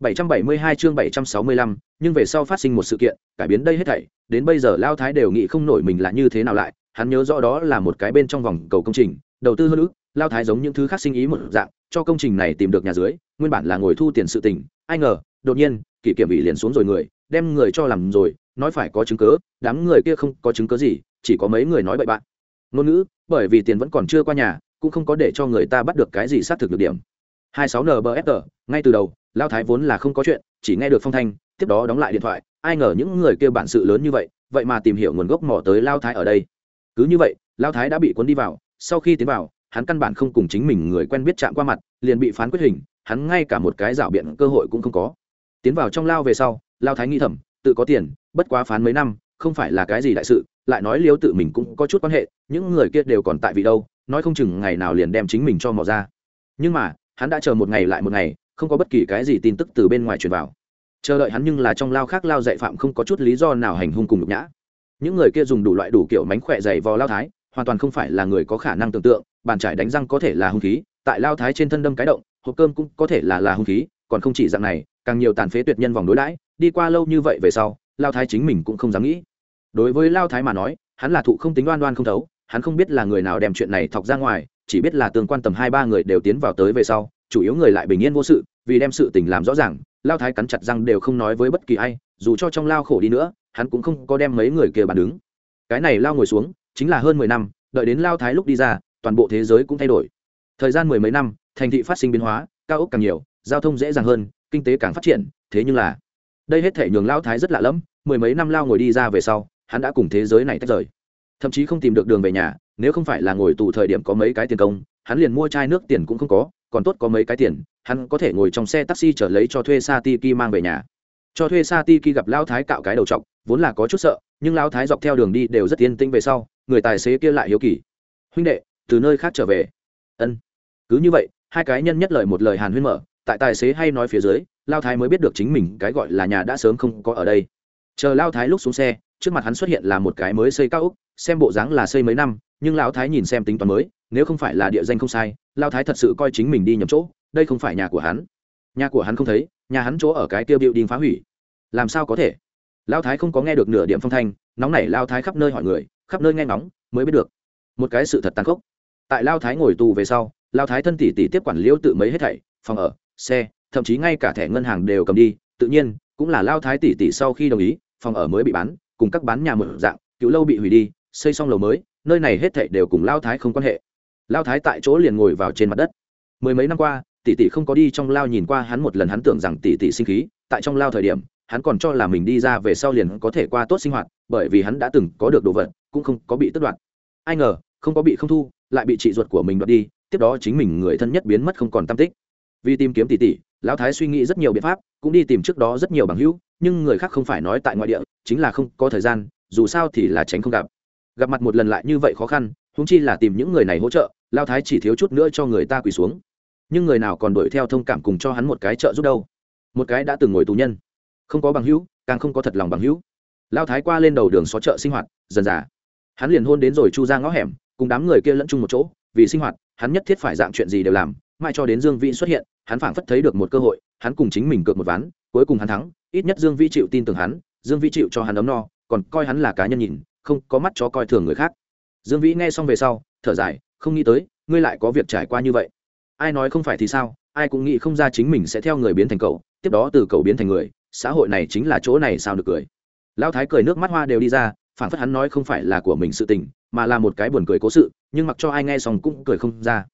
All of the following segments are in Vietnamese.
772 chương 765, nhưng về sau phát sinh một sự kiện, cải biến đây hết thảy, đến bây giờ Lao Thái đều nghĩ không nổi mình là như thế nào lại, hắn nhớ rõ đó là một cái bên trong vòng cầu công trình, đầu tư hơn nữa Lao Thái giống những thứ khác sinh ý một dạng, cho công trình này tìm được nhà dưới, nguyên bản là ngồi thu tiền sự tình, ai ngờ, đột nhiên, kỷ kiểm bị liền xuống rồi người, đem người cho làm rồi, nói phải có chứng cứ, đám người kia không có chứng cứ gì, chỉ có mấy người nói bậy bạn. Ngôn ngữ, bởi vì tiền vẫn còn chưa qua nhà, cũng không có để cho người ta bắt được cái gì xác thực được điểm. 26 NBFR, ngay từ đầu, lao thái vốn là không có chuyện chỉ nghe được phong thanh tiếp đó đóng lại điện thoại. Ai ngờ những người kêu bản sự lớn như vậy vậy mà tìm hiểu nguồn gốc mỏ tới lao thái ở đây. Cứ như vậy lao thái đã bị cuốn đi vào sau khi tiến vào hắn căn bản không cùng chính mình người quen biết chạm qua mặt liền bị phán quyết hình hắn ngay cả một cái rảo biện cơ hội cũng không có. Tiến vào trong lao về sau lao thái nghĩ thầm tự có tiền bất quá phán mấy năm không phải là cái gì đại sự lại nói liêu tự mình cũng có chút quan hệ những người kia đều còn tại vị đâu nói không chừng ngày nào liền đem chính mình cho mò ra. Nhưng mà hắn đã chờ một ngày lại một ngày, không có bất kỳ cái gì tin tức từ bên ngoài truyền vào. Chờ đợi hắn nhưng là trong lao khác lao dạy phạm không có chút lý do nào hành hung cùng nhục nhã. Những người kia dùng đủ loại đủ kiểu mánh khỏe dày vò lao thái, hoàn toàn không phải là người có khả năng tưởng tượng, bàn trải đánh răng có thể là hung khí, tại lao thái trên thân đâm cái động, hộp cơm cũng có thể là là hung khí, còn không chỉ dạng này, càng nhiều tàn phế tuyệt nhân vòng đối đãi, đi qua lâu như vậy về sau, lao thái chính mình cũng không dám nghĩ. Đối với lao thái mà nói, hắn là thụ không tính đoan đoan không thấu, hắn không biết là người nào đem chuyện này thọc ra ngoài chỉ biết là tương quan tầm hai ba người đều tiến vào tới về sau, chủ yếu người lại bình yên vô sự, vì đem sự tình làm rõ ràng, lao thái cắn chặt răng đều không nói với bất kỳ ai, dù cho trong lao khổ đi nữa, hắn cũng không có đem mấy người kia bàn đứng. Cái này lao ngồi xuống, chính là hơn mười năm, đợi đến lao thái lúc đi ra, toàn bộ thế giới cũng thay đổi. Thời gian mười mấy năm, thành thị phát sinh biến hóa, cao ốc càng nhiều, giao thông dễ dàng hơn, kinh tế càng phát triển, thế nhưng là, đây hết thể nhường lao thái rất lạ lẫm, mười mấy năm lao ngồi đi ra về sau, hắn đã cùng thế giới này tách rời. Thậm chí không tìm được đường về nhà nếu không phải là ngồi tù thời điểm có mấy cái tiền công, hắn liền mua chai nước tiền cũng không có, còn tốt có mấy cái tiền, hắn có thể ngồi trong xe taxi trở lấy cho thuê sa tiki mang về nhà. Cho thuê sa tiki gặp lao thái cạo cái đầu t vốn là có chút sợ, nhưng lao thái dọc theo đường đi đều rất yên tĩnh về sau, người tài xế kia lại hiếu kỳ. Huynh đệ, từ nơi khác trở về. Ân. Cứ như vậy, hai cái nhân nhất lời một lời hàn huyên mở, tại tài xế hay nói phía dưới lao thái mới biết được chính mình cái gọi là nhà đã sớm không có ở đây. Chờ lao thái lúc xuống xe, trước mặt hắn xuất hiện là một cái mới xây cao úc, xem bộ dáng là xây mấy năm nhưng lão thái nhìn xem tính toán mới, nếu không phải là địa danh không sai lao thái thật sự coi chính mình đi nhầm chỗ, đây không phải nhà của hắn. Nhà của hắn không thấy, nhà hắn chỗ ở cái kia điệu đinh phá hủy. Làm sao có thể? Lao thái không có nghe được nửa điểm phong thanh, nóng nảy lao thái khắp nơi hỏi người, khắp nơi nghe ngóng, mới biết được. Một cái sự thật tàn khốc. Tại lao thái ngồi tù về sau lao thái thân tỷ tỷ tiếp quản liễu tự mấy hết thảy, phòng ở, xe, thậm chí ngay cả thẻ ngân hàng đều cầm đi. Tự nhiên, cũng là lao thái tỷ tỷ sau khi đồng ý, phòng ở mới bị bán, cùng các bán nhà mở dạng, cựu lâu bị hủy đi, xây xong lầu mới nơi này hết thảy đều cùng lao thái không quan hệ. Lao thái tại chỗ liền ngồi vào trên mặt đất. Mười mấy năm qua, tỷ tỷ không có đi trong lao nhìn qua hắn một lần, hắn tưởng rằng tỷ tỷ sinh khí, tại trong lao thời điểm, hắn còn cho là mình đi ra về sau liền có thể qua tốt sinh hoạt, bởi vì hắn đã từng có được đồ vật, cũng không có bị tất đoạt. Ai ngờ, không có bị không thu, lại bị chị ruột của mình đoạt đi, tiếp đó chính mình người thân nhất biến mất không còn tam tích. Vì tìm kiếm tỷ tỷ lão thái suy nghĩ rất nhiều biện pháp, cũng đi tìm trước đó rất nhiều bằng hữu, nhưng người khác không phải nói tại ngoại địa, chính là không có thời gian, dù sao thì là tránh không gặp gặp mặt một lần lại như vậy khó khăn húng chi là tìm những người này hỗ trợ, lao thái chỉ thiếu chút nữa cho người ta quỳ xuống. Nhưng người nào còn đuổi theo thông cảm cùng cho hắn một cái trợ giúp đâu? Một cái đã từng ngồi tù nhân, không có bằng hữu, càng không có thật lòng bằng hữu. Lao thái qua lên đầu đường xó chợ sinh hoạt, dần dà. Hắn liền hôn đến rồi chu ra ngõ hẻm, cùng đám người kia lẫn chung một chỗ, vì sinh hoạt, hắn nhất thiết phải dạng chuyện gì đều làm, mãi cho đến dương vĩ xuất hiện, hắn phảng phất thấy được một cơ hội, hắn cùng chính mình cược một ván, cuối cùng hắn thắng, ít nhất dương vĩ chịu tin tưởng hắn, dương vĩ chịu cho hắn ấm no, còn coi hắn là cá nhân nhìn không có mắt cho coi thường người khác. Dương vĩ nghe xong về sau, thở dài, không nghĩ tới, ngươi lại có việc trải qua như vậy. Ai nói không phải thì sao, ai cũng nghĩ không ra chính mình sẽ theo người biến thành cậu, tiếp đó từ cậu biến thành người, xã hội này chính là chỗ này sao được cười. Lão thái cười nước mắt hoa đều đi ra phản phất hắn nói không phải là của mình sự tình, mà là một cái buồn cười cố sự, nhưng mặc cho ai nghe xong cũng cười không ra.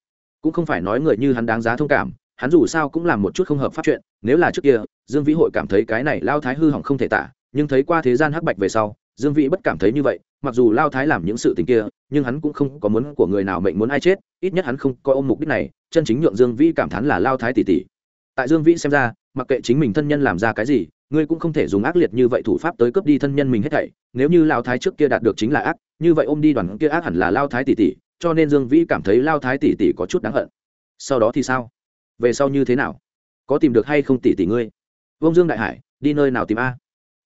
Cũng không phải nói người như hắn đáng giá thông cảm, hắn dù sao cũng làm một chút không hợp pháp chuyện, nếu là trước kia, dương vĩ hội cảm thấy cái này lao thái hư hỏng không thể tả, nhưng thấy qua thế gian hắc bạch về sau dương vĩ bất cảm thấy như vậy, mặc dù lao thái làm những sự tình kia, nhưng hắn cũng không có muốn của người nào mệnh muốn ai chết, ít nhất hắn không có ôm mục đích này, chân chính nhượng dương vĩ cảm thán là lao thái tỷ tỷ tại dương vĩ xem ra, mặc kệ chính mình thân nhân làm ra cái gì, ngươi cũng không thể dùng ác liệt như vậy thủ pháp tới cướp đi thân nhân mình hết thảy, nếu như lao thái trước kia đạt được chính là ác, như vậy ôm đi đoàn kia ác hẳn là lao thái tỷ tỷ cho nên dương vĩ cảm thấy lao thái tỷ tỷ có chút đáng hận. Sau đó thì sao? Về sau như thế nào? Có tìm được hay không tỷ tỷ ngươi? Vông dương đại hải, đi nơi nào tìm a?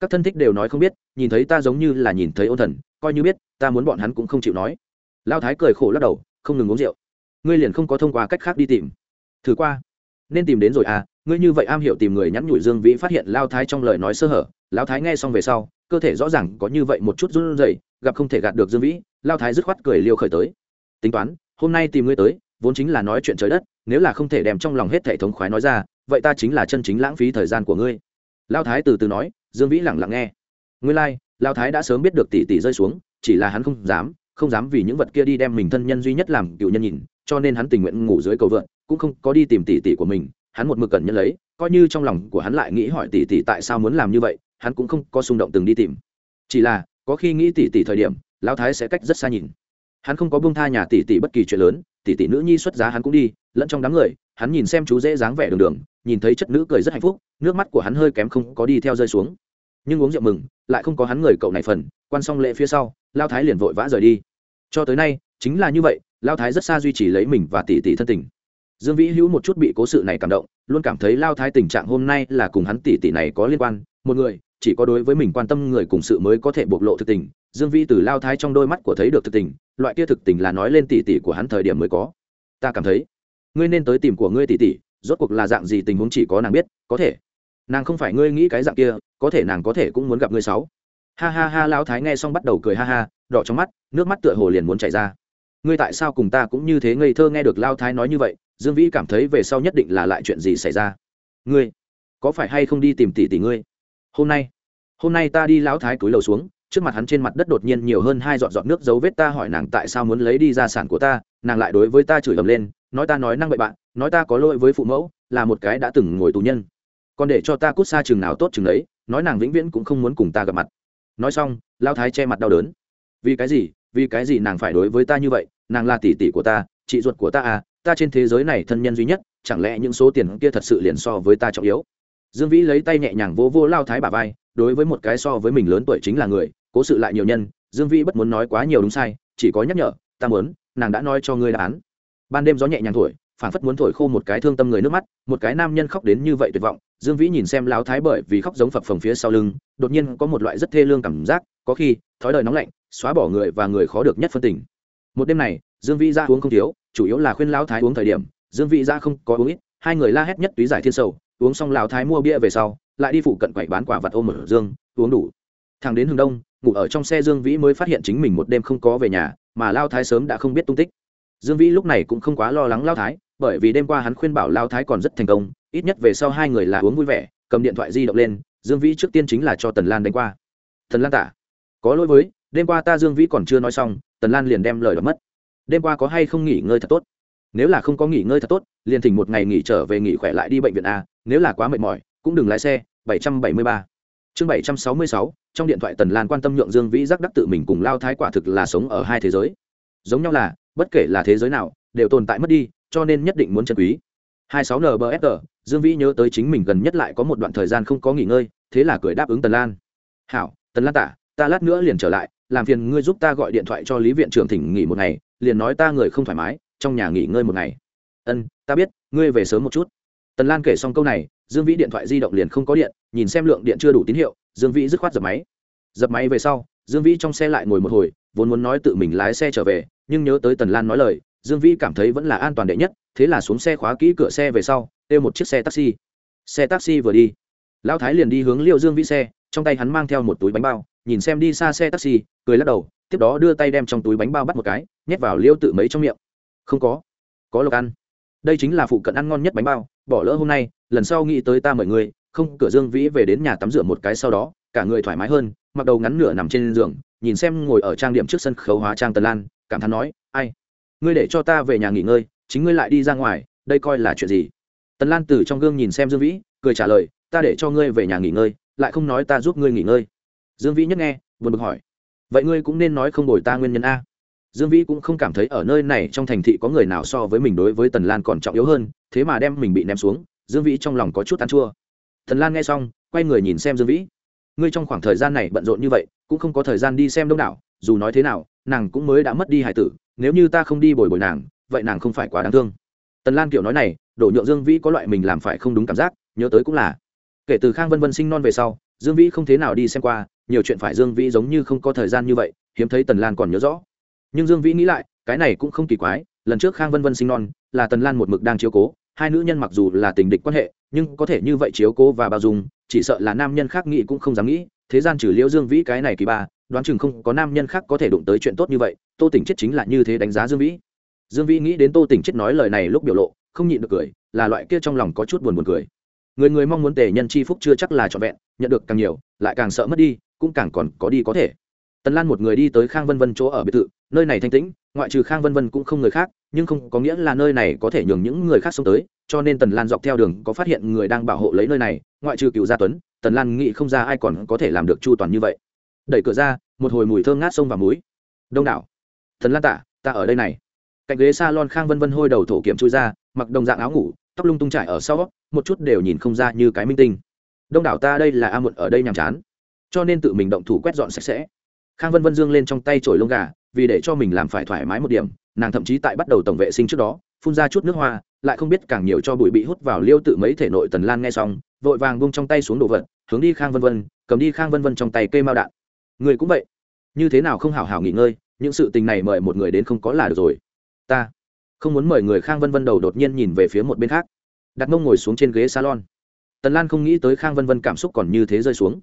Các thân thích đều nói không biết, nhìn thấy ta giống như là nhìn thấy ôn thần, coi như biết, ta muốn bọn hắn cũng không chịu nói. Lao thái cười khổ lắc đầu, không ngừng uống rượu. Ngươi liền không có thông qua cách khác đi tìm. Thử qua. Nên tìm đến rồi à ngươi như vậy am hiểu tìm người nhắn nhủi dương vĩ phát hiện lao thái trong lời nói sơ hở. Lao thái nghe xong về sau, cơ thể rõ ràng có như vậy một chút run rẩy, gặp không thể gạt được dương vĩ, lao thái dứt khoát cười liêu khởi tới. Tính toán, hôm nay tìm ngươi tới, vốn chính là nói chuyện trời đất, nếu là không thể đem trong lòng hết hệ thống khoái nói ra, vậy ta chính là chân chính lãng phí thời gian của ngươi lao thái từ từ nói dương vĩ lẳng lặng nghe. Ngươi lai、like, lao thái đã sớm biết được tỷ tỷ rơi xuống chỉ là hắn không dám không dám vì những vật kia đi đem mình thân nhân duy nhất làm cựu nhân nhìn cho nên hắn tình nguyện ngủ dưới cầu vượn cũng không có đi tìm tỷ tỷ của mình hắn một mực cẩn nhân lấy coi như trong lòng của hắn lại nghĩ hỏi tỷ tỷ tại sao muốn làm như vậy hắn cũng không có xung động từng đi tìm. Chỉ là có khi nghĩ tỷ tỷ thời điểm lão thái sẽ cách rất xa nhìn. Hắn không có buông tha nhà tỷ tỷ bất kỳ chuyện lớn tỷ tỷ nữ nhi xuất giá hắn cũng đi lẫn trong đám người hắn nhìn xem chú dễ dáng vẻ đường đường nhìn thấy chất nữ cười rất hạnh phúc nước mắt của hắn hơi kém không có đi theo rơi xuống. Nhưng uống rượu mừng, lại không có hắn người cậu này phần, quan xong lễ phía sau, lao thái liền vội vã rời đi. Cho tới nay, chính là như vậy, lao thái rất xa duy trì lấy mình và tỷ tỷ thân tình. Dương vĩ hữu một chút bị cố sự này cảm động, luôn cảm thấy lao thái tình trạng hôm nay là cùng hắn tỷ tỷ này có liên quan, một người, chỉ có đối với mình quan tâm người cùng sự mới có thể bộc lộ thực tình, dương vĩ từ lao thái trong đôi mắt của thấy được thực tình, loại kia thực tình là nói lên tỷ tỷ của hắn thời điểm mới có. Ta cảm thấy, ngươi nên tới tìm của ngươi tỷ tỷ, rốt cuộc là dạng gì tình huống chỉ có nàng biết, có thể nàng không phải ngươi nghĩ cái dạng kia, có thể nàng có thể cũng muốn gặp ngươi sáu. Ha ha ha, Lão thái nghe xong bắt đầu cười ha ha, đỏ trong mắt, nước mắt tựa hồ liền muốn chảy ra. Ngươi tại sao cùng ta cũng như thế ngây thơ nghe được lao thái nói như vậy, dương vĩ cảm thấy về sau nhất định là lại chuyện gì xảy ra? Ngươi, có phải hay không đi tìm tỷ tỷ ngươi? Hôm nay hôm nay ta đi lão thái túi lầu xuống, trước mặt hắn trên mặt đất đột nhiên nhiều hơn hai giọt giọt nước dấu vết, ta hỏi nàng tại sao muốn lấy đi gia sản của ta, nàng lại đối với ta chửi ầm lên, nói ta nói năng bậy bạn, nói ta có lỗi với phụ mẫu, là một cái đã từng ngồi tù nhân còn để cho ta cút xa chừng nào tốt chừng đấy, nói nàng vĩnh viễn cũng không muốn cùng ta gặp mặt. Nói xong, lao thái che mặt đau đớn. Vì cái gì, vì cái gì nàng phải đối với ta như vậy, nàng là tỷ tỷ của ta, chị ruột của ta à ta trên thế giới này thân nhân duy nhất, chẳng lẽ những số tiền kia thật sự liền so với ta trọng yếu? Dương vĩ lấy tay nhẹ nhàng vỗ vỗ lao thái bà vai, đối với một cái so với mình lớn tuổi chính là người, cố sự lại nhiều nhân, dương vĩ bất muốn nói quá nhiều đúng sai, chỉ có nhắc nhở, ta muốn, nàng đã nói cho ngươi đáp án. Ban đêm gió nhẹ nhàng thổi phản phất muốn thổi khô một cái thương tâm người nước mắt, một cái nam nhân khóc đến như vậy tuyệt vọng, dương vĩ nhìn xem lão thái bởi vì khóc giống phập phồng phía sau lưng, đột nhiên có một loại rất thê lương cảm giác, có khi, thói đời nóng lạnh, xóa bỏ người và người khó được nhất phân tình. Một đêm này, dương vĩ ra uống không thiếu, chủ yếu là khuyên lão thái uống thời điểm, dương vĩ ra không có uống ít, hai người la hét nhất túy giải thiên sầu, uống xong lão thái mua bia về sau, lại đi phụ cận quậy bán quả vật ôm ở dương, uống đủ. Thằng đến hướng đông, ngủ ở trong xe dương vĩ mới phát hiện chính mình một đêm không có về nhà, mà lao thái sớm đã không biết tung tích. Dương vĩ lúc này cũng không quá lo lắng lao thái bởi vì đêm qua hắn khuyên bảo lao thái còn rất thành công ít nhất về sau hai người là uống vui vẻ cầm điện thoại di động lên dương vĩ trước tiên chính là cho tần lan đánh qua. Tần lan tả có lỗi với đêm qua ta dương vĩ còn chưa nói xong tần lan liền đem lời đ mất. Đêm qua có hay không nghỉ ngơi thật tốt? Nếu là không có nghỉ ngơi thật tốt liền thỉnh một ngày nghỉ trở về nghỉ khỏe lại đi bệnh viện a nếu là quá mệt mỏi cũng đừng lái xe. 773. chương 766, trong điện thoại tần lan quan tâm nhượng dương vĩ giác đắc tự mình cùng lao thái quả thực là sống ở hai thế giới. Giống nhau là bất kể là thế giới nào đều tồn tại mất đi cho nên nhất định muốn chân quý. 26 nbfr dương vĩ nhớ tới chính mình gần nhất lại có một đoạn thời gian không có nghỉ ngơi, thế là cười đáp ứng tần lan. Hảo, tần lan tả, ta lát nữa liền trở lại, làm phiền ngươi giúp ta gọi điện thoại cho lý viện trưởng thỉnh nghỉ một ngày, liền nói ta người không thoải mái, trong nhà nghỉ ngơi một ngày. Ân, ta biết, ngươi về sớm một chút. Tần lan kể xong câu này, dương vĩ điện thoại di động liền không có điện, nhìn xem lượng điện chưa đủ tín hiệu, dương vĩ dứt khoát dập máy. Dập máy về sau, dương vĩ trong xe lại ngồi một hồi, vốn muốn nói tự mình lái xe trở về, nhưng nhớ tới tần lan nói lời dương vĩ cảm thấy vẫn là an toàn đệ nhất, thế là xuống xe khóa kỹ cửa xe về sau, kêu một chiếc xe taxi. Xe taxi vừa đi, lão thái liền đi hướng liêu dương vĩ xe, trong tay hắn mang theo một túi bánh bao, nhìn xem đi xa xe taxi, cười lắc đầu, tiếp đó đưa tay đem trong túi bánh bao bắt một cái, nhét vào liêu tự mấy trong miệng. Không có có lộc ăn. Đây chính là phụ cận ăn ngon nhất bánh bao, bỏ lỡ hôm nay, lần sau nghĩ tới ta mời người không, cửa dương vĩ về đến nhà tắm rửa một cái sau đó, cả người thoải mái hơn, mặc đầu ngắn nửa nằm trên giường, nhìn xem ngồi ở trang điểm trước sân khấu hóa trang tần lan, cảm thán nói, ai ngươi để cho ta về nhà nghỉ ngơi, chính ngươi lại đi ra ngoài, đây coi là chuyện gì? Tần lan từ trong gương nhìn xem dương vĩ, cười trả lời, ta để cho ngươi về nhà nghỉ ngơi, lại không nói ta giúp ngươi nghỉ ngơi. Dương vĩ nhất nghe, buồn bực hỏi, vậy ngươi cũng nên nói không đổi ta nguyên nhân a. Dương vĩ cũng không cảm thấy ở nơi này trong thành thị có người nào so với mình đối với tần lan còn trọng yếu hơn, thế mà đem mình bị ném xuống, dương vĩ trong lòng có chút ăn chua. Tần lan nghe xong, quay người nhìn xem dương vĩ. Ngươi trong khoảng thời gian này bận rộn như vậy, cũng không có thời gian đi xem đông đảo, dù nói thế nào, nàng cũng mới đã mất đi hải tử nếu như ta không đi bồi bồi nàng, vậy nàng không phải quá đáng thương. Tần lan kiểu nói này, đổ nhượng dương vĩ có loại mình làm phải không đúng cảm giác, nhớ tới cũng là. Kể từ khang vân vân sinh non về sau, dương vĩ không thế nào đi xem qua, nhiều chuyện phải dương vĩ giống như không có thời gian như vậy, hiếm thấy tần lan còn nhớ rõ. Nhưng dương vĩ nghĩ lại, cái này cũng không kỳ quái, lần trước khang vân vân sinh non, là tần lan một mực đang chiếu cố, hai nữ nhân mặc dù là tình địch quan hệ, nhưng có thể như vậy chiếu cố và bao dung, chỉ sợ là nam nhân khác nghĩ cũng không dám nghĩ, thế gian trừ liễu dương vĩ cái này kỳ ba đoán chừng không có nam nhân khác có thể đụng tới chuyện tốt như vậy, tô tỉnh chết chính là như thế đánh giá dương vĩ. Dương vĩ nghĩ đến tô tỉnh chết nói lời này lúc biểu lộ, không nhịn được cười, là loại kia trong lòng có chút buồn buồn cười. Người người mong muốn tề nhân chi phúc chưa chắc là trọn vẹn, nhận được càng nhiều, lại càng sợ mất đi, cũng càng còn có đi có thể. Tần lan một người đi tới khang vân vân chỗ ở biệt thự, nơi này thanh tĩnh, ngoại trừ khang vân vân cũng không người khác, nhưng không có nghĩa là nơi này có thể nhường những người khác sống tới, cho nên tần lan dọc theo đường có phát hiện người đang bảo hộ lấy nơi này, ngoại trừ cựu gia tuấn, tần lan nghĩ không ra ai còn có thể làm được chu toàn như vậy đẩy cửa ra, một hồi mùi thơm ngát sông và muối đông đảo. Thần lan tạ ta ở đây này. Cạnh ghế s a lon khang vân vân hôi đầu thổ kiểm chui ra, mặc đồng dạng áo ngủ, tóc lung tung trải ở sau, một chút đều nhìn không ra như cái minh tinh. Đông đảo ta đây là a muộn ở đây nhàm chán, cho nên tự mình động thủ quét dọn sạch sẽ. Khang vân vân dương lên trong tay chổi lông gà, vì để cho mình làm phải thoải mái một điểm, nàng thậm chí tại bắt đầu tổng vệ sinh trước đó, phun ra chút nước hoa, lại không biết càng nhiều cho bụi bị hút vào liêu tự mấy thể nội tần lan nghe xong, vội vàng bung trong tay xuống đồ vật, hướng đi khang vân vân, cầm đi khang vân vân trong tay cây mao đạn người cũng vậy. Như thế nào không hảo hảo nghỉ ngơi, những sự tình này mời một người đến không có là được rồi. Ta không muốn mời người khang vân vân đầu đột nhiên nhìn về phía một bên khác. Đặt mông ngồi xuống trên ghế salon. Tần lan không nghĩ tới khang vân vân cảm xúc còn như thế rơi xuống.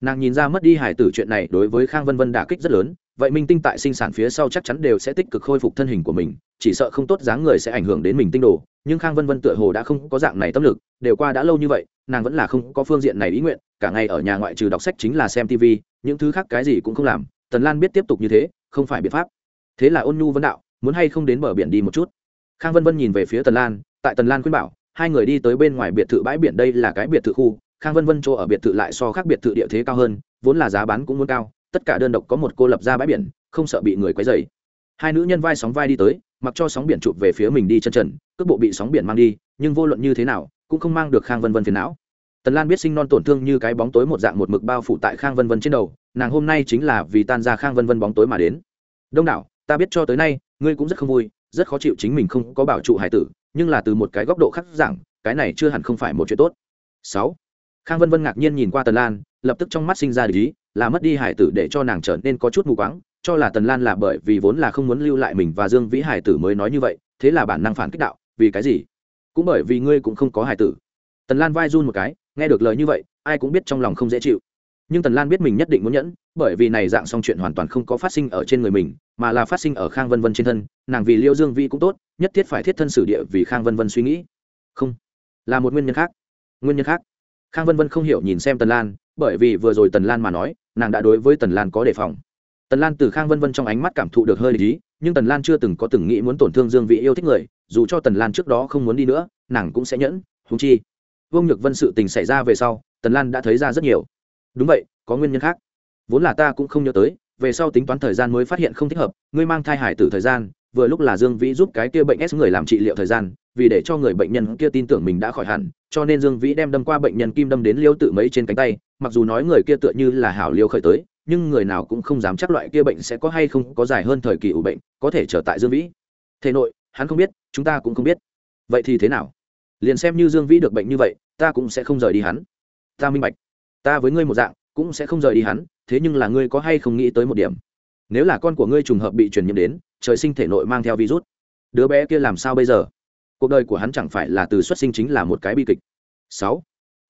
Nàng nhìn ra mất đi hải tử chuyện này đối với khang vân vân đả kích rất lớn, vậy minh tinh tại sinh sản phía sau chắc chắn đều sẽ tích cực khôi phục thân hình của mình, chỉ sợ không tốt dáng người sẽ ảnh hưởng đến mình tinh đồ, nhưng khang vân vân tựa hồ đã không có dạng này tâm lực, đều qua đã lâu như vậy nàng vẫn là không có phương diện này ý nguyện, cả ngày ở nhà ngoại trừ đọc sách chính là xem tv những thứ khác cái gì cũng không làm. Tần lan biết tiếp tục như thế, không phải biện pháp. Thế là ôn nhu vấn đạo, muốn hay không đến bờ biển đi một chút? Khang vân vân nhìn về phía tần lan, tại tần lan khuyên bảo, hai người đi tới bên ngoài biệt thự bãi biển đây là cái biệt thự khu. Khang vân vân chỗ ở biệt thự lại so khác biệt thự địa thế cao hơn, vốn là giá bán cũng muốn cao, tất cả đơn độc có một cô lập ra bãi biển, không sợ bị người quấy dày hai nữ nhân vai sóng vai đi tới, mặc cho sóng biển chụp về phía mình đi chân trần, cước bộ bị sóng biển mang đi, nhưng vô luận như thế nào, cũng không mang được khang vân vân phiền não tần lan biết sinh non tổn thương như cái bóng tối một dạng một mực bao phủ tại khang vân vân trên đầu, nàng hôm nay chính là vì tan ra khang vân vân bóng tối mà đến. Đông đảo, ta biết cho tới nay, ngươi cũng rất không vui, rất khó chịu chính mình không có bảo trụ hải tử, nhưng là từ một cái góc độ khác giảng, cái này chưa hẳn không phải một chuyện tốt. Sáu. Khang vân vân ngạc nhiên nhìn qua tần lan, lập tức trong mắt sinh ra lý là mất đi hải tử để cho nàng trở nên có chút mù quáng, cho là tần lan là bởi vì vốn là không muốn lưu lại mình và dương vĩ hải tử mới nói như vậy, thế là bản năng phản kích đạo, vì cái gì? Cũng bởi vì ngươi cũng không có hải tử. Tần lan vai run một cái nghe được lời như vậy, ai cũng biết trong lòng không dễ chịu. Nhưng tần lan biết mình nhất định muốn nhẫn, bởi vì này dạng xong chuyện hoàn toàn không có phát sinh ở trên người mình, mà là phát sinh ở khang vân vân trên thân, nàng vì liêu dương vi cũng tốt, nhất thiết phải thiết thân sử địa vì khang vân vân suy nghĩ. Không, là một nguyên nhân khác. Nguyên nhân khác. Khang vân vân không hiểu nhìn xem tần lan, bởi vì vừa rồi tần lan mà nói, nàng đã đối với tần lan có đề phòng. Tần lan từ khang vân vân trong ánh mắt cảm thụ được hơi lý nhưng tần lan chưa từng có từng nghĩ muốn tổn thương dương vị yêu thích người, dù cho tần lan trước đó không muốn đi nữa, nàng cũng sẽ nhẫn húng chi vương nhược vân sự tình xảy ra về sau, tần lan đã thấy ra rất nhiều. Đúng vậy, có nguyên nhân khác. Vốn là ta cũng không nhớ tới, về sau tính toán thời gian mới phát hiện không thích hợp, ngươi mang thai hải tử thời gian, vừa lúc là dương vĩ giúp cái kia bệnh s người làm trị liệu thời gian, vì để cho người bệnh nhân kia tin tưởng mình đã khỏi hẳn, cho nên dương vĩ đem đâm qua bệnh nhân kim đâm đến liêu tự mấy trên cánh tay, mặc dù nói người kia tựa như là hảo liêu khởi tới, nhưng người nào cũng không dám chắc loại kia bệnh sẽ có hay không có dài hơn thời kỳ ủ bệnh, có thể trở tại dương vĩ. Thế nội, hắn không biết, chúng ta cũng không biết. Vậy thì thế nào? Liền xem như dương vĩ được bệnh như vậy, ta cũng sẽ không rời đi hắn. Ta minh bạch. Ta với ngươi một dạng, cũng sẽ không rời đi hắn, thế nhưng là ngươi có hay không nghĩ tới một điểm? Nếu là con của ngươi trùng hợp bị truyền nhiễm đến, trời sinh thể nội mang theo virus, đứa bé kia làm sao bây giờ? Cuộc đời của hắn chẳng phải là từ xuất sinh chính là một cái bi kịch. Sáu.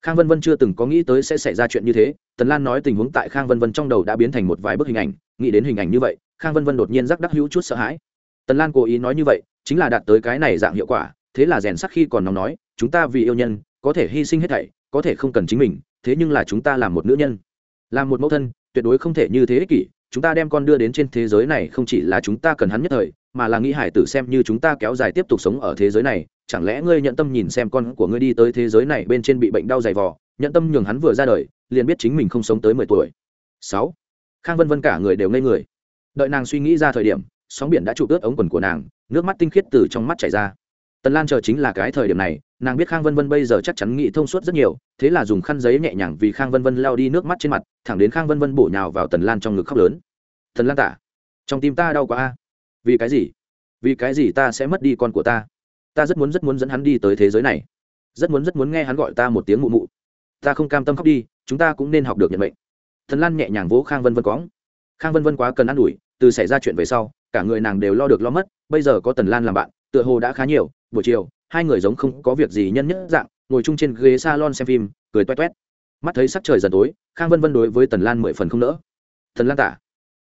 Khang vân vân chưa từng có nghĩ tới sẽ xảy ra chuyện như thế, tần lan nói tình huống tại khang vân vân trong đầu đã biến thành một vài bức hình ảnh, nghĩ đến hình ảnh như vậy, khang vân vân đột nhiên rắc đắc hữu chút sợ hãi. Tần lan cố ý nói như vậy, chính là đạt tới cái này dạng hiệu quả thế là rèn sắc khi còn nóng nói, chúng ta vì yêu nhân, có thể hy sinh hết thảy, có thể không cần chính mình, thế nhưng là chúng ta làm một nữ nhân làm một mẫu thân, tuyệt đối không thể như thế ích kỷ, chúng ta đem con đưa đến trên thế giới này không chỉ là chúng ta cần hắn nhất thời, mà là nghĩ hải tử xem như chúng ta kéo dài tiếp tục sống ở thế giới này, chẳng lẽ ngươi nhận tâm nhìn xem con của ngươi đi tới thế giới này bên trên bị bệnh đau dày vò, nhận tâm nhường hắn vừa ra đời, liền biết chính mình không sống tới mười tuổi. Sáu. Khang vân vân cả người đều ngây người. Đợi nàng suy nghĩ ra thời điểm, sóng biển đã chụp ướt ống quần của nàng, nước mắt tinh khiết từ trong mắt chảy ra tần lan chờ chính là cái thời điểm này, nàng biết khang vân vân bây giờ chắc chắn nghĩ thông suốt rất nhiều, thế là dùng khăn giấy nhẹ nhàng vì khang vân vân lao đi nước mắt trên mặt, thẳng đến khang vân vân bổ nhào vào tần lan trong ngực khóc lớn. Tần lan tả, trong tim ta đau quá a. Vì cái gì? Vì cái gì ta sẽ mất đi con của ta? Ta rất muốn rất muốn dẫn hắn đi tới thế giới này. Rất muốn rất muốn nghe hắn gọi ta một tiếng mụ mụ. Ta không cam tâm khóc đi, chúng ta cũng nên học được nhận mệnh. Thần lan nhẹ nhàng vỗ khang vân vân cóng khang vân vân quá cần ă n ủi, từ xảy ra chuyện về sau, cả người nàng đều lo được lo mất, bây giờ có tần lan làm bạn tựa hồ đã khá nhiều, buổi chiều, hai người giống không có việc gì nhân nhất dạng, ngồi chung trên ghế salon xem phim, cười toét toét. Mắt thấy sắc trời dần tối, khang vân vân đối với tần lan mười phần không nỡ. Thần lan tả,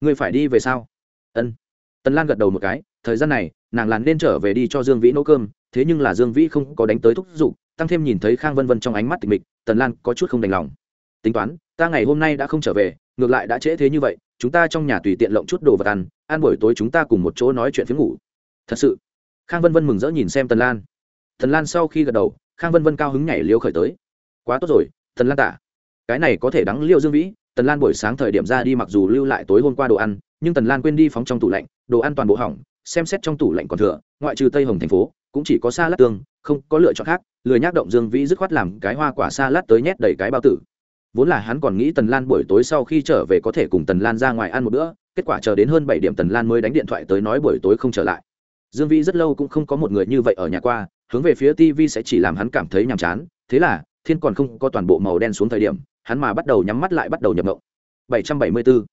ngươi phải đi về sao? Ân. Tần lan gật đầu một cái, thời gian này, nàng làn nên trở về đi cho dương vĩ nấu cơm, thế nhưng là dương vĩ không có đánh tới thúc giục, tăng thêm nhìn thấy khang vân vân trong ánh mắt tịch mịch, tần lan có chút không đành lòng. Tính toán, ta ngày hôm nay đã không trở về, ngược lại đã trễ thế như vậy, chúng ta trong nhà tùy tiện lộng chút đồ vật ăn ăn buổi tối chúng ta cùng một chỗ nói chuyện phiếm ngủ. Thật sự? Khang vân vân mừng rỡ nhìn xem tần lan. Tần lan sau khi gật đầu, khang vân vân cao hứng nhảy liêu khởi tới. Quá tốt rồi, tần lan tả. Cái này có thể đắng liêu dương vĩ, tần lan buổi sáng thời điểm ra đi mặc dù lưu lại tối hôm qua đồ ăn, nhưng tần lan quên đi phóng trong tủ lạnh, đồ ăn toàn bộ hỏng, xem xét trong tủ lạnh còn thừa, ngoại trừ tây hồng thành phố, cũng chỉ có sa lát tương, không có lựa chọn khác. Lười nhác động dương vĩ dứt khoát làm cái hoa quả sa lát tới nhét đầy cái bao tử. Vốn là hắn còn nghĩ tần lan buổi tối sau khi trở về có thể cùng tần lan ra ngoài ăn một bữa, kết quả chờ đến hơn bảy điểm tần lan mới đánh điện thoại tới nói buổi tối không trở lại dương vĩ rất lâu cũng không có một người như vậy ở nhà qua, hướng về phía tv sẽ chỉ làm hắn cảm thấy nhàm chán. Thế là, thiên còn không có toàn bộ màu đen xuống thời điểm, hắn mà bắt đầu nhắm mắt lại bắt đầu nhập mộng. 774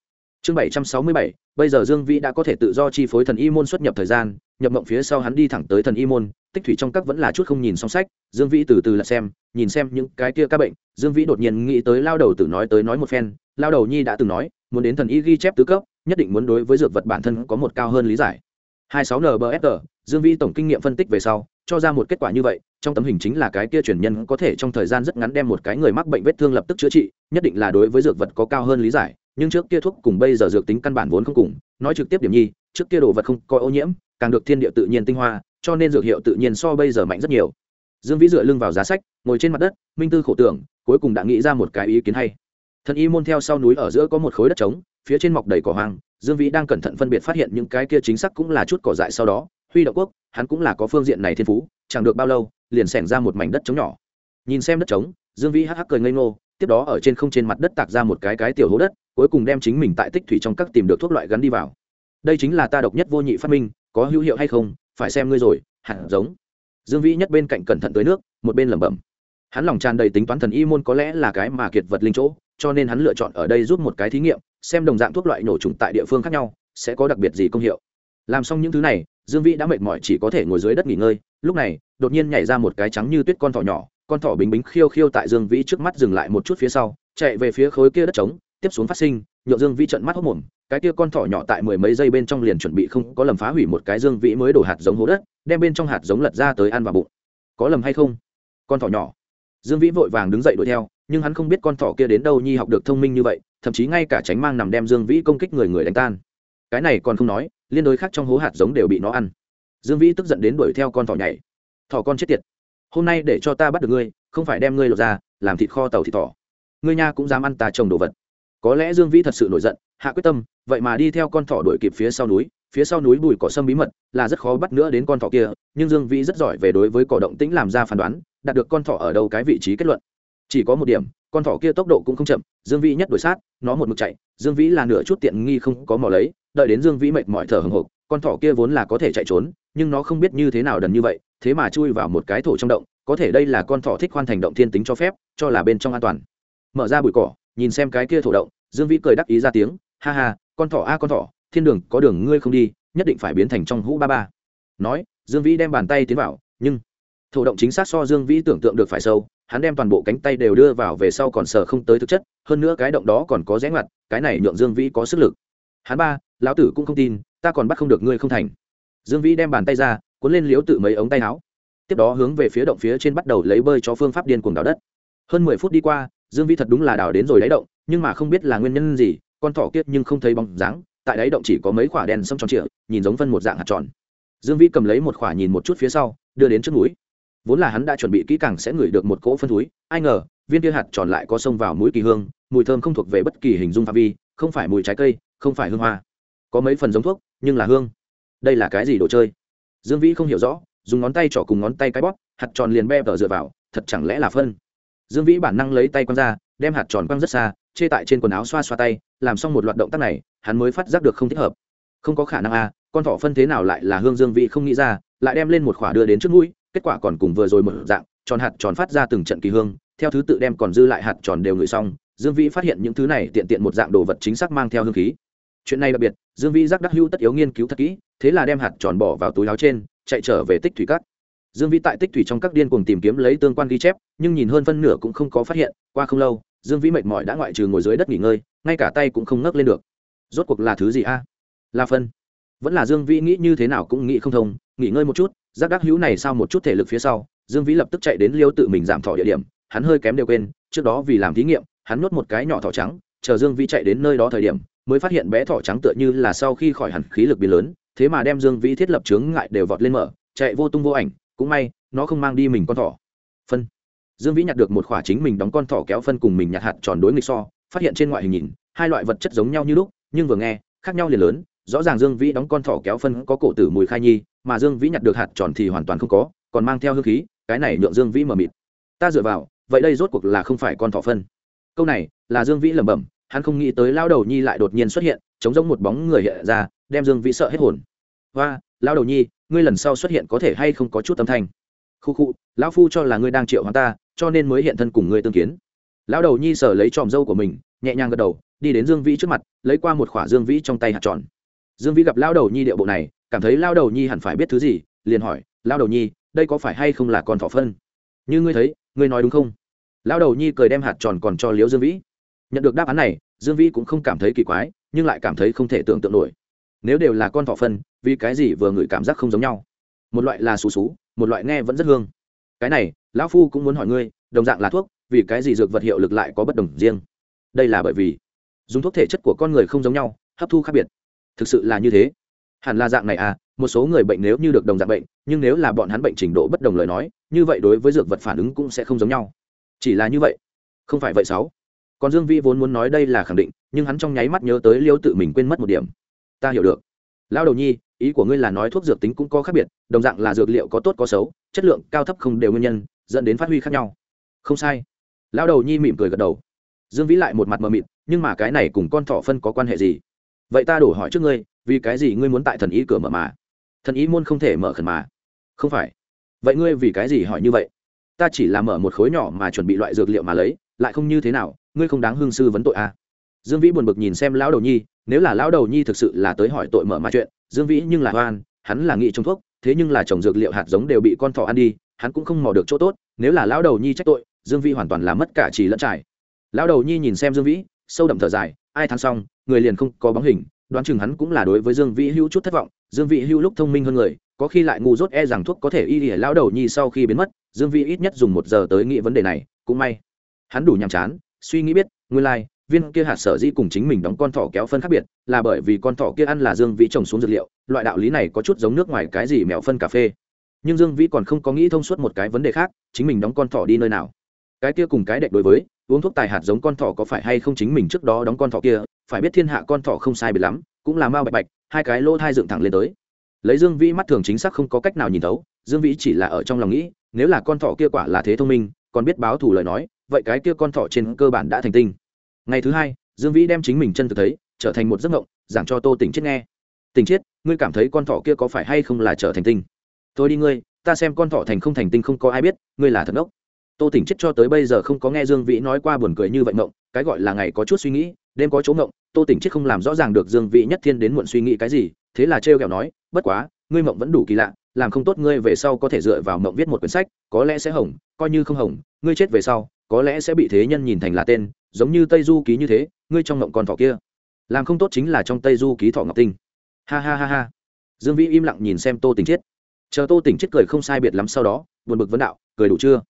chương 767 bây giờ dương vĩ đã có thể tự do chi phối thần y môn xuất nhập thời gian, nhập mộng phía sau hắn đi thẳng tới thần y môn, tích thủy trong các vẫn là chút không nhìn song sách. Dương vĩ từ từ là xem, nhìn xem những cái kia các bệnh, dương vĩ đột nhiên nghĩ tới lao đầu tử nói tới nói một phen. Lao đầu nhi đã từng nói, muốn đến thần y ghi chép tứ cấp, nhất định muốn đối với dược vật bản thân có một cao hơn lý giải. 26 nbfr dương vĩ tổng kinh nghiệm phân tích về sau, cho ra một kết quả như vậy, trong tấm hình chính là cái kia truyền nhân có thể trong thời gian rất ngắn đem một cái người mắc bệnh vết thương lập tức chữa trị, nhất định là đối với dược vật có cao hơn lý giải, nhưng trước kia thuốc cùng bây giờ dược tính căn bản vốn không cùng, nói trực tiếp điểm nhi, trước kia đồ vật không có ô nhiễm, càng được thiên địa tự nhiên tinh hoa, cho nên dược hiệu tự nhiên so bây giờ mạnh rất nhiều. Dương vĩ dựa lưng vào giá sách, ngồi trên mặt đất, minh tư khổ tưởng, cuối cùng đã nghĩ ra một cái ý kiến hay. Thần y môn theo sau núi ở giữa có một khối đất trống phía trên mọc đầy cỏ hoang, dương vĩ đang cẩn thận phân biệt phát hiện những cái kia chính xác cũng là chút cỏ dại sau đó, huy động quốc, hắn cũng là có phương diện này thiên phú, chẳng được bao lâu, liền xẻng ra một mảnh đất trống nhỏ. Nhìn xem đất trống, dương vĩ hắc hắc cười ngây ngô, tiếp đó ở trên không trên mặt đất tạc ra một cái cái tiểu hố đất, cuối cùng đem chính mình tại tích thủy trong các tìm được thuốc loại gắn đi vào. Đây chính là ta độc nhất vô nhị phát minh, có hữu hiệu hay không, phải xem ngươi rồi, hẳn giống. Dương vĩ nhất bên cạnh cẩn thận tới nước, một bên lẩm bẩm hắn lòng tràn đầy tính toán thần y môn có lẽ là cái mà kiệt vật linh chỗ, cho nên hắn lựa chọn ở đây giúp một cái thí nghiệm, xem đồng dạng thuốc loại nổ trùng tại địa phương khác nhau, sẽ có đặc biệt gì công hiệu. Làm xong những thứ này, dương vĩ đã mệt mỏi chỉ có thể ngồi dưới đất nghỉ ngơi, lúc này, đột nhiên nhảy ra một cái trắng như tuyết con thỏ nhỏ, con thỏ bính bính khiêu khiêu tại dương vĩ trước mắt dừng lại một chút phía sau, chạy về phía khối kia đất trống, tiếp xuống phát sinh nhựa dương vĩ trận mắt hốc mồm, cái kia con thỏ nhỏ tại mười mấy giây bên trong liền chuẩn bị không có lầm phá hủy một cái dương vĩ mới đổ hạt giống hố đất, đem bên trong hạt giống lật ra tới ăn vào bụng. Có lầm hay không? Con thỏ nhỏ dương vĩ vội vàng đứng dậy đuổi theo, nhưng hắn không biết con thỏ kia đến đâu nhi học được thông minh như vậy, thậm chí ngay cả tránh mang nằm đem dương vĩ công kích người người đánh tan. Cái này còn không nói, liên đối khác trong hố hạt giống đều bị nó ăn. Dương vĩ tức giận đến đuổi theo con thỏ nhảy. Thỏ con chết tiệt. Hôm nay để cho ta bắt được ngươi, không phải đem ngươi lột ra, làm thịt kho tàu thịt thỏ. Ngươi nha cũng dám ăn ta trồng đồ vật. Có lẽ dương vĩ thật sự nổi giận, hạ quyết tâm, vậy mà đi theo con thỏ đuổi kịp phía sau núi, phía sau núi bùi cỏ sâm bí mật, là rất khó bắt nữa đến con thỏ kia, nhưng dương vĩ rất giỏi về đối với cỏ động tĩnh làm ra phán đoán đạt được con thỏ ở đâu cái vị trí kết luận. Chỉ có một điểm, con thỏ kia tốc độ cũng không chậm, dương vĩ nhất đuổi sát, nó một mực chạy, dương vĩ là nửa chút tiện nghi không có mò lấy, đợi đến dương vĩ mệt mỏi thở hừng hộc, con thỏ kia vốn là có thể chạy trốn, nhưng nó không biết như thế nào đần như vậy, thế mà chui vào một cái thổ trong động, có thể đây là con thỏ thích khoan thành động thiên tính cho phép, cho là bên trong an toàn. Mở ra bụi cỏ, nhìn xem cái kia thổ động, dương vĩ cười đắc ý ra tiếng, ha ha, con thỏ a, con thỏ, thiên đường có đường ngươi không đi, nhất định phải biến thành trong hũ ba ba. Nói, dương vĩ đem bàn tay tiến vào, nhưng thổ động chính xác so dương vĩ tưởng tượng được phải sâu, hắn đem toàn bộ cánh tay đều đưa vào về sau còn sờ không tới thực chất, hơn nữa cái động đó còn có rẽ ngoặt, cái này nhượng dương vĩ có sức lực. Hắn ba, lão tử cũng không tin, ta còn bắt không được ngươi không thành. Dương vĩ đem bàn tay ra, cuốn lên liếu tự mấy ống tay áo. Tiếp đó hướng về phía động phía trên bắt đầu lấy bơi cho phương pháp điên cuồng đào đất. Hơn mười phút đi qua, dương vĩ thật đúng là đào đến rồi đáy động, nhưng mà không biết là nguyên nhân gì, con thỏ kiết nhưng không thấy bóng dáng, tại đáy động chỉ có mấy quả đen sông tròn trịa, nhìn giống phân một dạng hạt tròn. Dương vĩ cầm lấy một quả nhìn một chút phía sau, đưa đến trước núi vốn là hắn đã chuẩn bị kỹ càng sẽ ngửi được một cỗ phân túi ai ngờ, viên kia hạt tròn lại có sông vào mũi kỳ hương, mùi thơm không thuộc về bất kỳ hình dung phạm vi, không phải mùi trái cây, không phải hương hoa. Có mấy phần giống thuốc, nhưng là hương. Đây là cái gì đồ chơi? Dương vĩ không hiểu rõ, dùng ngón tay trỏ cùng ngón tay cái bóp, hạt tròn liền be vở dựa vào, thật chẳng lẽ là phân? Dương vĩ bản năng lấy tay quăng ra, đem hạt tròn quăng rất xa, chê tại trên quần áo xoa xoa tay, làm xong một loạt động tác này, hắn mới phát giác được không thích hợp. Không có khả năng a con thỏ phân thế nào lại là hương dương vĩ không nghĩ ra, lại đem lên một khỏa đưa đến trước mũi kết quả còn cùng vừa rồi một dạng, tròn hạt tròn phát ra từng trận kỳ hương, theo thứ tự đem còn dư lại hạt tròn đều ngửi xong, dương vĩ phát hiện những thứ này tiện tiện một dạng đồ vật chính xác mang theo hương khí. Chuyện này đặc biệt, dương vĩ giác đắc hữu tất yếu nghiên cứu thật kỹ, thế là đem hạt tròn bỏ vào túi áo trên, chạy trở về tích thủy cắt dương vĩ tại tích thủy trong các điên cuồng tìm kiếm lấy tương quan ghi chép, nhưng nhìn hơn phân nửa cũng không có phát hiện, qua không lâu, dương vĩ mệt mỏi đã ngoại trừ ngồi dưới đất nghỉ ngơi, ngay cả tay cũng không ngấc lên được. Rốt cuộc là thứ gì a? Là phân vẫn là dương vĩ nghĩ như thế nào cũng nghĩ không thông, nghỉ ngơi một chút, giác đắc hữu này sau một chút thể lực phía sau, dương vĩ lập tức chạy đến liêu tự mình giảm thọ địa điểm, hắn hơi kém đều quên, trước đó vì làm thí nghiệm, hắn nuốt một cái nhỏ thỏ trắng, chờ dương vĩ chạy đến nơi đó thời điểm, mới phát hiện bé thỏ trắng tựa như là sau khi khỏi hẳn khí lực biến lớn, thế mà đem dương vĩ thiết lập chướng ngại đều vọt lên mở, chạy vô tung vô ảnh, cũng may, nó không mang đi mình con thỏ. Phân. Dương vĩ nhặt được một khỏa chính mình đóng con thỏ kéo phân cùng mình nhặt hạt tròn đối nghịch so, phát hiện trên ngoại hình nhìn, hai loại vật chất giống nhau như lúc, nhưng vừa nghe, khác nhau liền lớn rõ ràng dương vĩ đóng con thỏ kéo phân có cổ tử mùi khai nhi, mà dương vĩ nhặt được hạt tròn thì hoàn toàn không có, còn mang theo hương khí, cái này nhượng dương vĩ mờ mịt. Ta dựa vào, vậy đây rốt cuộc là không phải con thỏ phân. Câu này là dương vĩ lẩm bẩm, hắn không nghĩ tới lao đầu nhi lại đột nhiên xuất hiện, chống giống một bóng người hiện ra, đem dương vĩ sợ hết hồn. Và lao đầu nhi, ngươi lần sau xuất hiện có thể hay không có chút âm thanh? Khu khu, lão phu cho là ngươi đang triệu hắn ta, cho nên mới hiện thân cùng ngươi tương kiến. Lão đầu nhi sở lấy tròm dâu của mình, nhẹ nhàng gật đầu, đi đến dương vĩ trước mặt, lấy qua một khỏa dương vĩ trong tay hạt tròn dương vĩ gặp lao đầu nhi điệu bộ này, cảm thấy lao đầu nhi hẳn phải biết thứ gì, liền hỏi, lao đầu nhi, đây có phải hay không là con thỏ phân? Như ngươi thấy, ngươi nói đúng không? Lao đầu nhi cười đem hạt tròn còn cho liễu dương vĩ. Nhận được đáp án này, dương vĩ cũng không cảm thấy kỳ quái, nhưng lại cảm thấy không thể tưởng tượng nổi. Nếu đều là con thỏ phân, vì cái gì vừa ngửi cảm giác không giống nhau? Một loại là xú xú, một loại nghe vẫn rất hương. Cái này, lão phu cũng muốn hỏi ngươi, đồng dạng là thuốc, vì cái gì dược vật hiệu lực lại có bất đồng riêng? Đây là bởi vì, dùng thuốc thể chất của con người không giống nhau, hấp thu khác biệt thực sự là như thế. Hẳn là dạng này à một số người bệnh nếu như được đồng dạng bệnh, nhưng nếu là bọn hắn bệnh trình độ bất đồng lời nói, như vậy đối với dược vật phản ứng cũng sẽ không giống nhau. Chỉ là như vậy. Không phải vậy sáu. Còn dương vĩ vốn muốn nói đây là khẳng định, nhưng hắn trong nháy mắt nhớ tới liêu tự mình quên mất một điểm. Ta hiểu được. Lão đầu nhi, ý của ngươi là nói thuốc dược tính cũng có khác biệt, đồng dạng là dược liệu có tốt có xấu, chất lượng cao thấp không đều nguyên nhân, dẫn đến phát huy khác nhau. Không sai. Lão đầu nhi mỉm cười gật đầu. Dương vĩ lại một mặt mờ mịt, nhưng mà cái này cùng con thỏ phân có quan hệ gì? Vậy ta đổ hỏi trước ngươi, vì cái gì ngươi muốn tại thần ý cửa mở mà? Thần ý môn không thể mở khẩn mà. Không phải. Vậy ngươi vì cái gì hỏi như vậy? Ta chỉ là mở một khối nhỏ mà chuẩn bị loại dược liệu mà lấy, lại không như thế nào, ngươi không đáng hương sư vấn tội à. dương vĩ buồn bực nhìn xem lão đầu nhi, nếu là lão đầu nhi thực sự là tới hỏi tội mở mà chuyện, dương vĩ nhưng là hoan hắn là nghị trong thuốc, thế nhưng là trồng dược liệu hạt giống đều bị con thỏ ăn đi, hắn cũng không mò được chỗ tốt, nếu là lão đầu nhi trách tội, dương vĩ hoàn toàn là mất cả trì lẫn trải. Lão đầu nhi nhìn xem dương vĩ, sâu đậm thở dài, ai thắng xong người liền không có bóng hình đoán chừng hắn cũng là đối với dương vĩ hữu chút thất vọng. Dương vĩ hữu lúc thông minh hơn người có khi lại ngu dốt e rằng thuốc có thể y ỉa lão đầu nhi sau khi biến mất dương vĩ ít nhất dùng một giờ tới nghĩ vấn đề này cũng may. Hắn đủ nhàm chán suy nghĩ biết nguyên lai、like, viên kia hạt sở dĩ cùng chính mình đóng con thỏ kéo phân khác biệt là bởi vì con thỏ kia ăn là dương vĩ trồng xuống dược liệu loại đạo lý này có chút giống nước ngoài cái gì mèo phân cà phê. Nhưng dương vĩ còn không có nghĩ thông suốt một cái vấn đề khác chính mình đóng con thỏ đi nơi nào. Cái kia cùng cái đệ đối với uống thuốc tài hạt giống con thỏ có phải hay không chính mình trước đó đóng con thỏ kia phải biết thiên hạ con thỏ không sai biệt lắm, cũng là mao bạch bạch, hai cái lỗ thai dựng thẳng lên tới. Lấy dương vĩ mắt thường chính xác không có cách nào nhìn thấu, dương vĩ chỉ là ở trong lòng nghĩ, nếu là con thỏ kia quả là thế thông minh, còn biết báo thù lời nói, vậy cái kia con thỏ trên cơ bản đã thành tinh. Ngày thứ hai, dương vĩ đem chính mình chân thực thấy, trở thành một giấc ngộng giảng cho tô tỉnh chết nghe. Tỉnh chết ngươi cảm thấy con thỏ kia có phải hay không là trở thành tinh? Thôi đi ngươi, ta xem con thỏ thành không thành tinh không có ai biết, ngươi là thật ngốc. Tô tỉnh chết cho tới bây giờ không có nghe dương vĩ nói qua buồn cười như vậy ngộng cái gọi là ngày có chút suy nghĩ, đêm có chỗ ngộng tô tỉnh chết không làm rõ ràng được dương vĩ nhất thiên đến muộn suy nghĩ cái gì, thế là trêu ghẹo nói, bất quá, ngươi mộng vẫn đủ kỳ lạ, làm không tốt ngươi về sau có thể dựa vào mộng viết một quyển sách, có lẽ sẽ hỏng, coi như không hỏng, ngươi chết về sau, có lẽ sẽ bị thế nhân nhìn thành là tên, giống như tây du ký như thế, ngươi trong mộng con thỏ kia. Làm không tốt chính là trong tây du ký thọ ngọc tinh. Ha ha ha ha. Dương vĩ im lặng nhìn xem tô tỉnh chết. Chờ tô tỉnh chết cười không sai biệt lắm sau đó, buồn bực vấn đạo, cười đủ chưa?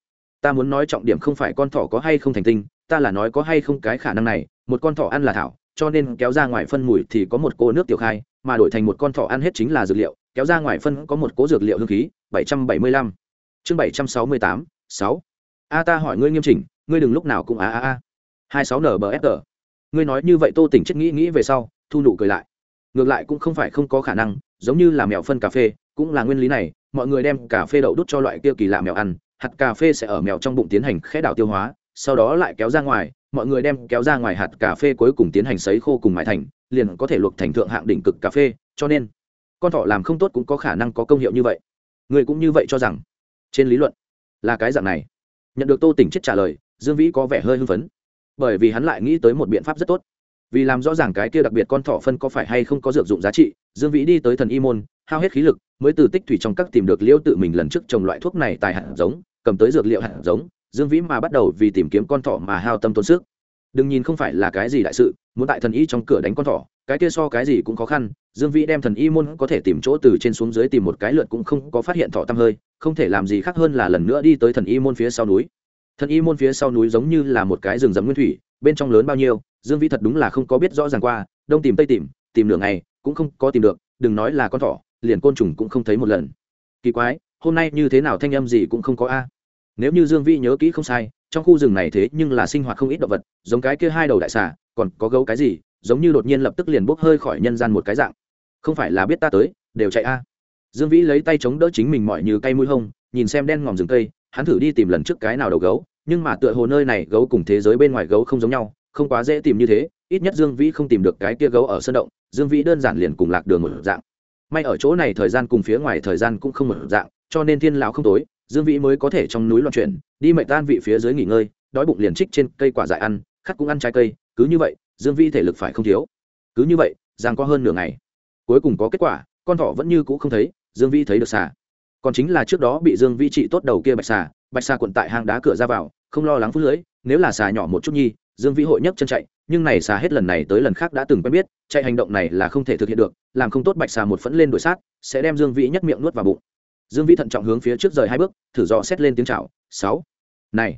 Ta muốn nói trọng điểm không phải con thỏ có hay không thành tinh, ta là nói có hay không cái khả năng này, một con thỏ ăn là thảo cho nên kéo ra ngoài phân mùi thì có một cô nước tiểu khai, mà đổi thành một con thỏ ăn hết chính là dược liệu, kéo ra ngoài phân có một cố dược liệu hương khí, bảy trăm bảy mươi lăm. Chương bảy trăm sáu mươi tám, sáu. A ta hỏi ngươi nghiêm chỉnh, ngươi đừng lúc nào cũng a a a hai sáu nbfg ngươi nói như vậy tô tỉnh chết nghĩ nghĩ về sau, thu nụ cười lại. Ngược lại cũng không phải không có khả năng, giống như là mèo phân cà phê, cũng là nguyên lý này, mọi người đem cà phê đậu đút cho loại kia kỳ lạ mèo ăn, hạt cà phê sẽ ở mèo trong bụng tiến hành khẽ đảo tiêu hóa, sau đó lại kéo ra ngoài mọi người đem kéo ra ngoài hạt cà phê cuối cùng tiến hành sấy khô cùng mài thành, liền có thể luộc thành thượng hạng đỉnh cực cà phê, cho nên, con thỏ làm không tốt cũng có khả năng có công hiệu như vậy. Người cũng như vậy cho rằng. Trên lý luận, là cái dạng này. Nhận được tô tỉnh chết trả lời, dương vĩ có vẻ hơi hưng phấn. Bởi vì hắn lại nghĩ tới một biện pháp rất tốt. Vì làm rõ ràng cái kia đặc biệt con thỏ phân có phải hay không có dược dụng giá trị, dương vĩ đi tới thần y môn, hao hết khí lực, mới từ tích thủy trong các tìm được liễu tự mình lần trước trồng loại thuốc này tại hạt giống, cầm tới dược liệu hạt giống dương vĩ mà bắt đầu vì tìm kiếm con thỏ mà hao tâm tốn sức. Đừng nhìn không phải là cái gì đại sự, muốn tại thần y trong cửa đánh con thỏ, cái kia so cái gì cũng khó khăn. Dương vĩ đem thần y môn có thể tìm chỗ từ trên xuống dưới tìm một cái lượt cũng không có phát hiện thỏ tăm hơi, không thể làm gì khác hơn là lần nữa đi tới thần y môn phía sau núi. Thần y môn phía sau núi giống như là một cái rừng rậm nguyên thủy, bên trong lớn bao nhiêu, dương vĩ thật đúng là không có biết rõ ràng qua, đông tìm tây tìm tìm nửa ngày, cũng không có tìm được, đừng nói là con thỏ, liền côn trùng cũng không thấy một lần. Kỳ quái, hôm nay như thế nào thanh âm gì cũng không có a nếu như dương vĩ nhớ kỹ không sai, trong khu rừng này thế nhưng là sinh hoạt không ít động vật, giống cái kia hai đầu đại xà, còn có gấu cái gì, giống như đột nhiên lập tức liền bốc hơi khỏi nhân gian một cái dạng. Không phải là biết ta tới, đều chạy a. Dương vĩ lấy tay chống đỡ chính mình mọi như cây mũi hông, nhìn xem đen ngòm rừng cây, hắn thử đi tìm lần trước cái nào đầu gấu, nhưng mà tựa hồ nơi này gấu cùng thế giới bên ngoài gấu không giống nhau, không quá dễ tìm như thế, ít nhất dương vĩ không tìm được cái kia gấu ở sân động, dương vĩ đơn giản liền cùng lạc đường một dạng. May ở chỗ này thời gian cùng phía ngoài thời gian cũng không một dạng, cho nên thiên lão không tối dương vĩ mới có thể trong núi loạn chuyển, đi mệnh tan vị phía dưới nghỉ ngơi, đói bụng liền trích trên cây quả dại ăn khắc cũng ăn trái cây, cứ như vậy, dương vĩ thể lực phải không thiếu. Cứ như vậy, giang có hơn nửa ngày. Cuối cùng có kết quả, con thỏ vẫn như cũ không thấy, dương vĩ thấy được xà. Còn chính là trước đó bị dương vĩ trị tốt đầu kia bạch xà bạch xà quận tại hang đá cửa ra vào, không lo lắng phút lưới, nếu là xà nhỏ một chút nhi, dương vĩ hội nhấc chân chạy, nhưng này xà hết lần này tới lần khác đã từng quen biết, chạy hành động này là không thể thực hiện được, làm không tốt bạch xà một phẫn lên đuổi sát, sẽ đem dương vĩ nhất miệng nuốt vào bụng dương vĩ thận trọng hướng phía trước rời hai bước, thử dò xét lên tiếng chào, sáu. Này.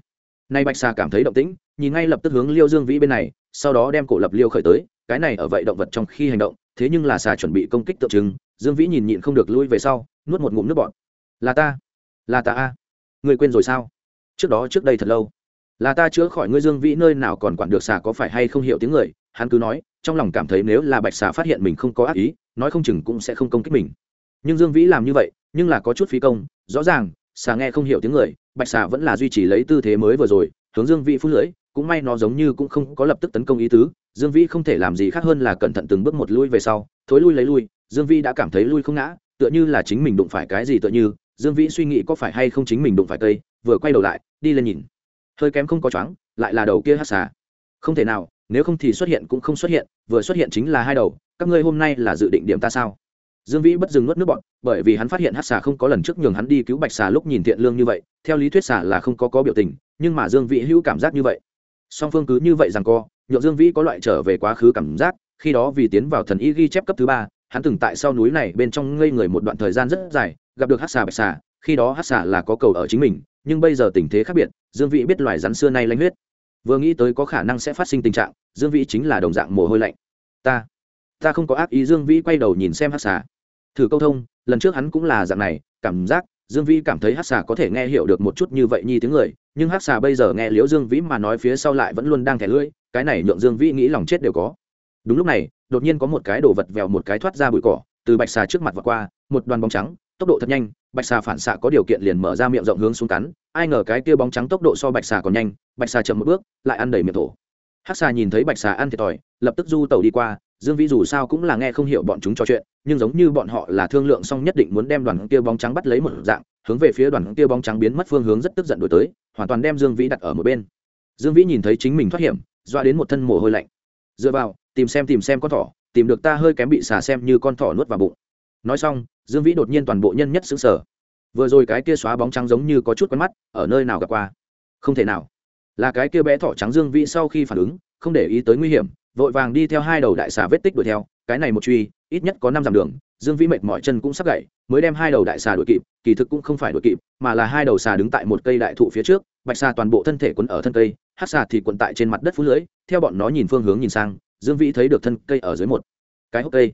Nay bạch xà cảm thấy động tĩnh, nhìn ngay lập tức hướng liêu dương vĩ bên này, sau đó đem cổ lập liêu khởi tới, cái này ở vậy động vật trong khi hành động, thế nhưng là xà chuẩn bị công kích tượng trưng. Dương vĩ nhìn nhịn không được lui về sau, nuốt một ngụm nước bọt. Là ta là ta a. Người quên rồi sao? Trước đó trước đây thật lâu. Là ta chữa khỏi ngươi dương vĩ, nơi nào còn quản được xà có phải hay không hiểu tiếng người. Hắn cứ nói, trong lòng cảm thấy nếu là bạch xà phát hiện mình không có ác ý, nói không chừng cũng sẽ không công kích mình. Nhưng dương vĩ làm như vậy nhưng là có chút phí công, rõ ràng, xà nghe không hiểu tiếng người, bạch xà vẫn là duy trì lấy tư thế mới vừa rồi, hướng dương vĩ phút lưỡi, cũng may nó giống như cũng không có lập tức tấn công ý tứ, dương vĩ không thể làm gì khác hơn là cẩn thận từng bước một lui về sau, thối lui lấy lui, dương vĩ đã cảm thấy lui không ngã, tựa như là chính mình đụng phải cái gì tựa như, dương vĩ suy nghĩ có phải hay không chính mình đụng phải cây, vừa quay đầu lại, đi lên nhìn. Hơi kém không có choáng, lại là đầu kia hát xà. Không thể nào, nếu không thì xuất hiện cũng không xuất hiện, vừa xuất hiện chính là hai đầu, các ngươi hôm nay là dự định điểm ta sao? Dương vĩ bất dừng nuốt nước bọn bởi vì hắn phát hiện hát xà không có lần trước nhường hắn đi cứu bạch xà lúc nhìn thiện lương như vậy, theo lý thuyết xà là không có có biểu tình, nhưng mà dương vĩ hữu cảm giác như vậy. Song phương cứ như vậy rằng co, nhượng dương vĩ có loại trở về quá khứ cảm giác, khi đó vì tiến vào thần y ghi chép cấp thứ ba, hắn từng tại sau núi này bên trong ngây người một đoạn thời gian rất dài, gặp được hát xà bạch xà, khi đó hát xà là có cầu ở chính mình, nhưng bây giờ tình thế khác biệt, dương vĩ biết loài rắn xưa nay lanh huyết. Vừa nghĩ tới có khả năng sẽ phát sinh tình trạng, dương vĩ chính là đồng dạng mồ hôi lạnh. Ta ta không có ác ý. Dương vĩ quay đầu nhìn xem hát xà thử câu thông, lần trước hắn cũng là dạng này, cảm giác, dương vĩ cảm thấy hát xà có thể nghe hiểu được một chút như vậy nhi tiếng người, nhưng hát xà bây giờ nghe liễu dương vĩ mà nói phía sau lại vẫn luôn đang thẻ lưỡi, cái này nhượng dương vĩ nghĩ lòng chết đều có. Đúng lúc này, đột nhiên có một cái đồ vật vèo một cái thoát ra bụi cỏ, từ bạch xà trước mặt và qua, một đoàn bóng trắng, tốc độ thật nhanh, bạch xà phản xạ có điều kiện liền mở ra miệng rộng hướng xuống cắn, ai ngờ cái kia bóng trắng tốc độ so bạch xà còn nhanh, bạch xà chậm một bước, lại ăn đầy miệng thổ. Hắc xà nhìn thấy bạch xà ăn thiệt thòi, lập tức du tàu đi qua dương vĩ dù sao cũng là nghe không hiểu bọn chúng trò chuyện, nhưng giống như bọn họ là thương lượng xong nhất định muốn đem đoàn kia bóng trắng bắt lấy một dạng, hướng về phía đoàn kia bóng trắng biến mất phương hướng rất tức giận đổi tới, hoàn toàn đem dương vĩ đặt ở một bên. Dương vĩ nhìn thấy chính mình thoát hiểm, doa đến một thân mồ hôi lạnh. Dựa vào, tìm xem tìm xem con thỏ, tìm được ta hơi kém bị xà xem như con thỏ nuốt vào bụng. Nói xong, dương vĩ đột nhiên toàn bộ nhân nhất xứng sở vừa rồi cái kia xóa bóng trắng giống như có chút quen mắt, ở nơi nào gặp qua? Không thể nào. Là cái kia bé thỏ trắng dương vĩ sau khi phản ứng, không để ý tới nguy hiểm vội vàng đi theo hai đầu đại xà vết tích đuổi theo cái này một truy ít nhất có năm dặm đường dương vĩ mệt mỏi chân cũng sắp gãy, mới đem hai đầu đại xà đuổi kịp kỳ thực cũng không phải đuổi kịp mà là hai đầu xà đứng tại một cây đại thụ phía trước bạch xà toàn bộ thân thể quấn ở thân cây hát xà thì quấn tại trên mặt đất phú lưới theo bọn nó nhìn phương hướng nhìn sang dương vĩ thấy được thân cây ở dưới một cái hốc cây.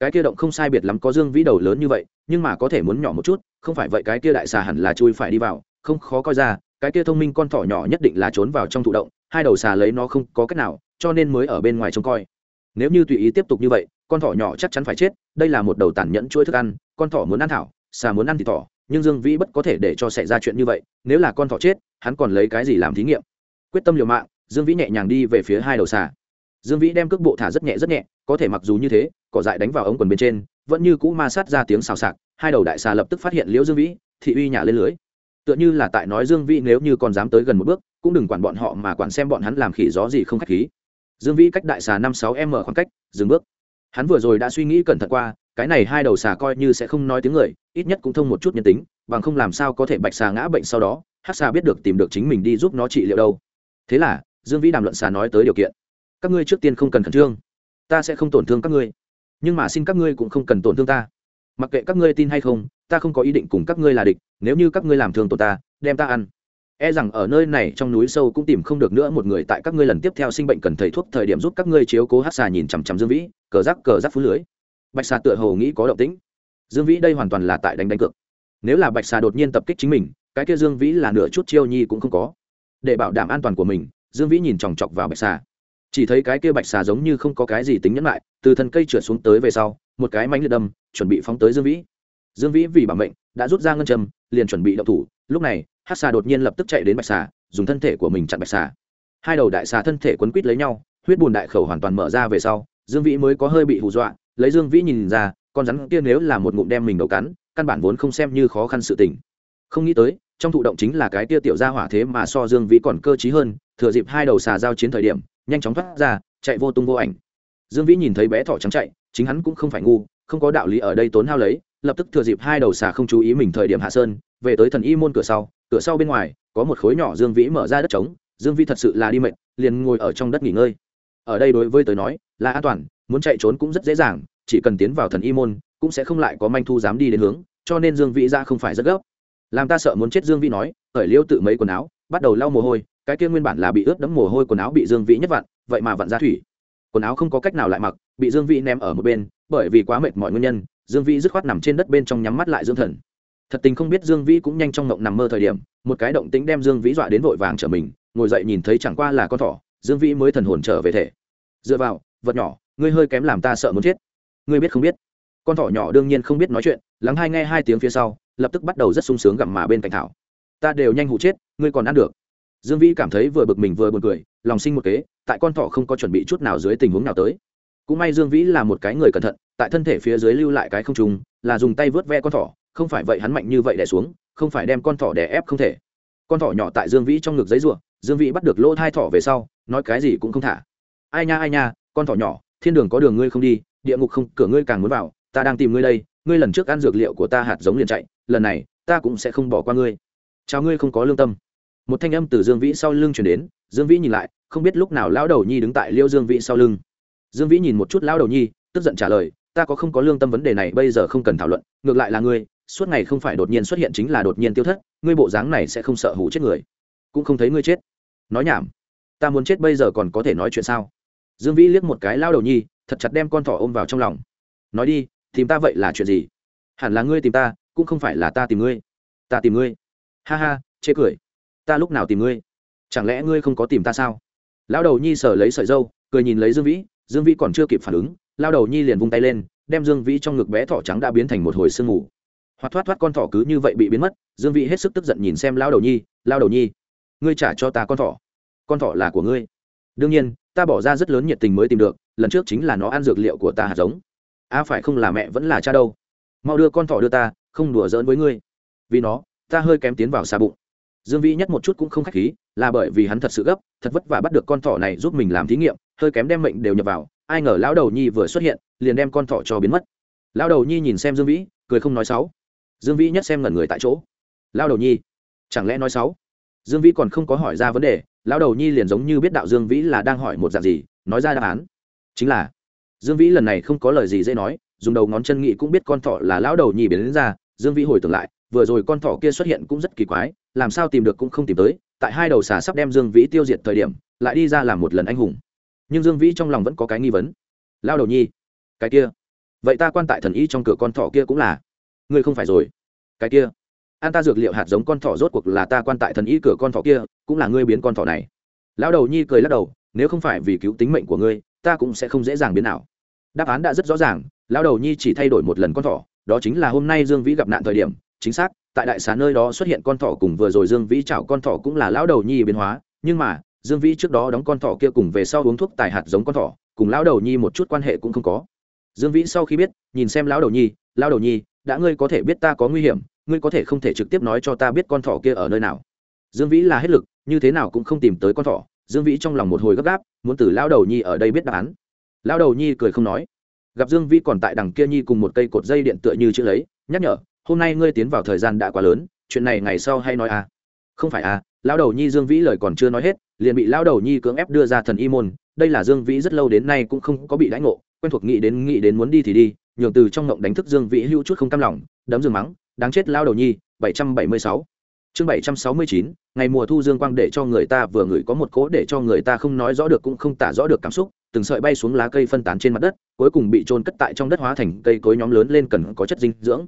Cái kia động không sai biệt lắm có dương vĩ đầu lớn như vậy nhưng mà có thể muốn nhỏ một chút không phải vậy cái kia đại xà hẳn là chui phải đi vào không khó coi ra cái kia thông minh con thỏ nhỏ nhất định là trốn vào trong thụ động hai đầu xà lấy nó không có cách nào, cho nên mới ở bên ngoài trông coi. Nếu như tùy ý tiếp tục như vậy, con thỏ nhỏ chắc chắn phải chết, đây là một đầu tàn nhẫn chuỗi thức ăn, con thỏ muốn ăn thảo, xà muốn ăn thì thỏ, nhưng dương vĩ bất có thể để cho xảy ra chuyện như vậy, nếu là con thỏ chết, hắn còn lấy cái gì làm thí nghiệm? Quyết tâm liều mạng, dương vĩ nhẹ nhàng đi về phía hai đầu xà. Dương vĩ đem cước bộ thả rất nhẹ rất nhẹ, có thể mặc dù như thế, cỏ dại đánh vào ống quần bên trên, vẫn như cũ ma sát ra tiếng xào xạc, hai đầu đại xà lập tức phát hiện liễu dương vĩ, thị uy nhả lên lưới tựa như là tại nói dương vĩ nếu như còn dám tới gần một bước, cũng đừng quản bọn họ mà quản xem bọn hắn làm khỉ gió gì không khách khí. Dương vĩ cách đại xà năm sáu m khoảng cách, dừng bước. Hắn vừa rồi đã suy nghĩ cẩn thận qua, cái này hai đầu xà coi như sẽ không nói tiếng người, ít nhất cũng thông một chút nhân tính, bằng không làm sao có thể bạch xà ngã bệnh sau đó, hát xà biết được tìm được chính mình đi giúp nó trị liệu đâu. Thế là, dương vĩ đàm luận xà nói tới điều kiện. Các ngươi trước tiên không cần khẩn trương. Ta sẽ không tổn thương các ngươi. Nhưng mà xin các ngươi cũng không cần tổn thương ta. Mặc kệ các ngươi tin hay không ta không có ý định cùng các ngươi là địch, nếu như các ngươi làm thương tổn ta, đem ta ăn. E rằng ở nơi này trong núi sâu cũng tìm không được nữa một người tại các ngươi lần tiếp theo sinh bệnh cần thầy thuốc thời điểm giúp các ngươi chiếu cố hát xà nhìn chằm chằm dương vĩ, cờ rắc cờ rắc phú lưới. Bạch xà tựa hồ nghĩ có động tĩnh. Dương vĩ đây hoàn toàn là tại đánh đánh cược. Nếu là bạch xà đột nhiên tập kích chính mình, cái kia dương vĩ là nửa chút chiêu nhi cũng không có. Để bảo đảm an toàn của mình, dương vĩ nhìn chòng chọc vào bạch xà. Chỉ thấy cái kia bạch xà giống như không có cái gì tính nhẫn lại, từ thân cây trượt xuống tới về sau, một cái mánh liệt đâm, chuẩn bị phóng tới dương vĩ dương vĩ vì bảo mệnh, đã rút ra ngân châm, liền chuẩn bị động thủ. Lúc này hát xà đột nhiên lập tức chạy đến bạch xà, dùng thân thể của mình chặn bạch xà. Hai đầu đại xà thân thể quấn quít lấy nhau, huyết bùn đại khẩu hoàn toàn mở ra về sau, dương vĩ mới có hơi bị hù dọa, lấy dương vĩ nhìn ra, con rắn kia nếu là một ngụm đem mình đầu cắn, căn bản vốn không xem như khó khăn sự tình. Không nghĩ tới, trong thụ động chính là cái tia tiểu gia hỏa thế mà so dương vĩ còn cơ t r í hơn, thừa dịp hai đầu xà giao chiến thời điểm, nhanh chóng thoát ra, chạy vô tung vô ảnh. Dương vĩ nhìn thấy bé thỏ trắng chạy, chính hắn cũng không phải ngu, không có đạo lý ở đây tốn hao lấy lập tức thừa dịp hai đầu xà không chú ý mình thời điểm hạ sơn, về tới thần y môn cửa sau cửa sau bên ngoài, có một khối nhỏ dương vĩ mở ra đất trống, dương vĩ thật sự là đi mệt, liền ngồi ở trong đất nghỉ ngơi. Ở đây đối với tới nói, là an toàn, muốn chạy trốn cũng rất dễ dàng, chỉ cần tiến vào thần y môn, cũng sẽ không lại có manh thu dám đi đến hướng, cho nên dương vĩ ra không phải rất gấp. Làm ta sợ muốn chết dương vĩ nói, khởi liêu tự mấy quần áo, bắt đầu lau mồ hôi, cái kia nguyên bản là bị ướt đẫm mồ hôi quần áo bị dương vĩ nhất vặn, vậy mà vặn ra thủy. Quần áo không có cách nào lại mặc, bị dương vĩ ném ở một bên, bởi vì quá mệt mọi nguyên nhân dương vĩ dứt khoát nằm trên đất bên trong nhắm mắt lại dưỡng thần. Thật tình không biết dương vĩ cũng nhanh trong ngộng nằm mơ thời điểm, một cái động tĩnh đem dương vĩ dọa đến vội vàng trở mình, ngồi dậy nhìn thấy chẳng qua là con thỏ, dương vĩ mới thần hồn trở về thể. Dựa vào, vật nhỏ, ngươi hơi kém làm ta sợ muốn chết. Ngươi biết không biết? Con thỏ nhỏ đương nhiên không biết nói chuyện, lắng hai nghe hai tiếng phía sau, lập tức bắt đầu rất sung sướng gặm mà bên cạnh thảo. Ta đều nhanh hụ chết, ngươi còn ăn được. Dương vĩ cảm thấy vừa bực mình vừa buồn cười, lòng sinh một kế, tại con thỏ không có chuẩn bị chút nào dưới tình huống nào tới cũng may dương vĩ là một cái người cẩn thận, tại thân thể phía dưới lưu lại cái không trùng, là dùng tay vớt ve con thỏ, không phải vậy hắn mạnh như vậy đè xuống, không phải đem con thỏ đè ép không thể. Con thỏ nhỏ tại dương vĩ trong ngực giấy ruộng dương vĩ bắt được lỗ thai thỏ về sau, nói cái gì cũng không thả. Ai nha ai nha, con thỏ nhỏ, thiên đường có đường ngươi không đi, địa ngục không, cửa ngươi càng muốn vào, ta đang tìm ngươi đây, ngươi lần trước ăn dược liệu của ta hạt giống liền chạy, lần này, ta cũng sẽ không bỏ qua ngươi. Chào ngươi không có lương tâm. Một thanh âm từ dương vĩ sau lưng chuyển đến, dương vĩ nhìn lại, không biết lúc nào lão đầu nhi đứng tại liêu dương vĩ sau lưng dương vĩ nhìn một chút lão đầu nhi, tức giận trả lời, ta có không có lương tâm vấn đề này bây giờ không cần thảo luận, ngược lại là ngươi, suốt ngày không phải đột nhiên xuất hiện chính là đột nhiên tiêu thất, ngươi bộ dáng này sẽ không sợ hủ chết người, cũng không thấy ngươi chết. Nói nhảm, ta muốn chết bây giờ còn có thể nói chuyện sao? Dương vĩ liếc một cái lao đầu nhi, thật chặt đem con thỏ ôm vào trong lòng. Nói đi, tìm ta vậy là chuyện gì? Hẳn là ngươi tìm ta, cũng không phải là ta tìm ngươi. Ta tìm ngươi. Ha ha, chê cười. Ta lúc nào tìm ngươi? Chẳng lẽ ngươi không có tìm ta sao? Lão đầu nhi sở lấy sợi dâu, cười nhìn lấy dương vĩ dương vĩ còn chưa kịp phản ứng, lao đầu nhi liền vung tay lên, đem dương vĩ trong ngực bé thỏ trắng đã biến thành một hồi sương mù. Hoạt thoát thoát con thỏ cứ như vậy bị biến mất, dương vĩ hết sức tức giận nhìn xem lao đầu nhi, lao đầu nhi, ngươi trả cho ta con thỏ. Con thỏ là của ngươi. Đương nhiên, ta bỏ ra rất lớn nhiệt tình mới tìm được, lần trước chính là nó ăn dược liệu của ta hạt giống. A phải không là mẹ vẫn là cha đâu? Mau đưa con thỏ đưa ta, không đùa giỡn với ngươi. Vì nó, ta hơi kém tiến vào xa bụng. Dương vĩ nhất một chút cũng không k h á c h khí, là bởi vì hắn thật sự gấp, thật vất vả bắt được con thỏ này giúp mình làm thí nghiệm hơi kém đem mệnh đều nhập vào, ai ngờ lão đầu nhi vừa xuất hiện, liền đem con thỏ cho biến mất. Lão đầu nhi nhìn xem dương vĩ, cười không nói sáu. Dương vĩ nhất xem ngẩn người tại chỗ. Lão đầu nhi, chẳng lẽ nói sáu? Dương vĩ còn không có hỏi ra vấn đề, lão đầu nhi liền giống như biết đạo dương vĩ là đang hỏi một dạng gì, nói ra đáp án. Chính là, dương vĩ lần này không có lời gì dễ nói, dùng đầu ngón chân nghị cũng biết con thỏ là lão đầu nhi biến đến ra, dương vĩ hồi tưởng lại, vừa rồi con thỏ kia xuất hiện cũng rất kỳ quái, làm sao tìm được cũng không tìm tới, tại hai đầu xà sắp đem dương vĩ tiêu diệt thời điểm, lại đi ra làm một lần anh hùng nhưng dương vĩ trong lòng vẫn có cái nghi vấn. Lao đầu nhi, cái kia, vậy ta quan tại thần y trong cửa con thỏ kia cũng là, ngươi không phải rồi. Cái kia, an ta dược liệu hạt giống con thỏ rốt cuộc là ta quan tại thần y cửa con thỏ kia, cũng là ngươi biến con thỏ này. Lão đầu nhi cười lắc đầu, nếu không phải vì cứu tính mệnh của ngươi, ta cũng sẽ không dễ dàng biến nào đáp án đã rất rõ ràng lão đầu nhi chỉ thay đổi một lần con thỏ, đó chính là hôm nay dương vĩ gặp nạn thời điểm, chính xác, tại đại xá nơi đó xuất hiện con thỏ cùng vừa rồi dương vĩ chảo con thỏ cũng là lão đầu nhi biến hóa, nhưng mà dương vĩ trước đó đóng con thỏ kia cùng về sau uống thuốc tài hạt giống con thỏ, cùng lão đầu nhi một chút quan hệ cũng không có. Dương vĩ sau khi biết, nhìn xem lão đầu nhi, lão đầu nhi, đã ngươi có thể biết ta có nguy hiểm, ngươi có thể không thể trực tiếp nói cho ta biết con thỏ kia ở nơi nào. Dương vĩ là hết lực, như thế nào cũng không tìm tới con thỏ, dương vĩ trong lòng một hồi gấp gáp, muốn từ Lão đầu nhi ở đây biết đáp án. Lão đầu nhi cười không nói. Gặp dương vĩ còn tại đằng kia nhi cùng một cây cột dây điện tựa như chữ lấy, nhắc nhở, hôm nay ngươi tiến vào thời gian đã quá lớn, chuyện này ngày sau hay nói à. Không phải à lão đầu nhi dương vĩ lời còn chưa nói hết, liền bị lão đầu nhi cưỡng ép đưa ra thần y môn. Đây là dương vĩ rất lâu đến nay cũng không có bị lãnh ngộ, quen thuộc nghĩ đến nghĩ đến muốn đi thì đi, nhường từ trong ngộng đánh thức dương vĩ hữu chút không cam lòng, đấm dương mắng, đáng chết lão đầu nhi, bảy trăm bảy mươi sáu. Chương bảy trăm sáu mươi chín, ngày mùa thu dương quang để cho người ta vừa ngửi có một cỗ để cho người ta không nói rõ được cũng không tả rõ được cảm xúc, từng sợi bay xuống lá cây phân tán trên mặt đất, cuối cùng bị trôn cất tại trong đất hóa thành cây cối nhóm lớn lên cần có chất dinh dưỡng.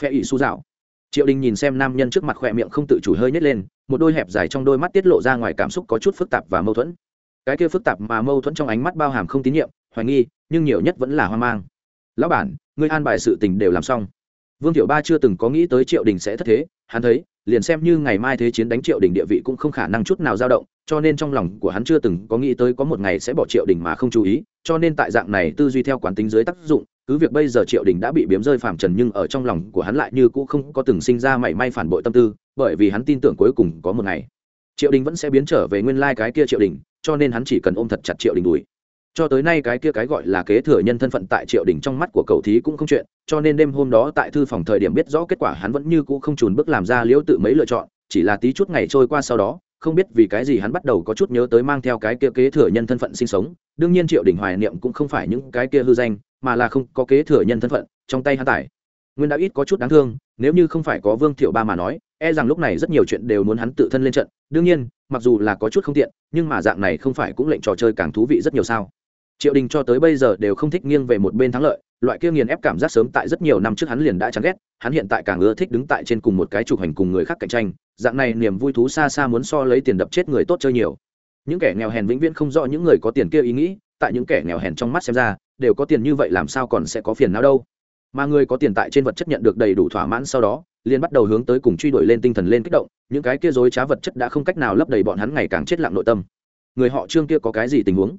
Phe ỉ su dạo triệu đình nhìn xem nam nhân trước mặt khỏe miệng không tự chủ hơi nhét lên, một đôi hẹp dài trong đôi mắt tiết lộ ra ngoài cảm xúc có chút phức tạp và mâu thuẫn. Cái kia phức tạp mà mâu thuẫn trong ánh mắt bao hàm không tín nhiệm, hoài nghi, nhưng nhiều nhất vẫn là hoang mang. Lão bản, ngươi an bài sự tình đều làm xong. Vương tiểu ba chưa từng có nghĩ tới triệu đình sẽ thất thế, hắn thấy, liền xem như ngày mai thế chiến đánh triệu đình địa vị cũng không khả năng chút nào dao động, cho nên trong lòng của hắn chưa từng có nghĩ tới có một ngày sẽ bỏ triệu đình mà không chú ý, cho nên tại dạng này tư duy theo quán tính dưới tác dụng cứ việc bây giờ triệu đình đã bị biếm rơi phàm trần nhưng ở trong lòng của hắn lại như cũ không có từng sinh ra mảy may phản bội tâm tư, bởi vì hắn tin tưởng cuối cùng có một ngày, triệu đình vẫn sẽ biến trở về nguyên lai cái kia triệu đình, cho nên hắn chỉ cần ôm thật chặt triệu đình đùi. Cho tới nay cái kia cái gọi là kế thừa nhân thân phận tại triệu đình trong mắt của cầu thí cũng không chuyện, cho nên đêm hôm đó tại thư phòng thời điểm biết rõ kết quả hắn vẫn như cũ không trùn bước làm ra liễu tự mấy lựa chọn, chỉ là tí chút ngày trôi qua sau đó, không biết vì cái gì hắn bắt đầu có chút nhớ tới mang theo cái kia kế thừa nhân thân phận sinh sống. Đương nhiên triệu đình hoài niệm cũng không phải những cái kia hư danh mà là không có kế thừa nhân thân phận, trong tay hắn tải. Nguyên đã ít có chút đáng thương, nếu như không phải có vương thiệu ba mà nói e rằng lúc này rất nhiều chuyện đều muốn hắn tự thân lên trận. Đương nhiên, mặc dù là có chút không tiện, nhưng mà dạng này không phải cũng lệnh trò chơi càng thú vị rất nhiều sao? Triệu đình cho tới bây giờ đều không thích nghiêng về một bên thắng lợi, loại kia nghiền ép cảm giác sớm tại rất nhiều năm trước hắn liền đã chán ghét, hắn hiện tại càng ưa thích đứng tại trên cùng một cái chụp hành cùng người khác cạnh tranh, dạng này niềm vui thú xa xa muốn so lấy tiền đập chết người tốt chơi nhiều. Những kẻ nghèo hèn vĩnh viễn không rõ những người có tiền kia ý nghĩ tại những kẻ nghèo hèn trong mắt xem ra, đều có tiền như vậy làm sao còn sẽ có phiền não đâu. Mà người có tiền tại trên vật chất nhận được đầy đủ thỏa mãn sau đó, liền bắt đầu hướng tới cùng truy đuổi lên tinh thần lên kích động, những cái kia dối trá vật chất đã không cách nào lấp đầy bọn hắn ngày càng chết lặng nội tâm. Người họ trương kia có cái gì tình huống?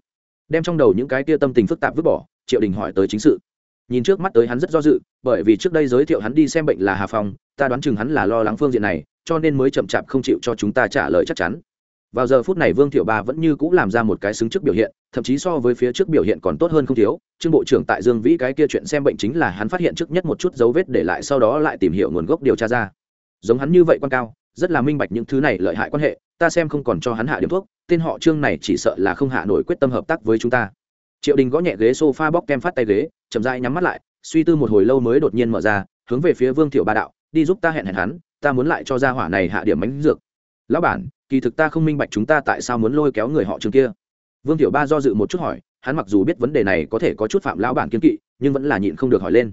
Đem trong đầu những cái kia tâm tình phức tạp vứt bỏ, triệu đình hỏi tới chính sự. Nhìn trước mắt tới hắn rất do dự, bởi vì trước đây giới thiệu hắn đi xem bệnh là hà phong, ta đoán chừng hắn là lo lắng phương diện này, cho nên mới chậm chạp không chịu cho chúng ta trả lời chắc chắn vào giờ phút này vương thiệu ba vẫn như c ũ làm ra một cái xứng trước biểu hiện, thậm chí so với phía trước biểu hiện còn tốt hơn không thiếu. Trương bộ trưởng tại dương vĩ cái kia chuyện xem bệnh chính là hắn phát hiện trước nhất một chút dấu vết để lại sau đó lại tìm hiểu nguồn gốc điều tra ra. Giống hắn như vậy quan cao, rất là minh bạch những thứ này lợi hại quan hệ, ta xem không còn cho hắn hạ điểm thuốc, tên họ trương này chỉ sợ là không hạ nổi quyết tâm hợp tác với chúng ta. Triệu đình gõ nhẹ ghế s o f a bóc kem phát tay ghế, chậm dai nhắm mắt lại, suy tư một hồi lâu mới đột nhiên mở ra, hướng về phía vương thiệu ba đạo, đi giúp ta hẹn hẹn hắn, ta muốn lại cho gia hỏa này hạ điểm bánh dược. Lão bản kỳ thực ta không minh bạch chúng ta tại sao muốn lôi kéo người họ trường kia. Vương tiểu ba do dự một chút hỏi, hắn mặc dù biết vấn đề này có thể có chút phạm lão bản kiên kỵ, nhưng vẫn là nhịn không được hỏi lên.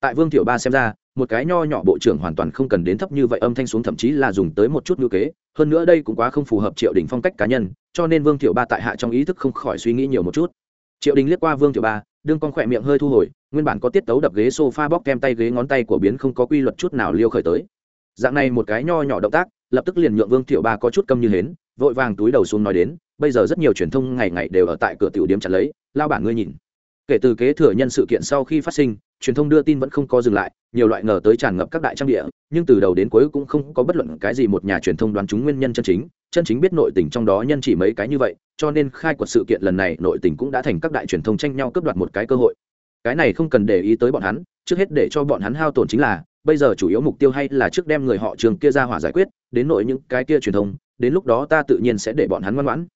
Tại vương tiểu ba xem ra, một cái nho nhỏ bộ trưởng hoàn toàn không cần đến thấp như vậy âm thanh xuống thậm chí là dùng tới một chút ngữ kế, hơn nữa đây cũng quá không phù hợp triệu đình phong cách cá nhân, cho nên vương tiểu ba tại hạ trong ý thức không khỏi suy nghĩ nhiều một chút. Triệu đình liếc qua vương tiểu ba, đương con khỏe miệng hơi thu hồi, nguyên bản có tiết tấu đập ghế s o f a bóc kem tay ghế ngón tay của biến không có quy luật chút nào liêu khởi tới. Dạng này một cái nho nhỏ động tác lập tức liền nhượng vương tiểu ba có chút câm như hến, vội vàng túi đầu xuống nói đến, bây giờ rất nhiều truyền thông ngày ngày đều ở tại cửa tiểu điểm chặt lấy, lao bản ngươi nhìn. Kể từ kế thừa nhân sự kiện sau khi phát sinh, truyền thông đưa tin vẫn không có dừng lại, nhiều loại ngờ tới tràn ngập các đại trang địa, nhưng từ đầu đến cuối cũng không có bất luận cái gì một nhà truyền thông đoán chúng nguyên nhân chân chính chân chính biết nội tình trong đó nhân chỉ mấy cái như vậy, cho nên khai quật sự kiện lần này nội tình cũng đã thành các đại truyền thông tranh nhau cướp đoạt một cái cơ hội. Cái này không cần để ý tới bọn hắn, trước hết để cho bọn hắn hao tổn chính là bây giờ chủ yếu mục tiêu hay là trước đem người họ trường kia ra hỏa giải quyết, đến nội những cái kia truyền thông, đến lúc đó ta tự nhiên sẽ để bọn hắn ngoan ngoãn.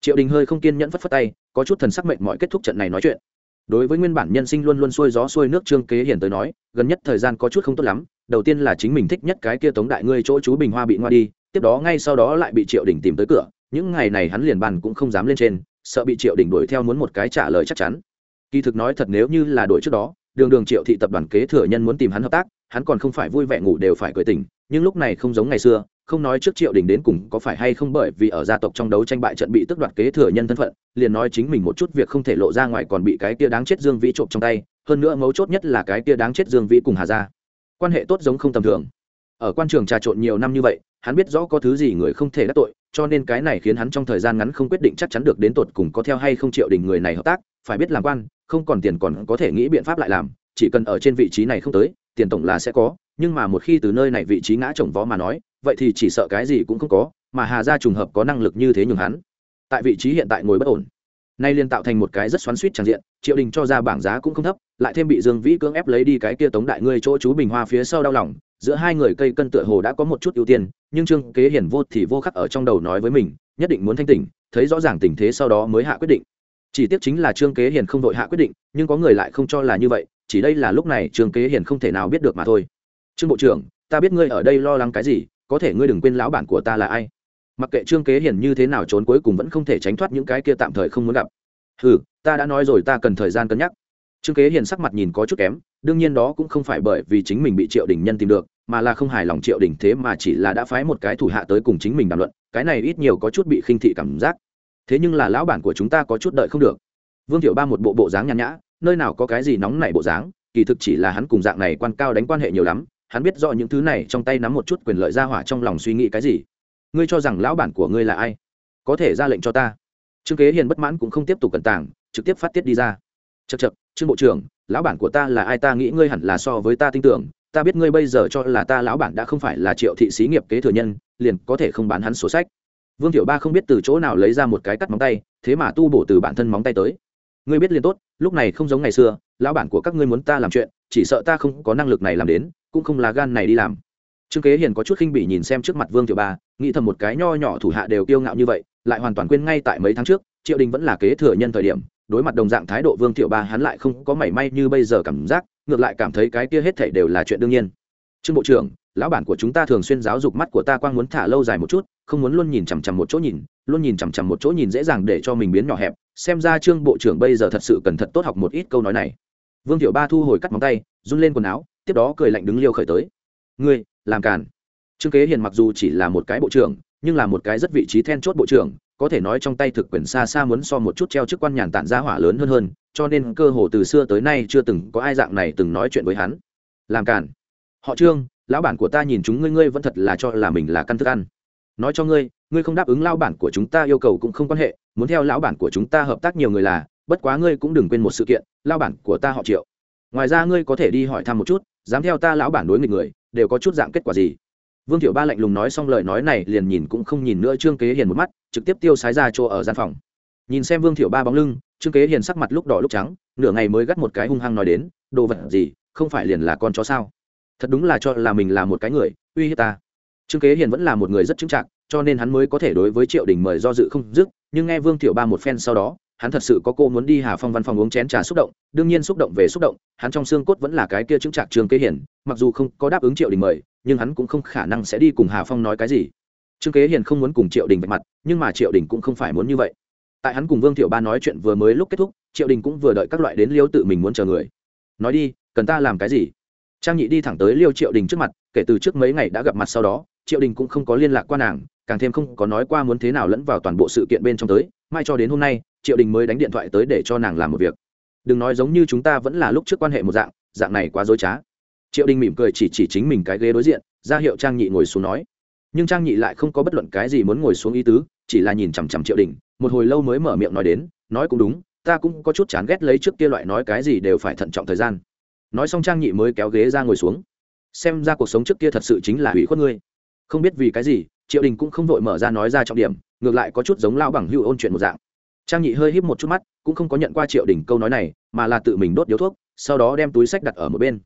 Triệu đình hơi không kiên nhẫn phất phất tay, có chút thần sắc mệnh mọi kết thúc trận này nói chuyện. Đối với nguyên bản nhân sinh luôn luôn xuôi gió xuôi nước trương kế hiển tới nói, gần nhất thời gian có chút không tốt lắm, đầu tiên là chính mình thích nhất cái kia tống đại ngươi chỗ chú bình hoa bị ngoa đi, tiếp đó ngay sau đó lại bị triệu đình tìm tới cửa, những ngày này hắn liền bàn cũng không dám lên trên, sợ bị triệu đình đuổi theo muốn một cái trả lời chắc chắn. Kỳ thực nói thật nếu như là đuổi trước đó, đường đường triệu thị tập đoàn kế thừa nhân muốn tìm hắn hợp tác hắn còn không phải vui vẻ ngủ đều phải cười tỉnh, nhưng lúc này không giống ngày xưa, không nói trước triệu đình đến cùng có phải hay không bởi vì ở gia tộc trong đấu tranh bại trận bị tước đoạt kế thừa nhân thân phận, liền nói chính mình một chút việc không thể lộ ra ngoài còn bị cái kia đáng chết dương vĩ trộm trong tay, hơn nữa mấu chốt nhất là cái kia đáng chết dương vĩ cùng hà gia. Quan hệ tốt giống không tầm thường. Ở quan trường trà trộn nhiều năm như vậy, hắn biết rõ có thứ gì người không thể đắc tội, cho nên cái này khiến hắn trong thời gian ngắn không quyết định chắc chắn được đến tột cùng có theo hay không triệu đình người này hợp tác, phải biết làm quan, không còn tiền còn có thể nghĩ biện pháp lại làm, chỉ cần ở trên vị trí này không tới tiền tổng là sẽ có, nhưng mà một khi từ nơi này vị trí ngã chồng vó mà nói, vậy thì chỉ sợ cái gì cũng không có, mà hà gia trùng hợp có năng lực như thế nhường hắn. Tại vị trí hiện tại ngồi bất ổn. Nay liên tạo thành một cái rất xoắn suýt tràn diện, triệu đình cho ra bảng giá cũng không thấp, lại thêm bị dương vĩ cưỡng ép lấy đi cái kia tống đại ngươi chỗ chú bình hoa phía sau đau lòng, giữa hai người cây cân tựa hồ đã có một chút ưu tiên, nhưng trương kế hiển vô thì vô khắc ở trong đầu nói với mình, nhất định muốn thanh tỉnh, thấy rõ ràng tình thế sau đó mới hạ quyết định. Chỉ tiếc chính là trương kế hiển không đội hạ quyết định, nhưng có người lại không cho là như vậy chỉ đây là lúc này trương kế hiển không thể nào biết được mà thôi. Trương bộ trưởng, ta biết ngươi ở đây lo lắng cái gì, có thể ngươi đừng quên lão bản của ta là ai. Mặc kệ trương kế hiển như thế nào trốn cuối cùng vẫn không thể tránh thoát những cái kia tạm thời không muốn gặp. Ừ ta đã nói rồi, ta cần thời gian cân nhắc. Trương kế hiển sắc mặt nhìn có chút kém, đương nhiên đó cũng không phải bởi vì chính mình bị triệu đình nhân tìm được, mà là không hài lòng triệu đình thế mà chỉ là đã phái một cái thủ hạ tới cùng chính mình đàm luận, cái này ít nhiều có chút bị khinh thị cảm giác. Thế nhưng là lão bản của chúng ta có chút đợi không được. Vương thiệu ba một bộ bộ dáng nhàn nhã nơi nào có cái gì nóng nảy bộ dáng, kỳ thực chỉ là hắn cùng dạng này quan cao đánh quan hệ nhiều lắm, hắn biết rõ những thứ này trong tay nắm một chút quyền lợi ra hỏa trong lòng suy nghĩ cái gì. Ngươi cho rằng lão bản của ngươi là ai? Có thể ra lệnh cho ta. Trương kế hiền bất mãn cũng không tiếp tục cẩn tàng, trực tiếp phát tiết đi ra. Chật chật trương bộ trưởng, lão bản của ta là ai ta nghĩ ngươi hẳn là so với ta tin tưởng, ta biết ngươi bây giờ cho là ta lão bản đã không phải là triệu thị xí nghiệp kế thừa nhân, liền có thể không bán hắn sổ sách. Vương tiểu ba không biết từ chỗ nào lấy ra một cái cắt móng tay, thế mà tu bổ từ bản thân móng tay tới ngươi biết liền tốt, lúc này không giống ngày xưa, lão bản của các ngươi muốn ta làm chuyện, chỉ sợ ta không có năng lực này làm đến, cũng không là gan này đi làm. Trương kế hiền có chút khinh bỉ nhìn xem trước mặt vương tiểu ba, nghĩ thầm một cái nho nhỏ thủ hạ đều kiêu ngạo như vậy, lại hoàn toàn quên ngay tại mấy tháng trước, triệu đình vẫn là kế thừa nhân thời điểm, đối mặt đồng dạng thái độ vương tiểu ba hắn lại không có mảy may như bây giờ cảm giác, ngược lại cảm thấy cái kia hết thảy đều là chuyện đương nhiên. Trương bộ trưởng, lão bản của chúng ta thường xuyên giáo dục mắt của ta quang muốn thả lâu dài một chút, không muốn luôn nhìn chằm chằm một chỗ nhìn, luôn nhìn chằm chằm một chỗ nhìn dễ dàng để cho mình biến nhỏ hẹp xem ra trương bộ trưởng bây giờ thật sự cần thật tốt học một ít câu nói này. Vương tiểu ba thu hồi cắt móng tay, run lên quần áo, tiếp đó cười lạnh đứng liêu khởi tới. Ngươi, làm càn. Trương kế hiền mặc dù chỉ là một cái bộ trưởng, nhưng là một cái rất vị trí then chốt bộ trưởng, có thể nói trong tay thực quyền xa xa muốn so một chút treo chức quan nhàn tản ra hỏa lớn hơn hơn, cho nên cơ hồ từ xưa tới nay chưa từng có ai dạng này từng nói chuyện với hắn. Làm càn. Họ trương, lão bản của ta nhìn chúng ngươi ngươi vẫn thật là cho là mình là căn thức ăn. Nói cho ngươi ngươi không đáp ứng lão bản của chúng ta yêu cầu cũng không quan hệ, muốn theo lão bản của chúng ta hợp tác nhiều người là, bất quá ngươi cũng đừng quên một sự kiện, lão bản của ta họ triệu. Ngoài ra ngươi có thể đi hỏi thăm một chút, dám theo ta lão bản đối nghịch người, đều có chút dạng kết quả gì? Vương thiệu ba lạnh lùng nói xong lời nói này liền nhìn cũng không nhìn nữa trương kế hiền một mắt, trực tiếp tiêu sái ra chỗ ở gian phòng. Nhìn xem vương thiệu ba bóng lưng, trương kế hiền sắc mặt lúc đỏ lúc trắng, nửa ngày mới gắt một cái hung hăng nói đến, đồ vật gì, không phải liền là con chó sao? Thật đúng là cho là mình là một cái người, uy hiếp ta. Trương kế hiền vẫn là một người rất chững chạc cho nên hắn mới có thể đối với triệu đình mời do dự không dứt, nhưng nghe vương thiệu ba một phen sau đó, hắn thật sự có cô muốn đi hà phong văn phòng uống chén trà xúc động, đương nhiên xúc động về xúc động, hắn trong xương cốt vẫn là cái kia chứng trạc trương kế hiển, mặc dù không có đáp ứng triệu đình mời, nhưng hắn cũng không khả năng sẽ đi cùng hà phong nói cái gì. Trương kế hiển không muốn cùng triệu đình vạch mặt, nhưng mà triệu đình cũng không phải muốn như vậy. Tại hắn cùng vương thiệu ba nói chuyện vừa mới lúc kết thúc, triệu đình cũng vừa đợi các loại đến liêu tự mình muốn chờ người. Nói đi, cần ta làm cái gì? Trang nhị đi thẳng tới liêu triệu đình trước mặt, kể từ trước mấy ngày đã gặp mặt sau đó triệu đình cũng không có liên lạc qua nàng, càng thêm không có nói qua muốn thế nào lẫn vào toàn bộ sự kiện bên trong tới. Mai cho đến hôm nay, triệu đình mới đánh điện thoại tới để cho nàng làm một việc. Đừng nói giống như chúng ta vẫn là lúc trước quan hệ một dạng dạng này quá dối trá. Triệu đình mỉm cười chỉ chỉ chính mình cái ghế đối diện, ra hiệu trang nhị ngồi xuống nói. Nhưng trang nhị lại không có bất luận cái gì muốn ngồi xuống ý tứ, chỉ là nhìn chằm chằm triệu đình, một hồi lâu mới mở miệng nói đến, nói cũng đúng, ta cũng có chút chán ghét lấy trước kia loại nói cái gì đều phải thận trọng thời gian. Nói xong trang nhị mới kéo ghế ra ngồi xuống. Xem ra cuộc sống trước kia thật sự chính là hủy khuất ngươi không biết vì cái gì, triệu đình cũng không vội mở ra nói ra trọng điểm, ngược lại có chút giống lao bằng hưu ôn chuyện một dạng. Trang nhị hơi híp một chút mắt, cũng không có nhận qua triệu đình câu nói này, mà là tự mình đốt điếu thuốc, sau đó đem túi sách đặt ở một bên.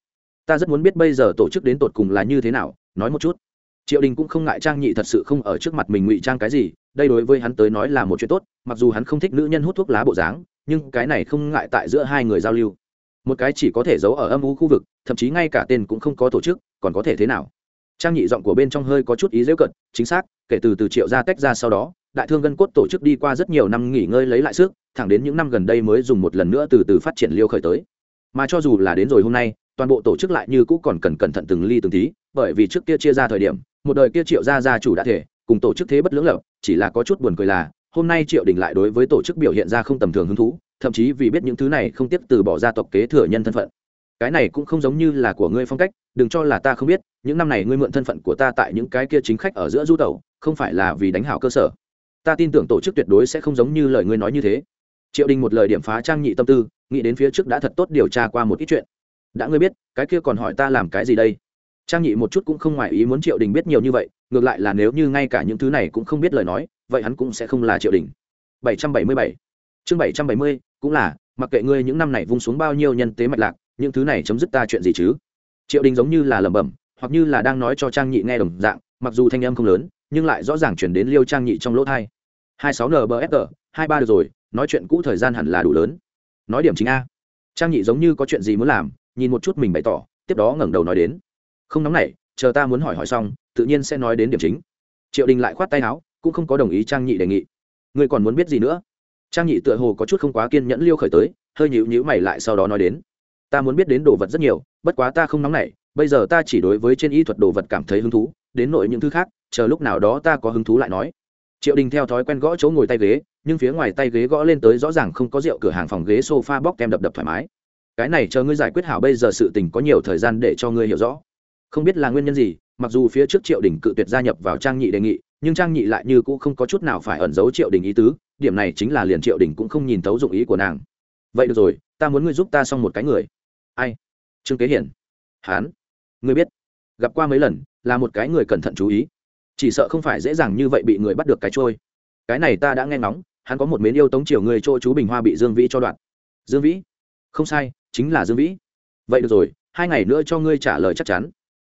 Ta rất muốn biết bây giờ tổ chức đến tột cùng là như thế nào, nói một chút. Triệu đình cũng không ngại trang nhị thật sự không ở trước mặt mình ngụy trang cái gì, đây đối với hắn tới nói là một chuyện tốt, mặc dù hắn không thích nữ nhân hút thuốc lá bộ dáng, nhưng cái này không ngại tại giữa hai người giao lưu. Một cái chỉ có thể giấu ở âm u khu vực, thậm chí ngay cả tên cũng không có tổ chức, còn có thể thế nào? Trang nhị giọng của bên trong hơi có chút ý dễ cận chính xác, kể từ từ triệu ra tách ra sau đó, đại thương gân cốt tổ chức đi qua rất nhiều năm nghỉ ngơi lấy lại sức, thẳng đến những năm gần đây mới dùng một lần nữa từ từ phát triển liêu khởi tới. Mà cho dù là đến rồi hôm nay, toàn bộ tổ chức lại như cũ còn cần cẩn thận từng ly từng tí, bởi vì trước kia chia ra thời điểm, một đời kia triệu gia gia chủ đã thể, cùng tổ chức thế bất lưỡng lập chỉ là có chút buồn cười là, hôm nay triệu đình lại đối với tổ chức biểu hiện ra không tầm thường hứng thú, thậm chí vì biết những thứ này không tiếp từ bỏ gia tộc kế thừa nhân thân phận cái này cũng không giống như là của ngươi phong cách, đừng cho là ta không biết, những năm này ngươi mượn thân phận của ta tại những cái kia chính khách ở giữa du tẩu, không phải là vì đánh hảo cơ sở. Ta tin tưởng tổ chức tuyệt đối sẽ không giống như lời ngươi nói như thế. Triệu đình một lời điểm phá trang nhị tâm tư, nghĩ đến phía trước đã thật tốt điều tra qua một ít chuyện. Đã ngươi biết, cái kia còn hỏi ta làm cái gì đây? Trang nhị một chút cũng không ngoài ý muốn triệu đình biết nhiều như vậy, ngược lại là nếu như ngay cả những thứ này cũng không biết lời nói, vậy hắn cũng sẽ không là triệu đình. 777 chương bảy trăm bảy mươi, cũng là, mặc kệ ngươi những năm này vung xuống bao nhiêu nhân tế mạch lạc những thứ này chấm dứt ta chuyện gì chứ? Triệu đình giống như là lẩm bẩm, hoặc như là đang nói cho trang nhị nghe đồng dạng, mặc dù thanh âm không lớn, nhưng lại rõ ràng chuyển đến liêu trang nhị trong lỗ thai. Hai sáu nbfg hai ba được rồi, nói chuyện cũ thời gian hẳn là đủ lớn. Nói điểm chính a. Trang nhị giống như có chuyện gì muốn làm, nhìn một chút mình bày tỏ, tiếp đó ngẩng đầu nói đến. Không nóng nảy, chờ ta muốn hỏi hỏi xong, tự nhiên sẽ nói đến điểm chính. Triệu đình lại khoát tay áo, cũng không có đồng ý trang nhị đề nghị. Ngươi còn muốn biết gì nữa? Trang nhị tựa hồ có chút không quá kiên nhẫn liêu khởi tới, hơi nhịu nhữ mày lại sau đó nói đến ta muốn biết đến đồ vật rất nhiều, bất quá ta không nóng nảy, bây giờ ta chỉ đối với trên y thuật đồ vật cảm thấy hứng thú, đến nội những thứ khác, chờ lúc nào đó ta có hứng thú lại nói. Triệu đình theo thói quen gõ chỗ ngồi tay ghế, nhưng phía ngoài tay ghế gõ lên tới rõ ràng không có rượu, cửa hàng phòng ghế s o f a bóc kem đập đập thoải mái. Cái này chờ ngươi giải quyết hảo bây giờ sự tình có nhiều thời gian để cho ngươi hiểu rõ. Không biết là nguyên nhân gì, mặc dù phía trước triệu đình cự tuyệt gia nhập vào trang nhị đề nghị, nhưng trang nhị lại như cũng không có chút nào phải ẩn giấu triệu đình ý tứ, điểm này chính là liền triệu đình cũng không nhìn thấu dụng ý của nàng. Vậy được rồi, ta muốn ngươi giúp ta xong một cái người ai? Trương kế hiển. Hán. Ngươi biết, gặp qua mấy lần, là một cái người cẩn thận chú ý. Chỉ sợ không phải dễ dàng như vậy bị người bắt được cái trôi. Cái này ta đã nghe ngóng, hắn có một mến yêu tống triều người chỗ chú bình hoa bị dương vĩ cho đoạn. Dương vĩ? Không sai, chính là dương vĩ. Vậy được rồi, hai ngày nữa cho ngươi trả lời chắc chắn.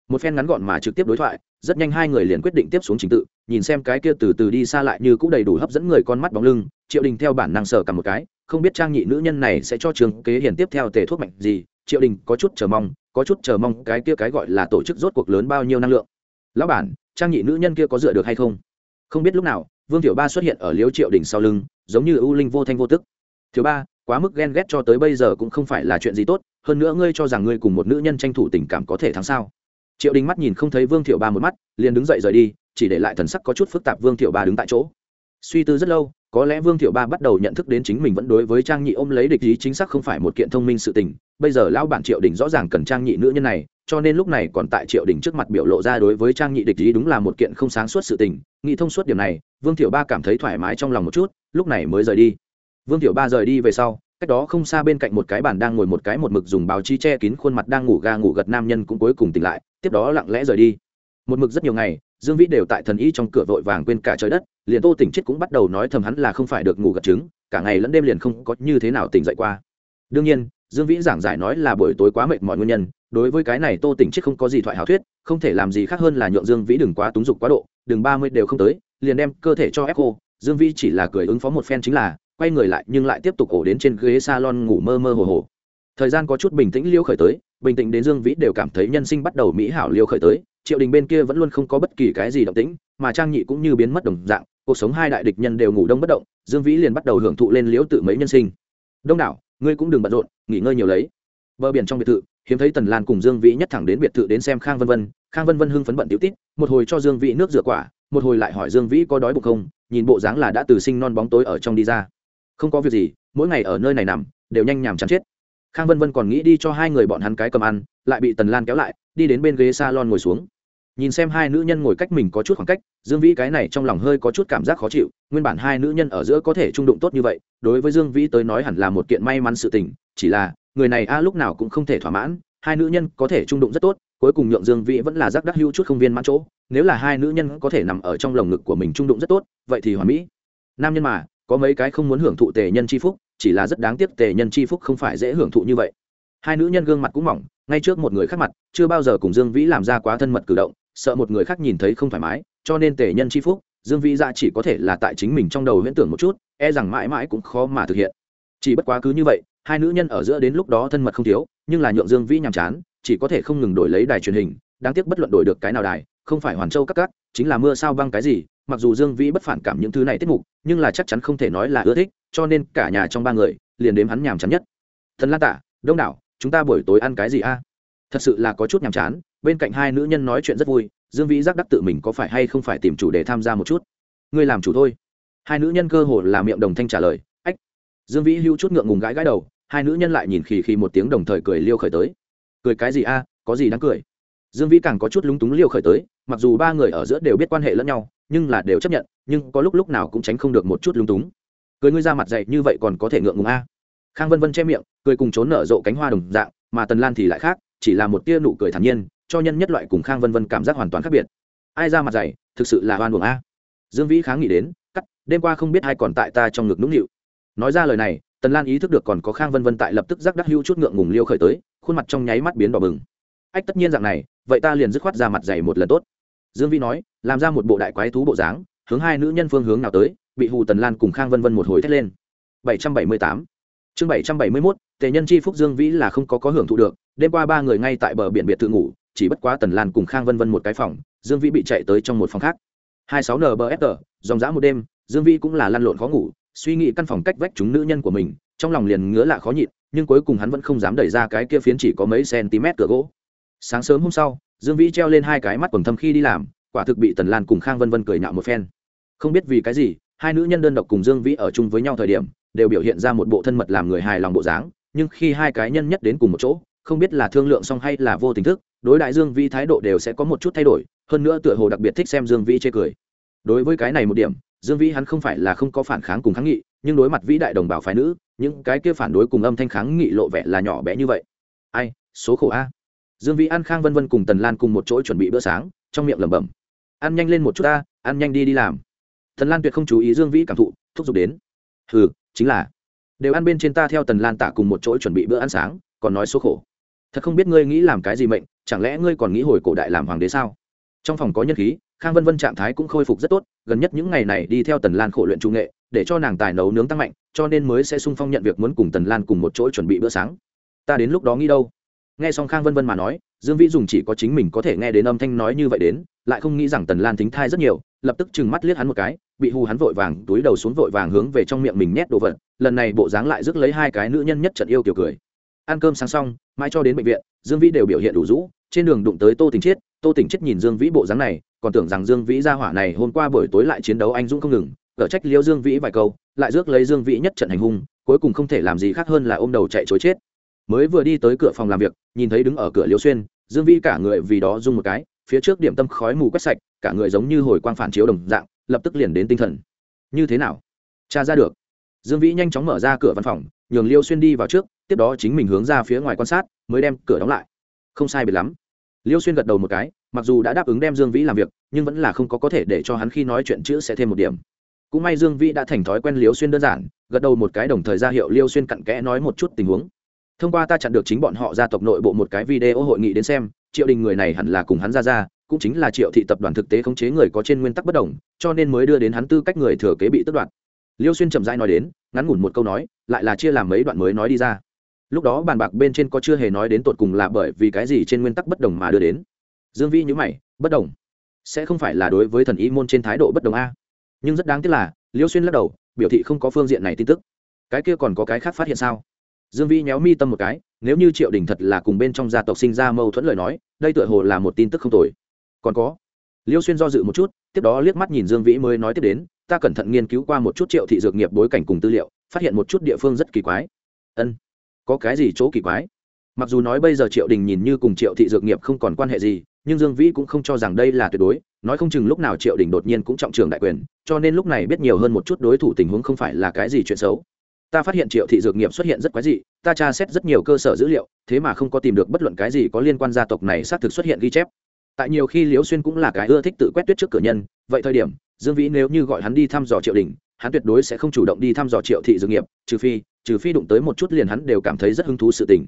Một phen ngắn gọn mà trực tiếp đối thoại, rất nhanh hai người liền quyết định tiếp xuống trình tự, nhìn xem cái kia từ từ đi xa lại như cũng đầy đủ hấp dẫn người con mắt bóng lưng, triệu đình theo bản năng sở cả một cái, không biết trang nhị nữ nhân này sẽ cho trường kế hiền tiếp theo tề thuốc mạnh gì triệu đình có chút chờ mong, có chút chờ mong cái kia cái gọi là tổ chức rốt cuộc lớn bao nhiêu năng lượng. Lão bản, trang nhị nữ nhân kia có dựa được hay không? Không biết lúc nào, vương tiểu ba xuất hiện ở liếu triệu đình sau lưng, giống như ưu linh vô thanh vô tức. Thứ ba, quá mức ghen ghét cho tới bây giờ cũng không phải là chuyện gì tốt, hơn nữa ngươi cho rằng ngươi cùng một nữ nhân tranh thủ tình cảm có thể thắng sao? Triệu đình mắt nhìn không thấy vương thiệu ba một mắt, liền đứng dậy rời đi, chỉ để lại thần sắc có chút phức tạp vương thiệu ba đứng tại chỗ. Suy tư rất lâu có lẽ vương thiệu ba bắt đầu nhận thức đến chính mình vẫn đối với trang nhị ôm lấy địch ý chính xác không phải một kiện thông minh sự tình. Bây giờ lão bản triệu đình rõ ràng cần trang nhị nữ nhân này, cho nên lúc này còn tại triệu đình trước mặt biểu lộ ra đối với trang nhị địch ý đúng là một kiện không sáng suốt sự tình. Nghĩ thông suốt điểm này, vương thiệu ba cảm thấy thoải mái trong lòng một chút, lúc này mới rời đi. Vương thiệu ba rời đi về sau, cách đó không xa bên cạnh một cái bàn đang ngồi một cái một mực dùng báo chi che kín khuôn mặt đang ngủ ga ngủ gật nam nhân cũng cuối cùng tỉnh lại, tiếp đó lặng lẽ rời đi. Một mực rất nhiều ngày dương vĩ đều tại thần y trong cửa vội vàng quên cả trời đất, liền tô tỉnh chết cũng bắt đầu nói thầm hắn là không phải được ngủ gật trứng, cả ngày lẫn đêm liền không có như thế nào tỉnh dậy qua. Đương nhiên, dương vĩ giảng giải nói là buổi tối quá mệt mọi nguyên nhân, đối với cái này tô tỉnh chết không có gì thoại hảo thuyết, không thể làm gì khác hơn là nhượng dương vĩ đừng quá túng dục quá độ, đừng ba mươi đều không tới, liền đem cơ thể cho ép cô dương vĩ chỉ là cười ứng phó một phen chính là, quay người lại nhưng lại tiếp tục ổ đến trên ghế salon ngủ mơ mơ hồ hồ. Thời gian có chút bình tĩnh liêu khởi tới, bình tĩnh đến dương vĩ đều cảm thấy nhân sinh bắt đầu mỹ hảo liêu khởi tới triệu đình bên kia vẫn luôn không có bất kỳ cái gì động tĩnh, mà trang nhị cũng như biến mất đồng dạng, cuộc sống hai đại địch nhân đều ngủ đông bất động, dương vĩ liền bắt đầu hưởng thụ lên liễu tự mấy nhân sinh. Đông đảo, ngươi cũng đừng bận rộn, nghỉ ngơi nhiều lấy. Bờ biển trong biệt thự, hiếm thấy tần lan cùng dương vĩ nhất thẳng đến biệt thự đến xem khang vân vân. Khang vân vân hưng phấn bận tiểu tít, một hồi cho dương vĩ nước rửa quả, một hồi lại hỏi dương vĩ có đói bụng không, nhìn bộ dáng là đã từ sinh non bóng tối ở trong đi ra. Không có việc gì, mỗi ngày ở nơi này nằm, đều nhanh nhàm chán chết. Khang vân vân còn nghĩ đi cho hai người bọn hắn cái cầm ăn, lại bị tần lan kéo lại đi đến bên ghế salon ngồi xuống. Nhìn xem hai nữ nhân ngồi cách mình có chút khoảng cách, dương vĩ cái này trong lòng hơi có chút cảm giác khó chịu, nguyên bản hai nữ nhân ở giữa có thể trung đụng tốt như vậy, đối với dương vĩ tới nói hẳn là một kiện may mắn sự tình, chỉ là, người này a lúc nào cũng không thể thỏa mãn, hai nữ nhân có thể trung đụng rất tốt, cuối cùng nhượng dương vĩ vẫn là giác đắc hữu chút không viên mãn chỗ, nếu là hai nữ nhân có thể nằm ở trong lồng ngực của mình trung đụng rất tốt, vậy thì hoàn mỹ. Nam nhân mà, có mấy cái không muốn hưởng thụ tề nhân c h i phúc, chỉ là rất đáng tiếc tề nhân c h i phúc không phải dễ hưởng thụ như vậy. Hai nữ nhân gương mặt cũng mỏng ngay trước một người khác mặt, chưa bao giờ cùng dương vĩ làm ra quá thân mật cử động, sợ một người khác nhìn thấy không thoải mái, cho nên tề nhân c h i phúc, dương vĩ ra chỉ có thể là tại chính mình trong đầu huyễn tưởng một chút e rằng mãi mãi cũng khó mà thực hiện. Chỉ bất quá cứ như vậy, hai nữ nhân ở giữa đến lúc đó thân mật không thiếu, nhưng là nhượng dương vĩ nhàm chán, chỉ có thể không ngừng đổi lấy đài truyền hình, đáng tiếc bất luận đổi được cái nào đài, không phải hoàn châu các cát chính là mưa sao băng cái gì, mặc dù dương vĩ bất phản cảm những thứ này tiết mục, nhưng là chắc chắn không thể nói là ưa thích, cho nên cả nhà trong ba người, liền đếm hắn nhàm chán nhất. Thần lan tả, đông đảo chúng ta buổi tối ăn cái gì a? Thật sự là có chút nhàm chán, bên cạnh hai nữ nhân nói chuyện rất vui, dương vĩ giác đắc tự mình có phải hay không phải tìm chủ để tham gia một chút. Ngươi làm chủ thôi. Hai nữ nhân cơ hồ là miệng đồng thanh trả lời, ách. Dương vĩ hưu chút ngượng ngùng gãi gãi đầu, hai nữ nhân lại nhìn khì khì một tiếng đồng thời cười liêu khởi tới. Cười cái gì a? Có gì đáng cười? Dương vĩ càng có chút lúng túng liêu khởi tới, mặc dù ba người ở giữa đều biết quan hệ lẫn nhau, nhưng là đều chấp nhận, nhưng có lúc lúc nào cũng tránh không được một chút lúng túng. Cười ngươi ra mặt dậy như vậy còn có thể ngượng ngùng a? Khang vân vân che miệng cười cùng trốn nở rộ cánh hoa đồng dạng, mà tần lan thì lại khác, chỉ là một tia nụ cười thản nhiên, cho nhân nhất loại cùng khang vân vân cảm giác hoàn toàn khác biệt. Ai ra mặt dày, thực sự là hoan buồng a. Dương vĩ kháng nghĩ đến, cắt, đêm qua không biết ai còn tại ta trong ngực nũng nịu. Nói ra lời này, tần lan ý thức được còn có khang vân vân tại lập tức giác đắc hưu chút ngượng ngùng liêu khởi tới, khuôn mặt trong nháy mắt biến đỏ bừng. Ách, tất nhiên dạng này, vậy ta liền dứt khoát ra mặt dày một lần tốt. Dương vĩ nói, làm ra một bộ đại quái thú bộ dáng, hướng hai nữ nhân phương hướng nào tới, bị hù tần lan cùng khang vân vân một hồi thét lên. 778 chương 771 tề nhân chi phúc dương vĩ là không có có hưởng thụ được, đêm qua ba người ngay tại bờ biển biệt tự ngủ, chỉ bất quá tần lan cùng khang vân vân một cái phòng, dương vĩ bị chạy tới trong một phòng khác. 26 nbfr dòng dã một đêm, dương vĩ cũng là lăn lộn khó ngủ, suy nghĩ căn phòng cách vách chúng nữ nhân của mình, trong lòng liền ngứa lạ khó nhịn, nhưng cuối cùng hắn vẫn không dám đẩy ra cái kia phiến chỉ có mấy cm cửa gỗ. Sáng sớm hôm sau, dương vĩ treo lên hai cái mắt quần thâm khi đi làm, quả thực bị tần lan cùng khang vân vân cười nhạo một phen. Không biết vì cái gì, hai nữ nhân đơn độc cùng dương vĩ ở chung với nhau thời điểm, đều biểu hiện ra một bộ thân mật làm người hài lòng bộ dáng nhưng khi hai cái nhân nhất đến cùng một chỗ, không biết là thương lượng xong hay là vô tình thức, đối đại dương vĩ thái độ đều sẽ có một chút thay đổi, hơn nữa tựa hồ đặc biệt thích xem dương vĩ chê cười. Đối với cái này một điểm, dương vĩ hắn không phải là không có phản kháng cùng kháng nghị, nhưng đối mặt vĩ đại đồng bào phái nữ, những cái kia phản đối cùng âm thanh kháng nghị lộ vẻ là nhỏ bé như vậy. Ai, số khổ a. Dương vĩ, an khang, vân vân cùng tần lan cùng một chỗ chuẩn bị bữa sáng, trong miệng lẩm bẩm. Ăn nhanh lên một chút ta, ăn nhanh đi đi làm. Tần lan tuyệt không chú ý dương vĩ cảm thụ, thúc giục đến. Ừ chính là đều ăn bên trên ta theo tần lan tả cùng một chỗ chuẩn bị bữa ăn sáng, còn nói số khổ. Thật không biết ngươi nghĩ làm cái gì mệnh, chẳng lẽ ngươi còn nghĩ hồi cổ đại làm hoàng đế sao? Trong phòng có nhân khí, khang vân vân trạng thái cũng khôi phục rất tốt, gần nhất những ngày này đi theo tần lan khổ luyện trung nghệ, để cho nàng tài nấu nướng tăng mạnh, cho nên mới sẽ sung phong nhận việc muốn cùng tần lan cùng một chỗ chuẩn bị bữa sáng. Ta đến lúc đó nghĩ đâu? Nghe xong khang vân vân mà nói dương vĩ dùng chỉ có chính mình có thể nghe đến âm thanh nói như vậy đến, lại không nghĩ rằng tần lan thính thai rất nhiều, lập tức chừng mắt liếc hắn một cái, bị hù hắn vội vàng, túi đầu xuống vội vàng hướng về trong miệng mình nhét đồ vật, lần này bộ dáng lại rước lấy hai cái nữ nhân nhất trận yêu kiểu cười. Ăn cơm sáng xong, mãi cho đến bệnh viện, dương vĩ đều biểu hiện đủ rũ, trên đường đụng tới tô tình chiết, tô tình chiết nhìn dương vĩ bộ dáng này, còn tưởng rằng dương vĩ ra hỏa này hôm qua buổi tối lại chiến đấu anh dũng không ngừng cở trách liêu dương vĩ vài câu, lại rước lấy dương vĩ nhất trận hành hung, cuối cùng không thể làm gì khác hơn là ôm đầu chạy chối chết mới vừa đi tới cửa phòng làm việc, nhìn thấy đứng ở cửa liêu xuyên, dương vĩ cả người vì đó rung một cái, phía trước điểm tâm khói mù quét sạch, cả người giống như hồi quang phản chiếu đồng dạng, lập tức liền đến tinh thần. Như thế nào? Cha ra được. Dương vĩ nhanh chóng mở ra cửa văn phòng, nhường liêu xuyên đi vào trước, tiếp đó chính mình hướng ra phía ngoài quan sát, mới đem cửa đóng lại. Không sai biệt lắm. Liêu xuyên gật đầu một cái, mặc dù đã đáp ứng đem dương vĩ làm việc, nhưng vẫn là không có có thể để cho hắn khi nói chuyện chữ sẽ thêm một điểm. Cũng may dương vĩ đã thành thói quen liêu xuyên đơn giản, gật đầu một cái đồng thời ra hiệu liêu xuyên cặn kẽ nói một chút tình huống thông qua ta chặn được chính bọn họ gia tộc nội bộ một cái video hội nghị đến xem, triệu đình người này hẳn là cùng hắn ra ra, cũng chính là triệu thị tập đoàn thực tế khống chế người có trên nguyên tắc bất đồng, cho nên mới đưa đến hắn tư cách người thừa kế bị tước đoạt. Liêu xuyên chậm rãi nói đến, ngắn ngủn một câu nói, lại là chia làm mấy đoạn mới nói đi ra. Lúc đó bàn bạc bên trên có chưa hề nói đến tột cùng là bởi vì cái gì trên nguyên tắc bất đồng mà đưa đến. Dương vĩ nhữ mày, bất đồng. Sẽ không phải là đối với thần ý môn trên thái độ bất đồng a? Nhưng rất đáng tiếc là, liêu xuyên lắc đầu, biểu thị không có phương diện này tin tức. Cái kia còn có cái khác phát hiện sao? Dương vĩ nhéo mi tâm một cái, nếu như triệu đình thật là cùng bên trong gia tộc sinh ra mâu thuẫn lời nói, đây tựa hồ là một tin tức không tồi. Còn có, liêu xuyên do dự một chút, tiếp đó liếc mắt nhìn dương vĩ mới nói tiếp đến, ta cẩn thận nghiên cứu qua một chút triệu thị dược nghiệp bối cảnh cùng tư liệu, phát hiện một chút địa phương rất kỳ quái. Ân, có cái gì chỗ kỳ quái? Mặc dù nói bây giờ triệu đình nhìn như cùng triệu thị dược nghiệp không còn quan hệ gì, nhưng dương vĩ cũng không cho rằng đây là tuyệt đối, nói không chừng lúc nào triệu đình đột nhiên cũng trọng trường đại quyền, cho nên lúc này biết nhiều hơn một chút đối thủ tình huống không phải là cái gì chuyện xấu ta phát hiện triệu thị dược nghiệp xuất hiện rất quái dị, ta tra xét rất nhiều cơ sở dữ liệu, thế mà không có tìm được bất luận cái gì có liên quan gia tộc này xác thực xuất hiện ghi chép. Tại nhiều khi liễu xuyên cũng là cái ưa thích tự quét tuyết trước cửa nhân, vậy thời điểm, dương vĩ nếu như gọi hắn đi thăm dò triệu đình, hắn tuyệt đối sẽ không chủ động đi thăm dò triệu thị dược nghiệp, trừ phi trừ phi đụng tới một chút liền hắn đều cảm thấy rất hứng thú sự tình.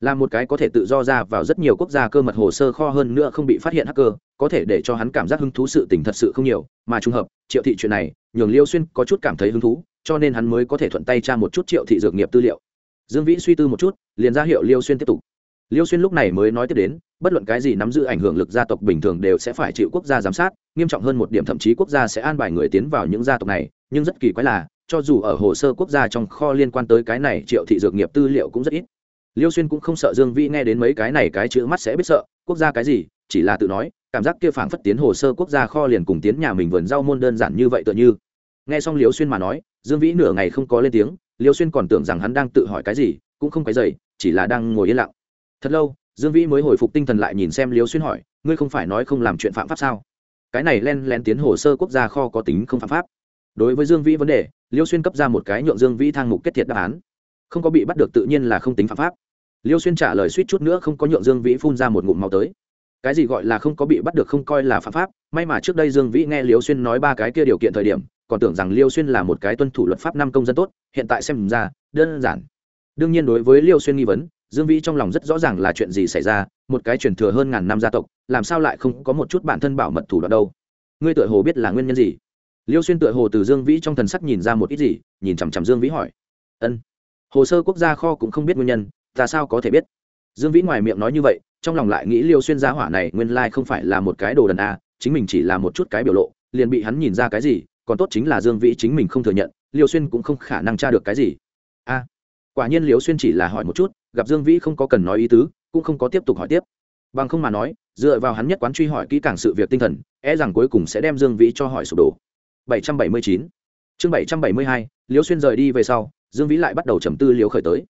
Là một cái có thể tự do ra vào rất nhiều quốc gia cơ mật hồ sơ kho hơn nữa không bị phát hiện hacker, có thể để cho hắn cảm giác hứng thú sự tình thật sự không nhiều, mà trùng hợp, triệu thị chuyện này, nhường liêu xuyên có chút cảm thấy hứng thú cho nên hắn mới có thể thuận tay tra một chút triệu thị dược nghiệp tư liệu. Dương vĩ suy tư một chút, liền ra hiệu liêu xuyên tiếp tục. Liêu xuyên lúc này mới nói tiếp đến, bất luận cái gì nắm giữ ảnh hưởng lực gia tộc bình thường đều sẽ phải chịu quốc gia giám sát, nghiêm trọng hơn một điểm thậm chí quốc gia sẽ an bài người tiến vào những gia tộc này, nhưng rất kỳ quái là, cho dù ở hồ sơ quốc gia trong kho liên quan tới cái này triệu thị dược nghiệp tư liệu cũng rất ít. Liêu xuyên cũng không sợ dương vĩ nghe đến mấy cái này cái chữ mắt sẽ biết sợ, quốc gia cái gì, chỉ là tự nói, cảm giác kia phảng phất tiến hồ sơ quốc gia kho liền cùng tiến nhà mình vườn rau môn đơn giản như vậy tựa như. Nghe xong liêu xuyên mà nói dương vĩ nửa ngày không có lên tiếng, liêu xuyên còn tưởng rằng hắn đang tự hỏi cái gì, cũng không cái dày chỉ là đang ngồi yên lặng. Thật lâu, dương vĩ mới hồi phục tinh thần lại nhìn xem liêu xuyên hỏi, ngươi không phải nói không làm chuyện phạm pháp sao? Cái này len lén tiến hồ sơ quốc gia kho có tính không phạm pháp. Đối với dương vĩ vấn đề, liêu xuyên cấp ra một cái nhượng dương vĩ thang mục kết thiệt đáp án. Không có bị bắt được tự nhiên là không tính phạm pháp. Liêu xuyên trả lời suýt chút nữa không có nhượng dương vĩ phun ra một ngụm màu tới. Cái gì gọi là không có bị bắt được không coi là phạm pháp, may mà trước đây dương vĩ nghe liêu xuyên nói ba cái kia điều kiện thời điểm còn tưởng rằng liêu xuyên là một cái tuân thủ luật pháp năm công dân tốt, hiện tại xem ra, đơn giản. Đương nhiên đối với liêu xuyên nghi vấn, dương vĩ trong lòng rất rõ ràng là chuyện gì xảy ra, một cái truyền thừa hơn ngàn năm gia tộc, làm sao lại không có một chút bản thân bảo mật thủ đoạn đâu. Ngươi tựa hồ biết là nguyên nhân gì? Liêu xuyên tựa hồ từ dương vĩ trong thần sắc nhìn ra một ít gì, nhìn chằm chằm dương vĩ hỏi. Ân. Hồ sơ quốc gia kho cũng không biết nguyên nhân, ta sao có thể biết? Dương vĩ ngoài miệng nói như vậy, trong lòng lại nghĩ liêu xuyên gia hỏa này nguyên lai không phải là một cái đồ đần a, chính mình chỉ là một chút cái biểu lộ, liền bị hắn nhìn ra cái gì còn tốt chính là dương vĩ chính mình không thừa nhận, liêu xuyên cũng không khả năng tra được cái gì. A, quả nhiên liêu xuyên chỉ là hỏi một chút, gặp dương vĩ không có cần nói ý tứ, cũng không có tiếp tục hỏi tiếp. Bằng không mà nói, dựa vào hắn nhất quán truy hỏi kỹ càng sự việc tinh thần e rằng cuối cùng sẽ đem dương vĩ cho hỏi sụp đổ. 779 chương 772 liêu xuyên rời đi về sau, dương vĩ lại bắt đầu trầm tư liễu khởi tới.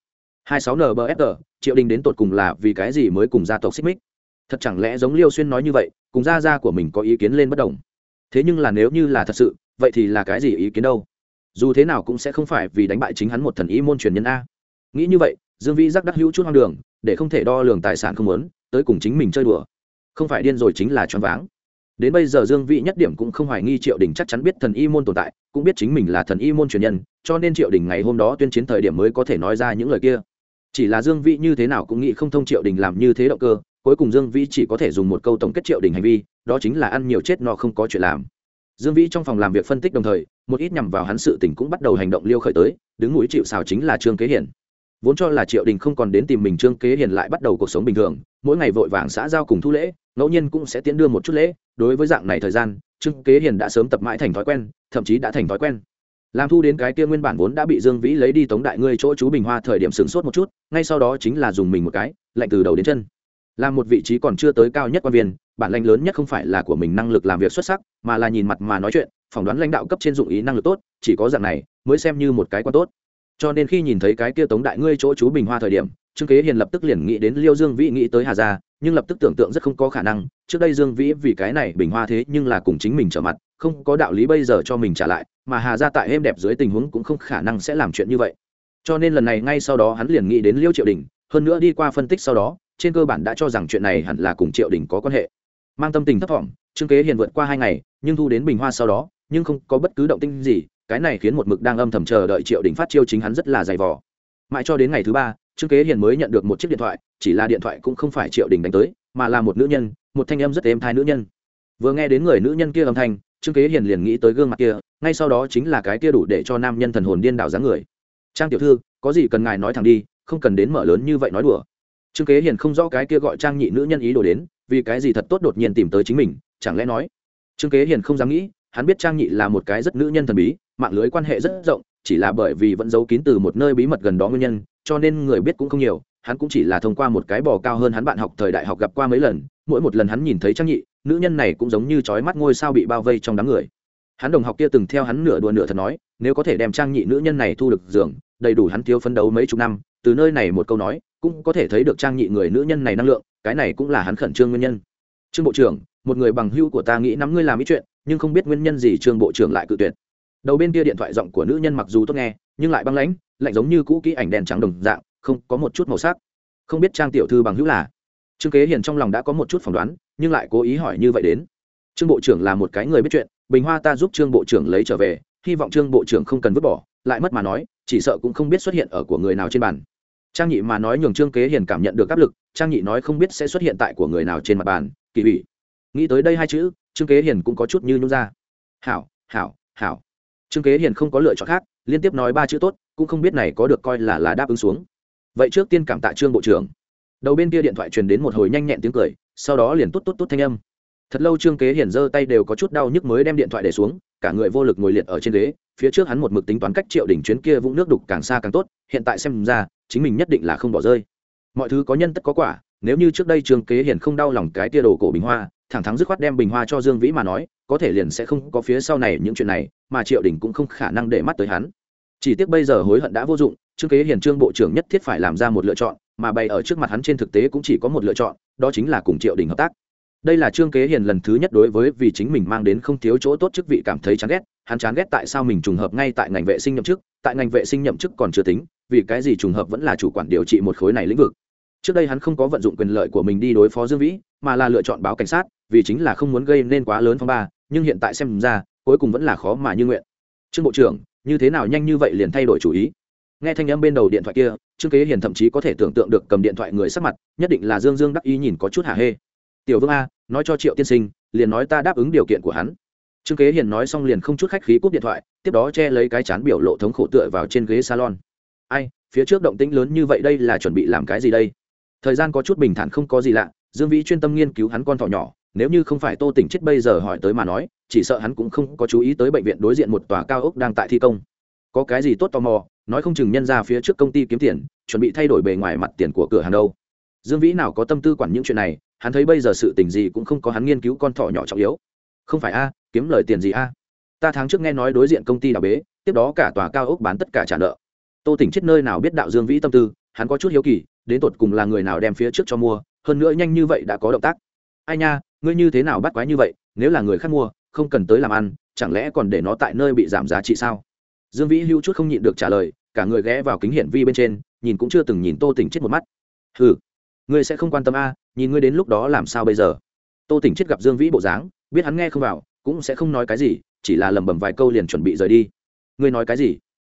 26 nbfr triệu đình đến tột cùng là vì cái gì mới cùng gia tộc xích mích? Thật chẳng lẽ giống liêu xuyên nói như vậy, cùng gia gia của mình có ý kiến lên bất đồng? Thế nhưng là nếu như là thật sự vậy thì là cái gì ý kiến đâu? Dù thế nào cũng sẽ không phải vì đánh bại chính hắn một thần ý môn truyền nhân a. Nghĩ như vậy, dương vĩ giác đắc hữu chút hoang đường, để không thể đo lường tài sản không muốn, tới cùng chính mình chơi đùa. Không phải điên rồi chính là choáng váng. Đến bây giờ dương vĩ nhất điểm cũng không hoài nghi triệu đình chắc chắn biết thần y môn tồn tại, cũng biết chính mình là thần y môn truyền nhân, cho nên triệu đình ngày hôm đó tuyên chiến thời điểm mới có thể nói ra những lời kia. Chỉ là dương vĩ như thế nào cũng nghĩ không thông triệu đình làm như thế động cơ, cuối cùng dương vĩ chỉ có thể dùng một câu tổng kết triệu đình hành vi, đó chính là ăn nhiều chết no không có chuyện làm dương vĩ trong phòng làm việc phân tích đồng thời, một ít nhằm vào hắn sự tình cũng bắt đầu hành động liêu khởi tới, đứng núi chịu xào chính là trương kế hiển. Vốn cho là triệu đình không còn đến tìm mình, trương kế hiển lại bắt đầu cuộc sống bình thường, mỗi ngày vội vàng xã giao cùng thu lễ, ngẫu nhiên cũng sẽ tiến đưa một chút lễ. Đối với dạng này thời gian, trương kế hiển đã sớm tập mãi thành thói quen, thậm chí đã thành thói quen. Làm thu đến cái kia nguyên bản vốn đã bị dương vĩ lấy đi tống đại ngươi chỗ chú bình hoa thời điểm sửng sốt một chút, ngay sau đó chính là dùng mình một cái, lạnh từ đầu đến chân làm một vị trí còn chưa tới cao nhất quan viên, bản lãnh lớn nhất không phải là của mình năng lực làm việc xuất sắc, mà là nhìn mặt mà nói chuyện, phỏng đoán lãnh đạo cấp trên dụng ý năng lực tốt, chỉ có dạng này mới xem như một cái quan tốt. Cho nên khi nhìn thấy cái kia tống đại ngươi chỗ chú bình hoa thời điểm, trương kế hiền lập tức liền nghĩ đến liêu dương vĩ nghĩ tới hà gia, nhưng lập tức tưởng tượng rất không có khả năng, trước đây dương vĩ vì cái này bình hoa thế nhưng là cùng chính mình trở mặt, không có đạo lý bây giờ cho mình trả lại, mà hà gia tại êm đẹp dưới tình huống cũng không khả năng sẽ làm chuyện như vậy. Cho nên lần này ngay sau đó hắn liền nghĩ đến liêu triệu đình, hơn nữa đi qua phân tích sau đó trên cơ bản đã cho rằng chuyện này hẳn là cùng triệu đình có quan hệ. Mang tâm tình thấp thỏm, trương kế hiền vượt qua hai ngày, nhưng thu đến bình hoa sau đó, nhưng không có bất cứ động tinh gì, cái này khiến một mực đang âm thầm chờ đợi triệu đình phát chiêu chính hắn rất là dày vò. Mãi cho đến ngày thứ ba, trương kế hiền mới nhận được một chiếc điện thoại, chỉ là điện thoại cũng không phải triệu đình đánh tới, mà là một nữ nhân, một thanh âm rất êm thai nữ nhân. Vừa nghe đến người nữ nhân kia âm thanh, trương kế hiền liền nghĩ tới gương mặt kia, ngay sau đó chính là cái kia đủ để cho nam nhân thần hồn điên đảo dáng người. Trang tiểu thư, có gì cần ngài nói thẳng đi, không cần đến mở lớn như vậy nói đùa trương kế hiền không rõ cái kia gọi trang nhị nữ nhân ý đồ đến, vì cái gì thật tốt đột nhiên tìm tới chính mình, chẳng lẽ nói? Trương kế hiền không dám nghĩ, hắn biết trang nhị là một cái rất nữ nhân thần bí, mạng lưới quan hệ rất rộng, chỉ là bởi vì vẫn giấu kín từ một nơi bí mật gần đó nguyên nhân, cho nên người biết cũng không nhiều, hắn cũng chỉ là thông qua một cái bò cao hơn hắn bạn học thời đại học gặp qua mấy lần, mỗi một lần hắn nhìn thấy trang nhị, nữ nhân này cũng giống như trói mắt ngôi sao bị bao vây trong đám người. Hắn đồng học kia từng theo hắn nửa đùa nửa thật nói, nếu có thể đem trang nhị nữ nhân này thu được giường, đầy đủ hắn thiếu phấn đấu mấy chục năm, từ nơi này một câu nói cũng có thể thấy được trang nhị người nữ nhân này năng lượng, cái này cũng là hắn khẩn trương nguyên nhân. Trương bộ trưởng, một người bằng hưu của ta nghĩ nắm ngươi làm ý chuyện, nhưng không biết nguyên nhân gì trương bộ trưởng lại cự tuyệt. Đầu bên kia điện thoại giọng của nữ nhân mặc dù tốt nghe, nhưng lại băng lãnh, lạnh giống như cũ kỹ ảnh đèn trắng đồng dạng, không có một chút màu sắc. Không biết trang tiểu thư bằng hữu là? Trương kế hiền trong lòng đã có một chút phỏng đoán, nhưng lại cố ý hỏi như vậy đến. Trương bộ trưởng là một cái người biết chuyện, bình hoa ta giúp trương bộ trưởng lấy trở về, hy vọng trương bộ trưởng không cần vứt bỏ, lại mất mà nói, chỉ sợ cũng không biết xuất hiện ở của người nào trên bàn trang nhị mà nói nhường trương kế hiền cảm nhận được áp lực, trang nhị nói không biết sẽ xuất hiện tại của người nào trên mặt bàn, kỳ ủy nghĩ tới đây hai chữ, trương kế hiền cũng có chút như nhún ra. Hảo hảo hảo. Trương kế hiền không có lựa chọn khác, liên tiếp nói ba chữ tốt, cũng không biết này có được coi là là đáp ứng xuống. Vậy trước tiên cảm tạ trương bộ trưởng. Đầu bên kia điện thoại truyền đến một hồi nhanh nhẹn tiếng cười, sau đó liền tốt tốt tốt thanh âm. Thật lâu trương kế Hiền giơ tay đều có chút đau nhức mới đem điện thoại để xuống cả người vô lực ngồi liệt ở trên ghế, phía trước hắn một mực tính toán cách triệu đỉnh chuyến kia vũng nước đục càng xa càng tốt, hiện tại xem ra, chính mình nhất định là không bỏ rơi. Mọi thứ có nhân tất có quả, nếu như trước đây trường kế hiển không đau lòng cái tia đồ cổ bình hoa, thẳng thắn dứt khoát đem bình hoa cho dương vĩ mà nói, có thể liền sẽ không có phía sau này những chuyện này, mà triệu đình cũng không khả năng để mắt tới hắn. Chỉ tiếc bây giờ hối hận đã vô dụng, trương kế hiền trương bộ trưởng nhất thiết phải làm ra một lựa chọn, mà bày ở trước mặt hắn trên thực tế cũng chỉ có một lựa chọn, đó chính là cùng triệu đình hợp tác đây là trương kế hiền lần thứ nhất đối với vì chính mình mang đến không thiếu chỗ tốt chức vị cảm thấy chán ghét. Hắn chán ghét tại sao mình trùng hợp ngay tại ngành vệ sinh nhậm chức, tại ngành vệ sinh nhậm chức còn chưa tính, vì cái gì trùng hợp vẫn là chủ quản điều trị một khối này lĩnh vực. Trước đây hắn không có vận dụng quyền lợi của mình đi đối phó dương vĩ, mà là lựa chọn báo cảnh sát, vì chính là không muốn gây nên quá lớn phong ba, nhưng hiện tại xem ra, cuối cùng vẫn là khó mà như nguyện. Trương bộ trưởng, như thế nào nhanh như vậy liền thay đổi chủ ý? Nghe thanh âm bên đầu điện thoại kia, trương kế hiền thậm chí có thể tưởng tượng được cầm điện thoại người sắc mặt, nhất định là dương dương đắc ý nhìn có chút hả hê tiểu vương a, nói cho triệu tiên sinh, liền nói ta đáp ứng điều kiện của hắn. Trương kế hiền nói xong liền không chút khách khí cúp điện thoại, tiếp đó che lấy cái chán biểu lộ thống khổ tựa vào trên ghế salon. Ai, phía trước động tĩnh lớn như vậy đây là chuẩn bị làm cái gì đây? Thời gian có chút bình thản không có gì lạ, dương vĩ chuyên tâm nghiên cứu hắn con thỏ nhỏ, nếu như không phải tô tỉnh chết bây giờ hỏi tới mà nói, chỉ sợ hắn cũng không có chú ý tới bệnh viện đối diện một tòa cao ốc đang tại thi công. Có cái gì tốt tò mò, nói không chừng nhân ra phía trước công ty kiếm tiền, chuẩn bị thay đổi bề ngoài mặt tiền của cửa hàng đâu. Dương vĩ nào có tâm tư quản những chuyện này hắn thấy bây giờ sự tình gì cũng không có hắn nghiên cứu con thỏ nhỏ trọng yếu. Không phải a, kiếm lời tiền gì a? Ta tháng trước nghe nói đối diện công ty đào bế, tiếp đó cả tòa cao ốc bán tất cả trả nợ. Tô tỉnh chết nơi nào biết đạo dương vĩ tâm tư, hắn có chút hiếu kỳ, đến tột cùng là người nào đem phía trước cho mua, hơn nữa nhanh như vậy đã có động tác. Ai nha, ngươi như thế nào bắt quái như vậy, nếu là người khác mua, không cần tới làm ăn, chẳng lẽ còn để nó tại nơi bị giảm giá trị sao? Dương vĩ hưu chút không nhịn được trả lời, cả người ghé vào kính hiển vi bên trên, nhìn cũng chưa từng nhìn tô tỉnh chết một mắt. Ừ ngươi sẽ không quan tâm a nhìn ngươi đến lúc đó làm sao bây giờ? Tô tỉnh chết gặp dương vĩ bộ dáng, biết hắn nghe không vào, cũng sẽ không nói cái gì, chỉ là lẩm bẩm vài câu liền chuẩn bị rời đi. Ngươi nói cái gì?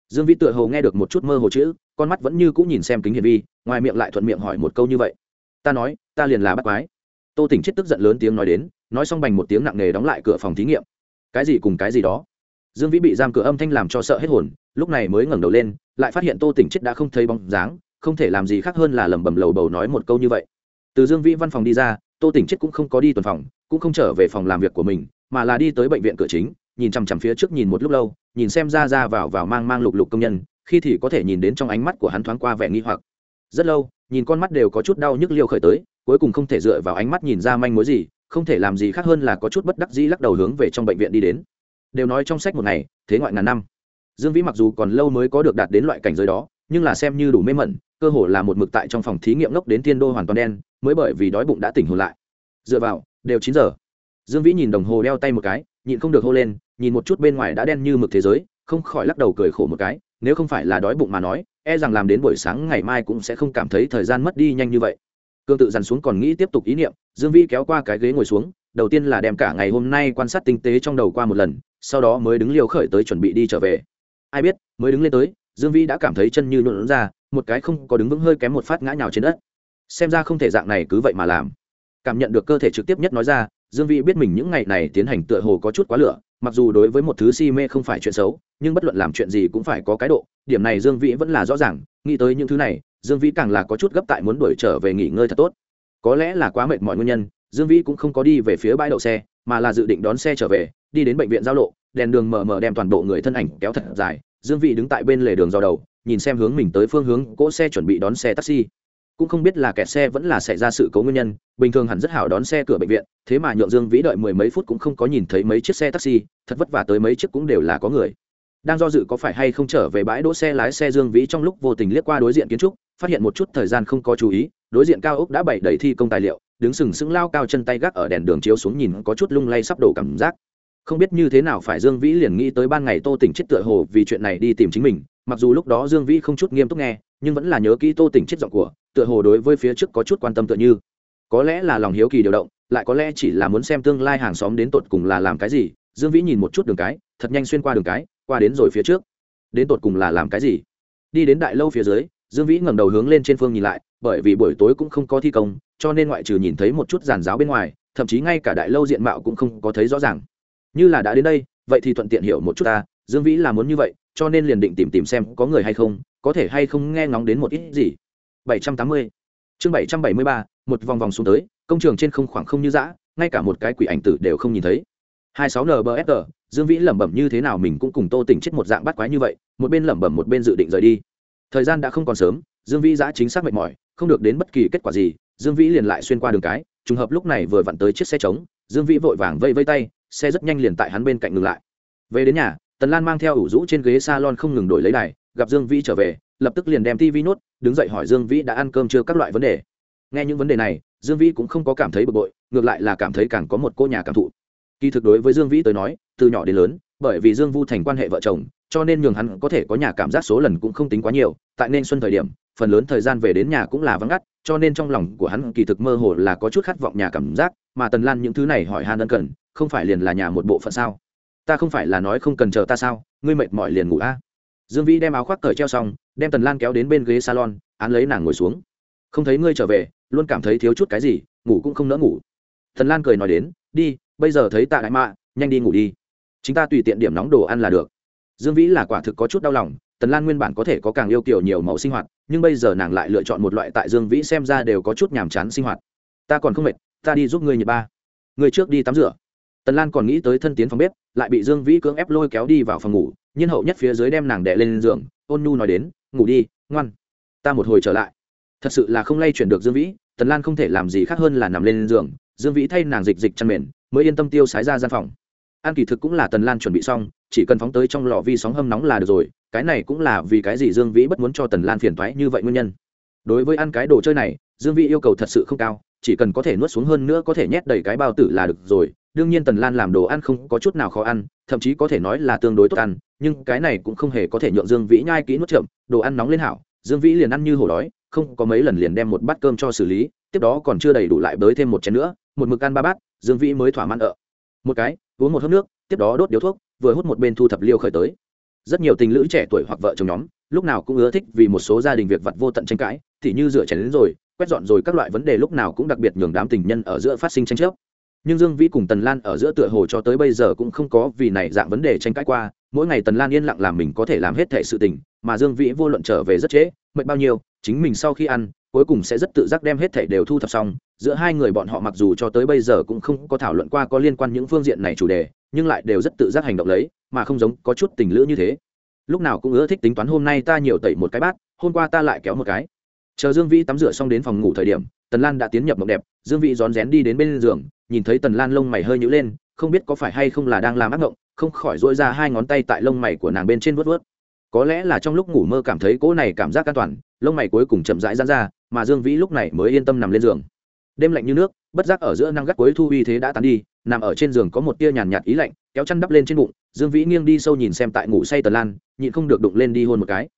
Dương vĩ tựa hồ nghe được một chút mơ hồ chữ, con mắt vẫn như cũng nhìn xem kính hiển vi, ngoài miệng lại thuận miệng hỏi một câu như vậy. Ta nói, ta liền là bắt quái. Tô tỉnh chết tức giận lớn tiếng nói đến, nói xong bành một tiếng nặng nề đóng lại cửa phòng thí nghiệm. Cái gì cùng cái gì đó? Dương vĩ bị giam cửa âm thanh làm cho sợ hết hồn, lúc này mới ngẩng đầu lên, lại phát hiện tô tỉnh chết đã không thấy bóng dáng, không thể làm gì khác hơn là lẩm bẩm lầu bầu nói một câu như vậy từ dương vĩ văn phòng đi ra, tô tỉnh chết cũng không có đi tuần phòng, cũng không trở về phòng làm việc của mình, mà là đi tới bệnh viện cửa chính, nhìn chằm chằm phía trước nhìn một lúc lâu, nhìn xem ra ra vào vào mang mang lục lục công nhân, khi thì có thể nhìn đến trong ánh mắt của hắn thoáng qua vẻ nghi hoặc. Rất lâu, nhìn con mắt đều có chút đau nhức liêu khởi tới, cuối cùng không thể dựa vào ánh mắt nhìn ra manh mối gì, không thể làm gì khác hơn là có chút bất đắc dĩ lắc đầu hướng về trong bệnh viện đi đến. Đều nói trong sách một ngày, thế ngoại ngàn năm. Dương vĩ mặc dù còn lâu mới có được đạt đến loại cảnh giới đó, nhưng là xem như đủ mê mẩn cơ hồ là một mực tại trong phòng thí nghiệm ngốc đến thiên đô hoàn toàn đen, mới bởi vì đói bụng đã tỉnh hồn lại. Dựa vào, đều chín giờ. Dương vĩ nhìn đồng hồ đeo tay một cái, nhịn không được hô lên, nhìn một chút bên ngoài đã đen như mực thế giới, không khỏi lắc đầu cười khổ một cái, nếu không phải là đói bụng mà nói e rằng làm đến buổi sáng ngày mai cũng sẽ không cảm thấy thời gian mất đi nhanh như vậy. Cương tự dằn xuống còn nghĩ tiếp tục ý niệm, dương vĩ kéo qua cái ghế ngồi xuống, đầu tiên là đem cả ngày hôm nay quan sát tinh tế trong đầu qua một lần, sau đó mới đứng liều khởi tới chuẩn bị đi trở về. Ai biết, mới đứng lên tới, dương vĩ đã cảm thấy chân như nhuộn ra một cái không có đứng vững hơi kém một phát ngã nhào trên đất. Xem ra không thể dạng này cứ vậy mà làm. Cảm nhận được cơ thể trực tiếp nhất nói ra, dương vĩ biết mình những ngày này tiến hành tựa hồ có chút quá lửa, mặc dù đối với một thứ si mê không phải chuyện xấu, nhưng bất luận làm chuyện gì cũng phải có cái độ, điểm này dương vĩ vẫn là rõ ràng, nghĩ tới những thứ này, dương vĩ càng là có chút gấp tại muốn đuổi trở về nghỉ ngơi thật tốt. Có lẽ là quá mệt mỏi nguyên nhân, dương vĩ cũng không có đi về phía bãi đậu xe, mà là dự định đón xe trở về, đi đến bệnh viện giao lộ, đèn đường mờ mờ đem toàn bộ người thân ảnh kéo thật dài. Dương vĩ đứng tại bên lề đường do đầu nhìn xem hướng mình tới phương hướng, cỗ xe chuẩn bị đón xe taxi. Cũng không biết là kẹt xe vẫn là xảy ra sự cố nguyên nhân, bình thường hẳn rất hảo đón xe cửa bệnh viện, thế mà nhượng dương vĩ đợi mười mấy phút cũng không có nhìn thấy mấy chiếc xe taxi, thật vất vả tới mấy chiếc cũng đều là có người. Đang do dự có phải hay không trở về bãi đỗ xe lái xe dương vĩ trong lúc vô tình liếc qua đối diện kiến trúc, phát hiện một chút thời gian không có chú ý, đối diện cao ốc đã bày đầy thi công tài liệu, đứng sừng sững lao cao chân tay gác ở đèn đường chiếu xuống nhìn có chút lung lay sắp đổ cảm giác. Không biết như thế nào phải dương vĩ liền nghĩ tới ban ngày tô tỉnh chết tựa hồ vì chuyện này đi tìm chính mình mặc dù lúc đó dương vĩ không chút nghiêm túc nghe, nhưng vẫn là nhớ kỹ tô tỉnh chết giọng của, tựa hồ đối với phía trước có chút quan tâm tựa như. Có lẽ là lòng hiếu kỳ điều động, lại có lẽ chỉ là muốn xem tương lai hàng xóm đến tột cùng là làm cái gì, dương vĩ nhìn một chút đường cái, thật nhanh xuyên qua đường cái, qua đến rồi phía trước. Đến tột cùng là làm cái gì? Đi đến đại lâu phía dưới, dương vĩ ngẩng đầu hướng lên trên phương nhìn lại, bởi vì buổi tối cũng không có thi công, cho nên ngoại trừ nhìn thấy một chút giàn giáo bên ngoài, thậm chí ngay cả đại lâu diện mạo cũng không có thấy rõ ràng. Như là đã đến đây, vậy thì thuận tiện hiểu một chút ta, dương vĩ là muốn như vậy cho nên liền định tìm tìm xem có người hay không có thể hay không nghe ngóng đến một ít gì. 780. chương 773, một vòng vòng xuống tới công trường trên không khoảng không như dã ngay cả một cái quỷ ảnh tử đều không nhìn thấy. 26 NBFR, dương vĩ lẩm bẩm như thế nào mình cũng cùng tô tỉnh chết một dạng bắt quái như vậy một bên lẩm bẩm một bên dự định rời đi. Thời gian đã không còn sớm dương vĩ giá chính xác mệt mỏi không được đến bất kỳ kết quả gì dương vĩ liền lại xuyên qua đường cái trùng hợp lúc này vừa vặn tới chiếc xe trống dương vĩ vội vàng vây vây tay xe rất nhanh liền tại hắn bên cạnh ngừng lại. Về đến nhà tần lan mang theo ủ rũ trên ghế salon không ngừng đổi lấy đài, gặp dương vĩ trở về, lập tức liền đem tv nốt, đứng dậy hỏi dương vĩ đã ăn cơm chưa các loại vấn đề. Nghe những vấn đề này, dương vĩ cũng không có cảm thấy bực bội, ngược lại là cảm thấy càng có một cô nhà cảm thụ. Kỳ thực đối với dương vĩ tới nói, từ nhỏ đến lớn, bởi vì dương vu thành quan hệ vợ chồng, cho nên nhường hắn có thể có nhà cảm giác số lần cũng không tính quá nhiều, tại nên xuân thời điểm, phần lớn thời gian về đến nhà cũng là vắng ngắt, cho nên trong lòng của hắn kỳ thực mơ hồ là có chút khát vọng nhà cảm giác, mà tần lan những thứ này hỏi han ân cần, không phải liền là nhà một bộ phận sao? Ta không phải là nói không cần chờ ta sao, ngươi mệt mỏi liền ngủ a. Dương vĩ đem áo khoác cởi treo xong, đem tần lan kéo đến bên ghế salon, án lấy nàng ngồi xuống. Không thấy ngươi trở về, luôn cảm thấy thiếu chút cái gì, ngủ cũng không nỡ ngủ. Tần lan cười nói đến, đi, bây giờ thấy tạ đại mạ, nhanh đi ngủ đi. Chúng ta tùy tiện điểm nóng đồ ăn là được. Dương vĩ là quả thực có chút đau lòng, tần lan nguyên bản có thể có càng yêu kiểu nhiều màu sinh hoạt, nhưng bây giờ nàng lại lựa chọn một loại tại dương vĩ xem ra đều có chút nhàm chán sinh hoạt. Ta còn không mệt, ta đi giúp ngươi nhật ba. Người trước đi tắm rửa tần lan còn nghĩ tới thân tiến phòng bếp, lại bị dương vĩ cưỡng ép lôi kéo đi vào phòng ngủ, nhiên hậu nhất phía dưới đem nàng đè lên giường, ôn nhu nói đến, ngủ đi, ngoan, ta một hồi trở lại. Thật sự là không lay chuyển được dương vĩ, tần lan không thể làm gì khác hơn là nằm lên giường, dương vĩ thay nàng dịch dịch chăn mền, mới yên tâm tiêu sái ra gian phòng. Ăn kỳ thực cũng là tần lan chuẩn bị xong, chỉ cần phóng tới trong lò vi sóng hâm nóng là được rồi, cái này cũng là vì cái gì dương vĩ bất muốn cho tần lan phiền thoái như vậy nguyên nhân. Đối với ăn cái đồ chơi này, dương vĩ yêu cầu thật sự không cao, chỉ cần có thể nuốt xuống hơn nữa có thể nhét đầy cái bao tử là được rồi đương nhiên tần lan làm đồ ăn không có chút nào khó ăn, thậm chí có thể nói là tương đối tốt ăn, nhưng cái này cũng không hề có thể nhượng dương vĩ nhai kỹ nuốt chậm, đồ ăn nóng lên hảo, dương vĩ liền ăn như hổ đói, không có mấy lần liền đem một bát cơm cho xử lý, tiếp đó còn chưa đầy đủ lại bới thêm một chén nữa, một mực ăn ba bát, dương vĩ mới thỏa mãn ợ. Một cái, uống một hớp nước, tiếp đó đốt điếu thuốc, vừa hút một bên thu thập liêu khởi tới. Rất nhiều tình lữ trẻ tuổi hoặc vợ chồng nhóm, lúc nào cũng ưa thích vì một số gia đình việc vặt vô tận tranh cãi thì như rửa chén đến rồi, quét dọn rồi các loại vấn đề lúc nào cũng đặc biệt nhường đám tình nhân ở giữa phát sinh tranh chấp nhưng dương vĩ cùng tần lan ở giữa tựa hồ cho tới bây giờ cũng không có vì này dạng vấn đề tranh cãi qua, mỗi ngày tần lan yên lặng làm mình có thể làm hết thể sự tình, mà dương vĩ vô luận trở về rất trễ, mệt bao nhiêu, chính mình sau khi ăn, cuối cùng sẽ rất tự giác đem hết thể đều thu thập xong. Giữa hai người bọn họ mặc dù cho tới bây giờ cũng không có thảo luận qua có liên quan những phương diện này chủ đề, nhưng lại đều rất tự giác hành động lấy, mà không giống có chút tình lữ như thế. Lúc nào cũng ưa thích tính toán hôm nay ta nhiều tẩy một cái bát, hôm qua ta lại kéo một cái. Chờ dương vĩ tắm rửa xong đến phòng ngủ thời điểm tần lan đã tiến nhập mộng đẹp, dương vĩ rón rén đi đến bên giường, nhìn thấy tần lan lông mày hơi nhữ lên, không biết có phải hay không là đang làm ác mộng không khỏi dỗi ra hai ngón tay tại lông mày của nàng bên trên vớt vớt có lẽ là trong lúc ngủ mơ cảm thấy cỗ này cảm giác an toàn, lông mày cuối cùng chậm rãi dán ra, mà dương vĩ lúc này mới yên tâm nằm lên giường. Đêm lạnh như nước, bất giác ở giữa năng gắt cuối thu uy thế đã tán đi, nằm ở trên giường có một tia nhàn nhạt ý lạnh, kéo chăn đắp lên trên bụng, dương vĩ nghiêng đi sâu nhìn xem tại ngủ say tần lan, nhịn không được đụng lên đi hôn một cái.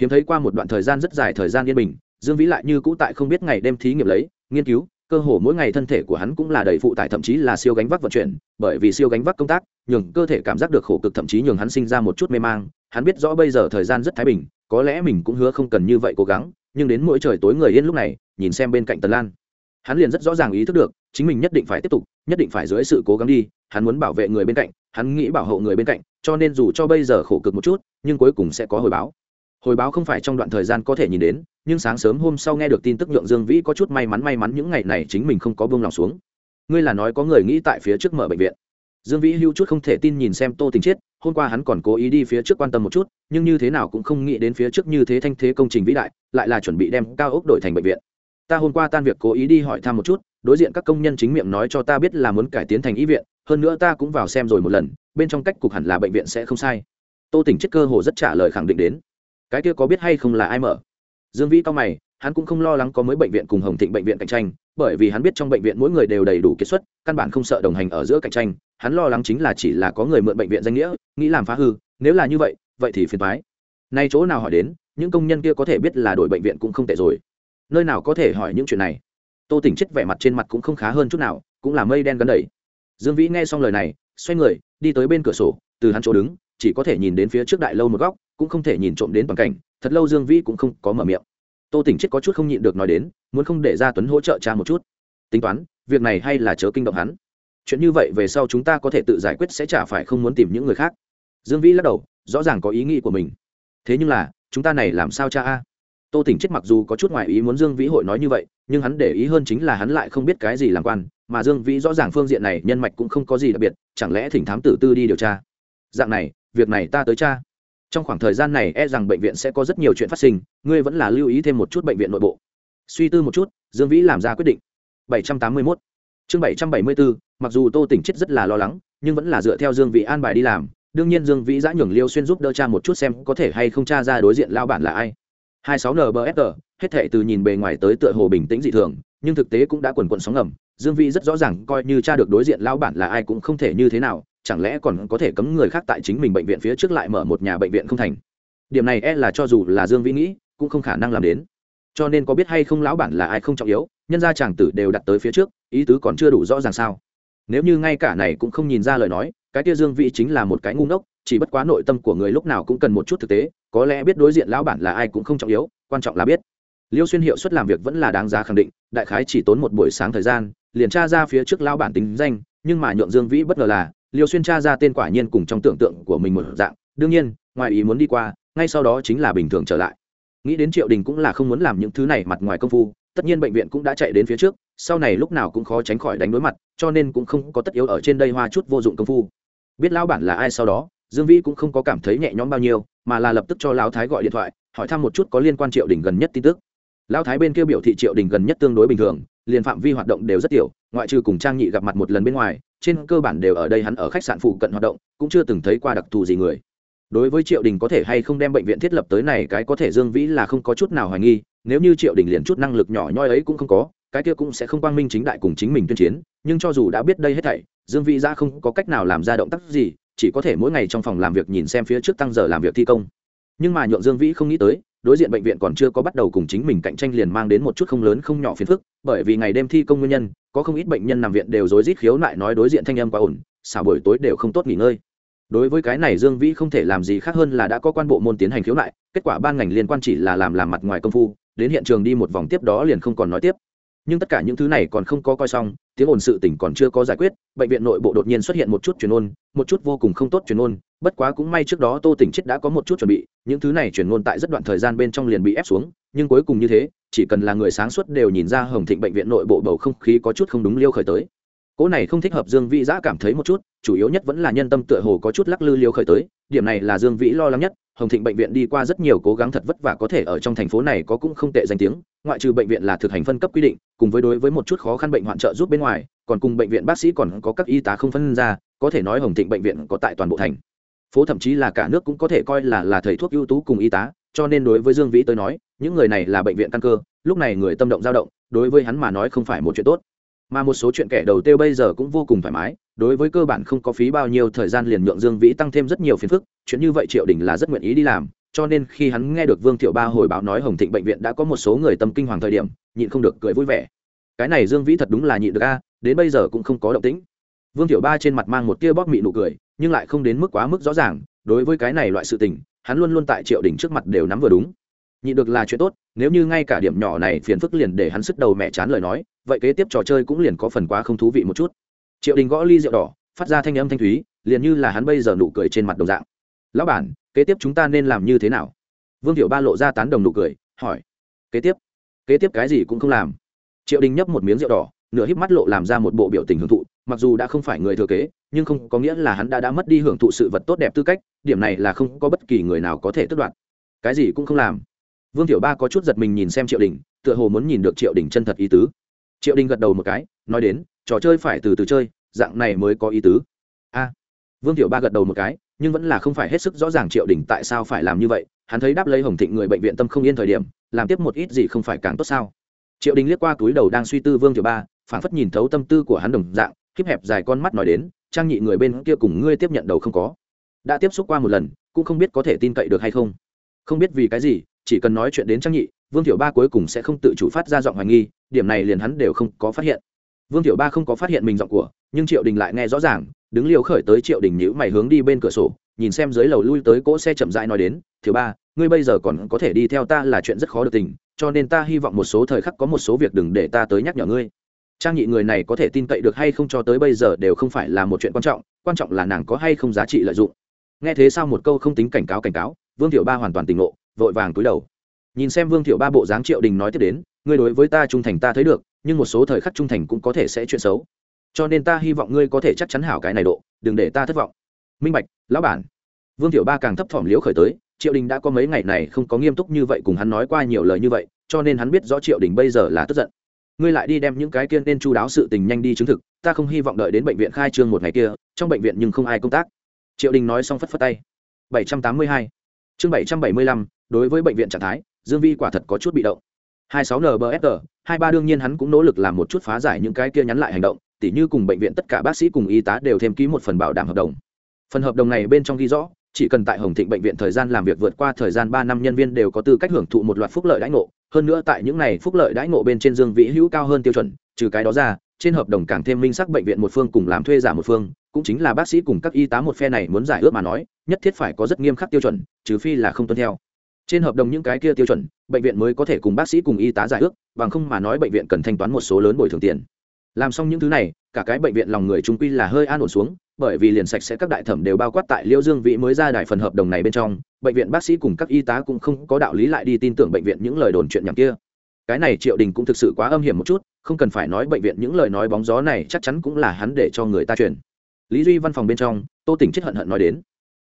Hiếm thấy qua một đoạn thời gian rất dài thời gian yên bình dương vĩ lại như cũ tại không biết ngày đêm thí nghiệm lấy, nghiên cứu, cơ hồ mỗi ngày thân thể của hắn cũng là đầy phụ tải, thậm chí là siêu gánh vác vận chuyển, bởi vì siêu gánh vác công tác, nhường cơ thể cảm giác được khổ cực, thậm chí nhường hắn sinh ra một chút mê mang. Hắn biết rõ bây giờ thời gian rất thái bình, có lẽ mình cũng hứa không cần như vậy cố gắng, nhưng đến mỗi trời tối người yên lúc này, nhìn xem bên cạnh tần lan. Hắn liền rất rõ ràng ý thức được, chính mình nhất định phải tiếp tục, nhất định phải dưới sự cố gắng đi, hắn muốn bảo vệ người bên cạnh, hắn nghĩ bảo hộ người bên cạnh, cho nên dù cho bây giờ khổ cực một chút, nhưng cuối cùng sẽ có hồi báo hồi báo không phải trong đoạn thời gian có thể nhìn đến nhưng sáng sớm hôm sau nghe được tin tức nhượng dương vĩ có chút may mắn may mắn những ngày này chính mình không có buông lòng xuống. Ngươi là nói có người nghĩ tại phía trước mở bệnh viện. Dương vĩ hưu chút không thể tin nhìn xem tô tình chết, hôm qua hắn còn cố ý đi phía trước quan tâm một chút nhưng như thế nào cũng không nghĩ đến phía trước như thế thanh thế công trình vĩ đại lại là chuẩn bị đem cao ốc đổi thành bệnh viện. Ta hôm qua tan việc cố ý đi hỏi thăm một chút đối diện các công nhân chính miệng nói cho ta biết là muốn cải tiến thành y viện hơn nữa ta cũng vào xem rồi một lần bên trong cách cục hẳn là bệnh viện sẽ không sai. Tô tỉnh chết cơ hồ rất trả lời khẳng định đến cái kia có biết hay không là ai mở? Dương vĩ cao mày, hắn cũng không lo lắng có mới bệnh viện cùng hồng thịnh bệnh viện cạnh tranh, bởi vì hắn biết trong bệnh viện mỗi người đều đầy đủ kiệt xuất, căn bản không sợ đồng hành ở giữa cạnh tranh. Hắn lo lắng chính là chỉ là có người mượn bệnh viện danh nghĩa, nghĩ làm phá hư, nếu là như vậy vậy thì phiền thoái nay chỗ nào hỏi đến, những công nhân kia có thể biết là đổi bệnh viện cũng không tệ rồi. Nơi nào có thể hỏi những chuyện này? Tô tỉnh chết vẻ mặt trên mặt cũng không khá hơn chút nào, cũng là mây đen gần đầy. Dương vĩ nghe xong lời này, xoay người, đi tới bên cửa sổ, từ hắn chỗ đứng chỉ có thể nhìn đến phía trước đại lâu một góc, cũng không thể nhìn trộm đến toàn cảnh, thật lâu dương vĩ cũng không có mở miệng. Tô tỉnh chết có chút không nhịn được nói đến, muốn không để ra tuấn hỗ trợ cha một chút. Tính toán, việc này hay là chớ kinh động hắn. Chuyện như vậy về sau chúng ta có thể tự giải quyết sẽ chả phải không muốn tìm những người khác. Dương vĩ lắc đầu, rõ ràng có ý nghĩ của mình. Thế nhưng là, chúng ta này làm sao cha a? Tô tỉnh chết mặc dù có chút ngoại ý muốn dương vĩ hội nói như vậy, nhưng hắn để ý hơn chính là hắn lại không biết cái gì làm quan, mà dương vĩ rõ ràng phương diện này nhân mạch cũng không có gì đặc biệt, chẳng lẽ thỉnh thám tử tư đi điều tra? Dạng này, việc này ta tới cha trong khoảng thời gian này e rằng bệnh viện sẽ có rất nhiều chuyện phát sinh, ngươi vẫn là lưu ý thêm một chút bệnh viện nội bộ. Suy tư một chút, dương vĩ làm ra quyết định. 781 chương 774 mặc dù tô tỉnh chết rất là lo lắng, nhưng vẫn là dựa theo dương vĩ an bài đi làm. Đương nhiên dương vĩ giã nhường liêu xuyên giúp đỡ cha một chút xem có thể hay không cha ra đối diện lao bản là ai. 26 nbfg hết thệ từ nhìn bề ngoài tới tựa hồ bình tĩnh dị thường nhưng thực tế cũng đã quần quần sóng ngầm. Dương vĩ rất rõ ràng coi như cha được đối diện lao bản là ai cũng không thể như thế nào, chẳng lẽ còn có thể cấm người khác tại chính mình bệnh viện phía trước lại mở một nhà bệnh viện không thành? Điểm này e là cho dù là dương vĩ nghĩ, cũng không khả năng làm đến. Cho nên có biết hay không lão bản là ai không trọng yếu, nhân gia chàng tử đều đặt tới phía trước, ý tứ còn chưa đủ rõ ràng sao? Nếu như ngay cả này cũng không nhìn ra lời nói, cái kia dương vĩ chính là một cái ngu ngốc, chỉ bất quá nội tâm của người lúc nào cũng cần một chút thực tế, có lẽ biết đối diện lão bản là ai cũng không trọng yếu, quan trọng là biết liêu xuyên hiệu suất làm việc vẫn là đáng giá khẳng định, đại khái chỉ tốn một buổi sáng thời gian, liền tra ra phía trước lao bản tính danh, nhưng mà nhượng dương vĩ bất ngờ là, liêu xuyên tra ra tên quả nhiên cùng trong tưởng tượng của mình một dạng. Đương nhiên, ngoài ý muốn đi qua, ngay sau đó chính là bình thường trở lại. Nghĩ đến triệu đình cũng là không muốn làm những thứ này mặt ngoài công phu, tất nhiên bệnh viện cũng đã chạy đến phía trước, sau này lúc nào cũng khó tránh khỏi đánh đối mặt, cho nên cũng không có tất yếu ở trên đây hoa chút vô dụng công phu. Biết lão bản là ai sau đó, dương vĩ cũng không có cảm thấy nhẹ nhõm bao nhiêu, mà là lập tức cho lão thái gọi điện thoại, hỏi thăm một chút có liên quan triệu đình gần nhất tin tức lão thái bên kia biểu thị triệu đình gần nhất tương đối bình thường, liền phạm vi hoạt động đều rất tiểu, ngoại trừ cùng trang nhị gặp mặt một lần bên ngoài, trên cơ bản đều ở đây hắn ở khách sạn phụ cận hoạt động, cũng chưa từng thấy qua đặc thù gì người. Đối với triệu đình có thể hay không đem bệnh viện thiết lập tới này cái có thể dương vĩ là không có chút nào hoài nghi, nếu như triệu đình liền chút năng lực nhỏ nhoi ấy cũng không có, cái kia cũng sẽ không quang minh chính đại cùng chính mình tuyên chiến, nhưng cho dù đã biết đây hết thảy, dương vĩ ra không có cách nào làm ra động tác gì, chỉ có thể mỗi ngày trong phòng làm việc nhìn xem phía trước tăng giờ làm việc thi công. Nhưng mà nhượng dương vĩ không nghĩ tới đối diện bệnh viện còn chưa có bắt đầu cùng chính mình cạnh tranh liền mang đến một chút không lớn không nhỏ phiền phức, bởi vì ngày đêm thi công nguyên nhân, có không ít bệnh nhân nằm viện đều rối rít khiếu nại nói đối diện thanh âm quá ổn, xả buổi tối đều không tốt nghỉ ngơi. Đối với cái này dương vĩ không thể làm gì khác hơn là đã có quan bộ môn tiến hành khiếu nại, kết quả ban ngành liên quan chỉ là làm làm mặt ngoài công phu, đến hiện trường đi một vòng tiếp đó liền không còn nói tiếp nhưng tất cả những thứ này còn không có coi xong, tiếng ồn sự tỉnh còn chưa có giải quyết, bệnh viện nội bộ đột nhiên xuất hiện một chút truyền ôn, một chút vô cùng không tốt truyền ôn, bất quá cũng may trước đó tô tỉnh chết đã có một chút chuẩn bị, những thứ này truyền ngôn tại rất đoạn thời gian bên trong liền bị ép xuống, nhưng cuối cùng như thế, chỉ cần là người sáng suốt đều nhìn ra hồng thịnh bệnh viện nội bộ bầu không khí có chút không đúng liêu khởi tới. Cỗ này không thích hợp dương vĩ giã cảm thấy một chút, chủ yếu nhất vẫn là nhân tâm tựa hồ có chút lắc lư liêu khởi tới, điểm này là dương vĩ lo lắng nhất hồng thịnh bệnh viện đi qua rất nhiều cố gắng thật vất vả có thể ở trong thành phố này có cũng không tệ danh tiếng, ngoại trừ bệnh viện là thực hành phân cấp quy định, cùng với đối với một chút khó khăn bệnh hoạn trợ giúp bên ngoài, còn cùng bệnh viện bác sĩ còn có các y tá không phân ra, có thể nói hồng thịnh bệnh viện có tại toàn bộ thành. Phố thậm chí là cả nước cũng có thể coi là là thầy thuốc ưu tú cùng y tá, cho nên đối với dương vĩ tới nói, những người này là bệnh viện căn cơ, lúc này người tâm động dao động, đối với hắn mà nói không phải một chuyện tốt. Mà một số chuyện kẻ đầu tiêu bây giờ cũng vô cùng thoải mái đối với cơ bản không có phí bao nhiêu thời gian liền nhượng dương vĩ tăng thêm rất nhiều phiền phức, chuyện như vậy triệu đình là rất nguyện ý đi làm, cho nên khi hắn nghe được vương thiệu ba hồi báo nói hồng thịnh bệnh viện đã có một số người tâm kinh hoàng thời điểm, nhịn không được cười vui vẻ. Cái này dương vĩ thật đúng là nhịn được a à, đến bây giờ cũng không có động tĩnh. Vương thiệu ba trên mặt mang một tia bóc mị nụ cười, nhưng lại không đến mức quá mức rõ ràng, đối với cái này loại sự tình, hắn luôn luôn tại triệu đình trước mặt đều nắm vừa đúng. Nhịn được là chuyện tốt, nếu như ngay cả điểm nhỏ này phiền phức liền để hắn sức đầu mẹ chán lời nói, vậy kế tiếp trò chơi cũng liền có phần quá không thú vị một chút triệu đình gõ ly rượu đỏ, phát ra thanh âm thanh thúy, liền như là hắn bây giờ nụ cười trên mặt đồng dạng. Lão bản, kế tiếp chúng ta nên làm như thế nào? Vương tiểu ba lộ ra tán đồng nụ cười, hỏi. Kế tiếp? Kế tiếp cái gì cũng không làm. Triệu đình nhấp một miếng rượu đỏ, nửa híp mắt lộ làm ra một bộ biểu tình hưởng thụ, mặc dù đã không phải người thừa kế, nhưng không có nghĩa là hắn đã đã mất đi hưởng thụ sự vật tốt đẹp tư cách, điểm này là không có bất kỳ người nào có thể tước đoạt. Cái gì cũng không làm. Vương tiểu ba có chút giật mình nhìn xem triệu đình, tựa hồ muốn nhìn được triệu đình chân thật ý tứ. Triệu đình gật đầu một cái, nói đến trò chơi phải từ từ chơi, dạng này mới có ý tứ. A, vương tiểu ba gật đầu một cái, nhưng vẫn là không phải hết sức rõ ràng triệu đình tại sao phải làm như vậy. Hắn thấy đáp lấy hồng thịnh người bệnh viện tâm không yên thời điểm, làm tiếp một ít gì không phải càng tốt sao? Triệu đình liếc qua túi đầu đang suy tư vương tiểu ba phản phất nhìn thấu tâm tư của hắn đồng dạng khiếp hẹp dài con mắt nói đến, trang nhị người bên kia cùng ngươi tiếp nhận đầu không có. Đã tiếp xúc qua một lần, cũng không biết có thể tin cậy được hay không. Không biết vì cái gì, chỉ cần nói chuyện đến trang nhị, vương tiểu ba cuối cùng sẽ không tự chủ phát ra giọng hoài nghi, điểm này liền hắn đều không có phát hiện vương tiểu ba không có phát hiện mình giọng của, nhưng triệu đình lại nghe rõ ràng, đứng liều khởi tới triệu đình nhữ mày hướng đi bên cửa sổ, nhìn xem dưới lầu lui tới cỗ xe chậm rãi nói đến thiếu ba, ngươi bây giờ còn có thể đi theo ta là chuyện rất khó được tình, cho nên ta hy vọng một số thời khắc có một số việc đừng để ta tới nhắc nhở ngươi. Trang nhị người này có thể tin cậy được hay không cho tới bây giờ đều không phải là một chuyện quan trọng quan trọng là nàng có hay không giá trị lợi dụng. Nghe thế sao một câu không tính cảnh cáo cảnh cáo, vương tiểu ba hoàn toàn tỉnh ngộ, vội vàng cúi đầu. Nhìn xem vương tiểu ba bộ dáng triệu đình nói tiếp đến, ngươi đối với ta trung thành ta thấy được nhưng một số thời khắc trung thành cũng có thể sẽ chuyện xấu. Cho nên ta hy vọng ngươi có thể chắc chắn hảo cái này độ đừng để ta thất vọng. Minh bạch lão bản. Vương tiểu ba càng thấp thỏm liễu khởi tới triệu đình đã có mấy ngày này không có nghiêm túc như vậy cùng hắn nói qua nhiều lời như vậy cho nên hắn biết rõ triệu đình bây giờ là tức giận. Ngươi lại đi đem những cái kia nên chu đáo sự tình nhanh đi chứng thực ta không hy vọng đợi đến bệnh viện khai trương một ngày kia trong bệnh viện nhưng không ai công tác. Triệu đình nói xong phất phất tay. 782. chương 775, đối với bệnh viện trạng thái dương vi quả thật có chút bị động. 26 hai ba đương nhiên hắn cũng nỗ lực làm một chút phá giải những cái kia nhắn lại hành động, tỉ như cùng bệnh viện tất cả bác sĩ cùng y tá đều thêm ký một phần bảo đảm hợp đồng. Phần hợp đồng này bên trong ghi rõ, chỉ cần tại hồng thịnh bệnh viện thời gian làm việc vượt qua thời gian ba năm nhân viên đều có tư cách hưởng thụ một loạt phúc lợi đãi ngộ, hơn nữa tại những này phúc lợi đãi ngộ bên trên dương vĩ hữu cao hơn tiêu chuẩn, trừ cái đó ra, trên hợp đồng càng thêm minh xác bệnh viện một phương cùng làm thuê giả một phương, cũng chính là bác sĩ cùng các y tá một phe này muốn giải ước mà nói, nhất thiết phải có rất nghiêm khắc tiêu chuẩn, trừ phi là không tuân theo trên hợp đồng những cái kia tiêu chuẩn, bệnh viện mới có thể cùng bác sĩ cùng y tá giải ước, bằng không mà nói bệnh viện cần thanh toán một số lớn bồi thường tiền. Làm xong những thứ này, cả cái bệnh viện lòng người trung quy là hơi an ổn xuống, bởi vì liền sạch sẽ các đại thẩm đều bao quát tại liêu dương vĩ mới ra đài phần hợp đồng này bên trong, bệnh viện bác sĩ cùng các y tá cũng không có đạo lý lại đi tin tưởng bệnh viện những lời đồn chuyện nhảm kia. Cái này triệu đình cũng thực sự quá âm hiểm một chút, không cần phải nói bệnh viện những lời nói bóng gió này chắc chắn cũng là hắn để cho người ta truyền. Lý duy văn phòng bên trong, tô tỉnh chết hận hận nói đến.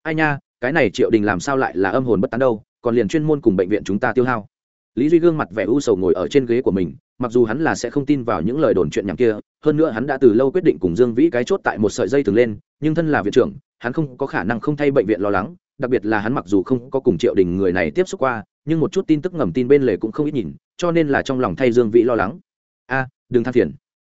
Ai nha, cái này triệu đình làm sao lại là âm hồn bất tán đâu? Còn liền chuyên môn cùng bệnh viện chúng ta tiêu hao. Lý duy gương mặt vẻ u sầu ngồi ở trên ghế của mình, mặc dù hắn là sẽ không tin vào những lời đồn chuyện nhảm kia, hơn nữa hắn đã từ lâu quyết định cùng dương vĩ cái chốt tại một sợi dây thường lên, nhưng thân là viện trưởng, hắn không có khả năng không thay bệnh viện lo lắng, đặc biệt là hắn mặc dù không có cùng triệu đình người này tiếp xúc qua, nhưng một chút tin tức ngầm tin bên lề cũng không ít nhìn, cho nên là trong lòng thay dương vĩ lo lắng. A, đừng than phiền.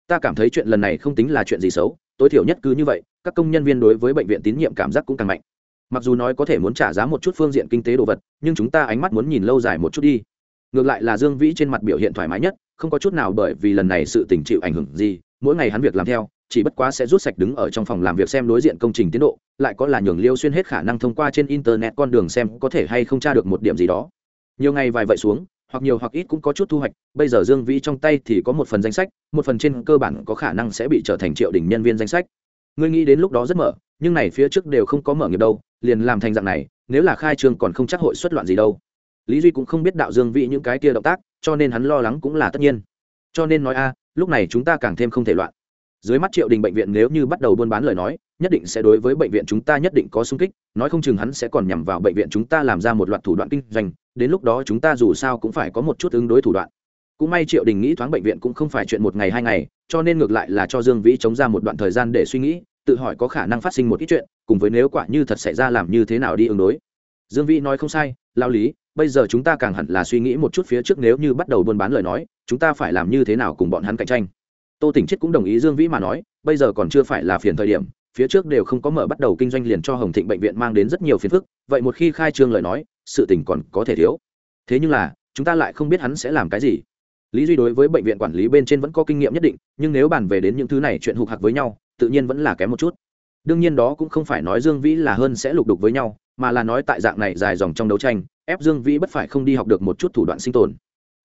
Ta cảm thấy chuyện lần này không tính là chuyện gì xấu, tối thiểu nhất cứ như vậy, các công nhân viên đối với bệnh viện tín nhiệm cảm giác cũng càng mạnh mặc dù nói có thể muốn trả giá một chút phương diện kinh tế đồ vật, nhưng chúng ta ánh mắt muốn nhìn lâu dài một chút đi. Ngược lại là dương vĩ trên mặt biểu hiện thoải mái nhất, không có chút nào bởi vì lần này sự tình chịu ảnh hưởng gì, mỗi ngày hắn việc làm theo, chỉ bất quá sẽ rút sạch đứng ở trong phòng làm việc xem đối diện công trình tiến độ, lại có là nhường liêu xuyên hết khả năng thông qua trên internet con đường xem có thể hay không tra được một điểm gì đó. Nhiều ngày vài vậy xuống, hoặc nhiều hoặc ít cũng có chút thu hoạch, bây giờ dương vĩ trong tay thì có một phần danh sách, một phần trên cơ bản có khả năng sẽ bị trở thành triệu đỉnh nhân viên danh sách. Ngươi nghĩ đến lúc đó rất mở, nhưng này phía trước đều không có mở nghiệp đâu liền làm thành dạng này, nếu là khai trương còn không chắc hội xuất loạn gì đâu. Lý duy cũng không biết đạo dương vĩ những cái kia động tác, cho nên hắn lo lắng cũng là tất nhiên. Cho nên nói a, lúc này chúng ta càng thêm không thể loạn. Dưới mắt triệu đình bệnh viện nếu như bắt đầu buôn bán lời nói, nhất định sẽ đối với bệnh viện chúng ta nhất định có sung kích, nói không chừng hắn sẽ còn nhằm vào bệnh viện chúng ta làm ra một loạt thủ đoạn kinh doanh, đến lúc đó chúng ta dù sao cũng phải có một chút ứng đối thủ đoạn. Cũng may triệu đình nghĩ thoáng bệnh viện cũng không phải chuyện một ngày hai ngày, cho nên ngược lại là cho dương vĩ chống ra một đoạn thời gian để suy nghĩ tự hỏi có khả năng phát sinh một ít chuyện, cùng với nếu quả như thật xảy ra làm như thế nào đi ứng đối. Dương vĩ nói không sai lao lý, bây giờ chúng ta càng hẳn là suy nghĩ một chút phía trước nếu như bắt đầu buôn bán lời nói, chúng ta phải làm như thế nào cùng bọn hắn cạnh tranh. Tô tỉnh chết cũng đồng ý dương vĩ mà nói, bây giờ còn chưa phải là phiền thời điểm, phía trước đều không có mở bắt đầu kinh doanh liền cho hồng thịnh bệnh viện mang đến rất nhiều phiền phức, vậy một khi khai trương lời nói, sự tình còn có thể thiếu. Thế nhưng là, chúng ta lại không biết hắn sẽ làm cái gì. Lý duy đối với bệnh viện quản lý bên trên vẫn có kinh nghiệm nhất định, nhưng nếu bàn về đến những thứ này chuyện hụt hạc với nhau tự nhiên vẫn là kém một chút. Đương nhiên đó cũng không phải nói dương vĩ là hơn sẽ lục đục với nhau, mà là nói tại dạng này dài dòng trong đấu tranh, ép dương vĩ bất phải không đi học được một chút thủ đoạn sinh tồn.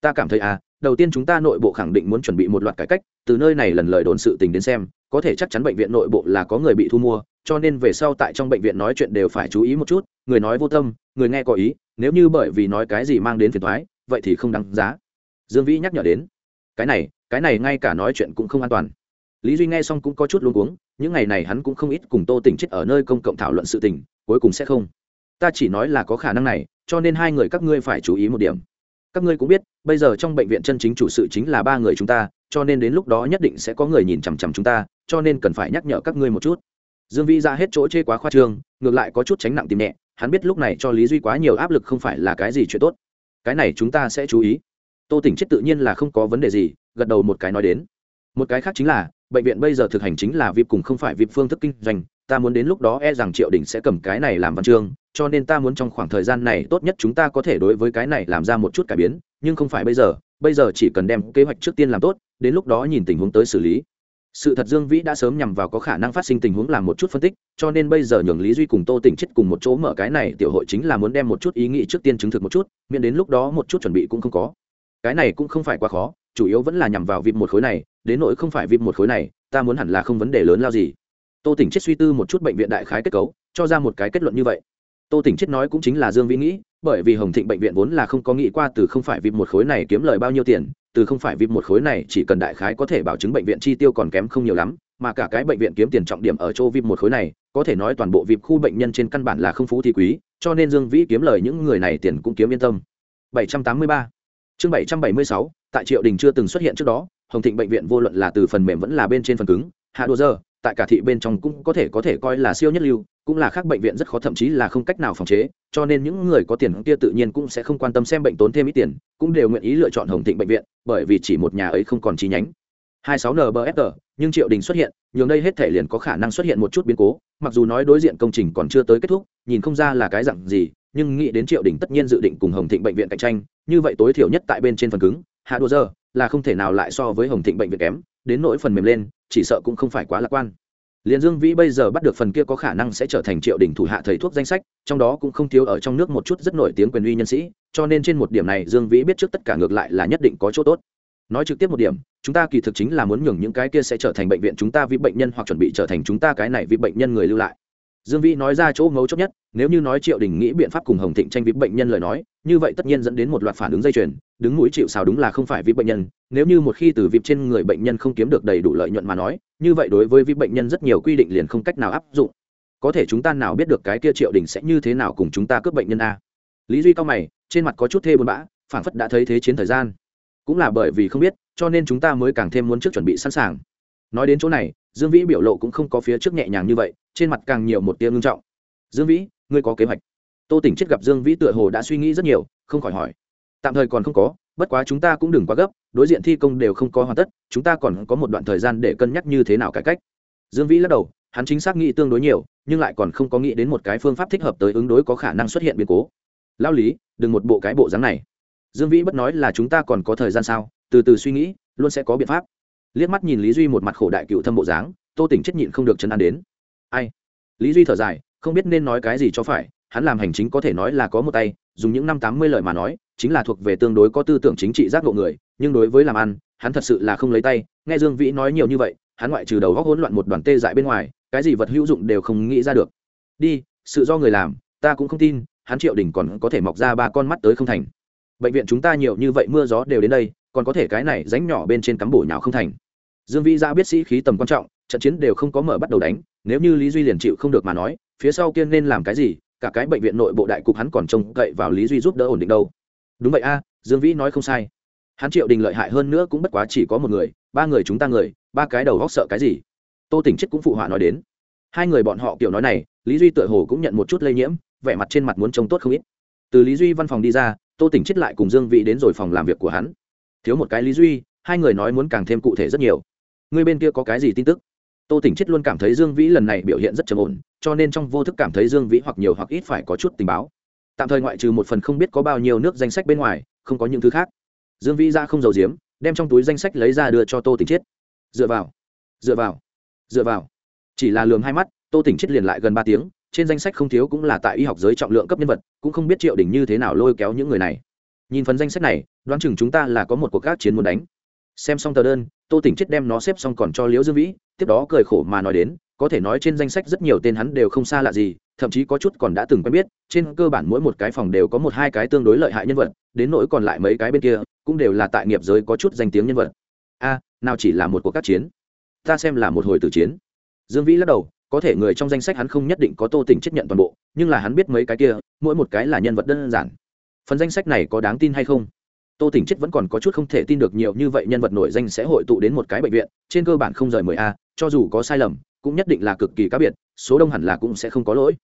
Ta cảm thấy à đầu tiên chúng ta nội bộ khẳng định muốn chuẩn bị một loạt cải cách, từ nơi này lần lời đồn sự tình đến xem, có thể chắc chắn bệnh viện nội bộ là có người bị thu mua, cho nên về sau tại trong bệnh viện nói chuyện đều phải chú ý một chút, người nói vô tâm, người nghe có ý, nếu như bởi vì nói cái gì mang đến phiền thoái vậy thì không đáng giá. Dương vĩ nhắc nhở đến, cái này cái này ngay cả nói chuyện cũng không an toàn lý duy nghe xong cũng có chút luống cuống, những ngày này hắn cũng không ít cùng tô tỉnh chết ở nơi công cộng thảo luận sự tình, cuối cùng sẽ không. Ta chỉ nói là có khả năng này, cho nên hai người các ngươi phải chú ý một điểm. Các ngươi cũng biết, bây giờ trong bệnh viện chân chính chủ sự chính là ba người chúng ta, cho nên đến lúc đó nhất định sẽ có người nhìn chằm chằm chúng ta, cho nên cần phải nhắc nhở các ngươi một chút. Dương vĩ ra hết chỗ chê quá khoa trương, ngược lại có chút tránh nặng tìm nhẹ, hắn biết lúc này cho lý duy quá nhiều áp lực không phải là cái gì chuyện tốt. Cái này chúng ta sẽ chú ý. Tô tỉnh chết tự nhiên là không có vấn đề gì, gật đầu một cái nói đến. Một cái khác chính là bệnh viện bây giờ thực hành chính là vip cùng không phải vip phương thức kinh doanh, ta muốn đến lúc đó e rằng triệu đình sẽ cầm cái này làm văn chương, cho nên ta muốn trong khoảng thời gian này tốt nhất chúng ta có thể đối với cái này làm ra một chút cải biến, nhưng không phải bây giờ bây giờ chỉ cần đem kế hoạch trước tiên làm tốt, đến lúc đó nhìn tình huống tới xử lý. Sự thật dương vĩ đã sớm nhằm vào có khả năng phát sinh tình huống làm một chút phân tích, cho nên bây giờ nhường lý duy cùng tô tỉnh chết cùng một chỗ mở cái này tiểu hội chính là muốn đem một chút ý nghĩ trước tiên chứng thực một chút, miễn đến lúc đó một chút chuẩn bị cũng không có. Cái này cũng không phải quá khó, chủ yếu vẫn là nhằm vào vịp một khối này đến nỗi không phải vip một khối này, ta muốn hẳn là không vấn đề lớn lao gì. Tô tỉnh chết suy tư một chút bệnh viện đại khái kết cấu, cho ra một cái kết luận như vậy. Tô tỉnh chết nói cũng chính là dương vĩ nghĩ, bởi vì hồng thịnh bệnh viện vốn là không có nghĩ qua từ không phải vip một khối này kiếm lời bao nhiêu tiền, từ không phải vip một khối này chỉ cần đại khái có thể bảo chứng bệnh viện chi tiêu còn kém không nhiều lắm, mà cả cái bệnh viện kiếm tiền trọng điểm ở chỗ vip một khối này, có thể nói toàn bộ vip khu bệnh nhân trên căn bản là không phú thì quý, cho nên dương vĩ kiếm lời những người này tiền cũng kiếm yên tâm. 783 chương 776 tại triệu đình chưa từng xuất hiện trước đó hồng thịnh bệnh viện vô luận là từ phần mềm vẫn là bên trên phần cứng hạ đô giờ tại cả thị bên trong cũng có thể có thể coi là siêu nhất lưu cũng là khác bệnh viện rất khó thậm chí là không cách nào phòng chế cho nên những người có tiền kia tự nhiên cũng sẽ không quan tâm xem bệnh tốn thêm ít tiền cũng đều nguyện ý lựa chọn hồng thịnh bệnh viện bởi vì chỉ một nhà ấy không còn chi nhánh. 26 NBFR, nhưng Triệu Đình xuất hiện, nhường đây hết thể liền có khả năng xuất hiện một chút biến cố, mặc dù nói đối diện công trình còn chưa tới kết thúc, nhìn không ra là cái dạng gì, nhưng nghĩ đến Triệu Đình tất nhiên dự định cùng Hồng Thịnh bệnh viện cạnh tranh, như vậy tối thiểu nhất tại bên trên phần cứng, hạ đua giờ là không thể nào lại so với Hồng Thịnh bệnh viện kém, đến nỗi phần mềm lên, chỉ sợ cũng không phải quá lạc quan. Liền dương vĩ bây giờ bắt được phần kia có khả năng sẽ trở thành triệu đình thủ hạ thầy thuốc danh sách trong đó cũng không thiếu ở trong nước một chút rất nổi tiếng quyền uy nhân sĩ cho nên trên một điểm này dương vĩ biết trước tất cả ngược lại là nhất định có chỗ tốt. Nói trực tiếp một điểm chúng ta kỳ thực chính là muốn nhường những cái kia sẽ trở thành bệnh viện chúng ta vì bệnh nhân hoặc chuẩn bị trở thành chúng ta cái này vì bệnh nhân người lưu lại dương vĩ nói ra chỗ ngấu chốt nhất, nếu như nói triệu đình nghĩ biện pháp cùng hồng thịnh tranh vì bệnh nhân lời nói, như vậy tất nhiên dẫn đến một loạt phản ứng dây chuyền, đứng mũi chịu xào đúng là không phải vì bệnh nhân, nếu như một khi từ vip trên người bệnh nhân không kiếm được đầy đủ lợi nhuận mà nói, như vậy đối với vi bệnh nhân rất nhiều quy định liền không cách nào áp dụng. Có thể chúng ta nào biết được cái kia triệu đình sẽ như thế nào cùng chúng ta cướp bệnh nhân a? Lý duy cao mày, trên mặt có chút thê buồn bã phản phất đã thấy thế chiến thời gian. Cũng là bởi vì không biết, cho nên chúng ta mới càng thêm muốn trước chuẩn bị sẵn sàng nói đến chỗ này, dương vĩ biểu lộ cũng không có phía trước nhẹ nhàng như vậy, trên mặt càng nhiều một tia ngưng trọng. Dương vĩ, ngươi có kế hoạch? Tô tỉnh chết gặp dương vĩ tựa hồ đã suy nghĩ rất nhiều, không khỏi hỏi. Tạm thời còn không có, bất quá chúng ta cũng đừng quá gấp, đối diện thi công đều không có hoàn tất, chúng ta còn có một đoạn thời gian để cân nhắc như thế nào cải cách. Dương vĩ lắc đầu, hắn chính xác nghĩ tương đối nhiều, nhưng lại còn không có nghĩ đến một cái phương pháp thích hợp tới ứng đối có khả năng xuất hiện biến cố. Lao lý, đừng một bộ cái bộ dáng này. Dương vĩ bất nói là chúng ta còn có thời gian sao, từ từ suy nghĩ, luôn sẽ có biện pháp liếc mắt nhìn lý duy một mặt khổ đại cựu thâm bộ dáng, tô tỉnh chết nhịn không được chấn an đến. Ai? Lý duy thở dài, không biết nên nói cái gì cho phải, hắn làm hành chính có thể nói là có một tay, dùng những năm tám mươi lời mà nói, chính là thuộc về tương đối có tư tưởng chính trị giác ngộ người, nhưng đối với làm ăn, hắn thật sự là không lấy tay, nghe dương vĩ nói nhiều như vậy, hắn ngoại trừ đầu góc hỗn loạn một đoàn tê dại bên ngoài, cái gì vật hữu dụng đều không nghĩ ra được. Đi, sự do người làm, ta cũng không tin, hắn triệu đình còn có thể mọc ra ba con mắt tới không thành. Bệnh viện chúng ta nhiều như vậy mưa gió đều đến đây còn có thể cái này ránh nhỏ bên trên cắm bổ nhào không thành. Dương vĩ ra biết sĩ khí tầm quan trọng, trận chiến đều không có mở bắt đầu đánh, nếu như lý duy liền chịu không được mà nói, phía sau kiên nên làm cái gì, cả cái bệnh viện nội bộ đại cục hắn còn trông cậy vào lý duy giúp đỡ ổn định đâu. Đúng vậy a, dương vĩ nói không sai. Hắn triệu đình lợi hại hơn nữa cũng bất quá chỉ có một người, ba người chúng ta người, ba cái đầu góc sợ cái gì? Tô tỉnh chết cũng phụ họa nói đến. Hai người bọn họ kiểu nói này, lý duy tựa hồ cũng nhận một chút lây nhiễm, vẻ mặt trên mặt muốn trông tốt không ít. Từ lý duy văn phòng đi ra, tô tỉnh chết lại cùng dương vĩ đến rồi phòng làm việc của hắn thiếu một cái lý duy, hai người nói muốn càng thêm cụ thể rất nhiều. Người bên kia có cái gì tin tức? Tô tỉnh chết luôn cảm thấy dương vĩ lần này biểu hiện rất trầm ổn, cho nên trong vô thức cảm thấy dương vĩ hoặc nhiều hoặc ít phải có chút tình báo. Tạm thời ngoại trừ một phần không biết có bao nhiêu nước danh sách bên ngoài, không có những thứ khác. Dương vĩ ra không giàu diếm đem trong túi danh sách lấy ra đưa cho tô tỉnh chiết. Dựa vào dựa vào dựa vào. Chỉ là lường hai mắt, tô tỉnh chiết liền lại gần ba tiếng, trên danh sách không thiếu cũng là tại y học giới trọng lượng cấp nhân vật, cũng không biết triệu đình như thế nào lôi kéo những người này nhìn phần danh sách này, đoán chừng chúng ta là có một cuộc các chiến muốn đánh. Xem xong tờ đơn, tô tỉnh chết đem nó xếp xong còn cho liễu dương vĩ, tiếp đó cười khổ mà nói đến, có thể nói trên danh sách rất nhiều tên hắn đều không xa lạ gì, thậm chí có chút còn đã từng quen biết, trên cơ bản mỗi một cái phòng đều có một hai cái tương đối lợi hại nhân vật, đến nỗi còn lại mấy cái bên kia, cũng đều là tại nghiệp giới có chút danh tiếng nhân vật. A, nào chỉ là một cuộc các chiến? Ta xem là một hồi tử chiến. Dương vĩ lắc đầu, có thể người trong danh sách hắn không nhất định có tô tỉnh chấp nhận toàn bộ, nhưng là hắn biết mấy cái kia, mỗi một cái là nhân vật đơn giản phần danh sách này có đáng tin hay không? Tô tỉnh chết vẫn còn có chút không thể tin được nhiều như vậy nhân vật nổi danh sẽ hội tụ đến một cái bệnh viện, trên cơ bản không rời mười a, cho dù có sai lầm, cũng nhất định là cực kỳ cá biệt, số đông hẳn là cũng sẽ không có lỗi.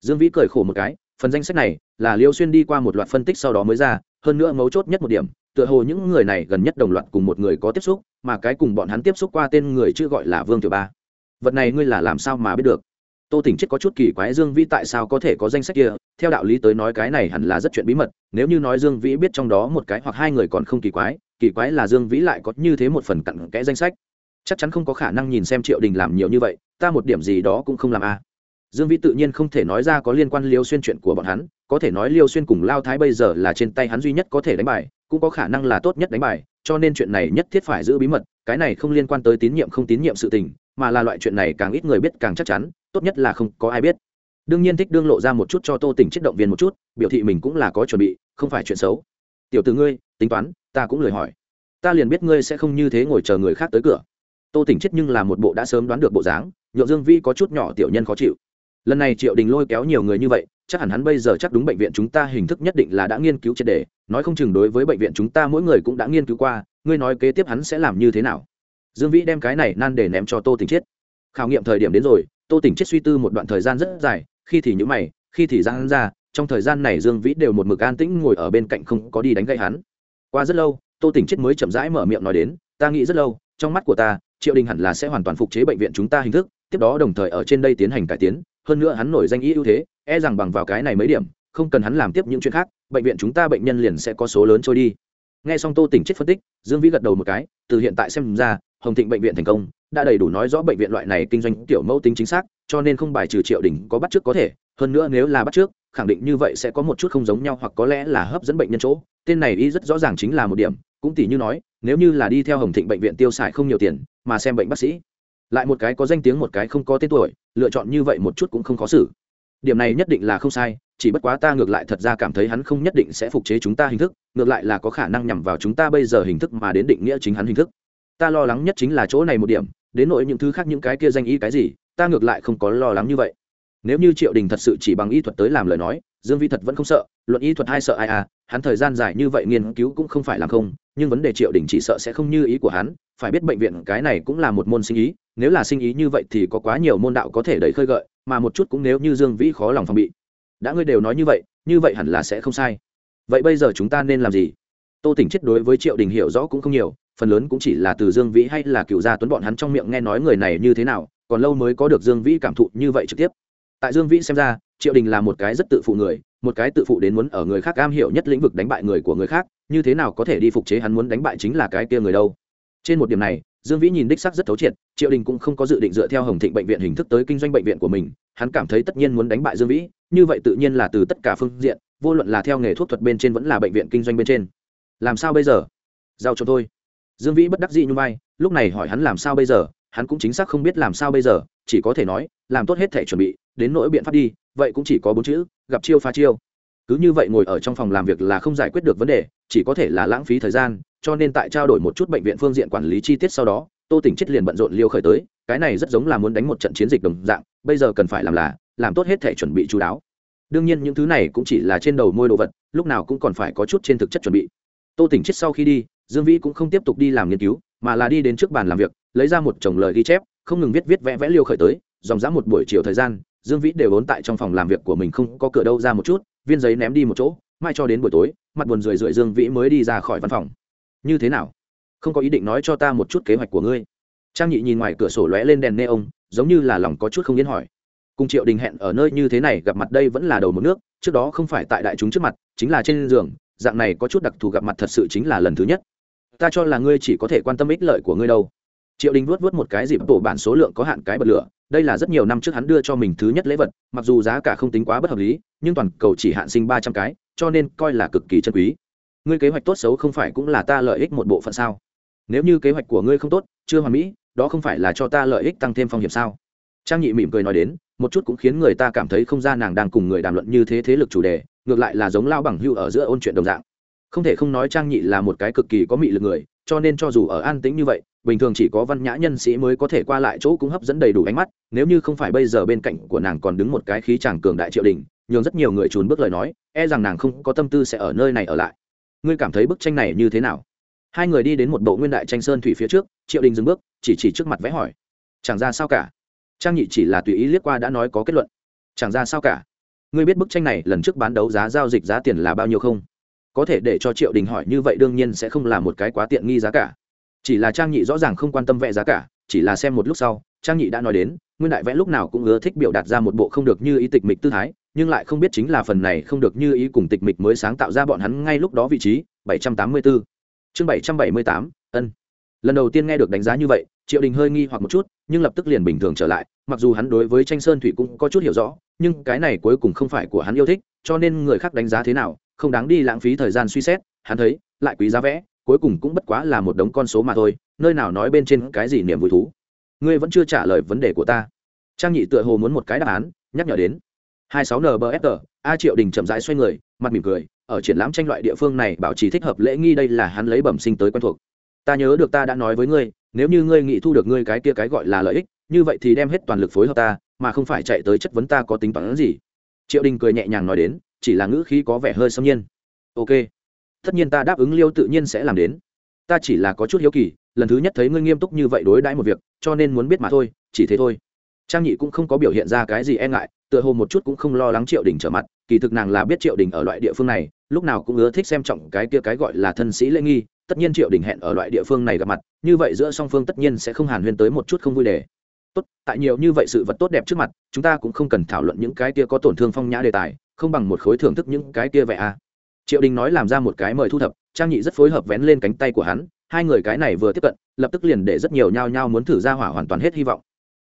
Dương vĩ cười khổ một cái, phần danh sách này là liêu xuyên đi qua một loạt phân tích sau đó mới ra, hơn nữa mấu chốt nhất một điểm, tựa hồ những người này gần nhất đồng loạt cùng một người có tiếp xúc, mà cái cùng bọn hắn tiếp xúc qua tên người chưa gọi là vương tiểu ba. Vật này ngươi là làm sao mà biết được? Tô tỉnh chết có chút kỳ quái dương vĩ tại sao có thể có danh sách kia? Theo đạo lý tới nói cái này hẳn là rất chuyện bí mật, nếu như nói dương vĩ biết trong đó một cái hoặc hai người còn không kỳ quái kỳ quái là dương vĩ lại có như thế một phần cặn kẽ danh sách. Chắc chắn không có khả năng nhìn xem triệu đình làm nhiều như vậy, ta một điểm gì đó cũng không làm a dương vĩ tự nhiên không thể nói ra có liên quan liêu xuyên chuyện của bọn hắn, có thể nói liêu xuyên cùng lao thái bây giờ là trên tay hắn duy nhất có thể đánh bài, cũng có khả năng là tốt nhất đánh bài, cho nên chuyện này nhất thiết phải giữ bí mật, cái này không liên quan tới tín nhiệm không tín nhiệm sự tình, mà là loại chuyện này càng ít người biết càng chắc chắn tốt nhất là không có ai biết. Đương nhiên thích đương lộ ra một chút cho tô tỉnh chết động viên một chút, biểu thị mình cũng là có chuẩn bị, không phải chuyện xấu. Tiểu từ ngươi, tính toán, ta cũng lời hỏi. Ta liền biết ngươi sẽ không như thế ngồi chờ người khác tới cửa. Tô tỉnh chết nhưng là một bộ đã sớm đoán được bộ dáng, nhượng dương vi có chút nhỏ tiểu nhân khó chịu. Lần này triệu đình lôi kéo nhiều người như vậy, chắc hẳn hắn bây giờ chắc đúng bệnh viện chúng ta hình thức nhất định là đã nghiên cứu triệt đề nói không chừng đối với bệnh viện chúng ta mỗi người cũng đã nghiên cứu qua, ngươi nói kế tiếp hắn sẽ làm như thế nào? Dương vĩ đem cái này nan để ném cho tô tỉnh chết khảo nghiệm thời điểm đến rồi tô tỉnh chết suy tư một đoạn thời gian rất dài, khi thì nhữ mày, khi thì giang hắn ra, trong thời gian này dương vĩ đều một mực an tĩnh ngồi ở bên cạnh không có đi đánh gậy hắn. Qua rất lâu, tô tỉnh chết mới chậm rãi mở miệng nói đến, ta nghĩ rất lâu, trong mắt của ta, triệu đình hẳn là sẽ hoàn toàn phục chế bệnh viện chúng ta hình thức, tiếp đó đồng thời ở trên đây tiến hành cải tiến, hơn nữa hắn nổi danh ý ưu thế e rằng bằng vào cái này mấy điểm, không cần hắn làm tiếp những chuyện khác, bệnh viện chúng ta bệnh nhân liền sẽ có số lớn trôi đi. Nghe xong tô tỉnh chết phân tích, dương vĩ gật đầu một cái, từ hiện tại xem ra, hồng thịnh bệnh viện thành công đã đầy đủ nói rõ bệnh viện loại này kinh doanh tiểu mẫu tính chính xác, cho nên không bài trừ triệu đình có bắt trước có thể, hơn nữa nếu là bắt trước, khẳng định như vậy sẽ có một chút không giống nhau hoặc có lẽ là hấp dẫn bệnh nhân chỗ. Tên này y rất rõ ràng chính là một điểm, cũng tỷ như nói, nếu như là đi theo hồng thịnh bệnh viện tiêu xài không nhiều tiền, mà xem bệnh bác sĩ, lại một cái có danh tiếng một cái không có tên tuổi, lựa chọn như vậy một chút cũng không khó xử. Điểm này nhất định là không sai, chỉ bất quá ta ngược lại thật ra cảm thấy hắn không nhất định sẽ phục chế chúng ta hình thức, ngược lại là có khả năng nhằm vào chúng ta bây giờ hình thức mà đến định nghĩa chính hắn hình thức. Ta lo lắng nhất chính là chỗ này một điểm đến nỗi những thứ khác những cái kia danh ý cái gì, ta ngược lại không có lo lắng như vậy. Nếu như triệu đình thật sự chỉ bằng y thuật tới làm lời nói, dương vi thật vẫn không sợ, luận y thuật hay sợ ai à hắn thời gian dài như vậy nghiên cứu cũng không phải làm không, nhưng vấn đề triệu đình chỉ sợ sẽ không như ý của hắn, phải biết bệnh viện cái này cũng là một môn sinh ý, nếu là sinh ý như vậy thì có quá nhiều môn đạo có thể đẩy khơi gợi, mà một chút cũng nếu như dương vĩ khó lòng phòng bị. Đã ngươi đều nói như vậy như vậy hẳn là sẽ không sai. Vậy bây giờ chúng ta nên làm gì? Tô tỉnh chết đối với triệu đình hiểu rõ cũng không nhiều phần lớn cũng chỉ là từ dương vĩ hay là cựu gia tuấn bọn hắn trong miệng nghe nói người này như thế nào, còn lâu mới có được dương vĩ cảm thụ như vậy trực tiếp. Tại dương vĩ xem ra, triệu đình là một cái rất tự phụ người, một cái tự phụ đến muốn ở người khác am hiểu nhất lĩnh vực đánh bại người của người khác, như thế nào có thể đi phục chế hắn muốn đánh bại chính là cái kia người đâu. Trên một điểm này, dương vĩ nhìn đích sắc rất thấu triệt, triệu đình cũng không có dự định dựa theo hồng thịnh bệnh viện hình thức tới kinh doanh bệnh viện của mình, hắn cảm thấy tất nhiên muốn đánh bại dương vĩ, như vậy tự nhiên là từ tất cả phương diện, vô luận là theo nghề thuốc thuật bên trên vẫn là bệnh viện kinh doanh bên trên. Làm sao bây giờ? Giao cho tôi dương vĩ bất đắc dĩ như vai, lúc này hỏi hắn làm sao bây giờ, hắn cũng chính xác không biết làm sao bây giờ, chỉ có thể nói, làm tốt hết thể chuẩn bị, đến nỗi biện pháp đi, vậy cũng chỉ có bốn chữ, gặp chiêu phá chiêu. Cứ như vậy ngồi ở trong phòng làm việc là không giải quyết được vấn đề, chỉ có thể là lãng phí thời gian, cho nên tại trao đổi một chút bệnh viện phương diện quản lý chi tiết sau đó, tô tỉnh chết liền bận rộn liêu khởi tới, cái này rất giống là muốn đánh một trận chiến dịch đồng dạng, bây giờ cần phải làm là, làm tốt hết thể chuẩn bị chú đáo. Đương nhiên những thứ này cũng chỉ là trên đầu môi đồ vật, lúc nào cũng còn phải có chút trên thực chất chuẩn bị. Tô tỉnh chết sau khi đi dương vĩ cũng không tiếp tục đi làm nghiên cứu, mà là đi đến trước bàn làm việc, lấy ra một chồng lời ghi chép, không ngừng viết viết vẽ vẽ liêu khởi tới, dòng dã một buổi chiều thời gian, dương vĩ đều vốn tại trong phòng làm việc của mình không có cửa đâu ra một chút, viên giấy ném đi một chỗ, mai cho đến buổi tối, mặt buồn rười rượi dương vĩ mới đi ra khỏi văn phòng. Như thế nào? Không có ý định nói cho ta một chút kế hoạch của ngươi? Trang nhị nhìn ngoài cửa sổ lóe lên đèn nê ông giống như là lòng có chút không yên hỏi. Cùng triệu đình hẹn ở nơi như thế này gặp mặt đây vẫn là đầu một nước, trước đó không phải tại đại chúng trước mặt, chính là trên giường, dạng này có chút đặc thù gặp mặt thật sự chính là lần thứ nhất ta cho là ngươi chỉ có thể quan tâm ích lợi của ngươi đâu. Triệu đình vuốt vuốt một cái dịp tổ bản số lượng có hạn cái bật lửa, đây là rất nhiều năm trước hắn đưa cho mình thứ nhất lễ vật, mặc dù giá cả không tính quá bất hợp lý, nhưng toàn cầu chỉ hạn sinh ba trăm cái, cho nên coi là cực kỳ chân quý. Ngươi kế hoạch tốt xấu không phải cũng là ta lợi ích một bộ phận sao? Nếu như kế hoạch của ngươi không tốt, chưa hoàn mỹ, đó không phải là cho ta lợi ích tăng thêm phong hiểm sao? Trang nhị mỉm cười nói đến, một chút cũng khiến người ta cảm thấy không ra nàng đang cùng người đàm luận như thế thế lực chủ đề, ngược lại là giống lao bằng hưu ở giữa ôn chuyện đồng dạng không thể không nói trang nhị là một cái cực kỳ có mị lực người, cho nên cho dù ở an tĩnh như vậy, bình thường chỉ có văn nhã nhân sĩ mới có thể qua lại chỗ cũng hấp dẫn đầy đủ ánh mắt, nếu như không phải bây giờ bên cạnh của nàng còn đứng một cái khí chàng cường đại triệu đình, nhường rất nhiều người trốn bước lời nói e rằng nàng không có tâm tư sẽ ở nơi này ở lại. Ngươi cảm thấy bức tranh này như thế nào? Hai người đi đến một bộ nguyên đại tranh sơn thủy phía trước, triệu đình dừng bước, chỉ chỉ trước mặt vẽ hỏi. Chẳng ra sao cả? Trang nhị chỉ là tùy ý liếc qua đã nói có kết luận. Chẳng ra sao cả? Ngươi biết bức tranh này lần trước bán đấu giá giao dịch giá tiền là bao nhiêu không? Có thể để cho triệu đình hỏi như vậy đương nhiên sẽ không là một cái quá tiện nghi giá cả chỉ là trang nhị rõ ràng không quan tâm vẽ giá cả chỉ là xem một lúc sau trang nhị đã nói đến nguyên đại vẽ lúc nào cũng ưa thích biểu đạt ra một bộ không được như ý tịch mịch tư thái nhưng lại không biết chính là phần này không được như ý cùng tịch mịch mới sáng tạo ra bọn hắn ngay lúc đó vị trí 784. chương 778, ân lần đầu tiên nghe được đánh giá như vậy triệu đình hơi nghi hoặc một chút nhưng lập tức liền bình thường trở lại mặc dù hắn đối với tranh sơn thủy cũng có chút hiểu rõ nhưng cái này cuối cùng không phải của hắn yêu thích cho nên người khác đánh giá thế nào không đáng đi lãng phí thời gian suy xét, hắn thấy, lại quý giá vẽ, cuối cùng cũng bất quá là một đống con số mà thôi, nơi nào nói bên trên cái gì niềm vui thú. Ngươi vẫn chưa trả lời vấn đề của ta. Trang nhị tựa hồ muốn một cái đáp án, nhắc nhở đến. hai sáu nbfr a triệu đình chậm rãi xoay người, mặt mỉm cười, ở triển lãm tranh loại địa phương này bảo trì thích hợp lễ nghi đây là hắn lấy bẩm sinh tới quen thuộc. Ta nhớ được ta đã nói với ngươi, nếu như ngươi nghĩ thu được ngươi cái kia cái gọi là lợi ích, như vậy thì đem hết toàn lực phối hợp ta, mà không phải chạy tới chất vấn ta có tính toán gì. Triệu đình cười nhẹ nhàng nói đến chỉ là ngữ khí có vẻ hơi xâm nhiên. Ok, tất nhiên ta đáp ứng liêu tự nhiên sẽ làm đến. Ta chỉ là có chút hiếu kỳ, lần thứ nhất thấy ngươi nghiêm túc như vậy đối đãi một việc, cho nên muốn biết mà thôi, chỉ thế thôi. Trang nhị cũng không có biểu hiện ra cái gì e ngại, tựa hồ một chút cũng không lo lắng triệu đình trở mặt, kỳ thực nàng là biết triệu đình ở loại địa phương này, lúc nào cũng ưa thích xem trọng cái kia cái gọi là thân sĩ lễ nghi, tất nhiên triệu đình hẹn ở loại địa phương này gặp mặt, như vậy giữa song phương tất nhiên sẽ không hàn huyên tới một chút không vui đề tốt, tại nhiều như vậy sự vật tốt đẹp trước mặt, chúng ta cũng không cần thảo luận những cái kia có tổn thương phong nhã đề tài không bằng một khối thưởng thức những cái kia vậy à. Triệu đình nói làm ra một cái mời thu thập, trang nhị rất phối hợp vén lên cánh tay của hắn, hai người cái này vừa tiếp cận, lập tức liền để rất nhiều nhao nhao muốn thử ra hỏa hoàn toàn hết hy vọng.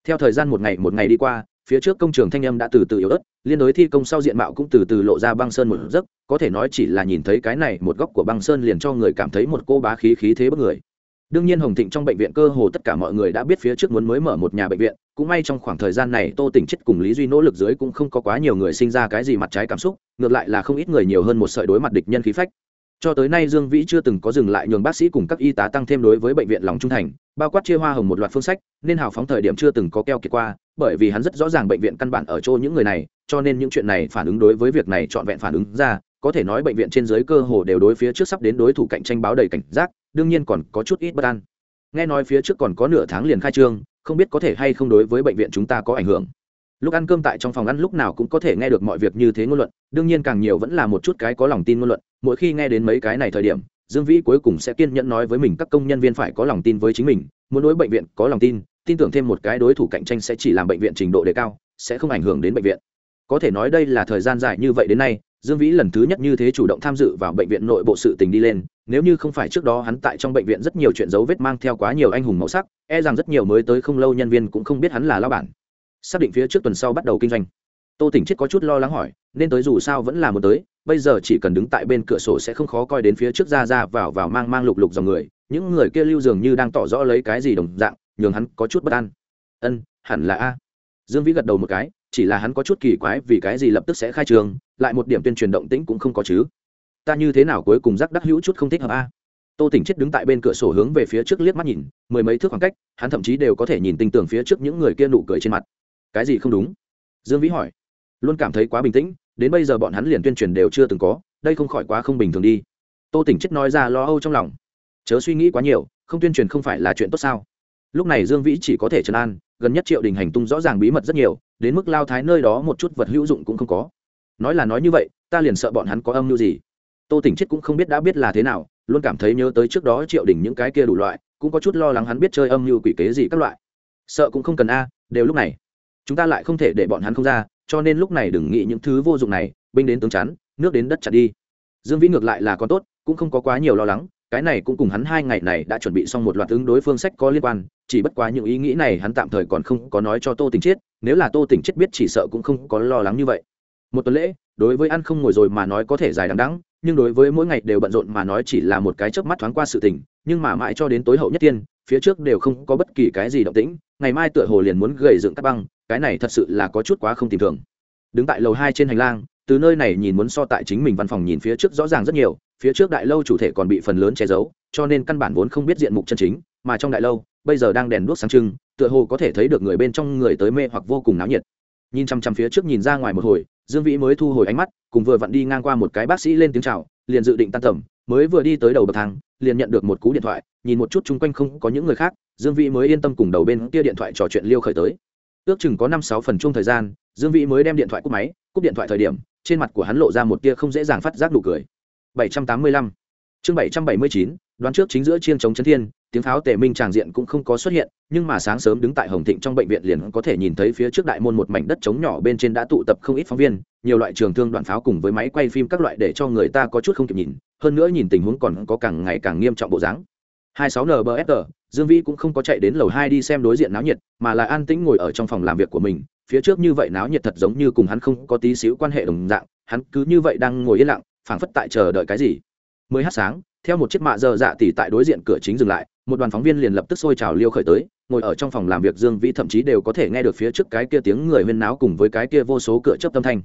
Theo thời gian một ngày một ngày đi qua, phía trước công trường thanh âm đã từ từ yếu ớt, liên đối thi công sau diện mạo cũng từ từ lộ ra băng sơn một giấc, có thể nói chỉ là nhìn thấy cái này một góc của băng sơn liền cho người cảm thấy một cô bá khí khí thế bất người đương nhiên hồng thịnh trong bệnh viện cơ hồ tất cả mọi người đã biết phía trước muốn mới mở một nhà bệnh viện, cũng may trong khoảng thời gian này tô tỉnh chết cùng lý duy nỗ lực dưới cũng không có quá nhiều người sinh ra cái gì mặt trái cảm xúc, ngược lại là không ít người nhiều hơn một sợi đối mặt địch nhân khí phách. Cho tới nay dương vĩ chưa từng có dừng lại nhường bác sĩ cùng các y tá tăng thêm đối với bệnh viện lòng trung thành, bao quát chia hoa hồng một loạt phương sách, nên hào phóng thời điểm chưa từng có keo kiệt qua, bởi vì hắn rất rõ ràng bệnh viện căn bản ở chỗ những người này, cho nên những chuyện này phản ứng đối với việc này trọn vẹn phản ứng ra có thể nói bệnh viện trên dưới cơ hồ đều đối phía trước sắp đến đối thủ cạnh tranh báo đầy cảnh giác, đương nhiên còn có chút ít bất an. Nghe nói phía trước còn có nửa tháng liền khai trương, không biết có thể hay không đối với bệnh viện chúng ta có ảnh hưởng. Lúc ăn cơm tại trong phòng ăn lúc nào cũng có thể nghe được mọi việc như thế ngôn luận, đương nhiên càng nhiều vẫn là một chút cái có lòng tin ngôn luận, mỗi khi nghe đến mấy cái này thời điểm, dương vĩ cuối cùng sẽ kiên nhẫn nói với mình các công nhân viên phải có lòng tin với chính mình, muốn đối bệnh viện có lòng tin tin tưởng thêm một cái đối thủ cạnh tranh sẽ chỉ làm bệnh viện trình độ đề cao, sẽ không ảnh hưởng đến bệnh viện. Có thể nói đây là thời gian dài như vậy đến nay dương vĩ lần thứ nhất như thế chủ động tham dự vào bệnh viện nội bộ sự tình đi lên, nếu như không phải trước đó hắn tại trong bệnh viện rất nhiều chuyện dấu vết mang theo quá nhiều anh hùng màu sắc e rằng rất nhiều mới tới không lâu nhân viên cũng không biết hắn là lao bản. Xác định phía trước tuần sau bắt đầu kinh doanh. Tô tỉnh chết có chút lo lắng hỏi, nên tới dù sao vẫn là một tới, bây giờ chỉ cần đứng tại bên cửa sổ sẽ không khó coi đến phía trước ra ra vào vào mang mang lục lục dòng người, những người kia lưu dường như đang tỏ rõ lấy cái gì đồng dạng, nhường hắn có chút bất an. Ân, hẳn là a. Dương vĩ gật đầu một cái chỉ là hắn có chút kỳ quái vì cái gì lập tức sẽ khai trường, lại một điểm tuyên truyền động tĩnh cũng không có chứ. Ta như thế nào cuối cùng rắc đắc hữu chút không thích hợp a? Tô tỉnh chết đứng tại bên cửa sổ hướng về phía trước liếc mắt nhìn, mười mấy thước khoảng cách, hắn thậm chí đều có thể nhìn tinh tưởng phía trước những người kia nụ cười trên mặt. Cái gì không đúng? Dương vĩ hỏi. Luôn cảm thấy quá bình tĩnh, đến bây giờ bọn hắn liền tuyên truyền đều chưa từng có, đây không khỏi quá không bình thường đi. Tô tỉnh chết nói ra lo âu trong lòng. Chớ suy nghĩ quá nhiều, không tuyên truyền không phải là chuyện tốt sao? Lúc này dương vĩ chỉ có thể trấn an gần nhất triệu đình hành tung rõ ràng bí mật rất nhiều, đến mức lao thái nơi đó một chút vật hữu dụng cũng không có. Nói là nói như vậy, ta liền sợ bọn hắn có âm mưu gì. Tô tỉnh chết cũng không biết đã biết là thế nào, luôn cảm thấy nhớ tới trước đó triệu đình những cái kia đủ loại, cũng có chút lo lắng hắn biết chơi âm mưu quỷ kế gì các loại. Sợ cũng không cần a, đều lúc này. Chúng ta lại không thể để bọn hắn không ra, cho nên lúc này đừng nghĩ những thứ vô dụng này, binh đến tướng chắn, nước đến đất chặt đi. Dương vĩ ngược lại là con tốt, cũng không có quá nhiều lo lắng cái này cũng cùng hắn hai ngày này đã chuẩn bị xong một loạt ứng đối phương sách có liên quan, chỉ bất quá những ý nghĩ này hắn tạm thời còn không có nói cho tô tình chết nếu là tô tình chết biết chỉ sợ cũng không có lo lắng như vậy. Một tuần lễ, đối với ăn không ngồi rồi mà nói có thể dài đằng đắng nhưng đối với mỗi ngày đều bận rộn mà nói chỉ là một cái chớp mắt thoáng qua sự tình, nhưng mà mãi cho đến tối hậu nhất tiên, phía trước đều không có bất kỳ cái gì động tĩnh, ngày mai tựa hồ liền muốn gầy dựng các băng, cái này thật sự là có chút quá không tìm thường. Đứng tại lầu hai trên hành lang, từ nơi này nhìn muốn so tại chính mình văn phòng nhìn phía trước rõ ràng rất nhiều phía trước đại lâu chủ thể còn bị phần lớn che giấu, cho nên căn bản vốn không biết diện mục chân chính, mà trong đại lâu, bây giờ đang đèn đuốc sáng trưng, tựa hồ có thể thấy được người bên trong người tới mê hoặc vô cùng náo nhiệt. Nhìn chăm chăm phía trước nhìn ra ngoài một hồi, dương vĩ mới thu hồi ánh mắt, cùng vừa vặn đi ngang qua một cái bác sĩ lên tiếng chào, liền dự định tan tầm, mới vừa đi tới đầu bậc thang, liền nhận được một cú điện thoại, nhìn một chút chung quanh không có những người khác, dương vĩ mới yên tâm cùng đầu bên kia điện thoại trò chuyện liêu khởi tới. Ước chừng có năm sáu phần chung thời gian, dương vĩ mới đem điện thoại cúp máy, cúp điện thoại thời điểm, trên mặt của hắn lộ ra một tia không dễ dàng phát giác nụ cười. 785 chương 779 đoán trước chính giữa chiên chống chấn thiên, tiếng pháo tề minh tràng diện cũng không có xuất hiện, nhưng mà sáng sớm đứng tại hồng thịnh trong bệnh viện liền có thể nhìn thấy phía trước đại môn một mảnh đất trống nhỏ bên trên đã tụ tập không ít phóng viên, nhiều loại trường thương đoạn pháo cùng với máy quay phim các loại để cho người ta có chút không kịp nhìn, hơn nữa nhìn tình huống còn có càng ngày càng nghiêm trọng bộ dáng. 26 nbfr dương vĩ cũng không có chạy đến lầu hai đi xem đối diện náo nhiệt, mà là an tĩnh ngồi ở trong phòng làm việc của mình, phía trước như vậy náo nhiệt thật giống như cùng hắn không có tí xíu quan hệ đồng dạng, hắn cứ như vậy đang ngồi yên lặng phảng phất tại chờ đợi cái gì. Mới hát sáng, theo một chiếc mạ giờ dạ tỉ tại đối diện cửa chính dừng lại, một đoàn phóng viên liền lập tức xôi trào liêu khởi tới, ngồi ở trong phòng làm việc dương vĩ thậm chí đều có thể nghe được phía trước cái kia tiếng người huyên náo cùng với cái kia vô số cửa chấp tâm thanh.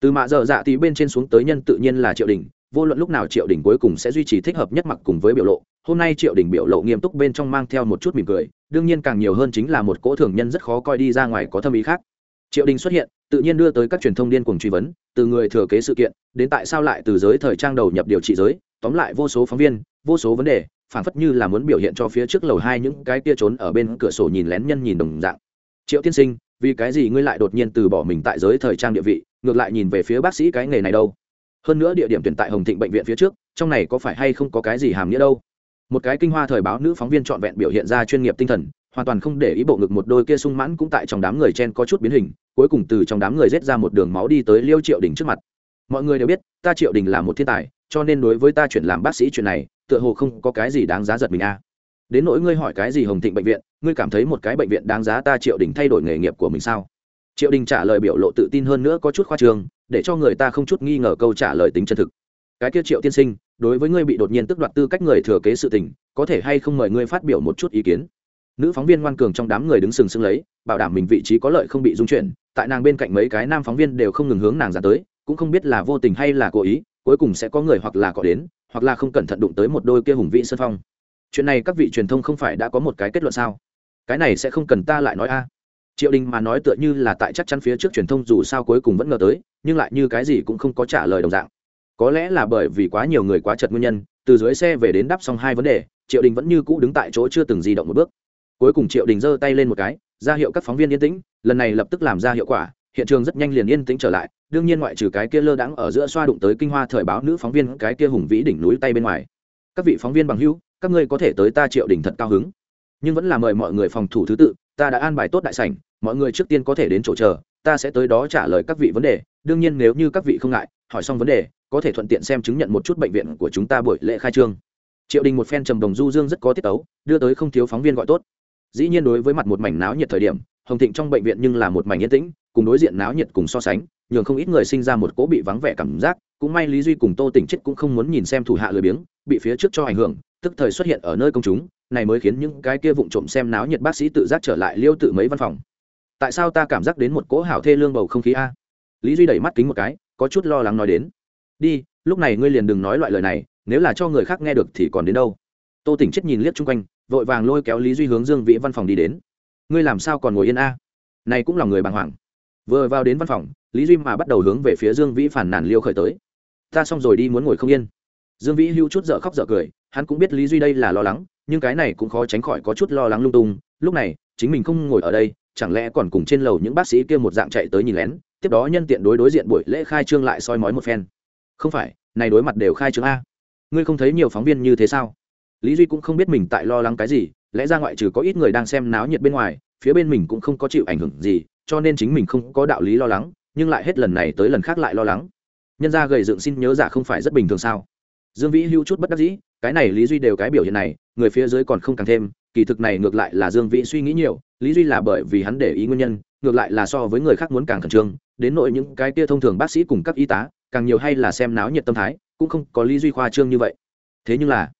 Từ mạ giờ dạ tỉ bên trên xuống tới nhân tự nhiên là triệu đình, vô luận lúc nào triệu đình cuối cùng sẽ duy trì thích hợp nhất mặc cùng với biểu lộ. Hôm nay triệu đình biểu lộ nghiêm túc bên trong mang theo một chút mỉm cười, đương nhiên càng nhiều hơn chính là một cỗ thường nhân rất khó coi đi ra ngoài có thâm ý khác triệu đình xuất hiện, tự nhiên đưa tới các truyền thông điên cuồng truy vấn, từ người thừa kế sự kiện, đến tại sao lại từ giới thời trang đầu nhập điều trị giới, tóm lại vô số phóng viên, vô số vấn đề, phảng phất như là muốn biểu hiện cho phía trước lầu hai những cái kia trốn ở bên cửa sổ nhìn lén nhân nhìn đồng dạng. Triệu tiên sinh, vì cái gì ngươi lại đột nhiên từ bỏ mình tại giới thời trang địa vị, ngược lại nhìn về phía bác sĩ cái nghề này đâu? Hơn nữa địa điểm tuyển tại hồng thịnh bệnh viện phía trước, trong này có phải hay không có cái gì hàm nghĩa đâu? Một cái kinh hoa thời báo nữ phóng viên trọn vẹn biểu hiện ra chuyên nghiệp tinh thần hoàn toàn không để ý bộ ngực một đôi kia sung mãn cũng tại trong đám người chen có chút biến hình, cuối cùng từ trong đám người rết ra một đường máu đi tới liêu triệu đình trước mặt. Mọi người đều biết, ta triệu đình là một thiên tài, cho nên đối với ta chuyển làm bác sĩ chuyện này, tựa hồ không có cái gì đáng giá giật mình a. Đến nỗi ngươi hỏi cái gì hồng thịnh bệnh viện, ngươi cảm thấy một cái bệnh viện đáng giá ta triệu đình thay đổi nghề nghiệp của mình sao? Triệu đình trả lời biểu lộ tự tin hơn nữa có chút khoa trương, để cho người ta không chút nghi ngờ câu trả lời tính chân thực. Cái kia triệu tiên sinh, đối với ngươi bị đột nhiên tức đoạt tư cách người thừa kế sự tình, có thể hay không mời ngươi phát biểu một chút ý kiến? Nữ phóng viên ngoan cường trong đám người đứng sừng sững lấy, bảo đảm mình vị trí có lợi không bị dung chuyển, tại nàng bên cạnh mấy cái nam phóng viên đều không ngừng hướng nàng ra tới, cũng không biết là vô tình hay là cố ý, cuối cùng sẽ có người hoặc là có đến, hoặc là không cẩn thận đụng tới một đôi kia hùng vĩ sơn phong. Chuyện này các vị truyền thông không phải đã có một cái kết luận sao? Cái này sẽ không cần ta lại nói a. Triệu đình mà nói tựa như là tại chắc chắn phía trước truyền thông dù sao cuối cùng vẫn ngờ tới, nhưng lại như cái gì cũng không có trả lời đồng dạng. Có lẽ là bởi vì quá nhiều người quá chật nguyên nhân, từ dưới xe về đến đắp xong hai vấn đề, triệu đình vẫn như cũ đứng tại chỗ chưa từng di động một bước cuối cùng triệu đình giơ tay lên một cái, ra hiệu các phóng viên yên tĩnh, lần này lập tức làm ra hiệu quả, hiện trường rất nhanh liền yên tĩnh trở lại, đương nhiên ngoại trừ cái kia lơ đãng ở giữa xoa đụng tới kinh hoa thời báo nữ phóng viên, cái kia hùng vĩ đỉnh núi tay bên ngoài. Các vị phóng viên bằng hữu, các ngươi có thể tới ta triệu đình thật cao hứng. Nhưng vẫn là mời mọi người phòng thủ thứ tự, ta đã an bài tốt đại sảnh, mọi người trước tiên có thể đến chỗ chờ, ta sẽ tới đó trả lời các vị vấn đề, đương nhiên nếu như các vị không ngại, hỏi xong vấn đề, có thể thuận tiện xem chứng nhận một chút bệnh viện của chúng ta buổi lễ khai trương. Triệu đình một phen trầm đồng du dương rất có tiết tấu, đưa tới không thiếu phóng viên gọi tốt dĩ nhiên đối với mặt một mảnh náo nhiệt thời điểm, hồng thịnh trong bệnh viện nhưng là một mảnh yên tĩnh, cùng đối diện náo nhiệt cùng so sánh, nhường không ít người sinh ra một cỗ bị vắng vẻ cảm giác, cũng may lý duy cùng tô tỉnh chết cũng không muốn nhìn xem thủ hạ lười biếng, bị phía trước cho ảnh hưởng, tức thời xuất hiện ở nơi công chúng, này mới khiến những cái kia vụng trộm xem náo nhiệt bác sĩ tự giác trở lại liêu tự mấy văn phòng. Tại sao ta cảm giác đến một cỗ hảo thê lương bầu không khí a? Lý duy đẩy mắt kính một cái, có chút lo lắng nói đến. Đi, lúc này ngươi liền đừng nói loại lời này, nếu là cho người khác nghe được thì còn đến đâu? Tô tỉnh chết nhìn liếc chung quanh vội vàng lôi kéo lý duy hướng dương vĩ văn phòng đi đến. Ngươi làm sao còn ngồi yên a? Này cũng là người bàng hoàng. Vừa vào đến văn phòng, lý duy mà bắt đầu hướng về phía dương vĩ phản nản liêu khởi tới. Ta xong rồi đi muốn ngồi không yên. Dương vĩ hưu chút dở khóc dở cười, hắn cũng biết lý duy đây là lo lắng, nhưng cái này cũng khó tránh khỏi có chút lo lắng lung tung. Lúc này, chính mình không ngồi ở đây, chẳng lẽ còn cùng trên lầu những bác sĩ kia một dạng chạy tới nhìn lén, tiếp đó nhân tiện đối đối diện buổi lễ khai trương lại soi mói một phen. Không phải, này đối mặt đều khai trương a. Ngươi không thấy nhiều phóng viên như thế sao? Lý duy cũng không biết mình tại lo lắng cái gì, lẽ ra ngoại trừ có ít người đang xem náo nhiệt bên ngoài, phía bên mình cũng không có chịu ảnh hưởng gì, cho nên chính mình không có đạo lý lo lắng, nhưng lại hết lần này tới lần khác lại lo lắng. Nhân ra gầy dựng xin nhớ giả không phải rất bình thường sao? Dương vĩ hưu chút bất đắc dĩ, cái này lý duy đều cái biểu hiện này, người phía dưới còn không càng thêm, kỳ thực này ngược lại là dương vĩ suy nghĩ nhiều, lý duy là bởi vì hắn để ý nguyên nhân, ngược lại là so với người khác muốn càng khẩn trương, đến nội những cái kia thông thường bác sĩ cùng các y tá, càng nhiều hay là xem náo nhiệt tâm thái, cũng không có lý duy khoa trương như vậy. Thế nhưng là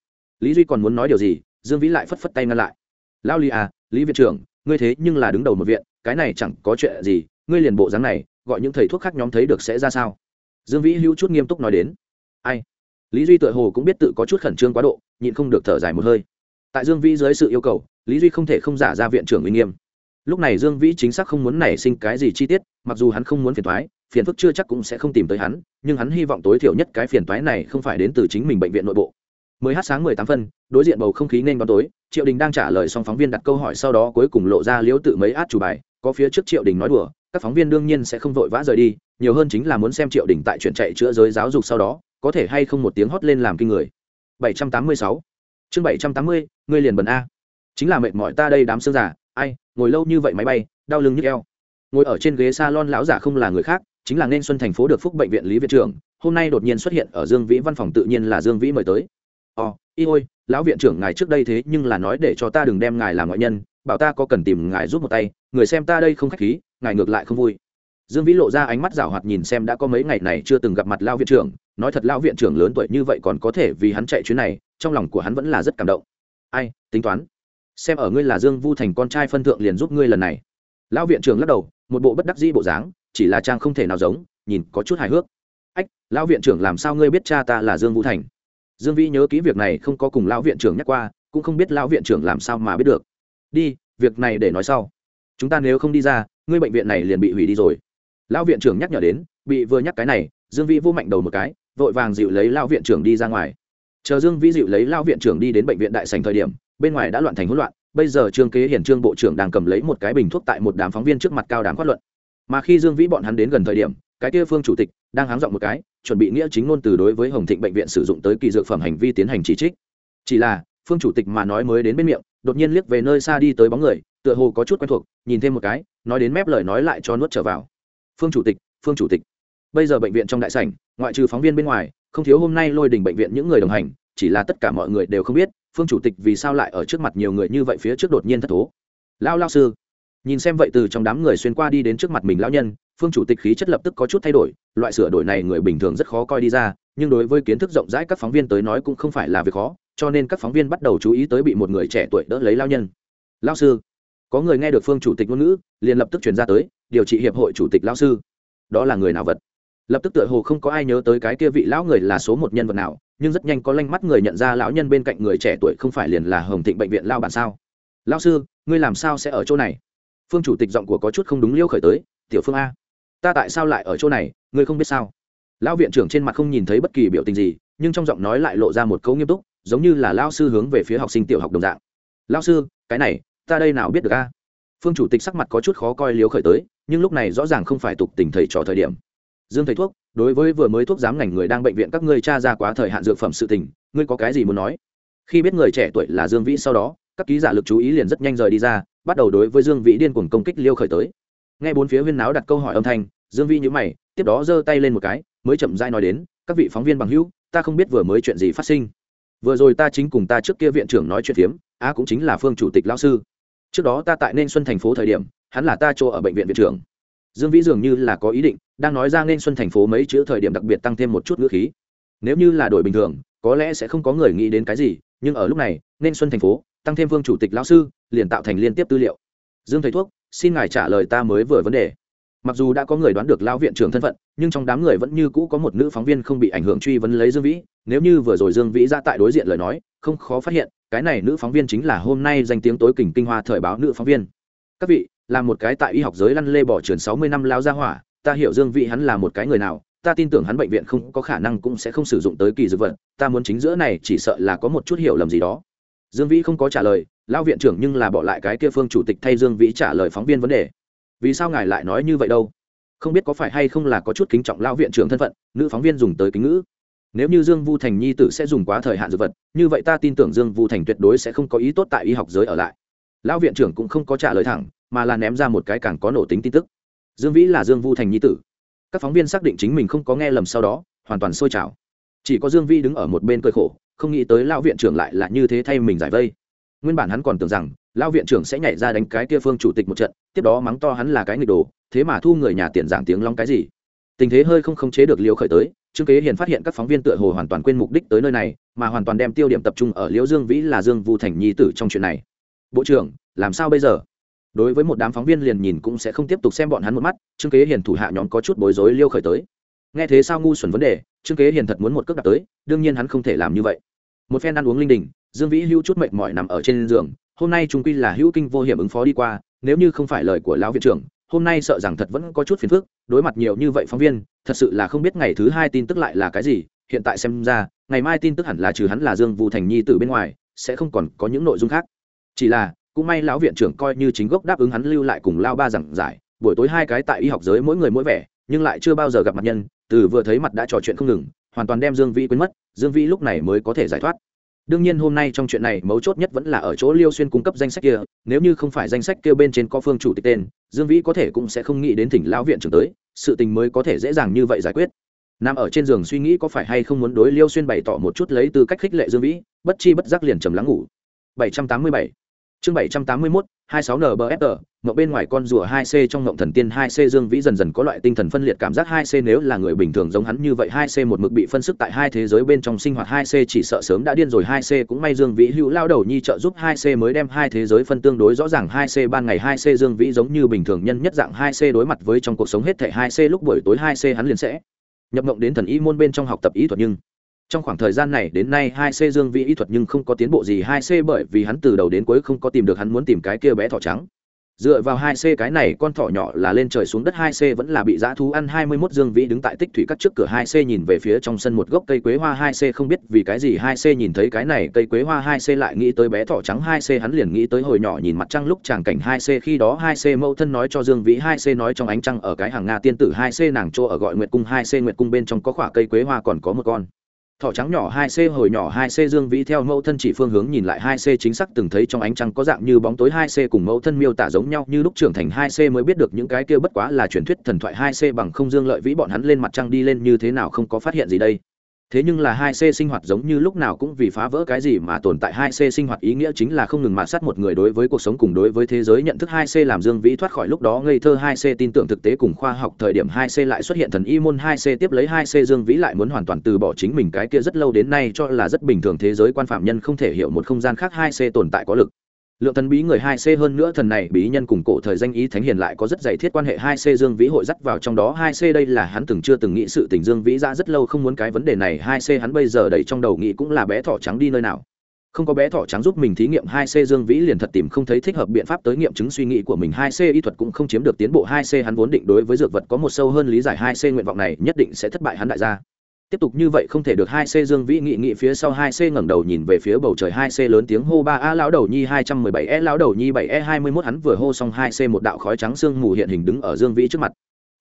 lý duy còn muốn nói điều gì, dương vĩ lại phất phất tay ngăn lại. Lao lý à lý viện trưởng, ngươi thế nhưng là đứng đầu một viện, cái này chẳng có chuyện gì, ngươi liền bộ dáng này, gọi những thầy thuốc khác nhóm thấy được sẽ ra sao? Dương vĩ hữu chút nghiêm túc nói đến. Ai? Lý duy tựa hồ cũng biết tự có chút khẩn trương quá độ, nhịn không được thở dài một hơi. Tại dương vĩ dưới sự yêu cầu, lý duy không thể không giả ra viện trưởng uy nghiêm. Lúc này dương vĩ chính xác không muốn nảy sinh cái gì chi tiết, mặc dù hắn không muốn phiền thoái phiền phức chưa chắc cũng sẽ không tìm tới hắn, nhưng hắn hy vọng tối thiểu nhất cái phiền thoái này không phải đến từ chính mình bệnh viện nội bộ mới hát sáng mười tám phân, đối diện bầu không khí nên đón tối, triệu đình đang trả lời xong phóng viên đặt câu hỏi sau đó cuối cùng lộ ra liễu tự mấy át chủ bài, có phía trước triệu đình nói đùa, các phóng viên đương nhiên sẽ không vội vã rời đi, nhiều hơn chính là muốn xem triệu đình tại chuyện chạy chữa giới giáo dục sau đó, có thể hay không một tiếng hót lên làm kinh người. 786 chương 780 ngươi liền bẩn a. Chính là mệt mỏi ta đây đám xương giả, ai, ngồi lâu như vậy máy bay, đau lưng nhức eo. Ngồi ở trên ghế salon lão giả không là người khác, chính là nên xuân thành phố được phúc bệnh viện lý viện trưởng, hôm nay đột nhiên xuất hiện ở dương vĩ văn phòng tự nhiên là dương vĩ mời tới ồ, y ôi, lão viện trưởng ngài trước đây thế nhưng là nói để cho ta đừng đem ngài làm ngoại nhân, bảo ta có cần tìm ngài giúp một tay, người xem ta đây không khách khí, ngài ngược lại không vui. Dương vĩ lộ ra ánh mắt rảo hoạt nhìn xem đã có mấy ngày này chưa từng gặp mặt lao viện trưởng, nói thật lao viện trưởng lớn tuổi như vậy còn có thể vì hắn chạy chuyến này, trong lòng của hắn vẫn là rất cảm động. Ai, tính toán, xem ở ngươi là dương vu thành con trai phân thượng liền giúp ngươi lần này. Lão viện trưởng lắc đầu, một bộ bất đắc dĩ bộ dáng, chỉ là trang không thể nào giống, nhìn có chút hài hước. Ách, lão viện trưởng làm sao ngươi biết cha ta là dương vũ thành? Dương vĩ nhớ kỹ việc này không có cùng lão viện trưởng nhắc qua, cũng không biết lão viện trưởng làm sao mà biết được. Đi, việc này để nói sau. Chúng ta nếu không đi ra, ngươi bệnh viện này liền bị hủy đi rồi. Lão viện trưởng nhắc nhở đến, bị vừa nhắc cái này, dương vĩ vô mạnh đầu một cái, vội vàng dịu lấy lão viện trưởng đi ra ngoài. Chờ dương vĩ dịu lấy lão viện trưởng đi đến bệnh viện đại sành thời điểm, bên ngoài đã loạn thành hỗn loạn, bây giờ trương kế hiển trương bộ trưởng đang cầm lấy một cái bình thuốc tại một đám phóng viên trước mặt cao đám phát luận. Mà khi dương vĩ bọn hắn đến gần thời điểm cái kia phương chủ tịch đang háng dọn một cái, chuẩn bị nghĩa chính ngôn từ đối với hồng thịnh bệnh viện sử dụng tới kỳ dược phẩm hành vi tiến hành chỉ trích. Chỉ là, phương chủ tịch mà nói mới đến bên miệng, đột nhiên liếc về nơi xa đi tới bóng người, tựa hồ có chút quen thuộc, nhìn thêm một cái, nói đến mép lời nói lại cho nuốt trở vào. Phương chủ tịch, phương chủ tịch. Bây giờ bệnh viện trong đại sảnh, ngoại trừ phóng viên bên ngoài, không thiếu hôm nay lôi đình bệnh viện những người đồng hành, chỉ là tất cả mọi người đều không biết, phương chủ tịch vì sao lại ở trước mặt nhiều người như vậy phía trước đột nhiên thất thố. Lao lao sư, nhìn xem vậy từ trong đám người xuyên qua đi đến trước mặt mình lão nhân phương chủ tịch khí chất lập tức có chút thay đổi, loại sửa đổi này người bình thường rất khó coi đi ra, nhưng đối với kiến thức rộng rãi các phóng viên tới nói cũng không phải là việc khó, cho nên các phóng viên bắt đầu chú ý tới bị một người trẻ tuổi đỡ lấy lao nhân. Lao sư, có người nghe được phương chủ tịch ngôn ngữ, liền lập tức chuyển ra tới, điều trị hiệp hội chủ tịch lao sư. Đó là người nào vật? Lập tức tựa hồ không có ai nhớ tới cái kia vị lão người là số một nhân vật nào, nhưng rất nhanh có lanh mắt người nhận ra lão nhân bên cạnh người trẻ tuổi không phải liền là hồng thịnh bệnh viện lao bản sao? Lao sư, ngươi làm sao sẽ ở chỗ này? Phương chủ tịch giọng của có chút không đúng liêu khởi tới, tiểu phương a ta tại sao lại ở chỗ này, ngươi không biết sao? Lão viện trưởng trên mặt không nhìn thấy bất kỳ biểu tình gì, nhưng trong giọng nói lại lộ ra một câu nghiêm túc, giống như là lao sư hướng về phía học sinh tiểu học đồng dạng. Lao sư, cái này, ta đây nào biết được a? Phương chủ tịch sắc mặt có chút khó coi liếu khởi tới, nhưng lúc này rõ ràng không phải tục tình thầy trò thời điểm. Dương thầy thuốc, đối với vừa mới thuốc giám ngành người đang bệnh viện các ngươi tra ra quá thời hạn dược phẩm sự tình, ngươi có cái gì muốn nói? Khi biết người trẻ tuổi là dương vĩ sau đó, các ký giả lực chú ý liền rất nhanh rời đi ra, bắt đầu đối với dương vĩ điên cuồng công kích liêu khởi tới. Nghe bốn phía huyên náo đặt câu hỏi âm thanh dương vĩ nhữ mày, tiếp đó giơ tay lên một cái, mới chậm dai nói đến, các vị phóng viên bằng hữu, ta không biết vừa mới chuyện gì phát sinh. Vừa rồi ta chính cùng ta trước kia viện trưởng nói chuyện phiếm, á cũng chính là phương chủ tịch lao sư. Trước đó ta tại nên xuân thành phố thời điểm, hắn là ta chỗ ở bệnh viện viện trưởng. Dương vĩ dường như là có ý định, đang nói ra nên xuân thành phố mấy chữ thời điểm đặc biệt tăng thêm một chút ngữ khí. Nếu như là đổi bình thường, có lẽ sẽ không có người nghĩ đến cái gì, nhưng ở lúc này, nên xuân thành phố, tăng thêm phương chủ tịch lão sư, liền tạo thành liên tiếp tư liệu. Dương thầy thuốc, xin ngài trả lời ta mới vừa vấn đề mặc dù đã có người đoán được lão viện trưởng thân phận, nhưng trong đám người vẫn như cũ có một nữ phóng viên không bị ảnh hưởng truy vấn lấy dương vĩ. Nếu như vừa rồi dương vĩ ra tại đối diện lời nói, không khó phát hiện, cái này nữ phóng viên chính là hôm nay danh tiếng tối kình kinh hoa thời báo nữ phóng viên. Các vị, là một cái tại y học giới lăn lê bỏ trường sáu mươi năm lao ra hỏa, ta hiểu dương vĩ hắn là một cái người nào, ta tin tưởng hắn bệnh viện không có khả năng cũng sẽ không sử dụng tới kỳ dược vật, ta muốn chính giữa này chỉ sợ là có một chút hiểu lầm gì đó. Dương vĩ không có trả lời, lao viện trưởng nhưng là bỏ lại cái kia phương chủ tịch thay dương vĩ trả lời phóng viên vấn đề vì sao ngài lại nói như vậy đâu? Không biết có phải hay không là có chút kính trọng lao viện trưởng thân phận, nữ phóng viên dùng tới kính ngữ. Nếu như dương vu thành nhi tử sẽ dùng quá thời hạn dược vật, như vậy ta tin tưởng dương vu thành tuyệt đối sẽ không có ý tốt tại y học giới ở lại. Lão viện trưởng cũng không có trả lời thẳng, mà là ném ra một cái càng có nổ tính tin tức. Dương vĩ là dương vu thành nhi tử. Các phóng viên xác định chính mình không có nghe lầm sau đó, hoàn toàn sôi trào. Chỉ có dương vĩ đứng ở một bên cơi khổ, không nghĩ tới lão viện trưởng lại là như thế thay mình giải vây. Nguyên bản hắn còn tưởng rằng lão viện trưởng sẽ nhảy ra đánh cái kia phương chủ tịch một trận, tiếp đó mắng to hắn là cái nghịch đồ, thế mà thu người nhà tiền giảng tiếng long cái gì? Tình thế hơi không khống chế được liêu khởi tới, trương kế hiền phát hiện các phóng viên tựa hồ hoàn toàn quên mục đích tới nơi này, mà hoàn toàn đem tiêu điểm tập trung ở liễu dương vĩ là dương vu thành nhi tử trong chuyện này. Bộ trưởng, làm sao bây giờ? Đối với một đám phóng viên liền nhìn cũng sẽ không tiếp tục xem bọn hắn một mắt, trương kế hiền thủ hạ nhóm có chút bối rối liêu khởi tới. Nghe thế sao ngu xuẩn vấn đề, trương kế hiền thật muốn một cước đặt tới, đương nhiên hắn không thể làm như vậy. Một phen ăn uống linh đình, dương vĩ hưu chút mệt mỏi nằm ở trên giường hôm nay chúng quy là hữu kinh vô hiểm ứng phó đi qua, nếu như không phải lời của lão viện trưởng, hôm nay sợ rằng thật vẫn có chút phiền phức, đối mặt nhiều như vậy phóng viên, thật sự là không biết ngày thứ hai tin tức lại là cái gì, hiện tại xem ra, ngày mai tin tức hẳn là trừ hắn là dương vũ thành nhi từ bên ngoài, sẽ không còn có những nội dung khác. Chỉ là, cũng may lão viện trưởng coi như chính gốc đáp ứng hắn lưu lại cùng lao ba giảng giải, buổi tối hai cái tại y học giới mỗi người mỗi vẻ, nhưng lại chưa bao giờ gặp mặt nhân, từ vừa thấy mặt đã trò chuyện không ngừng, hoàn toàn đem dương vĩ quên mất, dương vĩ lúc này mới có thể giải thoát đương nhiên hôm nay trong chuyện này mấu chốt nhất vẫn là ở chỗ liêu xuyên cung cấp danh sách kia, nếu như không phải danh sách kia bên trên có phương chủ tịch tên, dương vĩ có thể cũng sẽ không nghĩ đến thỉnh lão viện trưởng tới, sự tình mới có thể dễ dàng như vậy giải quyết. Nằm ở trên giường suy nghĩ có phải hay không muốn đối liêu xuyên bày tỏ một chút lấy tư cách khích lệ dương vĩ, bất chi bất giác liền trầm lắng ngủ. 787 chương 781 26 nbfr mộng bên ngoài con rùa 2C trong mộng thần tiên 2C Dương Vĩ dần dần có loại tinh thần phân liệt cảm giác 2C nếu là người bình thường giống hắn như vậy 2C một mực bị phân sức tại hai thế giới bên trong sinh hoạt 2C chỉ sợ sớm đã điên rồi 2C cũng may Dương Vĩ hữu lao đầu nhi trợ giúp 2C mới đem hai thế giới phân tương đối rõ ràng 2C ban ngày 2C Dương Vĩ giống như bình thường nhân nhất dạng 2C đối mặt với trong cuộc sống hết thảy 2C lúc buổi tối 2C hắn liền sẽ nhập mộng đến thần y môn bên trong học tập ý thuật nhưng trong khoảng thời gian này đến nay hai c dương vĩ y thuật nhưng không có tiến bộ gì hai c bởi vì hắn từ đầu đến cuối không có tìm được hắn muốn tìm cái kia bé thỏ trắng dựa vào hai c cái này con thỏ nhỏ là lên trời xuống đất hai c vẫn là bị dã thú ăn hai mươi 21 dương vĩ đứng tại tích thủy cắt trước cửa hai c nhìn về phía trong sân một gốc cây quế hoa hai c không biết vì cái gì hai c nhìn thấy cái này cây quế hoa hai c lại nghĩ tới bé thỏ trắng hai c hắn liền nghĩ tới hồi nhỏ nhìn mặt trăng lúc chàng cảnh hai c khi đó hai c mẫu thân nói cho dương vĩ hai c nói trong ánh trăng ở cái hàng nga tiên tử hai c nàng chỗ ở gọi nguyệt cung hai c nguyệt cung bên trong có khỏa cây quế hoa còn có một con thỏ trắng nhỏ hai c hồi nhỏ hai c dương vĩ theo mẫu thân chỉ phương hướng nhìn lại hai c chính xác từng thấy trong ánh trăng có dạng như bóng tối hai c cùng mẫu thân miêu tả giống nhau, như lúc trưởng thành hai c mới biết được những cái kia bất quá là truyền thuyết thần thoại hai c bằng không dương lợi vĩ bọn hắn lên mặt trăng đi lên như thế nào không có phát hiện gì đây thế nhưng là hai c sinh hoạt giống như lúc nào cũng vì phá vỡ cái gì mà tồn tại. Hai c sinh hoạt ý nghĩa chính là không ngừng mạt sát một người đối với cuộc sống cùng đối với thế giới nhận thức. Hai c làm dương vĩ thoát khỏi lúc đó ngây thơ. Hai c tin tưởng thực tế cùng khoa học thời điểm. Hai c lại xuất hiện thần y môn. Hai c tiếp lấy hai c dương vĩ lại muốn hoàn toàn từ bỏ chính mình. Cái kia rất lâu đến nay cho là rất bình thường. Thế giới quan phạm nhân không thể hiểu một không gian khác. Hai c tồn tại có lực lượng thần bí người hai c hơn nữa thần này bí nhân cùng cổ thời danh ý thánh hiền lại có rất dày thiết quan hệ hai c dương vĩ hội dắt vào trong đó. Hai c đây là hắn từng chưa từng nghĩ sự tình dương vĩ ra rất lâu không muốn cái vấn đề này. Hai c hắn bây giờ đầy trong đầu nghĩ cũng là bé thỏ trắng đi nơi nào. Không có bé thỏ trắng giúp mình thí nghiệm, hai c dương vĩ liền thật tìm không thấy thích hợp biện pháp tới nghiệm chứng suy nghĩ của mình. Hai c y thuật cũng không chiếm được tiến bộ. Hai c hắn vốn định đối với dược vật có một sâu hơn lý giải. Hai c nguyện vọng này nhất định sẽ thất bại hắn đại gia tiếp tục như vậy không thể được hai c dương vĩ nghị nghị phía sau hai c ngẩng đầu nhìn về phía bầu trời hai c lớn tiếng hô ba a lão đầu nhi hai trăm mười bảy e lão đầu nhi bảy e hai mươi mốt, hắn vừa hô xong hai c một đạo khói trắng sương mù hiện hình đứng ở dương vĩ trước mặt.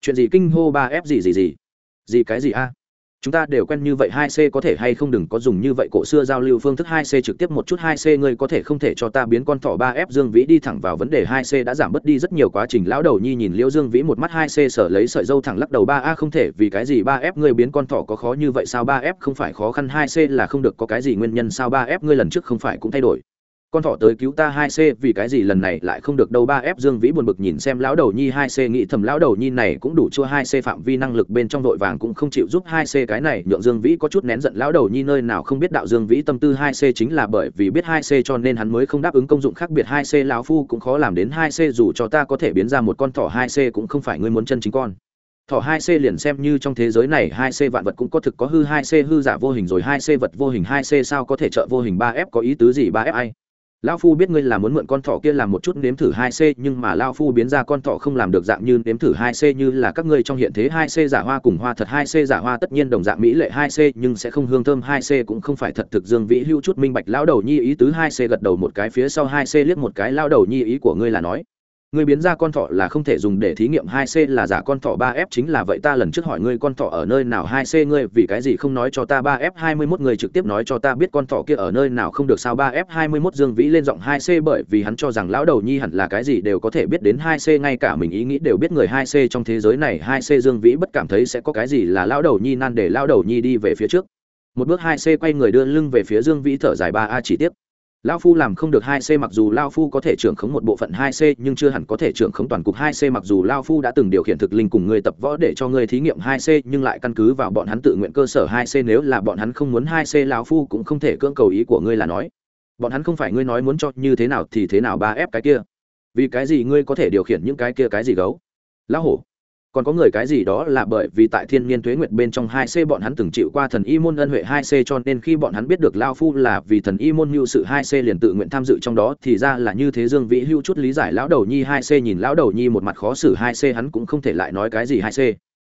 Chuyện gì kinh hô ba f gì gì gì? Gì cái gì a? Chúng ta đều quen như vậy hai c có thể hay không đừng có dùng như vậy cổ xưa giao lưu phương thức hai c trực tiếp một chút hai c ngươi có thể không thể cho ta biến con thỏ ba f dương vĩ đi thẳng vào vấn đề hai c đã giảm bớt đi rất nhiều quá trình. Lão đầu nhi nhìn liễu dương vĩ một mắt hai c sở lấy sợi dâu thẳng lắc đầu ba a không thể, vì cái gì ba f ngươi biến con thỏ có khó như vậy sao? Ba f không phải khó khăn, hai c là không được, có cái gì nguyên nhân sao? Ba f ngươi lần trước không phải cũng thay đổi con thỏ tới cứu ta hai c vì cái gì lần này lại không được đâu ba f dương vĩ buồn bực nhìn xem lão đầu nhi hai c nghĩ thầm lão đầu nhi này cũng đủ chua hai c phạm vi năng lực bên trong đội vàng cũng không chịu giúp hai c cái này nhượng dương vĩ có chút nén giận lão đầu nhi nơi nào không biết đạo dương vĩ tâm tư hai c chính là bởi vì biết hai c cho nên hắn mới không đáp ứng công dụng khác biệt hai c lão phu cũng khó làm đến hai c dù cho ta có thể biến ra một con thỏ hai c cũng không phải ngươi muốn chân chính con thỏ hai c liền xem như trong thế giới này hai c vạn vật cũng có thực có hư hai c hư giả vô hình rồi hai c vật vô hình hai c sao có thể trợ vô hình ba f có ý tứ gì ba f ai lao phu biết ngươi là muốn mượn con thỏ kia làm một chút nếm thử hai c, nhưng mà lao phu biến ra con thỏ không làm được dạng như nếm thử hai c như là các ngươi trong hiện thế hai c giả hoa cùng hoa thật hai c giả hoa tất nhiên đồng dạng mỹ lệ hai c, nhưng sẽ không hương thơm hai c cũng không phải thật thực dương vĩ hưu chút minh bạch lao đầu nhi ý tứ hai c gật đầu một cái phía sau hai c liếc một cái lao đầu nhi ý của ngươi là nói ngươi biến ra con thỏ là không thể dùng để thí nghiệm hai c là giả con thỏ ba f chính là vậy ta lần trước hỏi ngươi con thỏ ở nơi nào hai c ngươi vì cái gì không nói cho ta ba f hai mươi 21 người trực tiếp nói cho ta biết con thỏ kia ở nơi nào không được sao ba f hai mươi 21 Dương Vĩ lên giọng hai c bởi vì hắn cho rằng lão đầu nhi hẳn là cái gì đều có thể biết đến hai c, ngay cả mình ý nghĩ đều biết người hai c trong thế giới này hai c Dương Vĩ bất cảm thấy sẽ có cái gì là lão đầu nhi nan để lão đầu nhi đi về phía trước. Một bước hai c quay người đưa lưng về phía Dương Vĩ thở dài ba a chỉ tiếp. Lão phu làm không được hai c mặc dù Lão phu có thể trưởng khống một bộ phận hai c, nhưng chưa hẳn có thể trưởng khống toàn cục hai c mặc dù Lão phu đã từng điều khiển thực linh cùng người tập võ để cho người thí nghiệm hai c, nhưng lại căn cứ vào bọn hắn tự nguyện cơ sở hai c nếu là bọn hắn không muốn hai c, lão phu cũng không thể cưỡng cầu ý của ngươi là nói. Bọn hắn không phải ngươi nói muốn cho như thế nào thì thế nào ba ép cái kia. Vì cái gì ngươi có thể điều khiển những cái kia cái gì gấu? Lão hổ còn có người cái gì đó là bởi vì tại thiên niên tuế nguyệt bên trong hai c bọn hắn từng chịu qua thần y môn ân huệ hai c cho nên khi bọn hắn biết được lao phu là vì thần y môn mưu sự hai c liền tự nguyện tham dự trong đó, thì ra là như thế dương vĩ hưu chút lý giải lão đầu nhi hai c nhìn lão đầu nhi một mặt khó xử hai c hắn cũng không thể lại nói cái gì hai c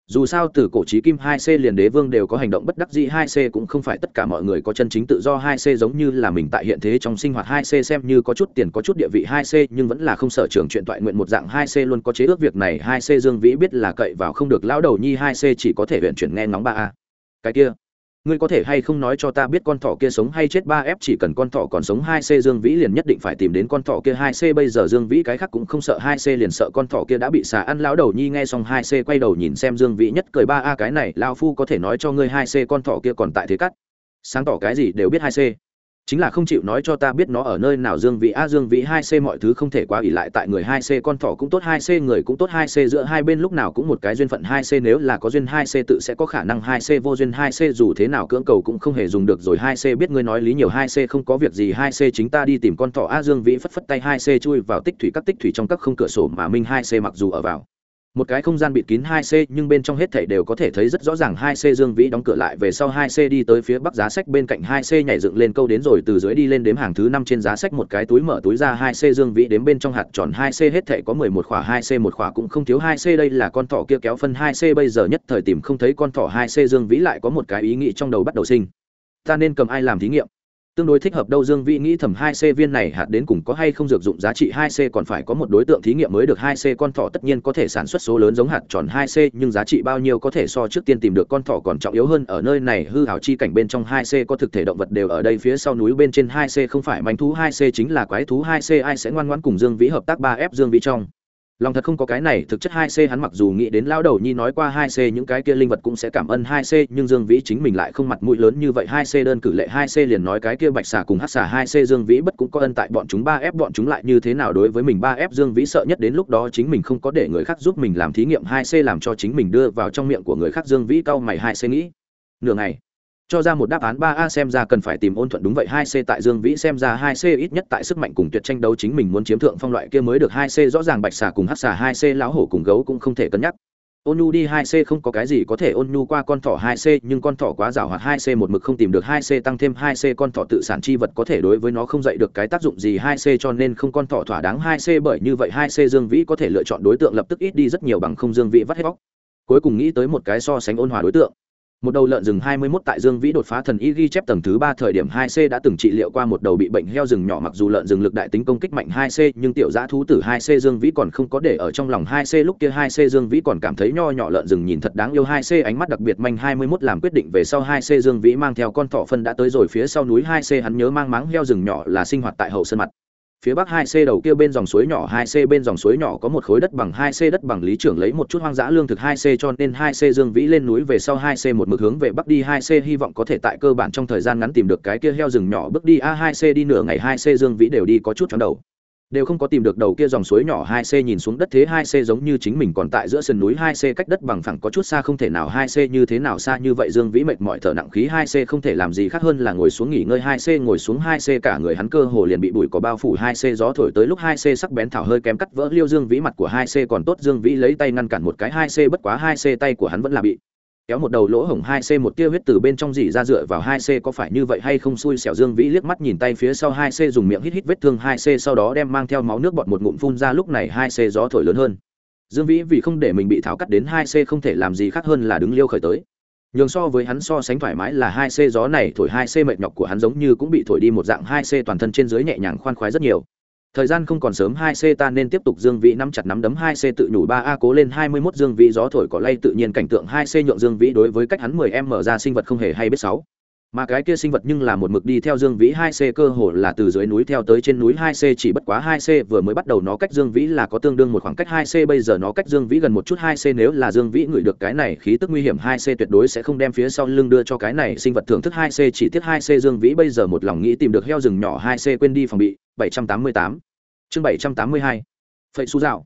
dù sao từ cổ trí kim hai c liền đế vương đều có hành động bất đắc dĩ, hai c cũng không phải tất cả mọi người có chân chính tự do, hai c giống như là mình tại hiện thế trong sinh hoạt, hai c xem như có chút tiền, có chút địa vị, hai c nhưng vẫn là không sở trường chuyện toại nguyện một dạng, hai c luôn có chế ước việc này, hai c dương vĩ biết là cậy vào không được, lão đầu nhi hai c chỉ có thể huyện chuyển nghe ngóng ba a. Cái kia ngươi có thể hay không nói cho ta biết con thỏ kia sống hay chết ba f chỉ cần con thỏ còn sống hai c dương vĩ liền nhất định phải tìm đến con thỏ kia hai c bây giờ dương vĩ cái khác cũng không sợ hai c liền sợ con thỏ kia đã bị xà ăn lão đầu nhi nghe xong hai c quay đầu nhìn xem dương vĩ nhất cười ba a cái này lao phu có thể nói cho ngươi hai c con thỏ kia còn tại thế cắt. Sáng tỏ cái gì đều biết hai c chính là không chịu nói cho ta biết nó ở nơi nào, dương vị a, dương vị hai c, mọi thứ không thể quá ỉ lại tại người hai c, con thỏ cũng tốt, hai c, người cũng tốt, hai c, giữa hai bên lúc nào cũng một cái duyên phận, hai c nếu là có duyên, hai c tự sẽ có khả năng, hai c vô duyên, hai c dù thế nào cưỡng cầu cũng không hề dùng được rồi, hai c biết ngươi nói lý nhiều, hai c không có việc gì, hai c chính ta đi tìm con thỏ a, dương vĩ phất phất tay, hai c chui vào tích thủy các tích thủy trong các không cửa sổ mà minh, hai c mặc dù ở vào một cái không gian bịt kín hai c, nhưng bên trong hết thảy đều có thể thấy rất rõ ràng hai c dương vĩ đóng cửa lại về sau hai c đi tới phía bắc giá sách bên cạnh hai c nhảy dựng lên câu đến rồi từ dưới đi lên đếm hàng thứ năm trên giá sách một cái túi mở túi ra hai c dương vĩ đếm bên trong hạt tròn hai c hết thảy có mười một khỏa, hai c một khỏa cũng không thiếu hai c. Đây là con thỏ kia kéo phân hai c bây giờ nhất thời tìm không thấy con thỏ hai c dương vĩ lại có một cái ý nghĩ trong đầu bắt đầu sinh. Ta nên cầm ai làm thí nghiệm? Tương đối thích hợp đâu dương vĩ nghĩ thầm hai c viên này hạt đến cùng có hay không dược dụng giá trị hai c còn phải có một đối tượng thí nghiệm mới được hai c con thỏ tất nhiên có thể sản xuất số lớn giống hạt tròn hai c, nhưng giá trị bao nhiêu có thể so trước tiên tìm được con thỏ còn trọng yếu hơn. Ở nơi này hư hảo chi cảnh bên trong hai c có thực thể động vật đều ở đây, phía sau núi bên trên hai c không phải manh thú hai c chính là quái thú hai c, ai sẽ ngoan ngoãn cùng dương vĩ hợp tác ba f dương vĩ trong lòng thật không có cái này, thực chất hai c hắn mặc dù nghĩ đến lao đầu nhi nói qua hai c, những cái kia linh vật cũng sẽ cảm ơn hai c, nhưng dương vĩ chính mình lại không mặt mũi lớn như vậy. Hai c đơn cử lệ, hai c liền nói cái kia bạch xà cùng hát xà, hai c dương vĩ bất cũng có ân tại bọn chúng, ba ép bọn chúng lại như thế nào đối với mình? Ba ép dương vĩ sợ nhất đến lúc đó chính mình không có để người khác giúp mình làm thí nghiệm, hai c làm cho chính mình đưa vào trong miệng của người khác. Dương vĩ cau mày, hai c nghĩ. Nửa ngày cho ra một đáp án ba a xem ra cần phải tìm ôn thuận đúng vậy hai c tại dương vĩ xem ra hai c ít nhất tại sức mạnh cùng tuyệt tranh đấu chính mình muốn chiếm thượng phong loại kia mới được hai c rõ ràng bạch xà cùng hắc xà hai c lão hổ cùng gấu cũng không thể cân nhắc ôn nhu đi hai c không có cái gì có thể ôn nhu qua con thỏ hai c nhưng con thỏ quá rào hoạt hai c một mực không tìm được hai c tăng thêm hai c con thỏ tự sản chi vật có thể đối với nó không dạy được cái tác dụng gì hai c cho nên không con thỏ thỏa đáng hai c bởi như vậy hai c dương vĩ có thể lựa chọn đối tượng lập tức ít đi rất nhiều bằng không dương vĩ vắt hết bóc cuối cùng nghĩ tới một cái so sánh ôn hòa đối tượng một đầu lợn rừng 21 tại Dương Vĩ đột phá thần y ghi chép tầng thứ 3 thời điểm 2C đã từng trị liệu qua một đầu bị bệnh heo rừng nhỏ mặc dù lợn rừng lực đại tính công kích mạnh 2C nhưng tiểu dã thú tử 2C Dương Vĩ còn không có để ở trong lòng 2C lúc kia 2C Dương Vĩ còn cảm thấy nho nhỏ lợn rừng nhìn thật đáng yêu 2C ánh mắt đặc biệt manh 21 làm quyết định về sau 2C Dương Vĩ mang theo con thỏ phân đã tới rồi phía sau núi 2C hắn nhớ mang máng heo rừng nhỏ là sinh hoạt tại hậu sơn mặt phía bắc 2C đầu kia bên dòng suối nhỏ 2C bên dòng suối nhỏ có một khối đất bằng 2C đất bằng lý trưởng lấy một chút hoang dã lương thực 2C cho nên 2C Dương Vĩ lên núi về sau 2C một mực hướng về bắc đi 2C hy vọng có thể tại cơ bản trong thời gian ngắn tìm được cái kia heo rừng nhỏ bước đi A2C đi nửa ngày 2C Dương Vĩ đều đi có chút chóng đầu đều không có tìm được đầu kia dòng suối nhỏ 2C nhìn xuống đất thế 2C giống như chính mình còn tại giữa sườn núi 2C cách đất bằng phẳng có chút xa không thể nào 2C như thế nào xa như vậy Dương Vĩ mệt mỏi thở nặng khí 2C không thể làm gì khác hơn là ngồi xuống nghỉ ngơi 2C ngồi xuống 2C cả người hắn cơ hồ liền bị bụi có bao phủ 2C gió thổi tới lúc 2C sắc bén thảo hơi kém cắt vỡ liêu Dương Vĩ mặt của 2C còn tốt Dương Vĩ lấy tay ngăn cản một cái 2C bất quá 2C tay của hắn vẫn là bị kéo một đầu lỗ hổng hai c một tia huyết từ bên trong dỉ ra dựa vào hai c có phải như vậy hay không? Xui xẻo dương vĩ liếc mắt nhìn tay phía sau hai c, dùng miệng hít hít vết thương hai c, sau đó đem mang theo máu nước bọt một ngụm phun ra, lúc này hai c gió thổi lớn hơn. Dương vĩ vì không để mình bị tháo cắt đến hai c không thể làm gì khác hơn là đứng liêu khởi tới. Nhường so với hắn so sánh thoải mái là hai c gió này thổi hai c mệt nhọc của hắn giống như cũng bị thổi đi một dạng, hai c toàn thân trên dưới nhẹ nhàng khoan khoái rất nhiều thời gian không còn sớm, hai c ta nên tiếp tục dương vĩ nắm chặt nắm đấm, hai c tự nhủ ba a cố lên hai mươi 21 dương vĩ, gió thổi cỏ lay tự nhiên cảnh tượng, hai c nhượng dương vĩ đối với cách hắn mười em mở ra sinh vật không hề hay biết sáu mà cái kia sinh vật nhưng là một mực đi theo dương vĩ hai c, cơ hồ là từ dưới núi theo tới trên núi hai c, chỉ bất quá hai c vừa mới bắt đầu nó cách dương vĩ là có tương đương một khoảng cách hai c, bây giờ nó cách dương vĩ gần một chút hai c, nếu là dương vĩ ngửi được cái này khí tức nguy hiểm hai c tuyệt đối sẽ không đem phía sau lưng đưa cho cái này sinh vật thưởng thức hai c, chỉ tiếc hai c dương vĩ bây giờ một lòng nghĩ tìm được heo rừng nhỏ hai c quên đi phòng bị. Bảy trăm tám mươi tám. Chương bảy trăm tám mươi hai. Su dạo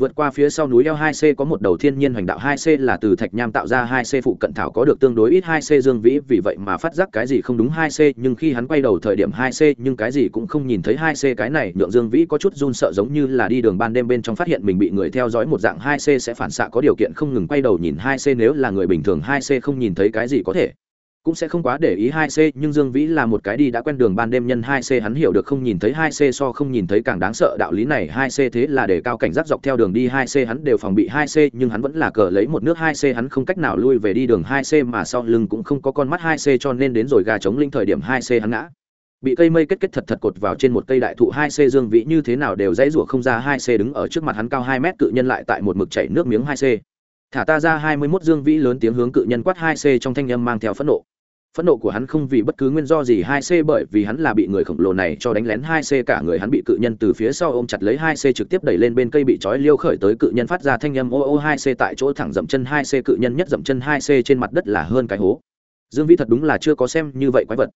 vượt qua phía sau núi eo hai c có một đầu thiên nhiên hoành đạo hai c là từ thạch nham tạo ra hai c phụ cận thảo có được tương đối ít hai c dương vĩ, vì vậy mà phát giác cái gì không đúng hai c, nhưng khi hắn quay đầu thời điểm hai c, nhưng cái gì cũng không nhìn thấy hai c. Cái này nhượng dương vĩ có chút run sợ giống như là đi đường ban đêm bên trong phát hiện mình bị người theo dõi một dạng hai c sẽ phản xạ có điều kiện không ngừng quay đầu nhìn hai c, nếu là người bình thường hai c không nhìn thấy cái gì có thể cũng sẽ không quá để ý hai c, nhưng dương vĩ là một cái đi đã quen đường ban đêm nhân hai c, hắn hiểu được không nhìn thấy hai c so không nhìn thấy càng đáng sợ đạo lý này. Hai c thế là để cao cảnh giác dọc theo đường đi. Hai c hắn đều phòng bị hai c, nhưng hắn vẫn là cờ lấy một nước. Hai c hắn không cách nào lui về đi đường. Hai c mà sau lưng cũng không có con mắt. Hai c cho nên đến rồi gà chống linh thời điểm, hai c hắn ngã. Bị cây mây kết kết thật thật cột vào trên một cây đại thụ. Hai c dương vĩ như thế nào đều dãy rủa không ra. Hai c đứng ở trước mặt hắn cao hai mét, cự nhân lại tại một mực chảy nước miếng. Hai c. Thả ta ra hai mươi 21 dương vĩ lớn tiếng hướng cự nhân quát. Hai c trong thanh âm mang theo phẫn nộ phẫn nộ của hắn không vì bất cứ nguyên do gì, hai c bởi vì hắn là bị người khổng lồ này cho đánh lén, hai c cả người hắn bị cự nhân từ phía sau ôm chặt lấy, hai c trực tiếp đẩy lên bên cây bị trói liêu khởi tới, cự nhân phát ra thanh âm, ô ô, hai c tại chỗ thẳng dậm chân, hai c cự nhân nhất dậm chân, hai c trên mặt đất là hơn cái hố. Dương vĩ thật đúng là chưa có xem như vậy quái vật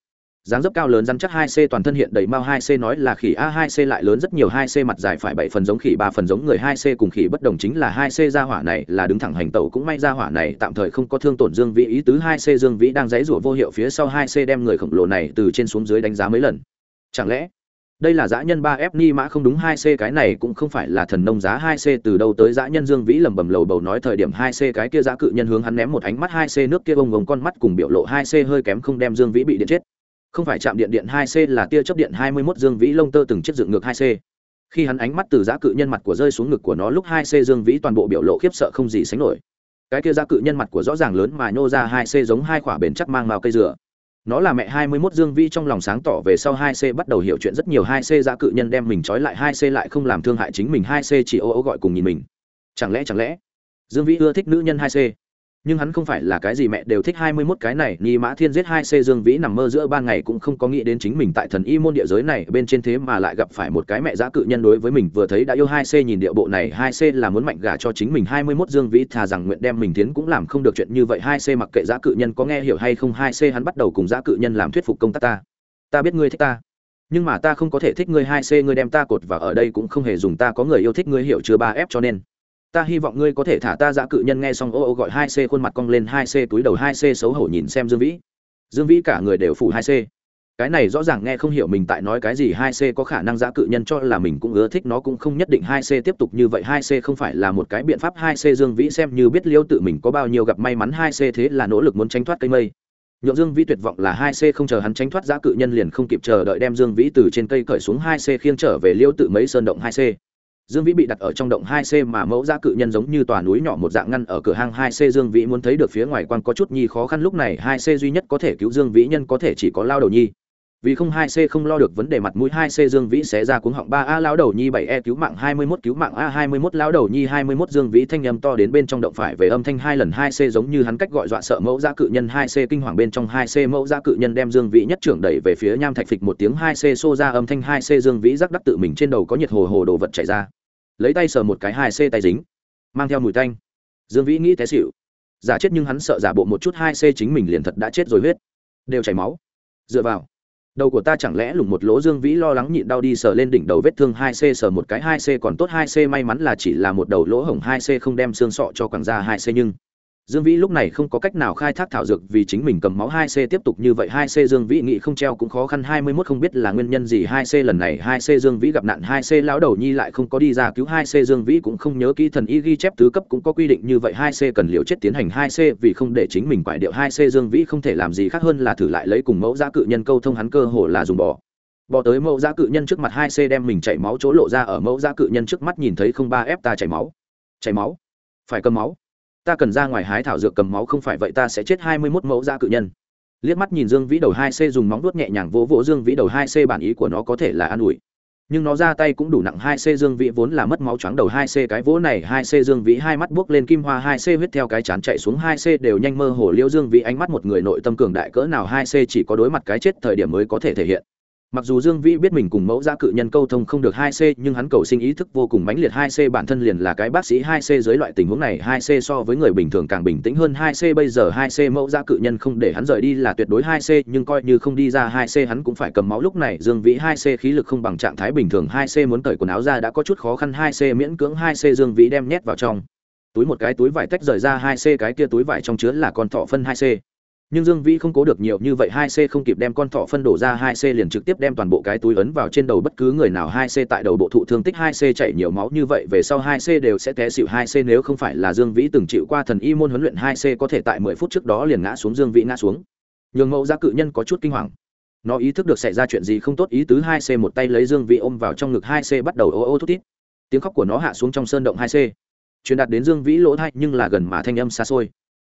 dáng dấp cao lớn rắn chắc hai c toàn thân hiện đầy mao hai c nói là khỉ a hai c lại lớn rất nhiều hai c mặt dài phải bảy phần giống khỉ ba phần giống người hai c cùng khỉ bất đồng chính là hai c ra hỏa này là đứng thẳng hành tẩu cũng may ra hỏa này tạm thời không có thương tổn dương vĩ ý tứ hai c dương vĩ đang giãy giụa vô hiệu phía sau hai c đem người khổng lồ này từ trên xuống dưới đánh giá mấy lần chẳng lẽ đây là dã nhân ba f ni mã không đúng hai c cái này cũng không phải là thần nông giá hai c từ đâu tới dã nhân dương vĩ lẩm bẩm lầu bầu nói thời điểm hai c cái kia dã cự nhân hướng hắn ném một ánh mắt hai c nước kia bông bông con mắt cùng biểu lộ hai c hơi kém không đem dương vĩ bị điện chết không phải chạm điện điện 2C là tia chớp điện 21 dương vĩ lông tơ từng chiếc dựng ngược 2C. Khi hắn ánh mắt từ giá cự nhân mặt của rơi xuống ngực của nó lúc 2C dương vĩ toàn bộ biểu lộ khiếp sợ không gì sánh nổi. Cái kia giá cự nhân mặt của rõ ràng lớn mà nhô ra 2C giống hai quả bền chắc mang màu cây dừa. Nó là mẹ 21 dương vĩ trong lòng sáng tỏ về sau 2C bắt đầu hiểu chuyện rất nhiều 2C giá cự nhân đem mình trói lại 2C lại không làm thương hại chính mình 2C chỉ ô ô gọi cùng nhìn mình. Chẳng lẽ chẳng lẽ Dương Vĩ ưa thích nữ nhân 2C? Nhưng hắn không phải là cái gì mẹ đều thích hai mươi 21 cái này, ni mã thiên giết hai c dương vĩ nằm mơ giữa ban ngày cũng không có nghĩ đến chính mình tại thần y môn địa giới này bên trên thế mà lại gặp phải một cái mẹ giá cự nhân đối với mình vừa thấy đã yêu hai c nhìn địa bộ này, hai c là muốn mạnh gả cho chính mình, hai mươi 21 dương vĩ thà rằng nguyện đem mình tiến cũng làm không được chuyện như vậy, hai c mặc kệ giá cự nhân có nghe hiểu hay không, hai c hắn bắt đầu cùng giá cự nhân làm thuyết phục công tác ta. Ta biết ngươi thích ta. Nhưng mà ta không có thể thích ngươi, hai c ngươi đem ta cột vào ở đây cũng không hề dùng, ta có người yêu thích ngươi hiểu chưa ba f cho nên ta hy vọng ngươi có thể thả ta dã cự nhân nghe xong ô ô gọi hai c, khuôn mặt cong lên hai c, túi đầu hai c, xấu hổ nhìn xem dương vĩ. Dương vĩ cả người đều phủ hai c. Cái này rõ ràng nghe không hiểu mình tại nói cái gì, hai c có khả năng dã cự nhân cho là mình cũng ưa thích nó, cũng không nhất định hai c tiếp tục như vậy. Hai c không phải là một cái biện pháp. Hai c dương vĩ xem như biết liêu tự mình có bao nhiêu gặp may mắn. Hai c thế là nỗ lực muốn tránh thoát cây mây. Nhượng dương vĩ tuyệt vọng là hai c không chờ hắn tránh thoát dã cự nhân liền không kịp chờ đợi đem dương vĩ từ trên cây cởi xuống. Hai c khiêng trở về liêu tự mấy sơn động. Hai c dương vĩ bị đặt ở trong động hai c mà mẫu giã cự nhân giống như tòa núi nhỏ một dạng ngăn ở cửa hang hai c. Dương vĩ muốn thấy được phía ngoài quan có chút nhi khó khăn, lúc này hai c duy nhất có thể cứu dương vĩ nhân có thể chỉ có lao đầu nhi. Vì không hai c không lo được vấn đề mặt mũi, hai c dương vĩ sẽ ra cuống họng ba a, lao đầu nhi bảy e cứu mạng hai mươi 21 cứu mạng a hai mươi 21 lao đầu nhi hai mươi 21 dương vĩ thanh âm to đến bên trong động phải về âm thanh hai lần, hai c giống như hắn cách gọi dọa sợ mẫu giã cự nhân, hai c kinh hoàng bên trong hai c mẫu giã cự nhân đem dương vĩ nhất trưởng đẩy về phía nham thạch phịch một tiếng, hai c xô ra âm thanh, hai c dương vĩ rắc đắc tự mình trên đầu có nhiệt hồ hồ đồ vật chảy ra lấy tay sờ một cái hai c tay dính, mang theo mùi tanh. Dương vĩ nghĩ té xịu giả chết nhưng hắn sợ giả bộ một chút hai c chính mình liền thật đã chết rồi huyết. Đều chảy máu. Dựa vào. Đầu của ta chẳng lẽ lủng một lỗ dương vĩ lo lắng nhịn đau đi sờ lên đỉnh đầu vết thương hai c sờ một cái hai c còn tốt hai c may mắn là chỉ là một đầu lỗ hổng hai c không đem xương sọ cho quảng ra hai c nhưng dương vĩ lúc này không có cách nào khai thác thảo dược vì chính mình cầm máu hai c tiếp tục như vậy hai c dương vĩ nghĩ không treo cũng khó khăn hai mươi 21 không biết là nguyên nhân gì hai c lần này hai c dương vĩ gặp nạn hai c lão đầu nhi lại không có đi ra cứu hai c dương vĩ cũng không nhớ kỹ thần y ghi chép tứ cấp cũng có quy định như vậy hai c cần liều chết tiến hành hai c vì không để chính mình quải điệu hai c dương vĩ không thể làm gì khác hơn là thử lại lấy cùng mẫu giá cự nhân câu thông hắn cơ hồ là dùng bỏ bỏ tới mẫu giá cự nhân trước mặt hai c đem mình chảy máu chỗ lộ ra ở mẫu giá cự nhân trước mắt nhìn thấy không ba ép ta chảy máu chảy máu phải cầm máu ta cần ra ngoài hái thảo dược cầm máu không phải vậy ta sẽ chết hai mươi mốt mẫu da cự nhân. Liếc mắt nhìn dương vĩ đầu hai c dùng móng vuốt nhẹ nhàng vỗ vỗ dương vĩ đầu hai c bản ý của nó có thể là an ủi. Nhưng nó ra tay cũng đủ nặng hai c dương vĩ vốn là mất máu choáng đầu hai c cái vỗ này hai c dương vĩ hai mắt buốc lên kim hoa hai c huyết theo cái chán chạy xuống hai c đều nhanh mơ hồ liêu dương vĩ ánh mắt một người nội tâm cường đại cỡ nào hai c chỉ có đối mặt cái chết thời điểm mới có thể thể hiện mặc dù dương vĩ biết mình cùng mẫu gia cự nhân câu thông không được hai c, nhưng hắn cầu sinh ý thức vô cùng mãnh liệt hai c, bản thân liền là cái bác sĩ hai c dưới loại tình huống này, hai c so với người bình thường càng bình tĩnh hơn hai c. Bây giờ hai c mẫu gia cự nhân không để hắn rời đi là tuyệt đối hai c, nhưng coi như không đi ra hai c, hắn cũng phải cầm máu. Lúc này dương vĩ hai c khí lực không bằng trạng thái bình thường hai c, muốn cởi quần áo ra đã có chút khó khăn hai c, miễn cưỡng hai c dương vĩ đem nhét vào trong. Túi một cái túi vải tách rời ra hai c, cái kia túi vải trong chứa là con thỏ phân hai c nhưng dương vĩ không cố được nhiều như vậy hai c không kịp đem con thỏ phân đổ ra hai c liền trực tiếp đem toàn bộ cái túi ấn vào trên đầu bất cứ người nào hai c tại đầu bộ thụ thương tích hai c chảy nhiều máu như vậy về sau hai c đều sẽ té xịu hai c nếu không phải là dương vĩ từng chịu qua thần y môn huấn luyện hai c có thể tại mười phút trước đó liền ngã xuống dương vĩ ngã xuống. nhường mẫu gia cự nhân có chút kinh hoàng. nó ý thức được xảy ra chuyện gì không tốt ý tứ hai c một tay lấy dương vĩ ôm vào trong ngực hai c bắt đầu ô ô thút tít tiếng khóc của nó hạ xuống trong sơn động hai c. truyền đạt đến dương vĩ lỗ thay nhưng là gần mà thanh âm xa xôi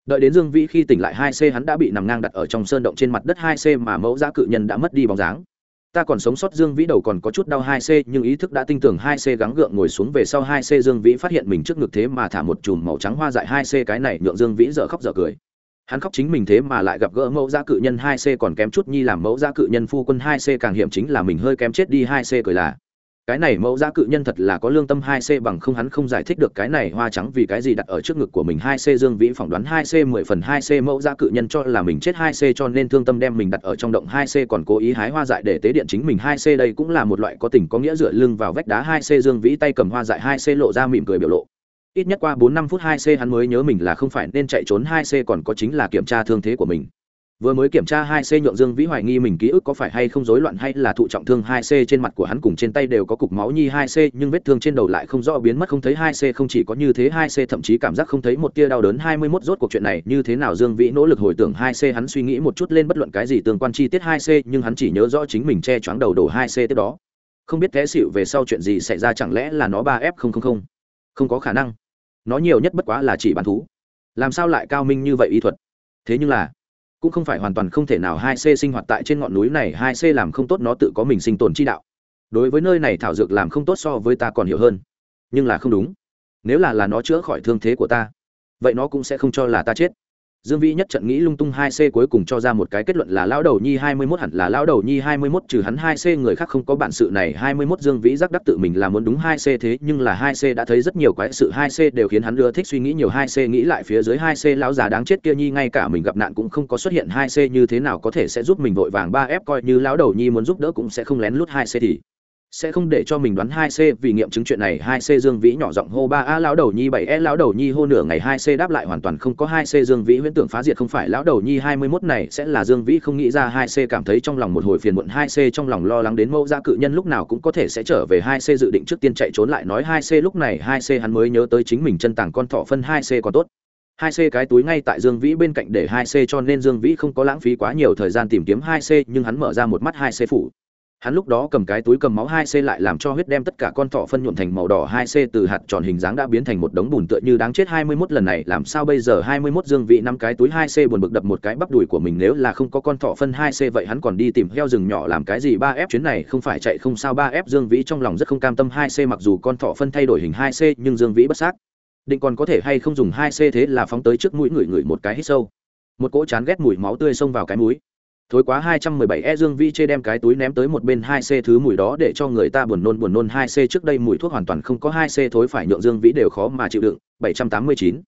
đợi đến dương vĩ khi tỉnh lại hai c hắn đã bị nằm ngang đặt ở trong sơn động trên mặt đất hai c mà mẫu giã cự nhân đã mất đi bóng dáng. Ta còn sống sót dương vĩ đầu còn có chút đau hai c, nhưng ý thức đã tin tưởng hai c gắng gượng ngồi xuống về sau hai c dương vĩ phát hiện mình trước ngực thế mà thả một chùm màu trắng hoa dại hai c cái này nhượng dương vĩ dở khóc dở cười. Hắn khóc chính mình thế mà lại gặp gỡ mẫu giã cự nhân hai c còn kém chút nhi làm mẫu giã cự nhân phu quân hai c càng hiểm chính là mình hơi kém chết đi hai c cười là cái này mẫu giá cự nhân thật là có lương tâm hai c bằng không hắn không giải thích được cái này hoa trắng vì cái gì đặt ở trước ngực của mình hai c dương vĩ phỏng đoán hai c mười phần hai c mẫu giá cự nhân cho là mình chết hai c cho nên thương tâm đem mình đặt ở trong động hai c còn cố ý hái hoa dại để tế điện chính mình hai c đây cũng là một loại có tình có nghĩa dựa lưng vào vách đá hai c dương vĩ tay cầm hoa dại hai c lộ ra mỉm cười biểu lộ ít nhất qua bốn năm phút hai c hắn mới nhớ mình là không phải nên chạy trốn hai c còn có chính là kiểm tra thương thế của mình vừa mới kiểm tra hai c nhượng dương vĩ hoài nghi mình ký ức có phải hay không rối loạn hay là thụ trọng thương hai c trên mặt của hắn cùng trên tay đều có cục máu nhi hai c, nhưng vết thương trên đầu lại không rõ biến mất không thấy hai c, không chỉ có như thế hai c, thậm chí cảm giác không thấy một tia đau đớn. Hai mươi mốt rốt cuộc chuyện này, như thế nào dương vĩ nỗ lực hồi tưởng hai c, hắn suy nghĩ một chút lên bất luận cái gì tương quan chi tiết hai c, nhưng hắn chỉ nhớ rõ chính mình che choáng đầu đổ hai c tiếp đó. Không biết té xịu về sau chuyện gì xảy ra chẳng lẽ là nó ba f không không không? Không có khả năng. Nó nhiều nhất bất quá là chỉ bán thú. Làm sao lại cao minh như vậy y thuật? Thế nhưng là cũng không phải hoàn toàn không thể nào hai c sinh hoạt tại trên ngọn núi này, hai c làm không tốt nó tự có mình sinh tồn chi đạo. Đối với nơi này thảo dược làm không tốt so với ta còn hiểu hơn. Nhưng là không đúng. Nếu là là nó chữa khỏi thương thế của ta, vậy nó cũng sẽ không cho là ta chết dương vĩ nhất trận nghĩ lung tung hai c cuối cùng cho ra một cái kết luận là lão đầu nhi hai mươi mốt hẳn là lão đầu nhi hai mươi mốt, trừ hắn hai c, người khác không có bản sự này. hai mươi mốt dương vĩ giác đắc tự mình là muốn đúng hai c thế, nhưng là hai c đã thấy rất nhiều quái sự. hai c đều khiến hắn ưa thích suy nghĩ nhiều. hai c nghĩ lại phía dưới hai c, lão già đáng chết kia nhi, ngay cả mình gặp nạn cũng không có xuất hiện. hai c như thế nào có thể sẽ giúp mình vội vàng? ba f coi như lão đầu nhi muốn giúp đỡ cũng sẽ không lén lút hai c thì sẽ không để cho mình đoán hai c vì nghiệm chứng chuyện này hai c dương vĩ nhỏ giọng hô ba a lão đầu nhi bảy e lão đầu nhi hô nửa ngày hai c đáp lại hoàn toàn không có hai c dương vĩ huyễn tưởng phá diệt không phải lão đầu nhi hai mươi 21 này sẽ là dương vĩ không nghĩ ra hai c cảm thấy trong lòng một hồi phiền muộn hai c trong lòng lo lắng đến mẫu gia cự nhân lúc nào cũng có thể sẽ trở về hai c dự định trước tiên chạy trốn lại nói hai c lúc này hai c hắn mới nhớ tới chính mình chân tàng con thỏ phân hai c còn tốt hai c cái túi ngay tại dương vĩ bên cạnh để hai c cho nên dương vĩ không có lãng phí quá nhiều thời gian tìm kiếm hai c nhưng hắn mở ra một mắt hai c phủ hắn lúc đó cầm cái túi cầm máu hai c lại làm cho huyết đem tất cả con thỏ phân nhuộn thành màu đỏ hai c từ hạt tròn hình dáng đã biến thành một đống bùn tựa như đáng chết hai mươi 21 lần này, làm sao bây giờ hai mươi 21 dương vị năm cái túi hai c buồn bực đập một cái bắp đùi của mình nếu là không có con thỏ phân hai c vậy hắn còn đi tìm heo rừng nhỏ làm cái gì? ba f chuyến này không phải chạy không sao, ba f dương vĩ trong lòng rất không cam tâm hai c mặc dù con thỏ phân thay đổi hình hai c nhưng dương vĩ bất xác. Định còn có thể hay không dùng hai c thế là phóng tới trước mũi người người một cái hít sâu. Một cỗ chán ghét mùi máu tươi xông vào cái mũi thối quá 217 e dương vi chê đem cái túi ném tới một bên 2C thứ mùi đó để cho người ta buồn nôn buồn nôn. 2C trước đây mùi thuốc hoàn toàn không có. 2C thối phải nhượng dương vĩ đều khó mà chịu đựng. 789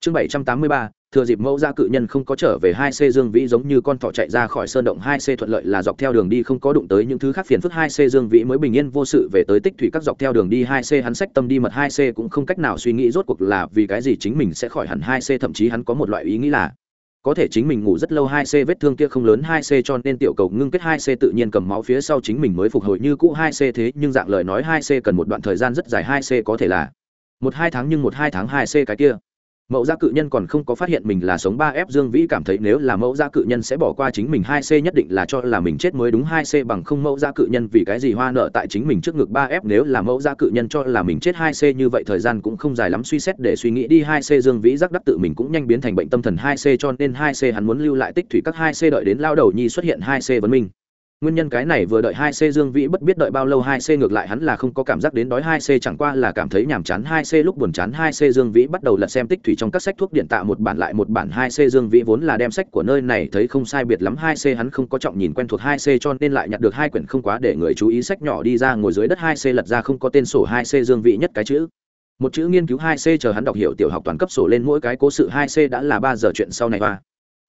chương 783 thừa dịp mẫu gia cự nhân không có trở về 2C dương vĩ giống như con thỏ chạy ra khỏi sơn động. 2C thuận lợi là dọc theo đường đi không có đụng tới những thứ khác phiền phức. 2C dương vĩ mới bình yên vô sự về tới tích thủy các dọc theo đường đi. 2C hắn sách tâm đi mật. 2C cũng không cách nào suy nghĩ rốt cuộc là vì cái gì chính mình sẽ khỏi hẳn. 2C thậm chí hắn có một loại ý nghĩ là có thể chính mình ngủ rất lâu hai c vết thương kia không lớn hai c cho nên tiểu cầu ngưng kết hai c tự nhiên cầm máu phía sau chính mình mới phục hồi như cũ hai c thế, nhưng dạng lời nói hai c cần một đoạn thời gian rất dài hai c có thể là một hai tháng nhưng một hai tháng hai c cái kia mẫu gia cự nhân còn không có phát hiện mình là sống ba f dương vĩ cảm thấy nếu là mẫu gia cự nhân sẽ bỏ qua chính mình hai c nhất định là cho là mình chết mới đúng hai c bằng không mẫu gia cự nhân vì cái gì hoa nợ tại chính mình trước ngực ba f nếu là mẫu gia cự nhân cho là mình chết hai c như vậy thời gian cũng không dài lắm suy xét để suy nghĩ đi hai c dương vĩ giác đắc tự mình cũng nhanh biến thành bệnh tâm thần hai c cho nên hai c hắn muốn lưu lại tích thủy các hai c đợi đến lao đầu nhi xuất hiện hai c vấn minh nguyên nhân cái này vừa đợi hai c dương vĩ bất biết đợi bao lâu hai c ngược lại hắn là không có cảm giác đến đói hai c chẳng qua là cảm thấy nhàm chán hai c lúc buồn chán hai c dương vĩ bắt đầu lật xem tích thủy trong các sách thuốc điện tạ một bản lại một bản hai c dương vĩ vốn là đem sách của nơi này thấy không sai biệt lắm hai c hắn không có trọng nhìn quen thuộc hai c cho nên lại nhặt được hai quyển không quá để người chú ý sách nhỏ đi ra ngồi dưới đất hai c lật ra không có tên sổ hai c dương vĩ nhất cái chữ một chữ nghiên cứu hai c chờ hắn đọc hiểu tiểu học toàn cấp sổ lên mỗi cái cố sự hai c đã là ba giờ chuyện sau này và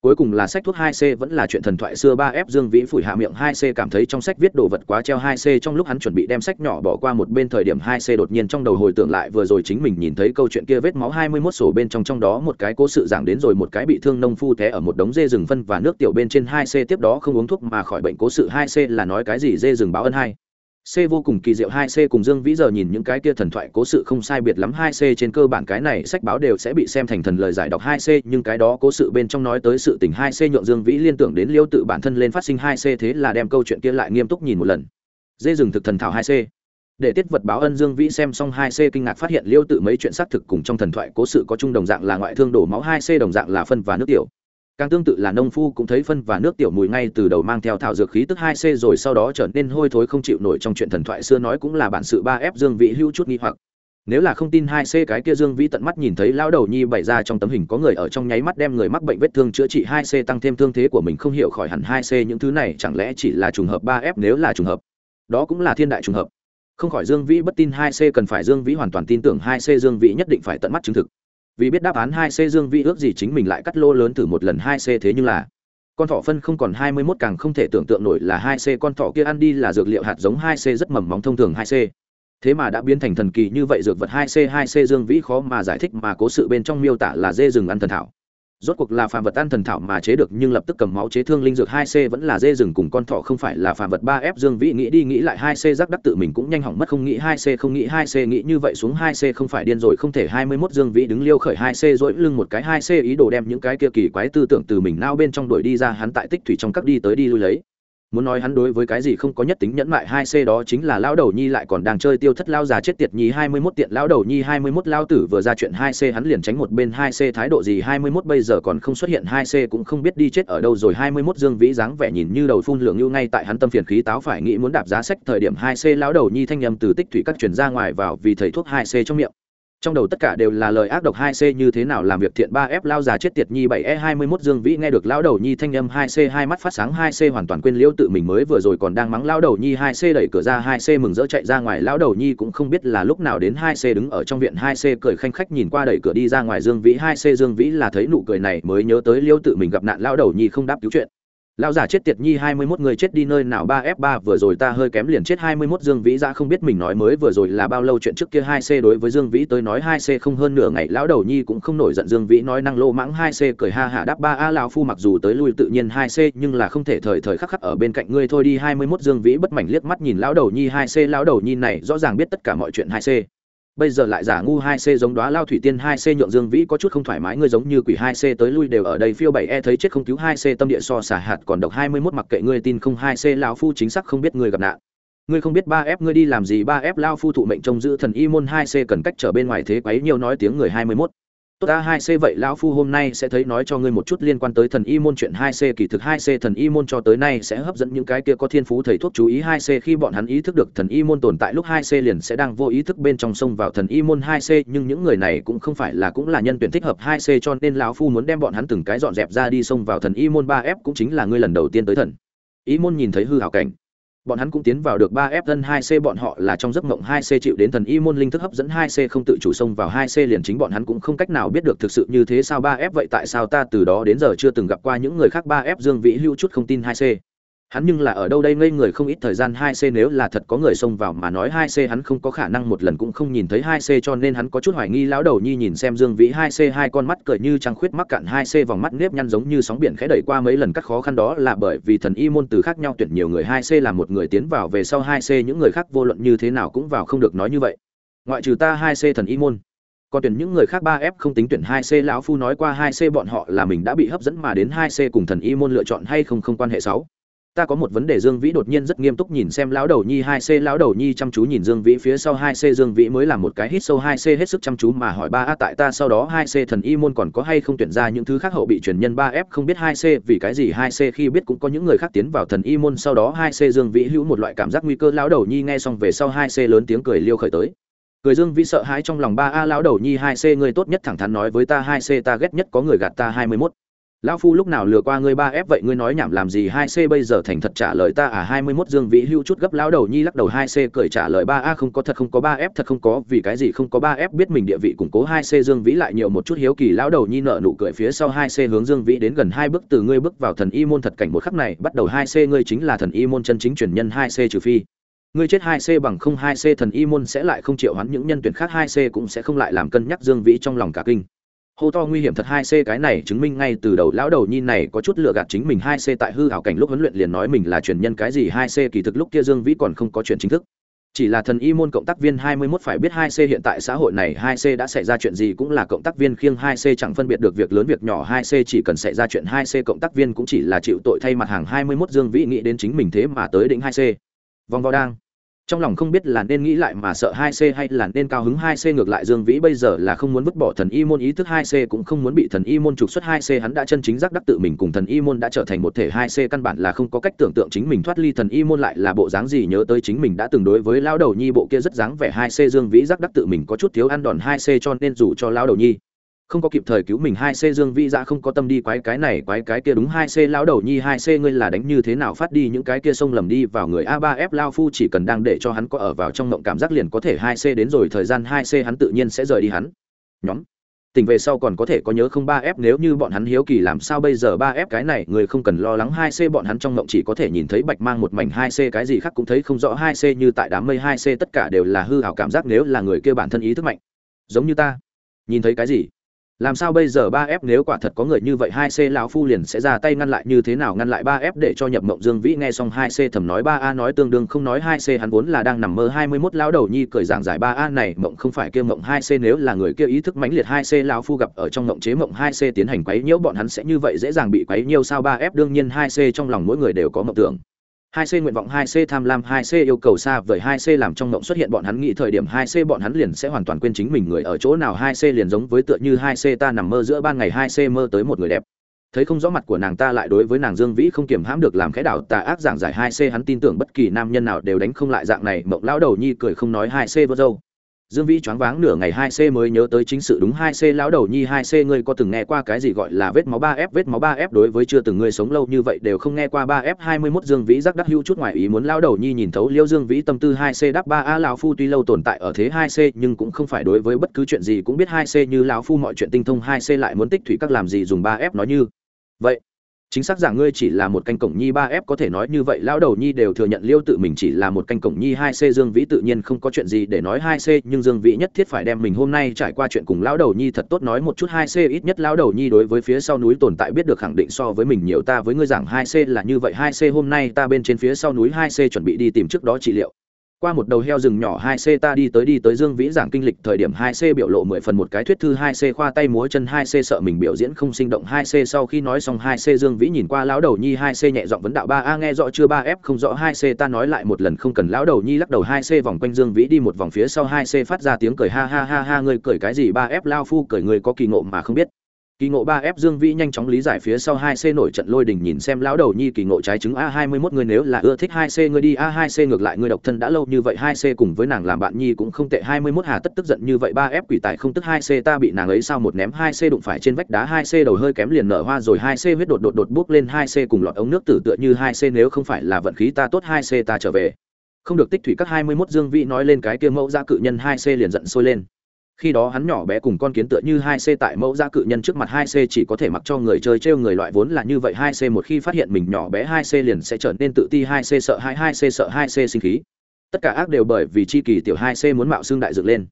cuối cùng là sách thuốc 2C vẫn là chuyện thần thoại xưa 3F Dương Vĩ phủi hạ miệng 2C cảm thấy trong sách viết đồ vật quá treo 2C trong lúc hắn chuẩn bị đem sách nhỏ bỏ qua một bên thời điểm 2C đột nhiên trong đầu hồi tưởng lại vừa rồi chính mình nhìn thấy câu chuyện kia vết máu 21 sổ bên trong trong đó một cái cố sự giảng đến rồi một cái bị thương nông phu té ở một đống dê rừng phân và nước tiểu bên trên 2C tiếp đó không uống thuốc mà khỏi bệnh cố sự 2C là nói cái gì dê rừng báo ân hay? C vô cùng kỳ diệu 2C cùng Dương Vĩ giờ nhìn những cái kia thần thoại cố sự không sai biệt lắm 2C trên cơ bản cái này sách báo đều sẽ bị xem thành thần lời giải đọc 2C nhưng cái đó cố sự bên trong nói tới sự tình 2C nhượng Dương Vĩ liên tưởng đến Liêu tự bản thân lên phát sinh 2C thế là đem câu chuyện kia lại nghiêm túc nhìn một lần. Dê rừng thực thần thảo 2C. Để tiết vật báo ân Dương Vĩ xem xong 2C kinh ngạc phát hiện Liêu tự mấy chuyện xác thực cùng trong thần thoại cố sự có chung đồng dạng là ngoại thương đổ máu 2C đồng dạng là phân và nước tiểu càng tương tự là nông phu cũng thấy phân và nước tiểu mùi ngay từ đầu mang theo thảo dược khí tức hai c rồi sau đó trở nên hôi thối không chịu nổi trong chuyện thần thoại xưa nói cũng là bản sự ba f dương vĩ hưu chút nghi hoặc. Nếu là không tin hai c cái kia dương vĩ tận mắt nhìn thấy lão đầu nhi bày ra trong tấm hình có người ở trong nháy mắt đem người mắc bệnh vết thương chữa trị hai c tăng thêm thương thế của mình không hiểu khỏi hẳn hai c những thứ này chẳng lẽ chỉ là trùng hợp ba f nếu là trùng hợp? Đó cũng là thiên đại trùng hợp. Không khỏi dương vĩ bất tin hai c cần phải dương vĩ hoàn toàn tin tưởng hai c dương vĩ nhất định phải tận mắt chứng thực vì biết đáp án hai c dương vi ước gì chính mình lại cắt lô lớn thử một lần hai c thế nhưng là, con thỏ phân không còn hai mươi 21 càng không thể tưởng tượng nổi là hai c, con thỏ kia ăn đi là dược liệu hạt giống hai c rất mầm móng thông thường hai c. Thế mà đã biến thành thần kỳ như vậy dược vật hai c hai c dương vĩ khó mà giải thích mà cố sự bên trong miêu tả là dê rừng ăn thần thảo rốt cuộc là phàm vật ăn thần thảo mà chế được, nhưng lập tức cầm máu chế thương linh dược hai c vẫn là dê rừng cùng con thỏ, không phải là phàm vật ba f. Dương vĩ nghĩ đi nghĩ lại hai c, giác đắc tự mình cũng nhanh hỏng mất, không nghĩ hai c, không nghĩ hai c, nghĩ như vậy xuống hai c, không phải điên rồi, không thể hai mươi 21 dương vĩ đứng liêu khởi hai c, dỗi lưng một cái hai c, ý đồ đem những cái kia kỳ quái tư tưởng từ mình nao bên trong đuổi đi ra, hắn tại tích thủy trong các đi tới đi lui lấy muốn nói hắn đối với cái gì không có nhất tính nhẫn mại hai c đó chính là lão đầu nhi lại còn đang chơi tiêu thất lao già chết tiệt nhi hai mươi 21 tiện lão đầu nhi hai mươi 21 lao tử vừa ra chuyện hai c hắn liền tránh một bên hai c thái độ gì hai mươi 21 bây giờ còn không xuất hiện hai c cũng không biết đi chết ở đâu rồi hai mươi 21 dương vĩ dáng vẻ nhìn như đầu phun lượng như ngay tại hắn tâm phiền khí táo phải nghĩ muốn đạp giá sách thời điểm hai c lão đầu nhi thanh âm từ tích thủy các truyền ra ngoài vào vì thầy thuốc hai c trong miệng trong đầu tất cả đều là lời ác độc hai c như thế nào làm việc thiện ba f lao già chết tiệt nhi bảy e hai mươi mốt dương vĩ nghe được lão đầu nhi thanh âm hai c, hai mắt phát sáng hai c hoàn toàn quên liễu tự mình mới vừa rồi còn đang mắng lão đầu nhi hai c đẩy cửa ra hai c mừng rỡ chạy ra ngoài. Lão đầu nhi cũng không biết là lúc nào đến hai c đứng ở trong viện hai c cười khanh khách nhìn qua đẩy cửa đi ra ngoài dương vĩ. hai c dương vĩ là thấy nụ cười này mới nhớ tới liễu tự mình gặp nạn. Lão đầu nhi không đáp cứu chuyện lão già chết tiệt nhi hai mươi mốt, người chết đi nơi nào? ba f ba, vừa rồi ta hơi kém liền chết hai mươi mốt, dương vĩ ra không biết mình nói mới vừa rồi là bao lâu chuyện trước kia hai c, đối với dương vĩ tới nói hai c không hơn nửa ngày, lão đầu nhi cũng không nổi giận dương vĩ, nói năng lô mãng hai c cười ha hả đáp ba, a lão phu mặc dù tới lui tự nhiên hai c, nhưng là không thể thời thời khắc khắc ở bên cạnh ngươi thôi đi. hai mươi mốt, dương vĩ bất mảnh liếc mắt nhìn lão đầu nhi hai c, lão đầu nhi này rõ ràng biết tất cả mọi chuyện hai c bây giờ lại giả ngu hai c giống đóa lao thủy tiên hai c nhượng dương vĩ có chút không thoải mái, ngươi giống như quỷ hai c tới lui đều ở đây, phiêu bảy e thấy chết không cứu hai c tâm địa so xả hạt còn độc hai mươi mốt, mặc kệ ngươi tin không, hai c lão phu chính xác không biết ngươi gặp nạn. Ngươi không biết ba f ngươi đi làm gì, ba f lao phu thụ mệnh trông giữ thần y môn hai c cần cách trở bên ngoài thế, quấy nhiều nói tiếng người hai mươi mốt tốt ta, hai c vậy lão phu hôm nay sẽ thấy nói cho ngươi một chút liên quan tới thần y môn chuyện hai c, kỳ thực hai c thần y môn cho tới nay sẽ hấp dẫn những cái kia có thiên phú thầy thuốc chú ý hai c, khi bọn hắn ý thức được thần y môn tồn tại lúc hai c liền sẽ đang vô ý thức bên trong sông vào thần y môn hai c, nhưng những người này cũng không phải là cũng là nhân tuyển thích hợp hai c cho nên lão phu muốn đem bọn hắn từng cái dọn dẹp ra đi sông vào thần y môn ba f cũng chính là ngươi lần đầu tiên tới thần. Y môn nhìn thấy hư hảo cảnh bọn hắn cũng tiến vào được ba f thân hai c, bọn họ là trong giấc mộng hai c chịu đến thần y môn linh thức hấp dẫn hai c không tự chủ xông vào hai c liền chính bọn hắn cũng không cách nào biết được thực sự như thế sao ba f vậy tại sao ta từ đó đến giờ chưa từng gặp qua những người khác ba f dương vĩ hưu chút không tin hai c hắn nhưng là ở đâu đây ngây người không ít thời gian hai c nếu là thật có người xông vào mà nói hai c hắn không có khả năng một lần cũng không nhìn thấy hai c cho nên hắn có chút hoài nghi lão đầu nhi nhìn xem dương vĩ hai c hai con mắt cười như trăng khuyết mắc cạn hai c vòng mắt nếp nhăn giống như sóng biển khẽ đẩy qua mấy lần cắt khó khăn đó là bởi vì thần y môn từ khác nhau tuyển nhiều người hai c là một người tiến vào về sau hai c những người khác vô luận như thế nào cũng vào không được nói như vậy ngoại trừ ta hai c thần y môn còn tuyển những người khác ba f không tính tuyển hai c lão phu nói qua hai c bọn họ là mình đã bị hấp dẫn mà đến hai c cùng thần y môn lựa chọn hay không không quan hệ sáu ta có một vấn đề dương vĩ đột nhiên rất nghiêm túc nhìn xem lão đầu nhi, hai c lão đầu nhi chăm chú nhìn dương vĩ phía sau, hai c dương vĩ mới làm một cái hít sâu, hai c hết sức chăm chú mà hỏi ba a, tại ta sau đó hai c thần y môn còn có hay không tuyển ra những thứ khác hậu bị truyền nhân ba f không biết hai c, vì cái gì hai c khi biết cũng có những người khác tiến vào thần y môn, sau đó hai c dương vĩ hữu một loại cảm giác nguy cơ, lão đầu nhi nghe xong về sau hai c lớn tiếng cười liêu khởi tới. Cười dương vĩ sợ hãi trong lòng ba a, lão đầu nhi, hai c người tốt nhất thẳng thắn nói với ta, hai c ta ghét nhất có người gạt ta hai mươi mốt lão phu lúc nào lừa qua ngươi ba f vậy ngươi nói nhảm làm gì hai c bây giờ thành thật trả lời ta à hai mươi mốt dương vĩ hưu chút gấp lão đầu nhi lắc đầu hai c cười trả lời ba a, không có thật không có ba f, thật không có, vì cái gì không có ba f biết mình địa vị củng cố hai c dương vĩ lại nhiều một chút hiếu kỳ lão đầu nhi nợ nụ cười phía sau hai c hướng dương vĩ đến gần hai bước, từ ngươi bước vào thần y môn thật cảnh một khắc này, bắt đầu hai c ngươi chính là thần y môn chân chính truyền nhân hai c trừ phi. Ngươi chết hai c bằng không hai c thần y môn sẽ lại không triệu hoán những nhân tuyển khác, hai c cũng sẽ không lại làm cân nhắc dương vĩ trong lòng cả kinh hô to nguy hiểm thật hai c cái này chứng minh ngay từ đầu lão đầu nhi này có chút lựa gạt chính mình hai c tại hư hảo cảnh lúc huấn luyện liền nói mình là truyền nhân cái gì hai c kỳ thực lúc kia dương vĩ còn không có chuyện chính thức. Chỉ là thần y môn cộng tác viên hai mươi 21 phải biết hai c hiện tại xã hội này hai c đã xảy ra chuyện gì cũng là cộng tác viên khiêng hai c chẳng phân biệt được việc lớn việc nhỏ hai c chỉ cần xảy ra chuyện hai c cộng tác viên cũng chỉ là chịu tội thay mặt hàng hai mươi 21 dương vĩ nghĩ đến chính mình thế mà tới đỉnh hai c. Vòng vào đang trong lòng không biết là nên nghĩ lại mà sợ hai c hay là nên cao hứng hai c, ngược lại dương vĩ bây giờ là không muốn vứt bỏ thần y môn ý thức hai c, cũng không muốn bị thần y môn trục xuất hai c. Hắn đã chân chính giác đắc tự mình cùng thần y môn đã trở thành một thể hai c, căn bản là không có cách tưởng tượng chính mình thoát ly thần y môn lại là bộ dáng gì. Nhớ tới chính mình đã từng đối với lão đầu nhi bộ kia rất dáng vẻ hai c, dương vĩ giác đắc tự mình có chút thiếu ăn đòn hai c, cho nên dù cho lão đầu nhi không có kịp thời cứu mình hai c dương vĩ dạ không có tâm đi quái cái này quái cái kia đúng hai c lão đầu nhi hai c ngươi là đánh như thế nào phát đi những cái kia sông lầm đi vào người a ba f lao phu chỉ cần đang để cho hắn có ở vào trong ngộng cảm giác liền có thể hai c đến rồi thời gian hai c hắn tự nhiên sẽ rời đi hắn. Nhóm, tỉnh về sau còn có thể có nhớ không ba f nếu như bọn hắn hiếu kỳ làm sao bây giờ ba f cái này, người không cần lo lắng hai c bọn hắn trong ngộng chỉ có thể nhìn thấy bạch mang một mảnh hai c, cái gì khác cũng thấy không rõ hai c như tại đám mây hai c tất cả đều là hư hảo cảm giác nếu là người kia bản thân ý thức mạnh, giống như ta. Nhìn thấy cái gì? Làm sao bây giờ ba f nếu quả thật có người như vậy, hai c lão phu liền sẽ ra tay ngăn lại như thế nào? Ngăn lại ba f để cho nhập mộng dương vĩ nghe xong hai c thầm nói, ba a nói tương đương, không nói hai c, hắn vốn là đang nằm mơ. Hai mươi 21 lão đầu nhi cười giảng giải, ba a này, mộng không phải kia mộng, hai c nếu là người kia ý thức mãnh liệt, hai c lão phu gặp ở trong mộng chế mộng, hai c tiến hành quấy nhiễu, bọn hắn sẽ như vậy dễ dàng bị quấy nhiễu sao? ba f đương nhiên, hai c trong lòng mỗi người đều có mộng tưởng hai c nguyện vọng, hai c tham lam, hai c yêu cầu xa vời, hai c làm trong mộng xuất hiện bọn hắn nghĩ thời điểm, hai c bọn hắn liền sẽ hoàn toàn quên chính mình người ở chỗ nào, hai c liền giống với tựa như hai c ta nằm mơ giữa ban ngày, hai c mơ tới một người đẹp. Thấy không rõ mặt của nàng ta lại đối với nàng dương vĩ không kiềm hãm được làm khẽ đảo, tà ác giảng giải hai c, hắn tin tưởng bất kỳ nam nhân nào đều đánh không lại dạng này, mộng lão đầu nhi cười không nói hai c vô dâu dương vĩ choáng váng nửa ngày hai c mới nhớ tới chính sự đúng hai c, lão đầu nhi hai c, ngươi có từng nghe qua cái gì gọi là vết máu ba f, vết máu ba f? Đối với chưa từng người sống lâu như vậy đều không nghe qua ba f. Hai mươi mốt dương vĩ giác đắc hữu chút ngoài ý muốn, lão đầu nhi nhìn thấu liêu dương vĩ tâm tư hai c đáp ba a, lão phu tuy lâu tồn tại ở thế hai c, nhưng cũng không phải đối với bất cứ chuyện gì cũng biết hai c như lão phu mọi chuyện tinh thông hai c lại muốn tích thủy các làm gì dùng ba f nói như vậy chính xác giả ngươi chỉ là một canh cổng nhi ba f có thể nói như vậy, lão đầu nhi đều thừa nhận liêu tự mình chỉ là một canh cổng nhi hai c, dương vĩ tự nhiên không có chuyện gì để nói hai c, nhưng dương vĩ nhất thiết phải đem mình hôm nay trải qua chuyện cùng lão đầu nhi thật tốt nói một chút hai c, ít nhất lão đầu nhi đối với phía sau núi tồn tại biết được khẳng định so với mình nhiều, ta với ngươi giảng hai c là như vậy, hai c hôm nay ta bên trên phía sau núi hai c chuẩn bị đi tìm trước đó trị liệu qua một đầu heo rừng nhỏ hai c ta đi tới đi tới dương vĩ giảng kinh lịch thời điểm hai c biểu lộ mười phần một cái thuyết thư, hai c khoa tay múa chân, hai c sợ mình biểu diễn không sinh động, hai c sau khi nói xong hai c dương vĩ nhìn qua lão đầu nhi, hai c nhẹ giọng vấn đạo, ba a nghe rõ chưa? Ba f không rõ. Hai c ta nói lại một lần, không cần lão đầu nhi lắc đầu, hai c vòng quanh dương vĩ đi một vòng phía sau, hai c phát ra tiếng cười, ha ha ha ha, ngươi cười cái gì? Ba f lao phu cười người có kỳ ngộ mà không biết kỳ ngộ ba f dương vĩ nhanh chóng lý giải phía sau hai c nổi trận lôi đình nhìn xem lão đầu nhi kỳ ngộ trái trứng a hai mươi mốt người nếu là ưa thích hai c ngươi đi a hai c ngược lại ngươi độc thân đã lâu như vậy hai c cùng với nàng làm bạn nhi cũng không tệ hai mươi mốt hà tất tức giận như vậy ba f quỷ tài không tức hai c ta bị nàng ấy sao một ném hai c đụng phải trên vách đá hai c đầu hơi kém liền nở hoa rồi hai c huyết đột đột đột bước lên hai c cùng lọt ống nước tử tựa như hai c nếu không phải là vận khí ta tốt hai c ta trở về không được tích thủy các hai mươi mốt dương vĩ nói lên cái kia mẫu gia cự nhân hai c liền giận sôi lên khi đó hắn nhỏ bé cùng con kiến tựa như hai c tại mẫu gia cự nhân trước mặt hai c chỉ có thể mặc cho người chơi trêu người loại vốn là như vậy hai c một khi phát hiện mình nhỏ bé hai c liền sẽ trở nên tự ti hai c sợ hai hai c sợ hai c sinh khí. Tất cả ác đều bởi vì chi kỳ tiểu hai c muốn mạo xương đại dựng lên.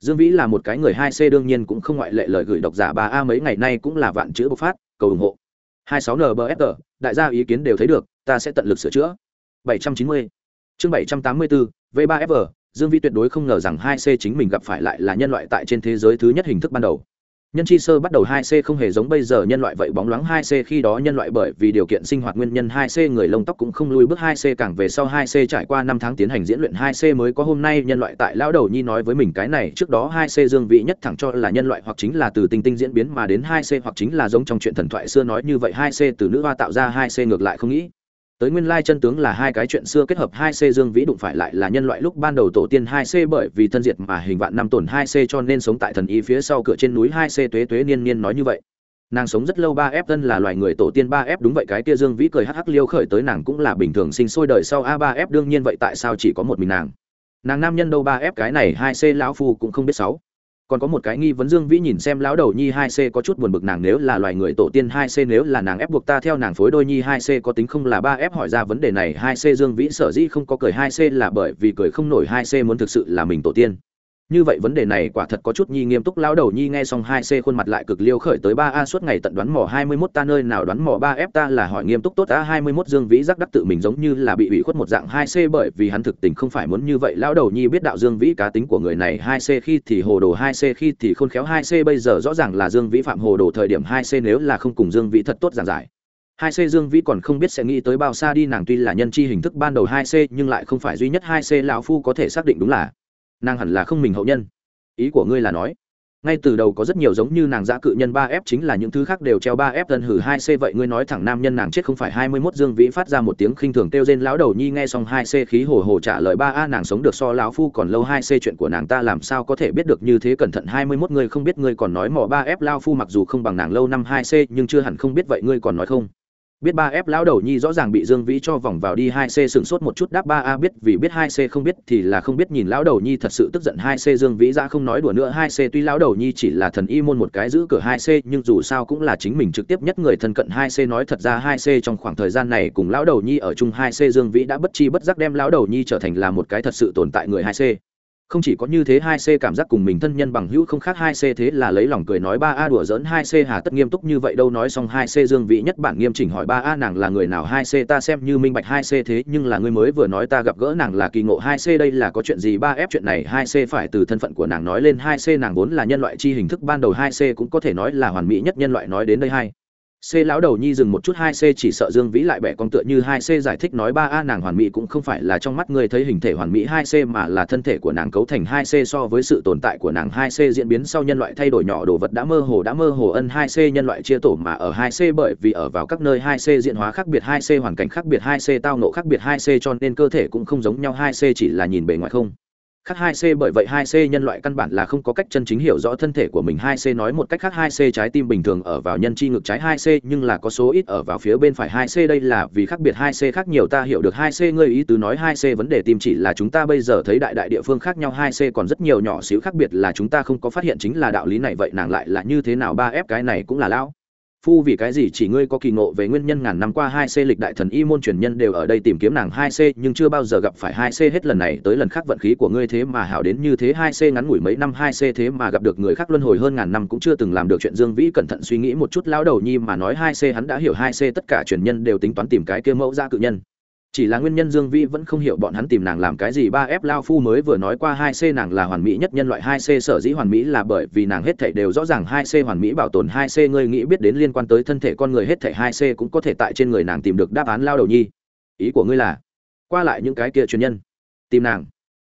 Dương vĩ là một cái người hai c đương nhiên cũng không ngoại lệ lời gửi độc giả bà a mấy ngày nay cũng là vạn chữ bộc phát, cầu ủng hộ. hai sáu nbfg đại gia ý kiến đều thấy được, ta sẽ tận lực sửa chữa. bảy trăm chín mươi. Chương bảy trăm tám mươi bốn v ba f dương vĩ tuyệt đối không ngờ rằng hai c chính mình gặp phải lại là nhân loại tại trên thế giới thứ nhất hình thức ban đầu nhân chi sơ bắt đầu hai c không hề giống bây giờ nhân loại vậy bóng loáng hai c khi đó nhân loại bởi vì điều kiện sinh hoạt nguyên nhân hai c người lông tóc cũng không lui bước hai c càng về sau hai c trải qua năm tháng tiến hành diễn luyện hai c mới có hôm nay nhân loại tại lão đầu nhi nói với mình cái này trước đó hai c dương vị nhất thẳng cho là nhân loại hoặc chính là từ tinh tinh diễn biến mà đến hai c hoặc chính là giống trong chuyện thần thoại xưa nói như vậy hai c từ nữ hoa tạo ra hai c ngược lại không nghĩ tới nguyên lai chân tướng là hai cái chuyện xưa kết hợp hai c dương vĩ đụng phải lại là nhân loại lúc ban đầu tổ tiên hai c bởi vì thân diệt mà hình vạn năm tổn hai c cho nên sống tại thần y phía sau cửa trên núi hai c tuế tuế niên niên nói như vậy. Nàng sống rất lâu ba f tân là loài người tổ tiên ba f đúng vậy cái kia dương vĩ cười hắc hắc liêu khởi tới nàng cũng là bình thường sinh sôi đời sau a ba f đương nhiên vậy tại sao chỉ có một mình nàng? Nàng nam nhân đâu ba f cái này hai c lão phu cũng không biết sáu còn có một cái nghi vấn dương vĩ nhìn xem lão đầu nhi hai c có chút buồn bực nàng nếu là loài người tổ tiên hai c nếu là nàng ép buộc ta theo nàng phối đôi nhi hai c có tính không là ba f hỏi ra vấn đề này, hai c dương vĩ sở dĩ không có cười, hai c là bởi vì cười không nổi, hai c muốn thực sự là mình tổ tiên như vậy vấn đề này quả thật có chút nhi nghiêm túc, lão đầu nhi nghe xong hai c khuôn mặt lại cực liêu khởi tới ba a suốt ngày tận đoán mò hai mươi mốt ta nơi nào đoán mò ba f ta là hỏi nghiêm túc tốt a hai mươi mốt dương vĩ giác đắc tự mình giống như là bị ủy khuất một dạng hai c bởi vì hắn thực tình không phải muốn như vậy. Lão đầu nhi biết đạo dương vĩ cá tính của người này, hai c khi thì hồ đồ, hai c khi thì khôn khéo, hai c bây giờ rõ ràng là dương vĩ phạm hồ đồ thời điểm, hai c nếu là không cùng dương vĩ thật tốt giảng giải. Hai c dương vĩ còn không biết sẽ nghĩ tới bao xa đi, nàng tuy là nhân chi hình thức ban đầu hai c nhưng lại không phải duy nhất hai c, lão phu có thể xác định đúng là nàng hẳn là không mình hậu nhân. Ý của ngươi là nói, ngay từ đầu có rất nhiều giống như nàng giã cự nhân ba f chính là những thứ khác đều treo ba f tân hử hai c vậy ngươi nói thẳng nam nhân nàng chết không phải hai mươi mốt dương vĩ phát ra một tiếng khinh thường kêu trên lão đầu nhi nghe xong hai c khí hồ hồ trả lời ba a, nàng sống được so lão phu còn lâu, hai c chuyện của nàng ta làm sao có thể biết được như thế cẩn thận, hai mươi mốt ngươi không biết ngươi còn nói mỏ ba f lao phu mặc dù không bằng nàng lâu năm, hai c nhưng chưa hẳn không biết vậy ngươi còn nói không? Biết ba f lão đầu nhi rõ ràng bị dương vĩ cho vòng vào đi hai c sừng sốt một chút, đáp ba a biết, vì biết hai c không biết thì là không biết, nhìn lão đầu nhi thật sự tức giận hai c dương vĩ ra không nói đùa nữa, hai c tuy lão đầu nhi chỉ là thần y môn một cái giữ cửa hai c, nhưng dù sao cũng là chính mình trực tiếp nhất người thân cận hai c nói thật ra hai c trong khoảng thời gian này cùng lão đầu nhi ở chung hai c dương vĩ đã bất chi bất giác đem lão đầu nhi trở thành là một cái thật sự tồn tại người hai c không chỉ có như thế hai c cảm giác cùng mình thân nhân bằng hữu không khác hai c thế là lấy lòng cười nói ba a đùa dỡn hai c hà tất nghiêm túc như vậy đâu nói xong hai c dương vị nhất bản nghiêm chỉnh hỏi ba a nàng là người nào hai c ta xem như minh bạch hai c thế nhưng là người mới vừa nói ta gặp gỡ nàng là kỳ ngộ hai c đây là có chuyện gì ba f chuyện này hai c phải từ thân phận của nàng nói lên hai c nàng vốn là nhân loại chi hình thức ban đầu hai c cũng có thể nói là hoàn mỹ nhất nhân loại nói đến đây hai C lão đầu nhi dừng một chút hai c chỉ sợ Dương Vĩ lại bẻ con tựa như hai c giải thích nói ba a nàng hoàn mỹ cũng không phải là trong mắt người thấy hình thể hoàn mỹ hai c mà là thân thể của nàng cấu thành hai c so với sự tồn tại của nàng hai c diễn biến sau nhân loại thay đổi nhỏ đồ vật đã mơ hồ đã mơ hồ ân hai c nhân loại chia tổ mà ở hai c bởi vì ở vào các nơi hai c diễn hóa khác biệt hai c hoàn cảnh khác biệt hai c tao nộ khác biệt hai c cho nên cơ thể cũng không giống nhau hai c chỉ là nhìn bề ngoài không khác hai c bởi vậy hai c nhân loại căn bản là không có cách chân chính hiểu rõ thân thể của mình hai c nói một cách khác hai c trái tim bình thường ở vào nhân chi ngực trái hai c nhưng là có số ít ở vào phía bên phải hai c đây là vì khác biệt hai c khác nhiều ta hiểu được hai c ngươi ý tứ nói hai c vấn đề tim chỉ là chúng ta bây giờ thấy đại đại địa phương khác nhau hai c còn rất nhiều nhỏ xíu khác biệt là chúng ta không có phát hiện chính là đạo lý này vậy nàng lại là như thế nào ba f cái này cũng là lão phu vì cái gì chỉ ngươi có kỳ ngộ về nguyên nhân ngàn năm qua hai c lịch đại thần y môn truyền nhân đều ở đây tìm kiếm nàng hai c, nhưng chưa bao giờ gặp phải hai c hết lần này tới lần khác vận khí của ngươi thế mà hảo đến như thế. Hai c ngắn ngủi mấy năm, hai c thế mà gặp được người khác luân hồi hơn ngàn năm cũng chưa từng làm được chuyện dương vĩ cẩn thận suy nghĩ một chút. Lão đầu nhi mà nói hai c hắn đã hiểu hai c tất cả truyền nhân đều tính toán tìm cái kia mẫu ra cự nhân chỉ là nguyên nhân dương vĩ vẫn không hiểu bọn hắn tìm nàng làm cái gì, ba f lao phu mới vừa nói qua hai c nàng là hoàn mỹ nhất nhân loại, hai c sở dĩ hoàn mỹ là bởi vì nàng hết thảy đều rõ ràng, hai c hoàn mỹ bảo tồn, hai c ngươi nghĩ biết đến liên quan tới thân thể con người, hết thảy hai c cũng có thể tại trên người nàng tìm được đáp án lao đầu nhi. Ý của ngươi là, qua lại những cái kia truyền nhân, tìm nàng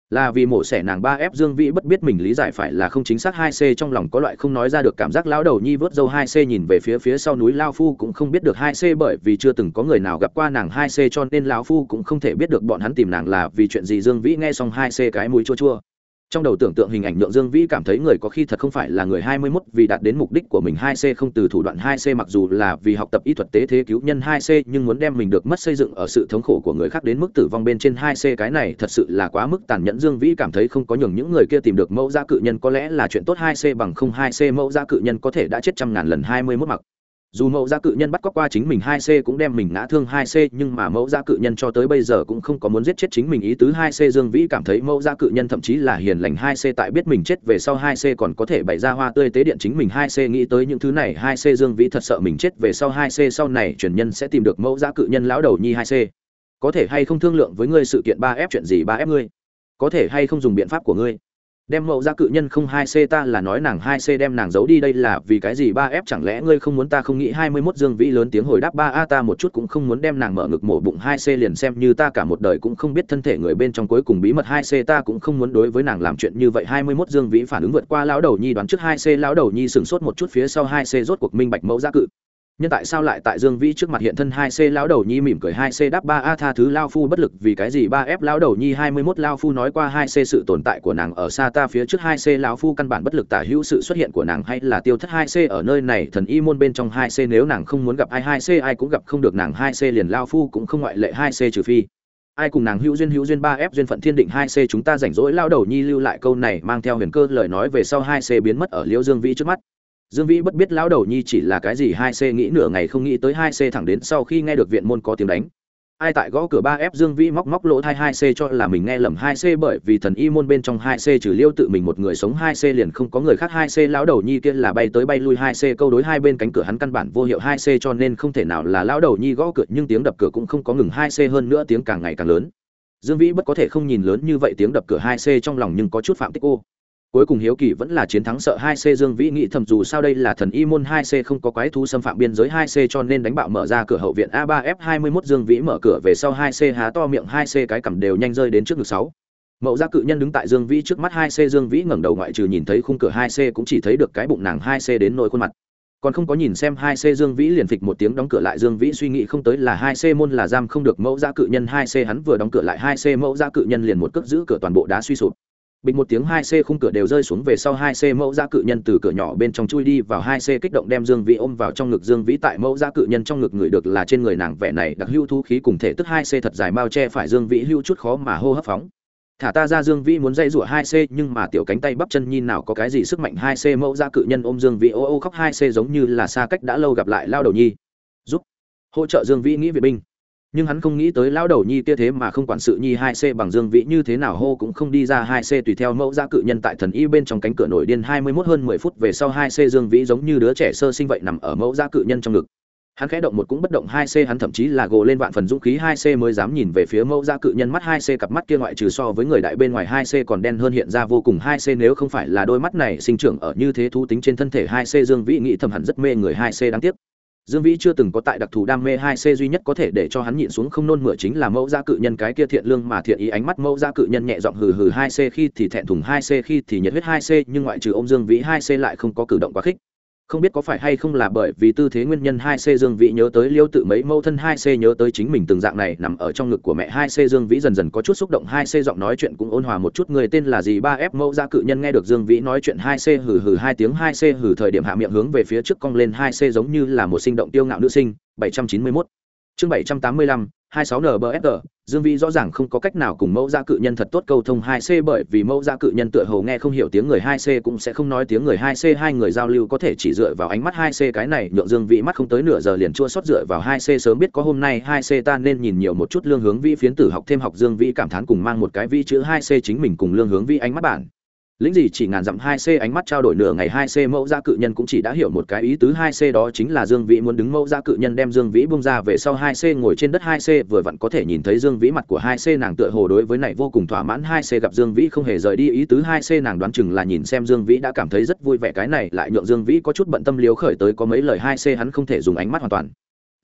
là vì mổ xẻ nàng ba ép dương vĩ bất biết mình lý giải phải là không chính xác hai c trong lòng có loại không nói ra được cảm giác lão đầu nhi vớt dâu hai c nhìn về phía phía sau núi lao phu cũng không biết được hai c bởi vì chưa từng có người nào gặp qua nàng hai c cho nên lão phu cũng không thể biết được bọn hắn tìm nàng là vì chuyện gì dương vĩ nghe xong hai c cái mũi chua chua trong đầu tưởng tượng hình ảnh nhượng dương vĩ cảm thấy người có khi thật không phải là người hai mươi 21 vì đạt đến mục đích của mình hai c không từ thủ đoạn hai c mặc dù là vì học tập y thuật tế thế cứu nhân hai c nhưng muốn đem mình được mất xây dựng ở sự thống khổ của người khác đến mức tử vong bên trên hai c cái này thật sự là quá mức tàn nhẫn. Dương vĩ cảm thấy không có nhường những người kia tìm được mẫu gia cự nhân có lẽ là chuyện tốt hai c bằng không hai c mẫu gia cự nhân có thể đã chết trăm ngàn lần hai mươi 21 mặc dù mẫu gia cự nhân bắt cóc qua chính mình hai c cũng đem mình ngã thương hai c nhưng mà mẫu gia cự nhân cho tới bây giờ cũng không có muốn giết chết chính mình. Ý tứ hai c dương vĩ cảm thấy mẫu gia cự nhân thậm chí là hiền lành hai c tại biết mình chết về sau hai c còn có thể bày ra hoa tươi tế điện chính mình hai c nghĩ tới những thứ này, hai c dương vĩ thật sợ mình chết về sau hai c sau này truyền nhân sẽ tìm được mẫu gia cự nhân lão đầu nhi hai c có thể hay không thương lượng với ngươi sự kiện ba f chuyện gì ba f ngươi? Có thể hay không dùng biện pháp của ngươi? Đem mẫu ra cự nhân không hai c ta là nói nàng hai c đem nàng giấu đi đây là vì cái gì ba f chẳng lẽ ngươi không muốn ta không nghĩ hai mươi mốt dương vĩ lớn tiếng hồi đáp ba a ta một chút cũng không muốn đem nàng mở ngực mổ bụng hai c liền xem như ta cả một đời cũng không biết thân thể người bên trong cuối cùng bí mật hai c ta cũng không muốn đối với nàng làm chuyện như vậy. hai mươi mốt dương vĩ phản ứng vượt qua lão đầu nhi đoán trước hai c, lão đầu nhi sửng sốt một chút phía sau hai c rốt cuộc minh bạch mẫu ra cự nhưng tại sao lại tại dương vĩ trước mặt hiện thân hai c lão đầu nhi mỉm cười hai c đáp ba a tha thứ lao phu bất lực vì cái gì ba f lão đầu nhi hai mươi mốt lao phu nói qua hai c sự tồn tại của nàng ở xa ta phía trước hai c lão phu căn bản bất lực tả hữu sự xuất hiện của nàng hay là tiêu thất hai c ở nơi này thần y môn bên trong hai c nếu nàng không muốn gặp ai hai c ai cũng gặp không được nàng hai c liền lao phu cũng không ngoại lệ hai c trừ phi ai cùng nàng hữu duyên hữu duyên ba f duyên phận thiên định hai c chúng ta rảnh rỗi lao đầu nhi lưu lại câu này mang theo huyền cơ lời nói về sau hai c biến mất ở liễu dương vĩ trước mắt dương vĩ bất biết lão đầu nhi chỉ là cái gì, hai c nghĩ nửa ngày không nghĩ tới hai c thẳng đến sau khi nghe được viện môn có tiếng đánh. Ai tại gõ cửa ba f, dương vĩ móc móc lỗ thai hai c cho là mình nghe lầm hai c bởi vì thần y môn bên trong hai c trừ liêu tự mình một người sống, hai c liền không có người khác. Hai c lão đầu nhi kia là bay tới bay lui, hai c câu đối hai bên cánh cửa hắn căn bản vô hiệu. Hai c cho nên không thể nào là lão đầu nhi gõ cửa, nhưng tiếng đập cửa cũng không có ngừng. Hai c hơn nữa tiếng càng ngày càng lớn. Dương vĩ bất có thể không nhìn lớn như vậy tiếng đập cửa hai c trong lòng nhưng có chút phạm tích ô cuối cùng hiếu kỳ vẫn là chiến thắng sợ hai c dương vĩ nghĩ thầm dù sao đây là thần y môn hai c không có quái thú xâm phạm biên giới hai c cho nên đánh bạo mở ra cửa hậu viện a 3 f 21 dương vĩ mở cửa về sau hai c há to miệng hai c cái cằm đều nhanh rơi đến trước ngực sáu mậu gia cự nhân đứng tại dương vĩ trước mắt hai c dương vĩ ngẩng đầu ngoại trừ nhìn thấy khung cửa hai c cũng chỉ thấy được cái bụng nàng hai c đến nỗi khuôn mặt còn không có nhìn xem hai c dương vĩ liền phịch một tiếng đóng cửa lại dương vĩ suy nghĩ không tới là hai c môn là giam không được mẫu gia cự nhân hai c hắn vừa đóng cửa lại hai c mẫu gia cự nhân liền một cước giữ cửa toàn bộ đá suy sụp bịch một tiếng hai c khung cửa đều rơi xuống về sau hai c mẫu gia cự nhân từ cửa nhỏ bên trong chui đi vào hai c kích động đem dương vĩ ôm vào trong ngực. Dương vĩ tại mẫu gia cự nhân trong ngực người được là trên người nàng vẻ này đặc hữu thu khí cùng thể tức hai c thật dài mao che phải dương vĩ lưu chút khó mà hô hấp phóng. Thả ta ra dương vĩ muốn dây rủa hai c, nhưng mà tiểu cánh tay bắp chân nhìn nào có cái gì sức mạnh hai c mẫu gia cự nhân ôm dương vĩ ô ô khóc hai c giống như là xa cách đã lâu gặp lại lao đầu nhi. Giúp. Hỗ trợ dương vĩ nghĩ vệ binh nhưng hắn không nghĩ tới lão đầu nhi kia thế mà không quản sự nhi hai c bằng dương vĩ như thế nào hô cũng không đi ra hai c tùy theo mẫu gia cự nhân tại thần y bên trong cánh cửa nổi điên hai mươi 21 hơn mười phút về sau hai c dương vĩ giống như đứa trẻ sơ sinh vậy nằm ở mẫu gia cự nhân trong ngực. Hắn khẽ động một cũng bất động hai c, hắn thậm chí là gồ lên vạn phần dũng khí hai c mới dám nhìn về phía mẫu gia cự nhân mắt hai c, cặp mắt kia ngoại trừ so với người đại bên ngoài hai c còn đen hơn hiện ra vô cùng hai c, nếu không phải là đôi mắt này sinh trưởng ở như thế thú tính trên thân thể hai c, dương vĩ nghĩ thầm hẳn rất mê người hai c đáng tiếc dương vĩ chưa từng có tại đặc thù đam mê hai c duy nhất có thể để cho hắn nhịn xuống không nôn mửa chính là mẫu gia cự nhân cái kia thiện lương mà thiện ý ánh mắt mẫu gia cự nhân nhẹ giọng hừ hừ hai c khi thì thẹn thùng hai c khi thì nhiệt huyết hai c, nhưng ngoại trừ ông dương vĩ hai c lại không có cử động quá khích không biết có phải hay không là bởi vì tư thế nguyên nhân hai c dương vĩ nhớ tới liêu tự mấy mâu thân hai c nhớ tới chính mình từng dạng này nằm ở trong ngực của mẹ hai c dương vĩ dần dần có chút xúc động hai c giọng nói chuyện cũng ôn hòa một chút. Người tên là gì? Ba f mẫu gia cự nhân nghe được dương vĩ nói chuyện hai c hừ hừ hai tiếng hai c hừ thời điểm hạ miệng hướng về phía trước cong lên hai c giống như là một sinh động tiêu ngạo nữ sinh. Bảy trăm chín mươi 791 chương bảy trăm tám mươi lăm 26NBFR, dương vĩ rõ ràng không có cách nào cùng mẫu gia cự nhân thật tốt câu thông 2c bởi vì mẫu gia cự nhân tựa hồ nghe không hiểu tiếng người 2c cũng sẽ không nói tiếng người 2c hai người giao lưu có thể chỉ dựa vào ánh mắt 2c cái này nhượng dương vĩ mắt không tới nửa giờ liền chua xót dựa vào 2c sớm biết có hôm nay 2c ta nên nhìn nhiều một chút lương hướng vĩ phiến tử học thêm học dương vĩ cảm thán cùng mang một cái vi chữ 2c chính mình cùng lương hướng vĩ ánh mắt bản lĩnh gì chỉ ngàn dặm hai c ánh mắt trao đổi nửa ngày hai c mẫu gia cự nhân cũng chỉ đã hiểu một cái ý tứ hai c đó chính là dương vĩ muốn đứng mẫu gia cự nhân đem dương vĩ bung ra về sau hai c ngồi trên đất hai c, vừa vặn có thể nhìn thấy dương vĩ mặt của hai c nàng tựa hồ đối với này vô cùng thỏa mãn hai c gặp dương vĩ không hề rời đi ý tứ hai c nàng đoán chừng là nhìn xem dương vĩ đã cảm thấy rất vui vẻ cái này, lại nhượng dương vĩ có chút bận tâm liếu khởi tới có mấy lời hai c hắn không thể dùng ánh mắt hoàn toàn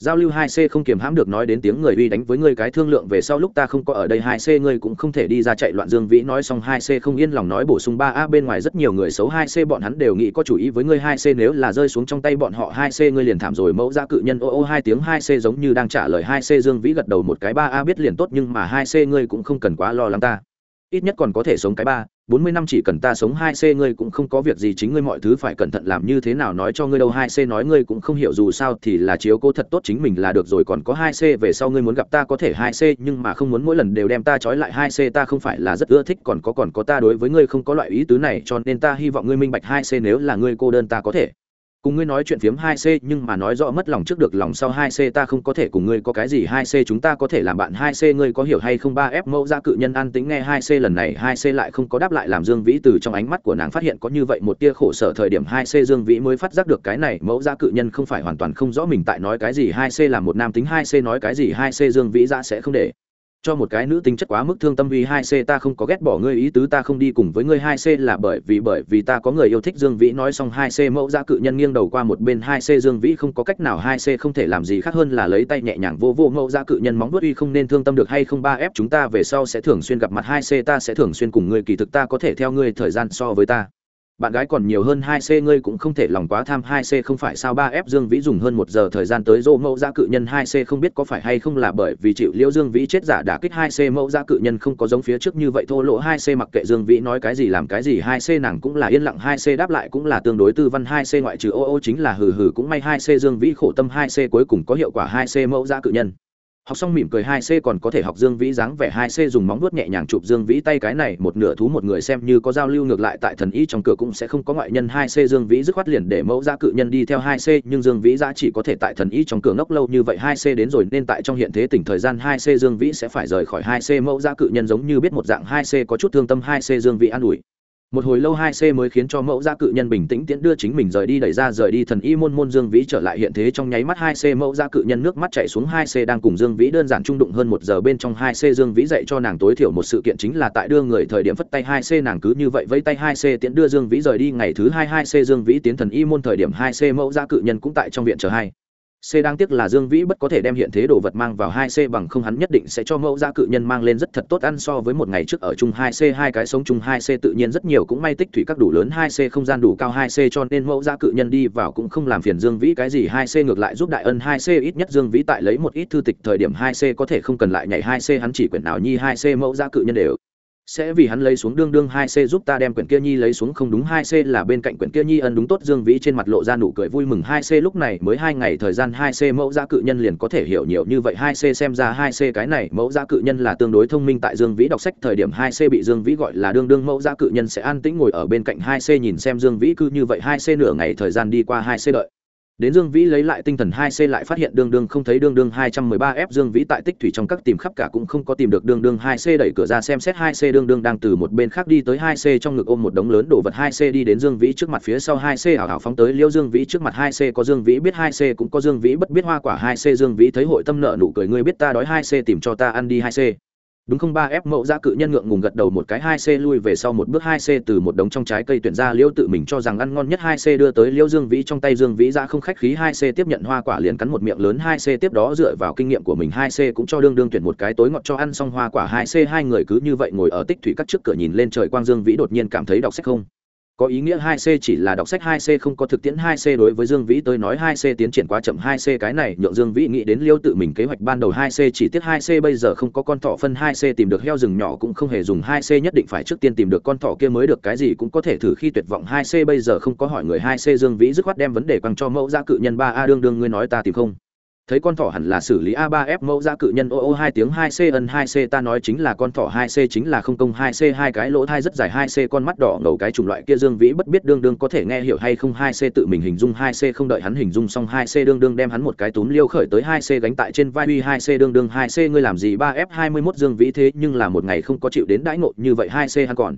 giao lưu hai c không kiềm hãm được nói đến tiếng người uy đánh với ngươi cái thương lượng về sau lúc ta không có ở đây hai c ngươi cũng không thể đi ra chạy loạn dương vĩ nói xong hai c không yên lòng nói bổ sung ba a bên ngoài rất nhiều người xấu hai c bọn hắn đều nghĩ có chủ ý với ngươi hai c nếu là rơi xuống trong tay bọn họ hai c ngươi liền thảm rồi mẫu ra cự nhân ô ô hai tiếng hai c giống như đang trả lời hai c dương vĩ gật đầu một cái ba a biết liền tốt nhưng mà hai c ngươi cũng không cần quá lo lắng ta ít nhất còn có thể sống cái ba, bốn mươi năm chỉ cần ta sống hai c ngươi cũng không có việc gì, chính ngươi mọi thứ phải cẩn thận làm như thế nào nói cho ngươi đâu. Hai c nói ngươi cũng không hiểu dù sao thì là chiếu cố thật tốt chính mình là được rồi, còn có hai c về sau ngươi muốn gặp ta có thể hai c, nhưng mà không muốn mỗi lần đều đem ta trói lại hai c, ta không phải là rất ưa thích, còn có còn có ta đối với ngươi không có loại ý tứ này, cho nên ta hy vọng ngươi minh bạch hai c nếu là ngươi cô đơn ta có thể cùng ngươi nói chuyện phiếm hai c, nhưng mà nói rõ mất lòng trước được lòng sau hai c, ta không có thể cùng ngươi có cái gì hai c, chúng ta có thể làm bạn hai c, ngươi có hiểu hay không? Ba f mẫu ra cự nhân an tính nghe hai c lần này, hai c lại không có đáp lại làm dương vĩ từ trong ánh mắt của nàng phát hiện có như vậy một tia khổ sở thời điểm, hai c dương vĩ mới phát giác được cái này mẫu ra cự nhân không phải hoàn toàn không rõ mình tại nói cái gì, hai c là một nam tính, hai c nói cái gì, hai c dương vĩ ra sẽ không để cho một cái nữ tính chất quá mức thương tâm vì hai c ta không có ghét bỏ ngươi ý tứ, ta không đi cùng với ngươi hai c là bởi vì bởi vì ta có người yêu thích dương vĩ. Nói xong hai c mẫu giã cự nhân nghiêng đầu qua một bên, hai c dương vĩ không có cách nào, hai c không thể làm gì khác hơn là lấy tay nhẹ nhàng vô vô mẫu giã cự nhân móng vuốt. Uy không nên thương tâm được hay không ba ép chúng ta về sau sẽ thường xuyên gặp mặt, hai c ta sẽ thường xuyên cùng ngươi, kỳ thực ta có thể theo ngươi thời gian so với ta bạn gái còn nhiều hơn hai c ngươi cũng không thể lòng quá tham hai c không phải sao ba f dương vĩ dùng hơn một giờ thời gian tới dỗ mẫu gia cự nhân hai c không biết có phải hay không là bởi vì chịu liễu dương vĩ chết giả đả kích hai c mẫu gia cự nhân không có giống phía trước như vậy thô lỗ hai c mặc kệ dương vĩ nói cái gì làm cái gì hai c nàng cũng là yên lặng hai c đáp lại cũng là tương đối tư văn hai c ngoại trừ ô ô chính là hừ hừ cũng may hai c dương vĩ khổ tâm hai c cuối cùng có hiệu quả hai c mẫu gia cự nhân học xong mỉm cười hai c còn có thể học dương vĩ dáng vẻ hai c dùng móng vuốt nhẹ nhàng chụp dương vĩ tay cái này, một nửa thú một người xem như có giao lưu ngược lại tại thần y trong cửa cũng sẽ không có ngoại nhân hai c dương vĩ dứt khoát liền để mẫu gia cự nhân đi theo hai c, nhưng dương vĩ giá chỉ có thể tại thần y trong cửa ngốc lâu như vậy hai c đến rồi, nên tại trong hiện thế tỉnh thời gian hai c dương vĩ sẽ phải rời khỏi hai c, mẫu gia cự nhân giống như biết một dạng hai c có chút thương tâm hai c dương vĩ an ủi một hồi lâu hai c mới khiến cho mẫu gia cự nhân bình tĩnh tiễn đưa chính mình rời đi, đẩy ra rời đi thần y môn môn dương vĩ trở lại hiện thế trong nháy mắt hai c mẫu gia cự nhân nước mắt chảy xuống hai c đang cùng dương vĩ đơn giản trung đụng hơn một giờ bên trong hai c dương vĩ dạy cho nàng tối thiểu một sự kiện chính là tại đưa người thời điểm phất tay hai c nàng cứ như vậy vẫy tay hai c tiễn đưa dương vĩ rời đi, ngày thứ hai hai c dương vĩ tiến thần y môn thời điểm hai c mẫu gia cự nhân cũng tại trong viện chờ hai. C đang tiếc là Dương Vĩ bất có thể đem hiện thế đồ vật mang vào 2C bằng không, hắn nhất định sẽ cho mẫu gia cự nhân mang lên rất thật tốt, ăn so với một ngày trước ở chung 2C hai cái sống chung 2C tự nhiên rất nhiều, cũng may tích thủy các đủ lớn 2C không gian đủ cao 2C cho nên mẫu gia cự nhân đi vào cũng không làm phiền Dương Vĩ, cái gì 2C ngược lại giúp đại ân 2C ít nhất Dương Vĩ tại lấy một ít thư tịch thời điểm 2C có thể không cần lại nhảy 2C hắn chỉ quyển nào nhi 2C mẫu gia cự nhân đều sẽ vì hắn lấy xuống đương đương hai c giúp ta đem quyển kia nhi lấy xuống không đúng hai c là bên cạnh quyển kia nhi ân đúng tốt, dương vĩ trên mặt lộ ra nụ cười vui mừng. Hai c lúc này mới hai ngày thời gian, hai c mẫu gia cự nhân liền có thể hiểu nhiều như vậy. Hai c xem ra hai c cái này mẫu gia cự nhân là tương đối thông minh. Tại dương vĩ đọc sách thời điểm, hai c bị dương vĩ gọi là đương đương mẫu gia cự nhân sẽ an tĩnh ngồi ở bên cạnh hai c nhìn xem dương vĩ cứ như vậy. Hai c nửa ngày thời gian đi qua, hai c đợi đến dương vĩ lấy lại tinh thần hai c lại phát hiện đương đương không thấy đương đương hai trăm mười ba f dương vĩ tại tích thủy trong các tìm khắp cả cũng không có tìm được đương đương hai c đẩy cửa ra xem xét hai c đương đương đang từ một bên khác đi tới hai c trong ngực ôm một đống lớn đồ vật hai c đi đến dương vĩ trước mặt phía sau hai c ảo ảo phóng tới liễu dương vĩ trước mặt hai c có dương vĩ biết hai c cũng có dương vĩ bất biết hoa quả hai c dương vĩ thấy hội tâm nợ nụ cười ngươi biết ta đói hai c tìm cho ta ăn đi hai c đúng không, ba ép mẫu gia cự nhân ngượng ngùng gật đầu một cái, hai c lui về sau một bước, hai c từ một đống trong trái cây tuyển ra liễu tự mình cho rằng ăn ngon nhất, hai c đưa tới liễu dương vĩ trong tay, dương vĩ ra không khách khí, hai c tiếp nhận hoa quả liền cắn một miệng lớn, hai c tiếp đó dựa vào kinh nghiệm của mình, hai c cũng cho đương đương tuyển một cái tối ngọt cho ăn xong hoa quả, hai c hai người cứ như vậy ngồi ở tích thủy cắt trước cửa nhìn lên trời quang, dương vĩ đột nhiên cảm thấy đọc sách không? Có ý nghĩa 2C chỉ là đọc sách 2C không có thực tiễn 2C đối với Dương Vĩ tới nói 2C tiến triển quá chậm 2C cái này nhượng Dương Vĩ nghĩ đến liêu tự mình kế hoạch ban đầu 2C chỉ tiếc 2C bây giờ không có con thỏ phân 2C tìm được heo rừng nhỏ cũng không hề dùng 2C nhất định phải trước tiên tìm được con thỏ kia mới được cái gì cũng có thể thử khi tuyệt vọng 2C bây giờ không có hỏi người 2C Dương Vĩ dứt khoát đem vấn đề quăng cho mẫu gia cự nhân 3A đương đương ngươi nói ta tìm không thấy con thỏ hẳn là xử lý a 3 f mẫu ra cự nhân ô ô hai tiếng hai c ân hai c ta nói chính là con thỏ hai c chính là không công hai c hai cái lỗ thai rất dài hai c con mắt đỏ ngầu cái chủng loại kia dương vĩ bất biết đương đương có thể nghe hiểu hay không hai c tự mình hình dung hai c không đợi hắn hình dung xong hai c đương đương đem hắn một cái túm liêu khởi tới hai c gánh tại trên vai uy hai c đương đương hai c ngươi làm gì ba f hai mươi 21 dương vĩ thế nhưng là một ngày không có chịu đến đãi ngộ như vậy hai c hắn còn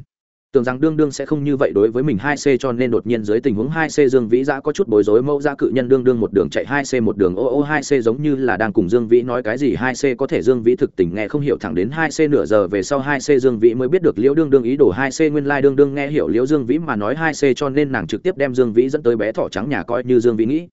tưởng rằng đương đương sẽ không như vậy đối với mình hai c cho nên đột nhiên dưới tình huống hai c dương vĩ giã có chút bối rối, mẫu ra cự nhân đương đương một đường chạy hai c một đường, ô ô, hai c giống như là đang cùng dương vĩ nói cái gì, hai c có thể dương vĩ thực tình nghe không hiểu thẳng đến hai c nửa giờ về sau hai c dương vĩ mới biết được liễu đương đương ý đồ hai c nguyên lai đương đương nghe hiểu liễu dương vĩ mà nói hai c cho nên nàng trực tiếp đem dương vĩ dẫn tới bé thỏ trắng nhà coi như dương vĩ nghĩ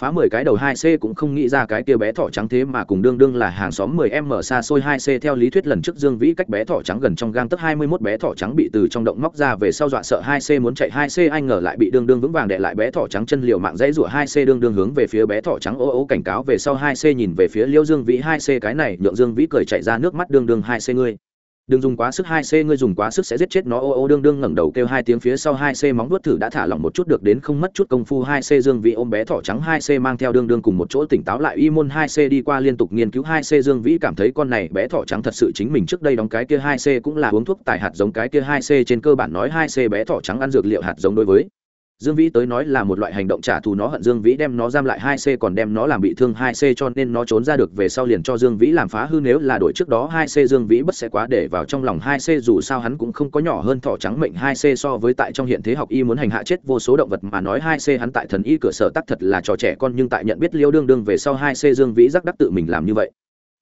phá mười cái đầu hai c cũng không nghĩ ra cái kia bé thỏ trắng thế mà cùng đương đương là hàng xóm mười em mở xa xôi hai c theo lý thuyết lần trước Dương Vĩ cách bé thỏ trắng gần trong gang tấc hai mươi mốt bé thỏ trắng bị từ trong động móc ra về sau dọa sợ hai c muốn chạy hai c anh ngờ lại bị đương đương vững vàng để lại bé thỏ trắng chân liều mạng dãy rủa hai c, đương đương hướng về phía bé thỏ trắng ô ô cảnh cáo về sau hai c nhìn về phía Liêu Dương Vĩ hai c, cái này nhượng Dương Vĩ cười chạy ra nước mắt đương đương hai c ngươi đừng dùng quá sức hai c, ngươi dùng quá sức sẽ giết chết nó. Ô ô, đương đương ngẩng đầu kêu hai tiếng phía sau, hai c móng vuốt thử đã thả lỏng một chút được đến không mất chút công phu. Hai c dương vĩ ôm bé thỏ trắng, hai c mang theo đương đương cùng một chỗ tỉnh táo lại. Y môn hai c đi qua liên tục nghiên cứu, hai c dương vĩ cảm thấy con này bé thỏ trắng thật sự chính mình trước đây đóng cái kia hai c cũng là uống thuốc tài hạt giống cái kia hai c trên cơ bản nói hai c bé thỏ trắng ăn dược liệu hạt giống đối với. Dương Vĩ tới nói là một loại hành động trả thù nó hận Dương Vĩ đem nó giam lại hai c còn đem nó làm bị thương hai c cho nên nó trốn ra được về sau liền cho Dương Vĩ làm phá hư nếu là đổi trước đó hai c Dương Vĩ bất sẽ quá để vào trong lòng hai c dù sao hắn cũng không có nhỏ hơn thỏ trắng mệnh hai c so với tại trong hiện thế học y muốn hành hạ chết vô số động vật mà nói hai c hắn tại thần y cửa sở tắc thật là trò trẻ con nhưng tại nhận biết Liêu đương đương về sau hai c Dương Vĩ rắc đắc tự mình làm như vậy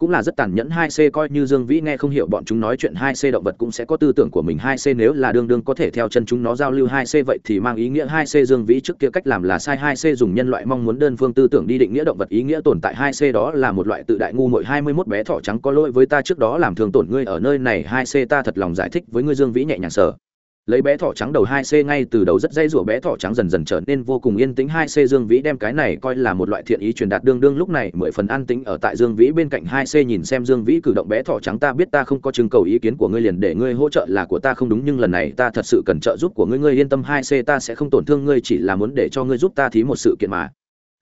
cũng là rất tàn nhẫn hai c, coi như dương vĩ nghe không hiểu bọn chúng nói chuyện hai c động vật cũng sẽ có tư tưởng của mình hai c, nếu là đương đương có thể theo chân chúng nó giao lưu hai c vậy thì mang ý nghĩa hai c dương vĩ trước kia cách làm là sai hai c, dùng nhân loại mong muốn đơn phương tư tưởng đi định nghĩa động vật, ý nghĩa tồn tại hai c đó là một loại tự đại ngu muội hai mươi 21 bé thỏ trắng có lỗi với ta trước đó làm thường tổn ngươi ở nơi này hai c, ta thật lòng giải thích với ngươi dương vĩ nhẹ nhàng sở lấy bé thỏ trắng đầu hai c ngay từ đầu rất dây rủa bé thỏ trắng dần dần trở nên vô cùng yên tĩnh hai c dương vĩ đem cái này coi là một loại thiện ý truyền đạt đương đương lúc này mười phần an tĩnh ở tại dương vĩ bên cạnh hai c nhìn xem dương vĩ cử động bé thỏ trắng ta biết ta không có trưng cầu ý kiến của ngươi liền để ngươi hỗ trợ là của ta không đúng nhưng lần này ta thật sự cần trợ giúp của ngươi ngươi yên tâm hai c ta sẽ không tổn thương ngươi chỉ là muốn để cho ngươi giúp ta thí một sự kiện mà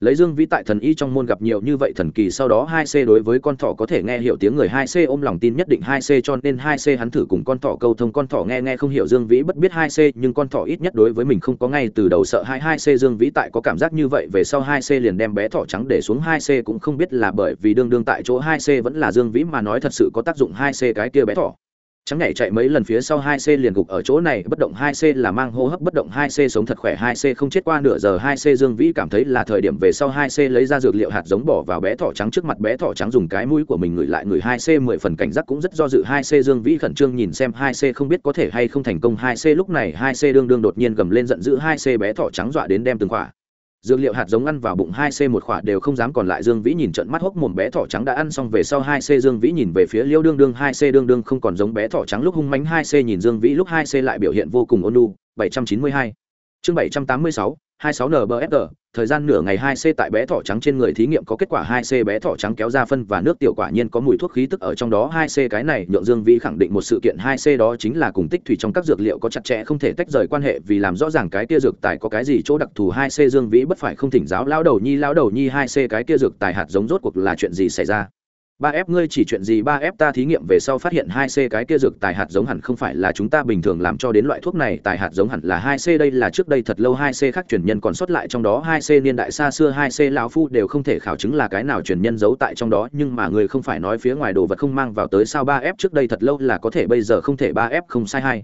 lấy dương vĩ tại thần y trong môn gặp nhiều như vậy thần kỳ, sau đó hai c đối với con thỏ có thể nghe hiểu tiếng người, hai c ôm lòng tin nhất định hai c, cho nên hai c hắn thử cùng con thỏ câu thông, con thỏ nghe nghe không hiểu dương vĩ bất biết hai c, nhưng con thỏ ít nhất đối với mình không có ngay từ đầu sợ hai hai c dương vĩ tại có cảm giác như vậy về sau, hai c liền đem bé thỏ trắng để xuống, hai c cũng không biết là bởi vì đương đương tại chỗ, hai c vẫn là dương vĩ mà nói thật sự có tác dụng, hai c cái kia bé thỏ trắng nhảy chạy mấy lần phía sau hai c liền gục ở chỗ này bất động hai c là mang hô hấp bất động hai c sống thật khỏe hai c không chết qua nửa giờ hai c dương vĩ cảm thấy là thời điểm về sau hai c lấy ra dược liệu hạt giống bỏ vào bé thỏ trắng trước mặt bé thỏ trắng dùng cái mũi của mình ngửi lại người hai c mười phần cảnh giác cũng rất do dự hai c dương vĩ khẩn trương nhìn xem hai c không biết có thể hay không thành công hai c lúc này hai c đương đương đột nhiên gầm lên giận dữ hai c bé thỏ trắng dọa đến đem từng khỏa dược liệu hạt giống ăn vào bụng hai c một khỏa đều không dám còn lại. Dương vĩ nhìn trận mắt hốc mồm bé thỏ trắng đã ăn xong về sau hai c. Dương vĩ nhìn về phía liêu đương đương, hai c đương đương không còn giống bé thỏ trắng lúc hung mánh hai c nhìn dương vĩ lúc hai c lại biểu hiện vô cùng ôn lu bảy trăm chín mươi hai chương bảy trăm tám mươi sáu, hai sáu nbfg thời gian nửa ngày hai c tại bé thỏ trắng trên người thí nghiệm có kết quả hai c bé thỏ trắng kéo ra phân và nước tiểu quả nhiên có mùi thuốc khí tức ở trong đó hai c cái này nhượng dương vĩ khẳng định một sự kiện hai c đó chính là cùng tích thủy trong các dược liệu có chặt chẽ không thể tách rời quan hệ vì làm rõ ràng cái kia dược tài có cái gì chỗ đặc thù hai c dương vĩ bất phải không thỉnh giáo lão đầu nhi, lão đầu nhi hai c cái kia dược tài hạt giống rốt cuộc là chuyện gì xảy ra ba f, ngươi chỉ chuyện gì ba f ta thí nghiệm về sau phát hiện hai c cái kia dược tài hạt giống hẳn không phải là chúng ta bình thường làm cho đến loại thuốc này, tài hạt giống hẳn là hai c, đây là trước đây thật lâu hai c khác truyền nhân còn xuất lại trong đó, hai c niên đại xa xưa, hai c lão phu đều không thể khảo chứng là cái nào truyền nhân giấu tại trong đó, nhưng mà người không phải nói phía ngoài đồ vật không mang vào tới sao ba f trước đây thật lâu là có thể bây giờ không thể ba f không sai hai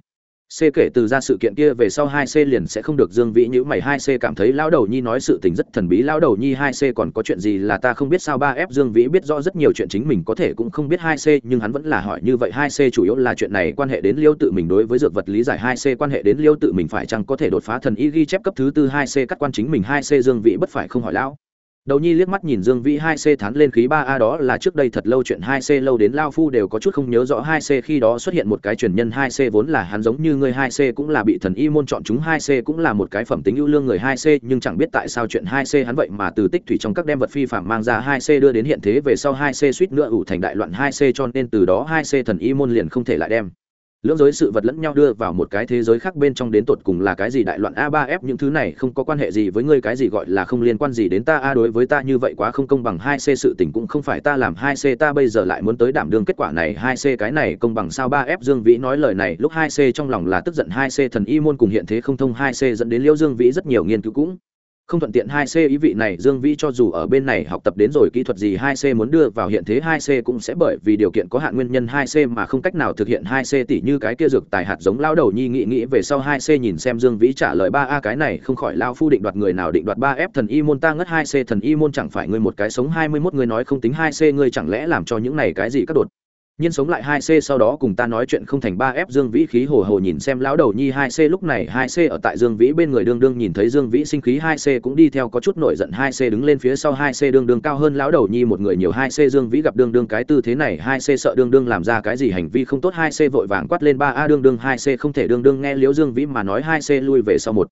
C kể từ ra sự kiện kia về sau 2C liền sẽ không được Dương Vĩ nhíu mày. 2C cảm thấy lão đầu nhi nói sự tình rất thần bí. Lão đầu nhi 2C còn có chuyện gì là ta không biết sao? 3F Dương Vĩ biết rõ rất nhiều chuyện chính mình có thể cũng không biết 2C nhưng hắn vẫn là hỏi như vậy. 2C chủ yếu là chuyện này quan hệ đến Liêu tự mình đối với dược vật lý giải. 2C quan hệ đến Liêu tự mình phải chăng có thể đột phá thần y ghi chép cấp thứ tư? 2C cắt quan chính mình. 2C Dương Vĩ bất phải không hỏi lão đầu nhi liếc mắt nhìn dương vĩ hai c thán lên khí ba a đó là trước đây thật lâu chuyện hai c lâu đến lao phu đều có chút không nhớ rõ hai c khi đó xuất hiện một cái truyền nhân hai c vốn là hắn giống như người hai c cũng là bị thần y môn chọn chúng hai c cũng là một cái phẩm tính ưu lương người hai c nhưng chẳng biết tại sao chuyện hai c hắn vậy mà từ tích thủy trong các đem vật phi phạm mang ra hai c đưa đến hiện thế về sau hai c suýt nữa ủ thành đại loạn hai c cho nên từ đó hai c thần y môn liền không thể lại đem lưỡng giới sự vật lẫn nhau đưa vào một cái thế giới khác bên trong đến tột cùng là cái gì? Đại loạn a ba f, những thứ này không có quan hệ gì với ngươi, cái gì gọi là không liên quan gì đến ta. A, đối với ta như vậy quá không công bằng. Hai c sự tình cũng không phải ta làm. Hai c, ta bây giờ lại muốn tới đảm đương kết quả này. Hai c, cái này công bằng sao? Ba f, dương vĩ nói lời này. Lúc hai c trong lòng là tức giận. Hai c thần y môn cùng hiện thế không thông. Hai c dẫn đến liễu dương vĩ rất nhiều nghiên cứu cũng không thuận tiện hai c ý vị này, dương vĩ cho dù ở bên này học tập đến rồi kỹ thuật gì hai c muốn đưa vào hiện thế hai c cũng sẽ bởi vì điều kiện có hạn nguyên nhân hai c mà không cách nào thực hiện hai c tỷ như cái kia dược tài hạt giống lao đầu nhi nghĩ nghĩ về sau hai c nhìn xem dương vĩ trả lời ba a, cái này không khỏi lao phu định đoạt người nào định đoạt ba f, thần y môn ta ngất hai c, thần y môn chẳng phải ngươi một cái sống hai mươi 21 người nói không tính hai c, ngươi chẳng lẽ làm cho những này cái gì các đột? Nhiên sống lại hai c sau đó cùng ta nói chuyện không thành ba f dương vĩ khí hồ hồ nhìn xem lão đầu nhi hai c lúc này hai c ở tại dương vĩ bên người đương đương nhìn thấy dương vĩ sinh khí hai c cũng đi theo có chút nổi giận hai c đứng lên phía sau hai c đương đương cao hơn lão đầu nhi một người nhiều hai c dương vĩ gặp đương đương cái tư thế này hai c sợ đương đương làm ra cái gì hành vi không tốt hai c vội vàng quát lên ba a đương đương hai c không thể đương đương nghe liễu dương vĩ mà nói hai c lui về sau một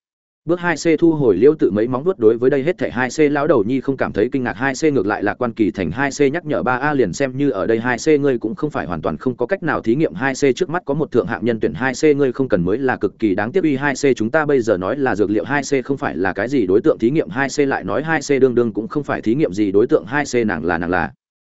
Bước 2C thu hồi liễu tự mấy móng vuốt đối với đây hết thảy 2C lão đầu nhi không cảm thấy kinh ngạc 2C ngược lại là quan kỳ thành 2C nhắc nhở 3A liền xem như ở đây 2C ngươi cũng không phải hoàn toàn không có cách nào thí nghiệm 2C trước mắt có một thượng hạng nhân tuyển 2C ngươi không cần mới là cực kỳ đáng tiếc uy 2C chúng ta bây giờ nói là dược liệu 2C không phải là cái gì đối tượng thí nghiệm 2C lại nói 2C đương đương cũng không phải thí nghiệm gì đối tượng 2C nàng là nàng là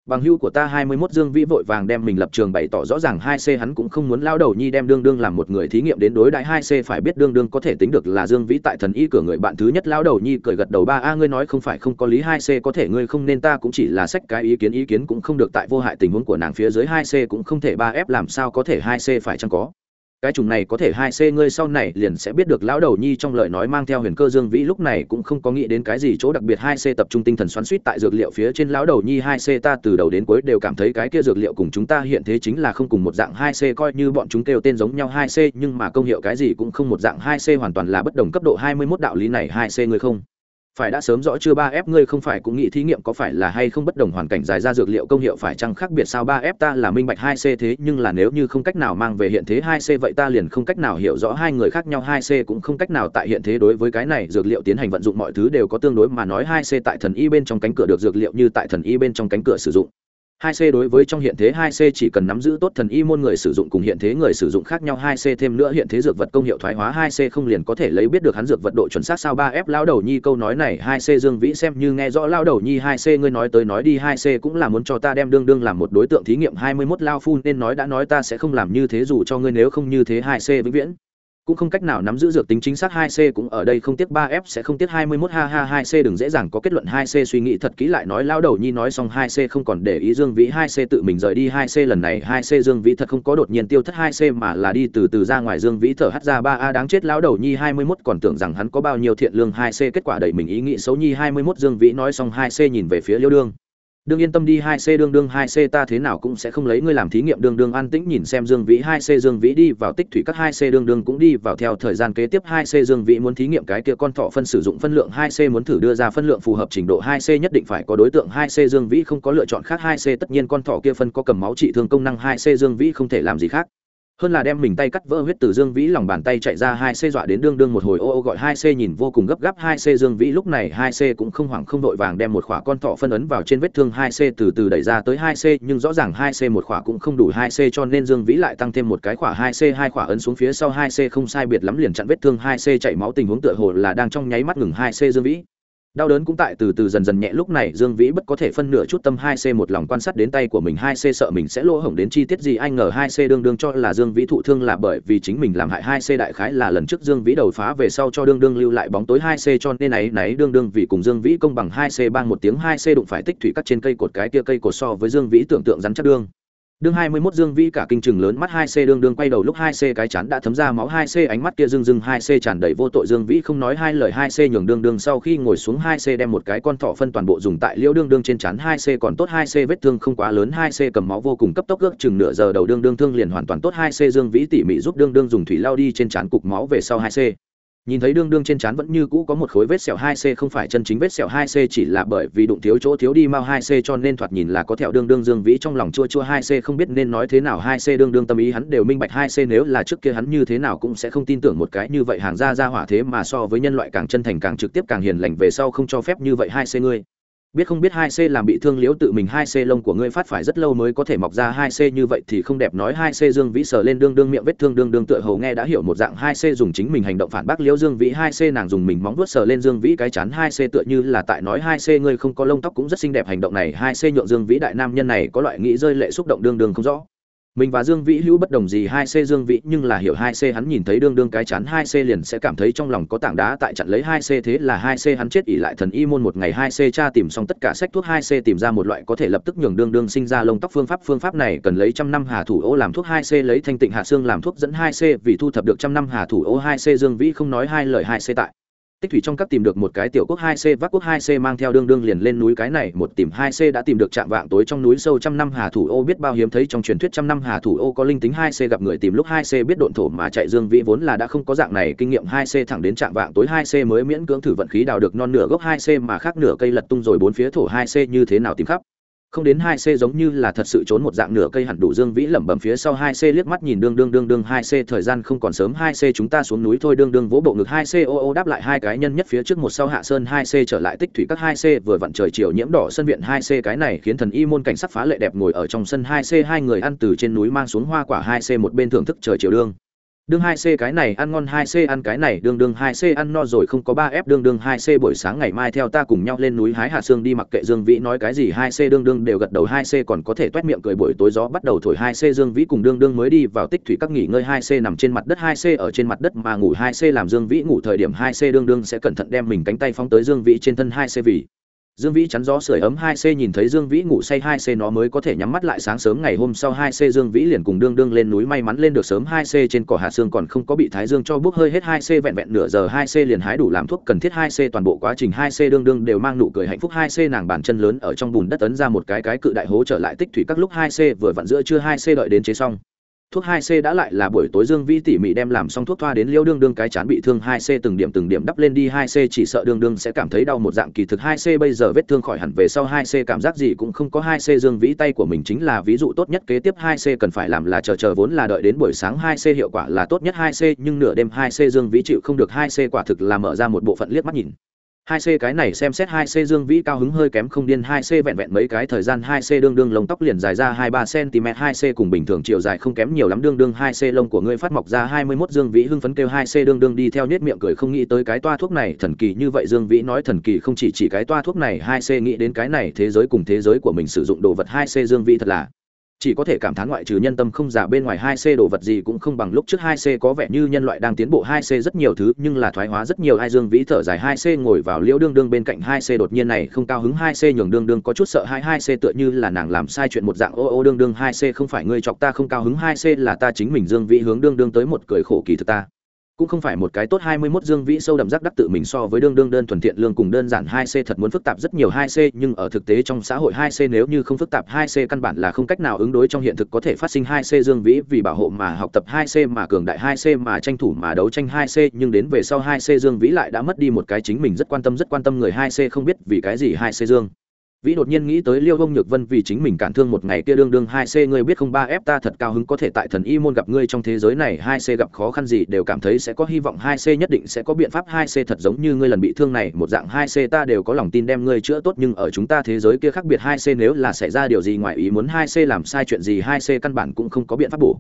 bằng hưu của ta hai mươi 21 dương vĩ vội vàng đem mình lập trường bày tỏ rõ ràng hai c hắn cũng không muốn lao đầu nhi đem đương đương làm một người thí nghiệm đến đối đại hai c phải biết đương đương có thể tính được là dương vĩ tại thần y cửa người bạn thứ nhất lao đầu nhi cười gật đầu ba, a, ngươi nói không phải không có lý, hai c có thể, ngươi không nên, ta cũng chỉ là sách cái ý kiến ý kiến cũng không được, tại vô hại tình huống của nàng phía dưới hai c cũng không thể ba f, làm sao có thể hai c phải chăng có? Cái chủng này có thể hai c ngươi sau này liền sẽ biết được lão đầu nhi trong lời nói mang theo huyền cơ dương vĩ lúc này cũng không có nghĩ đến cái gì chỗ đặc biệt hai c tập trung tinh thần xoắn suýt tại dược liệu phía trên lão đầu nhi hai c ta từ đầu đến cuối đều cảm thấy cái kia dược liệu cùng chúng ta hiện thế chính là không cùng một dạng hai c coi như bọn chúng kêu tên giống nhau hai c nhưng mà công hiệu cái gì cũng không một dạng hai c hoàn toàn là bất đồng cấp độ hai mươi 21 đạo lý này hai c ngươi không phải đã sớm rõ chưa ba f ngươi không phải cũng nghĩ thí nghiệm có phải là hay không bất đồng hoàn cảnh dài ra dược liệu công hiệu phải chăng khác biệt sao ba f ta là minh bạch hai c thế nhưng là nếu như không cách nào mang về hiện thế hai c vậy ta liền không cách nào hiểu rõ hai người khác nhau hai c cũng không cách nào tại hiện thế đối với cái này dược liệu tiến hành vận dụng mọi thứ đều có tương đối mà nói hai c tại thần y bên trong cánh cửa được dược liệu như tại thần y bên trong cánh cửa sử dụng hai c đối với trong hiện thế hai c chỉ cần nắm giữ tốt thần y môn người sử dụng cùng hiện thế người sử dụng khác nhau, hai c thêm nữa hiện thế dược vật công hiệu thoái hóa, hai c không liền có thể lấy biết được hắn dược vật độ chuẩn xác sao? Ba f lao đầu nhi câu nói này, hai c dương vĩ xem như nghe rõ lao đầu nhi, hai c ngươi nói tới nói đi, hai c cũng là muốn cho ta đem đương đương làm một đối tượng thí nghiệm hai mươi 21 lao phu, nên nói đã nói ta sẽ không làm như thế, dù cho ngươi nếu không như thế, hai c vĩnh viễn cũng không cách nào nắm giữ dược tính chính xác 2C cũng ở đây không tiếc 3F sẽ không tiếc 21 ha ha 2C đừng dễ dàng có kết luận 2C suy nghĩ thật kỹ lại nói lao đầu nhi nói xong 2C không còn để ý Dương Vĩ 2C tự mình rời đi 2C lần này 2C Dương Vĩ thật không có đột nhiên tiêu thất 2C mà là đi từ từ ra ngoài Dương Vĩ thở hắt ra 3A đáng chết lao đầu nhi 21 còn tưởng rằng hắn có bao nhiêu thiện lương 2C kết quả đẩy mình ý nghĩ xấu nhi 21 Dương Vĩ nói xong 2C nhìn về phía Liêu Dương đương yên tâm đi, hai c đương đương, hai c ta thế nào cũng sẽ không lấy ngươi làm thí nghiệm. Đương đương an tĩnh nhìn xem dương vĩ, hai c dương vĩ đi vào tích thủy các, hai c đương đương cũng đi vào theo thời gian kế tiếp. Hai c dương vĩ muốn thí nghiệm cái kia con thọ phân sử dụng phân lượng, hai c muốn thử đưa ra phân lượng phù hợp trình độ. Hai c nhất định phải có đối tượng. Hai c dương vĩ không có lựa chọn khác. Hai c tất nhiên con thọ kia phân có cầm máu trị thương công năng. Hai c dương vĩ không thể làm gì khác hơn là đem mình tay cắt vỡ huyết từ dương vĩ lòng bàn tay chạy ra hai c dọa đến đương đương một hồi ô ô gọi hai c nhìn vô cùng gấp gáp hai c dương vĩ lúc này hai c cũng không hoảng không vội vàng đem một khỏa con thọ phân ấn vào trên vết thương hai c từ từ đẩy ra tới hai c nhưng rõ ràng hai c một khỏa cũng không đủ hai c cho nên dương vĩ lại tăng thêm một cái khỏa hai c hai khỏa ấn xuống phía sau hai c không sai biệt lắm liền chặn vết thương hai c chạy máu tình huống tựa hồ là đang trong nháy mắt ngừng hai c dương vĩ đau đớn cũng tại từ từ dần dần nhẹ, lúc này dương vĩ bất có thể phân nửa chút tâm hai c một lòng quan sát đến tay của mình, hai c sợ mình sẽ lỗ hổng đến chi tiết gì anh ngờ hai c đương đương cho là dương vĩ thụ thương là bởi vì chính mình làm hại hai c đại khái là lần trước dương vĩ đầu phá về sau cho đương đương lưu lại bóng tối hai c cho nên ấy náy đương đương vì cùng dương vĩ công bằng hai c bang một tiếng, hai c đụng phải tích thủy cắt trên cây cột, cái kia cây cột so với dương vĩ tưởng tượng rắn chắc đương đương hai mươi 21 dương vĩ cả kinh trừng lớn mắt hai c đương đương quay đầu lúc hai c cái chán đã thấm ra máu hai c, ánh mắt kia rưng rưng hai c tràn đầy vô tội dương vĩ không nói hai lời hai c nhường đương đương sau khi ngồi xuống hai c đem một cái con thọ phân toàn bộ dùng tại liễu đương đương trên chán hai c còn tốt hai c vết thương không quá lớn hai c cầm máu vô cùng cấp tốc ước chừng nửa giờ đầu đương đương thương liền hoàn toàn tốt hai c dương vĩ tỉ mỉ giúp đương đương dùng thủy lao đi trên chán cục máu về sau hai c nhìn thấy đương đương trên trán vẫn như cũ có một khối vết sẹo hai c, không phải chân chính vết sẹo hai c, chỉ là bởi vì đụng thiếu chỗ thiếu đi mau hai c cho nên thoạt nhìn là có thẹo đương đương dương vĩ trong lòng chua chua hai c, không biết nên nói thế nào hai c đương đương tâm ý hắn đều minh bạch hai c nếu là trước kia hắn như thế nào cũng sẽ không tin tưởng một cái như vậy hàng ra ra hỏa thế mà so với nhân loại càng chân thành càng trực tiếp càng hiền lành về sau không cho phép như vậy hai c ngươi biết không biết hai c làm bị thương liễu tự mình hai c lông của ngươi phát phải rất lâu mới có thể mọc ra hai c như vậy thì không đẹp, nói hai c dương vĩ sờ lên đương đương miệng vết thương đương đương tựa hầu nghe đã hiểu một dạng hai c dùng chính mình hành động phản bác liễu dương vĩ, hai c nàng dùng mình móng vuốt sờ lên dương vĩ cái chán, hai c tựa như là tại nói hai c ngươi không có lông tóc cũng rất xinh đẹp, hành động này hai c nhượng dương vĩ đại nam nhân này có loại nghĩ rơi lệ xúc động đương đương không rõ mình và dương vĩ hữu bất đồng gì hai c dương vĩ nhưng là hiểu hai c hắn nhìn thấy đương đương cái chán hai c liền sẽ cảm thấy trong lòng có tảng đá tại chặn lấy hai c thế là hai c hắn chết ỉ lại thần y môn một ngày hai c cha tìm xong tất cả sách thuốc hai c tìm ra một loại có thể lập tức nhường đương đương sinh ra lông tóc phương pháp phương pháp này cần lấy trăm năm hà thủ ô làm thuốc hai c lấy thanh tịnh hạ xương làm thuốc dẫn hai c vì thu thập được trăm năm hà thủ ô hai c dương vĩ không nói hai lời hai c tại tích thủy trong các tìm được một cái tiểu quốc hai c, vác quốc hai c mang theo đương đương liền lên núi cái này, một tìm hai c đã tìm được trạm vạng tối trong núi sâu trăm năm hà thủ ô, biết bao hiếm thấy trong truyền thuyết trăm năm hà thủ ô có linh tính hai c gặp người tìm lúc hai c biết độn thổ mà chạy dương vĩ vốn là đã không có dạng này kinh nghiệm, hai c thẳng đến trạm vạng tối hai c mới miễn cưỡng thử vận khí đào được non nửa gốc hai c mà khác nửa cây lật tung rồi bốn phía thổ hai c như thế nào tìm khắp không đến hai c giống như là thật sự trốn một dạng nửa cây hẳn đủ dương vĩ lẩm bẩm phía sau hai c liếc mắt nhìn đương đương đương đương hai c, thời gian không còn sớm hai c chúng ta xuống núi thôi, đương đương vỗ bộ ngực hai c, ô ô đáp lại hai cái nhân nhất phía trước một sau hạ sơn hai c trở lại tích thủy các hai c, vừa vặn trời chiều nhiễm đỏ sân viện hai c, cái này khiến thần y môn cảnh sắc phá lệ đẹp ngồi ở trong sân hai c, hai người ăn từ trên núi mang xuống hoa quả hai c, một bên thưởng thức trời chiều đương đương hai c cái này ăn ngon hai c ăn cái này đương đương hai c ăn no rồi không có ba f đương đương hai c buổi sáng ngày mai theo ta cùng nhau lên núi hái hạ xương đi mặc kệ dương vĩ nói cái gì hai c đương đương đều gật đầu hai c còn có thể toét miệng cười buổi tối gió bắt đầu thổi hai c dương vĩ cùng đương đương mới đi vào tích thủy các nghỉ ngơi hai c nằm trên mặt đất hai c ở trên mặt đất mà ngủ hai c làm dương vĩ ngủ thời điểm hai c đương đương sẽ cẩn thận đem mình cánh tay phóng tới dương vĩ trên thân hai c vì Dương Vĩ chắn gió sưởi ấm 2C nhìn thấy Dương Vĩ ngủ say 2C nó mới có thể nhắm mắt lại sáng sớm ngày hôm sau 2C Dương Vĩ liền cùng đương đương lên núi may mắn lên được sớm 2C trên cỏ hạ xương còn không có bị thái dương cho bốc hơi hết 2C vẹn vẹn nửa giờ 2C liền hái đủ làm thuốc cần thiết 2C toàn bộ quá trình 2C đương đương đều mang nụ cười hạnh phúc 2C nàng bàn chân lớn ở trong bùn đất ấn ra một cái cái cự đại hố trở lại tích thủy các lúc 2C vừa vặn giữa trưa 2C đợi đến chế xong thuốc 2C đã lại là buổi tối Dương Vĩ tỉ mỉ đem làm xong thuốc thoa đến Liêu đương đương cái chán bị thương 2C từng điểm từng điểm đắp lên đi 2C chỉ sợ đương đương sẽ cảm thấy đau một dạng kỳ thực 2C bây giờ vết thương khỏi hẳn về sau 2C cảm giác gì cũng không có 2C Dương Vĩ tay của mình chính là ví dụ tốt nhất kế tiếp 2C cần phải làm là chờ chờ vốn là đợi đến buổi sáng 2C hiệu quả là tốt nhất 2C nhưng nửa đêm 2C Dương Vĩ chịu không được 2C quả thực là mở ra một bộ phận liếc mắt nhìn hai c cái này xem xét hai c dương vĩ cao hứng hơi kém không điên hai c vẹn vẹn mấy cái thời gian hai c đương đương lông tóc liền dài ra hai ba cm hai c cùng bình thường chiều dài không kém nhiều lắm đương đương hai c lông của ngươi phát mọc ra hai mươi 21 dương vĩ hưng phấn kêu hai c đương đương đi theo nhếch miệng cười không nghĩ tới cái toa thuốc này thần kỳ như vậy dương vĩ nói thần kỳ không chỉ chỉ cái toa thuốc này hai c nghĩ đến cái này thế giới cùng thế giới của mình sử dụng đồ vật hai c dương vĩ thật là chỉ có thể cảm thán ngoại trừ nhân tâm không giả bên ngoài hai c đồ vật gì cũng không bằng lúc trước hai c có vẻ như nhân loại đang tiến bộ hai c rất nhiều thứ, nhưng là thoái hóa rất nhiều hai dương vĩ thở dài hai c ngồi vào liễu đương đương bên cạnh hai c đột nhiên này không cao hứng hai c nhường đương đương có chút sợ hai hai c tựa như là nàng làm sai chuyện một dạng, ô ô đương đương, hai c không phải ngươi chọc ta không cao hứng, hai c là ta chính mình dương vĩ hướng đương đương tới một cười khổ kỳ thực ta cũng không phải một cái tốt hai mươi 21 dương vĩ sâu đậm giác đắc tự mình so với đương đương đơn thuần thiện lương cùng đơn giản hai c thật muốn phức tạp rất nhiều hai c, nhưng ở thực tế trong xã hội hai c nếu như không phức tạp hai c căn bản là không cách nào ứng đối trong hiện thực có thể phát sinh hai c dương vĩ vì bảo hộ mà học tập hai c mà cường đại hai c mà tranh thủ mà đấu tranh hai c, nhưng đến về sau hai c dương vĩ lại đã mất đi một cái chính mình rất quan tâm rất quan tâm người hai c không biết vì cái gì hai c dương vĩ đột nhiên nghĩ tới liêu bông nhược vân vì chính mình cản thương một ngày kia đương đương hai c, ngươi biết không? Ba f ta thật cao hứng có thể tại thần y môn gặp ngươi trong thế giới này. Hai c gặp khó khăn gì đều cảm thấy sẽ có hy vọng. Hai c nhất định sẽ có biện pháp. Hai c thật giống như ngươi lần bị thương này, một dạng. Hai c ta đều có lòng tin đem ngươi chữa tốt, nhưng ở chúng ta thế giới kia khác biệt. Hai c nếu là xảy ra điều gì ngoài ý muốn, hai c làm sai chuyện gì, hai c căn bản cũng không có biện pháp bổ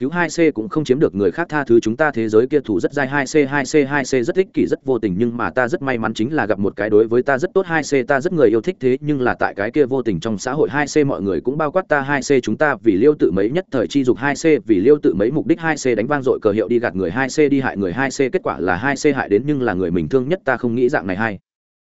cứu hai c cũng không chiếm được người khác tha thứ chúng ta thế giới kia thủ rất dai hai c hai c hai c rất ích kỷ rất vô tình, nhưng mà ta rất may mắn chính là gặp một cái đối với ta rất tốt hai c, ta rất người yêu thích thế, nhưng là tại cái kia vô tình trong xã hội hai c mọi người cũng bao quát ta hai c chúng ta vì liêu tự mấy nhất thời chi dục hai c, vì liêu tự mấy mục đích hai c đánh vang dội cờ hiệu đi gạt người hai c, đi hại người hai c, kết quả là hai c hại đến nhưng là người mình thương nhất ta không nghĩ dạng này hai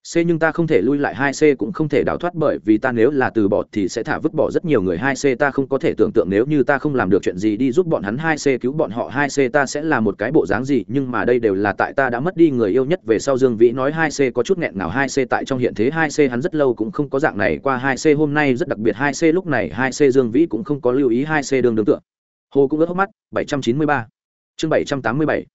C nhưng ta không thể lui lại 2C cũng không thể đào thoát bởi vì ta nếu là từ bỏ thì sẽ thả vứt bỏ rất nhiều người 2C ta không có thể tưởng tượng nếu như ta không làm được chuyện gì đi giúp bọn hắn 2C cứu bọn họ 2C ta sẽ là một cái bộ dáng gì? Nhưng mà đây đều là tại ta đã mất đi người yêu nhất về sau Dương Vĩ nói 2C có chút nghẹn nào 2C tại trong hiện thế 2C hắn rất lâu cũng không có dạng này qua 2C hôm nay rất đặc biệt 2C lúc này 2C Dương Vĩ cũng không có lưu ý 2C đường đường tượng. Hồ cũng ướt hốc mắt 793 chương 787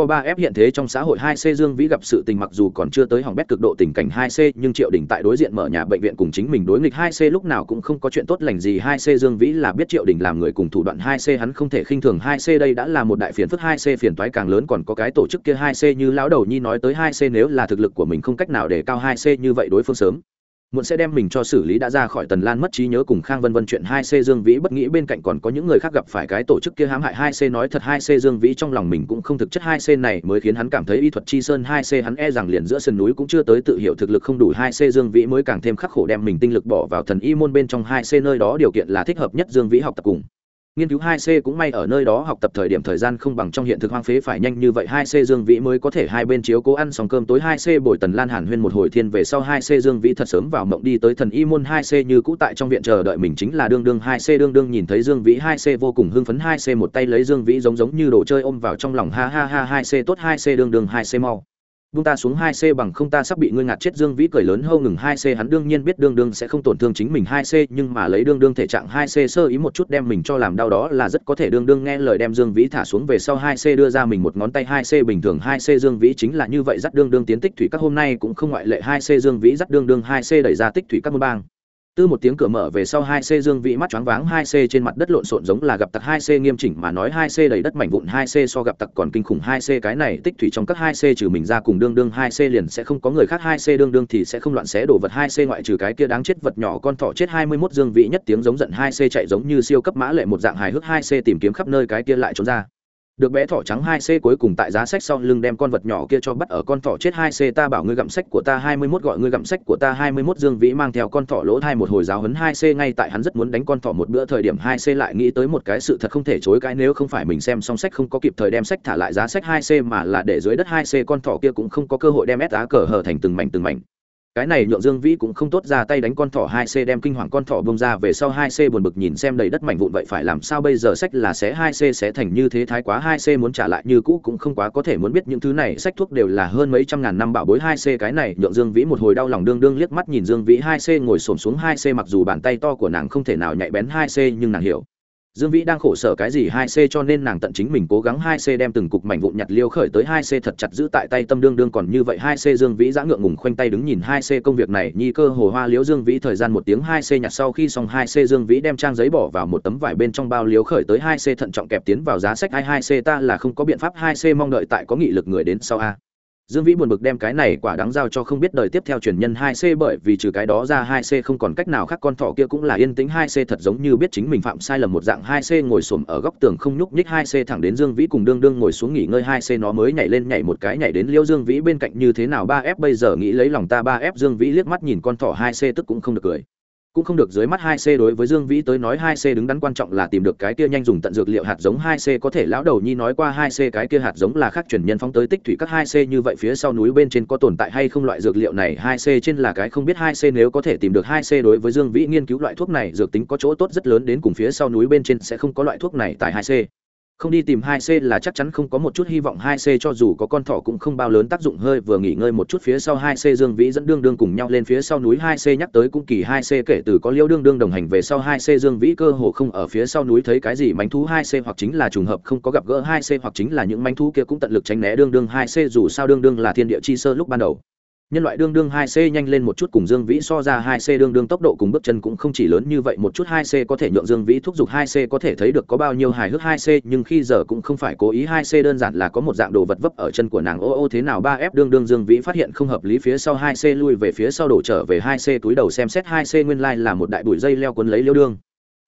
co ba f hiện thế trong xã hội hai c dương vĩ gặp sự tình mặc dù còn chưa tới hỏng bét cực độ tình cảnh hai c, nhưng triệu đình tại đối diện mở nhà bệnh viện cùng chính mình đối nghịch hai c lúc nào cũng không có chuyện tốt lành gì. Hai c dương vĩ là biết triệu đình làm người cùng thủ đoạn hai c, hắn không thể khinh thường hai c. Đây đã là một đại phiền phức hai c, phiền toái càng lớn còn có cái tổ chức kia hai c như lão đầu nhi nói tới hai c, nếu là thực lực của mình không cách nào để cao hai c như vậy đối phương sớm muộn sẽ đem mình cho xử lý đã ra khỏi tần lan mất trí nhớ cùng khang vân vân chuyện hai c dương vĩ bất nghĩ bên cạnh còn có những người khác gặp phải cái tổ chức kia hãm hại hai c nói thật hai c dương vĩ trong lòng mình cũng không thực chất hai c này mới khiến hắn cảm thấy y thuật chi sơn hai c hắn e rằng liền giữa sườn núi cũng chưa tới tự hiểu thực lực không đủ hai c dương vĩ mới càng thêm khắc khổ đem mình tinh lực bỏ vào thần y môn bên trong hai c nơi đó điều kiện là thích hợp nhất dương vĩ học tập cùng nghiên cứu 2C cũng may ở nơi đó học tập thời điểm thời gian không bằng trong hiện thực hoang phế phải nhanh như vậy 2C Dương Vĩ mới có thể hai bên chiếu cố ăn xong cơm tối 2C bồi Tần Lan Hàn Huyên một hồi thiên về sau 2C Dương Vĩ thật sớm vào mộng đi tới thần y môn 2C như cũ tại trong viện chờ đợi mình chính là đương đương 2C đương đương nhìn thấy Dương Vĩ 2C vô cùng hưng phấn 2C một tay lấy Dương Vĩ giống giống như đồ chơi ôm vào trong lòng ha ha ha 2C tốt 2C đương đương 2C mau Vung ta xuống hai c bằng không ta sắp bị ngươi ngạt chết. Dương Vĩ cười lớn, hô ngừng hai c. Hắn đương nhiên biết đương đương sẽ không tổn thương chính mình hai c, nhưng mà lấy đương đương thể trạng hai c sơ ý một chút đem mình cho làm đau đó là rất có thể. Đương đương nghe lời đem Dương Vĩ thả xuống về sau hai c, đưa ra mình một ngón tay hai c. Bình thường hai c Dương Vĩ chính là như vậy, dắt đương đương tiến tích thủy các hôm nay cũng không ngoại lệ. Hai c Dương Vĩ dắt đương đương hai c đẩy ra tích thủy các môn bang. Tư một tiếng cửa mở về sau hai c Dương Vĩ mắt choáng váng hai c trên mặt đất lộn xộn giống là gặp tặc hai c nghiêm chỉnh mà nói hai c đầy đất mảnh vụn hai c so gặp tặc còn kinh khủng hai c cái này tích thủy trong các hai c trừ mình ra cùng đương đương hai c liền sẽ không có người khác hai c đương đương thì sẽ không loạn xé đổ vật hai c ngoại trừ cái kia đáng chết vật nhỏ con thỏ chết hai mươi 21 Dương Vĩ nhất tiếng giống giận hai c chạy giống như siêu cấp mã lệ một dạng hài hước hai c tìm kiếm khắp nơi cái kia lại trốn ra được bé thỏ trắng hai c cuối cùng tại giá sách sau lưng đem con vật nhỏ kia cho bắt ở con thỏ chết hai c, ta bảo ngươi gặm sách của ta hai mươi 21 gọi ngươi gặm sách của ta hai mươi 21 Dương Vĩ mang theo con thỏ lỗ thai một hồi giáo hấn hai c, ngay tại hắn rất muốn đánh con thỏ một bữa thời điểm hai c lại nghĩ tới một cái sự thật không thể chối cãi nếu không phải mình xem xong sách không có kịp thời đem sách thả lại giá sách hai c mà là để dưới đất hai c con thỏ kia cũng không có cơ hội đem S á cờ hở thành từng mảnh từng mảnh cái này nhượng dương vĩ cũng không tốt ra tay đánh con thỏ hai c đem kinh hoàng con thỏ bông ra về sau hai c buồn bực nhìn xem đầy đất mảnh vụn vậy phải làm sao bây giờ sách là sẽ hai c sẽ thành như thế thái quá hai c muốn trả lại như cũ cũng không quá có thể muốn biết những thứ này, sách thuốc đều là hơn mấy trăm ngàn năm bảo bối hai c. Cái này nhượng dương vĩ một hồi đau lòng đương đương liếc mắt nhìn dương vĩ hai c, ngồi xổm xuống hai c, mặc dù bàn tay to của nàng không thể nào nhạy bén hai c, nhưng nàng hiểu. Dương Vĩ đang khổ sở cái gì 2C cho nên nàng tận chính mình cố gắng 2C đem từng cục mảnh vụn nhặt liêu khởi tới 2C thật chặt giữ tại tay tâm đương đương còn như vậy 2C Dương Vĩ giã ngượng ngùng khoanh tay đứng nhìn 2C công việc này nhi cơ hồ hoa liếu Dương Vĩ thời gian một tiếng 2C nhặt sau khi xong 2C Dương Vĩ đem trang giấy bỏ vào một tấm vải bên trong bao liếu khởi tới 2C thận trọng kẹp tiến vào giá sách 22C ta là không có biện pháp 2C mong đợi tại có nghị lực người đến sau a. Dương Vĩ buồn bực đem cái này quả đáng giao cho không biết đời tiếp theo truyền nhân 2C bởi vì trừ cái đó ra 2C không còn cách nào khác, con thỏ kia cũng là yên tĩnh 2C thật giống như biết chính mình phạm sai lầm một dạng 2C ngồi xổm ở góc tường không nhúc nhích 2C thẳng đến Dương Vĩ cùng đương đương ngồi xuống nghỉ ngơi 2C nó mới nhảy lên nhảy một cái nhảy đến Liêu Dương Vĩ bên cạnh như thế nào 3F bây giờ nghĩ lấy lòng ta 3F Dương Vĩ liếc mắt nhìn con thỏ 2C tức cũng không được cười cũng không được dưới mắt 2C đối với Dương Vĩ tới nói 2C đứng đắn quan trọng là tìm được cái kia nhanh dùng tận dược liệu hạt giống 2C có thể lão đầu nhi nói qua 2C cái kia hạt giống là khác truyền nhân phóng tới tích thủy các 2C như vậy phía sau núi bên trên có tồn tại hay không loại dược liệu này 2C trên là cái không biết 2C nếu có thể tìm được 2C đối với Dương Vĩ nghiên cứu loại thuốc này, dược tính có chỗ tốt rất lớn đến cùng phía sau núi bên trên sẽ không có loại thuốc này tại 2C không đi tìm 2C là chắc chắn không có một chút hy vọng 2C cho dù có con thỏ cũng không bao lớn tác dụng hơi vừa nghỉ ngơi một chút phía sau 2C Dương Vĩ dẫn đương đương cùng nhau lên phía sau núi 2C nhắc tới cũng kỳ 2C kể từ có Liêu đương đương đồng hành về sau 2C Dương Vĩ cơ hồ không ở phía sau núi thấy cái gì mãnh thú 2C hoặc chính là trùng hợp không có gặp gỡ 2C hoặc chính là những mãnh thú kia cũng tận lực tránh né đương đương 2C dù sao đương đương là thiên địa chi sơ lúc ban đầu nhân loại đương đương 2C nhanh lên một chút cùng Dương Vĩ so ra 2C đương đương tốc độ cùng bước chân cũng không chỉ lớn như vậy, một chút 2C có thể nhượng Dương Vĩ thúc giục 2C có thể thấy được có bao nhiêu hài hước 2C nhưng khi giờ cũng không phải cố ý 2C đơn giản là có một dạng đồ vật vấp ở chân của nàng, ô ô, thế nào 3F đương đương Dương Vĩ phát hiện không hợp lý phía sau 2C lui về phía sau đổ trở về 2C túi đầu xem xét 2C nguyên lai like là một đại bụi dây leo cuốn lấy liêu đương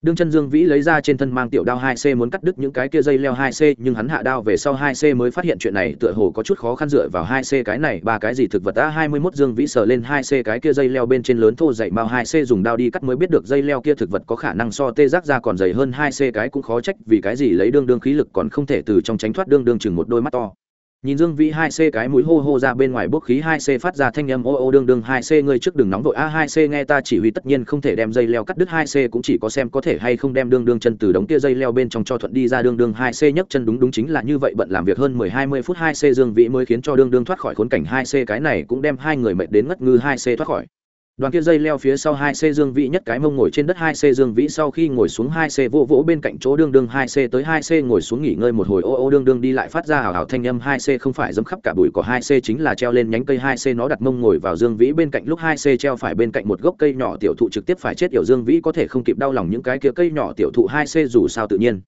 đương chân dương vĩ lấy ra trên thân mang tiểu đao hai c muốn cắt đứt những cái kia dây leo hai c, nhưng hắn hạ đao về sau hai c mới phát hiện chuyện này tựa hồ có chút khó khăn dựa vào hai c cái này, ba cái gì thực vật đã hai mươi 21 dương vĩ sờ lên hai c cái kia dây leo bên trên lớn thô dày bao hai c dùng đao đi cắt mới biết được dây leo kia thực vật có khả năng so tê giác ra còn dày hơn hai c cái cũng khó trách vì cái gì lấy đương đương khí lực còn không thể từ trong tránh thoát đương đương chừng một đôi mắt to nhìn dương vĩ hai c cái mũi hô hô ra bên ngoài bốc khí hai c phát ra thanh âm ô ô đương đương hai c, ngươi trước đừng nóng vội. A, hai c nghe ta chỉ huy tất nhiên không thể đem dây leo cắt đứt. Hai c cũng chỉ có xem có thể hay không đem đương đương chân từ đống kia dây leo bên trong cho thuận đi ra đương đương. Hai c nhấc chân đúng đúng chính là như vậy. Bận làm việc hơn mười, hai mươi phút, hai c dương vĩ mới khiến cho đương đương thoát khỏi khốn cảnh. Hai c cái này cũng đem hai người mệt đến ngất ngư. Hai c thoát khỏi đoàn kia dây leo phía sau hai c dương vĩ nhất cái mông ngồi trên đất hai c dương vĩ sau khi ngồi xuống hai c vỗ vỗ bên cạnh chỗ đương đương hai c tới hai c ngồi xuống nghỉ ngơi một hồi ô ô đương đương đi lại phát ra hào hào thanh âm hai c không phải dấm khắp cả bụi của hai c chính là treo lên nhánh cây hai c nó đặt mông ngồi vào dương vĩ bên cạnh lúc hai c treo phải bên cạnh một gốc cây nhỏ tiểu thụ trực tiếp phải chết yểu dương vĩ có thể không kịp đau lòng những cái kia cây nhỏ tiểu thụ hai c dù sao tự nhiên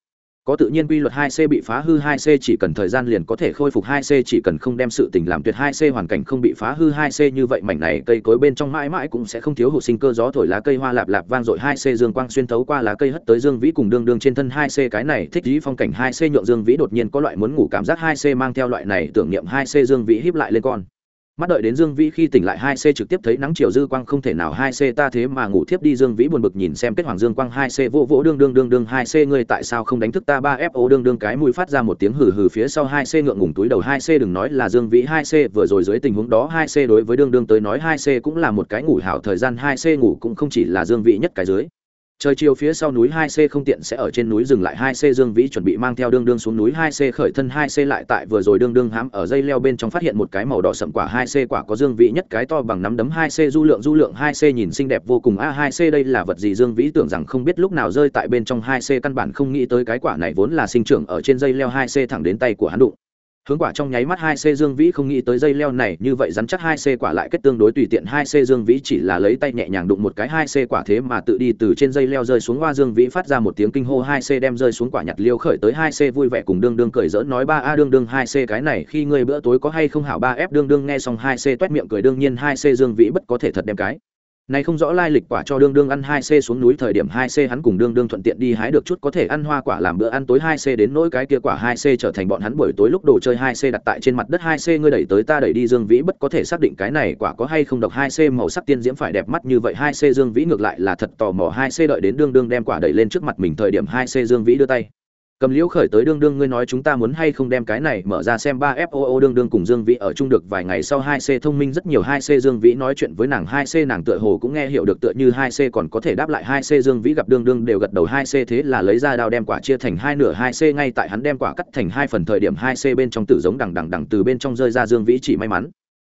có tự nhiên quy luật 2C bị phá hư 2C chỉ cần thời gian liền có thể khôi phục 2C chỉ cần không đem sự tình làm tuyệt 2C hoàn cảnh không bị phá hư 2C như vậy mảnh này cây cối bên trong mãi mãi cũng sẽ không thiếu hụt sinh cơ gió thổi lá cây hoa lạp lạp vang dội 2C dương quang xuyên thấu qua lá cây hất tới Dương Vĩ cùng đương đương trên thân 2C cái này thích trí phong cảnh 2C nhượng Dương Vĩ đột nhiên có loại muốn ngủ cảm giác 2C mang theo loại này tưởng niệm 2C Dương Vĩ híp lại lên con mắt đợi đến dương vĩ khi tỉnh lại hai c trực tiếp thấy nắng chiều dư quang không thể nào hai c ta thế mà ngủ thiếp đi dương vĩ buồn bực nhìn xem kết hoàng dương quang hai c vô vỗ đương đương đương đương hai c ngươi tại sao không đánh thức ta ba fo đương đương cái mũi phát ra một tiếng hừ hừ phía sau hai c ngượng ngùng túi đầu hai c đừng nói là dương vĩ hai c vừa rồi dưới tình huống đó hai c đối với đương đương tới nói hai c cũng là một cái ngủ hảo thời gian hai c ngủ cũng không chỉ là dương vĩ nhất cái dưới trời chiều phía sau núi 2C không tiện sẽ ở trên núi dừng lại 2C Dương Vĩ chuẩn bị mang theo đương đương xuống núi 2C khởi thân 2C lại tại vừa rồi đương đương hãm ở dây leo bên trong phát hiện một cái màu đỏ sẫm quả 2C quả có Dương Vĩ nhất cái to bằng nắm đấm 2C du lượng du lượng 2C nhìn xinh đẹp vô cùng a 2C đây là vật gì Dương Vĩ tưởng rằng không biết lúc nào rơi tại bên trong 2C căn bản không nghĩ tới cái quả này vốn là sinh trưởng ở trên dây leo 2C thẳng đến tay của hắn đụng hướng quả trong nháy mắt hai c dương vĩ không nghĩ tới dây leo này như vậy rắn chắc hai c quả lại kết tương đối tùy tiện. Hai c dương vĩ chỉ là lấy tay nhẹ nhàng đụng một cái hai c quả thế mà tự đi từ trên dây leo rơi xuống hoa dương vĩ phát ra một tiếng kinh hô. Hai c đem rơi xuống quả nhặt liêu khởi tới. Hai c vui vẻ cùng đương đương cười dỡn nói, ba a, đương đương, hai c cái này khi ngươi bữa tối có hay không hảo? Ba f đương đương nghe xong hai c toét miệng cười, đương nhiên, hai c dương vĩ bất có thể thật đem cái này không rõ lai lịch quả cho đương đương ăn hai c xuống núi thời điểm hai c hắn cùng đương đương thuận tiện đi hái được chút có thể ăn hoa quả làm bữa ăn tối hai c đến nỗi cái kia quả hai c trở thành bọn hắn buổi tối lúc đồ chơi hai c đặt tại trên mặt đất hai c ngươi đẩy tới ta đẩy đi dương vĩ bất có thể xác định cái này quả có hay không độc hai c màu sắc tiên diễm phải đẹp mắt như vậy hai c dương vĩ ngược lại là thật tò mò hai c đợi đến đương đương đem quả đẩy lên trước mặt mình thời điểm hai c dương vĩ đưa tay cầm liễu khởi tới đương đương ngươi nói chúng ta muốn hay không đem cái này mở ra xem ba foo đương đương cùng dương vĩ ở chung được vài ngày sau hai c thông minh rất nhiều hai c dương vĩ nói chuyện với nàng hai c nàng tựa hồ cũng nghe hiểu được tựa như hai c còn có thể đáp lại hai c dương vĩ gặp đương đương đều gật đầu hai c thế là lấy ra đao đem quả chia thành hai nửa hai c ngay tại hắn đem quả cắt thành hai phần thời điểm hai c bên trong tử giống đằng đằng đằng từ bên trong rơi ra dương vĩ chỉ may mắn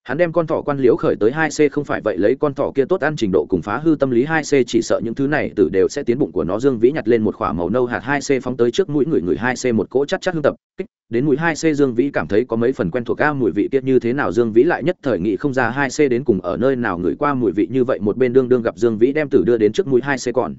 hắn đem con thỏ quan liễu khởi tới hai c không phải vậy lấy con thỏ kia tốt ăn trình độ cùng phá hư tâm lý hai c chỉ sợ những thứ này tử đều sẽ tiến bụng của nó dương vĩ nhặt lên một khỏa màu nâu hạt hai c phóng tới trước mũi người người hai c một cỗ chắc chắc hương tập, kích, đến mũi hai c dương vĩ cảm thấy có mấy phần quen thuộc ga mùi vị tiết như thế nào dương vĩ lại nhất thời nghị không ra hai c đến cùng ở nơi nào, người qua mùi vị như vậy, một bên đương đương gặp dương vĩ đem tử đưa đến trước mũi hai c còn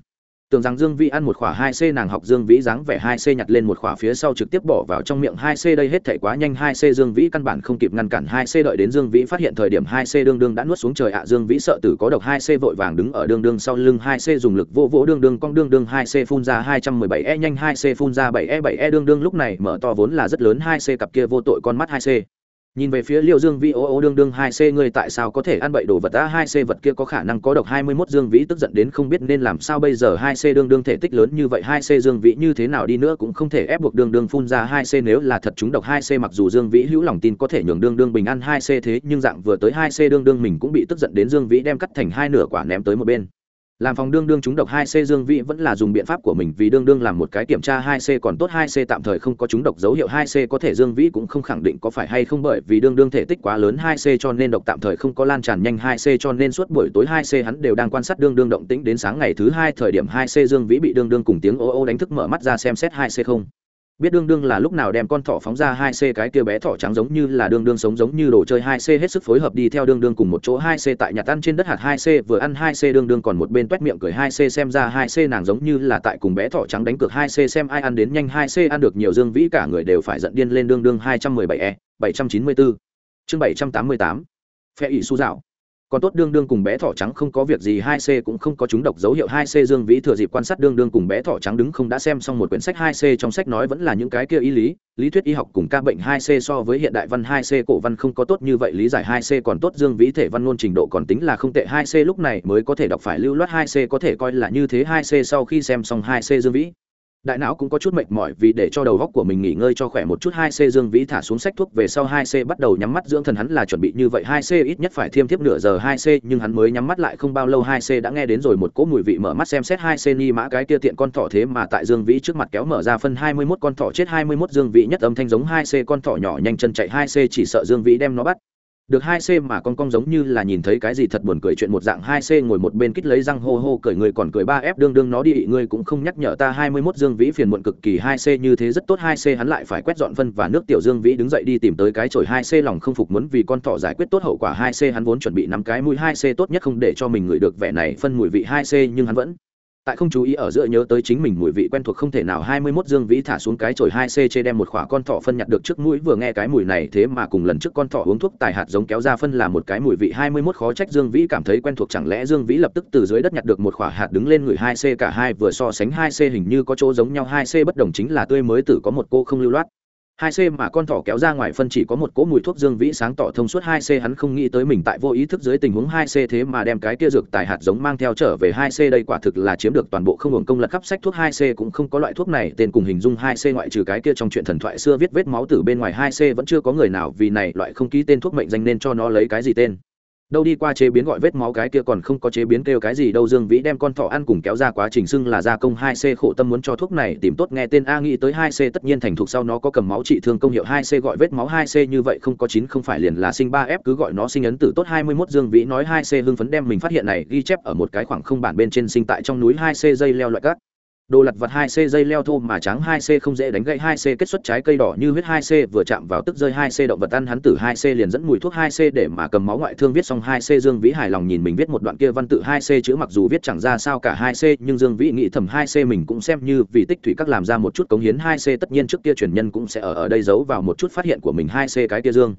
tưởng rằng dương vĩ ăn một khỏa hai c, nàng học dương vĩ dáng vẻ hai c nhặt lên một khỏa phía sau trực tiếp bỏ vào trong miệng hai c. Đây hết thể quá nhanh, hai c dương vĩ căn bản không kịp ngăn cản hai c, đợi đến dương vĩ phát hiện thời điểm hai c đương đương đã nuốt xuống trời ạ. Dương vĩ sợ tử có độc, hai c vội vàng đứng ở đương đương sau lưng, hai c dùng lực vô vỗ đương đương, cong đương đương, hai c phun ra hai trăm mười bảy e nhanh, hai c phun ra bảy e bảy e đương đương. Lúc này mở to vốn là rất lớn, hai c cặp kia vô tội con mắt hai c nhìn về phía liêu dương vĩ, ô ô, đương đương, hai c ngươi tại sao có thể ăn bậy đồ vật a hai c vật kia có khả năng có độc. Hai mươi mốt dương vĩ tức giận đến không biết nên làm sao bây giờ. Hai c đương đương thể tích lớn như vậy. Hai c dương vĩ như thế nào đi nữa cũng không thể ép buộc đương đương phun ra. Hai c nếu là thật chúng độc, hai c mặc dù dương vĩ hữu lòng tin có thể nhường đương đương bình ăn hai c thế nhưng dạng vừa tới, hai c đương đương mình cũng bị tức giận đến dương vĩ đem cắt thành hai nửa quả ném tới một bên làm phòng đương đương chúng độc hai c dương vĩ vẫn là dùng biện pháp của mình vì đương đương làm một cái kiểm tra hai c còn tốt hai c tạm thời không có chúng độc dấu hiệu hai c có thể dương vĩ cũng không khẳng định có phải hay không bởi vì đương đương thể tích quá lớn hai c cho nên độc tạm thời không có lan tràn nhanh hai c cho nên suốt buổi tối hai c hắn đều đang quan sát đương đương động tĩnh đến sáng ngày thứ hai thời điểm hai c dương vĩ bị đương đương cùng tiếng ô ô đánh thức mở mắt ra xem xét hai c không biết đương đương là lúc nào đem con thỏ phóng ra hai c, cái kia bé thỏ trắng giống như là đương đương sống giống như đồ chơi hai c, hết sức phối hợp đi theo đương đương cùng một chỗ hai c tại nhà tan trên đất hạt hai c, vừa ăn hai c đương đương còn một bên toét miệng cười hai c xem ra hai c nàng giống như là tại cùng bé thỏ trắng đánh cược hai c xem ai ăn đến nhanh hai c, ăn được nhiều dương vĩ cả người đều phải giận điên lên đương đương hai trăm mười bảy e bảy trăm chín mươi bốn chương bảy trăm tám mươi tám. Phe ỷ su dạo còn tốt đương đương cùng bé thỏ trắng không có việc gì, hai c cũng không có chúng độc dấu hiệu. Hai c dương vĩ thừa dịp quan sát đương đương cùng bé thỏ trắng đứng không đã xem xong một quyển sách, hai c trong sách nói vẫn là những cái kia ý lý lý thuyết y học cùng ca bệnh. Hai c so với hiện đại văn, hai c cổ văn không có tốt như vậy, lý giải hai c còn tốt, dương vĩ thể văn ngôn trình độ còn tính là không tệ. Hai c lúc này mới có thể đọc phải lưu loát, hai c có thể coi là như thế. Hai c sau khi xem xong, hai c dương vĩ đại não cũng có chút mệt mỏi vì để cho đầu góc của mình nghỉ ngơi cho khỏe một chút. Hai c dương vĩ thả xuống sách thuốc về sau hai c bắt đầu nhắm mắt dưỡng thần. Hắn là chuẩn bị như vậy. Hai c ít nhất phải thiêm thiếp nửa giờ hai c, nhưng hắn mới nhắm mắt lại không bao lâu. Hai c đã nghe đến rồi một cỗ mùi vị mở mắt xem xét. Hai c ni mã cái kia tiện con thỏ thế mà tại dương vĩ trước mặt kéo mở ra phân. Hai mươi mốt con thỏ chết. Hai mươi mốt dương vĩ nhất âm thanh giống. Hai c con thỏ nhỏ nhanh chân chạy. Hai c chỉ sợ dương vĩ đem nó bắt được hai c mà con cong giống như là nhìn thấy cái gì thật buồn cười chuyện một dạng hai c ngồi một bên kít lấy răng hô hô cười người còn cười ba f đương đương nó đi, ngươi cũng không nhắc nhở ta hai mươi 21 dương vĩ phiền muộn cực kỳ hai c như thế rất tốt, hai c hắn lại phải quét dọn phân và nước tiểu dương vĩ đứng dậy đi tìm tới cái chổi hai c lòng không phục muốn vì con thỏ giải quyết tốt hậu quả hai c hắn vốn chuẩn bị nắm cái mũi hai c tốt nhất không để cho mình ngửi được vẻ này phân mùi vị hai c nhưng hắn vẫn tại không chú ý ở giữa nhớ tới chính mình mùi vị quen thuộc không thể nào, hai mươi 21 dương vĩ thả xuống cái chổi hai c chê đem một khỏa con thỏ phân nhặt được trước mũi, vừa nghe cái mùi này thế mà cùng lần trước con thỏ uống thuốc tài hạt giống kéo ra phân là một cái mùi vị, hai mươi 21 khó trách dương vĩ cảm thấy quen thuộc, chẳng lẽ dương vĩ lập tức từ dưới đất nhặt được một khỏa hạt đứng lên người hai c cả hai vừa so sánh hai c hình như có chỗ giống nhau, hai c bất đồng chính là tươi mới, tử có một cô không lưu loát hai c mà con thỏ kéo ra ngoài phân chỉ có một cỗ mùi thuốc dương vĩ sáng tỏ thông suốt. Hai c hắn không nghĩ tới mình tại vô ý thức dưới tình huống hai c thế mà đem cái kia dược tài hạt giống mang theo trở về. Hai c đây quả thực là chiếm được toàn bộ không hưởng công lật khắp sách thuốc. Hai c cũng không có loại thuốc này. Tên cùng hình dung hai c ngoại trừ cái kia trong chuyện thần thoại xưa viết vết máu từ bên ngoài. Hai c vẫn chưa có người nào vì này loại không ký tên thuốc mệnh danh nên cho nó lấy cái gì tên đâu đi qua chế biến gọi vết máu cái kia còn không có chế biến kêu cái gì đâu, dương vĩ đem con thỏ ăn cùng kéo ra quá trình xưng là gia công hai c, khổ tâm muốn cho thuốc này tìm tốt, nghe tên a nghĩ tới hai c tất nhiên thành thục sau nó có cầm máu trị thương công hiệu hai c gọi vết máu hai c như vậy không có chín, không phải liền là sinh ba f, cứ gọi nó sinh ấn tử tốt hai mươi 21 dương vĩ nói hai c hưng phấn đem mình phát hiện này ghi chép ở một cái khoảng không bản bên trên sinh tại trong núi hai c dây leo loại cát đồ lặt vặt 2 c dây leo thô mà trắng 2 c không dễ đánh gãy 2 c, kết xuất trái cây đỏ như huyết 2 c, vừa chạm vào tức rơi 2 c, động vật ăn hắn tử 2 c, liền dẫn mùi thuốc 2 c để mà cầm máu ngoại thương viết xong 2 c. Dương vĩ hài lòng nhìn mình viết một đoạn kia văn tự 2 c chữ mặc dù viết chẳng ra sao cả 2 c, nhưng dương vĩ nghĩ thầm 2 c mình cũng xem như vì tích thủy các làm ra một chút cống hiến 2 c, tất nhiên trước kia truyền nhân cũng sẽ ở ở đây giấu vào một chút phát hiện của mình 2 c cái kia dương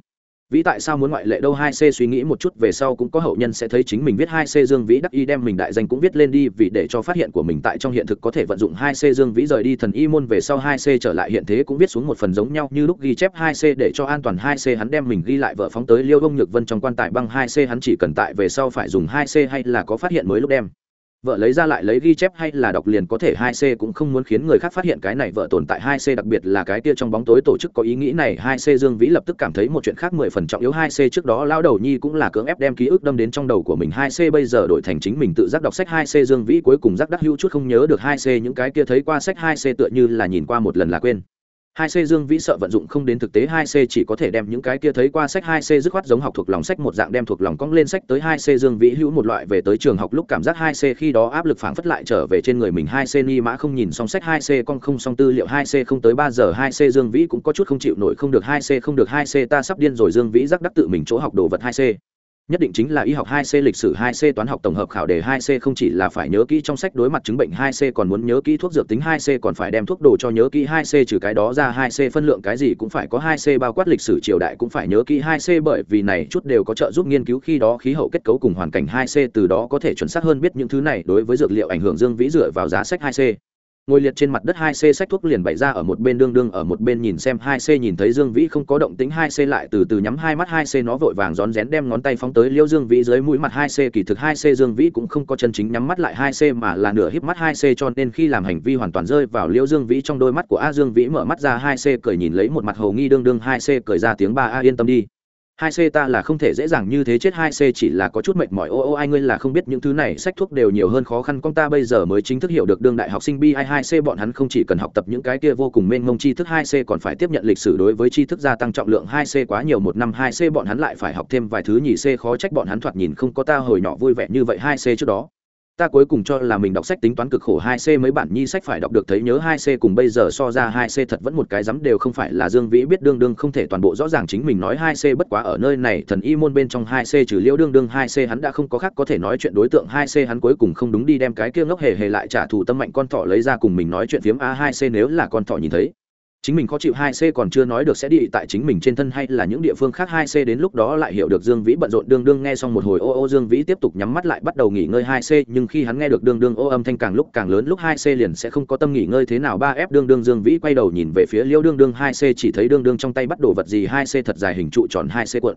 vĩ tại sao muốn ngoại lệ đâu? Hai c suy nghĩ một chút về sau cũng có hậu nhân sẽ thấy chính mình viết hai c dương vĩ đắc y đem mình đại danh cũng viết lên đi vì để cho phát hiện của mình tại trong hiện thực có thể vận dụng hai c dương vĩ rời đi thần y môn về sau hai c trở lại hiện thế cũng viết xuống một phần giống nhau như lúc ghi chép hai c để cho an toàn. Hai c hắn đem mình ghi lại vợ phóng tới liêu bông nhược vân trong quan tài băng. Hai c hắn chỉ cần tại về sau phải dùng hai c hay là có phát hiện mới lúc đem vợ lấy ra lại lấy ghi chép hay là đọc liền có thể hai c cũng không muốn khiến người khác phát hiện cái này vợ tồn tại hai c, đặc biệt là cái kia trong bóng tối tổ chức có ý nghĩ này, hai c dương vĩ lập tức cảm thấy một chuyện khác mười phần trọng yếu, hai c trước đó lão đầu nhi cũng là cưỡng ép đem ký ức đâm đến trong đầu của mình, hai c bây giờ đổi thành chính mình tự giác đọc sách, hai c dương vĩ cuối cùng giác đắc hữu chút không nhớ được hai c, những cái kia thấy qua sách, hai c tựa như là nhìn qua một lần là quên hai c dương vĩ sợ vận dụng không đến thực tế hai c chỉ có thể đem những cái kia thấy qua sách hai c dứt khoát giống học thuộc lòng sách một dạng đem thuộc lòng cong lên sách tới hai c dương vĩ hữu một loại về tới trường học lúc cảm giác hai c khi đó áp lực phảng phất lại trở về trên người mình hai c ni mã không nhìn xong sách hai c con không xong tư liệu hai c không tới ba giờ hai c dương vĩ cũng có chút không chịu nổi không được hai c không được hai c ta sắp điên rồi dương vĩ giác đắc tự mình chỗ học đồ vật hai c nhất định chính là y học 2C lịch sử 2C toán học tổng hợp khảo đề 2C không chỉ là phải nhớ kỹ trong sách đối mặt chứng bệnh 2C còn muốn nhớ kỹ thuốc dược tính 2C còn phải đem thuốc đồ cho nhớ kỹ 2C trừ cái đó ra 2C phân lượng cái gì cũng phải có 2C bao quát lịch sử triều đại cũng phải nhớ kỹ 2C bởi vì này chút đều có trợ giúp nghiên cứu khi đó khí hậu kết cấu cùng hoàn cảnh 2C từ đó có thể chuẩn xác hơn biết những thứ này đối với dược liệu ảnh hưởng dương vĩ dựa vào giá sách 2C ngồi liệt trên mặt đất hai c sách thuốc liền bày ra ở một bên đương đương ở một bên nhìn xem hai c nhìn thấy dương vĩ không có động tính hai c lại từ từ nhắm hai mắt hai c nó vội vàng rón rén đem ngón tay phóng tới liêu dương vĩ dưới mũi mặt hai c kỳ thực hai c dương vĩ cũng không có chân chính nhắm mắt lại hai c mà là nửa híp mắt hai c cho nên khi làm hành vi hoàn toàn rơi vào liêu dương vĩ trong đôi mắt của a dương vĩ mở mắt ra hai c cười nhìn lấy một mặt hầu nghi đương đương hai c cười ra tiếng ba a yên tâm đi hai c ta là không thể dễ dàng như thế chết, hai c chỉ là có chút mệt mỏi. Ô ô, ai ngươi là không biết những thứ này, sách thuốc đều nhiều hơn khó khăn con ta. Bây giờ mới chính thức hiểu được đương đại học sinh bi hai hai c bọn hắn không chỉ cần học tập những cái kia vô cùng mênh mông tri thức, hai c còn phải tiếp nhận lịch sử đối với tri thức gia tăng trọng lượng. Hai c quá nhiều một năm, hai c bọn hắn lại phải học thêm vài thứ nhì c, khó trách bọn hắn thoạt nhìn không có ta hồi nhỏ vui vẻ như vậy. Hai c trước đó ta cuối cùng cho là mình đọc sách tính toán cực khổ hai c mấy bản nhi sách phải đọc được thấy nhớ hai c cùng bây giờ so ra hai c thật vẫn một cái dám đều không phải là dương vĩ biết đương đương không thể toàn bộ rõ ràng chính mình nói hai c bất quá ở nơi này thần y môn bên trong hai c trừ liễu đương đương hai c hắn đã không có khác có thể nói chuyện đối tượng hai c hắn cuối cùng không đúng đi đem cái kia ngốc hề hề lại trả thù tâm mạnh con thỏ lấy ra cùng mình nói chuyện phiếm a hai c nếu là con thỏ nhìn thấy chính mình khó chịu hai c còn chưa nói được sẽ đi tại chính mình trên thân hay là những địa phương khác hai c đến lúc đó lại hiểu được dương vĩ bận rộn đương đương nghe xong một hồi ô ô dương vĩ tiếp tục nhắm mắt lại bắt đầu nghỉ ngơi hai c, nhưng khi hắn nghe được đương đương ô âm thanh càng lúc càng lớn, lúc hai c liền sẽ không có tâm nghỉ ngơi thế nào. Ba f đương đương dương vĩ quay đầu nhìn về phía liêu đương đương, hai c chỉ thấy đương đương trong tay bắt đồ vật gì, hai c thật dài hình trụ tròn hai c cuộn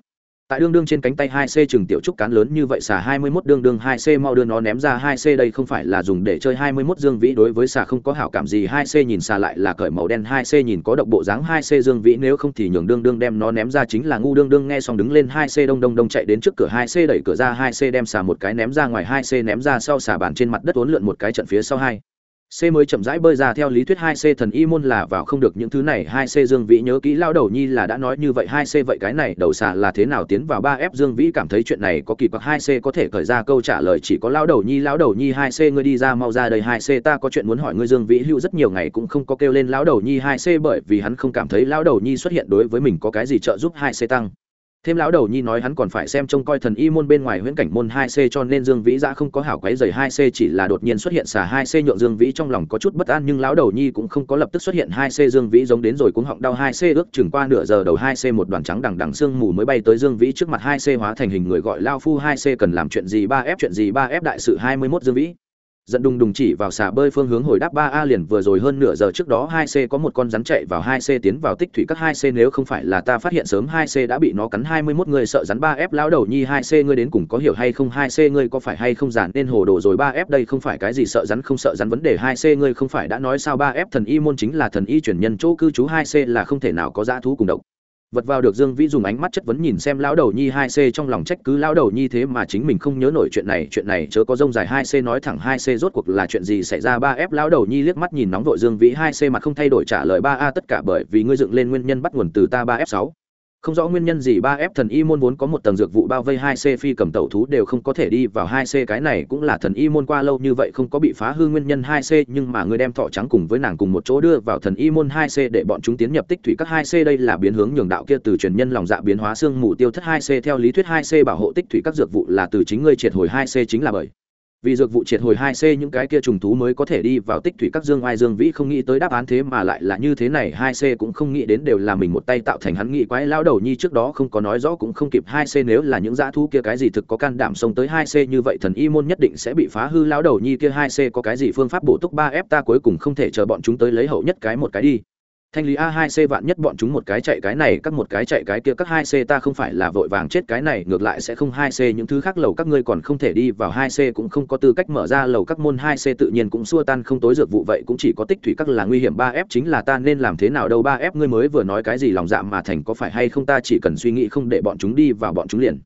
tại đương đương trên cánh tay hai c chừng tiểu trúc cán lớn như vậy xà hai mươi 21 đương đương hai c mau đưa nó ném ra hai c đây không phải là dùng để chơi hai mươi 21 dương vĩ đối với xà không có hảo cảm gì hai c nhìn xà lại là cởi màu đen hai c nhìn có độc bộ dáng hai c dương vĩ nếu không thì nhường đương đương đem nó ném ra chính là ngu đương đương nghe xong đứng lên hai c đông đông đông chạy đến trước cửa hai c đẩy cửa ra hai c đem xà một cái ném ra ngoài hai c ném ra sau xà bàn trên mặt đất uốn lượn một cái trận phía sau hai C mới chậm rãi bơi ra theo lý thuyết 2C thần y môn là vào không được những thứ này. 2C Dương Vĩ nhớ kỹ lão đầu nhi là đã nói như vậy. 2C vậy cái này đầu xà là thế nào tiến vào 3F Dương Vĩ cảm thấy chuyện này có kỳ quặc. 2C có thể khởi ra câu trả lời chỉ có lão đầu nhi. Lão đầu nhi 2C ngươi đi ra mau ra đây. 2C ta có chuyện muốn hỏi ngươi Dương Vĩ hữu rất nhiều ngày cũng không có kêu lên lão đầu nhi. 2C bởi vì hắn không cảm thấy lão đầu nhi xuất hiện đối với mình có cái gì trợ giúp. 2C tăng thêm lão đầu nhi nói hắn còn phải xem trông coi thần y môn bên ngoài huyễn cảnh môn hai c cho nên dương vĩ giã không có hảo quấy dày hai c, chỉ là đột nhiên xuất hiện xả hai c nhượng dương vĩ trong lòng có chút bất an, nhưng lão đầu nhi cũng không có lập tức xuất hiện hai c. Dương vĩ giống đến rồi cũng họng đau hai c, ước chừng qua nửa giờ đầu hai c một đoàn trắng đằng đằng sương mù mới bay tới dương vĩ trước mặt hai c hóa thành hình người gọi lao phu hai c cần làm chuyện gì ba f, chuyện gì ba f đại sự hai mươi 21 dương vĩ dẫn đùng đùng chỉ vào xà bơi phương hướng hồi đáp ba a liền vừa rồi hơn nửa giờ trước đó hai c có một con rắn chạy vào hai c tiến vào tích thủy các hai c nếu không phải là ta phát hiện sớm hai c đã bị nó cắn hai mươi 21 người sợ rắn ba f lão đầu nhi hai c ngươi đến cùng có hiểu hay không? hai c ngươi có phải hay không giản nên hồ đồ rồi? ba f đây không phải cái gì sợ rắn không sợ rắn vấn đề. hai c ngươi không phải đã nói sao? ba f thần y môn chính là thần y chuyển nhân chỗ cư trú hai c là không thể nào có dã thú cùng độc vật vào được dương vĩ dùng ánh mắt chất vấn nhìn xem lão đầu nhi hai c trong lòng trách cứ lão đầu nhi thế mà chính mình không nhớ nổi chuyện này chuyện này chớ có rông dài hai c nói thẳng hai c rốt cuộc là chuyện gì xảy ra? Ba f lão đầu nhi liếc mắt nhìn nóng vội dương vĩ hai c mà không thay đổi trả lời ba a, tất cả bởi vì ngươi dựng lên nguyên nhân bắt nguồn từ ta, ba f sáu không rõ nguyên nhân gì ba f thần y môn vốn có một tầng dược vụ bao vây hai c phi cầm tẩu thú đều không có thể đi vào hai c, cái này cũng là thần y môn qua lâu như vậy không có bị phá hư nguyên nhân hai c, nhưng mà người đem thọ trắng cùng với nàng cùng một chỗ đưa vào thần y môn hai c để bọn chúng tiến nhập tích thủy các hai c, đây là biến hướng nhường đạo kia từ truyền nhân lòng dạ biến hóa xương mù tiêu thất hai c, theo lý thuyết hai c bảo hộ tích thủy các dược vụ là từ chính ngươi triệt hồi hai c chính là bởi vì dược vụ triệt hồi hai c những cái kia trùng thú mới có thể đi vào tích thủy các dương oai dương vĩ không nghĩ tới đáp án thế mà lại là như thế này. Hai c cũng không nghĩ đến đều là mình một tay tạo thành hắn nghĩ quái lao đầu nhi trước đó không có nói rõ cũng không kịp. Hai c nếu là những dã thú kia cái gì thực có can đảm xông tới hai c như vậy, thần y môn nhất định sẽ bị phá hư. Lao đầu nhi kia hai c có cái gì phương pháp bổ túc ba f ta cuối cùng không thể chờ bọn chúng tới lấy hậu nhất cái một cái đi thanh lý a 2 c vạn nhất bọn chúng một cái chạy cái này, các một cái chạy cái kia, các 2 c ta không phải là vội vàng chết cái này, ngược lại sẽ không 2 c, những thứ khác lầu các ngươi còn không thể đi vào 2 c cũng không có tư cách mở ra, lầu các môn 2 c tự nhiên cũng xua tan không tối dược vụ, vậy cũng chỉ có tích thủy các là nguy hiểm 3 f chính là ta nên làm thế nào đâu 3 f ngươi mới vừa nói cái gì lòng dạ mà thành, có phải hay không ta chỉ cần suy nghĩ không để bọn chúng đi vào, bọn chúng liền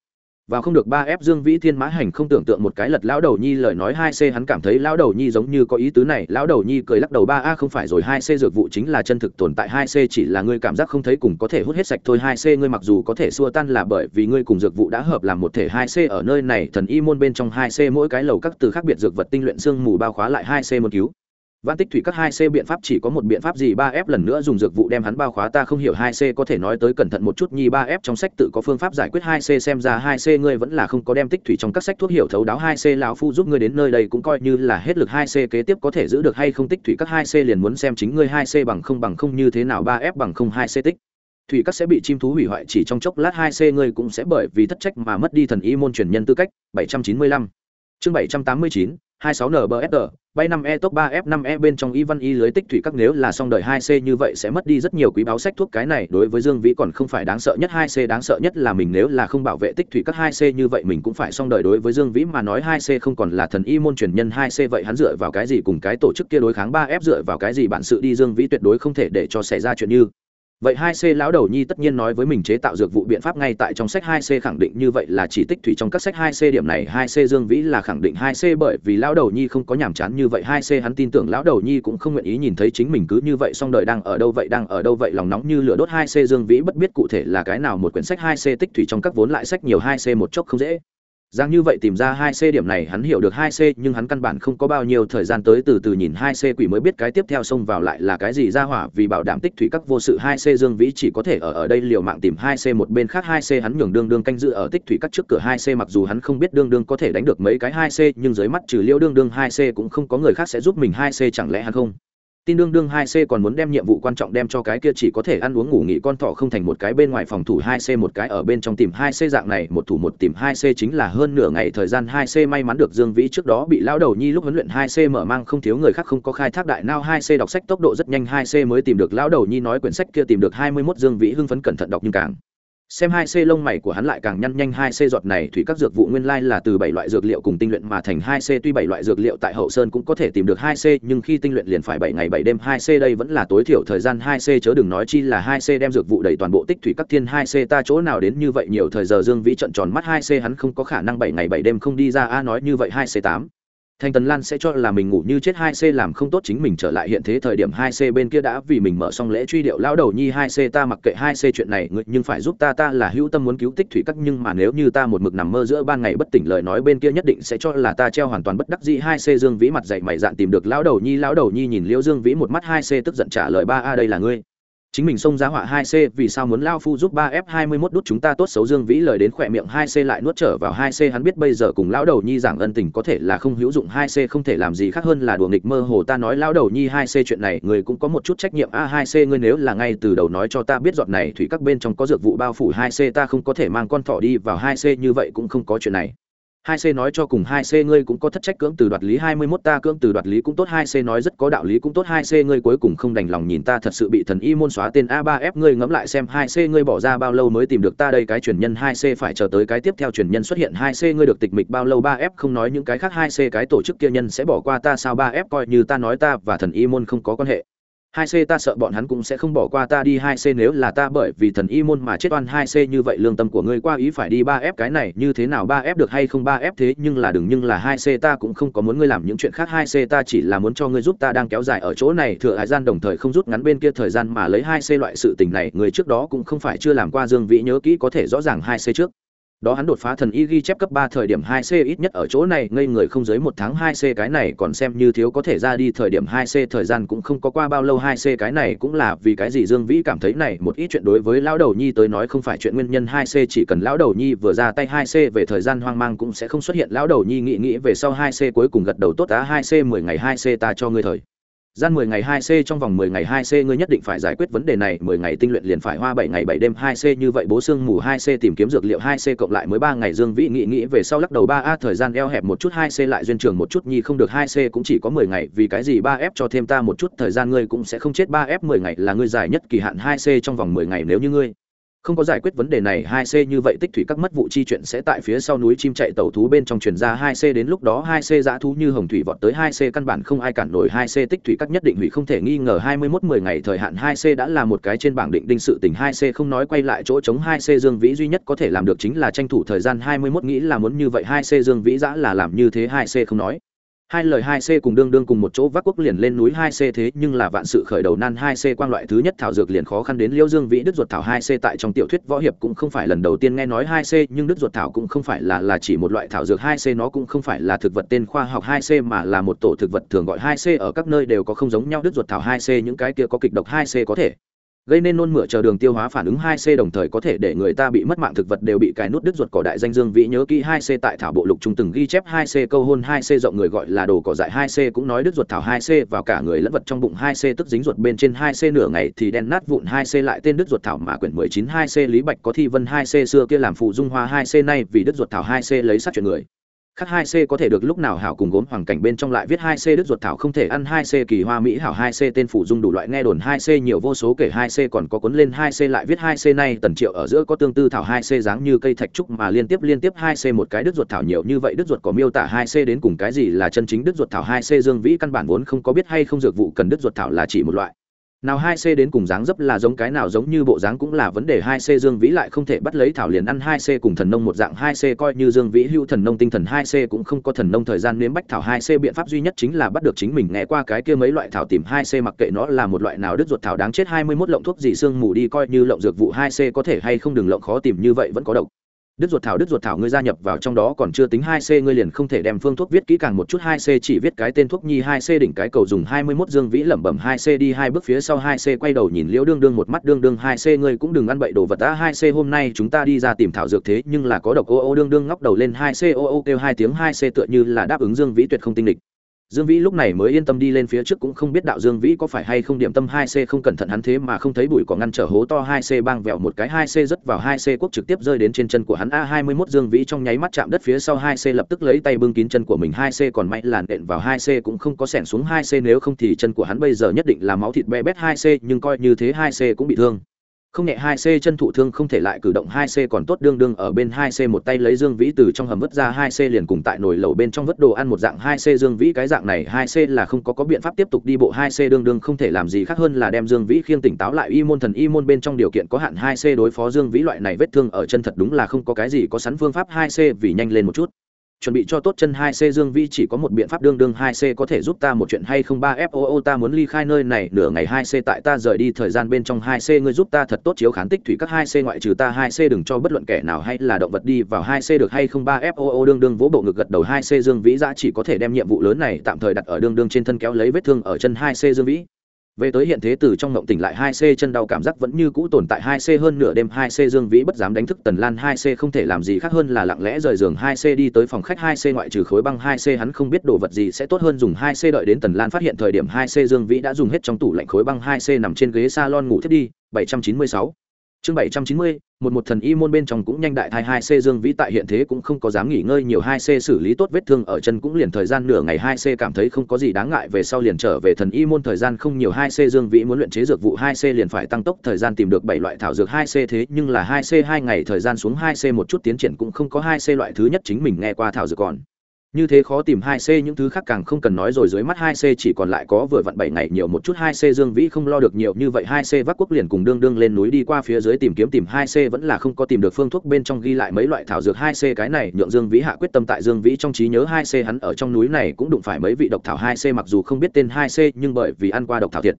vào không được ba ép dương vĩ thiên mã hành không tưởng tượng một cái lật lão đầu nhi lời nói hai c, hắn cảm thấy lão đầu nhi giống như có ý tứ này. Lão đầu nhi cười lắc đầu ba, a, không phải rồi, hai c dược vụ chính là chân thực tồn tại, hai c chỉ là ngươi cảm giác không thấy cùng có thể hút hết sạch thôi. Hai c ngươi mặc dù có thể xua tan là bởi vì ngươi cùng dược vụ đã hợp làm một thể. Hai c ở nơi này, thần y môn bên trong hai c mỗi cái lầu các từ khác biệt dược vật tinh luyện xương mù bao khóa lại hai c một cứu. Vãn Tích Thủy các hai c biện pháp chỉ có một biện pháp gì? Ba f lần nữa dùng dược vụ đem hắn bao khóa ta không hiểu hai c có thể nói tới cẩn thận một chút nhi ba f trong sách tự có phương pháp giải quyết hai c xem ra hai c ngươi vẫn là không có đem Tích Thủy trong các sách thuốc hiểu thấu đáo. Hai c lão phu giúp ngươi đến nơi đây cũng coi như là hết lực. Hai c kế tiếp có thể giữ được hay không? Tích Thủy các hai c liền muốn xem chính ngươi hai c bằng không bằng không như thế nào? Ba f bằng không hai c tích. Thủy các sẽ bị chim thú hủy hoại chỉ trong chốc lát hai c ngươi cũng sẽ bởi vì thất trách mà mất đi thần y môn truyền nhân tư cách. 795 Chương 789, 26 NBSR, bay 5E top 3F 5E bên trong y văn y lưới tích thủy các nếu là xong đời 2C như vậy sẽ mất đi rất nhiều quý báo sách thuốc. Cái này đối với Dương Vĩ còn không phải đáng sợ nhất. 2C đáng sợ nhất là mình nếu là không bảo vệ tích thủy các 2C như vậy mình cũng phải xong đời. Đối với Dương Vĩ mà nói 2C không còn là thần y môn truyền nhân. 2C vậy hắn dựa vào cái gì cùng cái tổ chức kia đối kháng 3F dựa vào cái gì bản sự đi Dương Vĩ tuyệt đối không thể để cho xảy ra chuyện như vậy hai c lão đầu nhi tất nhiên nói với mình chế tạo dược vụ biện pháp ngay tại trong sách hai c, khẳng định như vậy là chỉ tích thủy trong các sách hai c điểm này. Hai c dương vĩ là khẳng định hai c bởi vì lão đầu nhi không có nhàm chán như vậy. Hai c hắn tin tưởng lão đầu nhi cũng không nguyện ý nhìn thấy chính mình cứ như vậy xong đời đang ở đâu vậy, đang ở đâu vậy, lòng nóng như lửa đốt. Hai c dương vĩ bất biết cụ thể là cái nào, một quyển sách hai c tích thủy trong các vốn lại sách nhiều, hai c một chốc không dễ. Giang như vậy tìm ra hai c điểm này, hắn hiểu được hai c, nhưng hắn căn bản không có bao nhiêu thời gian tới từ từ nhìn hai c quỷ mới biết cái tiếp theo xông vào lại là cái gì. Ra hỏa vì bảo đảm tích thủy các vô sự, hai c Dương Vĩ chỉ có thể ở ở đây liều mạng tìm hai c, một bên khác hai c hắn nhường đương đương canh giữ ở tích thủy các trước cửa hai c, mặc dù hắn không biết đương đương có thể đánh được mấy cái hai c, nhưng dưới mắt trừ Liêu đương đương hai c cũng không có người khác sẽ giúp mình hai c, chẳng lẽ hắn không? Tin đương đương hai c còn muốn đem nhiệm vụ quan trọng đem cho cái kia chỉ có thể ăn uống ngủ nghỉ con thỏ không thành một cái bên ngoài phòng thủ hai c một cái ở bên trong tìm hai c dạng này, một thủ một tìm hai c chính là hơn nửa ngày thời gian hai c may mắn được dương vĩ trước đó bị lão đầu nhi lúc huấn luyện hai c mở mang không thiếu người khác không có khai thác đại não hai c đọc sách tốc độ rất nhanh hai c mới tìm được lão đầu nhi nói quyển sách kia tìm được hai mươi 21 dương vĩ hưng phấn cẩn thận đọc nhưng càng xem hai c lông mày của hắn lại càng nhăn nhanh hai c giọt này, thủy các dược vụ nguyên lai là từ bảy loại dược liệu cùng tinh luyện mà thành hai c. Tuy bảy loại dược liệu tại hậu sơn cũng có thể tìm được hai c, nhưng khi tinh luyện liền phải bảy ngày bảy đêm hai c đây vẫn là tối thiểu thời gian hai c, chớ đừng nói chi là hai c đem dược vụ đầy toàn bộ tích thủy các thiên hai c, ta chỗ nào đến như vậy, nhiều thời giờ dương vĩ trận tròn mắt hai c, hắn không có khả năng bảy ngày bảy đêm không đi ra, a, nói như vậy hai c tám thành tần lan sẽ cho là mình ngủ như chết hai c làm không tốt chính mình trở lại hiện thế thời điểm hai c bên kia đã vì mình mở xong lễ truy điệu lão đầu nhi hai c ta mặc kệ hai c chuyện này, ngươi nhưng phải giúp ta ta là hữu tâm muốn cứu tích thủy các, nhưng mà nếu như ta một mực nằm mơ giữa ban ngày bất tỉnh lời nói bên kia nhất định sẽ cho là ta treo hoàn toàn bất đắc dĩ hai c dương vĩ mặt dậy mày dạn tìm được lão đầu nhi, lão đầu nhi nhìn liễu dương vĩ một mắt hai c tức giận trả lời, ba a đây là ngươi chính mình xông giá họa hai c, vì sao muốn lao phu giúp ba f hai mươi mốt đút chúng ta tốt xấu dương vĩ lời đến khỏe miệng hai c lại nuốt trở vào hai c, hắn biết bây giờ cùng lão đầu nhi giảng ân tình có thể là không hữu dụng, hai c không thể làm gì khác hơn là đùa nghịch mơ hồ. Ta nói lão đầu nhi hai c chuyện này, người cũng có một chút trách nhiệm. A, hai c ngươi nếu là ngay từ đầu nói cho ta biết giọt này, thủy các bên trong có dược vụ bao phủ hai c, ta không có thể mang con thỏ đi vào hai c, như vậy cũng không có chuyện này hai c nói cho cùng hai c ngươi cũng có thất trách cưỡng từ đoạt lý hai mươi 21 ta cưỡng từ đoạt lý cũng tốt, hai c nói rất có đạo lý cũng tốt, hai c ngươi cuối cùng không đành lòng nhìn ta thật sự bị thần y môn xóa tên a ba f ngươi ngẫm lại xem hai c ngươi bỏ ra bao lâu mới tìm được ta đây, cái truyền nhân hai c phải chờ tới cái tiếp theo truyền nhân xuất hiện, hai c ngươi được tịch mịch bao lâu, ba f không nói những cái khác, hai c cái tổ chức kia nhân sẽ bỏ qua ta, sao ba f coi như ta nói ta và thần y môn không có quan hệ hai c ta sợ bọn hắn cũng sẽ không bỏ qua ta đi hai c nếu là ta bởi vì thần y môn mà chết oan hai c như vậy lương tâm của ngươi qua ý phải đi ba f cái này như thế nào ba f được hay không ba f thế nhưng là đừng nhưng là hai c ta cũng không có muốn ngươi làm những chuyện khác hai c ta chỉ là muốn cho ngươi giúp ta đang kéo dài ở chỗ này thừa hải gian đồng thời không rút ngắn bên kia thời gian mà lấy hai c loại sự tình này người trước đó cũng không phải chưa làm qua dương vĩ nhớ kỹ có thể rõ ràng hai c trước đó hắn đột phá thần y ghi chép cấp ba thời điểm hai c ít nhất ở chỗ này, ngây người không dưới một tháng hai c cái này còn xem như thiếu có thể ra đi thời điểm hai c thời gian cũng không có qua bao lâu hai c cái này cũng là vì cái gì Dương Vĩ cảm thấy này một ít chuyện đối với lão đầu nhi tới nói không phải chuyện nguyên nhân hai c chỉ cần lão đầu nhi vừa ra tay hai c về thời gian hoang mang cũng sẽ không xuất hiện. Lão đầu nhi nghĩ nghĩ về sau hai c cuối cùng gật đầu tốt á, hai c mười ngày hai c ta cho ngươi thời gian 10 ngày 2C trong vòng 10 ngày 2C ngươi nhất định phải giải quyết vấn đề này, 10 ngày tinh luyện liền phải hoa 7 ngày 7 đêm 2C như vậy bố xương mù 2C tìm kiếm dược liệu 2C cộng lại mới 3 ngày. Dương Vĩ nghĩ nghĩ về sau lắc đầu 3A thời gian eo hẹp một chút 2C lại duyên trường một chút nhi không được 2C cũng chỉ có 10 ngày, vì cái gì 3F cho thêm ta một chút thời gian ngươi cũng sẽ không chết. 3F 10 ngày là ngươi dài nhất kỳ hạn 2C trong vòng 10 ngày nếu như ngươi không có giải quyết vấn đề này hai c như vậy tích thủy các mất vụ chi chuyện sẽ tại phía sau núi chim chạy tàu thú bên trong truyền ra hai c đến lúc đó hai c giã thú như hồng thủy vọt tới hai c căn bản không ai cản nổi hai c tích thủy các nhất định hủy không thể nghi ngờ hai mươi mốt mười ngày thời hạn hai c đã là một cái trên bảng định đinh sự tình hai c không nói quay lại chỗ chống hai c dương vĩ duy nhất có thể làm được chính là tranh thủ thời gian hai mươi mốt nghĩ là muốn như vậy hai c dương vĩ giã là làm như thế hai c không nói hai lời hai c cùng đương đương cùng một chỗ, vác quốc liền lên núi hai c thế, nhưng là vạn sự khởi đầu nan hai c quang loại thứ nhất thảo dược liền khó khăn đến liêu dương vĩ đức ruột thảo hai c tại trong tiểu thuyết võ hiệp cũng không phải lần đầu tiên nghe nói hai c, nhưng đức ruột thảo cũng không phải là là chỉ một loại thảo dược hai c, nó cũng không phải là thực vật tên khoa học hai c mà là một tổ thực vật thường gọi hai c, ở các nơi đều có không giống nhau đức ruột thảo hai c, những cái kia có kịch độc hai c có thể gây nên nôn mửa chờ đường tiêu hóa phản ứng 2C đồng thời có thể để người ta bị mất mạng thực vật đều bị cài nút đứt ruột cỏ đại danh dương vĩ nhớ kỹ 2C tại thảo bộ lục trung từng ghi chép 2C câu hôn 2C rộng người gọi là đồ cỏ dại 2C cũng nói đứt ruột thảo 2C vào cả người lẫn vật trong bụng 2C tức dính ruột bên trên 2C nửa ngày thì đen nát vụn 2C lại tên đứt ruột thảo mà quyển 19 2C lý bạch có thi vân 2C xưa kia làm phụ dung hoa 2C nay vì đứt ruột thảo 2C lấy sát chuyện người khắc hai c có thể được lúc nào hảo cùng gốm hoàng cảnh bên trong lại viết hai c đứt ruột thảo không thể ăn hai c, kỳ hoa mỹ hảo hai c, tên phủ dung đủ loại nghe đồn hai c, nhiều vô số kể hai c, còn có cuốn lên hai c lại viết hai c, nay tần triệu ở giữa có tương tư thảo hai c, dáng như cây thạch trúc mà liên tiếp liên tiếp hai c, một cái đứt ruột thảo nhiều như vậy đứt ruột có miêu tả hai c đến cùng cái gì là chân chính đứt ruột thảo hai c, dương vĩ căn bản vốn không có biết hay không dược vụ cần đứt ruột thảo là chỉ một loại nào hai c đến cùng dáng dấp là giống cái nào giống như bộ dáng cũng là vấn đề. Hai c dương vĩ lại không thể bắt lấy thảo liền ăn hai c cùng thần nông một dạng. Hai c coi như dương vĩ hưu thần nông tinh thần, hai c cũng không có thần nông thời gian nếm bách thảo. Hai c biện pháp duy nhất chính là bắt được chính mình. Nghe qua cái kia mấy loại thảo tìm hai c mặc kệ nó là một loại nào đứt ruột thảo, đáng chết hai mươi mốt lộng thuốc gì xương mù đi, coi như lộng dược vụ hai c có thể hay không đừng lộng, khó tìm như vậy vẫn có độc đứt ruột thảo, đứt ruột thảo ngươi gia nhập vào trong đó còn chưa tính hai c, ngươi liền không thể đem phương thuốc viết kỹ càng một chút hai c, chỉ viết cái tên thuốc nhi hai c, đỉnh cái cầu dùng hai mươi 21 dương vĩ lẩm bẩm hai c đi hai bước phía sau hai c, quay đầu nhìn Liễu Đương Đương một mắt đương đương hai c, ngươi cũng đừng ăn bậy đồ vật đã hai c, hôm nay chúng ta đi ra tìm thảo dược thế, nhưng là có độc, ô ô đương đương ngóc đầu lên hai c, ô ô kêu hai tiếng hai c, tựa như là đáp ứng Dương Vĩ tuyệt không tinh địch Dương Vĩ lúc này mới yên tâm đi lên phía trước cũng không biết đạo Dương Vĩ có phải hay không điểm tâm 2C không cẩn thận hắn thế mà không thấy bụi có ngăn trở hố to 2C bang vẹo một cái 2C rất vào 2C quốc trực tiếp rơi đến trên chân của hắn. A21 Dương Vĩ trong nháy mắt chạm đất phía sau 2C lập tức lấy tay bưng kín chân của mình. 2C còn may làn đện vào 2C cũng không có xẻng xuống 2C nếu không thì chân của hắn bây giờ nhất định là máu thịt bè bét 2C nhưng coi như thế 2C cũng bị thương không nhẹ hai c chân thụ thương không thể lại cử động hai c còn tốt, đương đương ở bên hai c một tay lấy dương vĩ từ trong hầm vứt ra hai c liền cùng tại nồi lẩu bên trong vứt đồ ăn một dạng hai c dương vĩ cái dạng này hai c là không có có biện pháp tiếp tục đi bộ hai c, đương đương không thể làm gì khác hơn là đem dương vĩ khiêng tỉnh táo lại, y môn thần y môn bên trong điều kiện có hạn hai c đối phó dương vĩ loại này vết thương ở chân thật đúng là không có cái gì có sẵn phương pháp hai c, vì nhanh lên một chút chuẩn bị cho tốt chân hai c dương vĩ chỉ có một biện pháp đương đương hai c có thể giúp ta một chuyện hay không? Ba foo ta muốn ly khai nơi này nửa ngày hai c, tại ta rời đi thời gian bên trong hai c, ngươi giúp ta thật tốt chiếu khán tích thủy các hai c ngoại trừ ta hai c, đừng cho bất luận kẻ nào hay là động vật đi vào hai c được hay không? Ba foo đương đương vỗ bộ ngực gật đầu hai c, dương vĩ giã chỉ có thể đem nhiệm vụ lớn này tạm thời đặt ở đương đương trên thân kéo lấy vết thương ở chân hai c, dương vĩ về tới hiện thế từ trong ngộng tỉnh lại hai c, chân đau cảm giác vẫn như cũ tồn tại hai c hơn nửa đêm, hai c dương vĩ bất dám đánh thức tần lan, hai c không thể làm gì khác hơn là lặng lẽ rời giường, hai c đi tới phòng khách, hai c ngoại trừ khối băng, hai c hắn không biết đồ vật gì sẽ tốt hơn dùng, hai c đợi đến tần lan phát hiện thời điểm, hai c dương vĩ đã dùng hết trong tủ lạnh khối băng, hai c nằm trên ghế salon ngủ thiết đi. Bảy trăm chín mươi sáu. Chương bảy trăm chín mươi một một thần y môn bên trong cũng nhanh đại thai hai c dương vĩ tại hiện thế cũng không có dám nghỉ ngơi nhiều hai c xử lý tốt vết thương ở chân cũng liền thời gian nửa ngày hai c cảm thấy không có gì đáng ngại về sau liền trở về thần y môn thời gian không nhiều hai c dương vĩ muốn luyện chế dược vụ hai c liền phải tăng tốc thời gian tìm được bảy loại thảo dược hai c thế nhưng là hai c hai ngày thời gian xuống hai c một chút tiến triển cũng không có hai c loại thứ nhất chính mình nghe qua thảo dược còn như thế khó tìm hai c, những thứ khác càng không cần nói rồi, dưới mắt hai c chỉ còn lại có vừa vặn bảy ngày, nhiều một chút hai c, dương vĩ không lo được nhiều, như vậy hai c vác quốc liền cùng đương đương lên núi đi qua phía dưới tìm kiếm, tìm hai c vẫn là không có tìm được phương thuốc, bên trong ghi lại mấy loại thảo dược hai c, cái này nhượng dương vĩ hạ quyết tâm tại dương vĩ trong trí nhớ hai c hắn ở trong núi này cũng đụng phải mấy vị độc thảo hai c, mặc dù không biết tên hai c, nhưng bởi vì ăn qua độc thảo thiệt.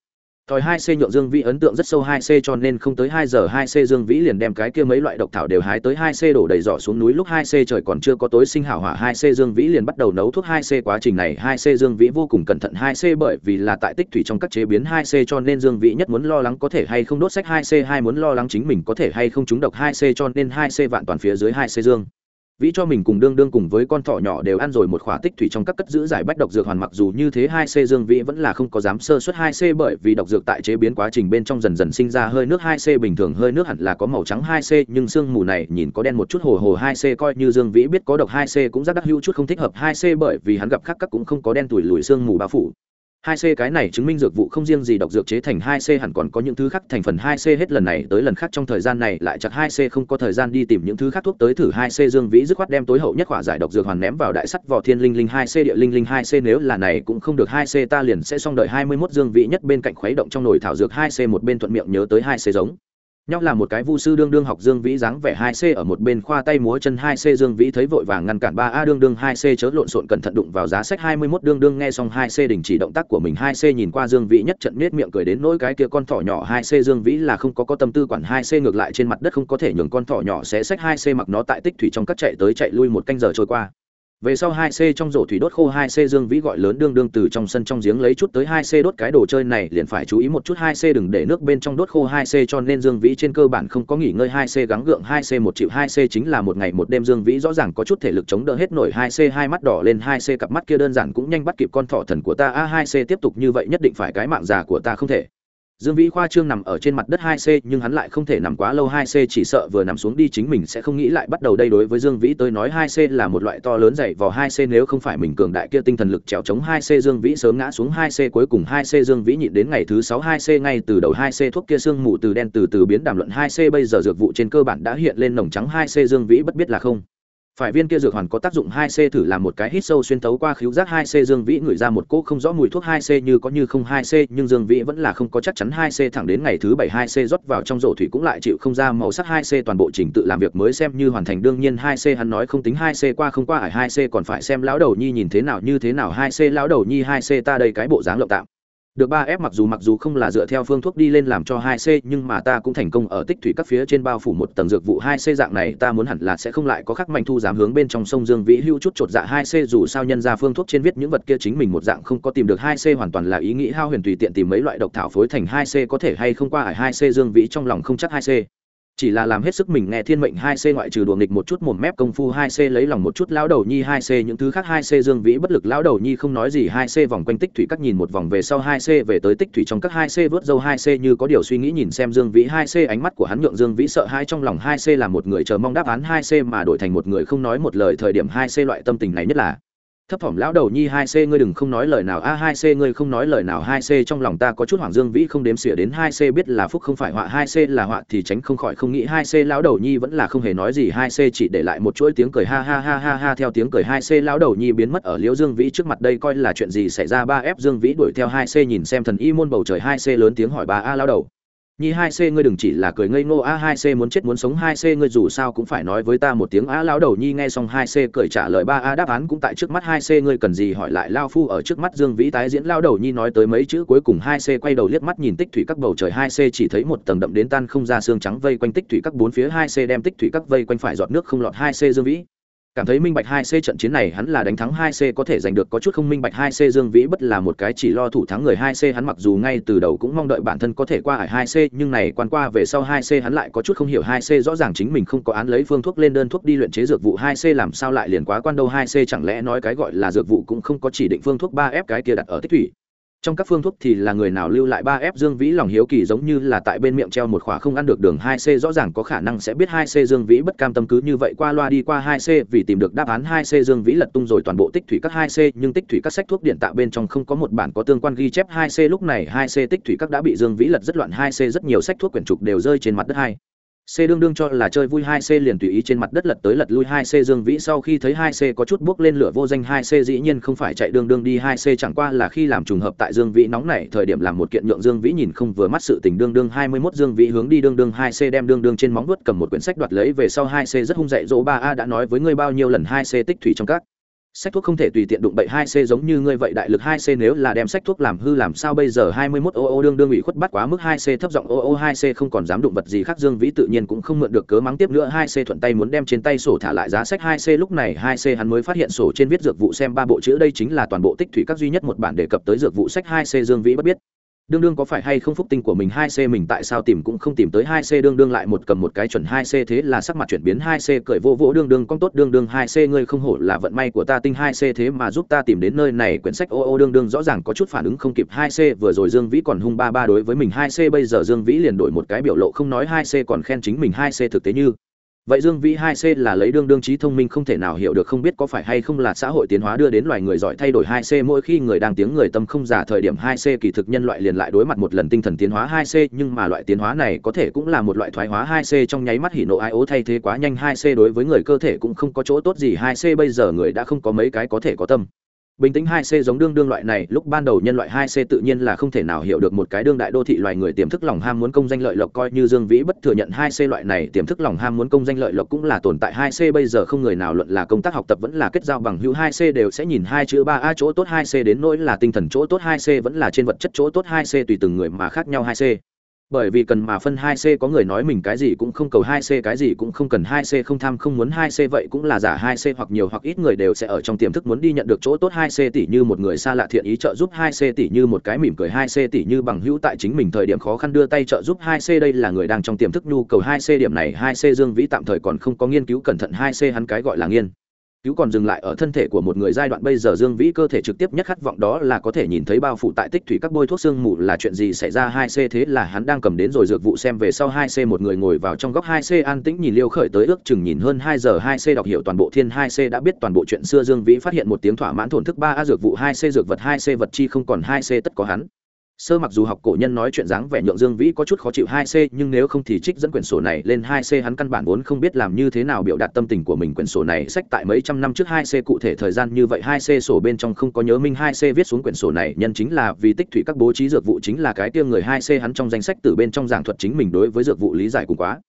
Thòi 2C nhượng Dương Vĩ ấn tượng rất sâu 2C cho nên không tới 2 giờ 2C Dương Vĩ liền đem cái kia mấy loại độc thảo đều hái tới 2C đổ đầy giỏ xuống núi lúc 2C trời còn chưa có tối sinh hảo hỏa 2C Dương Vĩ liền bắt đầu nấu thuốc 2C quá trình này 2C Dương Vĩ vô cùng cẩn thận 2C bởi vì là tại tích thủy trong các chế biến 2C cho nên Dương Vĩ nhất muốn lo lắng có thể hay không đốt sách 2C hai muốn lo lắng chính mình có thể hay không trúng độc 2C cho nên 2C vạn toàn phía dưới 2C Dương vĩ cho mình cùng đương đương cùng với con thỏ nhỏ đều ăn rồi một khỏa tích thủy trong các cất giữ giải bách độc dược hoàn mặc dù như thế hai c dương vĩ vẫn là không có dám sơ suất hai c bởi vì độc dược tại chế biến quá trình bên trong dần dần sinh ra hơi nước hai c bình thường hơi nước hẳn là có màu trắng hai c nhưng sương mù này nhìn có đen một chút hồ hồ hai c coi như dương vĩ biết có độc hai c cũng rất đắc hữu chút không thích hợp hai c bởi vì hắn gặp khác các cũng không có đen tuổi lùi sương mù bao phủ hai c cái này chứng minh dược vụ không riêng gì độc dược chế thành hai c hẳn còn có những thứ khác thành phần hai c hết lần này tới lần khác trong thời gian này lại chặt hai c không có thời gian đi tìm những thứ khác thuốc tới thử hai c dương vĩ dứt khoát đem tối hậu nhất quả giải độc dược hoàn ném vào đại sắt vỏ thiên linh linh hai c, địa linh linh hai c, nếu là này cũng không được hai c ta liền sẽ xong đợi hai mươi 21 dương vĩ nhất bên cạnh khuấy động trong nồi thảo dược hai c một bên thuận miệng nhớ tới hai c giống nhau là một cái vu sư đương đương học dương vĩ dáng vẻ hai c ở một bên khoa tay múa chân hai c dương vĩ thấy vội vàng ngăn cản ba a đương đương hai c chớ lộn xộn cẩn thận đụng vào giá sách hai mươi 21 đương đương nghe xong hai c đình chỉ động tác của mình hai c nhìn qua dương vĩ nhất trận nết miệng cười đến nỗi cái kia con thỏ nhỏ hai c dương vĩ là không có có tâm tư quản hai c ngược lại trên mặt đất không có thể nhường con thỏ nhỏ sẽ sách hai c mặc nó tại tích thủy trong các chạy tới chạy lui một canh giờ trôi qua về sau hai c trong rổ thủy đốt khô, hai c dương vĩ gọi lớn đương đương từ trong sân trong giếng lấy chút tới hai c đốt cái đồ chơi này, liền phải chú ý một chút hai c đừng để nước bên trong đốt khô hai c, cho nên dương vĩ trên cơ bản không có nghỉ ngơi hai c gắng gượng, hai c một triệu hai c chính là một ngày một đêm. Dương vĩ rõ ràng có chút thể lực chống đỡ hết nổi hai c, hai mắt đỏ lên, hai c cặp mắt kia đơn giản cũng nhanh bắt kịp con thỏ thần của ta. A, hai c tiếp tục như vậy nhất định phải cái mạng già của ta không thể. Dương Vĩ khoa trương nằm ở trên mặt đất 2C, nhưng hắn lại không thể nằm quá lâu 2C chỉ sợ vừa nằm xuống đi chính mình sẽ không nghĩ lại bắt đầu đây đối với Dương Vĩ tới nói 2C là một loại to lớn dày vò 2C nếu không phải mình cường đại kia tinh thần lực trèo chống 2C Dương Vĩ sớm ngã xuống 2C cuối cùng 2C Dương Vĩ nhịn đến ngày thứ 6 2C ngay từ đầu 2C thuốc kia xương mù từ đen từ từ biến đàm luận 2C bây giờ dược vụ trên cơ bản đã hiện lên nồng trắng 2C Dương Vĩ bất biết là không phải viên kia dược hoàn có tác dụng 2C thử làm một cái hít sâu xuyên tấu qua khíu giác 2C Dương Vĩ ngửi ra một cỗ không rõ mùi thuốc 2C như có như không 2C, nhưng Dương Vĩ vẫn là không có chắc chắn 2C thẳng đến ngày thứ 7 2C rót vào trong rổ thủy cũng lại chịu không ra màu sắc 2C toàn bộ trình tự làm việc mới xem như hoàn thành đương nhiên 2C hắn nói không tính 2C qua không qua ải 2C còn phải xem lão đầu nhi nhìn thế nào như thế nào 2C lão đầu nhi 2C ta đây cái bộ dáng lộng tạm được ba f mặc dù mặc dù không là dựa theo phương thuốc đi lên làm cho hai c, nhưng mà ta cũng thành công ở tích thủy các phía trên bao phủ một tầng dược vụ hai c dạng này, ta muốn hẳn là sẽ không lại có khắc mạnh thu dám hướng bên trong sông dương vĩ hưu chút chột dạ hai c, dù sao nhân ra phương thuốc trên viết những vật kia chính mình một dạng không có tìm được hai c, hoàn toàn là ý nghĩ hao huyền tùy tiện tìm mấy loại độc thảo phối thành hai c, có thể hay không qua ải hai c dương vĩ trong lòng không chắc hai c chỉ là làm hết sức mình nghe thiên mệnh hai c ngoại trừ đùa nghịch một chút mồm mép công phu hai c, lấy lòng một chút lão đầu nhi hai c, những thứ khác hai c, dương vĩ bất lực lão đầu nhi không nói gì hai c, vòng quanh tích thủy các nhìn một vòng về sau hai c, về tới tích thủy trong các hai c, vớt dâu hai c, như có điều suy nghĩ nhìn xem dương vĩ hai c, ánh mắt của hắn nhượng dương vĩ sợ hai trong lòng hai c là một người chờ mong đáp án hai c mà đổi thành một người không nói một lời thời điểm hai c loại tâm tình này nhất là thấp thỏm lão đầu nhi hai c ngươi đừng không nói lời nào. A, hai c ngươi không nói lời nào. Hai c trong lòng ta có chút hoảng dương vĩ không đếm xỉa đến. Hai c biết là phúc không phải họa. Hai c là họa thì tránh không khỏi không nghĩ. Hai c lão đầu nhi vẫn là không hề nói gì. Hai c chỉ để lại một chuỗi tiếng cười. Ha ha ha ha ha, theo tiếng cười. Hai c lão đầu nhi biến mất ở liễu dương vĩ trước mặt. Đây coi là chuyện gì xảy ra? Ba f dương vĩ đuổi theo. Hai c nhìn xem thần y môn bầu trời. Hai c lớn tiếng hỏi bà a, lão đầu nhi hai c ngươi đừng chỉ là cười ngây ngô, a hai c muốn chết muốn sống, hai c ngươi dù sao cũng phải nói với ta một tiếng, a lão đầu nhi nghe xong hai c cười trả lời ba, a đáp án cũng tại trước mắt, hai c ngươi cần gì hỏi lại lao phu ở trước mắt dương vĩ tái diễn lao đầu nhi nói tới mấy chữ cuối cùng, hai c quay đầu liếc mắt nhìn tích thủy các bầu trời, hai c chỉ thấy một tầng đậm đến tan không ra xương trắng vây quanh tích thủy các bốn phía, hai c đem tích thủy các vây quanh phải giọt nước không lọt, hai c dương vĩ cảm thấy minh bạch hai c trận chiến này hắn là đánh thắng hai c có thể giành được, có chút không minh bạch hai c dương vĩ bất là một cái chỉ lo thủ thắng người hai c, hắn mặc dù ngay từ đầu cũng mong đợi bản thân có thể qua ải hai c, nhưng này quan qua về sau hai c hắn lại có chút không hiểu hai c, rõ ràng chính mình không có án lấy phương thuốc lên đơn thuốc đi luyện chế dược vụ hai c, làm sao lại liền quá quan đâu hai c, chẳng lẽ nói cái gọi là dược vụ cũng không có chỉ định phương thuốc ba f cái kia đặt ở tích thủy? Trong các phương thuốc thì là người nào lưu lại ba f dương vĩ lòng hiếu kỳ giống như là tại bên miệng treo một khỏa không ăn được đường hai c, rõ ràng có khả năng sẽ biết hai c dương vĩ bất cam tâm cứ như vậy qua loa đi qua hai c vì tìm được đáp án hai c dương vĩ lật tung rồi toàn bộ tích thủy các hai c, nhưng tích thủy các sách thuốc điện tạ bên trong không có một bản có tương quan ghi chép hai c. Lúc này hai c tích thủy các đã bị dương vĩ lật rất loạn, hai c rất nhiều sách thuốc quyển trục đều rơi trên mặt đất hai. C đương đương cho là chơi vui 2C liền tùy ý trên mặt đất lật tới lật lui 2C Dương Vĩ sau khi thấy 2C có chút bước lên lửa vô danh 2C dĩ nhiên không phải chạy đương đương đi 2C chẳng qua là khi làm trùng hợp tại Dương Vĩ nóng nảy thời điểm làm một kiện nhượng Dương Vĩ nhìn không vừa mắt sự tình đương đương 21 Dương Vĩ hướng đi đương đương 2C đem đương đương trên móng vuốt cầm một quyển sách đoạt lấy về sau 2C rất hung dạy dỗ 3A đã nói với ngươi bao nhiêu lần 2C tích thủy trong các sách thuốc không thể tùy tiện đụng bậy hai c giống như ngươi vậy, đại lực hai c nếu là đem sách thuốc làm hư làm sao bây giờ? Hai mươi mốt ô ô đương đương ủy khuất bắt quá mức hai c thấp giọng ô ô hai c không còn dám đụng vật gì khác, Dương Vĩ tự nhiên cũng không mượn được cớ mắng tiếp nữa. Hai c thuận tay muốn đem trên tay sổ thả lại giá sách hai c, lúc này hai c hắn mới phát hiện sổ trên viết dược vụ xem ba bộ chữ, đây chính là toàn bộ tích thủy các duy nhất một bản đề cập tới dược vụ sách hai c, Dương Vĩ bất biết đương đương có phải hay không phúc tinh của mình hai c mình tại sao tìm cũng không tìm tới hai c? Đương đương lại một cầm một cái chuẩn hai c thế là sắc mặt chuyển biến hai c cởi vô vỗ đương đương con tốt đương đương hai c ngươi không hổ là vận may của ta tinh hai c thế mà giúp ta tìm đến nơi này. Quyển sách ô ô đương đương rõ ràng có chút phản ứng không kịp hai c. Vừa rồi dương vĩ còn hung ba ba đối với mình hai c. Bây giờ dương vĩ liền đổi một cái biểu lộ không nói hai c còn khen chính mình hai c thực tế như vậy dương vĩ hai c là lấy đương đương trí thông minh không thể nào hiểu được không biết có phải hay không là xã hội tiến hóa đưa đến loài người giỏi thay đổi hai c. Mỗi khi người đang tiếng người tâm không giả thời điểm hai c kỳ thực nhân loại liền lại đối mặt một lần tinh thần tiến hóa hai c, nhưng mà loại tiến hóa này có thể cũng là một loại thoái hóa hai c trong nháy mắt hỉ nộ ai ố thay thế quá nhanh hai c đối với người cơ thể cũng không có chỗ tốt gì hai c bây giờ người đã không có mấy cái có thể có tâm bình tĩnh hai c giống đương đương loại này, lúc ban đầu nhân loại hai c tự nhiên là không thể nào hiểu được một cái đương đại đô thị loài người tiềm thức lòng ham muốn công danh lợi lộc coi như dương vĩ bất thừa nhận hai c loại này tiềm thức lòng ham muốn công danh lợi lộc cũng là tồn tại hai c bây giờ không người nào luận là công tác học tập vẫn là kết giao bằng hữu hai c đều sẽ nhìn hai chữ ba a chỗ tốt hai c đến nỗi là tinh thần chỗ tốt hai c vẫn là trên vật chất chỗ tốt hai c tùy từng người mà khác nhau hai c bởi vì cần mà phân 2C có người nói mình cái gì cũng không cầu 2C cái gì cũng không cần 2C không tham, không muốn 2C vậy cũng là giả 2C hoặc nhiều hoặc ít người đều sẽ ở trong tiềm thức muốn đi nhận được chỗ tốt 2C tỷ như một người xa lạ thiện ý trợ giúp 2C tỷ như một cái mỉm cười 2C tỷ như bằng hữu tại chính mình thời điểm khó khăn đưa tay trợ giúp 2C đây là người đang trong tiềm thức nhu cầu 2C điểm này 2C Dương Vĩ tạm thời còn không có nghiên cứu cẩn thận 2C hắn cái gọi là nghiên cứu còn dừng lại ở thân thể của một người giai đoạn bây giờ dương vĩ cơ thể trực tiếp nhất khát vọng đó là có thể nhìn thấy bao phủ tại tích thủy các bôi thuốc xương mù là chuyện gì xảy ra. Hai c thế là hắn đang cầm đến rồi dược vụ xem về sau hai c một người ngồi vào trong góc hai c an tĩnh nhìn liêu khởi tới ước chừng nhìn hơn hai giờ. Hai c đọc hiểu toàn bộ thiên. Hai c đã biết toàn bộ chuyện xưa. Dương vĩ phát hiện một tiếng thỏa mãn thổn thức ba a dược vụ. Hai c dược vật. Hai c vật chi không còn. Hai c tất có hắn sơ mặc dù học cổ nhân nói chuyện dáng vẻ nhượng dương vĩ có chút khó chịu hai c, nhưng nếu không thì trích dẫn quyển sổ này lên hai c hắn căn bản vốn không biết làm như thế nào biểu đạt tâm tình của mình. Quyển sổ này sách tại mấy trăm năm trước hai c, cụ thể thời gian như vậy hai c sổ bên trong không có nhớ minh hai c viết xuống quyển sổ này. Nhân chính là vì tích thủy các bố trí dược vụ chính là cái tiêu người hai c hắn trong danh sách từ bên trong giảng thuật chính mình đối với dược vụ lý giải cùng quá.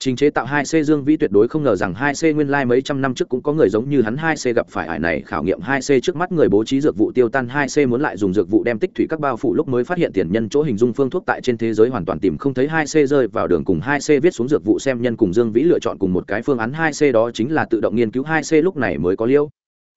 Trình chế tạo 2C Dương Vĩ tuyệt đối không ngờ rằng 2C nguyên lai like mấy trăm năm trước cũng có người giống như hắn 2C gặp phải ải này khảo nghiệm 2C trước mắt người bố trí dược vụ tiêu tan 2C muốn lại dùng dược vụ đem tích thủy các bao phủ lúc mới phát hiện tiền nhân chỗ hình dung phương thuốc tại trên thế giới hoàn toàn tìm không thấy 2C rơi vào đường cùng 2C viết xuống dược vụ xem nhân cùng Dương Vĩ lựa chọn cùng một cái phương án 2C đó chính là tự động nghiên cứu 2C lúc này mới có liêu.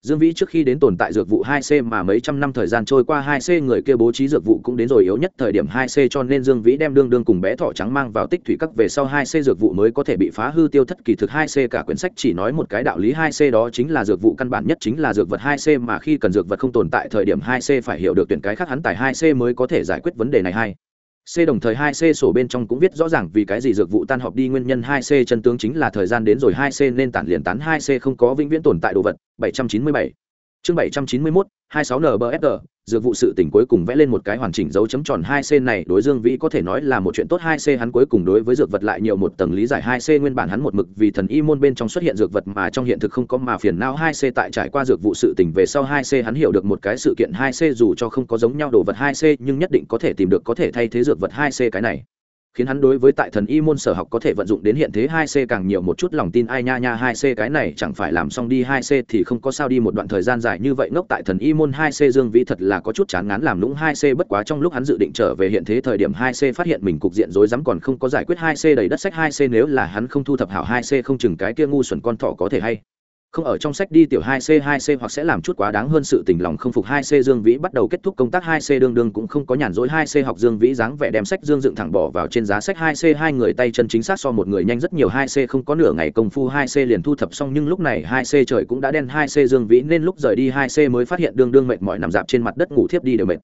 Dương Vĩ trước khi đến tồn tại dược vụ 2C mà mấy trăm năm thời gian trôi qua 2C người kia bố trí dược vụ cũng đến rồi yếu nhất thời điểm 2C cho nên Dương Vĩ đem đương đương cùng bé thỏ trắng mang vào tích thủy các về sau 2C dược vụ mới có thể bị phá hư tiêu thất kỳ thực 2C cả quyển sách chỉ nói một cái đạo lý 2C đó chính là dược vụ, căn bản nhất chính là dược vật 2C mà khi cần dược vật không tồn tại thời điểm 2C phải hiểu được tuyển cái khác hắn tài 2C mới có thể giải quyết vấn đề này hay. C đồng thời 2C sổ bên trong cũng viết rõ ràng vì cái gì dược vụ tan họp đi nguyên nhân 2C chân tướng chính là thời gian đến rồi 2C nên tản liền tán 2C không có vĩnh viễn tồn tại đồ vật. 797 chương 791 26NBFR, dược vụ sự tỉnh cuối cùng vẽ lên một cái hoàn chỉnh dấu chấm tròn 2C này, đối Dương Vĩ có thể nói là một chuyện tốt 2C hắn cuối cùng đối với dược vật lại nhiều một tầng lý giải 2C nguyên bản hắn một mực vì thần y môn bên trong xuất hiện dược vật mà trong hiện thực không có mà phiền não 2C tại trải qua dược vụ sự tỉnh về sau 2C hắn hiểu được một cái sự kiện 2C dù cho không có giống nhau đồ vật 2C nhưng nhất định có thể tìm được, có thể thay thế dược vật 2C cái này khiến hắn đối với tại thần y môn sở học có thể vận dụng đến hiện thế hai c càng nhiều một chút lòng tin ai nha nha hai c cái này chẳng phải làm xong đi hai c thì không có sao đi một đoạn thời gian dài như vậy ngốc tại thần y môn hai c dương vĩ thật là có chút chán ngán làm lũng hai c bất quá trong lúc hắn dự định trở về hiện thế thời điểm hai c phát hiện mình cục diện rối rắm còn không có giải quyết hai c đầy đất sách hai c nếu là hắn không thu thập hảo hai c không chừng cái kia ngu xuẩn con thỏ có thể hay không ở trong sách đi tiểu 2C 2C hoặc sẽ làm chút quá đáng hơn sự tình lòng không phục 2C Dương Vĩ bắt đầu kết thúc công tác 2C đương đương cũng không có nhàn rỗi 2C học Dương Vĩ dáng vẻ đem sách Dương dựng thẳng bỏ vào trên giá sách 2C hai người tay chân chính xác so một người nhanh rất nhiều 2C không có nửa ngày công phu 2C liền thu thập xong nhưng lúc này 2C trời cũng đã đen 2C Dương Vĩ nên lúc rời đi 2C mới phát hiện đương đương mệt mỏi nằm dạp trên mặt đất ngủ thiếp đi đều mệt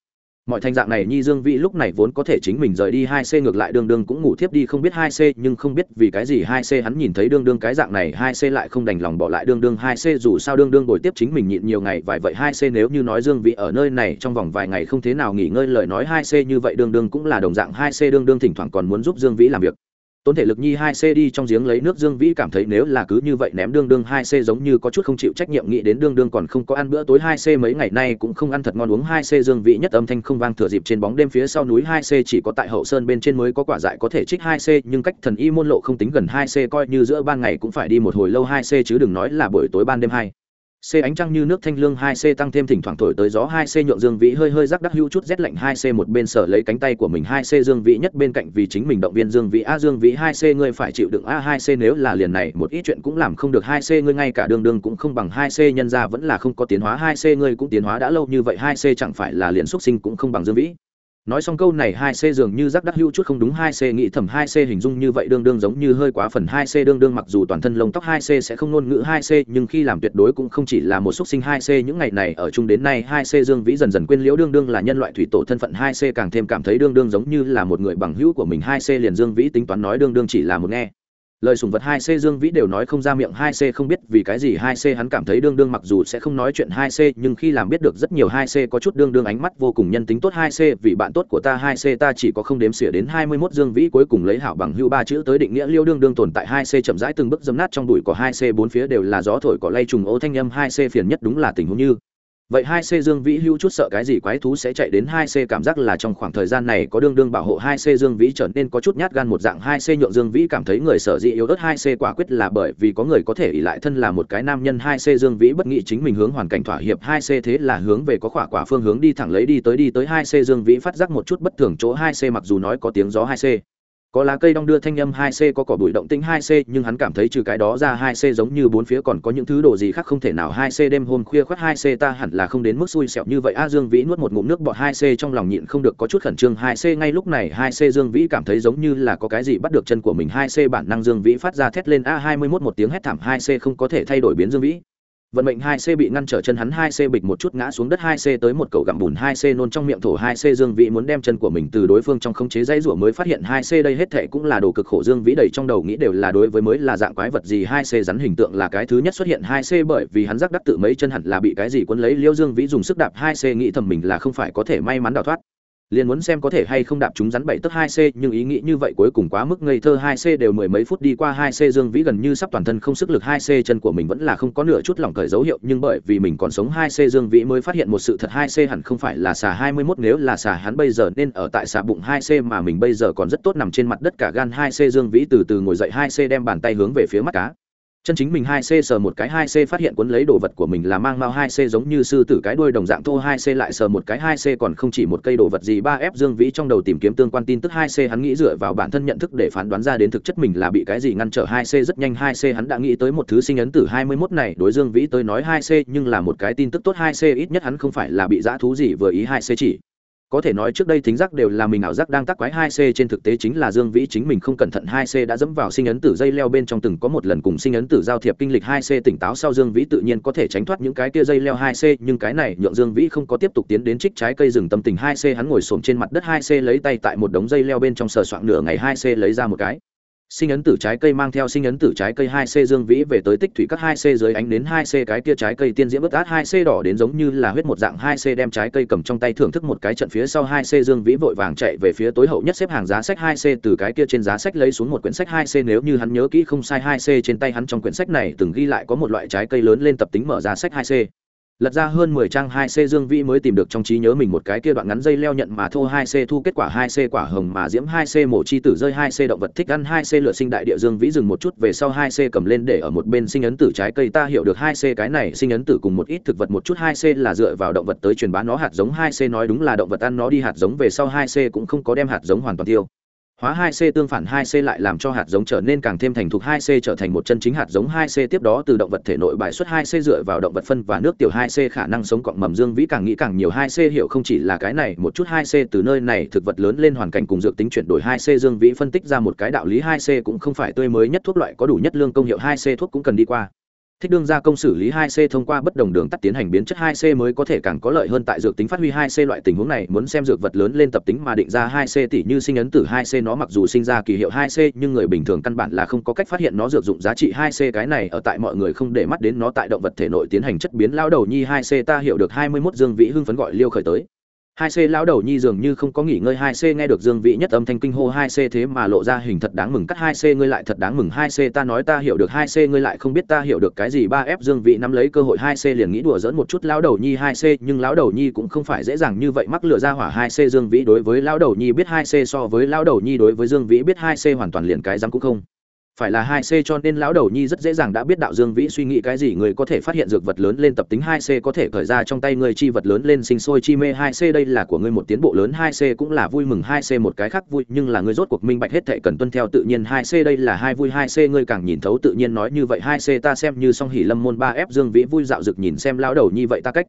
mọi thành dạng này nhi dương vĩ lúc này vốn có thể chính mình rời đi hai c ngược lại đương đương cũng ngủ thiếp đi không biết hai c, nhưng không biết vì cái gì hai c hắn nhìn thấy đương đương cái dạng này, hai c lại không đành lòng bỏ lại đương đương hai c, dù sao đương đương bồi tiếp chính mình nhịn nhiều ngày, vài vậy hai c nếu như nói dương vĩ ở nơi này trong vòng vài ngày không thế nào nghỉ ngơi, lời nói hai c như vậy đương đương cũng là đồng dạng, hai c đương đương thỉnh thoảng còn muốn giúp dương vĩ làm việc tốn thể lực nhi hai c đi trong giếng lấy nước dương vĩ cảm thấy nếu là cứ như vậy ném đương đương hai c giống như có chút không chịu trách nhiệm nghĩ đến đương đương còn không có ăn bữa tối hai c mấy ngày nay cũng không ăn thật ngon uống hai c dương vĩ nhất âm thanh không vang thừa dịp trên bóng đêm phía sau núi hai c chỉ có tại hậu sơn bên trên mới có quả dại có thể trích hai c nhưng cách thần y môn lộ không tính gần hai c coi như giữa ban ngày cũng phải đi một hồi lâu hai c chứ đừng nói là buổi tối ban đêm hai C ánh trăng như nước thanh lương 2C tăng thêm thỉnh thoảng thổi tới gió 2C nhượng Dương Vĩ hơi hơi rắc đắc hữu chút rét lạnh 2C một bên sở lấy cánh tay của mình 2C Dương Vĩ nhất bên cạnh vì chính mình động viên Dương Vĩ a Dương Vĩ 2C ngươi phải chịu đựng a 2C nếu là liền này một ít chuyện cũng làm không được 2C ngươi ngay cả đường đường cũng không bằng 2C nhân ra vẫn là không có tiến hóa 2C ngươi cũng tiến hóa đã lâu như vậy 2C chẳng phải là liền xúc sinh cũng không bằng Dương Vĩ nói xong câu này hai c dường như rắc đắc hữu chút không đúng hai c, nghĩ thầm hai c hình dung như vậy đương đương giống như hơi quá phần hai c đương đương, mặc dù toàn thân lông tóc hai c sẽ không ngôn ngữ hai c, nhưng khi làm tuyệt đối cũng không chỉ là một xúc sinh hai c, những ngày này ở chung đến nay hai c dương vĩ dần dần quên liễu đương đương là nhân loại thủy tổ thân phận hai c, càng thêm cảm thấy đương đương giống như là một người bằng hữu của mình hai c, liền dương vĩ tính toán nói đương đương chỉ là một nghe lời sùng vật hai c dương vĩ đều nói không ra miệng hai c, không biết vì cái gì hai c hắn cảm thấy đương đương mặc dù sẽ không nói chuyện hai c, nhưng khi làm biết được rất nhiều hai c có chút đương đương ánh mắt vô cùng nhân tính tốt hai c, vì bạn tốt của ta hai c ta chỉ có không đếm xỉa đến hai mươi 21 dương vĩ cuối cùng lấy hảo bằng hưu ba chữ tới định nghĩa liêu đương đương tồn tại hai c chậm rãi từng bước dấm nát trong đùi có hai c, bốn phía đều là gió thổi có lay trùng ô thanh âm hai c phiền nhất đúng là tình huống như vậy hai c dương vĩ hữu chút sợ cái gì quái thú sẽ chạy đến hai c, cảm giác là trong khoảng thời gian này có đương đương bảo hộ hai c dương vĩ trở nên có chút nhát gan một dạng hai c nhượng dương vĩ cảm thấy người sở dĩ yếu ớt hai c quả quyết là bởi vì có người có thể ỉ lại thân là một cái nam nhân hai c dương vĩ bất nghĩ chính mình hướng hoàn cảnh thỏa hiệp hai c thế là hướng về có khỏa quả phương hướng đi thẳng lấy đi tới đi tới hai c dương vĩ phát giác một chút bất thường chỗ hai c, mặc dù nói có tiếng gió hai c có lá cây đong đưa thanh âm hai c, có cỏ bụi động tĩnh hai c, nhưng hắn cảm thấy trừ cái đó ra hai c giống như bốn phía còn có những thứ đồ gì khác không thể nào hai c đêm hôm khuya khoắt hai c, ta hẳn là không đến mức xui xẻo như vậy. A dương vĩ nuốt một ngụm nước bọt hai c, trong lòng nhịn không được có chút khẩn trương. Hai c ngay lúc này, hai c dương vĩ cảm thấy giống như là có cái gì bắt được chân của mình. Hai c bản năng dương vĩ phát ra thét lên. A hai mươi mốt một tiếng hét thảm. Hai c không có thể thay đổi biến dương vĩ vận mệnh hai c bị ngăn trở chân hắn hai c bịch một chút ngã xuống đất hai c tới một cầu gặm bùn hai c nôn trong miệng thổ hai c dương vĩ muốn đem chân của mình từ đối phương trong khống chế dây rủa mới phát hiện hai c đây hết thệ cũng là đồ cực khổ dương vĩ đầy trong đầu nghĩ đều là đối với mới là dạng quái vật gì hai c rắn hình tượng là cái thứ nhất xuất hiện hai c bởi vì hắn giác đắc tự mấy chân hẳn là bị cái gì quấn lấy liêu dương vĩ dùng sức đạp hai c nghĩ thầm mình là không phải có thể may mắn đào thoát liền muốn xem có thể hay không đạp chúng rắn bảy tấc hai c, nhưng ý nghĩ như vậy cuối cùng quá mức ngây thơ. Hai c đều mười mấy phút đi qua, hai c dương vĩ gần như sắp toàn thân không sức lực. Hai c chân của mình vẫn là không có nửa chút lỏng cởi dấu hiệu, nhưng bởi vì mình còn sống, hai c dương vĩ mới phát hiện một sự thật. Hai c hẳn không phải là xà hai mươi 21 nếu là xà hắn bây giờ, nên ở tại xà bụng. Hai c mà mình bây giờ còn rất tốt nằm trên mặt đất cả gan. Hai c dương vĩ từ từ ngồi dậy. Hai c đem bàn tay hướng về phía mắt cá chân chính mình hai c sờ một cái hai c phát hiện cuốn lấy đồ vật của mình là mang mao hai c giống như sư tử cái đuôi đồng dạng thô hai c lại sờ một cái hai c còn không chỉ một cây đồ vật gì ba f dương vĩ trong đầu tìm kiếm tương quan tin tức hai c hắn nghĩ dựa vào bản thân nhận thức để phán đoán ra đến thực chất mình là bị cái gì ngăn trở hai c rất nhanh hai c hắn đã nghĩ tới một thứ sinh ấn tử hai mươi 21 này đối dương vĩ tới nói hai c nhưng là một cái tin tức tốt hai c ít nhất hắn không phải là bị dã thú gì vừa ý hai c chỉ có thể nói trước đây thính giác đều là mình ảo giác đang tắc quái hai c trên thực tế chính là dương vĩ chính mình không cẩn thận hai c đã dẫm vào sinh ấn tử dây leo bên trong từng có một lần cùng sinh ấn tử giao thiệp kinh lịch hai c tỉnh táo sau dương vĩ tự nhiên có thể tránh thoát những cái kia dây leo hai c, nhưng cái này nhượng dương vĩ không có tiếp tục tiến đến trích trái cây rừng tâm tình hai c, hắn ngồi xổm trên mặt đất hai c lấy tay tại một đống dây leo bên trong sờ soạn nửa ngày hai c lấy ra một cái sinh ấn tử trái cây mang theo sinh ấn tử trái cây hai c dương vĩ về tới tích thủy các hai c dưới ánh đến hai c cái kia trái cây tiên diễm bất át hai c đỏ đến giống như là huyết một dạng hai c đem trái cây cầm trong tay thưởng thức một cái trận phía sau hai c dương vĩ vội vàng chạy về phía tối hậu nhất xếp hàng giá sách hai c từ cái kia trên giá sách lấy xuống một quyển sách hai c nếu như hắn nhớ kỹ không sai hai c trên tay hắn trong quyển sách này từng ghi lại có một loại trái cây lớn lên tập tính mở ra sách hai c lật ra hơn mười trang hai c dương vĩ mới tìm được trong trí nhớ mình một cái kia đoạn ngắn dây leo nhận mà thô hai c thu kết quả hai c quả hồng mà diễm hai c mổ chi tử rơi hai c động vật thích ăn hai c lựa sinh đại địa dương vĩ dừng một chút về sau hai c cầm lên để ở một bên sinh ấn tử trái cây. Ta hiểu được hai c cái này sinh ấn tử cùng một ít thực vật một chút. Hai c là dựa vào động vật tới truyền bá nó hạt giống. Hai c nói đúng là động vật ăn nó đi hạt giống. Về sau hai c cũng không có đem hạt giống hoàn toàn tiêu hóa 2C tương phản 2C lại làm cho hạt giống trở nên càng thêm thành thục 2C trở thành một chân chính hạt giống 2C tiếp đó từ động vật thể nội bài xuất 2C dựa vào động vật phân và nước tiểu 2C khả năng sống cộng mầm dương vĩ càng nghĩ càng nhiều 2C hiểu không chỉ là cái này, một chút 2C từ nơi này thực vật lớn lên hoàn cảnh cùng dược tính chuyển đổi 2C dương vĩ phân tích ra một cái đạo lý 2C cũng không phải tươi mới nhất, thuốc loại có đủ nhất lương công hiệu 2C thuốc cũng cần đi qua thích đương gia công xử lý 2C thông qua bất đồng đường tắt tiến hành biến chất 2C mới có thể càng có lợi hơn tại dược tính phát huy 2C loại tình huống này, muốn xem dược vật lớn lên tập tính mà định ra 2C tỷ như sinh ấn tử 2C nó mặc dù sinh ra kỳ hiệu 2C nhưng người bình thường căn bản là không có cách phát hiện nó dược dụng giá trị 2C cái này ở tại mọi người không để mắt đến nó tại động vật thể nội tiến hành chất biến lao đầu nhi 2C ta hiểu được 21 dương vĩ hưng phấn gọi liêu khởi tới hai c lão đầu nhi dường như không có nghỉ ngơi, hai c nghe được dương vĩ nhất âm thanh kinh hô, hai c thế mà lộ ra hình thật đáng mừng, cắt hai c ngươi lại thật đáng mừng, hai c ta nói ta hiểu được, hai c ngươi lại không biết ta hiểu được cái gì. Ba f dương vĩ nắm lấy cơ hội, hai c liền nghĩ đùa dỡn một chút, lão đầu nhi, hai c, nhưng lão đầu nhi cũng không phải dễ dàng như vậy, mắc lừa ra hỏa, hai c dương vĩ đối với lão đầu nhi biết, hai c so với lão đầu nhi đối với dương vĩ biết, hai c hoàn toàn liền cái dám cũng không phải là hai c cho nên lão đầu nhi rất dễ dàng đã biết đạo dương vĩ suy nghĩ cái gì, người có thể phát hiện dược vật lớn lên tập tính hai c có thể khởi ra trong tay người, chi vật lớn lên sinh sôi chi mê hai c, đây là của ngươi một tiến bộ lớn hai c, cũng là vui mừng hai c, một cái khác vui, nhưng là ngươi rốt cuộc minh bạch hết thệ cần tuân theo tự nhiên hai c, đây là hai vui hai c ngươi càng nhìn thấu tự nhiên nói như vậy hai c, ta xem như song hỉ lâm môn ba f dương vĩ vui dạo dực nhìn xem lão đầu nhi vậy ta cách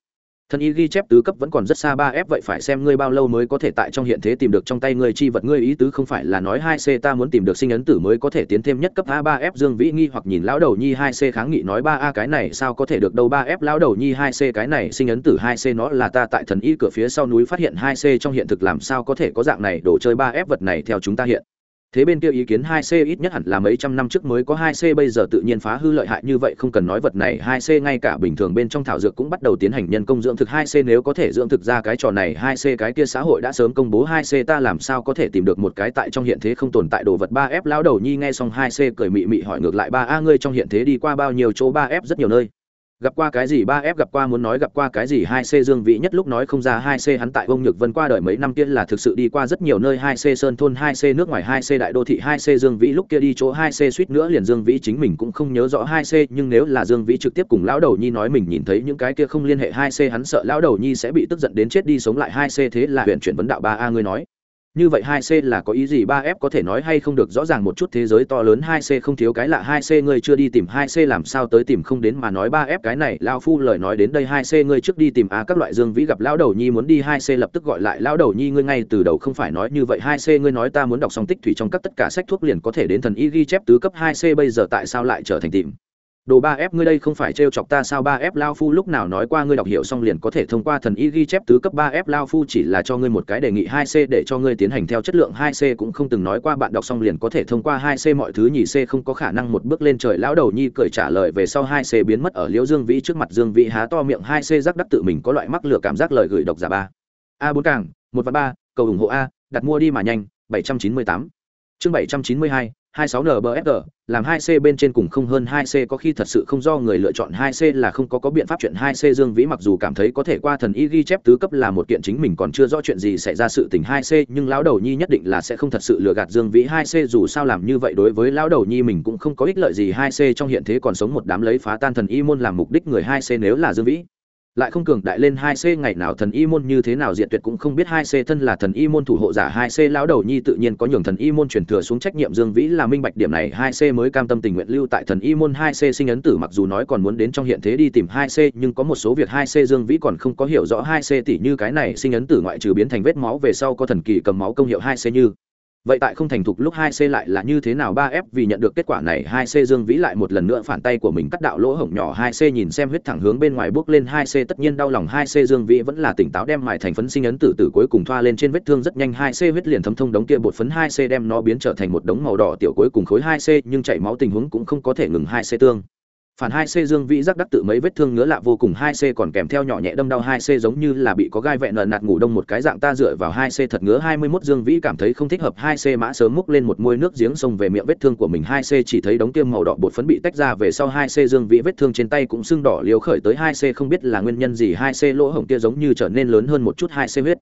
thần y ghi chép tứ cấp vẫn còn rất xa ba f vậy phải xem ngươi bao lâu mới có thể tại trong hiện thế tìm được trong tay ngươi chi vật. Ngươi ý tứ không phải là nói hai c ta muốn tìm được sinh ấn tử mới có thể tiến thêm nhất cấp a ba f dương vĩ nghi hoặc nhìn lão đầu nhi hai c kháng nghị nói ba a cái này sao có thể được đâu ba f lão đầu nhi hai c cái này sinh ấn tử hai c nó là ta tại thần y cửa phía sau núi phát hiện hai c trong hiện thực làm sao có thể có dạng này đồ chơi ba f vật này theo chúng ta hiện thế bên kia ý kiến 2C ít nhất hẳn là mấy trăm năm trước mới có 2C bây giờ tự nhiên phá hư lợi hại như vậy, không cần nói vật này 2C ngay cả bình thường bên trong thảo dược cũng bắt đầu tiến hành nhân công dưỡng thực. 2C nếu có thể dưỡng thực ra cái trò này 2C cái kia xã hội đã sớm công bố 2C ta làm sao có thể tìm được một cái tại trong hiện thế không tồn tại đồ vật? 3F lão đầu nhi nghe xong 2C cười mị mị hỏi ngược lại 3A ngươi trong hiện thế đi qua bao nhiêu chỗ? 3F rất nhiều nơi gặp qua cái gì ba f gặp qua muốn nói, gặp qua cái gì hai c dương vĩ nhất lúc nói không ra hai c hắn tại ông nhược vân qua đời mấy năm kia là thực sự đi qua rất nhiều nơi, hai c sơn thôn, hai c nước ngoài, hai c đại đô thị, hai c dương vĩ lúc kia đi chỗ, hai c suýt nữa liền dương vĩ chính mình cũng không nhớ rõ hai c, nhưng nếu là dương vĩ trực tiếp cùng lão đầu nhi nói mình nhìn thấy những cái kia không liên hệ, hai c hắn sợ lão đầu nhi sẽ bị tức giận đến chết đi, sống lại hai c thế là huyện chuyển vấn đạo ba a ngươi nói như vậy hai c là có ý gì ba f có thể nói hay không được? Rõ ràng một chút thế giới to lớn hai c không thiếu cái lạ hai c, ngươi chưa đi tìm hai c làm sao tới tìm không đến mà nói ba f cái này lao phu lời nói đến đây hai c, ngươi trước đi tìm a các loại dương vĩ gặp lão đầu nhi muốn đi hai c lập tức gọi lại, lão đầu nhi, ngươi ngay từ đầu không phải nói như vậy, hai c, ngươi nói ta muốn đọc xong tích thủy trong các tất cả sách thuốc liền có thể đến thần y ghi chép tứ cấp hai c, bây giờ tại sao lại trở thành tìm? Đồ ba f ngươi đây không phải t chọc ta sao? Ba f lao phu lúc nào nói qua ngươi đọc hiểu xong liền có thể thông qua thần y ghi chép tứ cấp ba f lao phu chỉ là cho ngươi một cái đề nghị hai c để cho ngươi tiến hành theo chất lượng hai c cũng không từng nói qua bạn đọc xong liền có thể thông qua hai c mọi thứ nhì c không có khả năng một bước lên trời. Lão đầu nhi cười trả lời về sau hai c biến mất ở liễu dương vĩ trước mặt dương vĩ há to miệng hai c giác đắc tự mình có loại mắc lửa cảm giác lời gửi độc giả ba. A bốn càng, một và ba, cầu ủng hộ a, đặt mua đi mà nhanh, bảy trăm chín mươi tám. Chương bảy trăm chín mươi hai 26 NBFR, làm 2C bên trên cùng không hơn 2C có khi thật sự không do người lựa chọn 2C là không có có biện pháp chuyện 2C Dương Vĩ mặc dù cảm thấy có thể qua thần y ghi chép tứ cấp là một kiện chính mình còn chưa rõ chuyện gì xảy ra sự tình 2C, nhưng lão đầu nhi nhất định là sẽ không thật sự lừa gạt Dương Vĩ 2C dù sao làm như vậy đối với lão đầu nhi mình cũng không có ích lợi gì 2C trong hiện thế còn sống một đám lấy phá tan thần y môn làm mục đích người 2C nếu là Dương Vĩ lại không cường đại lên hai c ngày nào thần y môn như thế nào diệt tuyệt cũng không biết hai c thân là thần y môn thủ hộ giả hai c lão đầu nhi tự nhiên có nhường thần y môn truyền thừa xuống trách nhiệm dương vĩ là minh bạch điểm này hai c mới cam tâm tình nguyện lưu tại thần y môn hai c sinh ấn tử mặc dù nói còn muốn đến trong hiện thế đi tìm hai c nhưng có một số việc hai c dương vĩ còn không có hiểu rõ hai c tỷ như cái này sinh ấn tử ngoại trừ biến thành vết máu về sau có thần kỳ cầm máu công hiệu hai c như vậy tại không thành thục lúc hai c lại là như thế nào ba f vì nhận được kết quả này, hai c dương vĩ lại một lần nữa phản tay của mình cắt đạo lỗ hổng nhỏ, hai c nhìn xem huyết thẳng hướng bên ngoài bước lên, hai c tất nhiên đau lòng, hai c dương vĩ vẫn là tỉnh táo đem mài thành phấn sinh ấn tử tử cuối cùng thoa lên trên vết thương rất nhanh, hai c huyết liền thấm thông đống kia bột phấn, hai c đem nó biến trở thành một đống màu đỏ tiểu cuối cùng khối, hai c nhưng chảy máu tình huống cũng không có thể ngừng, hai c tương phản hai c dương vĩ giác đắc tự mấy vết thương ngứa lạ vô cùng, hai c còn kèm theo nhỏ nhẹ đâm đau, hai c giống như là bị có gai vẹn nợ nạt ngủ đông một cái dạng ta dựa vào hai c thật ngứa. Hai mươi 21 dương vĩ cảm thấy không thích hợp, hai c mã sớm múc lên một môi nước giếng sông về miệng vết thương của mình. Hai c chỉ thấy đống tiêm màu đỏ bột phấn bị tách ra, về sau hai c dương vĩ vết thương trên tay cũng sưng đỏ liều khởi tới. Hai c không biết là nguyên nhân gì, hai c lỗ hổng kia giống như trở nên lớn hơn một chút, hai c huyết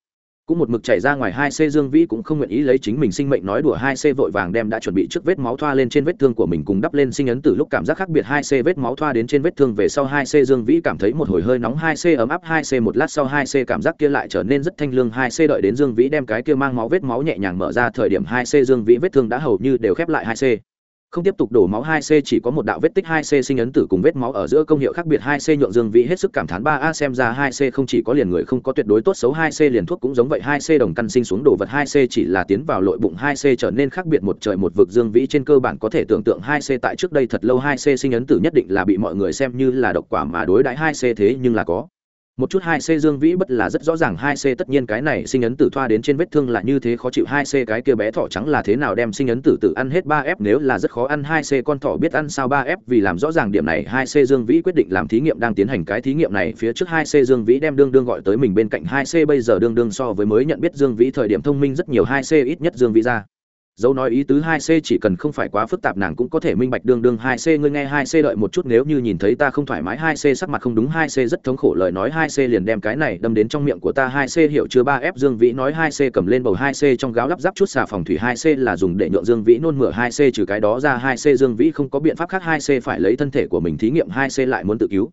cũng một mực chảy ra ngoài hai c dương vĩ cũng không nguyện ý lấy chính mình sinh mệnh nói đùa hai c vội vàng đem đã chuẩn bị trước vết máu thoa lên trên vết thương của mình cùng đắp lên sinh ấn từ lúc cảm giác khác biệt hai c vết máu thoa đến trên vết thương về sau hai c dương vĩ cảm thấy một hồi hơi nóng hai c ấm áp hai c một lát sau hai c cảm giác kia lại trở nên rất thanh lương hai c đợi đến dương vĩ đem cái kia mang máu vết máu nhẹ nhàng mở ra thời điểm hai c dương vĩ vết thương đã hầu như đều khép lại hai c không tiếp tục đổ máu 2C chỉ có một đạo vết tích 2C sinh ấn tử cùng vết máu ở giữa công hiệu khác biệt 2C nhượng Dương Vĩ hết sức cảm thán 3A xem ra 2C không chỉ có liền người không có tuyệt đối tốt xấu 2C liền thuốc cũng giống vậy 2C đồng căn sinh xuống đồ vật 2C chỉ là tiến vào lội bụng 2C trở nên khác biệt một trời một vực Dương Vĩ trên cơ bản có thể tưởng tượng 2C tại trước đây thật lâu 2C sinh ấn tử nhất định là bị mọi người xem như là độc quả mà đối đãi 2C thế nhưng là có một chút hai c dương vĩ bất là rất rõ ràng hai c tất nhiên cái này sinh ấn tử thoa đến trên vết thương là như thế khó chịu. Hai c cái kia bé thỏ trắng là thế nào đem sinh ấn tử tử ăn hết? Ba f nếu là rất khó ăn, hai c con thỏ biết ăn sao? Ba f vì làm rõ ràng điểm này, hai c dương vĩ quyết định làm thí nghiệm, đang tiến hành cái thí nghiệm này. Phía trước hai c dương vĩ đem đương đương gọi tới mình bên cạnh hai c, bây giờ đương đương so với mới nhận biết dương vĩ thời điểm thông minh rất nhiều. Hai c ít nhất dương vĩ ra dấu nói ý tứ hai c chỉ cần không phải quá phức tạp nàng cũng có thể minh bạch đương đương hai c ngươi nghe hai c đợi một chút nếu như nhìn thấy ta không thoải mái hai c sắc mặt không đúng hai c rất thống khổ lời nói hai c liền đem cái này đâm đến trong miệng của ta hai c hiểu chưa ba f dương vĩ nói hai c cầm lên bầu hai c trong gáo lắp ráp chút xà phòng thủy hai c là dùng để nhượng dương vĩ nôn mửa hai c trừ cái đó ra hai c dương vĩ không có biện pháp khác hai c phải lấy thân thể của mình thí nghiệm hai c lại muốn tự cứu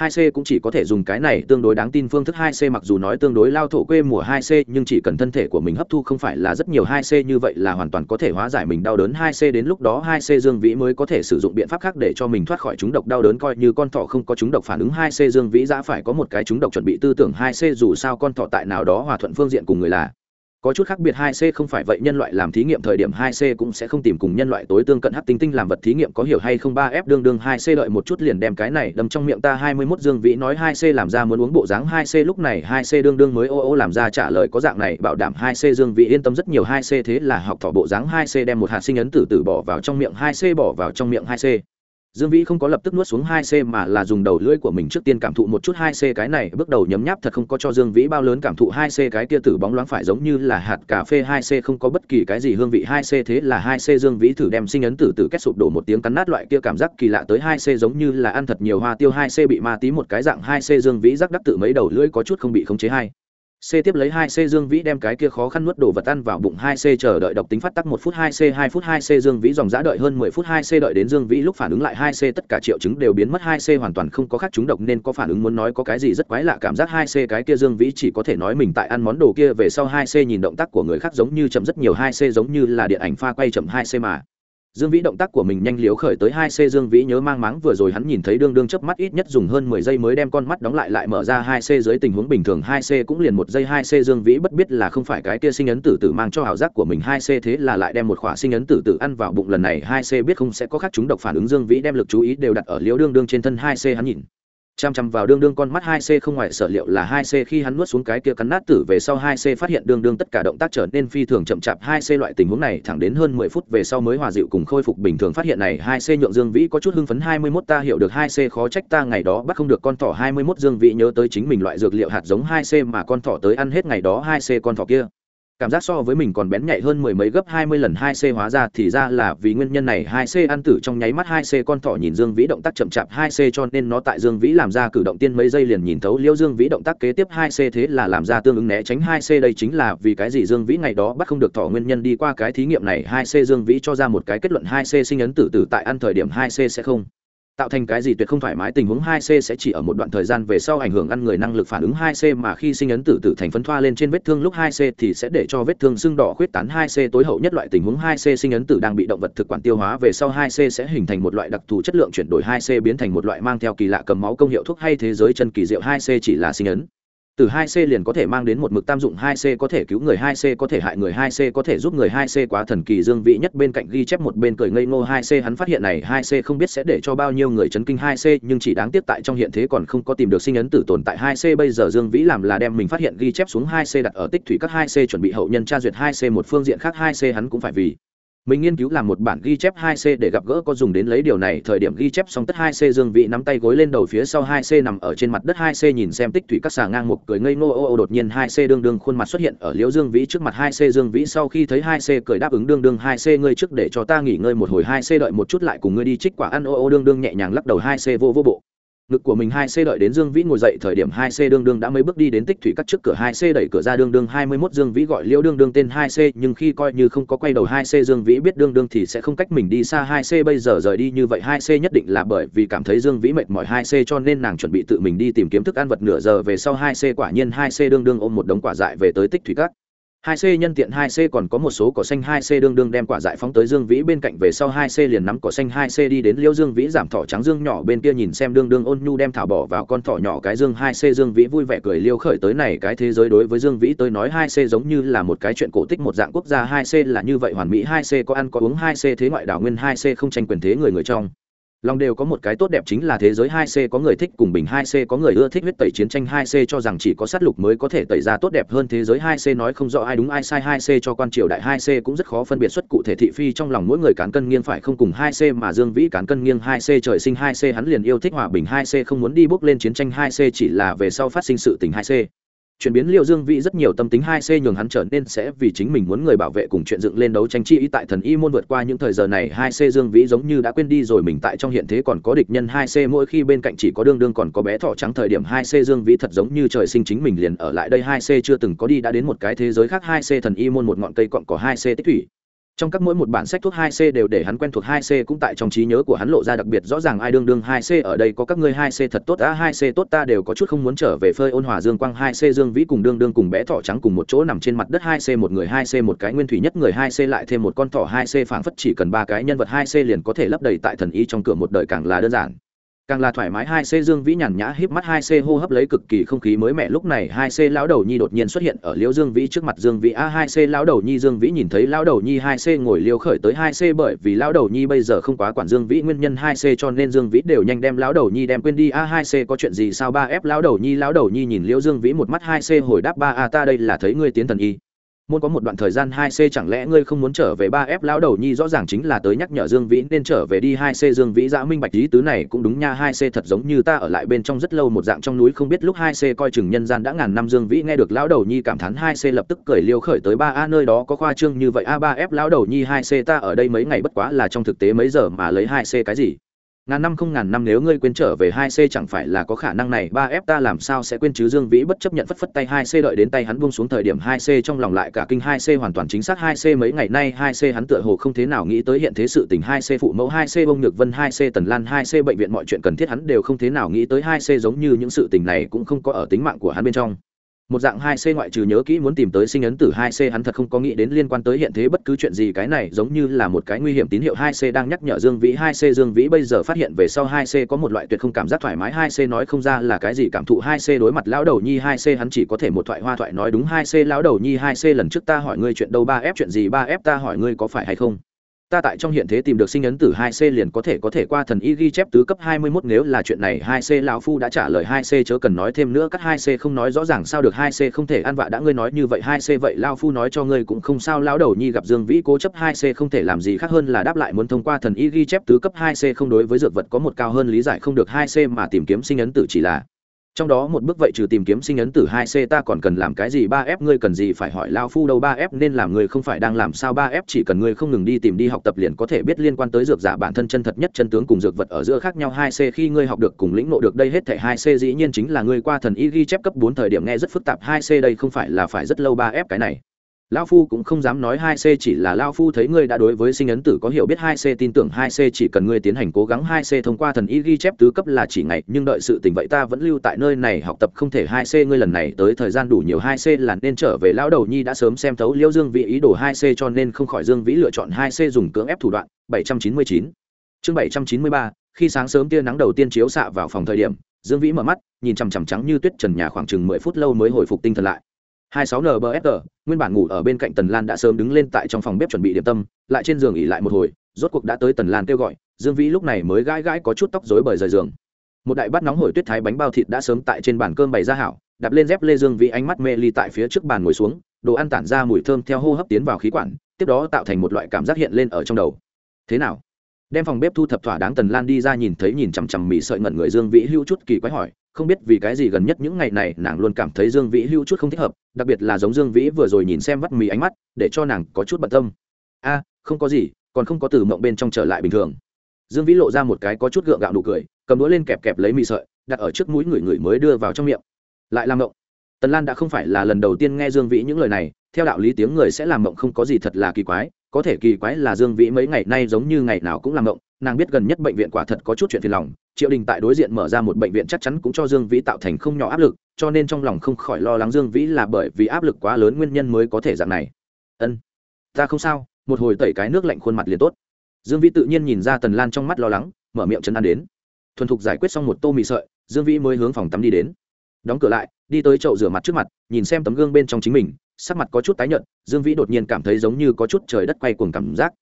2C cũng chỉ có thể dùng cái này tương đối đáng tin phương thức 2C mặc dù nói tương đối lao thổ quê mùa 2C nhưng chỉ cần thân thể của mình hấp thu không phải là rất nhiều 2C như vậy là hoàn toàn có thể hóa giải mình đau đớn 2C đến lúc đó 2C Dương Vĩ mới có thể sử dụng biện pháp khác để cho mình thoát khỏi chúng độc đau đớn coi như con thỏ không có chúng độc phản ứng 2C Dương Vĩ dã phải có một cái chúng độc chuẩn bị tư tưởng 2C dù sao con thỏ tại nào đó hòa thuận phương diện cùng người là có chút khác biệt 2C không phải vậy, nhân loại làm thí nghiệm thời điểm 2C cũng sẽ không tìm cùng nhân loại tối tương cận hắc tinh tinh làm vật thí nghiệm có hiểu hay không. 3F đương đương 2C đợi một chút liền đem cái này đâm trong miệng ta. 21 Dương Vĩ nói 2C làm ra muốn uống bộ dáng 2C lúc này 2C đương đương mới ô ô làm ra trả lời có dạng này, bảo đảm 2C Dương Vĩ yên tâm rất nhiều. 2C thế là học thỏ bộ dáng 2C đem một hạt sinh ấn tử tử bỏ vào trong miệng 2C bỏ vào trong miệng 2C Dương Vĩ không có lập tức nuốt xuống 2C mà là dùng đầu lưỡi của mình trước tiên cảm thụ một chút 2C cái này. Bước đầu nhấm nháp thật không có cho Dương Vĩ bao lớn cảm thụ 2C cái kia tử bóng loáng phải giống như là hạt cà phê. 2C không có bất kỳ cái gì hương vị. 2C thế là 2C Dương Vĩ thử đem sinh ấn tử tử kết sụp đổ một tiếng cắn nát loại kia cảm giác kỳ lạ tới. 2C giống như là ăn thật nhiều hoa tiêu. 2C bị ma tí một cái dạng. 2C Dương Vĩ rắc đắc tự mấy đầu lưỡi có chút không bị khống chế. Hai C tiếp lấy 2C Dương Vĩ đem cái kia khó khăn nuốt đồ vật ăn vào bụng 2C chờ đợi độc tính phát tắc 1 phút 2C 2 phút 2C Dương Vĩ dòng dã đợi hơn 10 phút 2C đợi đến Dương Vĩ lúc phản ứng lại 2C tất cả triệu chứng đều biến mất 2C hoàn toàn không có khác chúng độc nên có phản ứng muốn nói có cái gì rất quái lạ cảm giác 2C cái kia Dương Vĩ chỉ có thể nói mình tại ăn món đồ kia về sau 2C nhìn động tác của người khác giống như chậm rất nhiều 2C giống như là điện ảnh pha quay chậm 2C mà Dương Vĩ động tác của mình nhanh liếu khởi tới 2C Dương Vĩ nhớ mang máng vừa rồi hắn nhìn thấy đương đương chớp mắt ít nhất dùng hơn 10 giây mới đem con mắt đóng lại lại mở ra 2C dưới tình huống bình thường 2C cũng liền một giây 2C Dương Vĩ bất biết là không phải cái kia sinh ấn tử tử mang cho ảo giác của mình 2C thế là lại đem một khỏa sinh ấn tử tử ăn vào bụng lần này 2C biết không sẽ có khác, chúng độc phản ứng, Dương Vĩ đem lực chú ý đều đặt ở liếu đương đương trên thân 2C hắn nhìn chằm chằm vào đương đương con mắt 2C không ngoại sở liệu là 2C khi hắn nuốt xuống cái kia cắn nát tử về sau 2C phát hiện đương đương tất cả động tác trở nên phi thường chậm chạp 2C loại tình huống này thẳng đến hơn 10 phút về sau mới hòa dịu cùng khôi phục bình thường phát hiện này 2C nhượng Dương Vĩ có chút hưng phấn 21 ta hiểu được 2C khó trách ta ngày đó bắt không được con thỏ 21 Dương Vĩ nhớ tới chính mình loại dược liệu hạt giống 2C mà con thỏ tới ăn hết ngày đó 2C con thỏ kia cảm giác so với mình còn bén nhạy hơn mười mấy gấp hai mươi lần hai c hóa ra thì ra là vì nguyên nhân này hai c ăn tử trong nháy mắt hai c con thỏ nhìn dương vĩ động tác chậm chạp hai c cho nên nó tại dương vĩ làm ra cử động tiên mấy giây liền nhìn thấu liêu dương vĩ động tác kế tiếp hai c thế là làm ra tương ứng né tránh hai c. Đây chính là vì cái gì dương vĩ ngày đó bắt không được thỏ nguyên nhân đi qua cái thí nghiệm này hai c dương vĩ cho ra một cái kết luận hai c sinh ấn tử tử tại ăn thời điểm hai c sẽ không tạo thành cái gì tuyệt không thoải mái tình huống 2C sẽ chỉ ở một đoạn thời gian về sau ảnh hưởng ăn người năng lực phản ứng 2C mà khi sinh ấn tử tử thành phấn thoa lên trên vết thương lúc 2C thì sẽ để cho vết thương sưng đỏ khuyết tán 2C tối hậu nhất loại tình huống 2C sinh ấn tử đang bị động vật thực quản tiêu hóa về sau 2C sẽ hình thành một loại đặc thù chất lượng chuyển đổi 2C biến thành một loại mang theo kỳ lạ cầm máu công hiệu thuốc hay thế giới chân kỳ diệu 2C chỉ là sinh ấn từ 2C liền có thể mang đến một mực tam dụng 2C có thể cứu người 2C có thể hại người 2C có thể giúp người 2C quá thần kỳ dương vị nhất bên cạnh ghi chép một bên cười ngây ngô 2C hắn phát hiện này 2C không biết sẽ để cho bao nhiêu người chấn kinh 2C nhưng chỉ đáng tiếc tại trong hiện thế còn không có tìm được sinh ấn tử tồn tại 2C bây giờ Dương Vĩ làm là đem mình phát hiện ghi chép xuống 2C đặt ở tích thủy các 2C chuẩn bị hậu nhân tra duyệt 2C một phương diện khác 2C hắn cũng phải vì mình nghiên cứu làm một bản ghi chép 2C để gặp gỡ có dùng đến lấy điều này thời điểm ghi chép xong tất 2C Dương vị nắm tay gối lên đầu phía sau 2C nằm ở trên mặt đất 2C nhìn xem tích thủy các xà ngang một cười ngây ngô ô ô đột nhiên 2C đương đương khuôn mặt xuất hiện ở Liễu Dương Vĩ trước mặt 2C Dương Vĩ sau khi thấy 2C cười đáp ứng đương đương 2C ngươi trước để cho ta nghỉ ngơi một hồi 2C đợi một chút lại cùng ngươi đi trích quả ăn ô ô đương đương nhẹ nhàng lắc đầu 2C vô vô bộ ngực của mình hai c đợi đến dương vĩ ngồi dậy thời điểm hai c đương đương đã mấy bước đi đến tích thủy cắt trước cửa hai c đẩy cửa ra đương đương hai mươi mốt dương vĩ gọi liễu đương đương tên hai c, nhưng khi coi như không có quay đầu hai c dương vĩ biết đương đương thì sẽ không cách mình đi xa hai c, bây giờ rời đi như vậy hai c nhất định là bởi vì cảm thấy dương vĩ mệt mỏi hai c cho nên nàng chuẩn bị tự mình đi tìm kiếm thức ăn vật nửa giờ về sau hai c quả nhiên hai c đương đương ôm một đống quả dại về tới tích thủy cắt hai c nhân tiện hai c còn có một số cỏ xanh hai c đương đương đem quả dại phóng tới dương vĩ bên cạnh về sau hai c liền nắm cỏ xanh hai c đi đến liêu dương vĩ giảm thỏ trắng dương nhỏ bên kia nhìn xem đương đương ôn nhu đem thảo bỏ vào con thỏ nhỏ cái dương hai c dương vĩ vui vẻ cười liêu khởi tới này cái thế giới đối với dương vĩ tới nói hai c giống như là một cái chuyện cổ tích một dạng quốc gia hai c là như vậy hoàn mỹ hai c có ăn có uống hai c thế ngoại đảo nguyên hai c không tranh quyền thế người người trong lòng đều có một cái tốt đẹp chính là thế giới 2C có người thích cùng bình 2C có người ưa thích huyết tẩy chiến tranh 2C cho rằng chỉ có sát lục mới có thể tẩy ra tốt đẹp hơn thế giới 2C nói không rõ ai đúng ai sai 2C cho quan triều đại 2C cũng rất khó phân biệt xuất cụ thể thị phi trong lòng mỗi người cán cân nghiêng phải không cùng 2C mà Dương Vĩ cán cân nghiêng 2C trời sinh 2C hắn liền yêu thích hòa bình 2C không muốn đi bước lên chiến tranh 2C chỉ là về sau phát sinh sự tình 2C chuyển biến liệu dương vĩ rất nhiều tâm tính hai c nhường hắn trở nên sẽ vì chính mình muốn người bảo vệ cùng chuyện dựng lên đấu tranh chi ý tại thần y môn vượt qua những thời giờ này hai c dương vĩ giống như đã quên đi rồi mình tại trong hiện thế còn có địch nhân hai c mỗi khi bên cạnh chỉ có đương đương còn có bé thỏ trắng thời điểm hai c dương vĩ thật giống như trời sinh chính mình liền ở lại đây hai c chưa từng có đi đã đến một cái thế giới khác hai c thần y môn một ngọn cây cọn có hai c tích thủy trong các mỗi một bản sách thuốc 2C đều để hắn quen thuộc 2C cũng tại trong trí nhớ của hắn lộ ra đặc biệt rõ ràng ai đương đương 2C ở đây có các ngươi 2C thật tốt a 2C tốt, ta đều có chút không muốn trở về phơi ôn hòa dương quang 2C dương vĩ cùng đương đương cùng bé thỏ trắng cùng một chỗ nằm trên mặt đất 2C một người 2C một cái nguyên thủy nhất người 2C lại thêm một con thỏ 2C phảng phất chỉ cần ba cái nhân vật 2C liền có thể lấp đầy tại thần ý trong cửa một đời càng là đơn giản càng là thoải mái hai c dương vĩ nhàn nhã híp mắt hai c hô hấp lấy cực kỳ không khí mới mẻ. Lúc này hai c lão đầu nhi đột nhiên xuất hiện ở liễu dương vĩ trước mặt dương vĩ. A, hai c lão đầu nhi dương vĩ nhìn thấy lão đầu nhi hai c ngồi liêu khởi tới hai c bởi vì lão đầu nhi bây giờ không quá quản dương vĩ nguyên nhân hai c cho nên dương vĩ đều nhanh đem lão đầu nhi đem quên đi. A, hai c có chuyện gì sao? Ba f lão đầu nhi, lão đầu nhi nhìn liễu dương vĩ một mắt hai c hồi đáp ba, a, ta đây là thấy ngươi tiến thần y môn có một đoạn thời gian hai c chẳng lẽ ngươi không muốn trở về ba f lão đầu nhi? Rõ ràng chính là tới nhắc nhở dương vĩ nên trở về đi hai c. Dương vĩ giã minh bạch lý tứ này cũng đúng nha, hai c thật giống như ta ở lại bên trong rất lâu, một dạng trong núi không biết lúc hai c coi chừng nhân gian đã ngàn năm. Dương vĩ nghe được lão đầu nhi cảm thán, hai c lập tức cười liêu khởi tới ba a, nơi đó có khoa trương như vậy. A, ba f lão đầu nhi, hai c ta ở đây mấy ngày bất quá là trong thực tế mấy giờ mà lấy hai c cái gì? Ngàn năm không ngàn năm nếu ngươi quên trở về hai c chẳng phải là có khả năng này ba f ta làm sao sẽ quên chứ dương vĩ bất chấp nhận phất phất tay hai c đợi đến tay hắn buông xuống thời điểm hai c trong lòng lại cả kinh hai c hoàn toàn chính xác hai c mấy ngày nay hai c hắn tựa hồ không thế nào nghĩ tới hiện thế sự tình hai c phụ mẫu hai c bông nhược vân hai c tần lan hai c bệnh viện mọi chuyện cần thiết hắn đều không thế nào nghĩ tới hai c giống như những sự tình này cũng không có ở tính mạng của hắn bên trong một dạng hai c ngoại trừ nhớ kỹ muốn tìm tới sinh ấn tử hai c hắn thật không có nghĩ đến liên quan tới hiện thế bất cứ chuyện gì cái này giống như là một cái nguy hiểm tín hiệu hai c đang nhắc nhở dương vĩ hai c dương vĩ bây giờ phát hiện về sau hai c có một loại tuyệt không cảm giác thoải mái hai c nói không ra là cái gì cảm thụ hai c đối mặt lão đầu nhi hai c hắn chỉ có thể một thoại hoa thoại nói đúng hai c lão đầu nhi hai c lần trước ta hỏi ngươi chuyện đâu ba f chuyện gì ba f ta hỏi ngươi có phải hay không ta tại trong hiện thế tìm được sinh ấn tử 2C liền có thể có thể qua thần y ghi chép tứ cấp 21 nếu là chuyện này 2C lão phu đã trả lời 2C chớ cần nói thêm nữa cắt 2C không nói rõ ràng sao được 2C không thể ăn vạ đã ngươi nói như vậy 2C vậy lão phu nói cho ngươi cũng không sao, lão đầu nhi gặp Dương Vĩ cố chấp 2C không thể làm gì khác hơn là đáp lại muốn thông qua thần y ghi chép tứ cấp 2C không đối với dược vật có một cao hơn lý giải không được 2C mà tìm kiếm sinh ấn tử chỉ là trong đó một bước vậy trừ tìm kiếm sinh ấn tử hai c ta còn cần làm cái gì? Ba f ngươi cần gì phải hỏi lao phu đâu? Ba f nên làm người không phải đang làm sao? Ba f chỉ cần ngươi không ngừng đi tìm đi học tập liền có thể biết liên quan tới dược giả bản thân chân thật nhất chân tướng cùng dược vật ở giữa khác nhau. Hai c khi ngươi học được cùng lĩnh ngộ được đây hết thể hai c dĩ nhiên chính là ngươi qua thần y ghi chép cấp bốn thời điểm nghe rất phức tạp. Hai c đây không phải là phải rất lâu. Ba f cái này lão phu cũng không dám nói hai c chỉ là lão phu thấy ngươi đã đối với sinh ấn tử có hiểu biết hai c tin tưởng hai c chỉ cần ngươi tiến hành cố gắng hai c thông qua thần y ghi chép tứ cấp là chỉ ngày, nhưng đợi sự tình vậy ta vẫn lưu tại nơi này học tập không thể hai c ngươi lần này tới thời gian đủ nhiều hai c là nên trở về lão đầu nhi đã sớm xem thấu liêu dương vĩ ý đồ hai c cho nên không khỏi dương vĩ lựa chọn hai c dùng cưỡng ép thủ đoạn. Bảy trăm chín mươi chín. Chương bảy trăm chín mươi ba, khi sáng sớm tia nắng đầu tiên chiếu xạ vào phòng thời điểm, dương vĩ mở mắt, nhìn chằm chằm trắng như tuyết trần nhà khoảng chừng mười phút lâu mới hồi phục tinh thần lại. 26 nbsr nguyên bản ngủ ở bên cạnh tần lan đã sớm đứng lên tại trong phòng bếp chuẩn bị điểm tâm, lại trên giường nghỉ lại một hồi, rốt cuộc đã tới tần lan kêu gọi, dương vĩ lúc này mới gãi gãi có chút tóc rối bời rời giường. Một đại bát nóng hổi tuyết thái bánh bao thịt đã sớm tại trên bàn cơm bày ra hảo, đạp lên dép lê dương vĩ ánh mắt mê ly tại phía trước bàn ngồi xuống, đồ ăn tản ra mùi thơm theo hô hấp tiến vào khí quản, tiếp đó tạo thành một loại cảm giác hiện lên ở trong đầu. Thế nào? Đem phòng bếp thu thập thỏa đáng tần lan đi ra nhìn thấy nhìn chằm chằm mì sợi ngẩn người dương vĩ hữu chút kỳ quái hỏi không biết vì cái gì gần nhất những ngày này nàng luôn cảm thấy dương vĩ hưu chút không thích hợp, đặc biệt là giống dương vĩ vừa rồi nhìn xem vắt mì ánh mắt, để cho nàng có chút bận tâm. A, không có gì, còn không có từ mộng bên trong trở lại bình thường. Dương vĩ lộ ra một cái có chút gượng gạo nụ cười, cầm đũa lên kẹp kẹp lấy mì sợi, đặt ở trước mũi người người mới đưa vào trong miệng. Lại làm mộng. Tần lan đã không phải là lần đầu tiên nghe dương vĩ những lời này, theo đạo lý tiếng người sẽ làm mộng không có gì thật là kỳ quái, có thể kỳ quái là dương vĩ mấy ngày nay giống như ngày nào cũng làm mộng nàng biết gần nhất bệnh viện quả thật có chút chuyện phiền lòng, triệu đình tại đối diện mở ra một bệnh viện chắc chắn cũng cho dương vĩ tạo thành không nhỏ áp lực, cho nên trong lòng không khỏi lo lắng dương vĩ là bởi vì áp lực quá lớn nguyên nhân mới có thể dạng này. Ân, ta không sao, một hồi tẩy cái nước lạnh khuôn mặt liền tốt. Dương vĩ tự nhiên nhìn ra tần lan trong mắt lo lắng, mở miệng chân ăn đến. Thuần thục giải quyết xong một tô mì sợi, dương vĩ mới hướng phòng tắm đi đến. Đóng cửa lại, đi tới chậu rửa mặt trước mặt, nhìn xem tấm gương bên trong chính mình, sắc mặt có chút tái nhợt, dương vĩ đột nhiên cảm thấy giống như có chút trời đất quay cuồng cảm giác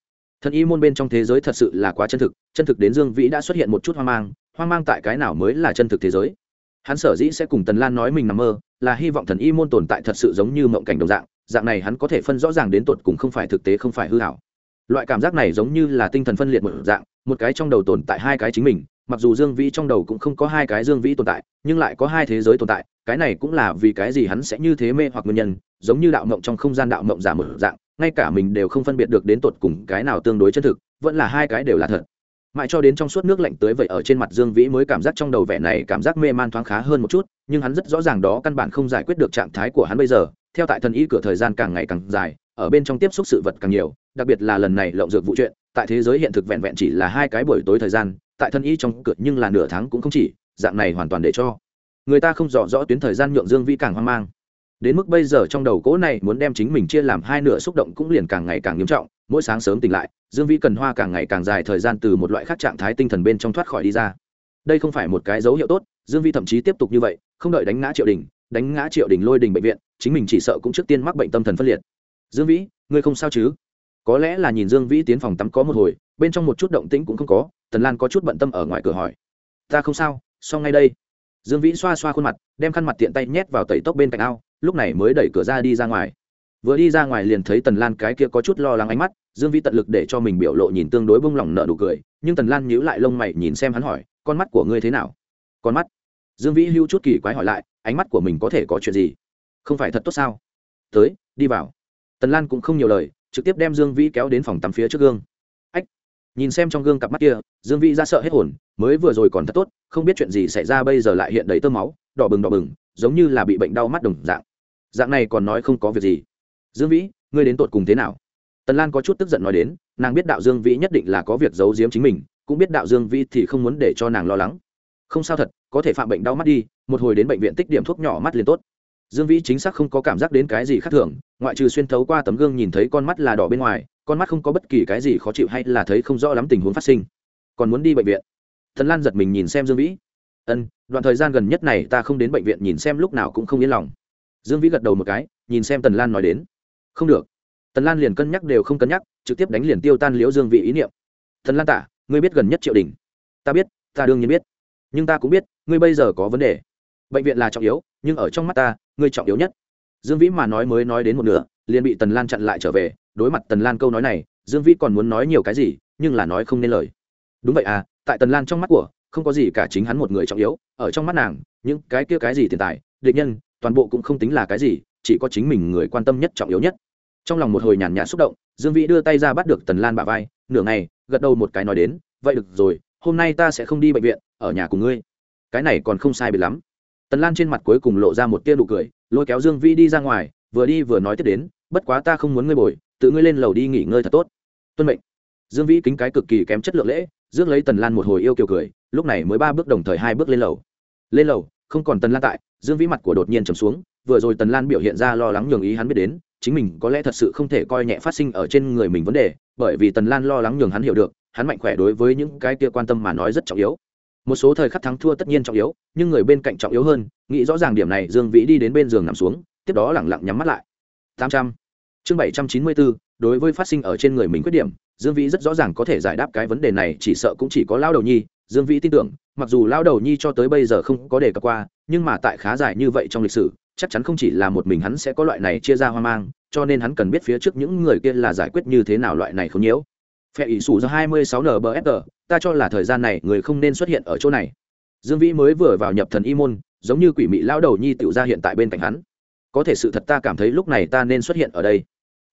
thần y môn bên trong thế giới thật sự là quá chân thực chân thực đến dương vĩ đã xuất hiện một chút hoang mang hoang mang tại cái nào mới là chân thực thế giới? Hắn sở dĩ sẽ cùng tần lan nói mình nằm mơ, là hy vọng thần y môn tồn tại thật sự giống như mộng cảnh đồng dạng dạng này hắn có thể phân rõ ràng đến tột cùng không phải thực tế, không phải hư hảo loại cảm giác này giống như là tinh thần phân liệt một dạng, một cái trong đầu tồn tại hai cái chính mình, mặc dù dương vĩ trong đầu cũng không có hai cái dương vĩ tồn tại, nhưng lại có hai thế giới tồn tại, cái này cũng là vì cái gì hắn sẽ như thế mê hoặc nguyên nhân, giống như đạo mộng trong không gian đạo mộng giả một dạng ngay cả mình đều không phân biệt được đến tột cùng cái nào tương đối chân thực, vẫn là hai cái đều là thật. Mãi cho đến trong suốt nước lạnh tới vậy ở trên mặt dương vĩ mới cảm giác trong đầu vẻ này cảm giác mê man thoáng khá hơn một chút, nhưng hắn rất rõ ràng đó căn bản không giải quyết được trạng thái của hắn bây giờ. Theo tại thần y cửa thời gian càng ngày càng dài, ở bên trong tiếp xúc sự vật càng nhiều, đặc biệt là lần này lộng dược vụ chuyện, tại thế giới hiện thực vẹn vẹn chỉ là hai cái buổi tối thời gian, tại thân y trong cửa nhưng là nửa tháng cũng không chỉ, dạng này hoàn toàn để cho người ta không rõ rõ tuyến thời gian nhượng dương vĩ càng hoang mang đến mức bây giờ trong đầu cỗ này muốn đem chính mình chia làm hai nửa xúc động cũng liền càng ngày càng nghiêm trọng, mỗi sáng sớm tỉnh lại, dương vĩ cần hoa càng ngày càng dài thời gian từ một loại khác trạng thái tinh thần bên trong thoát khỏi đi ra. Đây không phải một cái dấu hiệu tốt, dương vĩ thậm chí tiếp tục như vậy, không đợi đánh ngã triệu đình, đánh ngã triệu đình lôi đình bệnh viện, chính mình chỉ sợ cũng trước tiên mắc bệnh tâm thần phân liệt. Dương vĩ, ngươi không sao chứ? Có lẽ là nhìn dương vĩ tiến phòng tắm có một hồi, bên trong một chút động tĩnh cũng không có, tần lan có chút bận tâm ở ngoài cửa hỏi. Ta không sao, xong ngay đây. Dương vĩ xoa xoa khuôn mặt, đem khăn mặt tiện tay nhét vào tẩy tốc bên cạnh ao lúc này mới đẩy cửa ra đi ra ngoài. Vừa đi ra ngoài liền thấy tần lan cái kia có chút lo lắng ánh mắt, dương vĩ tận lực để cho mình biểu lộ nhìn tương đối bông lỏng nợ nụ cười, nhưng tần lan nhíu lại lông mày nhìn xem hắn hỏi, con mắt của ngươi thế nào? Con mắt? Dương vĩ hưu chút kỳ quái hỏi lại, ánh mắt của mình có thể có chuyện gì? Không phải thật tốt sao? Tới, đi vào. Tần lan cũng không nhiều lời, trực tiếp đem dương vĩ kéo đến phòng tắm phía trước gương. Ách. Nhìn xem trong gương cặp mắt kia, dương vĩ ra sợ hết hồn, mới vừa rồi còn thật tốt, không biết chuyện gì xảy ra bây giờ lại hiện đầy tơ máu, đỏ bừng đỏ bừng, giống như là bị bệnh đau mắt đồng dạng dạng này còn nói không có việc gì. Dương vĩ, ngươi đến tột cùng thế nào? Tần lan có chút tức giận nói đến, nàng biết đạo dương vĩ nhất định là có việc giấu giếm chính mình, cũng biết đạo dương vĩ thì không muốn để cho nàng lo lắng. Không sao thật, có thể phạm bệnh đau mắt đi, một hồi đến bệnh viện tích điểm thuốc nhỏ mắt liền tốt. Dương vĩ chính xác không có cảm giác đến cái gì khác thường, ngoại trừ xuyên thấu qua tấm gương nhìn thấy con mắt là đỏ bên ngoài, con mắt không có bất kỳ cái gì khó chịu hay là thấy không rõ lắm tình huống phát sinh. Còn muốn đi bệnh viện? Thần lan giật mình nhìn xem dương vĩ. Ân, đoạn thời gian gần nhất này ta không đến bệnh viện nhìn xem lúc nào cũng không yên lòng dương vĩ gật đầu một cái, nhìn xem tần lan nói đến. Không được. Tần lan liền cân nhắc đều không cân nhắc, trực tiếp đánh liền tiêu tan liễu dương vị ý niệm. Thần lan tả, ngươi biết gần nhất triệu đình. Ta biết, ta đương nhiên biết. Nhưng ta cũng biết, ngươi bây giờ có vấn đề. Bệnh viện là trọng yếu, nhưng ở trong mắt ta, ngươi trọng yếu nhất. Dương vĩ mà nói mới nói đến một nửa, liền bị tần lan chặn lại trở về. Đối mặt tần lan câu nói này, dương vĩ còn muốn nói nhiều cái gì, nhưng là nói không nên lời. Đúng vậy à tại tần lan trong mắt của, không có gì cả chính hắn một người trọng yếu. Ở trong mắt nàng, những cái kia cái gì tiền tài định nhân toàn bộ cũng không tính là cái gì, chỉ có chính mình người quan tâm nhất trọng yếu nhất. Trong lòng một hồi nhàn nhạt xúc động, dương vĩ đưa tay ra bắt được tần lan bả vai, nửa ngày, gật đầu một cái nói đến, vậy được rồi, hôm nay ta sẽ không đi bệnh viện, ở nhà cùng ngươi. Cái này còn không sai biệt lắm. Tần lan trên mặt cuối cùng lộ ra một tia nụ cười, lôi kéo dương vĩ đi ra ngoài, vừa đi vừa nói tiếp đến, bất quá ta không muốn ngươi bồi, tự ngươi lên lầu đi nghỉ ngơi thật tốt. Tuân mệnh. Dương vĩ kính cái cực kỳ kém chất lượng lễ, rước lấy tần lan một hồi yêu kiều cười, lúc này mới ba bước đồng thời hai bước lên lầu. Lên lầu không còn tần lan tại, dương vĩ mặt của đột nhiên trầm xuống, vừa rồi tần lan biểu hiện ra lo lắng nhường ý hắn biết đến, chính mình có lẽ thật sự không thể coi nhẹ phát sinh ở trên người mình vấn đề, bởi vì tần lan lo lắng nhường hắn hiểu được, hắn mạnh khỏe đối với những cái kia quan tâm mà nói rất trọng yếu. Một số thời khắc thắng thua tất nhiên trọng yếu, nhưng người bên cạnh trọng yếu hơn, nghĩ rõ ràng điểm này, dương vĩ đi đến bên giường nằm xuống, tiếp đó lẳng lặng nhắm mắt lại. Tám trăm. Chương bảy trăm chín mươi bốn, đối với phát sinh ở trên người mình khuyết điểm, dương vĩ rất rõ ràng có thể giải đáp cái vấn đề này, chỉ sợ cũng chỉ có lao đầu nhi dương vĩ tin tưởng, mặc dù lao đầu nhi cho tới bây giờ không có đề cập qua, nhưng mà tại khá dài như vậy trong lịch sử, chắc chắn không chỉ là một mình hắn sẽ có loại này chia ra hoang mang, cho nên hắn cần biết phía trước những người kia là giải quyết như thế nào loại này không nhiễu. Phe ỷ sủ do 26 nbfr ta cho là thời gian này người không nên xuất hiện ở chỗ này. Dương vĩ mới vừa vào nhập thần y môn, giống như quỷ mị lão đầu nhi tiểu ra hiện tại bên cạnh hắn. Có thể sự thật ta cảm thấy lúc này ta nên xuất hiện ở đây.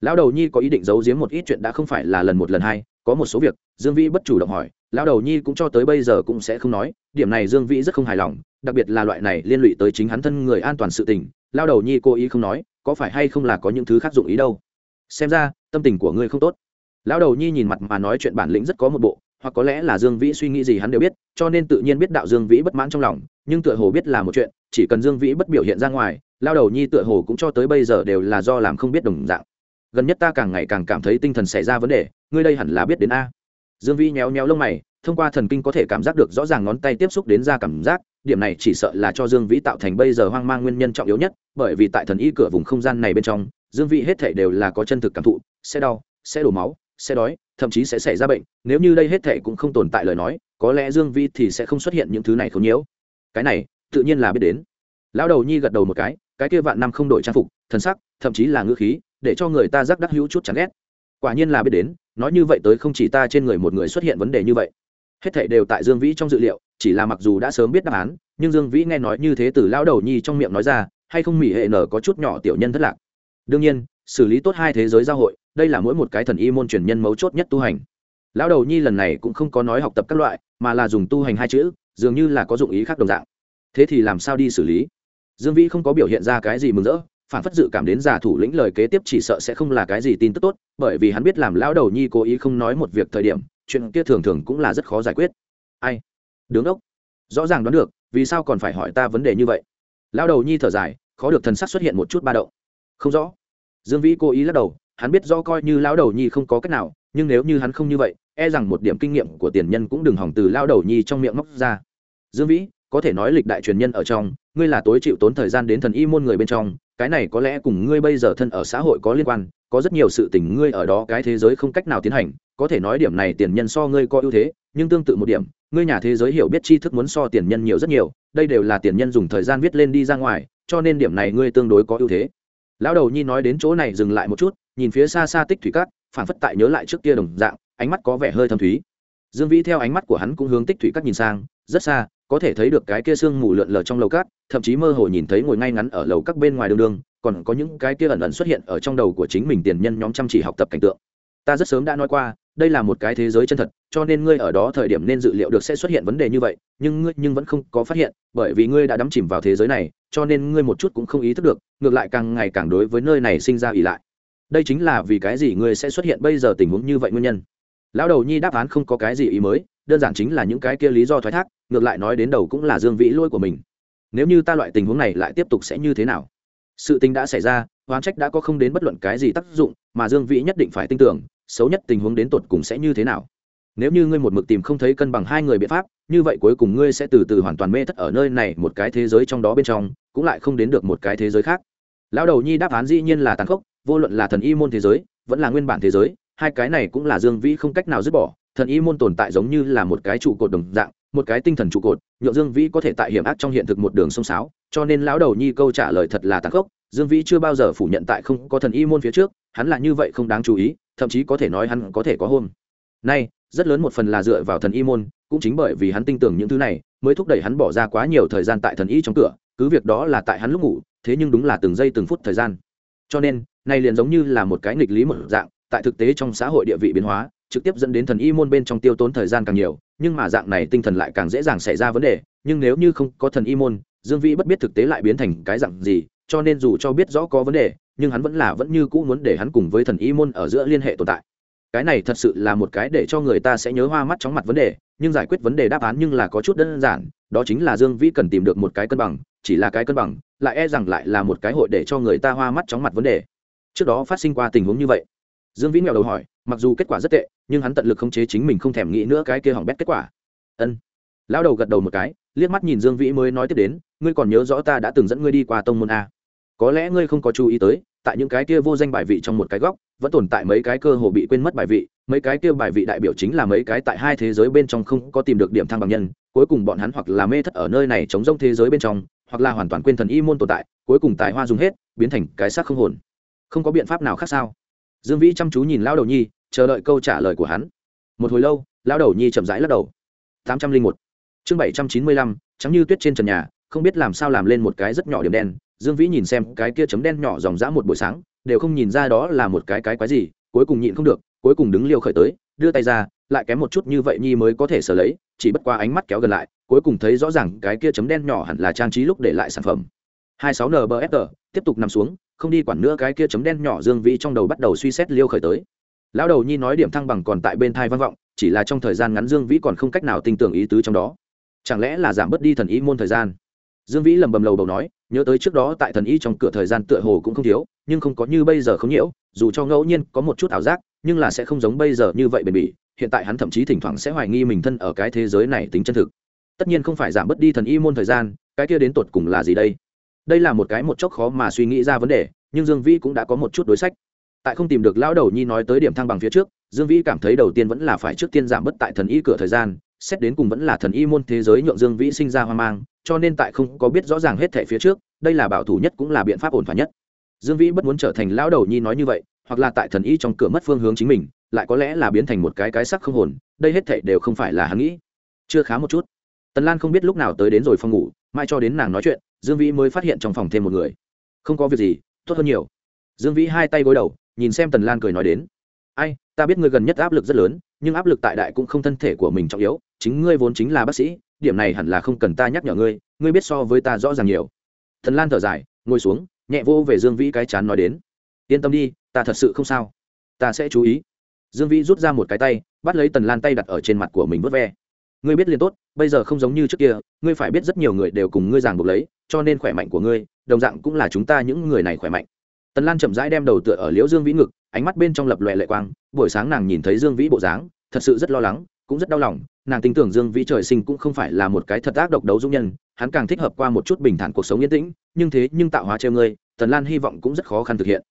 Lão đầu nhi có ý định giấu giếm một ít chuyện đã không phải là lần một lần hai, có một số việc, dương vĩ bất chủ động hỏi lão đầu nhi cũng cho tới bây giờ cũng sẽ không nói, điểm này dương vĩ rất không hài lòng, đặc biệt là loại này liên lụy tới chính hắn thân người an toàn sự tình, lão đầu nhi cố ý không nói, có phải hay không là có những thứ khác dụng ý đâu? Xem ra, tâm tình của ngươi không tốt. Lão đầu nhi nhìn mặt mà nói chuyện bản lĩnh rất có một bộ, hoặc có lẽ là dương vĩ suy nghĩ gì hắn đều biết, cho nên tự nhiên biết đạo dương vĩ bất mãn trong lòng, nhưng tựa hồ biết là một chuyện, chỉ cần dương vĩ bất biểu hiện ra ngoài lao đầu nhi tựa hồ cũng cho tới bây giờ đều là do làm không biết đồng dạng. Gần nhất ta càng ngày càng cảm thấy tinh thần xảy ra vấn đề, ngươi đây hẳn là biết đến a dương vĩ nhéo nhéo lông mày, thông qua thần kinh có thể cảm giác được rõ ràng ngón tay tiếp xúc đến ra cảm giác, điểm này chỉ sợ là cho dương vĩ tạo thành bây giờ hoang mang nguyên nhân trọng yếu nhất, bởi vì tại thần y cửa vùng không gian này bên trong, dương vĩ hết thể đều là có chân thực cảm thụ, sẽ đau, sẽ đổ máu, sẽ đói, thậm chí sẽ xảy ra bệnh, nếu như đây hết thể cũng không tồn tại lời nói, có lẽ dương vĩ thì sẽ không xuất hiện những thứ này không nhiễu. Cái này, tự nhiên là biết đến. Lão đầu nhi gật đầu một cái cái kia vạn năm không đổi trang phục, thần sắc, thậm chí là ngữ khí, để cho người ta giác đắc hữu chút chán ghét. Quả nhiên là biết đến nói như vậy tới không chỉ ta trên người một người xuất hiện vấn đề như vậy. Hết thảy đều tại dương vĩ trong dự liệu, chỉ là mặc dù đã sớm biết đáp án, nhưng dương vĩ nghe nói như thế từ lão đầu nhi trong miệng nói ra, hay không mỹ hệ nở có chút nhỏ tiểu nhân thất lạc. Đương nhiên, xử lý tốt hai thế giới giao hội, đây là mỗi một cái thần y môn truyền nhân mấu chốt nhất tu hành. Lão đầu nhi lần này cũng không có nói học tập các loại, mà là dùng tu hành hai chữ, dường như là có dụng ý khác đồng dạng. Thế thì làm sao đi xử lý? Dương vĩ không có biểu hiện ra cái gì mừng rỡ phản phất dự cảm đến giả thủ lĩnh lời kế tiếp chỉ sợ sẽ không là cái gì tin tức tốt, bởi vì hắn biết làm lão đầu nhi cố ý không nói một việc thời điểm, chuyện kia thường thường cũng là rất khó giải quyết. Ai? Đứng ốc rõ ràng đoán được, vì sao còn phải hỏi ta vấn đề như vậy? Lão đầu nhi thở dài, khó được thần sắc xuất hiện một chút ba động. Không rõ. Dương vĩ cố ý lắc đầu, hắn biết do coi như lão đầu nhi không có cách nào, nhưng nếu như hắn không như vậy e rằng một điểm kinh nghiệm của tiền nhân cũng đừng hỏng từ lão đầu nhi trong miệng móc ra. Dương vĩ, có thể nói lịch đại truyền nhân ở trong, ngươi là tối chịu tốn thời gian đến thần y môn người bên trong cái này có lẽ cùng ngươi bây giờ thân ở xã hội có liên quan, có rất nhiều sự tình ngươi ở đó cái thế giới không cách nào tiến hành, có thể nói điểm này tiền nhân so ngươi có ưu thế, nhưng tương tự một điểm, ngươi nhà thế giới hiểu biết tri thức muốn so tiền nhân nhiều rất nhiều, đây đều là tiền nhân dùng thời gian viết lên đi ra ngoài, cho nên điểm này ngươi tương đối có ưu thế. Lão đầu nhi nói đến chỗ này dừng lại một chút, nhìn phía xa xa tích thủy cát phản phất tại nhớ lại trước kia đồng dạng, ánh mắt có vẻ hơi thâm thúy. Dương vĩ theo ánh mắt của hắn cũng hướng tích thủy cát nhìn sang, rất xa có thể thấy được cái kia sương mù lượn lờ trong lầu cát, thậm chí mơ hồ nhìn thấy ngồi ngay ngắn ở lầu các bên ngoài đường đường, còn có những cái kia ẩn ẩn xuất hiện ở trong đầu của chính mình tiền nhân nhóm chăm chỉ học tập cảnh tượng. Ta rất sớm đã nói qua, đây là một cái thế giới chân thật, cho nên ngươi ở đó thời điểm nên dự liệu được sẽ xuất hiện vấn đề như vậy, nhưng ngươi nhưng vẫn không có phát hiện, bởi vì ngươi đã đắm chìm vào thế giới này, cho nên ngươi một chút cũng không ý thức được, ngược lại càng ngày càng đối với nơi này sinh ra ỉ lại. Đây chính là vì cái gì ngươi sẽ xuất hiện bây giờ tình huống như vậy nguyên nhân. Lão đầu nhi đáp án không có cái gì ý mới, đơn giản chính là những cái kia lý do thoái thác ngược lại nói đến đầu cũng là dương vĩ lỗi của mình. Nếu như ta loại tình huống này lại tiếp tục sẽ như thế nào? Sự tình đã xảy ra, oán trách đã có không đến bất luận cái gì tác dụng, mà dương vĩ nhất định phải tin tưởng, xấu nhất tình huống đến tột cùng sẽ như thế nào. Nếu như ngươi một mực tìm không thấy cân bằng hai người biện pháp, như vậy cuối cùng ngươi sẽ từ từ hoàn toàn mê thất ở nơi này một cái thế giới trong đó bên trong, cũng lại không đến được một cái thế giới khác. Lão đầu nhi đáp án dĩ nhiên là tàn khốc, vô luận là thần y môn thế giới, vẫn là nguyên bản thế giới, hai cái này cũng là dương vĩ không cách nào dứt bỏ, thần y môn tồn tại giống như là một cái trụ cột đồng dạng một cái tinh thần trụ cột, nhượng dương vĩ có thể tại hiểm ác trong hiện thực một đường sông sáo, cho nên lão đầu nhi câu trả lời thật là tàn khốc, dương vĩ chưa bao giờ phủ nhận tại không có thần y môn phía trước, hắn là như vậy không đáng chú ý, thậm chí có thể nói hắn có thể có hôm. Nay, rất lớn một phần là dựa vào thần y môn, cũng chính bởi vì hắn tin tưởng những thứ này, mới thúc đẩy hắn bỏ ra quá nhiều thời gian tại thần y trong cửa, cứ việc đó là tại hắn lúc ngủ, thế nhưng đúng là từng giây từng phút thời gian. Cho nên, nay liền giống như là một cái nghịch lý một dạng, tại thực tế trong xã hội địa vị biến hóa trực tiếp dẫn đến thần y môn bên trong tiêu tốn thời gian càng nhiều, nhưng mà dạng này tinh thần lại càng dễ dàng xảy ra vấn đề, nhưng nếu như không có thần y môn, dương vĩ bất biết thực tế lại biến thành cái dạng gì, cho nên dù cho biết rõ có vấn đề, nhưng hắn vẫn là vẫn như cũ muốn để hắn cùng với thần y môn ở giữa liên hệ tồn tại. Cái này thật sự là một cái để cho người ta sẽ nhớ hoa mắt chóng mặt vấn đề, nhưng giải quyết vấn đề đáp án nhưng là có chút đơn giản, đó chính là dương vĩ cần tìm được một cái cân bằng, chỉ là cái cân bằng, lại e rằng lại là một cái hội để cho người ta hoa mắt chóng mặt vấn đề. Trước đó phát sinh qua tình huống như vậy dương vĩ nghèo đầu hỏi, mặc dù kết quả rất tệ, nhưng hắn tận lực khống chế chính mình không thèm nghĩ nữa cái kia hỏng bét kết quả. Ân. Lão đầu gật đầu một cái, liếc mắt nhìn dương vĩ mới nói tiếp đến, ngươi còn nhớ rõ ta đã từng dẫn ngươi đi qua tông môn a. Có lẽ ngươi không có chú ý tới, tại những cái kia vô danh bài vị trong một cái góc, vẫn tồn tại mấy cái cơ hồ bị quên mất bài vị, mấy cái kia bài vị đại biểu chính là mấy cái tại hai thế giới bên trong không có tìm được điểm thăng bằng nhân, cuối cùng bọn hắn hoặc là mê thất ở nơi này chống rông thế giới bên trong, hoặc là hoàn toàn quên thần y môn tồn tại, cuối cùng tài hoa dùng hết, biến thành cái xác không hồn. Không có biện pháp nào khác sao? Dương vĩ chăm chú nhìn Lão đầu nhi, chờ đợi câu trả lời của hắn. Một hồi lâu, Lão đầu nhi chậm rãi lắc đầu. tám trăm linh một. Chương bảy trăm chín mươi lăm, trắng như tuyết trên trần nhà, không biết làm sao làm lên một cái rất nhỏ điểm đen. Dương vĩ nhìn xem cái kia chấm đen nhỏ dòng dã một buổi sáng, đều không nhìn ra đó là một cái cái quái gì, cuối cùng nhịn không được, cuối cùng đứng liều khởi tới, đưa tay ra, lại kém một chút như vậy nhi mới có thể sở lấy, chỉ bất qua ánh mắt kéo gần lại, cuối cùng thấy rõ ràng cái kia chấm đen nhỏ hẳn là trang trí lúc để lại sản phẩm. 26 nbfr tiếp tục nằm xuống không đi quản nữa cái kia chấm đen nhỏ dương vĩ trong đầu bắt đầu suy xét liêu khởi tới. Lão đầu nhi nói điểm thăng bằng còn tại bên thai vang vọng, chỉ là trong thời gian ngắn dương vĩ còn không cách nào tin tưởng ý tứ trong đó. Chẳng lẽ là giảm bớt đi thần ý môn thời gian? Dương vĩ lầm bầm lầu bầu nói, nhớ tới trước đó tại thần ý trong cửa thời gian tựa hồ cũng không thiếu, nhưng không có như bây giờ không nhiễu, dù cho ngẫu nhiên có một chút ảo giác, nhưng là sẽ không giống bây giờ như vậy bền bỉ, hiện tại hắn thậm chí thỉnh thoảng sẽ hoài nghi mình thân ở cái thế giới này tính chân thực. Tất nhiên không phải giảm bớt đi thần y môn thời gian, cái kia đến tột cùng là gì đây? Đây là một cái một chốc khó mà suy nghĩ ra vấn đề, nhưng dương vĩ cũng đã có một chút đối sách. Tại không tìm được lão đầu nhi nói tới điểm thăng bằng phía trước, dương vĩ cảm thấy đầu tiên vẫn là phải trước tiên giảm bớt tại thần y cửa thời gian, xét đến cùng vẫn là thần y môn thế giới nhượng dương vĩ sinh ra hoang mang, cho nên tại không có biết rõ ràng hết thẻ phía trước, đây là bảo thủ nhất cũng là biện pháp ổn thỏa nhất. Dương vĩ bất muốn trở thành lão đầu nhi nói như vậy, hoặc là tại thần y trong cửa mất phương hướng chính mình, lại có lẽ là biến thành một cái cái sắc không hồn, đây hết thảy đều không phải là hắn nghĩ. Chưa khá một chút tần lan không biết lúc nào tới đến rồi phòng ngủ, mai cho đến nàng nói chuyện, dương vĩ mới phát hiện trong phòng thêm một người. Không có việc gì, tốt hơn nhiều. Dương vĩ hai tay gối đầu, nhìn xem tần lan cười nói đến. Ai, ta biết ngươi gần nhất áp lực rất lớn, nhưng áp lực tại đại cũng không thân thể của mình trọng yếu, chính ngươi vốn chính là bác sĩ, điểm này hẳn là không cần ta nhắc nhở ngươi ngươi biết so với ta rõ ràng nhiều. Tần lan thở dài, ngồi xuống, nhẹ vô về dương vĩ cái chán nói đến. Yên tâm đi, ta thật sự không sao. Ta sẽ chú ý. Dương vĩ rút ra một cái tay, bắt lấy tần lan tay đặt ở trên mặt của mình vớt ve ngươi biết liền tốt, bây giờ không giống như trước kia, ngươi phải biết rất nhiều người đều cùng ngươi ràng buộc lấy, cho nên khỏe mạnh của ngươi, đồng dạng cũng là chúng ta những người này khỏe mạnh. Tần lan chậm rãi đem đầu tựa ở liễu dương vĩ ngực, ánh mắt bên trong lập lòe lệ quang, buổi sáng nàng nhìn thấy dương vĩ bộ dáng, thật sự rất lo lắng, cũng rất đau lòng, nàng tin tưởng dương vĩ trời sinh cũng không phải là một cái thật ác độc đấu dũng nhân, hắn càng thích hợp qua một chút bình thản cuộc sống yên tĩnh, nhưng thế nhưng tạo hóa treo ngươi, tần lan hy vọng cũng rất khó khăn thực hiện.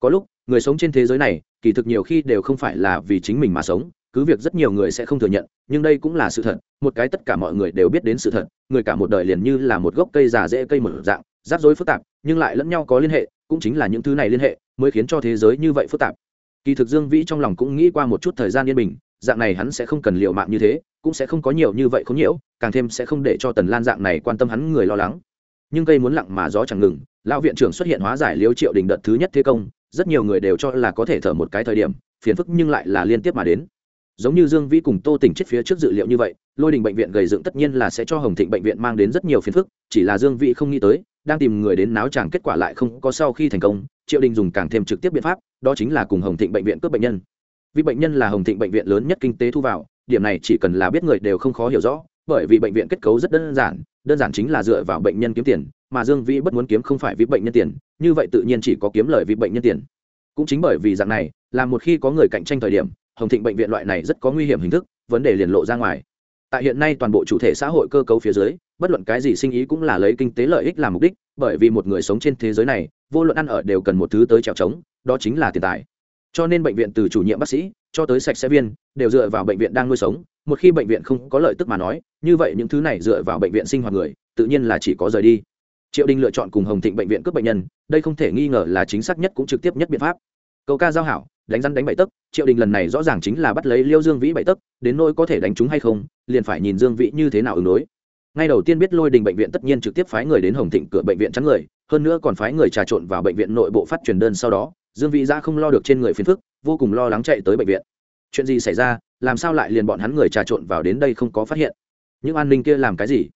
Có lúc, người sống trên thế giới này, kỳ thực nhiều khi đều không phải là vì chính mình mà sống cứ việc rất nhiều người sẽ không thừa nhận, nhưng đây cũng là sự thật, một cái tất cả mọi người đều biết đến sự thật, người cả một đời liền như là một gốc cây già dễ cây một dạng, rắc rối phức tạp, nhưng lại lẫn nhau có liên hệ, cũng chính là những thứ này liên hệ, mới khiến cho thế giới như vậy phức tạp. Kỳ thực dương vĩ trong lòng cũng nghĩ qua một chút thời gian yên bình, dạng này hắn sẽ không cần liệu mạng như thế, cũng sẽ không có nhiều như vậy không nhiễu, càng thêm sẽ không để cho tần lan dạng này quan tâm hắn người lo lắng. Nhưng cây muốn lặng mà gió chẳng ngừng, lão viện trưởng xuất hiện hóa giải liêu triệu đình đợt thứ nhất thế công, rất nhiều người đều cho là có thể thở một cái thời điểm, phiền phức nhưng lại là liên tiếp mà đến giống như dương vĩ cùng tô tỉnh chết phía trước dự liệu như vậy, lôi đình bệnh viện gầy dựng tất nhiên là sẽ cho hồng thịnh bệnh viện mang đến rất nhiều phiền phức, chỉ là dương vĩ không nghĩ tới, đang tìm người đến náo tràng kết quả lại không có sau khi thành công, triệu đình dùng càng thêm trực tiếp biện pháp, đó chính là cùng hồng thịnh bệnh viện cướp bệnh nhân. Vì bệnh nhân là hồng thịnh bệnh viện lớn nhất kinh tế thu vào, điểm này chỉ cần là biết người đều không khó hiểu rõ, bởi vì bệnh viện kết cấu rất đơn giản đơn giản chính là dựa vào bệnh nhân kiếm tiền, mà dương vĩ bất muốn kiếm không phải vì bệnh nhân tiền, như vậy tự nhiên chỉ có kiếm lời vì bệnh nhân tiền. Cũng chính bởi vì dạng này, là một khi có người cạnh tranh thời điểm hồng thịnh bệnh viện loại này rất có nguy hiểm hình thức, vấn đề liền lộ ra ngoài. Tại hiện nay toàn bộ chủ thể xã hội cơ cấu phía dưới, bất luận cái gì sinh ý cũng là lấy kinh tế lợi ích làm mục đích, bởi vì một người sống trên thế giới này, vô luận ăn ở đều cần một thứ tới trèo trống, đó chính là tiền tài. Cho nên bệnh viện từ chủ nhiệm bác sĩ cho tới sạch sẽ viên đều dựa vào bệnh viện đang nuôi sống, một khi bệnh viện không có lợi tức mà nói, như vậy những thứ này dựa vào bệnh viện sinh hoạt người, tự nhiên là chỉ có rời đi. Triệu đình lựa chọn cùng hồng thịnh bệnh viện cướp bệnh nhân, đây không thể nghi ngờ là chính xác nhất cũng trực tiếp nhất biện pháp. Cầu ca giao hảo đánh rắn đánh bậy tấc, triệu đình lần này rõ ràng chính là bắt lấy liêu dương vĩ bậy tấc, đến nỗi có thể đánh chúng hay không, liền phải nhìn dương vĩ như thế nào ứng đối. Ngay đầu tiên biết lôi đình bệnh viện tất nhiên trực tiếp phái người đến hồng thịnh cửa bệnh viện chắn người, hơn nữa còn phái người trà trộn vào bệnh viện nội bộ phát truyền đơn sau đó, dương vĩ ra không lo được trên người phiền phức, vô cùng lo lắng chạy tới bệnh viện. Chuyện gì xảy ra, làm sao lại liền bọn hắn người trà trộn vào đến đây không có phát hiện? Những an ninh kia làm cái gì?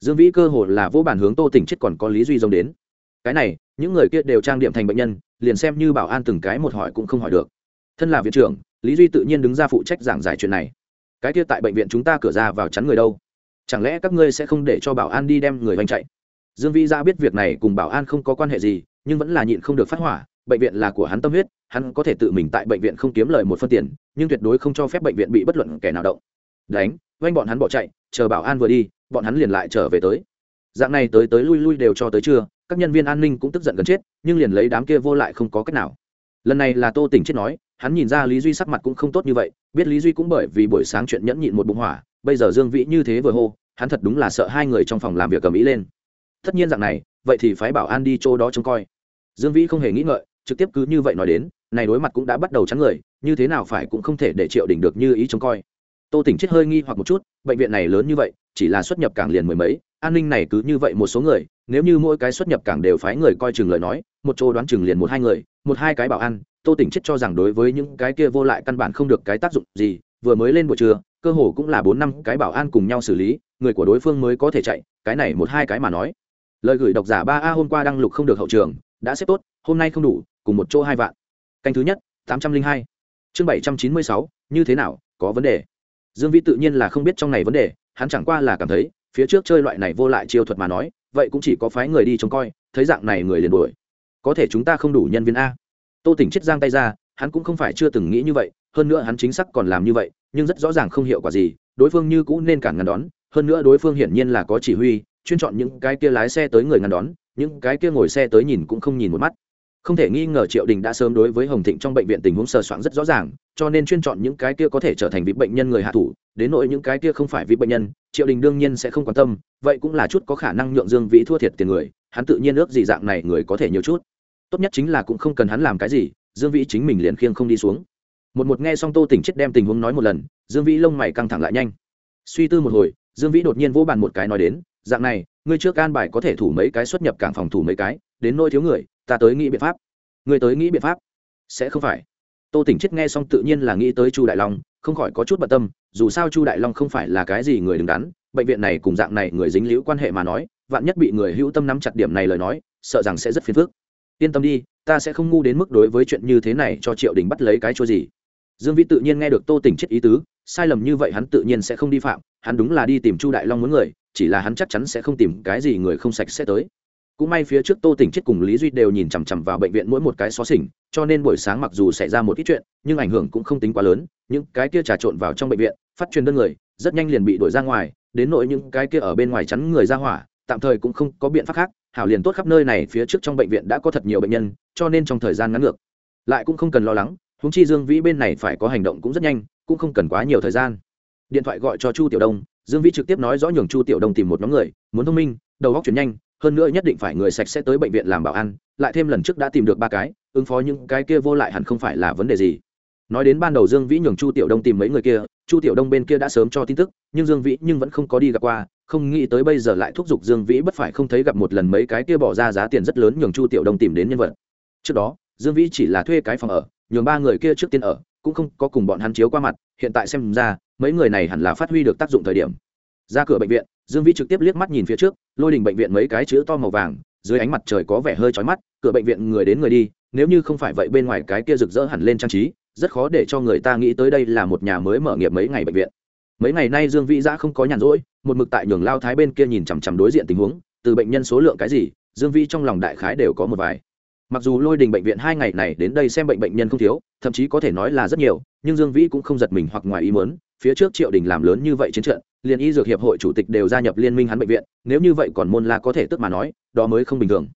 Dương vĩ cơ hồ là vô bản hướng tô tỉnh chết còn có lý duy dông đến. Cái này, những người kia đều trang điểm thành bệnh nhân liền xem như bảo an từng cái một hỏi cũng không hỏi được. Thân là viện trưởng, lý duy tự nhiên đứng ra phụ trách giảng giải chuyện này. Cái kia tại bệnh viện chúng ta cửa ra vào chắn người đâu? Chẳng lẽ các ngươi sẽ không để cho bảo an đi đem người vanh chạy? Dương vĩ ra biết việc này cùng bảo an không có quan hệ gì, nhưng vẫn là nhịn không được phát hỏa, bệnh viện là của hắn tâm huyết, hắn có thể tự mình tại bệnh viện không kiếm lời một phân tiền, nhưng tuyệt đối không cho phép bệnh viện bị bất luận kẻ nào động. Đánh oanh bọn hắn bỏ chạy, chờ bảo an vừa đi, bọn hắn liền lại trở về tới dạng này tới tới lui lui đều cho tới trưa, các nhân viên an ninh cũng tức giận gần chết, nhưng liền lấy đám kia vô lại không có cách nào. Lần này là tô tỉnh chết nói, hắn nhìn ra lý duy sắc mặt cũng không tốt như vậy, biết lý duy cũng bởi vì buổi sáng chuyện nhẫn nhịn một bụng hỏa, bây giờ dương vĩ như thế vừa hô, hắn thật đúng là sợ hai người trong phòng làm việc cầm ý lên. Tất nhiên dạng này, vậy thì phái bảo an đi chỗ đó trông coi. Dương vĩ không hề nghĩ ngợi, trực tiếp cứ như vậy nói đến, này đối mặt cũng đã bắt đầu trắng người, như thế nào phải cũng không thể để triệu đình được như ý trông coi tô tỉnh chết hơi nghi hoặc một chút, bệnh viện này lớn như vậy, chỉ là xuất nhập cảng liền mười mấy, an ninh này cứ như vậy một số người, nếu như mỗi cái xuất nhập cảng đều phái người coi chừng lời nói, một chỗ đoán chừng liền một hai người, một hai cái bảo an, tô tỉnh chết cho rằng đối với những cái kia vô lại căn bản không được cái tác dụng gì, vừa mới lên buổi trưa, cơ hồ cũng là bốn năm cái bảo an cùng nhau xử lý, người của đối phương mới có thể chạy, cái này một hai cái mà nói. Lời gửi độc giả ba a hôm qua đăng lục không được hậu trường, đã xếp tốt, hôm nay không đủ, cùng một chỗ hai vạn. Canh thứ nhất, tám trăm linh hai. Chương bảy trăm chín mươi sáu, như thế nào, có vấn đề dương vĩ tự nhiên là không biết trong này vấn đề, hắn chẳng qua là cảm thấy, phía trước chơi loại này vô lại chiêu thuật mà nói, vậy cũng chỉ có phái người đi trông coi, thấy dạng này người liền đuổi. Có thể chúng ta không đủ nhân viên a. Tô tỉnh chết giang tay ra, hắn cũng không phải chưa từng nghĩ như vậy, hơn nữa hắn chính xác còn làm như vậy, nhưng rất rõ ràng không hiệu quả gì, đối phương như cũng nên cản ngăn đón, hơn nữa đối phương hiển nhiên là có chỉ huy, chuyên chọn những cái kia lái xe tới người ngăn đón, những cái kia ngồi xe tới nhìn cũng không nhìn một mắt. Không thể nghi ngờ triệu đình đã sớm đối với hồng thịnh trong bệnh viện tình huống sờ soạn rất rõ ràng cho nên chuyên chọn những cái kia có thể trở thành vị bệnh nhân người hạ thủ, đến nỗi những cái kia không phải vị bệnh nhân, triệu đình đương nhiên sẽ không quan tâm, vậy cũng là chút có khả năng nhượng dương vĩ thua thiệt tiền người, hắn tự nhiên ước gì dạng này người có thể nhiều chút. Tốt nhất chính là cũng không cần hắn làm cái gì, dương vĩ chính mình liền khiêng không đi xuống. Một một nghe xong tô tỉnh chết đem tình huống nói một lần, dương vĩ lông mày căng thẳng lại nhanh. Suy tư một hồi, dương vĩ đột nhiên vỗ bàn một cái nói đến, dạng này, ngươi trước can bài có thể thủ mấy cái xuất nhập cảng phòng thủ mấy cái, đến nỗi thiếu người, ta tới nghĩ biện pháp. Ngươi tới nghĩ biện pháp? Sẽ không phải tô tỉnh chết nghe xong tự nhiên là nghĩ tới chu đại long, không khỏi có chút bận tâm, dù sao chu đại long không phải là cái gì người đứng đắn, bệnh viện này cùng dạng này người dính liễu quan hệ mà nói, vạn nhất bị người hữu tâm nắm chặt điểm này lời nói, sợ rằng sẽ rất phiền phức. Yên tâm đi, ta sẽ không ngu đến mức đối với chuyện như thế này cho triệu đình bắt lấy cái chua gì. Dương vĩ tự nhiên nghe được tô tỉnh chết ý tứ, sai lầm như vậy hắn tự nhiên sẽ không đi phạm, hắn đúng là đi tìm chu đại long muốn người, chỉ là hắn chắc chắn sẽ không tìm cái gì người không sạch sẽ tới cũng may phía trước tô tỉnh chết cùng lý duy đều nhìn chằm chằm vào bệnh viện mỗi một cái xó xỉnh, cho nên buổi sáng mặc dù xảy ra một ít chuyện, nhưng ảnh hưởng cũng không tính quá lớn. Những cái kia trà trộn vào trong bệnh viện, phát truyền đơn người, rất nhanh liền bị đuổi ra ngoài, đến nỗi những cái kia ở bên ngoài chắn người ra hỏa, tạm thời cũng không có biện pháp khác. Hảo liền tốt khắp nơi này, phía trước trong bệnh viện đã có thật nhiều bệnh nhân, cho nên trong thời gian ngắn ngược, lại cũng không cần lo lắng. Húng chi dương vĩ bên này phải có hành động cũng rất nhanh, cũng không cần quá nhiều thời gian. Điện thoại gọi cho chu tiểu đông. Dương vĩ trực tiếp nói rõ nhường chu tiểu đông tìm một nhóm người, muốn thông minh, đầu góc chuyển nhanh hơn nữa nhất định phải người sạch sẽ tới bệnh viện làm bảo ăn, lại thêm lần trước đã tìm được ba cái, ứng phó những cái kia vô lại hẳn không phải là vấn đề gì. Nói đến ban đầu dương vĩ nhường chu tiểu đông tìm mấy người kia, chu tiểu đông bên kia đã sớm cho tin tức, nhưng dương vĩ nhưng vẫn không có đi gặp qua, không nghĩ tới bây giờ lại thúc giục dương vĩ bất phải không thấy gặp một lần mấy cái kia bỏ ra giá tiền rất lớn nhường chu tiểu đông tìm đến nhân vật. Trước đó, dương vĩ chỉ là thuê cái phòng ở, nhường ba người kia trước tiên ở, cũng không có cùng bọn hắn chiếu qua mặt, hiện tại xem ra, mấy người này hẳn là phát huy được tác dụng thời điểm ra cửa bệnh viện, dương vĩ trực tiếp liếc mắt nhìn phía trước, lôi đình bệnh viện mấy cái chữ to màu vàng, dưới ánh mặt trời có vẻ hơi chói mắt, cửa bệnh viện người đến người đi, nếu như không phải vậy bên ngoài cái kia rực rỡ hẳn lên trang trí, rất khó để cho người ta nghĩ tới đây là một nhà mới mở nghiệp mấy ngày bệnh viện. Mấy ngày nay dương vĩ giã không có nhàn rỗi, một mực tại nhường lao thái bên kia nhìn chằm chằm đối diện tình huống, từ bệnh nhân số lượng cái gì, dương vĩ trong lòng đại khái đều có một vài. Mặc dù lôi đình bệnh viện hai ngày này đến đây xem bệnh bệnh nhân không thiếu, thậm chí có thể nói là rất nhiều, nhưng dương vĩ cũng không giật mình hoặc ngoài ý mớn phía trước triệu đình làm lớn như vậy chiến trận, liền y dược hiệp hội chủ tịch đều gia nhập liên minh hắn bệnh viện, nếu như vậy còn môn la có thể tức mà nói, đó mới không bình thường.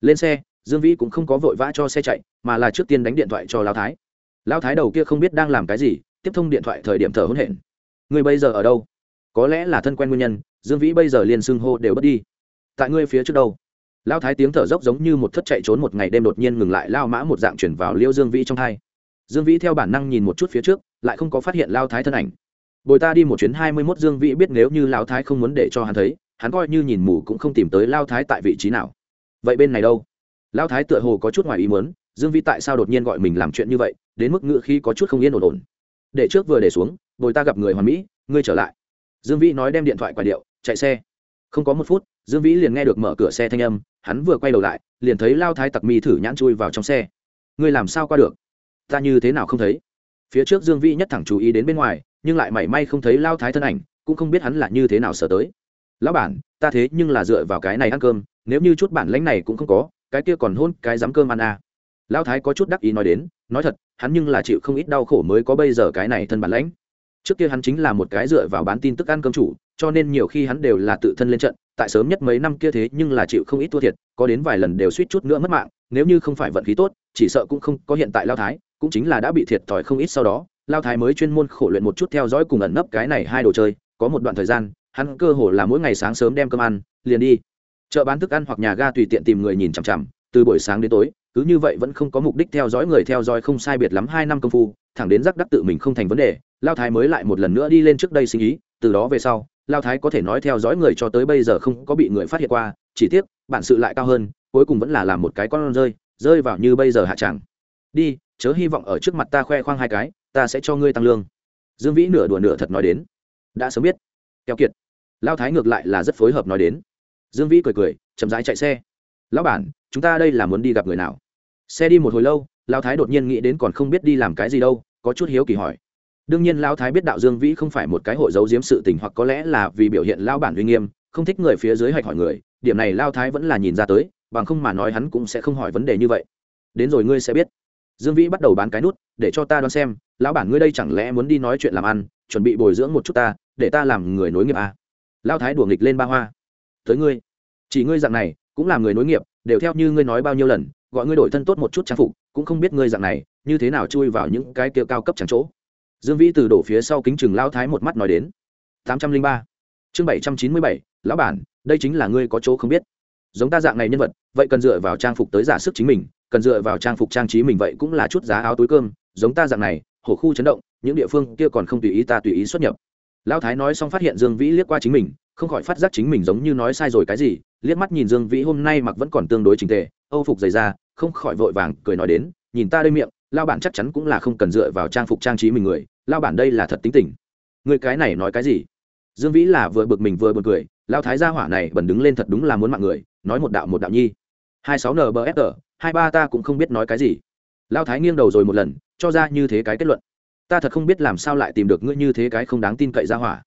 Lên xe, dương vĩ cũng không có vội vã cho xe chạy, mà là trước tiên đánh điện thoại cho lão thái. Lão thái đầu kia không biết đang làm cái gì, tiếp thông điện thoại thời điểm thở hôn hển. Người bây giờ ở đâu? Có lẽ là thân quen nguyên nhân, dương vĩ bây giờ liền xưng hô đều bất đi. Tại ngươi phía trước đâu? Lão thái tiếng thở dốc giống như một thất chạy trốn một ngày đêm đột nhiên ngừng lại, lao mã một dạng chuyển vào liêu dương vĩ trong hai. Dương vĩ theo bản năng nhìn một chút phía trước, lại không có phát hiện lao thái thân ảnh bồi ta đi một chuyến hai mươi mốt dương vĩ biết nếu như lao thái không muốn để cho hắn thấy, hắn coi như nhìn mù cũng không tìm tới lao thái tại vị trí nào. Vậy bên này đâu? Lao thái tựa hồ có chút ngoài ý muốn, dương vĩ tại sao đột nhiên gọi mình làm chuyện như vậy, đến mức ngựa khi có chút không yên ổn ổn. Để trước vừa để xuống, bồi ta gặp người hoàn mỹ, ngươi trở lại. Dương vĩ nói đem điện thoại quả điệu, chạy xe. Không có một phút, dương vĩ liền nghe được mở cửa xe thanh âm, hắn vừa quay đầu lại, liền thấy lao thái tặc mi thử nhãn chui vào trong xe. Ngươi làm sao qua được? Ta như thế nào không thấy? Phía trước dương vĩ nhất thẳng chú ý đến bên ngoài nhưng lại mảy may không thấy lao thái thân ảnh, cũng không biết hắn là như thế nào sợ tới. Lão bản, ta thế nhưng là dựa vào cái này ăn cơm, nếu như chút bản lãnh này cũng không có, cái kia còn hôn cái dám cơm ăn à. lão thái có chút đắc ý nói đến, nói thật, hắn nhưng là chịu không ít đau khổ mới có bây giờ cái này thân bản lãnh. Trước kia hắn chính là một cái dựa vào bán tin tức ăn cơm chủ, cho nên nhiều khi hắn đều là tự thân lên trận, tại sớm nhất mấy năm kia thế nhưng là chịu không ít thua thiệt, có đến vài lần đều suýt chút nữa mất mạng, nếu như không phải vận khí tốt, chỉ sợ cũng không có hiện tại lao thái, cũng chính là đã bị thiệt thòi không ít sau đó lao thái mới chuyên môn khổ luyện một chút theo dõi cùng ẩn nấp cái này hai đồ chơi, có một đoạn thời gian, hắn cơ hồ là mỗi ngày sáng sớm đem cơm ăn, liền đi chợ bán thức ăn hoặc nhà ga tùy tiện tìm người nhìn chằm chằm, từ buổi sáng đến tối, cứ như vậy vẫn không có mục đích theo dõi người theo dõi không sai biệt lắm hai năm công phu, thẳng đến rắc đắc tự mình không thành vấn đề, lao thái mới lại một lần nữa đi lên trước đây sinh ý từ đó về sau, lao thái có thể nói theo dõi người cho tới bây giờ không có bị người phát hiện qua, chỉ tiếc, bản sự lại cao hơn, cuối cùng vẫn là làm một cái con rơi rơi vào như bây giờ hạ chẳng. đi, chớ hy vọng ở trước mặt ta khoe khoang hai cái ta sẽ cho ngươi tăng lương. Dương vĩ nửa đùa nửa thật nói đến. Đã sớm biết. Keo kiệt. Lao thái ngược lại là rất phối hợp nói đến. Dương vĩ cười cười, chậm rãi chạy xe. Lão bản, chúng ta đây là muốn đi gặp người nào? Xe đi một hồi lâu, lao thái đột nhiên nghĩ đến còn không biết đi làm cái gì đâu, có chút hiếu kỳ hỏi. Đương nhiên lao thái biết đạo dương vĩ không phải một cái hội giấu giếm sự tình hoặc có lẽ là vì biểu hiện lao bản uy nghiêm, không thích người phía dưới hạch hỏi người, điểm này lao thái vẫn là nhìn ra tới, bằng không mà nói hắn cũng sẽ không hỏi vấn đề như vậy. Đến rồi ngươi sẽ biết dương vĩ bắt đầu bán cái nút, để cho ta đoán xem, lão bản ngươi đây chẳng lẽ muốn đi nói chuyện làm ăn, chuẩn bị bồi dưỡng một chút ta, để ta làm người nối nghiệp à? lao thái đùa nghịch lên ba hoa. Tới ngươi. Chỉ ngươi dạng này, cũng làm người nối nghiệp, đều theo như ngươi nói bao nhiêu lần, gọi ngươi đổi thân tốt một chút trang phục, cũng không biết ngươi dạng này, như thế nào chui vào những cái kia cao cấp chẳng chỗ. Dương vĩ từ đổ phía sau kính chừng lao thái một mắt nói đến. Tám trăm linh ba. Chương bảy trăm chín mươi bảy, lão bản, đây chính là ngươi có chỗ không biết. Giống ta dạng này nhân vật, vậy cần dựa vào trang phục tới giả sức chính mình cần dựa vào trang phục trang trí mình vậy cũng là chút giá áo túi cơm, giống ta dạng này hổ khu chấn động, những địa phương kia còn không tùy ý ta tùy ý xuất nhập. Lão thái nói xong phát hiện dương vĩ liếc qua chính mình, không khỏi phát giác chính mình giống như nói sai rồi cái gì, liếc mắt nhìn dương vĩ hôm nay mặc vẫn còn tương đối trình tề, âu phục dày ra không khỏi vội vàng cười nói đến, nhìn ta đây miệng lao bản chắc chắn cũng là không cần dựa vào trang phục trang trí mình người lao bản đây là thật tính tình. Người cái này nói cái gì? Dương vĩ là vừa bực mình vừa bực cười lao thái gia hỏa này bẩn đứng lên thật đúng là muốn mạng người, nói một đạo một đạo nhi. Hai sáu nbfr hai ba ta cũng không biết nói cái gì. Lao thái nghiêng đầu rồi một lần, cho ra như thế cái kết luận. Ta thật không biết làm sao lại tìm được ngươi như thế cái không đáng tin cậy ra hỏa.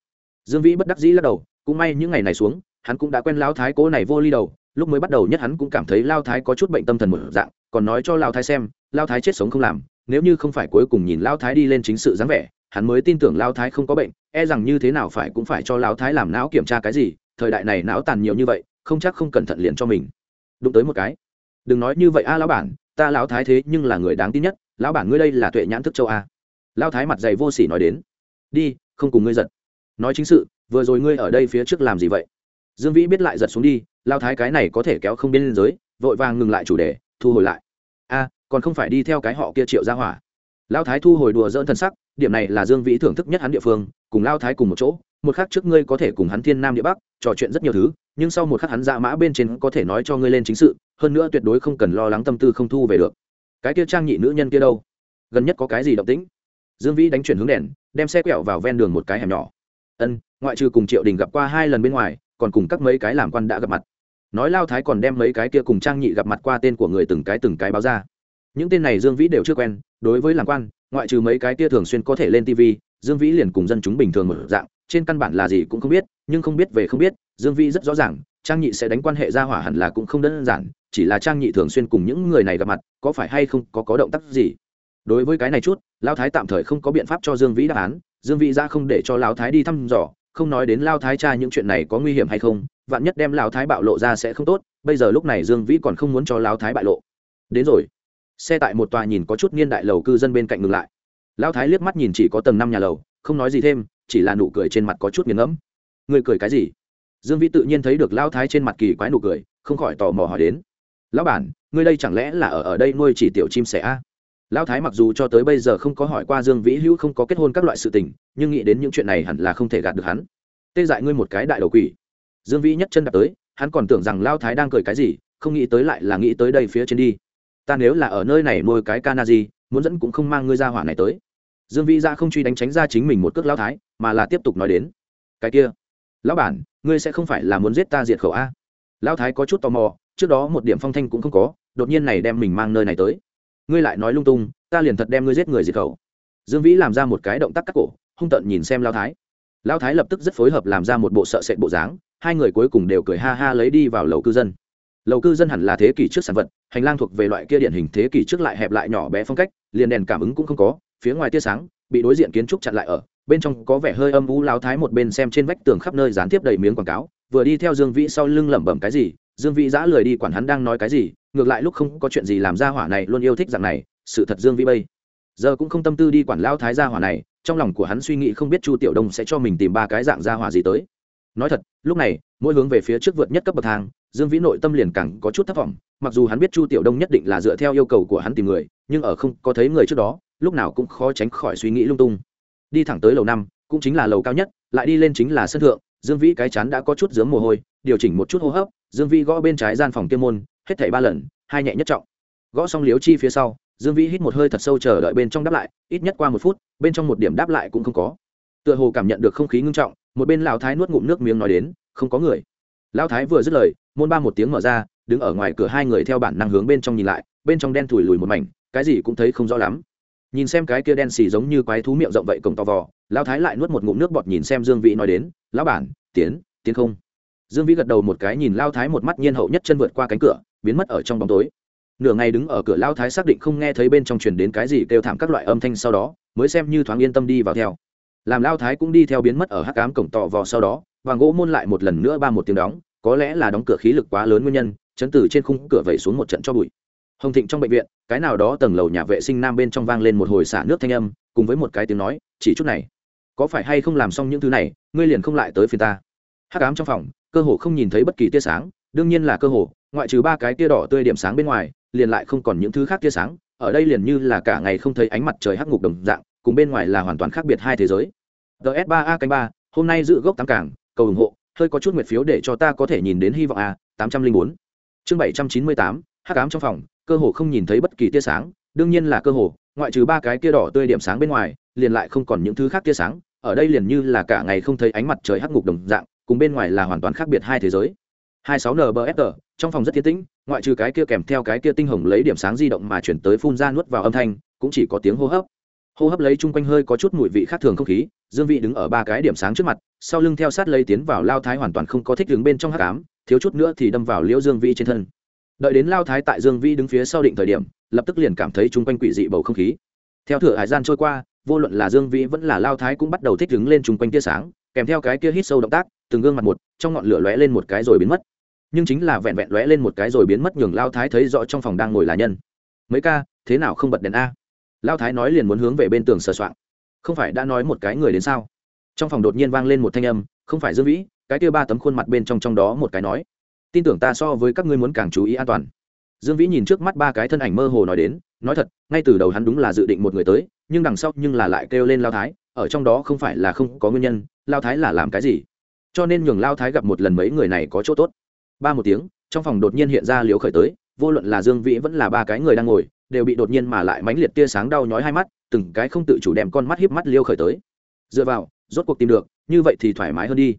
Dương vĩ bất đắc dĩ lắc đầu, cũng may những ngày này xuống, hắn cũng đã quen lao thái cố này vô ly đầu, lúc mới bắt đầu nhất hắn cũng cảm thấy lao thái có chút bệnh tâm thần một dạng, còn nói cho lao thái xem lao thái chết sống không làm, nếu như không phải cuối cùng nhìn lao thái đi lên chính sự dáng vẻ, hắn mới tin tưởng lao thái không có bệnh e rằng như thế nào phải cũng phải cho lao thái làm não kiểm tra cái gì, thời đại này não tàn nhiều như vậy, không chắc không cẩn thận liền cho mình. Đụng tới một cái đừng nói như vậy a, lão bản, ta lão thái thế nhưng là người đáng tin nhất, lão bản ngươi đây là tuệ nhãn thức châu a. Lão thái mặt dày vô sỉ nói đến, đi, không cùng ngươi giật. Nói chính sự, vừa rồi ngươi ở đây phía trước làm gì vậy? Dương vĩ biết lại giật xuống đi, lão thái cái này có thể kéo không biên giới, vội vàng ngừng lại chủ đề, thu hồi lại. A, còn không phải đi theo cái họ kia triệu ra hỏa. Lão thái thu hồi đùa dỡn thân sắc, điểm này là dương vĩ thưởng thức nhất hắn địa phương, cùng lao thái cùng một chỗ, một khác trước ngươi có thể cùng hắn thiên nam địa bắc, trò chuyện rất nhiều thứ nhưng sau một khắc hắn dạ mã bên trên có thể nói cho ngươi lên chính sự, hơn nữa tuyệt đối không cần lo lắng tâm tư không thu về được. Cái kia trang nhị nữ nhân kia đâu? Gần nhất có cái gì động tĩnh? Dương vĩ đánh chuyển hướng đèn, đem xe quẹo vào ven đường một cái hẻm nhỏ. Ân, ngoại trừ cùng triệu đình gặp qua hai lần bên ngoài, còn cùng các mấy cái làm quan đã gặp mặt. Nói lao thái còn đem mấy cái kia cùng trang nhị gặp mặt qua tên của người từng cái từng cái báo ra. Những tên này dương vĩ đều chưa quen, đối với làm quan, ngoại trừ mấy cái kia thường xuyên có thể lên tv dương vĩ liền cùng dân chúng bình thường một dạng trên căn bản là gì cũng không biết, nhưng không biết về không biết, dương vĩ rất rõ ràng, trang nhị sẽ đánh quan hệ ra hỏa hẳn là cũng không đơn giản, chỉ là trang nhị thường xuyên cùng những người này gặp mặt, có phải hay không có có động tác gì? Đối với cái này chút lao thái tạm thời không có biện pháp cho dương vĩ đáp án, dương vĩ ra không để cho lao thái đi thăm dò, không nói đến lao thái cha những chuyện này có nguy hiểm hay không, vạn nhất đem lao thái bạo lộ ra sẽ không tốt, bây giờ lúc này dương vĩ còn không muốn cho lao thái bại lộ. Đến rồi. Xe tại một tòa nhìn có chút niên đại lầu cư dân bên cạnh ngừng lại. Lao thái liếc mắt nhìn chỉ có tầng năm nhà lầu, không nói gì thêm chỉ là nụ cười trên mặt có chút nghiền ngẫm. Người cười cái gì? Dương vĩ tự nhiên thấy được lao thái trên mặt kỳ quái nụ cười, không khỏi tò mò hỏi đến. Lão bản, ngươi đây chẳng lẽ là ở ở đây nuôi chỉ tiểu chim sẻ a? Lão thái mặc dù cho tới bây giờ không có hỏi qua dương vĩ hữu không có kết hôn các loại sự tình, nhưng nghĩ đến những chuyện này hẳn là không thể gạt được hắn. Tê dại ngươi một cái đại đầu quỷ. Dương vĩ nhất chân đạp tới, hắn còn tưởng rằng lao thái đang cười cái gì, không nghĩ tới lại là nghĩ tới đây phía trên đi. Ta nếu là ở nơi này nuôi cái cana gì muốn dẫn cũng không mang ngươi ra hỏa này tới dương vĩ ra không truy đánh tránh ra chính mình một cước lao thái, mà là tiếp tục nói đến. Cái kia, lão bản, ngươi sẽ không phải là muốn giết ta diệt khẩu a. Lão thái có chút tò mò, trước đó một điểm phong thanh cũng không có, đột nhiên này đem mình mang nơi này tới. Ngươi lại nói lung tung, ta liền thật đem ngươi giết người diệt khẩu. Dương vĩ làm ra một cái động tác cắt cổ, hung tận nhìn xem lao thái. Lao thái lập tức rất phối hợp làm ra một bộ sợ sệt bộ dáng, hai người cuối cùng đều cười ha ha lấy đi vào lầu cư dân. Lầu cư dân hẳn là thế kỷ trước sản vật, hành lang thuộc về loại kia điển hình thế kỷ trước lại hẹp lại nhỏ bé phong cách, liền đèn cảm ứng cũng không có phía ngoài tia sáng, bị đối diện kiến trúc chặn lại ở, bên trong có vẻ hơi âm u lao thái một bên xem trên vách tường khắp nơi dán tiếp đầy miếng quảng cáo, vừa đi theo dương vĩ sau lưng lẩm bẩm cái gì, dương vĩ giã lười đi quản hắn đang nói cái gì, ngược lại lúc không có chuyện gì làm ra hỏa này luôn yêu thích dạng này, sự thật dương vĩ bây giờ cũng không tâm tư đi quản lao thái gia hỏa này, trong lòng của hắn suy nghĩ không biết chu tiểu đông sẽ cho mình tìm ba cái dạng gia hỏa gì tới. Nói thật, lúc này, mỗi hướng về phía trước vượt nhất cấp bậc thang, dương vĩ nội tâm liền càng có chút thất vọng, mặc dù hắn biết chu tiểu đông nhất định là dựa theo yêu cầu của hắn tìm người, nhưng ở không có thấy người trước đó lúc nào cũng khó tránh khỏi suy nghĩ lung tung. Đi thẳng tới lầu năm, cũng chính là lầu cao nhất, lại đi lên chính là sân thượng, dương vĩ cái chán đã có chút dướng mồ hôi, điều chỉnh một chút hô hấp, dương vĩ gõ bên trái gian phòng kiêm môn, hết thảy ba lần, hai nhẹ nhất trọng. Gõ xong liếu chi phía sau, dương vĩ hít một hơi thật sâu chờ đợi bên trong đáp lại, ít nhất qua một phút, bên trong một điểm đáp lại cũng không có. Tựa hồ cảm nhận được không khí ngưng trọng, một bên lão thái nuốt ngụm nước miếng nói đến, không có người. Lão thái vừa dứt lời, môn ba một tiếng mở ra, đứng ở ngoài cửa hai người theo bản năng hướng bên trong nhìn lại, bên trong đen thủi lùi một mảnh, cái gì cũng thấy không rõ lắm nhìn xem cái kia đen xì giống như quái thú miệng rộng vậy cổng to vò, lão thái lại nuốt một ngụm nước bọt nhìn xem dương vĩ nói đến, lão bản, tiến tiến không? Dương vĩ gật đầu một cái nhìn lao thái một mắt nhiên hậu nhất chân vượt qua cánh cửa, biến mất ở trong bóng tối. Nửa ngày đứng ở cửa lao thái xác định không nghe thấy bên trong truyền đến cái gì kêu thảm các loại âm thanh sau đó, mới xem như thoáng yên tâm đi vào theo. Làm lao thái cũng đi theo biến mất ở hắc cám cổng tọ vò sau đó, vàng gỗ môn lại một lần nữa ba một tiếng đóng, có lẽ là đóng cửa khí lực quá lớn nguyên nhân, chấn từ trên khung cửa vẩy xuống một trận cho bụi hồng thịnh trong bệnh viện, cái nào đó tầng lầu nhà vệ sinh nam bên trong vang lên một hồi xả nước thanh âm, cùng với một cái tiếng nói, chỉ chút này, có phải hay không làm xong những thứ này, ngươi liền không lại tới phiền ta? Hắc ám trong phòng, cơ hồ không nhìn thấy bất kỳ tia sáng, đương nhiên là cơ hồ, ngoại trừ ba cái tia đỏ tươi điểm sáng bên ngoài, liền lại không còn những thứ khác tia sáng, ở đây liền như là cả ngày không thấy ánh mặt trời hắc ngục đồng dạng, cùng bên ngoài là hoàn toàn khác biệt hai thế giới. Ts 3 a canh ba, hôm nay giữ gốc tám cảng, cầu ủng hộ, hơi có chút nguyệt phiếu để cho ta có thể nhìn đến hy vọng a, tám trăm linh bốn. Chương bảy trăm chín mươi tám, hắc ám trong phòng cơ hồ không nhìn thấy bất kỳ tia sáng, đương nhiên là cơ hồ, ngoại trừ ba cái tia đỏ tươi điểm sáng bên ngoài, liền lại không còn những thứ khác tia sáng, ở đây liền như là cả ngày không thấy ánh mặt trời hắc ngục đồng dạng, cùng bên ngoài là hoàn toàn khác biệt hai thế giới. 26 nbfr trong phòng rất tiến tĩnh, ngoại trừ cái kia kèm theo cái kia tinh hồng lấy điểm sáng di động mà chuyển tới phun ra nuốt vào âm thanh, cũng chỉ có tiếng hô hấp. Hô hấp lấy chung quanh hơi có chút mùi vị khác thường không khí, dương vị đứng ở ba cái điểm sáng trước mặt, sau lưng theo sát lấy tiến vào lao thái hoàn toàn không có thích đứng bên trong hắc ám, thiếu chút nữa thì đâm vào liễu dương vị trên thân đợi đến lao thái tại dương vi đứng phía sau định thời điểm, lập tức liền cảm thấy chung quanh quỷ dị bầu không khí. Theo thửa hải gian trôi qua, vô luận là dương vĩ vẫn là lao thái cũng bắt đầu thích đứng lên chung quanh tia sáng, kèm theo cái kia hít sâu động tác, từng gương mặt một, trong ngọn lửa lóe lên một cái rồi biến mất. Nhưng chính là vẹn vẹn lóe lên một cái rồi biến mất nhường lao thái thấy rõ trong phòng đang ngồi là nhân. Mấy ca, thế nào không bật đèn a? Lao thái nói liền muốn hướng về bên tường sờ soạng. Không phải đã nói một cái người đến sao? Trong phòng đột nhiên vang lên một thanh âm, không phải dương vĩ. Cái kia ba tấm khuôn mặt bên trong trong đó một cái nói tin tưởng ta so với các ngươi muốn càng chú ý an toàn. Dương vĩ nhìn trước mắt ba cái thân ảnh mơ hồ nói đến, nói thật, ngay từ đầu hắn đúng là dự định một người tới, nhưng đằng sau nhưng là lại kêu lên lao thái, ở trong đó không phải là không có nguyên nhân, lao thái là làm cái gì? Cho nên nhường lao thái gặp một lần mấy người này có chỗ tốt. Ba một tiếng, trong phòng đột nhiên hiện ra liều khởi tới, vô luận là dương vĩ vẫn là ba cái người đang ngồi, đều bị đột nhiên mà lại mãnh liệt tia sáng đau nhói hai mắt, từng cái không tự chủ đem con mắt hiếp mắt liêu khởi tới. Dựa vào, rốt cuộc tìm được, như vậy thì thoải mái hơn đi.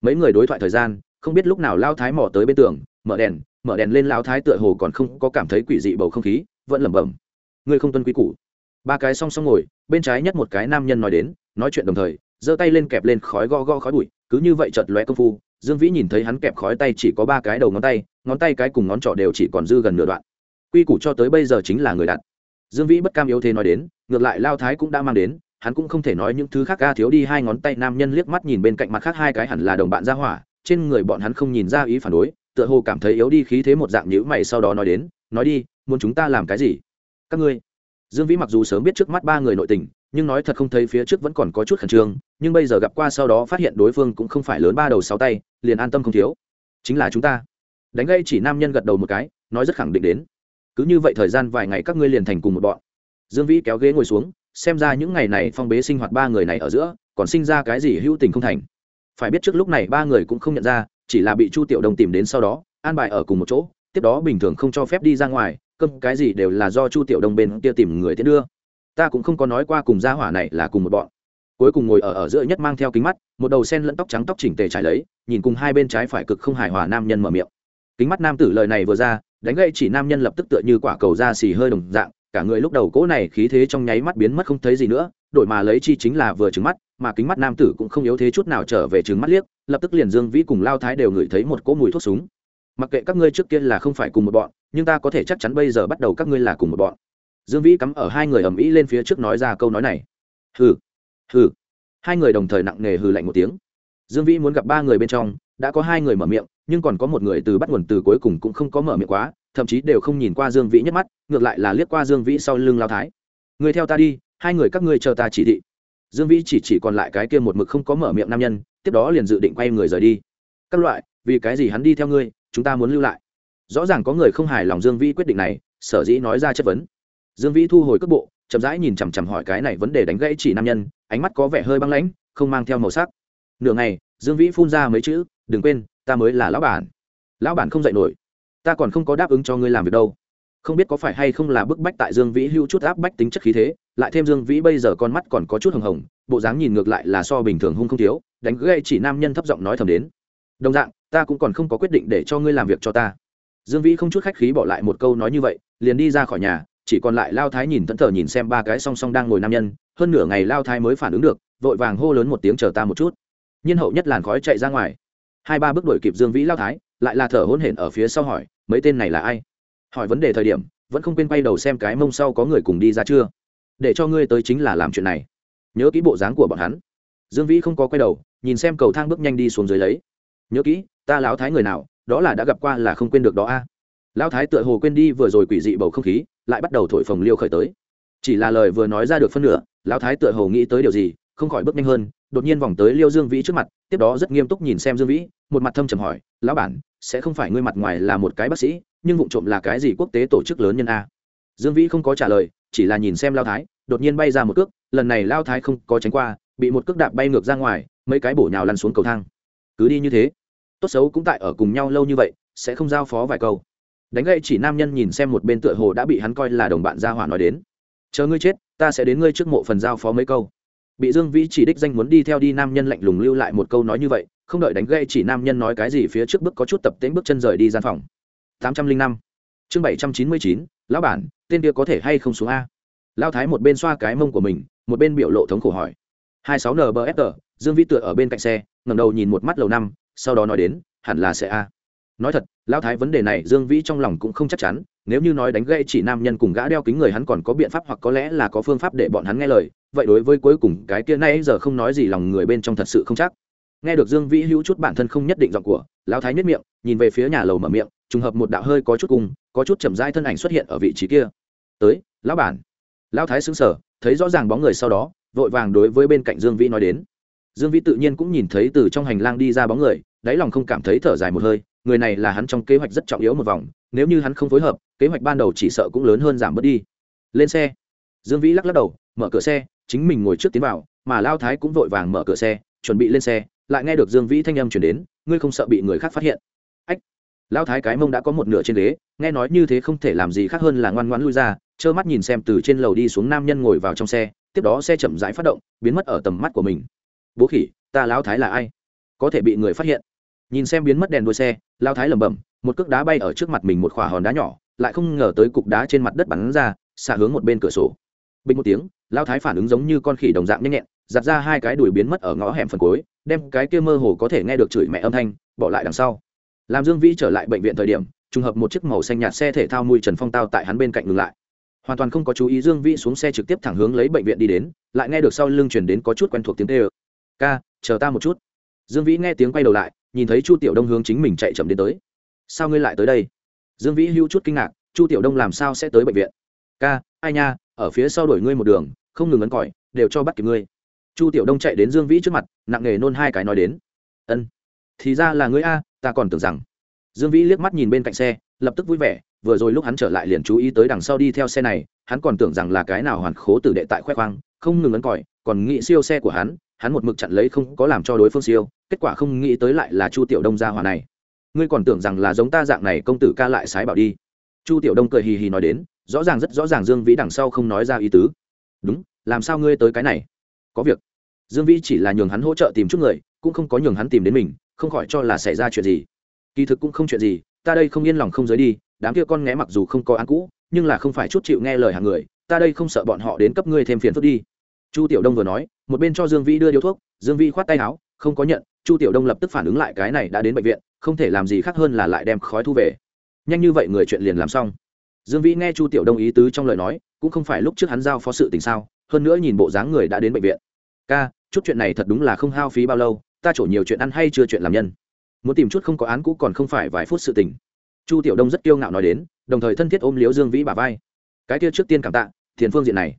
Mấy người đối thoại thời gian không biết lúc nào lao thái mò tới bên tường, mở đèn mở đèn lên lao thái tựa hồ còn không có cảm thấy quỷ dị bầu không khí, vẫn lẩm bẩm. Ngươi không tuân quy củ. Ba cái song song ngồi, bên trái nhất một cái nam nhân nói đến, nói chuyện đồng thời, giơ tay lên kẹp lên khói go go khói bụi, cứ như vậy chợt lóe công phu, dương vĩ nhìn thấy hắn kẹp khói tay chỉ có ba cái đầu ngón tay ngón tay cái cùng ngón trỏ đều chỉ còn dư gần nửa đoạn. Quy củ cho tới bây giờ chính là người đặt. Dương vĩ bất cam yếu thế nói đến, ngược lại lao thái cũng đã mang đến, hắn cũng không thể nói những thứ khác ca thiếu đi hai ngón tay, nam nhân liếc mắt nhìn bên cạnh mặt khác hai cái hẳn là đồng bạn ra hỏa trên người bọn hắn không nhìn ra ý phản đối, tựa hồ cảm thấy yếu đi khí thế một dạng nhữ mày sau đó nói đến, nói đi, muốn chúng ta làm cái gì? Các ngươi. Dương vĩ mặc dù sớm biết trước mắt ba người nội tình, nhưng nói thật không thấy phía trước vẫn còn có chút khẩn trương, nhưng bây giờ gặp qua sau đó phát hiện đối phương cũng không phải lớn ba đầu sáu tay, liền an tâm không thiếu. Chính là chúng ta. Đánh gây chỉ nam nhân gật đầu một cái, nói rất khẳng định đến. Cứ như vậy thời gian vài ngày các ngươi liền thành cùng một bọn. Dương vĩ kéo ghế ngồi xuống, xem ra những ngày này phong bế sinh hoạt ba người này ở giữa, còn sinh ra cái gì hữu tình không thành phải biết trước lúc này ba người cũng không nhận ra, chỉ là bị chu tiểu đồng tìm đến sau đó, an bài ở cùng một chỗ, tiếp đó bình thường không cho phép đi ra ngoài, cơm cái gì đều là do chu tiểu đông bên kia tìm người tiến đưa. Ta cũng không có nói qua cùng gia hỏa này là cùng một bọn. Cuối cùng ngồi ở ở giữa nhất mang theo kính mắt, một đầu sen lẫn tóc trắng tóc chỉnh tề trải lấy, nhìn cùng hai bên trái phải cực không hài hòa nam nhân mở miệng. Kính mắt nam tử lời này vừa ra, đánh gậy chỉ nam nhân lập tức tựa như quả cầu da xì hơi đồng dạng, cả người lúc đầu cỗ này khí thế trong nháy mắt biến mất không thấy gì nữa đổi mà lấy chi chính là vừa trứng mắt, mà kính mắt nam tử cũng không yếu thế chút nào trở về trứng mắt liếc, lập tức liền dương vĩ cùng lao thái đều ngửi thấy một cỗ mùi thuốc súng. Mặc kệ các ngươi trước kia là không phải cùng một bọn, nhưng ta có thể chắc chắn bây giờ bắt đầu các ngươi là cùng một bọn. Dương vĩ cắm ở hai người ầm ĩ lên phía trước nói ra câu nói này. Hừ hừ. Hai người đồng thời nặng nề hừ lạnh một tiếng. Dương vĩ muốn gặp ba người bên trong, đã có hai người mở miệng, nhưng còn có một người từ bắt nguồn từ cuối cùng cũng không có mở miệng quá, thậm chí đều không nhìn qua dương vĩ nhất mắt, ngược lại là liếc qua dương vĩ sau lưng lao thái. Người theo ta đi hai người các ngươi chờ ta chỉ thị. Dương vĩ chỉ chỉ còn lại cái kia một mực không có mở miệng nam nhân, tiếp đó liền dự định quay người rời đi. Các loại, vì cái gì hắn đi theo ngươi, chúng ta muốn lưu lại. Rõ ràng có người không hài lòng dương vĩ quyết định này, sở dĩ nói ra chất vấn. Dương vĩ thu hồi cước bộ, chậm rãi nhìn chằm chằm hỏi cái này vấn đề đánh gãy chỉ nam nhân, ánh mắt có vẻ hơi băng lãnh, không mang theo màu sắc. Nửa ngày, dương vĩ phun ra mấy chữ, đừng quên, ta mới là lão bản. Lão bản không dạy nổi. Ta còn không có đáp ứng cho ngươi làm việc đâu không biết có phải hay không là bức bách tại dương vĩ hưu chút áp bách tính chất khí thế, lại thêm dương vĩ bây giờ con mắt còn có chút hồng hồng, bộ dáng nhìn ngược lại là so bình thường hung không thiếu, đánh gây chỉ nam nhân thấp giọng nói thầm đến. Đồng dạng, ta cũng còn không có quyết định để cho ngươi làm việc cho ta. Dương vĩ không chút khách khí bỏ lại một câu nói như vậy, liền đi ra khỏi nhà, chỉ còn lại lao thái nhìn thẫn thờ nhìn xem ba cái song song đang ngồi nam nhân, hơn nửa ngày lao thái mới phản ứng được, vội vàng hô lớn một tiếng chờ ta một chút. Nhiên hậu nhất làn khói chạy ra ngoài. Hai ba bước đuổi kịp dương vĩ lao thái, lại là thở hôn hển ở phía sau hỏi, mấy tên này là ai? Hỏi vấn đề thời điểm, vẫn không quên quay đầu xem cái mông sau có người cùng đi ra chưa. Để cho ngươi tới chính là làm chuyện này. Nhớ kỹ bộ dáng của bọn hắn. Dương vĩ không có quay đầu, nhìn xem cầu thang bước nhanh đi xuống dưới lấy. Nhớ kỹ, ta lão thái người nào, đó là đã gặp qua là không quên được đó a. Lão thái tựa hồ quên đi vừa rồi quỷ dị bầu không khí, lại bắt đầu thổi phồng liêu khởi tới. Chỉ là lời vừa nói ra được phân nửa, lão thái tựa hồ nghĩ tới điều gì, không khỏi bước nhanh hơn, đột nhiên vòng tới liêu dương vĩ trước mặt, tiếp đó rất nghiêm túc nhìn xem dương vĩ, một mặt thâm trầm hỏi, lão bản, sẽ không phải ngươi mặt ngoài là một cái bác sĩ nhưng vụ trộm là cái gì quốc tế tổ chức lớn nhân a? Dương vĩ không có trả lời, chỉ là nhìn xem lao thái, đột nhiên bay ra một cước, lần này lao thái không có tránh qua, bị một cước đạp bay ngược ra ngoài, mấy cái bổ nhào lăn xuống cầu thang. Cứ đi như thế, tốt xấu cũng tại ở cùng nhau lâu như vậy, sẽ không giao phó vài câu. Đánh gậy chỉ nam nhân nhìn xem một bên tựa hồ đã bị hắn coi là đồng bạn gia hỏa nói đến. Chờ ngươi chết, ta sẽ đến ngươi trước mộ phần giao phó mấy câu. Bị dương vĩ chỉ đích danh muốn đi theo đi nam nhân lạnh lùng lưu lại một câu nói như vậy, không đợi đánh gậy chỉ nam nhân nói cái gì phía trước bước có chút tập tễnh bước chân rời đi gian phòng tám trăm linh năm. Chương bảy trăm chín mươi chín, lão bản, tên kia có thể hay không xuống a? Lao thái một bên xoa cái mông của mình, một bên biểu lộ thống khổ hỏi. hai sáu nbfr dương vĩ tựa ở bên cạnh xe ngầm đầu nhìn một mắt lầu năm, sau đó nói đến, hẳn là sẽ a. Nói thật lao thái vấn đề này dương vĩ trong lòng cũng không chắc chắn, nếu như nói đánh gây chỉ nam nhân cùng gã đeo kính người hắn còn có biện pháp hoặc có lẽ là có phương pháp để bọn hắn nghe lời, vậy đối với cuối cùng cái kia nay giờ không nói gì lòng người bên trong thật sự không chắc nghe được dương vĩ hữu chút bản thân không nhất định giọng của, lão thái nhất miệng, nhìn về phía nhà lầu mở miệng, trùng hợp một đạo hơi có chút cung có chút chậm rãi thân ảnh xuất hiện ở vị trí kia. Tới, lão bản. Lão thái xứng sở thấy rõ ràng bóng người sau đó, vội vàng đối với bên cạnh dương vĩ nói đến. Dương vĩ tự nhiên cũng nhìn thấy từ trong hành lang đi ra bóng người, đáy lòng không cảm thấy thở dài một hơi, người này là hắn trong kế hoạch rất trọng yếu một vòng, nếu như hắn không phối hợp, kế hoạch ban đầu chỉ sợ cũng lớn hơn giảm bớt đi. Lên xe. Dương vĩ lắc lắc đầu, mở cửa xe, chính mình ngồi trước tiến vào, mà lao thái cũng vội vàng mở cửa xe, chuẩn bị lên xe lại nghe được dương vĩ thanh âm chuyển đến, ngươi không sợ bị người khác phát hiện. Ách, lão thái cái mông đã có một nửa trên ghế, nghe nói như thế không thể làm gì khác hơn là ngoan ngoãn lui ra, trơ mắt nhìn xem từ trên lầu đi xuống nam nhân ngồi vào trong xe, tiếp đó xe chậm rãi phát động, biến mất ở tầm mắt của mình. Bố khỉ, ta lão thái là ai? Có thể bị người phát hiện. Nhìn xem biến mất đèn đuôi xe, lão thái lẩm bẩm, một cước đá bay ở trước mặt mình một khỏa hòn đá nhỏ, lại không ngờ tới cục đá trên mặt đất bắn ra xả hướng một bên cửa sổ. Bình một tiếng, lão thái phản ứng giống như con khỉ đồng dạng nhanh nhẹn, giặt ra hai cái đùi biến mất ở ngõ hẻm phần cuối đem cái kia mơ hồ có thể nghe được chửi mẹ âm thanh, bỏ lại đằng sau. Làm dương vĩ trở lại bệnh viện thời điểm, trùng hợp một chiếc màu xanh nhạt xe thể thao mùi trần phong tao tại hắn bên cạnh ngừng lại. Hoàn toàn không có chú ý dương vĩ xuống xe trực tiếp thẳng hướng lấy bệnh viện đi đến, lại nghe được sau lưng chuyển đến có chút quen thuộc tiếng tê ơ ca, chờ ta một chút. Dương vĩ nghe tiếng quay đầu lại, nhìn thấy chu tiểu đông hướng chính mình chạy chậm đến tới. Sao ngươi lại tới đây? Dương vĩ hưu chút kinh ngạc, chu tiểu đông làm sao sẽ tới bệnh viện? Ca, ai nha, ở phía sau đuổi ngươi một đường, không ngừng ấn còi, đều cho bắt kịp ngươi chu tiểu đông chạy đến dương vĩ trước mặt, nặng nề nôn hai cái nói đến. Ân, thì ra là ngươi a, ta còn tưởng rằng. Dương vĩ liếc mắt nhìn bên cạnh xe, lập tức vui vẻ, vừa rồi lúc hắn trở lại liền chú ý tới đằng sau đi theo xe này, hắn còn tưởng rằng là cái nào hoàn khố tử đệ tại khoe khoang, không ngừng ấn còi, còn nghĩ siêu xe của hắn hắn một mực chặn lấy không có làm cho đối phương siêu, kết quả không nghĩ tới lại là chu tiểu đông gia hòa này. Ngươi còn tưởng rằng là giống ta dạng này công tử ca lại sái bảo đi. Chu tiểu đông cười hì hì nói đến, rõ ràng rất rõ ràng dương vĩ đằng sau không nói ra ý tứ. Đúng, làm sao ngươi tới cái này? Có việc. Dương vĩ chỉ là nhường hắn hỗ trợ tìm chút người, cũng không có nhường hắn tìm đến mình, không khỏi cho là xảy ra chuyện gì. Kỳ thực cũng không chuyện gì, ta đây không yên lòng không giới đi, đám kia con nghé mặc dù không có ăn cũ, nhưng là không phải chút chịu nghe lời hàng người, ta đây không sợ bọn họ đến cấp ngươi thêm phiền phức đi. Chu tiểu đông vừa nói, một bên cho dương vĩ đưa điếu thuốc, dương vĩ khoát tay áo, không có nhận, chu tiểu đông lập tức phản ứng lại cái này đã đến bệnh viện, không thể làm gì khác hơn là lại đem khói thu về. Nhanh như vậy người chuyện liền làm xong. Dương vĩ nghe chu tiểu đông ý tứ trong lời nói, cũng không phải lúc trước hắn giao phó sự tình sao hơn nữa nhìn bộ dáng người đã đến bệnh viện. Ca, chút chuyện này thật đúng là không hao phí bao lâu, ta trổ nhiều chuyện ăn hay chưa chuyện làm nhân. Muốn tìm chút không có án cũ còn không phải vài phút sự tình. Chu tiểu đông rất kiêu ngạo nói đến, đồng thời thân thiết ôm liếu dương vĩ bà vai. Cái kia trước tiên cảm tạ thiền phương diện này.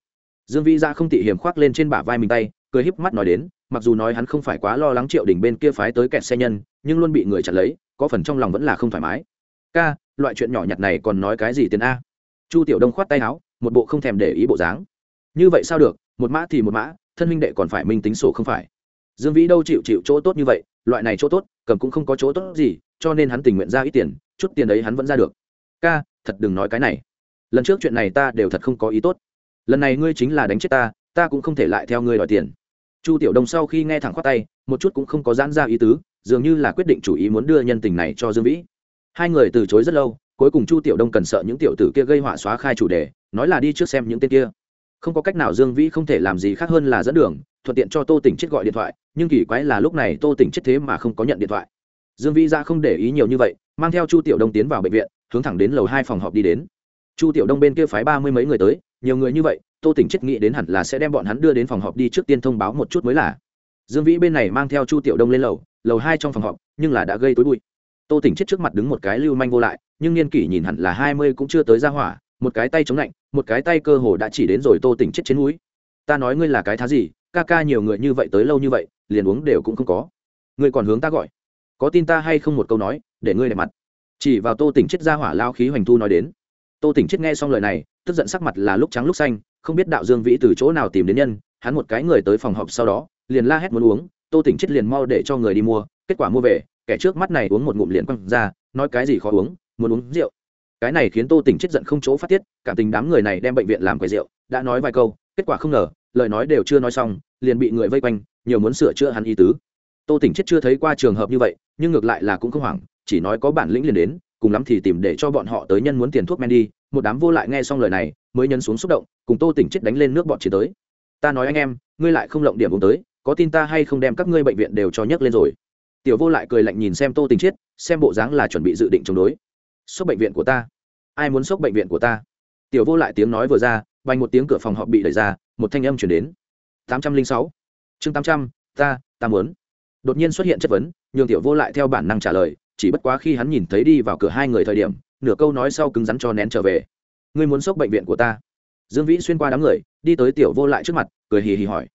Dương vĩ ra không tị hiểm khoác lên trên bả vai mình tay, cười híp mắt nói đến, mặc dù nói hắn không phải quá lo lắng triệu đỉnh bên kia phái tới kẹt xe nhân, nhưng luôn bị người chặn lấy, có phần trong lòng vẫn là không thoải mái. Ca, loại chuyện nhỏ nhặt này còn nói cái gì tiền a? Chu tiểu đông khoát tay áo, một bộ không thèm để ý bộ dáng như vậy sao được, một mã thì một mã, thân minh đệ còn phải minh tính sổ không phải. Dương vĩ đâu chịu chịu chỗ tốt như vậy, loại này chỗ tốt, cầm cũng không có chỗ tốt gì, cho nên hắn tình nguyện ra ít tiền, chút tiền đấy hắn vẫn ra được. Ca, thật đừng nói cái này. Lần trước chuyện này ta đều thật không có ý tốt. Lần này ngươi chính là đánh chết ta ta cũng không thể lại theo ngươi đòi tiền. Chu tiểu đông sau khi nghe thẳng khoát tay, một chút cũng không có giãn ra ý tứ, dường như là quyết định chủ ý muốn đưa nhân tình này cho dương vĩ. Hai người từ chối rất lâu, cuối cùng chu tiểu đông cần sợ những tiểu tử kia gây họa xóa khai chủ đề, nói là đi trước xem những tên kia không có cách nào dương vĩ không thể làm gì khác hơn là dẫn đường, thuận tiện cho tô tỉnh chết gọi điện thoại, nhưng kỳ quái là lúc này tô tỉnh chết thế mà không có nhận điện thoại. Dương vĩ ra không để ý nhiều như vậy, mang theo chu tiểu đông tiến vào bệnh viện, hướng thẳng đến lầu hai phòng họp đi đến. Chu tiểu đông bên kia phái ba mươi mấy người tới, nhiều người như vậy, tô tỉnh chết nghĩ đến hẳn là sẽ đem bọn hắn đưa đến phòng họp đi trước tiên thông báo một chút mới là. Dương vĩ bên này mang theo chu tiểu đông lên lầu lầu hai trong phòng họp, nhưng là đã gây tối bụi. Tô tỉnh chết trước mặt đứng một cái lưu manh vô lại, nhưng niên kỷ nhìn hẳn là hai mươi cũng chưa tới ra hỏa một cái tay chống lạnh, một cái tay cơ hồ đã chỉ đến rồi tô tỉnh chết trên núi. Ta nói ngươi là cái thá gì, ca ca nhiều người như vậy tới lâu như vậy, liền uống đều cũng không có. Ngươi còn hướng ta gọi. Có tin ta hay không một câu nói, để ngươi đẹp mặt. Chỉ vào tô tỉnh chết ra hỏa lao khí hoành thu nói đến. Tô tỉnh chết nghe xong lời này, tức giận sắc mặt là lúc trắng lúc xanh, không biết đạo dương vĩ từ chỗ nào tìm đến nhân, hắn một cái người tới phòng họp sau đó, liền la hét muốn uống, tô tỉnh chết liền mau để cho người đi mua, kết quả mua về, kẻ trước mắt này uống một ngụm liền quăng ra, nói cái gì khó uống, muốn uống rượu cái này khiến tô tỉnh chết giận không chỗ phát tiết cảm tình đám người này đem bệnh viện làm quầy rượu đã nói vài câu kết quả không ngờ lời nói đều chưa nói xong liền bị người vây quanh nhiều muốn sửa chữa hắn ý tứ. Tô tỉnh chết chưa thấy qua trường hợp như vậy nhưng ngược lại là cũng không hoảng chỉ nói có bản lĩnh liền đến cùng lắm thì tìm để cho bọn họ tới nhân muốn tiền thuốc men đi một đám vô lại nghe xong lời này mới nhân xuống xúc động cùng tô tỉnh chết đánh lên nước bọn chỉ tới. Ta nói anh em ngươi lại không lộng điểm uống tới có tin ta hay không đem các ngươi bệnh viện đều cho nhấc lên rồi? Tiểu vô lại cười lạnh nhìn xem tô tình chiết, xem bộ dáng là chuẩn bị dự định chống đối. Sốc bệnh viện của ta ai muốn sốc bệnh viện của ta? Tiểu vô lại tiếng nói vừa ra, vành một tiếng cửa phòng họp bị đẩy ra, một thanh âm chuyển đến. tám trăm linh sáu. Chương tám trăm, ta ta muốn. Đột nhiên xuất hiện chất vấn, nhường tiểu vô lại theo bản năng trả lời, chỉ bất quá khi hắn nhìn thấy đi vào cửa hai người thời điểm, nửa câu nói sau cứng rắn cho nén trở về. Ngươi muốn sốc bệnh viện của ta? Dương vĩ xuyên qua đám người, đi tới tiểu vô lại trước mặt, cười hì hì hỏi.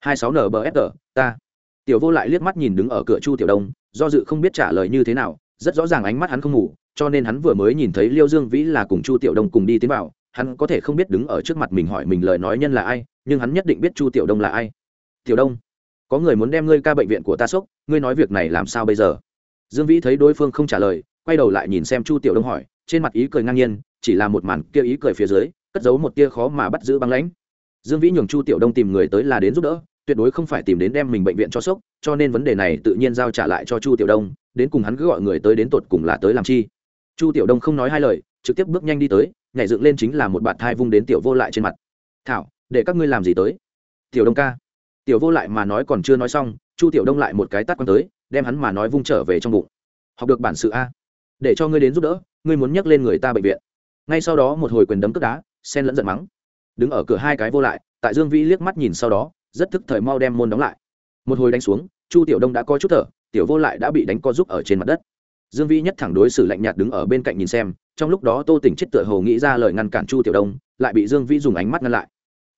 hai sáu nbsg ta. Tiểu vô lại liếc mắt nhìn đứng ở cửa chu tiểu đông, do dự không biết trả lời như thế nào, rất rõ ràng ánh mắt hắn không ngủ cho nên hắn vừa mới nhìn thấy liêu dương vĩ là cùng chu tiểu đông cùng đi tiến vào, hắn có thể không biết đứng ở trước mặt mình hỏi mình lời nói nhân là ai, nhưng hắn nhất định biết chu tiểu đông là ai. Tiểu đông, có người muốn đem ngươi ca bệnh viện của ta sốc, ngươi nói việc này làm sao bây giờ? Dương vĩ thấy đối phương không trả lời, quay đầu lại nhìn xem chu tiểu đông hỏi, trên mặt ý cười ngang nhiên, chỉ là một màn kia ý cười phía dưới, cất giấu một tia khó mà bắt giữ băng lãnh. Dương vĩ nhường chu tiểu đông tìm người tới là đến giúp đỡ, tuyệt đối không phải tìm đến đem mình bệnh viện cho sốc, cho nên vấn đề này tự nhiên giao trả lại cho chu tiểu đông, đến cùng hắn cứ gọi người tới đến tột cùng là tới làm chi chu tiểu đông không nói hai lời, trực tiếp bước nhanh đi tới, nhảy dựng lên chính là một bạn thai vung đến tiểu vô lại trên mặt. Thảo, để các ngươi làm gì tới? Tiểu đông ca. Tiểu vô lại mà nói còn chưa nói xong, chu tiểu đông lại một cái tắt quăng tới, đem hắn mà nói vung trở về trong bụng. Học được bản sự a. Để cho ngươi đến giúp đỡ, ngươi muốn nhắc lên người ta bệnh viện. Ngay sau đó một hồi quyền đấm cướp đá sen lẫn giận mắng. Đứng ở cửa hai cái vô lại, tại dương vĩ liếc mắt nhìn sau đó, rất thức thời mau đem môn đóng lại. Một hồi đánh xuống, chu tiểu đông đã có chút thở, tiểu vô lại đã bị đánh co giúp ở trên mặt đất dương vĩ nhất thẳng đối xử lạnh nhạt đứng ở bên cạnh nhìn xem, trong lúc đó tô tỉnh chết tựa hồ nghĩ ra lời ngăn cản chu tiểu đông, lại bị dương vĩ dùng ánh mắt ngăn lại.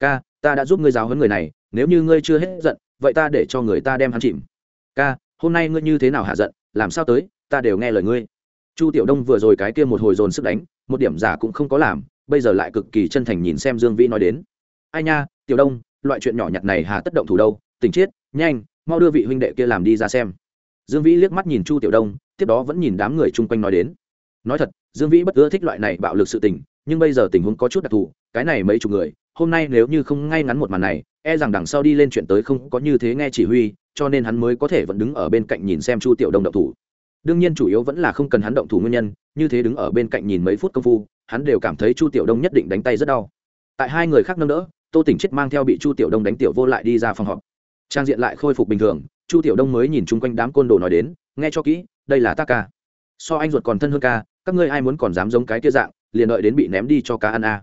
Ca, ta đã giúp ngươi giáo huấn người này, nếu như ngươi chưa hết giận, vậy ta để cho người ta đem hắn chìm. Ca, hôm nay ngươi như thế nào hạ giận, làm sao tới, ta đều nghe lời ngươi. Chu tiểu đông vừa rồi cái kia một hồi dồn sức đánh, một điểm giả cũng không có làm, bây giờ lại cực kỳ chân thành nhìn xem dương vĩ nói đến. Ai nha, tiểu đông, loại chuyện nhỏ nhặt này hà tất động thủ đâu, tỉnh chết, nhanh, mau đưa vị huynh đệ kia làm đi ra xem. Dương vĩ liếc mắt nhìn chu tiểu đông tiếp đó vẫn nhìn đám người chung quanh nói đến. Nói thật, dương vĩ bất ưa thích loại này bạo lực sự tình, nhưng bây giờ tình huống có chút đặc thù, cái này mấy chục người, hôm nay nếu như không ngay ngắn một màn này e rằng đằng sau đi lên chuyện tới không có như thế nghe chỉ huy, cho nên hắn mới có thể vẫn đứng ở bên cạnh nhìn xem chu tiểu đông động thủ. Đương nhiên chủ yếu vẫn là không cần hắn động thủ nguyên nhân, như thế đứng ở bên cạnh nhìn mấy phút công phu, hắn đều cảm thấy chu tiểu đông nhất định đánh tay rất đau. Tại hai người khác nâng đỡ, tô tỉnh chết mang theo bị chu tiểu đông đánh tiểu vô lại đi ra phòng họp. Trang diện lại khôi phục bình thường, chu tiểu đông mới nhìn chung quanh đám côn đồ nói đến, nghe cho kỹ đây là ta ca so anh ruột còn thân hơn ca, các ngươi ai muốn còn dám giống cái kia dạng, liền đợi đến bị ném đi cho cá ăn a à.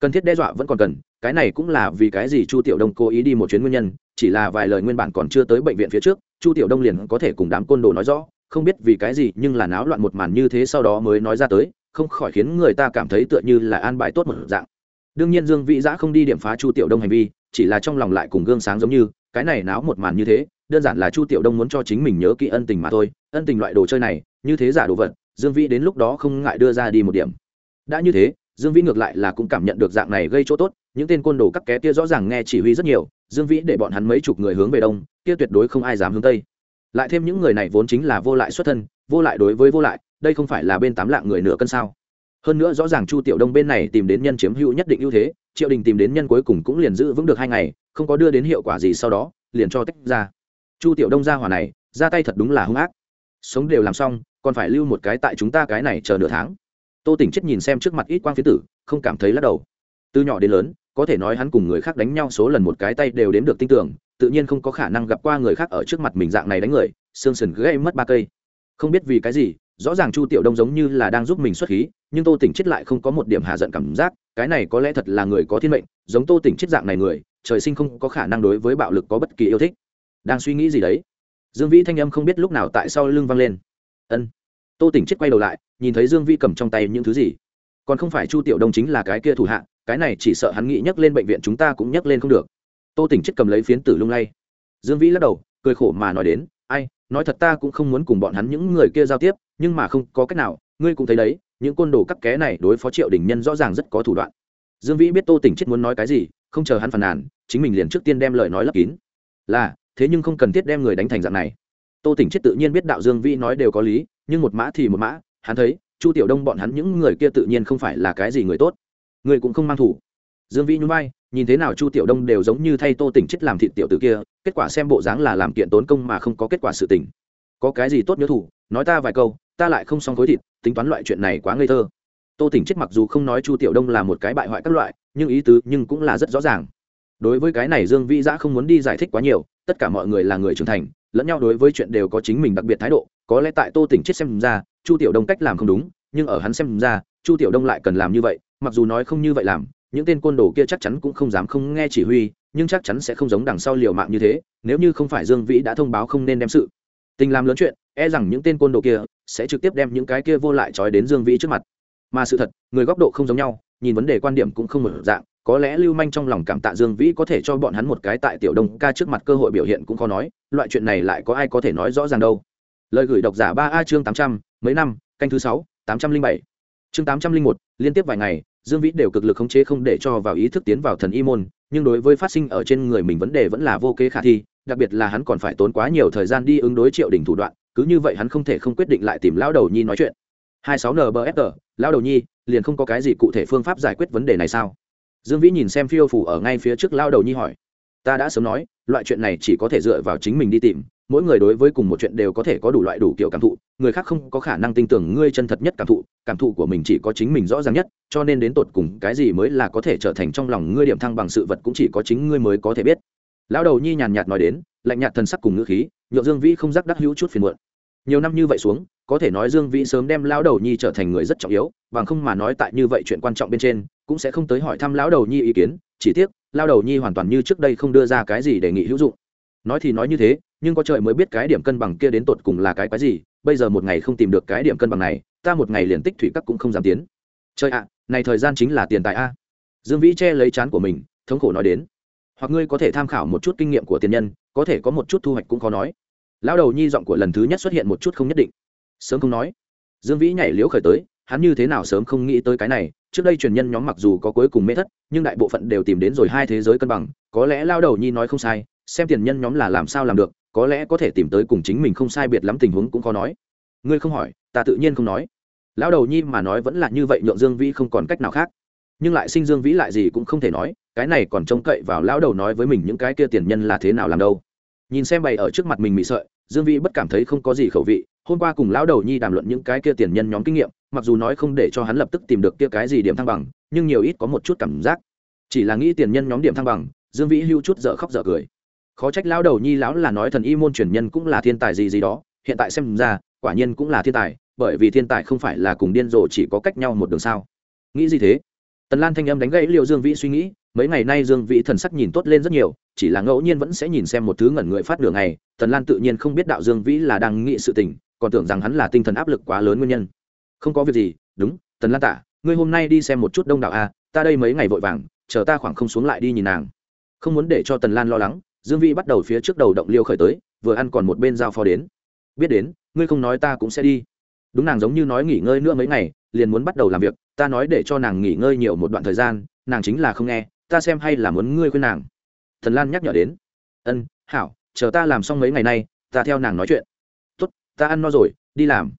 cần thiết đe dọa vẫn còn cần, cái này cũng là vì cái gì chu tiểu đông cố ý đi một chuyến nguyên nhân, chỉ là vài lời nguyên bản còn chưa tới bệnh viện phía trước, chu tiểu đông liền có thể cùng đám côn đồ nói rõ, không biết vì cái gì nhưng là náo loạn một màn như thế sau đó mới nói ra tới, không khỏi khiến người ta cảm thấy tựa như là an bài tốt một dạng đương nhiên dương vĩ giã không đi điểm phá chu tiểu đông hành vi, chỉ là trong lòng lại cùng gương sáng giống như, cái này náo một màn như thế đơn giản là chu tiểu đông muốn cho chính mình nhớ kỹ ân tình mà thôi, ân tình loại đồ chơi này, như thế giả đồ vật, dương vĩ đến lúc đó không ngại đưa ra đi một điểm. Đã như thế, dương vĩ ngược lại là cũng cảm nhận được dạng này gây chỗ tốt, những tên côn đồ các ké kia rõ ràng nghe chỉ huy rất nhiều, dương vĩ để bọn hắn mấy chục người hướng về đông, kia tuyệt đối không ai dám hướng tây. Lại thêm những người này vốn chính là vô lại xuất thân, vô lại đối với vô lại, đây không phải là bên tám lạng người nửa cân sao? Hơn nữa rõ ràng chu tiểu đông bên này tìm đến nhân chiếm hữu nhất định ưu thế, triệu đình tìm đến nhân cuối cùng cũng liền giữ vững được hai ngày, không có đưa đến hiệu quả gì sau đó, liền cho tách ra chu tiểu đông ra hỏa này, ra tay thật đúng là hung ác. Sống đều làm xong, còn phải lưu một cái tại chúng ta cái này chờ nửa tháng. Tô tỉnh chết nhìn xem trước mặt ít quang phía tử, không cảm thấy lắc đầu. Từ nhỏ đến lớn, có thể nói hắn cùng người khác đánh nhau số lần một cái tay đều đếm được tin tưởng tự nhiên không có khả năng gặp qua người khác ở trước mặt mình dạng này đánh người, xương sần gây mất ba cây. Không biết vì cái gì, rõ ràng chu tiểu đông giống như là đang giúp mình xuất khí, nhưng tô tỉnh chết lại không có một điểm hạ giận cảm giác, cái này có lẽ thật là người có thiên mệnh, giống tô tỉnh chết dạng này người, trời sinh không có khả năng đối với bạo lực có bất kỳ yêu thích đang suy nghĩ gì đấy? Dương vĩ thanh âm không biết lúc nào tại sao lưng vang lên. Ân. Tô tỉnh chết quay đầu lại, nhìn thấy dương vĩ cầm trong tay những thứ gì. Còn không phải chu tiểu đông chính là cái kia thủ hạ, cái này chỉ sợ hắn nghĩ nhắc lên bệnh viện chúng ta cũng nhắc lên không được. Tô tỉnh chết cầm lấy phiến tử lung lay. Dương vĩ lắc đầu, cười khổ mà nói đến, ai, nói thật ta cũng không muốn cùng bọn hắn những người kia giao tiếp, nhưng mà không có cách nào, ngươi cũng thấy đấy, những côn đồ cắp ké này đối phó triệu đình nhân rõ ràng rất có thủ đoạn. Dương vĩ biết tô tỉnh chết muốn nói cái gì, không chờ hắn phàn nàn, chính mình liền trước tiên đem lời nói lấp kín. Là thế nhưng không cần thiết đem người đánh thành dạng này. Tô tỉnh chết tự nhiên biết đạo dương vĩ nói đều có lý, nhưng một mã thì một mã, hắn thấy, chu tiểu đông bọn hắn những người kia tự nhiên không phải là cái gì người tốt. Người cũng không mang thủ. Dương vĩ nhún vai, nhìn thế nào chu tiểu đông đều giống như thay tô tỉnh chết làm thịt tiểu tử kia, kết quả xem bộ dáng là làm kiện tốn công mà không có kết quả sự tình. Có cái gì tốt nhớ thủ, nói ta vài câu, ta lại không xong khối thịt, tính toán loại chuyện này quá ngây thơ. Tô tỉnh chết mặc dù không nói chu tiểu đông là một cái bại hoại các loại, nhưng ý tứ nhưng cũng là rất rõ ràng đối với cái này dương vĩ giã không muốn đi giải thích quá nhiều, tất cả mọi người là người trưởng thành, lẫn nhau đối với chuyện đều có chính mình đặc biệt thái độ, có lẽ tại tô tỉnh chết xem ra, chu tiểu đông cách làm không đúng, nhưng ở hắn xem ra, chu tiểu đông lại cần làm như vậy, mặc dù nói không như vậy làm, những tên côn đồ kia chắc chắn cũng không dám không nghe chỉ huy, nhưng chắc chắn sẽ không giống đằng sau liều mạng như thế, nếu như không phải dương vĩ đã thông báo không nên đem sự tình làm lớn chuyện e rằng những tên côn đồ kia sẽ trực tiếp đem những cái kia vô lại trói đến dương vĩ trước mặt. Mà sự thật, người góc độ không giống nhau, nhìn vấn đề quan điểm cũng không một dạng có lẽ lưu manh trong lòng cảm tạ dương vĩ có thể cho bọn hắn một cái tại tiểu đông ca trước mặt cơ hội biểu hiện cũng khó nói, loại chuyện này lại có ai có thể nói rõ ràng đâu. Lời gửi độc giả ba a chương tám trăm, mấy năm, canh thứ sáu, tám trăm linh bảy. Chương tám trăm linh một, liên tiếp vài ngày, dương vĩ đều cực lực khống chế không để cho vào ý thức tiến vào thần y môn, nhưng đối với phát sinh ở trên người mình vấn đề vẫn là vô kế khả thi, đặc biệt là hắn còn phải tốn quá nhiều thời gian đi ứng đối triệu đình thủ đoạn, cứ như vậy hắn không thể không quyết định lại tìm lão đầu nhi nói chuyện. hai sáu nbfg lão đầu nhi, liền không có cái gì cụ thể phương pháp giải quyết vấn đề này sao? Dương vĩ nhìn xem phiêu phủ ở ngay phía trước lao đầu nhi hỏi, ta đã sớm nói, loại chuyện này chỉ có thể dựa vào chính mình đi tìm, mỗi người đối với cùng một chuyện đều có thể có đủ loại đủ kiểu cảm thụ, người khác không có khả năng tin tưởng ngươi chân thật nhất cảm thụ cảm thụ của mình chỉ có chính mình rõ ràng nhất, cho nên đến tột cùng cái gì mới là có thể trở thành trong lòng ngươi điểm thăng bằng sự vật cũng chỉ có chính ngươi mới có thể biết. Lão đầu nhi nhàn nhạt nói đến, lạnh nhạt thần sắc cùng ngữ khí nhộn dương vĩ không giác đắc hữu chút phiền muộn nhiều năm như vậy xuống, có thể nói dương vĩ sớm đem lão đầu nhi trở thành người rất trọng yếu, bằng không mà nói tại như vậy chuyện quan trọng bên trên, cũng sẽ không tới hỏi thăm lão đầu nhi ý kiến, chỉ tiếc, lão đầu nhi hoàn toàn như trước đây không đưa ra cái gì đề nghị hữu dụng. Nói thì nói như thế, nhưng có trời mới biết cái điểm cân bằng kia đến tột cùng là cái quái gì, bây giờ một ngày không tìm được cái điểm cân bằng này, ta một ngày liền tích thủy các cũng không dám tiến. Trời ạ, này thời gian chính là tiền tài a. Dương vĩ che lấy chán của mình, thống khổ nói đến. Hoặc ngươi có thể tham khảo một chút kinh nghiệm của tiền nhân, có thể có một chút thu hoạch cũng khó nói lão đầu nhi giọng của lần thứ nhất xuất hiện một chút không nhất định. Sớm không nói. Dương vĩ nhảy liễu khởi tới, hắn như thế nào sớm không nghĩ tới cái này, trước đây truyền nhân nhóm mặc dù có cuối cùng mê thất, nhưng đại bộ phận đều tìm đến rồi hai thế giới cân bằng, có lẽ lao đầu nhi nói không sai, xem tiền nhân nhóm là làm sao làm được, có lẽ có thể tìm tới cùng chính mình không sai biệt lắm tình huống cũng khó nói. Ngươi không hỏi, ta tự nhiên không nói. Lão đầu nhi mà nói vẫn là như vậy nhượng dương vĩ không còn cách nào khác. Nhưng lại sinh dương vĩ lại gì cũng không thể nói, cái này còn trông cậy vào lão đầu nói với mình những cái kia tiền nhân là thế nào làm đâu nhìn xem bày ở trước mặt mình mị sợi, dương vĩ bất cảm thấy không có gì khẩu vị. Hôm qua cùng lão đầu nhi đàm luận những cái kia tiền nhân nhóm kinh nghiệm, mặc dù nói không để cho hắn lập tức tìm được kia cái gì điểm thăng bằng, nhưng nhiều ít có một chút cảm giác. Chỉ là nghĩ tiền nhân nhóm điểm thăng bằng, dương vĩ hưu chút dở khóc dở cười. Khó trách lão đầu nhi lão là nói thần y môn truyền nhân cũng là thiên tài gì gì đó, hiện tại xem ra, quả nhiên cũng là thiên tài, bởi vì thiên tài không phải là cùng điên rồ chỉ có cách nhau một đường sao. Nghĩ gì thế? Tần lan thanh âm đánh gãy liệu dương vĩ suy nghĩ mấy ngày nay dương vĩ thần sắc nhìn tốt lên rất nhiều, chỉ là ngẫu nhiên vẫn sẽ nhìn xem một thứ ngẩn người phát đường này tần lan tự nhiên không biết đạo dương vĩ là đang nghĩ sự tình, còn tưởng rằng hắn là tinh thần áp lực quá lớn nguyên nhân. Không có việc gì, đúng, tần lan tạ, ngươi hôm nay đi xem một chút đông đảo a ta đây mấy ngày vội vàng, chờ ta khoảng không xuống lại đi nhìn nàng. Không muốn để cho tần lan lo lắng, dương vĩ bắt đầu phía trước đầu động liêu khởi tới, vừa ăn còn một bên giao phó đến. Biết đến, ngươi không nói ta cũng sẽ đi. Đúng nàng giống như nói nghỉ ngơi nữa mấy ngày, liền muốn bắt đầu làm việc, ta nói để cho nàng nghỉ ngơi nhiều một đoạn thời gian, nàng chính là không nghe ta xem hay là muốn ngươi khuyên nàng. Thần lan nhắc nhở đến. Ân, hảo, chờ ta làm xong mấy ngày nay, ta theo nàng nói chuyện. Tốt, ta ăn no rồi, đi làm.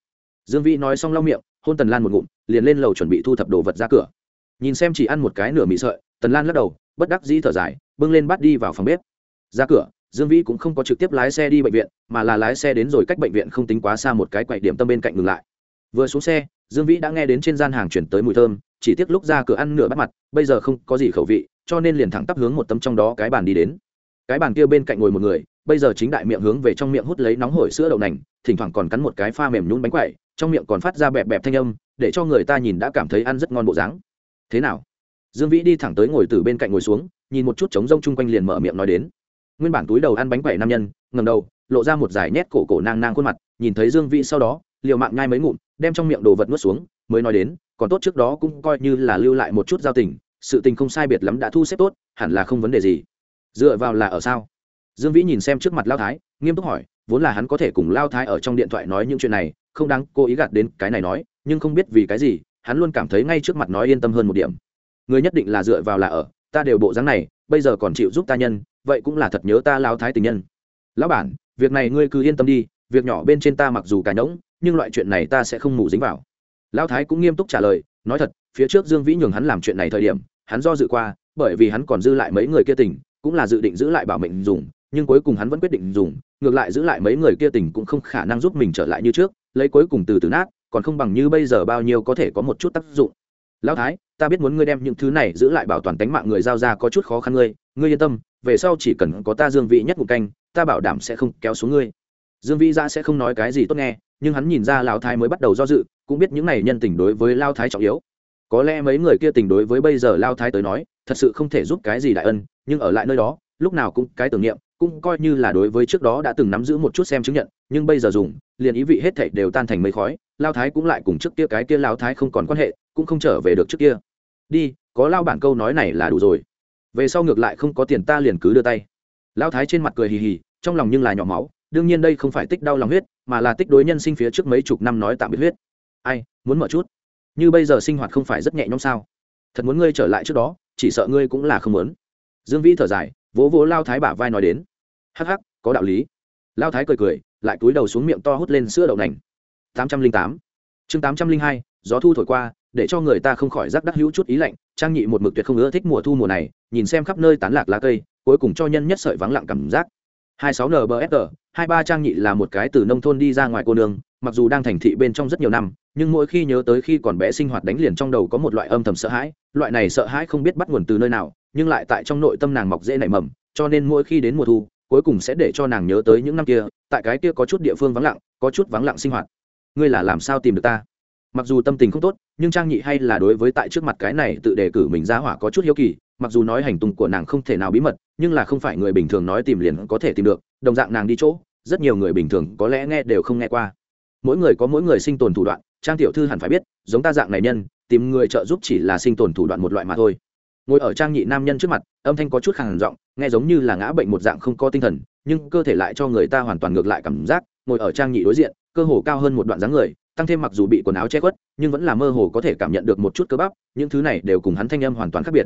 Dương vĩ nói xong lau miệng, hôn tần lan một ngụm, liền lên lầu chuẩn bị thu thập đồ vật ra cửa. Nhìn xem chỉ ăn một cái nửa mì sợi, tần lan lắc đầu, bất đắc dĩ thở dài, bưng lên bắt đi vào phòng bếp. Ra cửa, dương vĩ cũng không có trực tiếp lái xe đi bệnh viện, mà là lái xe đến rồi cách bệnh viện không tính quá xa một cái quậy điểm tâm bên cạnh ngừng lại. Vừa xuống xe, dương vĩ đã nghe đến trên gian hàng chuyển tới mùi thơm, chỉ tiếc lúc ra cửa ăn nửa bắt mặt, bây giờ không có gì khẩu vị cho nên liền thẳng tắp hướng một tấm trong đó cái bàn đi đến. Cái bàn kia bên cạnh ngồi một người, bây giờ chính đại miệng hướng về trong miệng hút lấy nóng hổi sữa đậu nành, thỉnh thoảng còn cắn một cái pha mềm nhún bánh quậy trong miệng còn phát ra bẹp bẹp thanh âm, để cho người ta nhìn đã cảm thấy ăn rất ngon bộ dáng. Thế nào? Dương vĩ đi thẳng tới ngồi từ bên cạnh ngồi xuống, nhìn một chút trống rông chung quanh liền mở miệng nói đến. Nguyên bản túi đầu ăn bánh quẩy nam nhân ngầm đầu, lộ ra một dải nét cổ cổ nang nang khuôn mặt, nhìn thấy dương vĩ sau đó, liều mạng nhai mấy ngụm, đem trong miệng đồ vật nuốt xuống, mới nói đến, còn tốt trước đó cũng coi như là lưu lại một chút giao tình sự tình không sai biệt lắm đã thu xếp tốt hẳn là không vấn đề gì. Dựa vào là ở sao? Dương vĩ nhìn xem trước mặt lao thái nghiêm túc hỏi vốn là hắn có thể cùng lao thái ở trong điện thoại nói những chuyện này không đáng cố ý gạt đến cái này nói nhưng không biết vì cái gì hắn luôn cảm thấy ngay trước mặt nói yên tâm hơn một điểm. Người nhất định là dựa vào là ở ta đều bộ dáng này bây giờ còn chịu giúp ta nhân vậy cũng là thật nhớ ta lao thái tình nhân. Lão bản việc này ngươi cứ yên tâm đi việc nhỏ bên trên ta mặc dù cả nhõng, nhưng loại chuyện này ta sẽ không mù dính vào. Lão thái cũng nghiêm túc trả lời nói thật, phía trước dương vĩ nhường hắn làm chuyện này thời điểm, hắn do dự qua, bởi vì hắn còn dư lại mấy người kia tình, cũng là dự định giữ lại bảo mệnh dùng, nhưng cuối cùng hắn vẫn quyết định dùng, ngược lại giữ lại mấy người kia tình cũng không khả năng giúp mình trở lại như trước, lấy cuối cùng từ từ nát, còn không bằng như bây giờ bao nhiêu có thể có một chút tác dụng. Lão thái, ta biết muốn ngươi đem những thứ này giữ lại bảo toàn tính mạng người giao ra có chút khó khăn ngươi ngươi yên tâm, về sau chỉ cần có ta dương vị nhất một canh, ta bảo đảm sẽ không kéo xuống ngươi. Dương vĩ ra sẽ không nói cái gì tốt nghe, nhưng hắn nhìn ra lão thái mới bắt đầu do dự cũng biết những này nhân tình đối với lao thái trọng yếu. Có lẽ mấy người kia tình đối với bây giờ lao thái tới nói, thật sự không thể giúp cái gì đại ân, nhưng ở lại nơi đó, lúc nào cũng cái tưởng niệm, cũng coi như là đối với trước đó đã từng nắm giữ một chút xem chứng nhận, nhưng bây giờ dùng, liền ý vị hết thảy đều tan thành mây khói, lao thái cũng lại cùng trước kia cái kia lao thái không còn quan hệ, cũng không trở về được trước kia. Đi, có lao bản câu nói này là đủ rồi. Về sau ngược lại không có tiền ta liền cứ đưa tay. Lao thái trên mặt cười hì hì, trong lòng nhưng là nhỏ máu, đương nhiên đây không phải tích đau lòng huyết, mà là tích đối nhân sinh phía trước mấy chục năm nói tạm biệt huyết ai, muốn mở chút. Như bây giờ sinh hoạt không phải rất nhẹ nhõm sao? Thật muốn ngươi trở lại trước đó, chỉ sợ ngươi cũng là không muốn. Dương vĩ thở dài, vỗ vỗ lao thái bả vai nói đến. Hắc hắc, có đạo lý. Lao thái cười cười, lại cúi đầu xuống miệng to hút lên sữa đậu nành. Tám trăm linh tám. Chương tám trăm linh hai, gió thu thổi qua, để cho người ta không khỏi rắc đắc hữu chút ý lạnh, trang nhị một mực tuyệt không ưa thích mùa thu mùa này, nhìn xem khắp nơi tán lạc lá cây, cuối cùng cho nhân nhất sợi vắng lặng cảm giác. Hai sáu nbsg hai ba trang nhị là một cái từ nông thôn đi ra ngoài cô nương mặc dù đang thành thị bên trong rất nhiều năm, nhưng mỗi khi nhớ tới khi còn bé sinh hoạt đánh liền trong đầu có một loại âm thầm sợ hãi, loại này sợ hãi không biết bắt nguồn từ nơi nào, nhưng lại tại trong nội tâm nàng mọc dễ nảy mầm, cho nên mỗi khi đến mùa thu, cuối cùng sẽ để cho nàng nhớ tới những năm kia, tại cái kia có chút địa phương vắng lặng, có chút vắng lặng sinh hoạt. Ngươi là làm sao tìm được ta? Mặc dù tâm tình không tốt, nhưng trang nhị hay là đối với tại trước mặt cái này tự đề cử mình ra hỏa có chút hiếu kỳ, mặc dù nói hành tung của nàng không thể nào bí mật, nhưng là không phải người bình thường nói tìm liền có thể tìm được, đồng dạng nàng đi chỗ, rất nhiều người bình thường có lẽ nghe đều không nghe qua mỗi người có mỗi người sinh tồn thủ đoạn, trang tiểu thư hẳn phải biết, giống ta dạng này nhân, tìm người trợ giúp chỉ là sinh tồn thủ đoạn một loại mà thôi. Ngồi ở trang nhị nam nhân trước mặt, âm thanh có chút khàn giọng, nghe giống như là ngã bệnh một dạng không có tinh thần, nhưng cơ thể lại cho người ta hoàn toàn ngược lại cảm giác, ngồi ở trang nhị đối diện, cơ hồ cao hơn một đoạn dáng người, tăng thêm mặc dù bị quần áo che khuất, nhưng vẫn là mơ hồ có thể cảm nhận được một chút cơ bắp, những thứ này đều cùng hắn thanh âm hoàn toàn khác biệt.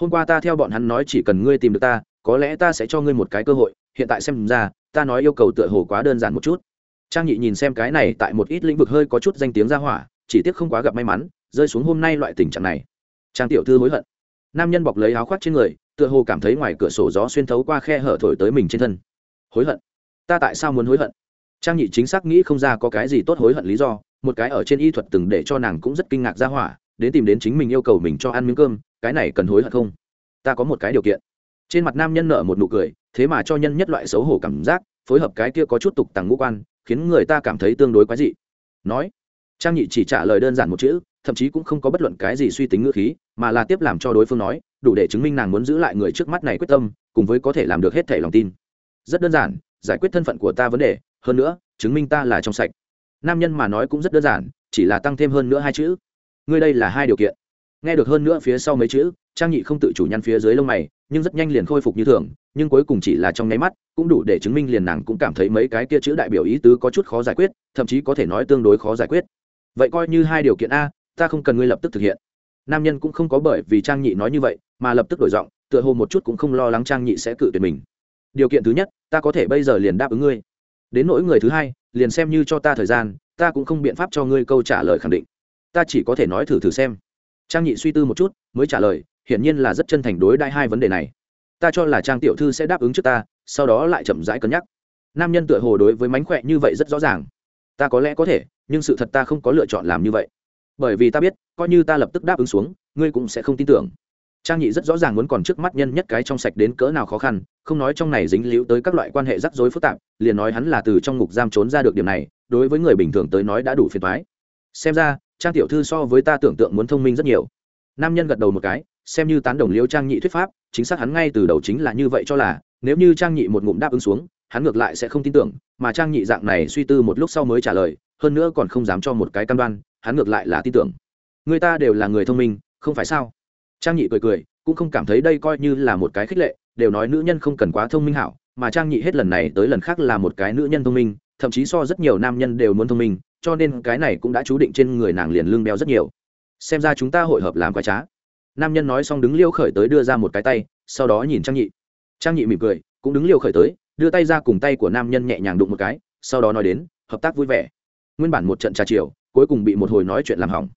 Hôm qua ta theo bọn hắn nói chỉ cần ngươi tìm được ta, có lẽ ta sẽ cho ngươi một cái cơ hội, hiện tại xem ra, ta nói yêu cầu tựa hồ quá đơn giản một chút trang nhị nhìn xem cái này tại một ít lĩnh vực hơi có chút danh tiếng ra hỏa, chỉ tiếc không quá gặp may mắn, rơi xuống hôm nay loại tình trạng này. Trang tiểu thư hối hận. Nam nhân bọc lấy áo khoác trên người, tựa hồ cảm thấy ngoài cửa sổ gió xuyên thấu qua khe hở thổi tới mình trên thân. Hối hận? Ta tại sao muốn hối hận? Trang nhị chính xác nghĩ không ra có cái gì tốt hối hận lý do, một cái ở trên y thuật từng để cho nàng cũng rất kinh ngạc ra hỏa, đến tìm đến chính mình yêu cầu mình cho ăn miếng cơm, cái này cần hối hận không? Ta có một cái điều kiện. Trên mặt nam nhân nở một nụ cười, thế mà cho nhân nhất loại xấu hổ cảm giác, phối hợp cái kia có chút tục tằng ngũ quan khiến người ta cảm thấy tương đối quái dị. Nói, trang nhị chỉ trả lời đơn giản một chữ, thậm chí cũng không có bất luận cái gì suy tính ngữ khí, mà là tiếp làm cho đối phương nói, đủ để chứng minh nàng muốn giữ lại người trước mắt này quyết tâm, cùng với có thể làm được hết thể lòng tin. Rất đơn giản, giải quyết thân phận của ta vấn đề, hơn nữa, chứng minh ta là trong sạch. Nam nhân mà nói cũng rất đơn giản, chỉ là tăng thêm hơn nữa hai chữ. Ngươi đây là hai điều kiện nghe được hơn nữa phía sau mấy chữ, trang nhị không tự chủ nhăn phía dưới lông mày, nhưng rất nhanh liền khôi phục như thường, nhưng cuối cùng chỉ là trong nháy mắt, cũng đủ để chứng minh liền nàng cũng cảm thấy mấy cái kia chữ đại biểu ý tứ có chút khó giải quyết, thậm chí có thể nói tương đối khó giải quyết. Vậy coi như hai điều kiện a, ta không cần ngươi lập tức thực hiện. Nam nhân cũng không có bởi vì trang nhị nói như vậy, mà lập tức đổi giọng, tựa hồ một chút cũng không lo lắng trang nhị sẽ cự tuyệt mình. Điều kiện thứ nhất, ta có thể bây giờ liền đáp ứng ngươi. Đến nỗi người thứ hai, liền xem như cho ta thời gian, ta cũng không biện pháp cho ngươi câu trả lời khẳng định. Ta chỉ có thể nói thử thử xem trang nhị suy tư một chút, mới trả lời, hiển nhiên là rất chân thành đối đãi hai vấn đề này. Ta cho là trang tiểu thư sẽ đáp ứng trước ta, sau đó lại chậm rãi cân nhắc. Nam nhân tựa hồ đối với mánh khỏe như vậy rất rõ ràng. Ta có lẽ có thể, nhưng sự thật ta không có lựa chọn làm như vậy. Bởi vì ta biết, coi như ta lập tức đáp ứng xuống, ngươi cũng sẽ không tin tưởng. Trang nhị rất rõ ràng muốn còn trước mắt nhân nhất cái trong sạch đến cỡ nào khó khăn, không nói trong này dính líu tới các loại quan hệ rắc rối phức tạp, liền nói hắn là từ trong ngục giam trốn ra được điểm này, đối với người bình thường tới nói đã đủ phiền thoái xem ra trang tiểu thư so với ta tưởng tượng muốn thông minh rất nhiều. Nam nhân gật đầu một cái, xem như tán đồng liêu trang nhị thuyết pháp, chính xác hắn ngay từ đầu chính là như vậy cho là, nếu như trang nhị một ngụm đáp ứng xuống, hắn ngược lại sẽ không tin tưởng, mà trang nhị dạng này suy tư một lúc sau mới trả lời, hơn nữa còn không dám cho một cái căn đoan, hắn ngược lại là tin tưởng. Người ta đều là người thông minh, không phải sao? Trang nhị cười cười, cũng không cảm thấy đây coi như là một cái khích lệ, đều nói nữ nhân không cần quá thông minh hảo, mà trang nhị hết lần này tới lần khác là một cái nữ nhân thông minh, thậm chí so rất nhiều nam nhân đều muốn thông minh cho nên cái này cũng đã chú định trên người nàng liền lương béo rất nhiều. Xem ra chúng ta hội hợp làm quái trá. Nam nhân nói xong đứng liêu khởi tới đưa ra một cái tay, sau đó nhìn trang nhị. Trang nhị mỉm cười, cũng đứng liêu khởi tới, đưa tay ra cùng tay của nam nhân nhẹ nhàng đụng một cái, sau đó nói đến, hợp tác vui vẻ. Nguyên bản một trận trà chiều, cuối cùng bị một hồi nói chuyện làm hỏng.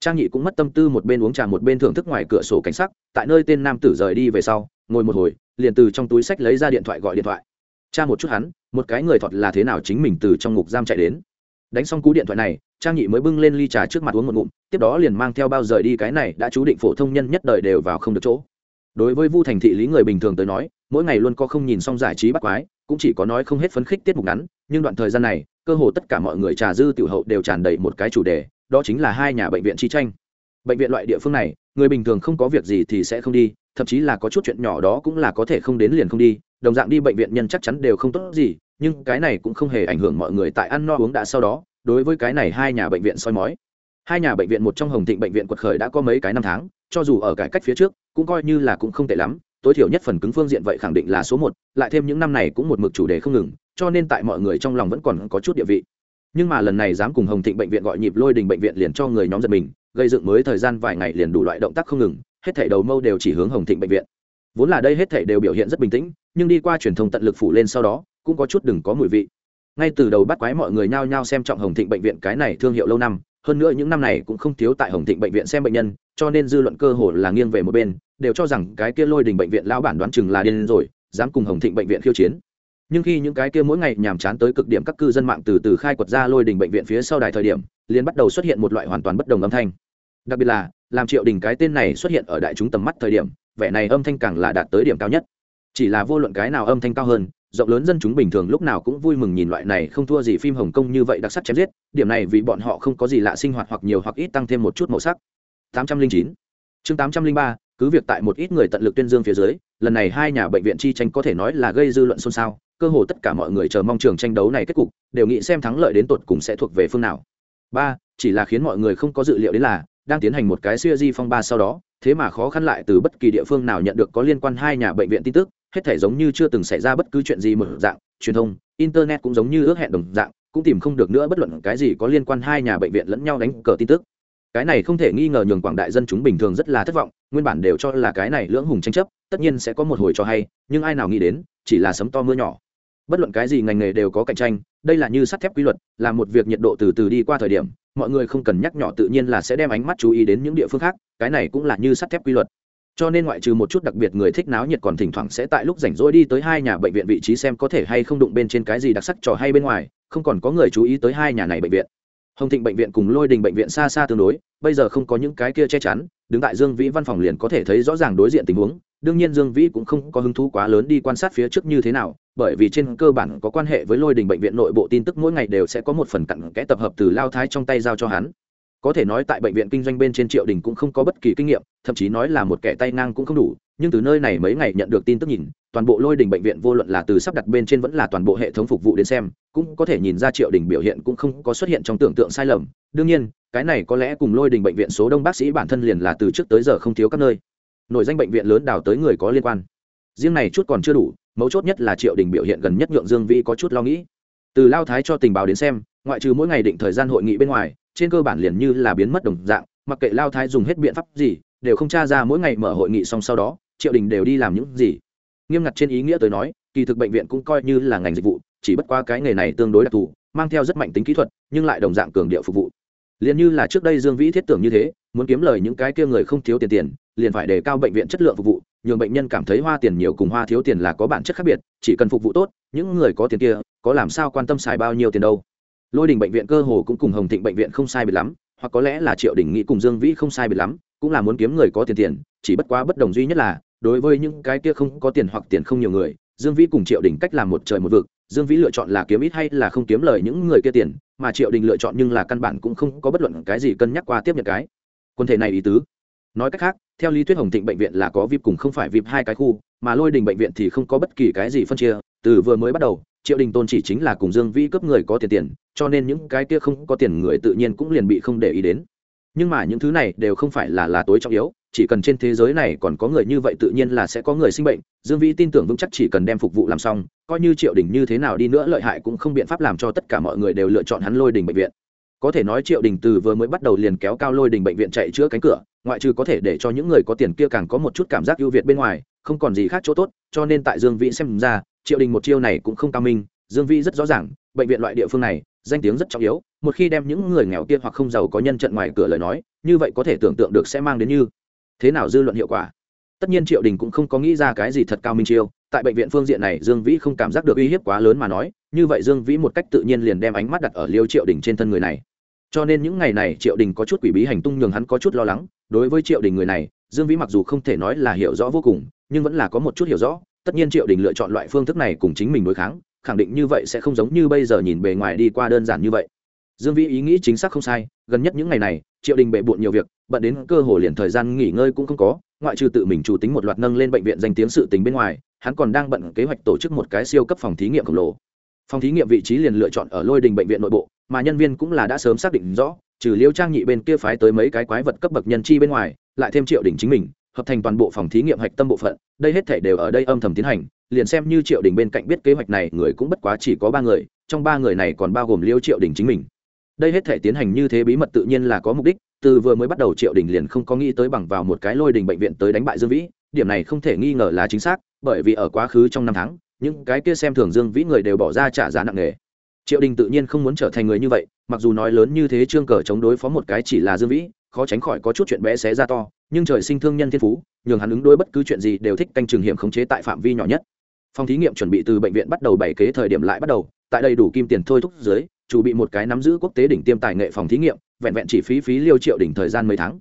Trang nhị cũng mất tâm tư một bên uống trà một bên thưởng thức ngoài cửa sổ cảnh sắc, tại nơi tên nam tử rời đi về sau, ngồi một hồi, liền từ trong túi sách lấy ra điện thoại gọi điện thoại. Cha một chút hắn, một cái người thọt là thế nào chính mình từ trong ngục giam chạy đến đánh xong cú điện thoại này, trang nhị mới bưng lên ly trà trước mặt uống một ngụm, tiếp đó liền mang theo bao rời đi cái này đã chú định phổ thông nhân nhất đời đều vào không được chỗ. Đối với vu thành thị lý người bình thường tới nói, mỗi ngày luôn có không nhìn xong giải trí bắt quái, cũng chỉ có nói không hết phấn khích tiết mục ngắn, nhưng đoạn thời gian này, cơ hồ tất cả mọi người trà dư tiểu hậu đều tràn đầy một cái chủ đề, đó chính là hai nhà bệnh viện chi tranh. Bệnh viện loại địa phương này, người bình thường không có việc gì thì sẽ không đi, thậm chí là có chút chuyện nhỏ đó cũng là có thể không đến liền không đi, đồng dạng đi bệnh viện nhân chắc chắn đều không tốt gì nhưng cái này cũng không hề ảnh hưởng mọi người tại ăn no uống đã sau đó, đối với cái này hai nhà bệnh viện soi mói. Hai nhà bệnh viện một trong hồng thịnh bệnh viện quật khởi đã có mấy cái năm tháng, cho dù ở cải cách phía trước, cũng coi như là cũng không tệ lắm, tối thiểu nhất phần cứng phương diện vậy khẳng định là số một, lại thêm những năm này cũng một mực chủ đề không ngừng, cho nên tại mọi người trong lòng vẫn còn có chút địa vị. Nhưng mà lần này dám cùng hồng thịnh bệnh viện gọi nhịp lôi đình bệnh viện liền cho người nhóm giật mình, gây dựng mới thời gian vài ngày liền đủ loại động tác không ngừng, hết thảy đầu mâu đều chỉ hướng hồng thịnh bệnh viện. Vốn là đây hết thảy đều biểu hiện rất bình tĩnh, nhưng đi qua truyền thông tận lực phủ lên sau đó cũng có chút đừng có mùi vị. Ngay từ đầu bắt quái mọi người nhao nhao xem trọng hồng thịnh bệnh viện cái này thương hiệu lâu năm, hơn nữa những năm này cũng không thiếu tại hồng thịnh bệnh viện xem bệnh nhân, cho nên dư luận cơ hồ là nghiêng về một bên, đều cho rằng cái kia lôi đình bệnh viện lão bản đoán chừng là điên rồi, dám cùng hồng thịnh bệnh viện khiêu chiến. Nhưng khi những cái kia mỗi ngày nhàm chán tới cực điểm các cư dân mạng từ từ khai quật ra lôi đình bệnh viện phía sau đài thời điểm, liền bắt đầu xuất hiện một loại hoàn toàn bất đồng âm thanh. Đặc biệt là, làm triệu đình cái tên này xuất hiện ở đại chúng tầm mắt thời điểm, vẻ này âm thanh càng là đạt tới điểm cao nhất. Chỉ là vô luận cái nào âm thanh cao hơn rộng lớn dân chúng bình thường lúc nào cũng vui mừng nhìn loại này không thua gì phim hồng kông như vậy đặc sắc chém giết, điểm này vì bọn họ không có gì lạ sinh hoạt hoặc nhiều hoặc ít tăng thêm một chút màu sắc. 809 chương 803 cứ việc tại một ít người tận lực tuyên dương phía dưới, lần này hai nhà bệnh viện chi tranh có thể nói là gây dư luận xôn xao, cơ hồ tất cả mọi người chờ mong trường tranh đấu này kết cục, đều nghĩ xem thắng lợi đến tột cùng sẽ thuộc về phương nào. Ba, chỉ là khiến mọi người không có dự liệu đến là đang tiến hành một cái siêu di phong ba sau đó, thế mà khó khăn lại từ bất kỳ địa phương nào nhận được có liên quan hai nhà bệnh viện tin tức, hết thể giống như chưa từng xảy ra bất cứ chuyện gì mở dạng, truyền thông, internet cũng giống như ước hẹn đồng dạng, cũng tìm không được nữa bất luận cái gì có liên quan hai nhà bệnh viện lẫn nhau đánh cờ tin tức. Cái này không thể nghi ngờ nhường quảng đại dân chúng bình thường rất là thất vọng, nguyên bản đều cho là cái này lưỡng hùng tranh chấp, tất nhiên sẽ có một hồi cho hay, nhưng ai nào nghĩ đến, chỉ là sấm to mưa nhỏ. Bất luận cái gì ngành nghề đều có cạnh tranh, đây là như sắt thép quy luật, là một việc nhiệt độ từ từ đi qua thời điểm mọi người không cần nhắc nhỏ tự nhiên là sẽ đem ánh mắt chú ý đến những địa phương khác, cái này cũng là như sắt thép quy luật. Cho nên ngoại trừ một chút đặc biệt người thích náo nhiệt còn thỉnh thoảng sẽ tại lúc rảnh rỗi đi tới hai nhà bệnh viện vị trí xem có thể hay không đụng bên trên cái gì đặc sắc trò hay bên ngoài, không còn có người chú ý tới hai nhà này bệnh viện. Hồng thịnh bệnh viện cùng lôi đình bệnh viện xa xa tương đối, bây giờ không có những cái kia che chắn, đứng tại dương vĩ văn phòng liền có thể thấy rõ ràng đối diện tình huống đương nhiên dương vĩ cũng không có hứng thú quá lớn đi quan sát phía trước như thế nào, bởi vì trên cơ bản có quan hệ với lôi đình bệnh viện nội bộ tin tức mỗi ngày đều sẽ có một phần cặn kẽ tập hợp từ lao thái trong tay giao cho hắn. Có thể nói tại bệnh viện kinh doanh bên trên triệu đình cũng không có bất kỳ kinh nghiệm, thậm chí nói là một kẻ tay ngang cũng không đủ, nhưng từ nơi này mấy ngày nhận được tin tức nhìn, toàn bộ lôi đình bệnh viện vô luận là từ sắp đặt bên trên vẫn là toàn bộ hệ thống phục vụ đến xem, cũng có thể nhìn ra triệu đình biểu hiện cũng không có xuất hiện trong tưởng tượng sai lầm. Đương nhiên, cái này có lẽ cùng lôi đình bệnh viện số đông bác sĩ bản thân liền là từ trước tới giờ không thiếu các nơi nội danh bệnh viện lớn đào tới người có liên quan. Riêng này chút còn chưa đủ, mấu chốt nhất là triệu đình biểu hiện gần nhất nhượng dương vĩ có chút lo nghĩ. Từ lao thái cho tình báo đến xem, ngoại trừ mỗi ngày định thời gian hội nghị bên ngoài, trên cơ bản liền như là biến mất đồng dạng, mặc kệ lao thái dùng hết biện pháp gì, đều không tra ra mỗi ngày mở hội nghị xong sau đó, triệu đình đều đi làm những gì. Nghiêm ngặt trên ý nghĩa tới nói, kỳ thực bệnh viện cũng coi như là ngành dịch vụ, chỉ bất qua cái nghề này tương đối đặc thù, mang theo rất mạnh tính kỹ thuật, nhưng lại đồng dạng cường điệu phục vụ. Liền như là trước đây dương vĩ thiết tưởng như thế muốn kiếm lời những cái kia người không thiếu tiền tiền, liền phải đề cao bệnh viện chất lượng phục vụ, nhường bệnh nhân cảm thấy hoa tiền nhiều cùng hoa thiếu tiền là có bản chất khác biệt, chỉ cần phục vụ tốt, những người có tiền kia, có làm sao quan tâm xài bao nhiêu tiền đâu. Lôi đình bệnh viện cơ hồ cũng cùng hồng thịnh bệnh viện không sai biệt lắm, hoặc có lẽ là triệu đình nghĩ cùng dương vĩ không sai biệt lắm, cũng là muốn kiếm người có tiền tiền, chỉ bất quá bất đồng duy nhất là, đối với những cái kia không có tiền hoặc tiền không nhiều người, dương vĩ cùng triệu đình cách làm một trời một vực, dương vĩ lựa chọn là kiếm ít hay là không kiếm lời những người kia tiền, mà triệu đình lựa chọn nhưng là căn bản cũng không có bất luận cái gì cân nhắc qua tiếp nhận cái quân thể này ý tứ. Nói cách khác, theo lý thuyết hồng thịnh bệnh viện là có vip cùng không phải vip hai cái khu, mà lôi đình bệnh viện thì không có bất kỳ cái gì phân chia, từ vừa mới bắt đầu, triệu đình tôn chỉ chính là cùng dương vĩ cấp người có tiền tiền, cho nên những cái kia không có tiền người tự nhiên cũng liền bị không để ý đến. Nhưng mà những thứ này đều không phải là là tối trọng yếu, chỉ cần trên thế giới này còn có người như vậy tự nhiên là sẽ có người sinh bệnh, dương vĩ tin tưởng vững chắc chỉ cần đem phục vụ làm xong, coi như triệu đình như thế nào đi nữa lợi hại cũng không biện pháp làm cho tất cả mọi người đều lựa chọn hắn lôi đình bệnh viện có thể nói triệu đình từ vừa mới bắt đầu liền kéo cao lôi đình bệnh viện chạy chữa cánh cửa, ngoại trừ có thể để cho những người có tiền kia càng có một chút cảm giác ưu việt bên ngoài, không còn gì khác chỗ tốt, cho nên tại dương vĩ xem ra, triệu đình một chiêu này cũng không cao minh, dương vĩ rất rõ ràng, bệnh viện loại địa phương này, danh tiếng rất trọng yếu, một khi đem những người nghèo kia hoặc không giàu có nhân trận ngoài cửa lời nói, như vậy có thể tưởng tượng được sẽ mang đến như thế nào dư luận hiệu quả. Tất nhiên triệu đình cũng không có nghĩ ra cái gì thật cao minh chiêu, tại bệnh viện phương diện này dương vĩ không cảm giác được uy hiếp quá lớn mà nói, như vậy dương vĩ một cách tự nhiên liền đem ánh mắt đặt ở liêu triệu đình trên thân người này cho nên những ngày này triệu đình có chút quỷ bí hành tung nhường hắn có chút lo lắng. Đối với triệu đình người này, dương vĩ mặc dù không thể nói là hiểu rõ vô cùng, nhưng vẫn là có một chút hiểu rõ. Tất nhiên triệu đình lựa chọn loại phương thức này cùng chính mình đối kháng, khẳng định như vậy sẽ không giống như bây giờ nhìn bề ngoài đi qua đơn giản như vậy. Dương vĩ ý nghĩ chính xác không sai, gần nhất những ngày này, triệu đình bệ bộn nhiều việc, bận đến cơ hồ liền thời gian nghỉ ngơi cũng không có, ngoại trừ tự mình chủ tính một loạt nâng lên bệnh viện danh tiếng sự tính bên ngoài, hắn còn đang bận kế hoạch tổ chức một cái siêu cấp phòng thí nghiệm khổng lồ. Phòng thí nghiệm vị trí liền lựa chọn ở lôi đình bệnh viện nội bộ mà nhân viên cũng là đã sớm xác định rõ, trừ liêu trang nhị bên kia phái tới mấy cái quái vật cấp bậc nhân chi bên ngoài, lại thêm triệu đỉnh chính mình, hợp thành toàn bộ phòng thí nghiệm hạch tâm bộ phận, đây hết thể đều ở đây âm thầm tiến hành, liền xem như triệu đình bên cạnh biết kế hoạch này, người cũng bất quá chỉ có ba người, trong ba người này còn bao gồm liêu triệu đình chính mình. Đây hết thể tiến hành như thế bí mật tự nhiên là có mục đích, từ vừa mới bắt đầu triệu đình liền không có nghĩ tới bằng vào một cái lôi đình bệnh viện tới đánh bại dương vĩ, điểm này không thể nghi ngờ là chính xác, bởi vì ở quá khứ trong năm tháng, những cái kia xem thường dương vĩ người đều bỏ ra trả giá nặng nề triệu đình tự nhiên không muốn trở thành người như vậy, mặc dù nói lớn như thế trương cờ chống đối phó một cái chỉ là dương vĩ, khó tránh khỏi có chút chuyện bé xé ra to, nhưng trời sinh thương nhân thiên phú, nhường hắn ứng đối bất cứ chuyện gì đều thích canh trường hiểm khống chế tại phạm vi nhỏ nhất. Phòng thí nghiệm chuẩn bị từ bệnh viện bắt đầu bảy kế thời điểm lại bắt đầu, tại đây đủ kim tiền thôi thúc dưới, chủ bị một cái nắm giữ quốc tế đỉnh tiêm tài nghệ phòng thí nghiệm, vẹn vẹn chỉ phí phí liêu triệu đỉnh thời gian mấy tháng.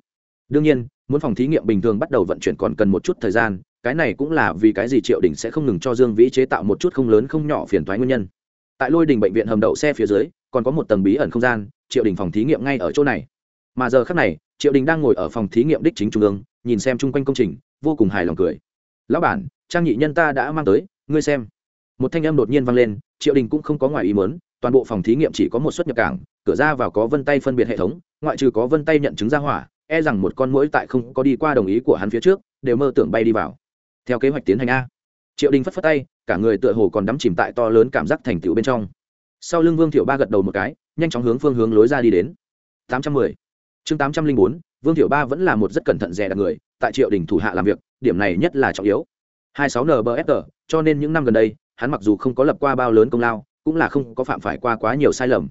Đương nhiên, muốn phòng thí nghiệm bình thường bắt đầu vận chuyển còn cần một chút thời gian, cái này cũng là vì cái gì triệu đỉnh sẽ không ngừng cho dương vĩ chế tạo một chút không lớn không nhỏ phiền thoái nguyên nhân tại lôi đình bệnh viện hầm đậu xe phía dưới, còn có một tầng bí ẩn không gian, triệu đình phòng thí nghiệm ngay ở chỗ này. Mà giờ khác này, triệu đình đang ngồi ở phòng thí nghiệm đích chính trung ương, nhìn xem chung quanh công trình, vô cùng hài lòng cười. Lão bản, trang nhị nhân ta đã mang tới, ngươi xem. Một thanh âm đột nhiên vang lên, triệu đình cũng không có ngoài ý mớn toàn bộ phòng thí nghiệm chỉ có một suất nhập cảng, cửa ra vào có vân tay phân biệt hệ thống, ngoại trừ có vân tay nhận chứng ra hỏa e rằng một con mũi tại không có đi qua đồng ý của hắn phía trước, đều mơ tưởng bay đi vào. Theo kế hoạch tiến hành a. Triệu đình phất phất tay cả người tựa hồ còn đắm chìm tại to lớn cảm giác thành tựu bên trong. Sau lưng vương thiệu ba gật đầu một cái, nhanh chóng hướng phương hướng lối ra đi đến. Tám trăm mười. Chương tám trăm linh bốn, vương thiệu ba vẫn là một rất cẩn thận dè đặt người, tại triệu đình thủ hạ làm việc, điểm này nhất là trọng yếu. hai sáu nbsg cho nên những năm gần đây, hắn mặc dù không có lập qua bao lớn công lao, cũng là không có phạm phải qua quá nhiều sai lầm.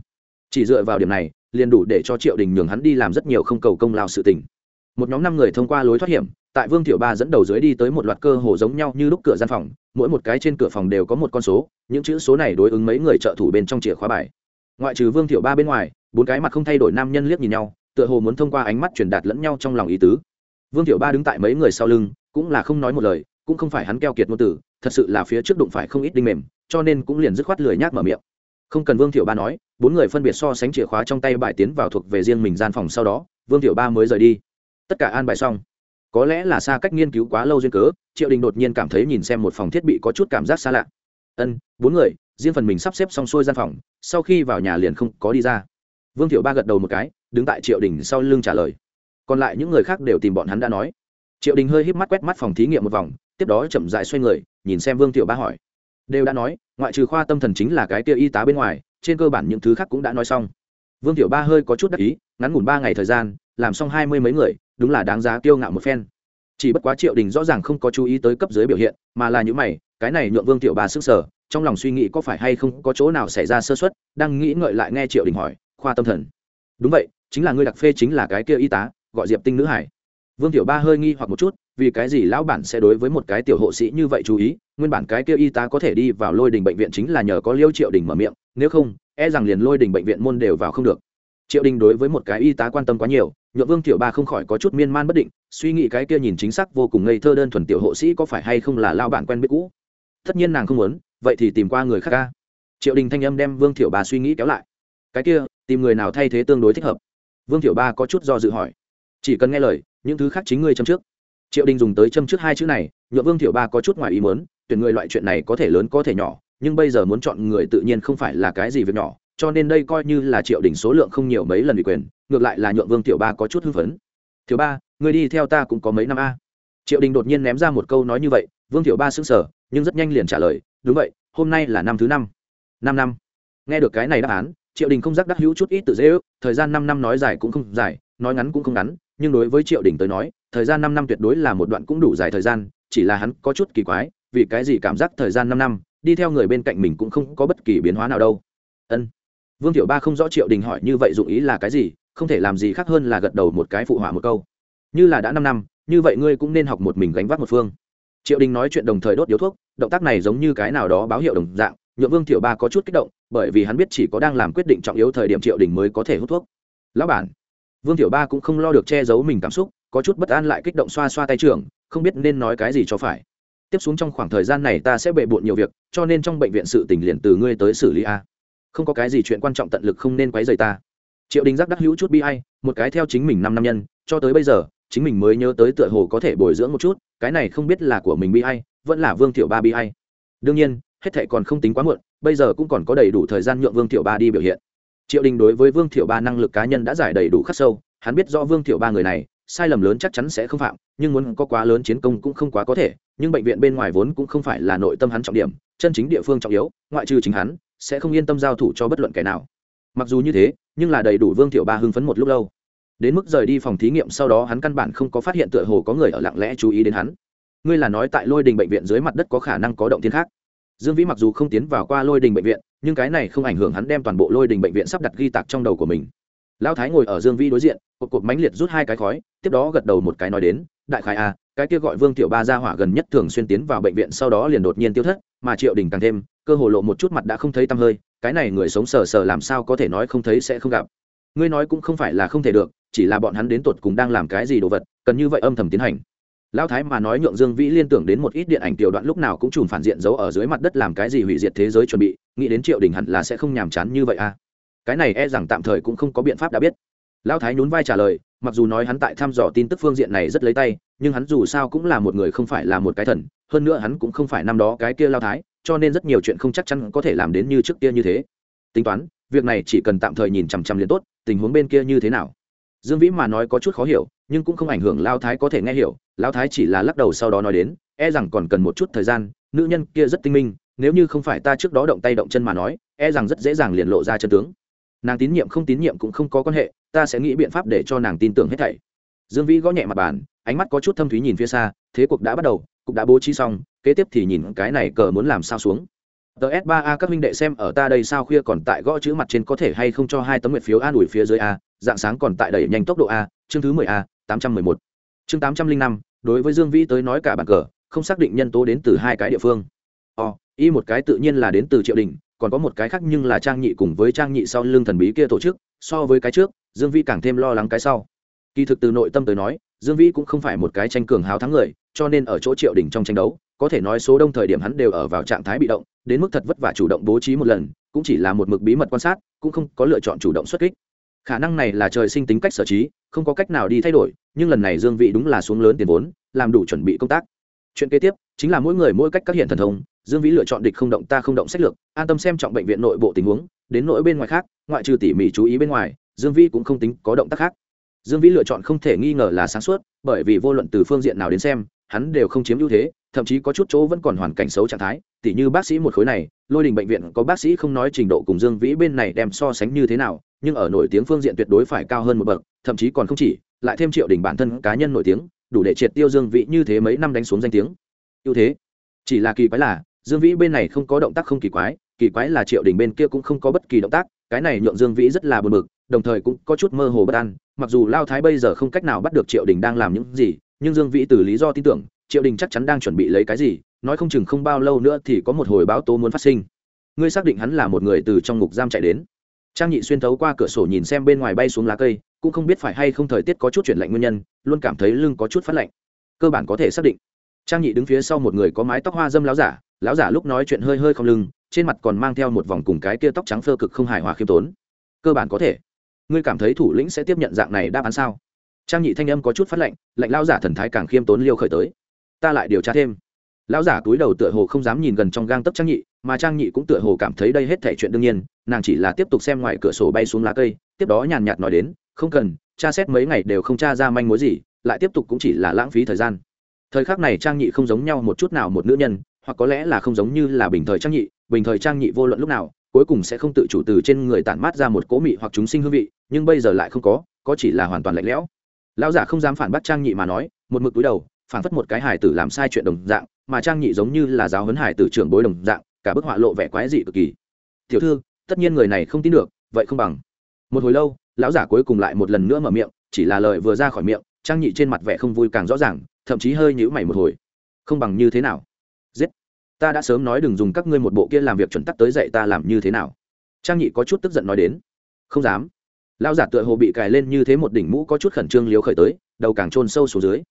Chỉ dựa vào điểm này, liền đủ để cho triệu đình nhường hắn đi làm rất nhiều không cầu công lao sự tình một nhóm năm người thông qua lối thoát hiểm, tại vương thiệu ba dẫn đầu dưới đi tới một loạt cơ hồ giống nhau như lúc cửa gian phòng, mỗi một cái trên cửa phòng đều có một con số, những chữ số này đối ứng mấy người trợ thủ bên trong chìa khóa bài. Ngoại trừ vương thiệu ba bên ngoài, bốn cái mặt không thay đổi nam nhân liếc nhìn nhau, tựa hồ muốn thông qua ánh mắt truyền đạt lẫn nhau trong lòng ý tứ. Vương thiệu ba đứng tại mấy người sau lưng, cũng là không nói một lời, cũng không phải hắn keo kiệt ngôn từ thật sự là phía trước đụng phải không ít đinh mềm, cho nên cũng liền dứt khoát lười nhác mở miệng. Không cần vương thiệu ba nói, bốn người phân biệt so sánh chìa khóa trong tay bài tiến vào thuộc về riêng mình gian phòng sau đó, vương thiệu ba mới rời đi tất cả an bài xong. Có lẽ là xa cách nghiên cứu quá lâu duyên cớ, triệu đình đột nhiên cảm thấy nhìn xem một phòng thiết bị có chút cảm giác xa lạ. Ân, bốn người, riêng phần mình sắp xếp xong xuôi gian phòng, sau khi vào nhà liền không có đi ra. Vương thiệu ba gật đầu một cái, đứng tại triệu đình sau lưng trả lời. Còn lại những người khác đều tìm bọn hắn đã nói. Triệu đình hơi híp mắt quét mắt phòng thí nghiệm một vòng, tiếp đó chậm dại xoay người, nhìn xem vương thiệu ba hỏi. Đều đã nói, ngoại trừ khoa tâm thần chính là cái kia y tá bên ngoài, trên cơ bản những thứ khác cũng đã nói xong. Vương thiệu ba hơi có chút đắc ý, ngắn ngủn ba ngày thời gian làm xong hai mươi mấy người, đúng là đáng giá kiêu ngạo một phen. Chỉ bất quá triệu đình rõ ràng không có chú ý tới cấp dưới biểu hiện, mà là những mày, cái này nhượng vương tiểu ba sức sở trong lòng suy nghĩ có phải hay không có chỗ nào xảy ra sơ xuất đang nghĩ ngợi lại nghe triệu đình hỏi, khoa tâm thần. Đúng vậy, chính là ngươi đặc phê chính là cái kia y tá, gọi diệp tinh nữ hải. Vương tiểu ba hơi nghi hoặc một chút, vì cái gì lão bản sẽ đối với một cái tiểu hộ sĩ như vậy chú ý, nguyên bản cái kia y tá có thể đi vào lôi đình bệnh viện chính là nhờ có liêu triệu đình mở miệng, nếu không e rằng liền lôi đình bệnh viện môn đều vào không được triệu đình đối với một cái y tá quan tâm quá nhiều nhuộm vương tiểu ba không khỏi có chút miên man bất định, suy nghĩ cái kia nhìn chính xác vô cùng ngây thơ đơn thuần tiểu hộ sĩ có phải hay không là lao bản quen biết cũ. Tất nhiên nàng không muốn, vậy thì tìm qua người khác ca. Triệu đình thanh âm đem vương tiểu ba suy nghĩ kéo lại. Cái kia, tìm người nào thay thế tương đối thích hợp? Vương tiểu ba có chút do dự hỏi. Chỉ cần nghe lời, những thứ khác chính ngươi châm trước. Triệu đình dùng tới châm trước hai chữ này nhuộm vương tiểu ba có chút ngoài ý mớn tuyển người loại chuyện này có thể lớn có thể nhỏ, nhưng bây giờ muốn chọn người tự nhiên không phải là cái gì việc nhỏ cho nên đây coi như là triệu đình số lượng không nhiều mấy lần ủy quyền, ngược lại là nhượng vương tiểu ba có chút hưng phấn. Thiếu ba người đi theo ta cũng có mấy năm a. Triệu đình đột nhiên ném ra một câu nói như vậy, vương tiểu ba xứng sở nhưng rất nhanh liền trả lời, đúng vậy, hôm nay là năm thứ năm. Năm năm? Nghe được cái này đáp án, triệu đình không giác đắc hữu chút ít tự dễ ước, thời gian năm năm nói dài cũng không dài, nói ngắn cũng không ngắn, nhưng đối với triệu đình tới nói, thời gian năm năm tuyệt đối là một đoạn cũng đủ dài thời gian, chỉ là hắn có chút kỳ quái, vì cái gì cảm giác thời gian năm năm, đi theo người bên cạnh mình cũng không có bất kỳ biến hóa nào đâu. Ân vương tiểu ba không rõ triệu đình hỏi như vậy dụng ý là cái gì, không thể làm gì khác hơn là gật đầu một cái phụ họa một câu. Như là đã năm năm, như vậy ngươi cũng nên học một mình gánh vác một phương. Triệu đình nói chuyện đồng thời đốt điếu thuốc, động tác này giống như cái nào đó báo hiệu đồng dạng, nhượng vương tiểu ba có chút kích động, bởi vì hắn biết chỉ có đang làm quyết định trọng yếu thời điểm triệu đình mới có thể hút thuốc. Lão bản. Vương tiểu ba cũng không lo được che giấu mình cảm xúc, có chút bất an lại kích động xoa xoa tay trưởng, không biết nên nói cái gì cho phải. Tiếp xuống trong khoảng thời gian này ta sẽ bệ bộn nhiều việc, cho nên trong bệnh viện sự tình liền từ ngươi tới xử lý a không có cái gì chuyện quan trọng tận lực không nên quấy rầy ta. Triệu đình giác đắc hữu chút bi ai, một cái theo chính mình năm năm nhân, cho tới bây giờ, chính mình mới nhớ tới tựa hồ có thể bồi dưỡng một chút, cái này không biết là của mình bi ai, vẫn là vương tiểu ba bi ai. Đương nhiên, hết thệ còn không tính quá muộn, bây giờ cũng còn có đầy đủ thời gian nhượng vương tiểu ba đi biểu hiện. Triệu đình đối với vương tiểu ba năng lực cá nhân đã giải đầy đủ khắc sâu, hắn biết rõ vương tiểu ba người này, sai lầm lớn chắc chắn sẽ không phạm, nhưng muốn có quá lớn chiến công cũng không quá có thể, nhưng bệnh viện bên ngoài vốn cũng không phải là nội tâm hắn trọng điểm, chân chính địa phương trọng yếu, ngoại trừ chính hắn sẽ không yên tâm giao thủ cho bất luận kẻ nào. Mặc dù như thế, nhưng là đầy đủ vương thiệu ba hưng phấn một lúc lâu. Đến mức rời đi phòng thí nghiệm sau đó hắn căn bản không có phát hiện tựa hồ có người ở lặng lẽ chú ý đến hắn. Ngươi là nói tại lôi đình bệnh viện dưới mặt đất có khả năng có động thiên khác. Dương vĩ mặc dù không tiến vào qua lôi đình bệnh viện, nhưng cái này không ảnh hưởng hắn đem toàn bộ lôi đình bệnh viện sắp đặt ghi tạc trong đầu của mình. Lão thái ngồi ở dương vĩ đối diện, cột cột mánh liệt rút hai cái khói, tiếp đó gật đầu một cái nói đến, đại khai a à, cái kia gọi vương tiểu ba ra hỏa gần nhất thường xuyên tiến vào bệnh viện sau đó liền đột nhiên tiêu thất mà triệu đình càng thêm, cơ hồ lộ một chút mặt đã không thấy tăm hơi, cái này người sống sờ sờ làm sao có thể nói không thấy sẽ không gặp. Ngươi nói cũng không phải là không thể được, chỉ là bọn hắn đến tột cùng đang làm cái gì đồ vật, cần như vậy âm thầm tiến hành. Lão thái mà nói nhượng dương vĩ liên tưởng đến một ít điện ảnh tiểu đoạn lúc nào cũng trùm phản diện giấu ở dưới mặt đất làm cái gì hủy diệt thế giới chuẩn bị, nghĩ đến triệu đình hẳn là sẽ không nhàm chán như vậy à. Cái này e rằng tạm thời cũng không có biện pháp đã biết lão thái nhún vai trả lời, mặc dù nói hắn tại thăm dò tin tức phương diện này rất lấy tay, nhưng hắn dù sao cũng là một người không phải là một cái thần, hơn nữa hắn cũng không phải năm đó cái kia lao thái, cho nên rất nhiều chuyện không chắc chắn có thể làm đến như trước kia như thế. Tính toán, việc này chỉ cần tạm thời nhìn chằm chằm liền tốt, tình huống bên kia như thế nào? Dương vĩ mà nói có chút khó hiểu, nhưng cũng không ảnh hưởng lao thái có thể nghe hiểu lao thái chỉ là lắc đầu sau đó nói đến e rằng còn cần một chút thời gian, nữ nhân kia rất tinh minh, nếu như không phải ta trước đó động tay động chân mà nói e rằng rất dễ dàng liền lộ ra chân tướng nàng tín nhiệm không tín nhiệm cũng không có quan hệ, ta sẽ nghĩ biện pháp để cho nàng tin tưởng hết thảy. Dương vĩ gõ nhẹ mặt bàn, ánh mắt có chút thâm thúy nhìn phía xa, thế cuộc đã bắt đầu, cục đã bố trí xong, kế tiếp thì nhìn cái này cờ muốn làm sao xuống. Tờ s ba a, các minh đệ xem ở ta đây sao khuya còn tại gõ chữ mặt trên có thể hay không cho hai tấm nguyện phiếu an ủi phía dưới a, dạng sáng còn tại đẩy nhanh tốc độ a, chương thứ mười a, tám trăm mười một. Chương tám trăm linh năm, đối với dương vĩ tới nói cả bàn cờ, không xác định nhân tố đến từ hai cái địa phương. O, y một cái tự nhiên là đến từ triệu đình còn có một cái khác nhưng là trang nhị cùng với trang nhị sau lưng thần bí kia tổ chức, so với cái trước, dương vĩ càng thêm lo lắng cái sau. Kỳ thực từ nội tâm tới nói, dương vĩ cũng không phải một cái tranh cường háo thắng người, cho nên ở chỗ triệu đình trong tranh đấu, có thể nói số đông thời điểm hắn đều ở vào trạng thái bị động, đến mức thật vất vả chủ động bố trí một lần, cũng chỉ là một mực bí mật quan sát, cũng không có lựa chọn chủ động xuất kích. Khả năng này là trời sinh tính cách sở trí, không có cách nào đi thay đổi, nhưng lần này dương vị đúng là xuống lớn tiền vốn, làm đủ chuẩn bị công tác. Chuyện kế tiếp, chính là mỗi người mỗi cách các hiện thần thông dương vĩ lựa chọn địch không động ta không động sách lược, an tâm xem trọng bệnh viện nội bộ tình huống, đến nỗi bên ngoài khác, ngoại trừ tỉ mỉ chú ý bên ngoài, dương vĩ cũng không tính có động tác khác. Dương vĩ lựa chọn không thể nghi ngờ là sáng suốt, bởi vì vô luận từ phương diện nào đến xem, hắn đều không chiếm ưu thế, thậm chí có chút chỗ vẫn còn hoàn cảnh xấu trạng thái, tỉ như bác sĩ một khối này, lôi đình bệnh viện có bác sĩ không nói trình độ cùng dương vĩ bên này đem so sánh như thế nào, nhưng ở nổi tiếng phương diện tuyệt đối phải cao hơn một bậc, thậm chí còn không chỉ, lại thêm triệu đình bản thân cá nhân nổi tiếng, đủ để triệt tiêu dương vĩ như thế mấy năm đánh xuống danh tiếng. Ưu thế. Chỉ là kỳ quái là dương vĩ bên này không có động tác không kỳ quái kỳ quái là triệu đình bên kia cũng không có bất kỳ động tác, cái này nhượng dương vĩ rất là buồn bực, đồng thời cũng có chút mơ hồ bất an, mặc dù lao thái bây giờ không cách nào bắt được triệu đình đang làm những gì, nhưng dương vĩ từ lý do tin tưởng, triệu đình chắc chắn đang chuẩn bị lấy cái gì, nói không chừng không bao lâu nữa thì có một hồi báo tố muốn phát sinh. Ngươi xác định hắn là một người từ trong ngục giam chạy đến. Trang nhị xuyên thấu qua cửa sổ nhìn xem bên ngoài bay xuống lá cây, cũng không biết phải hay không thời tiết có chút chuyển lạnh nguyên nhân, luôn cảm thấy lưng có chút phát lạnh. Cơ bản có thể xác định. Trang nhị đứng phía sau một người có mái tóc hoa dâm láo giả lão giả lúc nói chuyện hơi hơi không lưng trên mặt còn mang theo một vòng cùng cái kia tóc trắng phơ cực không hài hòa khiêm tốn. Cơ bản có thể. Ngươi cảm thấy thủ lĩnh sẽ tiếp nhận dạng này đáp án sao? Trang nhị thanh âm có chút phát lệnh, lệnh lao giả thần thái càng khiêm tốn liêu khởi tới. Ta lại điều tra thêm. Lão giả túi đầu tựa hồ không dám nhìn gần trong gang tấp trang nhị mà trang nhị cũng tựa hồ cảm thấy đây hết thể chuyện đương nhiên nàng chỉ là tiếp tục xem ngoài cửa sổ bay xuống lá cây tiếp đó nhàn nhạt nói đến không cần tra xét mấy ngày đều không tra ra manh mối gì lại tiếp tục cũng chỉ là lãng phí thời gian. Thời khắc này trang nhị không giống nhau một chút nào một nữ nhân hoặc có lẽ là không giống như là bình thời trang nhị, bình thời trang nhị vô luận lúc nào, cuối cùng sẽ không tự chủ từ trên người tản mát ra một cố mị hoặc chúng sinh hương vị, nhưng bây giờ lại không có có chỉ là hoàn toàn lạnh lẽo. Lão giả không dám phản bác trang nhị mà nói, một mực túi đầu phản phất một cái hải tử làm sai chuyện đồng dạng, mà trang nhị giống như là giáo huấn hải tử trưởng bối đồng dạng, cả bức họa lộ vẻ quái dị cực kỳ. Tiểu thư, tất nhiên người này không tin được, vậy không bằng. Một hồi lâu, lão giả cuối cùng lại một lần nữa mở miệng, chỉ là lời vừa ra khỏi miệng, trang nhị trên mặt vẻ không vui càng rõ ràng, thậm chí hơi nhữ mày một hồi. Không bằng như thế nào? Ta đã sớm nói đừng dùng các ngươi một bộ kia làm việc chuẩn tắc tới dạy ta làm như thế nào. Trang nhị có chút tức giận nói đến. Không dám. Lão giả tựa hồ bị cài lên như thế một đỉnh mũ có chút khẩn trương liếu khởi tới, đầu càng trôn sâu xuống dưới.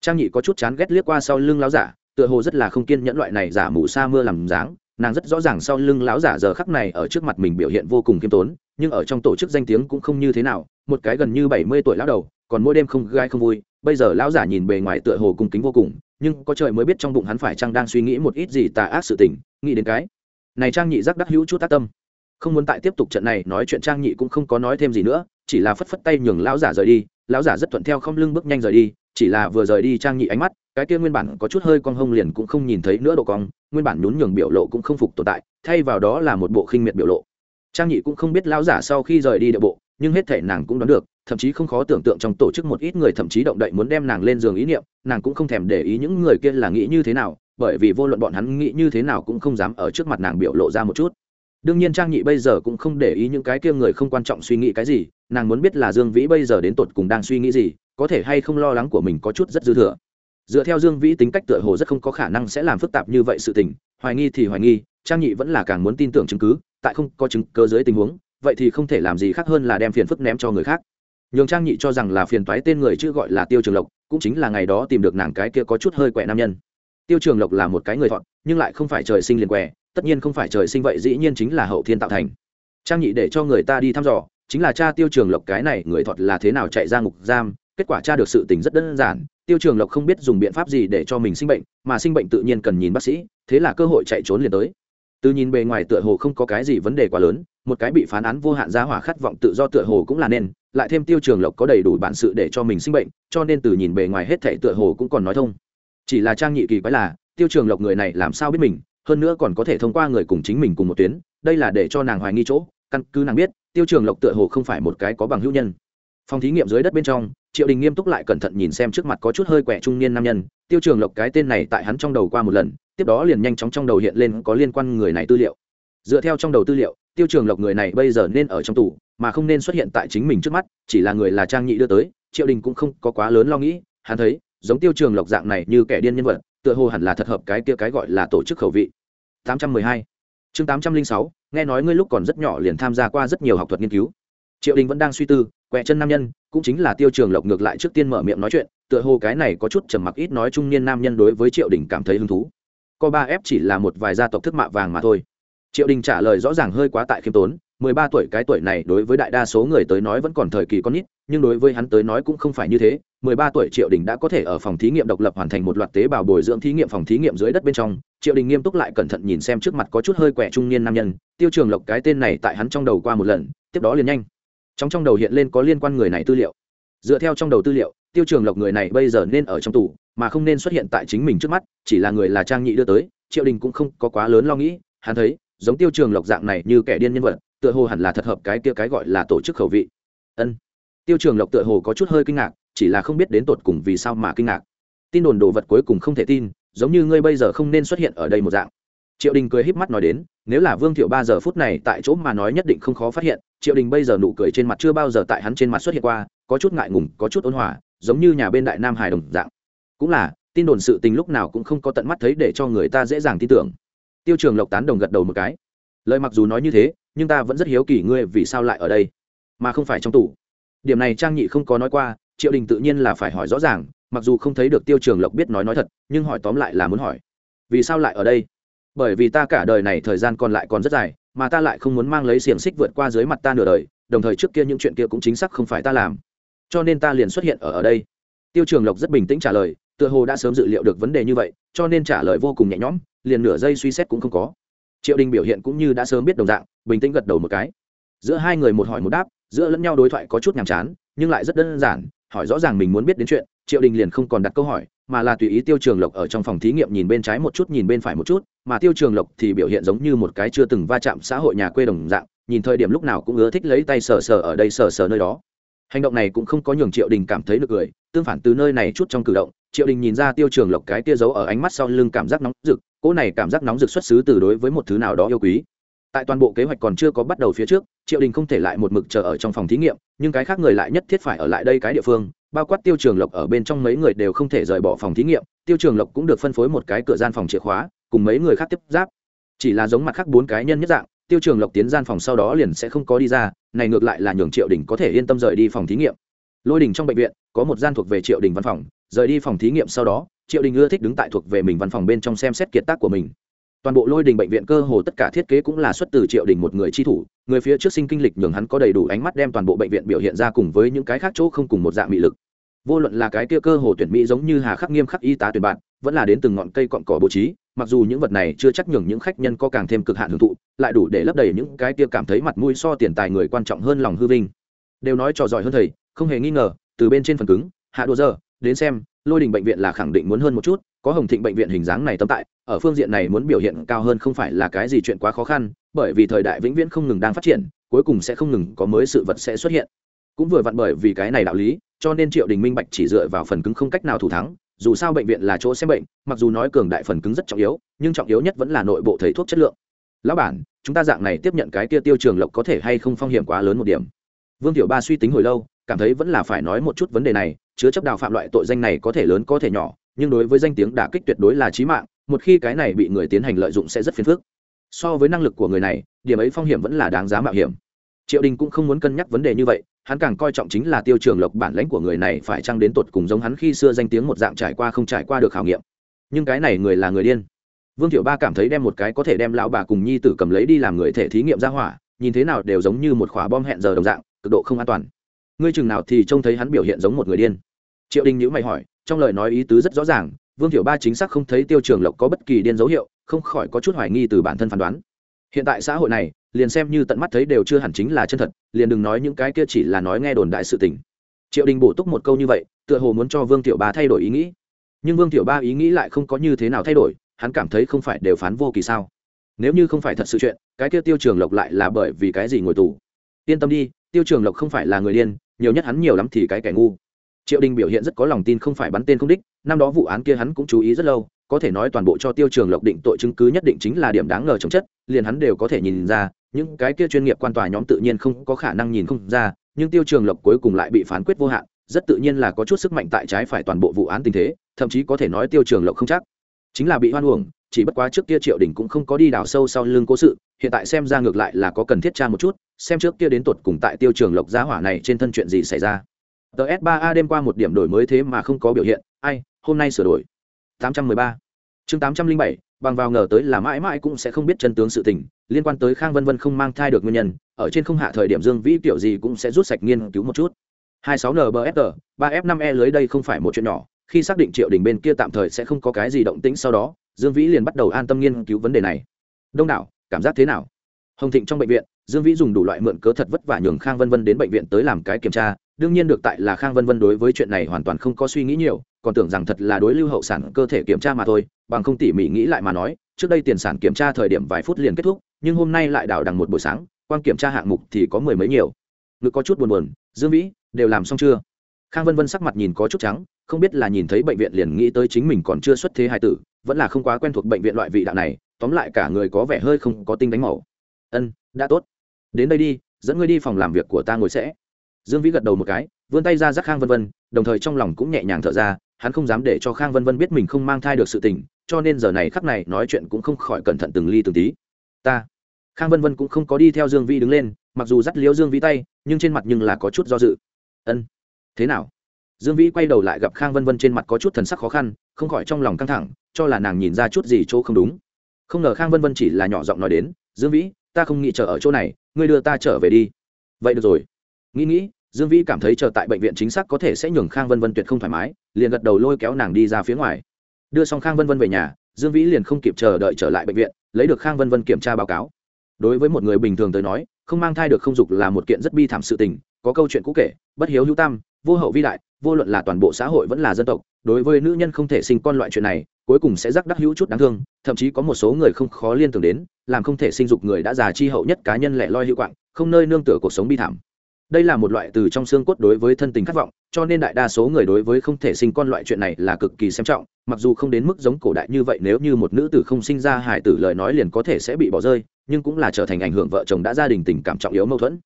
Trang nhị có chút chán ghét liếc qua sau lưng lão giả, tựa hồ rất là không kiên nhẫn loại này giả mù sa mưa làm dáng. Nàng rất rõ ràng sau lưng lão giả giờ khắc này ở trước mặt mình biểu hiện vô cùng kiêm tốn, nhưng ở trong tổ chức danh tiếng cũng không như thế nào. Một cái gần như bảy mươi tuổi lão đầu còn mỗi đêm không gai không vui, bây giờ lão giả nhìn bề ngoài tựa hồ cung kính vô cùng, nhưng có trời mới biết trong bụng hắn phải chăng đang suy nghĩ một ít gì tà ác sự tình, nghĩ đến cái này trang nhị giác đắc hữu chút tác tâm. Không muốn tại tiếp tục trận này nói chuyện trang nhị cũng không có nói thêm gì nữa, chỉ là phất phất tay nhường lão giả rời đi, lão giả rất thuận theo không lưng bước nhanh rời đi, chỉ là vừa rời đi trang nhị ánh mắt, cái kia nguyên bản có chút hơi con hông liền cũng không nhìn thấy nữa độ cong, nguyên bản nhún nhường biểu lộ cũng không phục tồn tại, thay vào đó là một bộ khinh miệt biểu lộ. Trang nhị cũng không biết lão giả sau khi rời đi địa bộ nhưng hết thể nàng cũng đoán được, thậm chí không khó tưởng tượng trong tổ chức một ít người thậm chí động đậy muốn đem nàng lên giường ý niệm, nàng cũng không thèm để ý những người kia là nghĩ như thế nào, bởi vì vô luận bọn hắn nghĩ như thế nào cũng không dám ở trước mặt nàng biểu lộ ra một chút. Đương nhiên trang nhị bây giờ cũng không để ý những cái kia người không quan trọng suy nghĩ cái gì, nàng muốn biết là dương vĩ bây giờ đến tột cùng đang suy nghĩ gì, có thể hay không lo lắng của mình có chút rất dư thừa. Dựa theo dương vĩ tính cách tựa hồ rất không có khả năng sẽ làm phức tạp như vậy sự tình, hoài nghi thì hoài nghi, trang nhị vẫn là càng muốn tin tưởng chứng cứ, tại không có chứng cơ dưới tình huống vậy thì không thể làm gì khác hơn là đem phiền phức ném cho người khác. Nhường trang nhị cho rằng là phiền toái tên người chứ gọi là tiêu trường lộc cũng chính là ngày đó tìm được nàng cái kia có chút hơi quẹ nam nhân. Tiêu trường lộc là một cái người thọn nhưng lại không phải trời sinh liền què, tất nhiên không phải trời sinh vậy dĩ nhiên chính là hậu thiên tạo thành. Trang nhị để cho người ta đi thăm dò chính là cha tiêu trường lộc cái này người thọt là thế nào chạy ra ngục giam kết quả cha được sự tình rất đơn giản tiêu trường lộc không biết dùng biện pháp gì để cho mình sinh bệnh mà sinh bệnh tự nhiên cần nhìn bác sĩ thế là cơ hội chạy trốn liền tới. Từ nhìn bề ngoài tựa hồ không có cái gì vấn đề quá lớn một cái bị phán án vô hạn giá hỏa khát vọng tự do tựa hồ cũng là nên, lại thêm tiêu trường lộc có đầy đủ bản sự để cho mình sinh bệnh, cho nên từ nhìn bề ngoài hết thảy tựa hồ cũng còn nói thông. Chỉ là trang nhị kỳ quái là, tiêu trường lộc người này làm sao biết mình, hơn nữa còn có thể thông qua người cùng chính mình cùng một tuyến, đây là để cho nàng hoài nghi chỗ, căn cứ nàng biết, tiêu trường lộc tựa hồ không phải một cái có bằng hữu nhân. Phòng thí nghiệm dưới đất bên trong, triệu đình nghiêm túc lại cẩn thận nhìn xem trước mặt có chút hơi quẻ trung niên nam nhân, tiêu trường lộc cái tên này tại hắn trong đầu qua một lần, tiếp đó liền nhanh chóng trong đầu hiện lên có liên quan người này tư liệu. Dựa theo trong đầu tư liệu tiêu trường lộc người này bây giờ nên ở trong tù, mà không nên xuất hiện tại chính mình trước mắt, chỉ là người là trang nhị đưa tới, triệu đình cũng không có quá lớn lo nghĩ, hắn thấy, giống tiêu trường lộc dạng này như kẻ điên nhân vật, tựa hồ hẳn là thật hợp cái kia cái gọi là tổ chức khẩu vị. 812 chương 806 nghe nói ngươi lúc còn rất nhỏ liền tham gia qua rất nhiều học thuật nghiên cứu. Triệu đình vẫn đang suy tư, quẹ chân nam nhân, cũng chính là tiêu trường lộc ngược lại trước tiên mở miệng nói chuyện, tựa hồ cái này có chút trầm mặc ít nói trung niên nam nhân đối với triệu đình cảm thấy hứng thú. Co ba f chỉ là một vài gia tộc thức mạ vàng mà thôi triệu đình trả lời rõ ràng hơi quá tại khiêm tốn, mười ba tuổi cái tuổi này đối với đại đa số người tới nói vẫn còn thời kỳ con nít, nhưng đối với hắn tới nói cũng không phải như thế. mười ba tuổi triệu đình đã có thể ở phòng thí nghiệm độc lập hoàn thành một loạt tế bào bồi dưỡng thí nghiệm phòng thí nghiệm dưới đất bên trong. Triệu đình nghiêm túc lại cẩn thận nhìn xem trước mặt có chút hơi quẻ trung niên nam nhân. Tiêu trường lộc cái tên này tại hắn trong đầu qua một lần, tiếp đó liền nhanh. Trong trong đầu hiện lên có liên quan người này tư liệu. Dựa theo trong đầu tư liệu, tiêu trường lộc người này bây giờ nên ở trong tù, mà không nên xuất hiện tại chính mình trước mắt, chỉ là người là trang nhị đưa tới. Triệu đình cũng không có quá lớn lo nghĩ, hắn thấy giống tiêu trường lộc dạng này như kẻ điên nhân vật, tựa hồ hẳn là thật hợp cái kia cái gọi là tổ chức khẩu vị. Ân. Tiêu trường lộc tựa hồ có chút hơi kinh ngạc, chỉ là không biết đến tột cùng vì sao mà kinh ngạc. Tin đồn đồ vật cuối cùng không thể tin, giống như ngươi bây giờ không nên xuất hiện ở đây một dạng. Triệu đình cười híp mắt nói đến, nếu là vương thiệu ba giờ phút này tại chỗ mà nói nhất định không khó phát hiện, triệu đình bây giờ nụ cười trên mặt chưa bao giờ tại hắn trên mặt xuất hiện qua, có chút ngại ngùng, có chút ôn hòa, giống như nhà bên đại nam hải đồng dạng. Cũng là, tin đồn sự tình lúc nào cũng không có tận mắt thấy để cho người ta dễ dàng tin tưởng tiêu trường lộc tán đồng gật đầu một cái. Lời mặc dù nói như thế, nhưng ta vẫn rất hiếu kỳ ngươi vì sao lại ở đây, mà không phải trong tủ điểm này trang nhị không có nói qua, triệu đình tự nhiên là phải hỏi rõ ràng, mặc dù không thấy được tiêu trường lộc biết nói nói thật, nhưng hỏi tóm lại là muốn hỏi. Vì sao lại ở đây? Bởi vì ta cả đời này thời gian còn lại còn rất dài, mà ta lại không muốn mang lấy xiềng xích vượt qua dưới mặt ta nửa đời, đồng thời trước kia những chuyện kia cũng chính xác không phải ta làm. Cho nên ta liền xuất hiện ở ở đây. Tiêu trường lộc rất bình tĩnh trả lời tựa hồ đã sớm dự liệu được vấn đề như vậy, cho nên trả lời vô cùng nhẹ nhõm, liền nửa giây suy xét cũng không có. Triệu đình biểu hiện cũng như đã sớm biết đồng dạng, bình tĩnh gật đầu một cái. Giữa hai người một hỏi một đáp, giữa lẫn nhau đối thoại có chút nhàm chán, nhưng lại rất đơn giản, hỏi rõ ràng mình muốn biết đến chuyện, triệu đình liền không còn đặt câu hỏi, mà là tùy ý tiêu trường lộc ở trong phòng thí nghiệm nhìn bên trái một chút, nhìn bên phải một chút, mà tiêu trường lộc thì biểu hiện giống như một cái chưa từng va chạm xã hội nhà quê đồng dạng, nhìn thời điểm lúc nào cũng ưa thích lấy tay sờ sờ ở đây sờ sờ nơi đó hành động này cũng không có nhường triệu đình cảm thấy được cười, tương phản từ nơi này chút trong cử động, triệu đình nhìn ra tiêu trường lộc cái tia giấu ở ánh mắt sau lưng cảm giác nóng rực, cỗ này cảm giác nóng rực xuất xứ từ đối với một thứ nào đó yêu quý. Tại toàn bộ kế hoạch còn chưa có bắt đầu phía trước, triệu đình không thể lại một mực chờ ở trong phòng thí nghiệm, nhưng cái khác người lại nhất thiết phải ở lại đây cái địa phương, bao quát tiêu trường lộc ở bên trong mấy người đều không thể rời bỏ phòng thí nghiệm, tiêu trường lộc cũng được phân phối một cái cửa gian phòng chìa khóa, cùng mấy người khác tiếp giáp. Chỉ là giống mặt khác bốn cái nhân nhất dạng tiêu trường lộc tiến gian phòng sau đó liền sẽ không có đi ra, này ngược lại là nhường triệu đình có thể yên tâm rời đi phòng thí nghiệm. Lôi đình trong bệnh viện, có một gian thuộc về triệu đình văn phòng, rời đi phòng thí nghiệm sau đó, triệu đình ưa thích đứng tại thuộc về mình văn phòng bên trong xem xét kiệt tác của mình. Toàn bộ lôi đình bệnh viện cơ hồ tất cả thiết kế cũng là xuất từ triệu đình một người chi thủ, người phía trước sinh kinh lịch nhường hắn có đầy đủ ánh mắt đem toàn bộ bệnh viện biểu hiện ra cùng với những cái khác chỗ không cùng một dạng mị lực. Vô luận là cái kia cơ hồ tuyển mỹ giống như hà khắc nghiêm khắc y tá tuyển bạn, vẫn là đến từng ngọn cây cọn cỏ bố trí mặc dù những vật này chưa chắc nhường những khách nhân có càng thêm cực hạn hưởng thụ, lại đủ để lấp đầy những cái kia cảm thấy mặt mũi so tiền tài người quan trọng hơn lòng hư vinh. Đều nói trò giỏi hơn thầy, không hề nghi ngờ, từ bên trên phần cứng, hạ đua giờ, đến xem, lôi đình bệnh viện là khẳng định muốn hơn một chút, có hồng thịnh bệnh viện hình dáng này tấm tại, ở phương diện này muốn biểu hiện cao hơn không phải là cái gì chuyện quá khó khăn, bởi vì thời đại vĩnh viễn không ngừng đang phát triển, cuối cùng sẽ không ngừng có mới sự vật sẽ xuất hiện. Cũng vừa vặn bởi vì cái này đạo lý, cho nên triệu đình minh bạch chỉ dựa vào phần cứng không cách nào thủ thắng dù sao bệnh viện là chỗ xem bệnh, mặc dù nói cường đại phần cứng rất trọng yếu, nhưng trọng yếu nhất vẫn là nội bộ thầy thuốc chất lượng. Lão bản, chúng ta dạng này tiếp nhận cái kia tiêu trường lộc có thể hay không phong hiểm quá lớn một điểm? Vương tiểu ba suy tính hồi lâu, cảm thấy vẫn là phải nói một chút vấn đề này, chứa chấp đào phạm loại tội danh này có thể lớn có thể nhỏ, nhưng đối với danh tiếng đả kích tuyệt đối là chí mạng, một khi cái này bị người tiến hành lợi dụng sẽ rất phiền phức. So với năng lực của người này, điểm ấy phong hiểm vẫn là đáng giá mạo hiểm. Triệu đình cũng không muốn cân nhắc vấn đề như vậy hắn càng coi trọng chính là tiêu trường lộc bản lãnh của người này phải chăng đến tột cùng giống hắn khi xưa danh tiếng một dạng trải qua không trải qua được khảo nghiệm. Nhưng cái này người là người điên. Vương thiệu ba cảm thấy đem một cái có thể đem lão bà cùng nhi tử cầm lấy đi làm người thể thí nghiệm ra hỏa, nhìn thế nào đều giống như một khóa bom hẹn giờ đồng dạng, cực độ không an toàn. Ngươi chừng nào thì trông thấy hắn biểu hiện giống một người điên. Triệu đình nhữ mày hỏi, trong lời nói ý tứ rất rõ ràng, vương thiệu ba chính xác không thấy tiêu trường lộc có bất kỳ điên dấu hiệu, không khỏi có chút hoài nghi từ bản thân phán đoán. Hiện tại xã hội này liền xem như tận mắt thấy đều chưa hẳn chính là chân thật, liền đừng nói những cái kia chỉ là nói nghe đồn đại sự tình. Triệu đình bổ túc một câu như vậy, tựa hồ muốn cho vương tiểu ba thay đổi ý nghĩ. Nhưng vương tiểu ba ý nghĩ lại không có như thế nào thay đổi, hắn cảm thấy không phải đều phán vô kỳ sao. Nếu như không phải thật sự chuyện, cái kia tiêu trường lộc lại là bởi vì cái gì ngồi tù? Yên tâm đi, tiêu trường lộc không phải là người điên, nhiều nhất hắn nhiều lắm thì cái kẻ ngu. Triệu đình biểu hiện rất có lòng tin không phải bắn tên không đích, năm đó vụ án kia hắn cũng chú ý rất lâu, có thể nói toàn bộ cho tiêu trường lộc định tội chứng cứ nhất định chính là điểm đáng ngờ chống chất, liền hắn đều có thể nhìn ra những cái kia chuyên nghiệp quan tòa nhóm tự nhiên không có khả năng nhìn không ra nhưng tiêu trường lộc cuối cùng lại bị phán quyết vô hạn rất tự nhiên là có chút sức mạnh tại trái phải toàn bộ vụ án tình thế thậm chí có thể nói tiêu trường lộc không chắc. Chính là bị hoan uổng chỉ bất quá trước kia triệu đình cũng không có đi đào sâu sau lưng cố sự hiện tại xem ra ngược lại là có cần thiết tra một chút xem trước kia đến tột cùng tại tiêu trường lộc giá hỏa này trên thân chuyện gì xảy ra. Tờ s 3 a đêm qua một điểm đổi mới thế mà không có biểu hiện ai hôm nay sửa đổi. 813. chương 807, bằng vào ngờ tới là mãi mãi cũng sẽ không biết chân tướng sự tình liên quan tới khang vân vân không mang thai được nguyên nhân, ở trên không hạ thời điểm dương vĩ kiểu gì cũng sẽ rút sạch nghiên cứu một chút. 26 nbfr 3 f 5 e lưới đây không phải một chuyện nhỏ, khi xác định triệu đình bên kia tạm thời sẽ không có cái gì động tĩnh sau đó, dương vĩ liền bắt đầu an tâm nghiên cứu vấn đề này. Đông đảo, cảm giác thế nào? Hồng thịnh trong bệnh viện, dương vĩ dùng đủ loại mượn cớ thật vất vả nhường khang vân vân đến bệnh viện tới làm cái kiểm tra, đương nhiên được tại là khang vân vân đối với chuyện này hoàn toàn không có suy nghĩ nhiều, còn tưởng rằng thật là đối lưu hậu sản cơ thể kiểm tra mà thôi, bằng không tỉ mỉ nghĩ lại mà nói, trước đây tiền sản kiểm tra thời điểm vài phút liền kết thúc nhưng hôm nay lại đảo đằng một buổi sáng, quan kiểm tra hạng mục thì có mười mấy nhiều. Ngực có chút buồn buồn, dương vĩ, đều làm xong chưa? Khang vân vân sắc mặt nhìn có chút trắng, không biết là nhìn thấy bệnh viện liền nghĩ tới chính mình còn chưa xuất thế hài tử, vẫn là không quá quen thuộc bệnh viện loại vị đạo này, tóm lại cả người có vẻ hơi không có tinh đánh màu. Ân, đã tốt. Đến đây đi, dẫn ngươi đi phòng làm việc của ta ngồi sẽ. Dương vĩ gật đầu một cái, vươn tay ra rắc khang vân vân, đồng thời trong lòng cũng nhẹ nhàng thở ra, hắn không dám để cho khang vân vân biết mình không mang thai được sự tình, cho nên giờ này khắc này nói chuyện cũng không khỏi cẩn thận từng ly từng tí. Ta khang vân vân cũng không có đi theo dương vĩ đứng lên, mặc dù dắt liếu dương vĩ tay, nhưng trên mặt nhưng là có chút do dự. Ân, thế nào? Dương vĩ quay đầu lại gặp khang vân vân trên mặt có chút thần sắc khó khăn, không khỏi trong lòng căng thẳng, cho là nàng nhìn ra chút gì chỗ không đúng. Không ngờ khang vân vân chỉ là nhỏ giọng nói đến, dương vĩ, ta không nghĩ chờ ở chỗ này, ngươi đưa ta trở về đi. Vậy được rồi. Nghĩ nghĩ, dương vĩ cảm thấy chờ tại bệnh viện chính xác có thể sẽ nhường khang vân vân tuyệt không thoải mái, liền gật đầu lôi kéo nàng đi ra phía ngoài. Đưa xong khang vân vân về nhà, dương vĩ liền không kịp chờ đợi trở lại bệnh viện, lấy được khang vân vân kiểm tra báo cáo đối với một người bình thường tới nói, không mang thai được không dục là một kiện rất bi thảm sự tình, có câu chuyện cũ kể, bất hiếu hữu tam, vô hậu vi đại, vô luận là toàn bộ xã hội vẫn là dân tộc, đối với nữ nhân không thể sinh con loại chuyện này, cuối cùng sẽ rắc đắc hữu chút đáng thương, thậm chí có một số người không khó liên tưởng đến, làm không thể sinh dục người đã già chi hậu nhất cá nhân lẻ loi hữu quạng, không nơi nương tựa cuộc sống bi thảm đây là một loại từ trong xương cốt đối với thân tình khát vọng, cho nên đại đa số người đối với không thể sinh con loại chuyện này là cực kỳ xem trọng, mặc dù không đến mức giống cổ đại như vậy nếu như một nữ tử không sinh ra hải tử lời nói liền có thể sẽ bị bỏ rơi, nhưng cũng là trở thành ảnh hưởng vợ chồng đã gia đình tình cảm trọng yếu mâu thuẫn.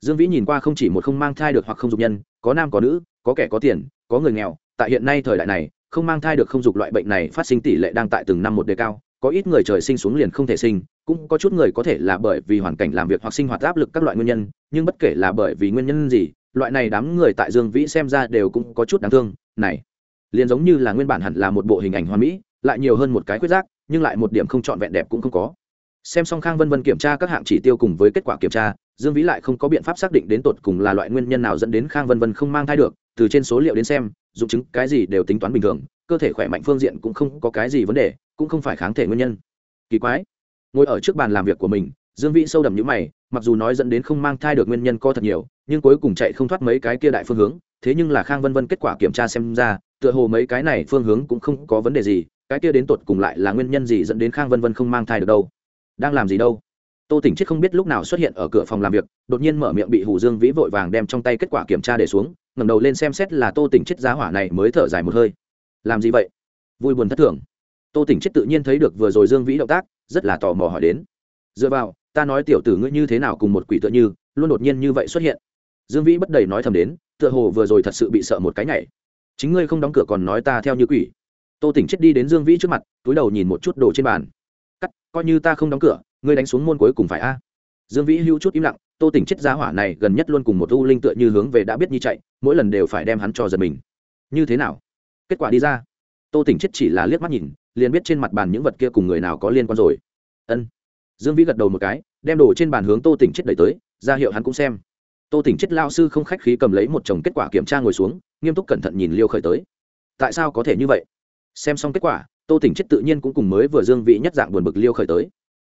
Dương vĩ nhìn qua không chỉ một không mang thai được hoặc không dục nhân, có nam có nữ, có kẻ có tiền, có người nghèo, tại hiện nay thời đại này, không mang thai được không dục loại bệnh này phát sinh tỷ lệ đang tại từng năm một đề cao, có ít người trời sinh xuống liền không thể sinh cũng có chút người có thể là bởi vì hoàn cảnh làm việc hoặc sinh hoạt áp lực các loại nguyên nhân, nhưng bất kể là bởi vì nguyên nhân gì, loại này đám người tại dương vĩ xem ra đều cũng có chút đáng thương, này, liền giống như là nguyên bản hẳn là một bộ hình ảnh hoa mỹ, lại nhiều hơn một cái khuyết giác, nhưng lại một điểm không trọn vẹn đẹp cũng không có. Xem xong khang vân vân kiểm tra các hạng chỉ tiêu cùng với kết quả kiểm tra, dương vĩ lại không có biện pháp xác định đến tột cùng là loại nguyên nhân nào dẫn đến khang vân vân không mang thai được, từ trên số liệu đến xem, dụng chứng cái gì đều tính toán bình thường, cơ thể khỏe mạnh phương diện cũng không có cái gì vấn đề, cũng không phải kháng thể nguyên nhân. Kỳ quái ngồi ở trước bàn làm việc của mình, dương vĩ sâu đậm nhữ mày, mặc dù nói dẫn đến không mang thai được nguyên nhân co thật nhiều, nhưng cuối cùng chạy không thoát mấy cái kia đại phương hướng, thế nhưng là khang vân vân kết quả kiểm tra xem ra, tựa hồ mấy cái này phương hướng cũng không có vấn đề gì, cái kia đến tột cùng lại là nguyên nhân gì dẫn đến khang vân vân không mang thai được đâu? Đang làm gì đâu? Tô tỉnh chết không biết lúc nào xuất hiện ở cửa phòng làm việc, đột nhiên mở miệng bị hủ dương vĩ vội vàng đem trong tay kết quả kiểm tra để xuống, ngẩng đầu lên xem xét là tô tỉnh chết giá hỏa này mới thở dài một hơi. Làm gì vậy? Vui buồn thất thường. Tô tỉnh chết tự nhiên thấy được vừa rồi dương vĩ động tác rất là tò mò hỏi đến. Dựa vào, ta nói tiểu tử ngươi như thế nào cùng một quỷ tựa như, luôn đột nhiên như vậy xuất hiện. Dương vĩ bất đầy nói thầm đến, tựa hồ vừa rồi thật sự bị sợ một cái nhảy. Chính ngươi không đóng cửa còn nói ta theo như quỷ. Tô tỉnh chết đi đến dương vĩ trước mặt, túi đầu nhìn một chút đồ trên bàn. Cắt, coi như ta không đóng cửa, ngươi đánh xuống môn cuối cùng phải a. Dương vĩ hữu chút im lặng, tô tỉnh chết giá hỏa này gần nhất luôn cùng một u linh tựa như hướng về đã biết như chạy, mỗi lần đều phải đem hắn cho giật mình. Như thế nào? Kết quả đi ra. Tô tỉnh chết chỉ là liếc mắt nhìn liền biết trên mặt bàn những vật kia cùng người nào có liên quan rồi. Ân. Dương vĩ gật đầu một cái, đem đồ trên bàn hướng tô tỉnh chết đẩy tới, ra hiệu hắn cũng xem. Tô tỉnh chết lao sư không khách khí cầm lấy một chồng kết quả kiểm tra ngồi xuống, nghiêm túc cẩn thận nhìn liêu khởi tới. Tại sao có thể như vậy? Xem xong kết quả, tô tỉnh chết tự nhiên cũng cùng mới vừa dương vị nhất dạng buồn bực liêu khởi tới.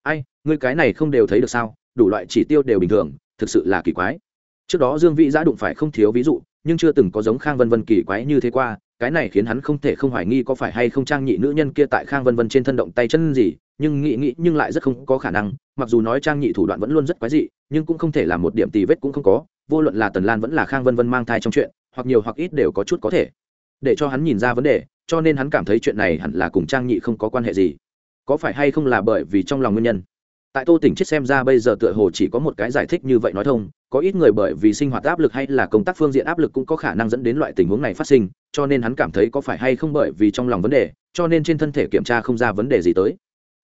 Ai, ngươi cái này không đều thấy được sao? Đủ loại chỉ tiêu đều bình thường, thực sự là kỳ quái. Trước đó dương vị giã đụng phải không thiếu ví dụ nhưng chưa từng có giống khang vân vân kỳ quái như thế qua, cái này khiến hắn không thể không hoài nghi có phải hay không trang nhị nữ nhân kia tại khang vân vân trên thân động tay chân gì, nhưng nghĩ nghĩ nhưng lại rất không có khả năng, mặc dù nói trang nhị thủ đoạn vẫn luôn rất quái dị, nhưng cũng không thể làm một điểm tì vết cũng không có, vô luận là tần lan vẫn là khang vân vân mang thai trong chuyện, hoặc nhiều hoặc ít đều có chút có thể. Để cho hắn nhìn ra vấn đề, cho nên hắn cảm thấy chuyện này hẳn là cùng trang nhị không có quan hệ gì. Có phải hay không là bởi vì trong lòng nguyên nhân? Tại tô tỉnh chết xem ra bây giờ tựa hồ chỉ có một cái giải thích như vậy nói thông, có ít người bởi vì sinh hoạt áp lực hay là công tác phương diện áp lực cũng có khả năng dẫn đến loại tình huống này phát sinh, cho nên hắn cảm thấy có phải hay không bởi vì trong lòng vấn đề, cho nên trên thân thể kiểm tra không ra vấn đề gì tới.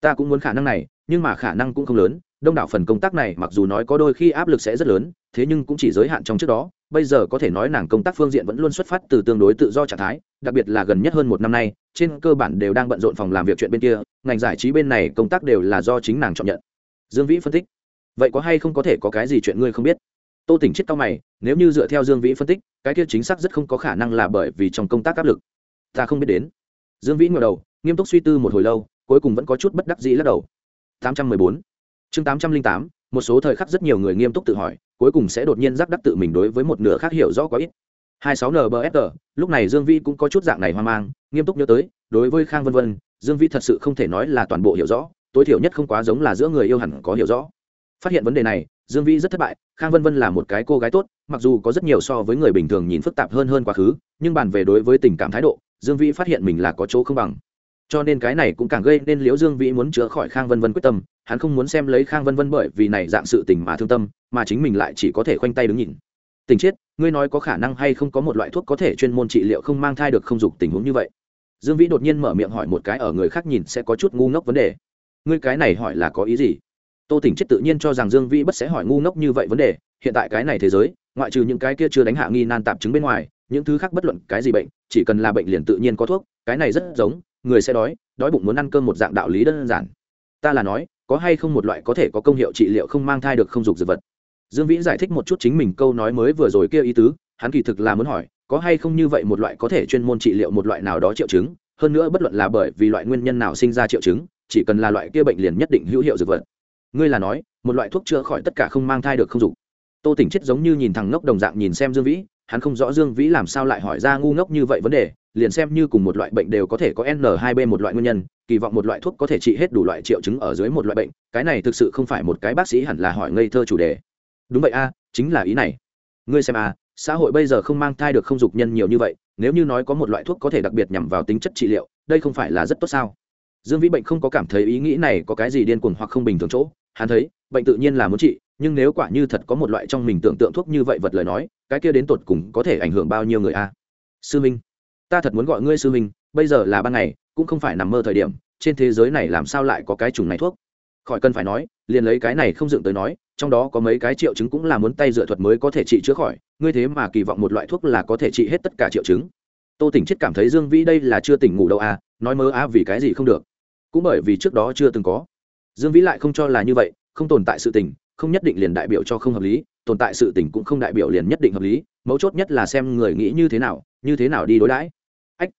Ta cũng muốn khả năng này, nhưng mà khả năng cũng không lớn, đông đảo phần công tác này mặc dù nói có đôi khi áp lực sẽ rất lớn, thế nhưng cũng chỉ giới hạn trong trước đó, bây giờ có thể nói nàng công tác phương diện vẫn luôn xuất phát từ tương đối tự do trạng thái, đặc biệt là gần nhất hơn một năm nay, trên cơ bản đều đang bận rộn phòng làm việc chuyện bên kia, ngành giải trí bên này công tác đều là do chính nàng chọn nhận dương vĩ phân tích. Vậy có hay không có thể có cái gì chuyện ngươi không biết? Tô tỉnh chết cao mày, nếu như dựa theo dương vĩ phân tích, cái kia chính xác rất không có khả năng là bởi vì trong công tác áp lực. Ta không biết đến. Dương vĩ ngờ đầu, nghiêm túc suy tư một hồi lâu, cuối cùng vẫn có chút bất đắc dĩ lắc đầu. 814 chương 808 một số thời khắc rất nhiều người nghiêm túc tự hỏi, cuối cùng sẽ đột nhiên giác đắc tự mình đối với một nửa khác hiểu rõ quá ít. 26 nbfr lúc này dương vĩ cũng có chút dạng này hoang mang, nghiêm túc nhớ tới, đối với khang vân vân, dương vĩ thật sự không thể nói là toàn bộ hiểu rõ tối thiểu nhất không quá giống là giữa người yêu hẳn có hiểu rõ. Phát hiện vấn đề này, dương vĩ rất thất bại, khang vân vân là một cái cô gái tốt, mặc dù có rất nhiều so với người bình thường nhìn phức tạp hơn hơn quá khứ, nhưng bàn về đối với tình cảm thái độ, dương vĩ phát hiện mình là có chỗ không bằng. Cho nên cái này cũng càng gây nên liễu dương vĩ muốn chữa khỏi khang vân vân quyết tâm, hắn không muốn xem lấy khang vân vân bởi vì này dạng sự tình mà thương tâm, mà chính mình lại chỉ có thể khoanh tay đứng nhìn. Tình chết ngươi nói có khả năng hay không có một loại thuốc có thể chuyên môn trị liệu không mang thai được không dục tình huống như vậy? Dương vĩ đột nhiên mở miệng hỏi một cái ở người khác nhìn sẽ có chút ngu ngốc vấn đề ngươi cái này hỏi là có ý gì? Tô tỉnh chết tự nhiên cho rằng dương vĩ bất sẽ hỏi ngu ngốc như vậy vấn đề, hiện tại cái này thế giới, ngoại trừ những cái kia chưa đánh hạ nghi nan tạp chứng bên ngoài, những thứ khác bất luận cái gì bệnh, chỉ cần là bệnh liền tự nhiên có thuốc, cái này rất giống, người sẽ đói đói bụng muốn ăn cơm một dạng đạo lý đơn giản. Ta là nói, có hay không một loại có thể có công hiệu trị liệu không mang thai được không dục dược vật? Dương vĩ giải thích một chút chính mình câu nói mới vừa rồi kia ý tứ, hắn kỳ thực là muốn hỏi, có hay không như vậy một loại có thể chuyên môn trị liệu một loại nào đó triệu chứng, hơn nữa bất luận là bởi vì loại nguyên nhân nào sinh ra triệu chứng chỉ cần là loại kia bệnh liền nhất định hữu hiệu dược vật. Ngươi là nói, một loại thuốc chữa khỏi tất cả không mang thai được không dục. Tô tỉnh chết giống như nhìn thằng ngốc đồng dạng nhìn xem dương vĩ, hắn không rõ dương vĩ làm sao lại hỏi ra ngu ngốc như vậy vấn đề, liền xem như cùng một loại bệnh đều có thể có n 2 b một loại nguyên nhân, kỳ vọng một loại thuốc có thể trị hết đủ loại triệu chứng ở dưới một loại bệnh, cái này thực sự không phải một cái bác sĩ hẳn là hỏi ngây thơ chủ đề. Đúng vậy a, chính là ý này. Ngươi xem a, xã hội bây giờ không mang thai được không dục nhân nhiều như vậy, nếu như nói có một loại thuốc có thể đặc biệt nhằm vào tính chất trị liệu, đây không phải là rất tốt sao? Dương vĩ bệnh không có cảm thấy ý nghĩ này có cái gì điên cuồng hoặc không bình thường chỗ. Hắn thấy, bệnh tự nhiên là muốn trị, nhưng nếu quả như thật có một loại trong mình tưởng tượng thuốc như vậy vật lời nói, cái kia đến tột cùng có thể ảnh hưởng bao nhiêu người a? Sư minh, ta thật muốn gọi ngươi sư minh, bây giờ là ban ngày, cũng không phải nằm mơ thời điểm, trên thế giới này làm sao lại có cái chủng này thuốc? Khỏi cần phải nói, liền lấy cái này không dựng tới nói, trong đó có mấy cái triệu chứng cũng là muốn tay dựa thuật mới có thể trị chữa khỏi, ngươi thế mà kỳ vọng một loại thuốc là có thể trị hết tất cả triệu chứng. Tô tỉnh chết cảm thấy dương vĩ đây là chưa tỉnh ngủ đâu à nói mơ à vì cái gì không được cũng bởi vì trước đó chưa từng có. Dương vĩ lại không cho là như vậy, không tồn tại sự tình, không nhất định liền đại biểu cho không hợp lý, tồn tại sự tình cũng không đại biểu liền nhất định hợp lý, mấu chốt nhất là xem người nghĩ như thế nào, như thế nào đi đối đãi. Ách,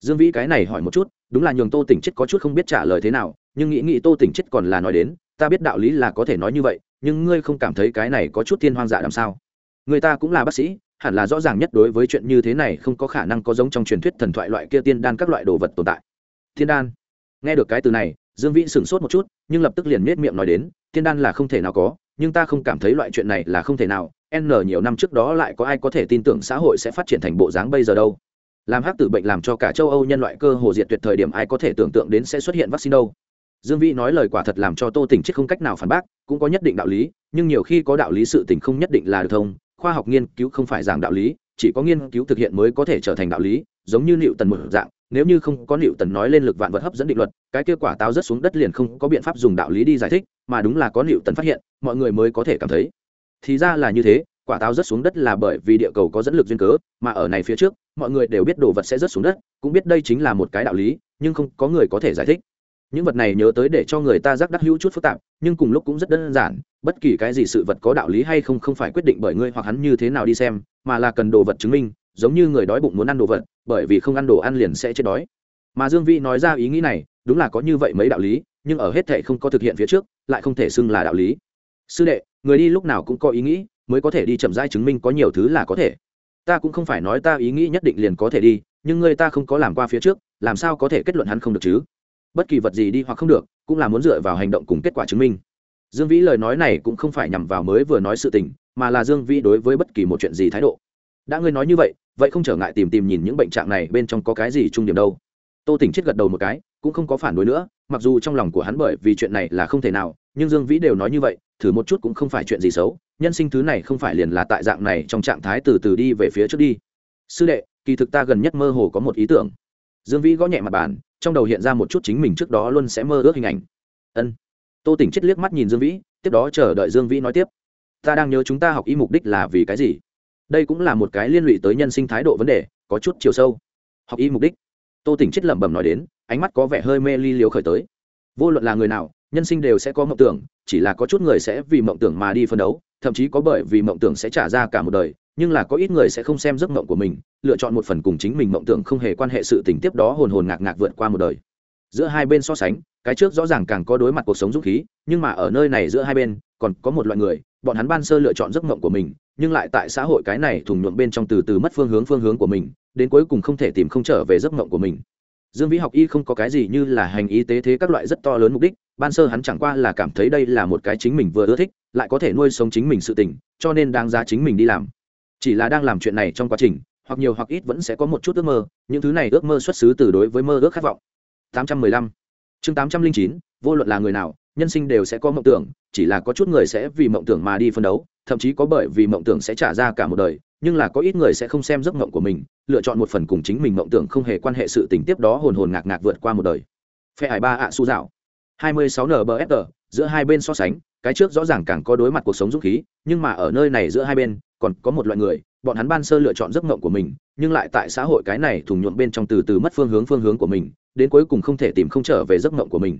dương vĩ cái này hỏi một chút, đúng là nhường tô tỉnh chết có chút không biết trả lời thế nào, nhưng nghĩ nghĩ tô tỉnh chết còn là nói đến, ta biết đạo lý là có thể nói như vậy, nhưng ngươi không cảm thấy cái này có chút thiên hoang dạ làm sao? Người ta cũng là bác sĩ, hẳn là rõ ràng nhất đối với chuyện như thế này không có khả năng có giống trong truyền thuyết thần thoại loại kia tiên đan các loại đồ vật tồn tại. Thiên đan? Nghe được cái từ này, dương vĩ sửng sốt một chút, nhưng lập tức liền nết miệng nói đến thiên đan là không thể nào có, nhưng ta không cảm thấy loại chuyện này là không thể nào, n nhiều năm trước đó lại có ai có thể tin tưởng xã hội sẽ phát triển thành bộ dáng bây giờ đâu. Làm hắc tử bệnh làm cho cả châu âu nhân loại cơ hồ diệt tuyệt thời điểm ai có thể tưởng tượng đến sẽ xuất hiện vaccine đâu. Dương vĩ nói lời quả thật làm cho tô tỉnh chết không cách nào phản bác, cũng có nhất định đạo lý, nhưng nhiều khi có đạo lý sự tình không nhất định là được thông, khoa học nghiên cứu không phải giảng đạo lý, chỉ có nghiên cứu thực hiện mới có thể trở thành đạo lý, giống như liệu tần một dạng nếu như không có liệu tần nói lên lực vạn vật hấp dẫn định luật, cái kết quả táo rất xuống đất liền không có biện pháp dùng đạo lý đi giải thích, mà đúng là có liệu tần phát hiện, mọi người mới có thể cảm thấy. Thì ra là như thế, quả táo rất xuống đất là bởi vì địa cầu có dẫn lực duyên cớ, mà ở này phía trước, mọi người đều biết đồ vật sẽ rớt xuống đất, cũng biết đây chính là một cái đạo lý, nhưng không có người có thể giải thích. Những vật này nhớ tới để cho người ta giác đắc hữu chút phức tạp, nhưng cùng lúc cũng rất đơn giản, bất kỳ cái gì sự vật có đạo lý hay không không phải quyết định bởi ngươi hoặc hắn như thế nào đi xem, mà là cần đồ vật chứng minh giống như người đói bụng muốn ăn đồ vật, bởi vì không ăn đồ ăn liền sẽ chết đói. Mà dương vĩ nói ra ý nghĩ này, đúng là có như vậy mấy đạo lý, nhưng ở hết thệ không có thực hiện phía trước, lại không thể xưng là đạo lý. Sư đệ, người đi lúc nào cũng có ý nghĩ, mới có thể đi chậm rãi chứng minh có nhiều thứ là có thể. Ta cũng không phải nói ta ý nghĩ nhất định liền có thể đi, nhưng người ta không có làm qua phía trước, làm sao có thể kết luận hắn không được chứ? Bất kỳ vật gì đi hoặc không được, cũng là muốn dựa vào hành động cùng kết quả chứng minh. Dương vĩ lời nói này cũng không phải nhằm vào mới vừa nói sự tình, mà là dương vĩ đối với bất kỳ một chuyện gì thái độ đã ngươi nói như vậy vậy không trở ngại tìm tìm nhìn những bệnh trạng này bên trong có cái gì trung điểm đâu. Tô tỉnh chết gật đầu một cái, cũng không có phản đối nữa, mặc dù trong lòng của hắn bởi vì chuyện này là không thể nào, nhưng dương vĩ đều nói như vậy, thử một chút cũng không phải chuyện gì xấu, nhân sinh thứ này không phải liền là tại dạng này trong trạng thái từ từ đi về phía trước đi. Sư đệ, kỳ thực ta gần nhất mơ hồ có một ý tưởng. Dương vĩ gõ nhẹ mặt bàn, trong đầu hiện ra một chút chính mình trước đó luôn sẽ mơ ước hình ảnh. Ân. Tô tỉnh chết liếc mắt nhìn dương vĩ, tiếp đó chờ đợi dương vĩ nói tiếp. Ta đang nhớ chúng ta học y mục đích là vì cái gì? Đây cũng là một cái liên lụy tới nhân sinh thái độ vấn đề, có chút chiều sâu. Học y mục đích. Tô tỉnh chết lẩm bẩm nói đến, ánh mắt có vẻ hơi mê ly liều khởi tới. Vô luận là người nào, nhân sinh đều sẽ có mộng tưởng, chỉ là có chút người sẽ vì mộng tưởng mà đi phân đấu, thậm chí có bởi vì mộng tưởng sẽ trả ra cả một đời, nhưng là có ít người sẽ không xem giấc mộng của mình, lựa chọn một phần cùng chính mình mộng tưởng không hề quan hệ sự tình tiếp đó hồn hồn ngạc ngạc vượt qua một đời. Giữa hai bên so sánh, cái trước rõ ràng càng có đối mặt cuộc sống dũng khí, nhưng mà ở nơi này giữa hai bên, còn có một loại người, bọn hắn ban sơ lựa chọn giấc mộng của mình nhưng lại tại xã hội cái này thùng nhuộm bên trong từ từ mất phương hướng phương hướng của mình, đến cuối cùng không thể tìm không trở về giấc mộng của mình. Dương vĩ học y không có cái gì như là hành y tế thế các loại rất to lớn mục đích, ban sơ hắn chẳng qua là cảm thấy đây là một cái chính mình vừa ưa thích, lại có thể nuôi sống chính mình sự tình, cho nên đang ra chính mình đi làm. Chỉ là đang làm chuyện này trong quá trình, hoặc nhiều hoặc ít vẫn sẽ có một chút ước mơ, những thứ này ước mơ xuất xứ từ đối với mơ ước khát vọng. 815 chương 809 vô luận là người nào, nhân sinh đều sẽ có mộng tưởng, chỉ là có chút người sẽ vì mộng tưởng mà đi phân đấu thậm chí có bởi vì mộng tưởng sẽ trả ra cả một đời, nhưng là có ít người sẽ không xem giấc mộng của mình, lựa chọn một phần cùng chính mình mộng tưởng không hề quan hệ sự tình tiếp đó hồn hồn ngạc ngạc vượt qua một đời. Phe hải ba ạ su dạo. 26 nbfr giữa hai bên so sánh, cái trước rõ ràng càng có đối mặt cuộc sống dũng khí, nhưng mà ở nơi này giữa hai bên, còn có một loại người, bọn hắn ban sơ lựa chọn giấc mộng của mình, nhưng lại tại xã hội cái này thùng nhuộm bên trong từ từ mất phương hướng phương hướng của mình, đến cuối cùng không thể tìm không trở về giấc mộng của mình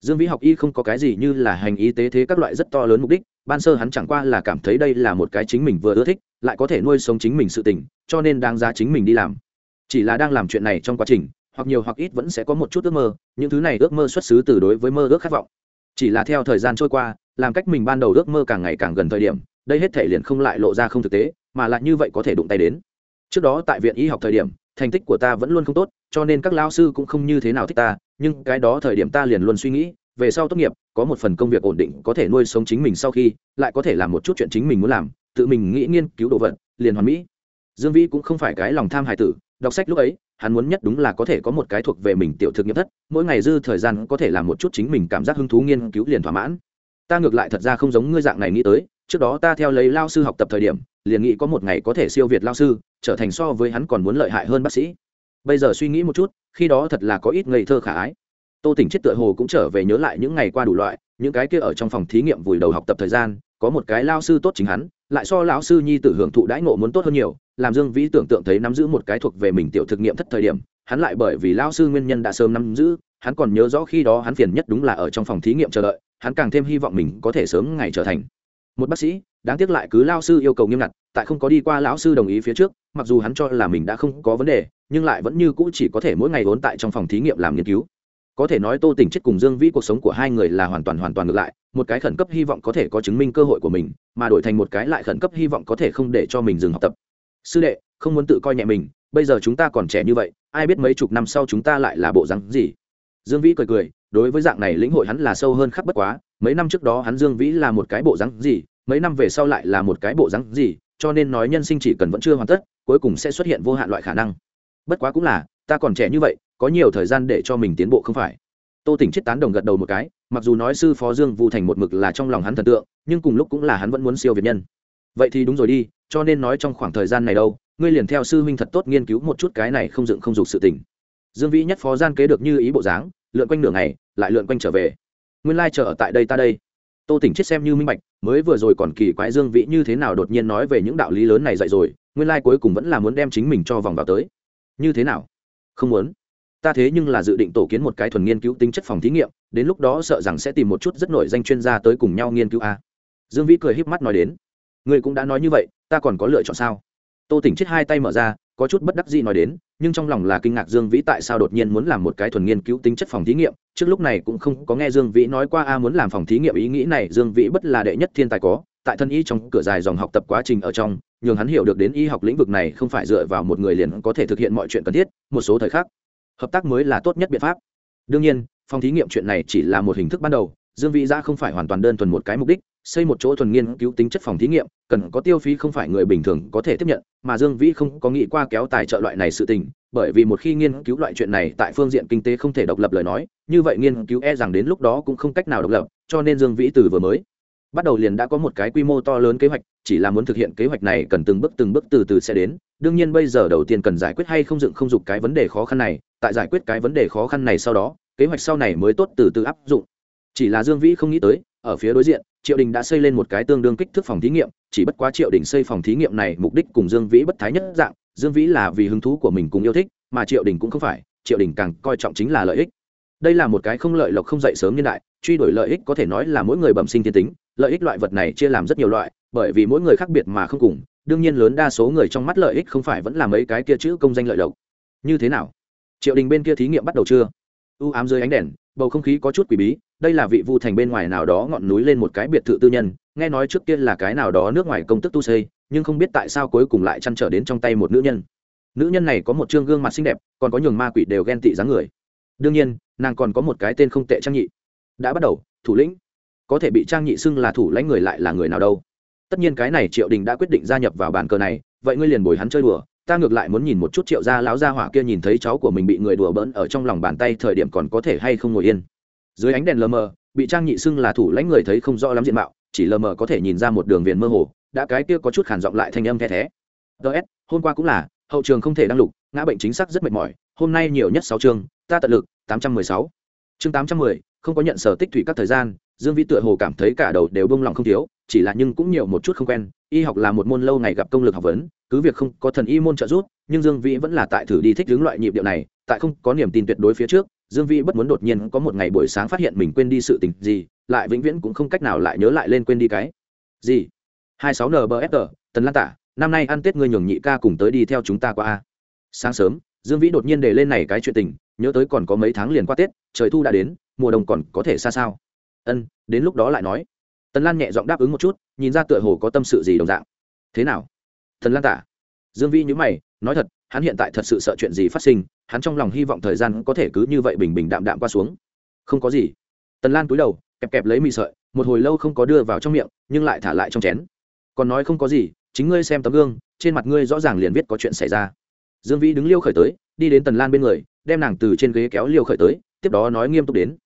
dương vĩ học y không có cái gì như là hành y tế thế các loại rất to lớn mục đích, ban sơ hắn chẳng qua là cảm thấy đây là một cái chính mình vừa ưa thích, lại có thể nuôi sống chính mình sự tình, cho nên đáng giá chính mình đi làm. Chỉ là đang làm chuyện này trong quá trình, hoặc nhiều hoặc ít vẫn sẽ có một chút ước mơ, những thứ này ước mơ xuất xứ từ đối với mơ ước khát vọng. Chỉ là theo thời gian trôi qua, làm cách mình ban đầu ước mơ càng ngày càng gần thời điểm, đây hết thể liền không lại lộ ra không thực tế, mà lại như vậy có thể đụng tay đến. Trước đó tại viện y học thời điểm, thành tích của ta vẫn luôn không tốt, cho nên các lao sư cũng không như thế nào thích ta nhưng cái đó thời điểm ta liền luôn suy nghĩ, về sau tốt nghiệp, có một phần công việc ổn định, có thể nuôi sống chính mình sau khi, lại có thể làm một chút chuyện chính mình muốn làm, tự mình nghĩ nghiên cứu đồ vật, liền hoàn mỹ. Dương vĩ cũng không phải cái lòng tham hài tử, đọc sách lúc ấy, hắn muốn nhất đúng là có thể có một cái thuộc về mình tiểu thực nghiệm thất, mỗi ngày dư thời gian có thể làm một chút chính mình cảm giác hứng thú nghiên cứu liền thỏa mãn. Ta ngược lại thật ra không giống ngươi dạng này nghĩ tới, trước đó ta theo lấy lao sư học tập thời điểm, liền nghĩ có một ngày có thể siêu việt lao sư, trở thành so với hắn còn muốn lợi hại hơn bác sĩ bây giờ suy nghĩ một chút, khi đó thật là có ít ngây thơ khả ái. Tô tỉnh chết tựa hồ cũng trở về nhớ lại những ngày qua đủ loại, những cái kia ở trong phòng thí nghiệm vùi đầu học tập thời gian, có một cái lao sư tốt chính hắn, lại so lão sư nhi tử hưởng thụ đãi ngộ muốn tốt hơn nhiều, làm dương vĩ tưởng tượng thấy nắm giữ một cái thuộc về mình tiểu thực nghiệm thất thời điểm, hắn lại bởi vì lao sư nguyên nhân đã sớm nắm giữ, hắn còn nhớ rõ khi đó hắn phiền nhất đúng là ở trong phòng thí nghiệm chờ đợi, hắn càng thêm hy vọng mình có thể sớm ngày trở thành một bác sĩ, đáng tiếc lại cứ lao sư yêu cầu nghiêm ngặt, tại không có đi qua lão sư đồng ý phía trước, mặc dù hắn cho là mình đã không có vấn đề, nhưng lại vẫn như cũ chỉ có thể mỗi ngày vốn tại trong phòng thí nghiệm làm nghiên cứu. Có thể nói tô tình chết cùng dương vĩ cuộc sống của hai người là hoàn toàn hoàn toàn ngược lại, một cái khẩn cấp hy vọng có thể có chứng minh cơ hội của mình, mà đổi thành một cái lại khẩn cấp hy vọng có thể không để cho mình dừng học tập. Sư đệ, không muốn tự coi nhẹ mình, bây giờ chúng ta còn trẻ như vậy, ai biết mấy chục năm sau chúng ta lại là bộ rắn gì? Dương vĩ cười cười, đối với dạng này lĩnh hội hắn là sâu hơn khắc bất quá mấy năm trước đó hắn dương vĩ là một cái bộ rắn gì, mấy năm về sau lại là một cái bộ rắn gì, cho nên nói nhân sinh chỉ cần vẫn chưa hoàn tất, cuối cùng sẽ xuất hiện vô hạn loại khả năng. Bất quá cũng là, ta còn trẻ như vậy, có nhiều thời gian để cho mình tiến bộ không phải. Tô tỉnh chết tán đồng gật đầu một cái, mặc dù nói sư phó dương vu thành một mực là trong lòng hắn thần tượng, nhưng cùng lúc cũng là hắn vẫn muốn siêu việt nhân. Vậy thì đúng rồi đi, cho nên nói trong khoảng thời gian này đâu, ngươi liền theo sư huynh thật tốt nghiên cứu một chút cái này không dựng không dục sự tình. Dương vĩ nhất phó gian kế được như ý bộ dáng, lượn quanh nửa ngày, lại lượn quanh trở về nguyên lai chờ ở tại đây ta đây. Tô tỉnh chết xem như minh bạch, mới vừa rồi còn kỳ quái dương vĩ như thế nào đột nhiên nói về những đạo lý lớn này dạy rồi, nguyên lai cuối cùng vẫn là muốn đem chính mình cho vòng vào tới. Như thế nào? Không muốn. Ta thế nhưng là dự định tổ kiến một cái thuần nghiên cứu tính chất phòng thí nghiệm, đến lúc đó sợ rằng sẽ tìm một chút rất nổi danh chuyên gia tới cùng nhau nghiên cứu a. Dương vĩ cười híp mắt nói đến. Ngươi cũng đã nói như vậy, ta còn có lựa chọn sao? Tô tỉnh chết hai tay mở ra, có chút bất đắc dĩ nói đến, nhưng trong lòng là kinh ngạc dương vĩ tại sao đột nhiên muốn làm một cái thuần nghiên cứu tính chất phòng thí nghiệm, trước lúc này cũng không có nghe dương vĩ nói qua a muốn làm phòng thí nghiệm, ý nghĩ này dương vĩ bất là đệ nhất thiên tài có, tại thân y trong cửa dài dòng học tập quá trình ở trong, nhường hắn hiểu được đến y học lĩnh vực này không phải dựa vào một người liền có thể thực hiện mọi chuyện cần thiết, một số thời khắc, hợp tác mới là tốt nhất biện pháp. Đương nhiên, phòng thí nghiệm chuyện này chỉ là một hình thức ban đầu, dương vĩ ra không phải hoàn toàn đơn thuần một cái mục đích xây một chỗ thuần nghiên cứu tính chất phòng thí nghiệm, cần có tiêu phí không phải người bình thường có thể tiếp nhận, mà dương vĩ không có nghĩ qua kéo tài trợ loại này sự tình, bởi vì một khi nghiên cứu loại chuyện này tại phương diện kinh tế không thể độc lập lời nói, như vậy nghiên cứu e rằng đến lúc đó cũng không cách nào độc lập, cho nên dương vĩ từ vừa mới bắt đầu liền đã có một cái quy mô to lớn kế hoạch, chỉ là muốn thực hiện kế hoạch này cần từng bước từng bước từ từ sẽ đến. Đương nhiên bây giờ đầu tiên cần giải quyết hay không dựng không dục cái vấn đề khó khăn này, tại giải quyết cái vấn đề khó khăn này sau đó, kế hoạch sau này mới tốt từ từ áp dụng. Chỉ là dương vĩ không nghĩ tới, ở phía đối diện triệu đình đã xây lên một cái tương đương kích thước phòng thí nghiệm, chỉ bất quá triệu đình xây phòng thí nghiệm này mục đích cùng dương vĩ bất thái nhất dạng, dương vĩ là vì hứng thú của mình cùng yêu thích, mà triệu đình cũng không phải, triệu đình càng coi trọng chính là lợi ích. Đây là một cái không lợi lộc không dậy sớm niên đại, truy đuổi lợi ích có thể nói là mỗi người bẩm sinh thiên tính, lợi ích loại vật này chia làm rất nhiều loại, bởi vì mỗi người khác biệt mà không cùng, đương nhiên lớn đa số người trong mắt lợi ích không phải vẫn là mấy cái kia chữ công danh lợi lộc. Như thế nào? Triệu đình bên kia thí nghiệm bắt đầu chưa? U ám dưới ánh đèn, bầu không khí có chút quỷ bí đây là vị vu thành bên ngoài nào đó ngọn núi lên một cái biệt thự tư nhân, nghe nói trước kia là cái nào đó nước ngoài công tức tu xây, nhưng không biết tại sao cuối cùng lại chăn trở đến trong tay một nữ nhân. Nữ nhân này có một chương gương mặt xinh đẹp, còn có nhường ma quỷ đều ghen tị dáng người. Đương nhiên, nàng còn có một cái tên không tệ trang nhị. Đã bắt đầu, thủ lĩnh. Có thể bị trang nhị xưng là thủ lãnh người lại là người nào đâu. Tất nhiên cái này triệu đình đã quyết định gia nhập vào bàn cờ này, vậy ngươi liền bồi hắn chơi đùa, ta ngược lại muốn nhìn một chút triệu gia láo gia hỏa kia nhìn thấy cháu của mình bị người đùa bỡn ở trong lòng bàn tay thời điểm còn có thể hay không ngồi yên dưới ánh đèn lờ mờ, bị trang nhị xưng là thủ lãnh người thấy không rõ lắm diện mạo, chỉ lờ mờ có thể nhìn ra một đường viền mơ hồ, đã cái kia có chút khản giọng lại thanh âm the thé. Ts hôm qua cũng là, hậu trường không thể đăng lục, ngã bệnh chính xác rất mệt mỏi, hôm nay nhiều nhất sáu chương ta tận lực, tám trăm mười sáu. Chương tám trăm mười, không có nhận sở tích thủy các thời gian, dương vĩ tựa hồ cảm thấy cả đầu đều bông lòng không thiếu, chỉ là nhưng cũng nhiều một chút không quen, y học là một môn lâu ngày gặp công lực học vấn, cứ việc không có thần y môn trợ giúp, nhưng dương vĩ vẫn là tại thử đi thích hướng loại nhịp điệu này, tại không có niềm tin tuyệt đối phía trước dương vĩ bất muốn đột nhiên có một ngày buổi sáng phát hiện mình quên đi sự tình gì, lại vĩnh viễn cũng không cách nào lại nhớ lại lên quên đi cái gì. hai sáu nbfr tần lan tả, năm nay ăn tết ngươi nhường nhị ca cùng tới đi theo chúng ta qua a. Sáng sớm, dương vĩ đột nhiên để lên này cái chuyện tình, nhớ tới còn có mấy tháng liền qua tết, trời thu đã đến, mùa đông còn có thể xa sao. Ân, đến lúc đó lại nói. Tần lan nhẹ giọng đáp ứng một chút, nhìn ra tựa hồ có tâm sự gì đồng dạng. Thế nào? Thần lan tả. Dương vĩ nhữ mày, nói thật hắn hiện tại thật sự sợ chuyện gì phát sinh, hắn trong lòng hy vọng thời gian có thể cứ như vậy bình bình đạm đạm qua xuống. Không có gì. Tần lan cúi đầu, kẹp kẹp lấy mì sợi, một hồi lâu không có đưa vào trong miệng, nhưng lại thả lại trong chén. Còn nói không có gì, chính ngươi xem tấm gương, trên mặt ngươi rõ ràng liền viết có chuyện xảy ra. Dương vĩ đứng liêu khởi tới, đi đến tần lan bên người, đem nàng từ trên ghế kéo liêu khởi tới, tiếp đó nói nghiêm túc đến.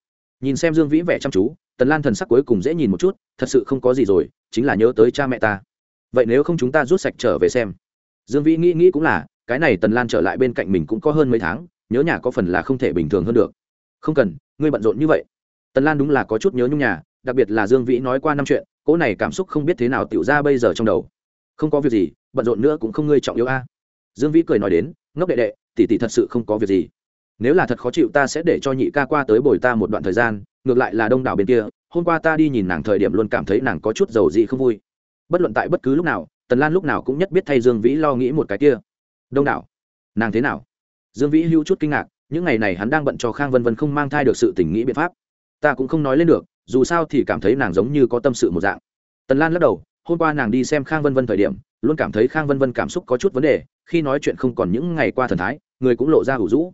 Nhìn xem dương vĩ vẻ chăm chú, tần lan thần sắc cuối cùng dễ nhìn một chút, thật sự không có gì rồi, chính là nhớ tới cha mẹ ta. Vậy nếu không chúng ta rút sạch trở về xem. Dương vĩ nghĩ nghĩ cũng là cái này tần lan trở lại bên cạnh mình cũng có hơn mấy tháng, nhớ nhà có phần là không thể bình thường hơn được. Không cần, ngươi bận rộn như vậy. Tần lan đúng là có chút nhớ nhung nhà, đặc biệt là dương vĩ nói qua năm chuyện, cỗ này cảm xúc không biết thế nào tiểu ra bây giờ trong đầu. Không có việc gì, bận rộn nữa cũng không ngươi trọng yếu a. Dương vĩ cười nói đến, ngốc đệ đệ, tỷ tỷ thật sự không có việc gì. Nếu là thật khó chịu ta sẽ để cho nhị ca qua tới bồi ta một đoạn thời gian, ngược lại là đông đảo bên kia, hôm qua ta đi nhìn nàng thời điểm luôn cảm thấy nàng có chút giàu dị không vui. Bất luận tại bất cứ lúc nào, tần lan lúc nào cũng nhất biết thay dương vĩ lo nghĩ một cái kia đông đảo. Nàng thế nào? Dương vĩ hữu chút kinh ngạc, những ngày này hắn đang bận cho khang vân vân không mang thai được sự tình nghĩ biện pháp. Ta cũng không nói lên được, dù sao thì cảm thấy nàng giống như có tâm sự một dạng. Tần lan lắc đầu, hôm qua nàng đi xem khang vân vân thời điểm, luôn cảm thấy khang vân vân cảm xúc có chút vấn đề, khi nói chuyện không còn những ngày qua thần thái, người cũng lộ ra hủ rũ.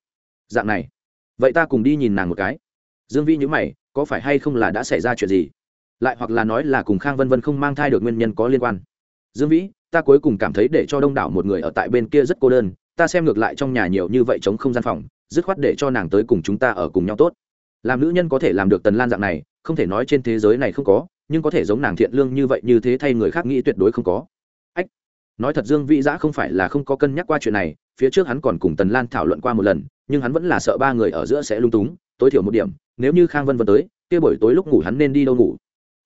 Dạng này, vậy ta cùng đi nhìn nàng một cái. Dương vĩ nhữ mày, có phải hay không là đã xảy ra chuyện gì? Lại hoặc là nói là cùng khang vân vân không mang thai được nguyên nhân có liên quan. Dương vĩ ta cuối cùng cảm thấy để cho đông đảo một người ở tại bên kia rất cô đơn, ta xem ngược lại trong nhà nhiều như vậy chống không gian phòng, dứt khoát để cho nàng tới cùng chúng ta ở cùng nhau tốt. Làm nữ nhân có thể làm được tần lan dạng này, không thể nói trên thế giới này không có, nhưng có thể giống nàng thiện lương như vậy như thế thay người khác nghĩ tuyệt đối không có. Ách, nói thật dương vĩ giã không phải là không có cân nhắc qua chuyện này, phía trước hắn còn cùng tần lan thảo luận qua một lần, nhưng hắn vẫn là sợ ba người ở giữa sẽ lung túng, tối thiểu một điểm, nếu như khang vân vân tới, kia buổi tối lúc ngủ hắn nên đi đâu ngủ.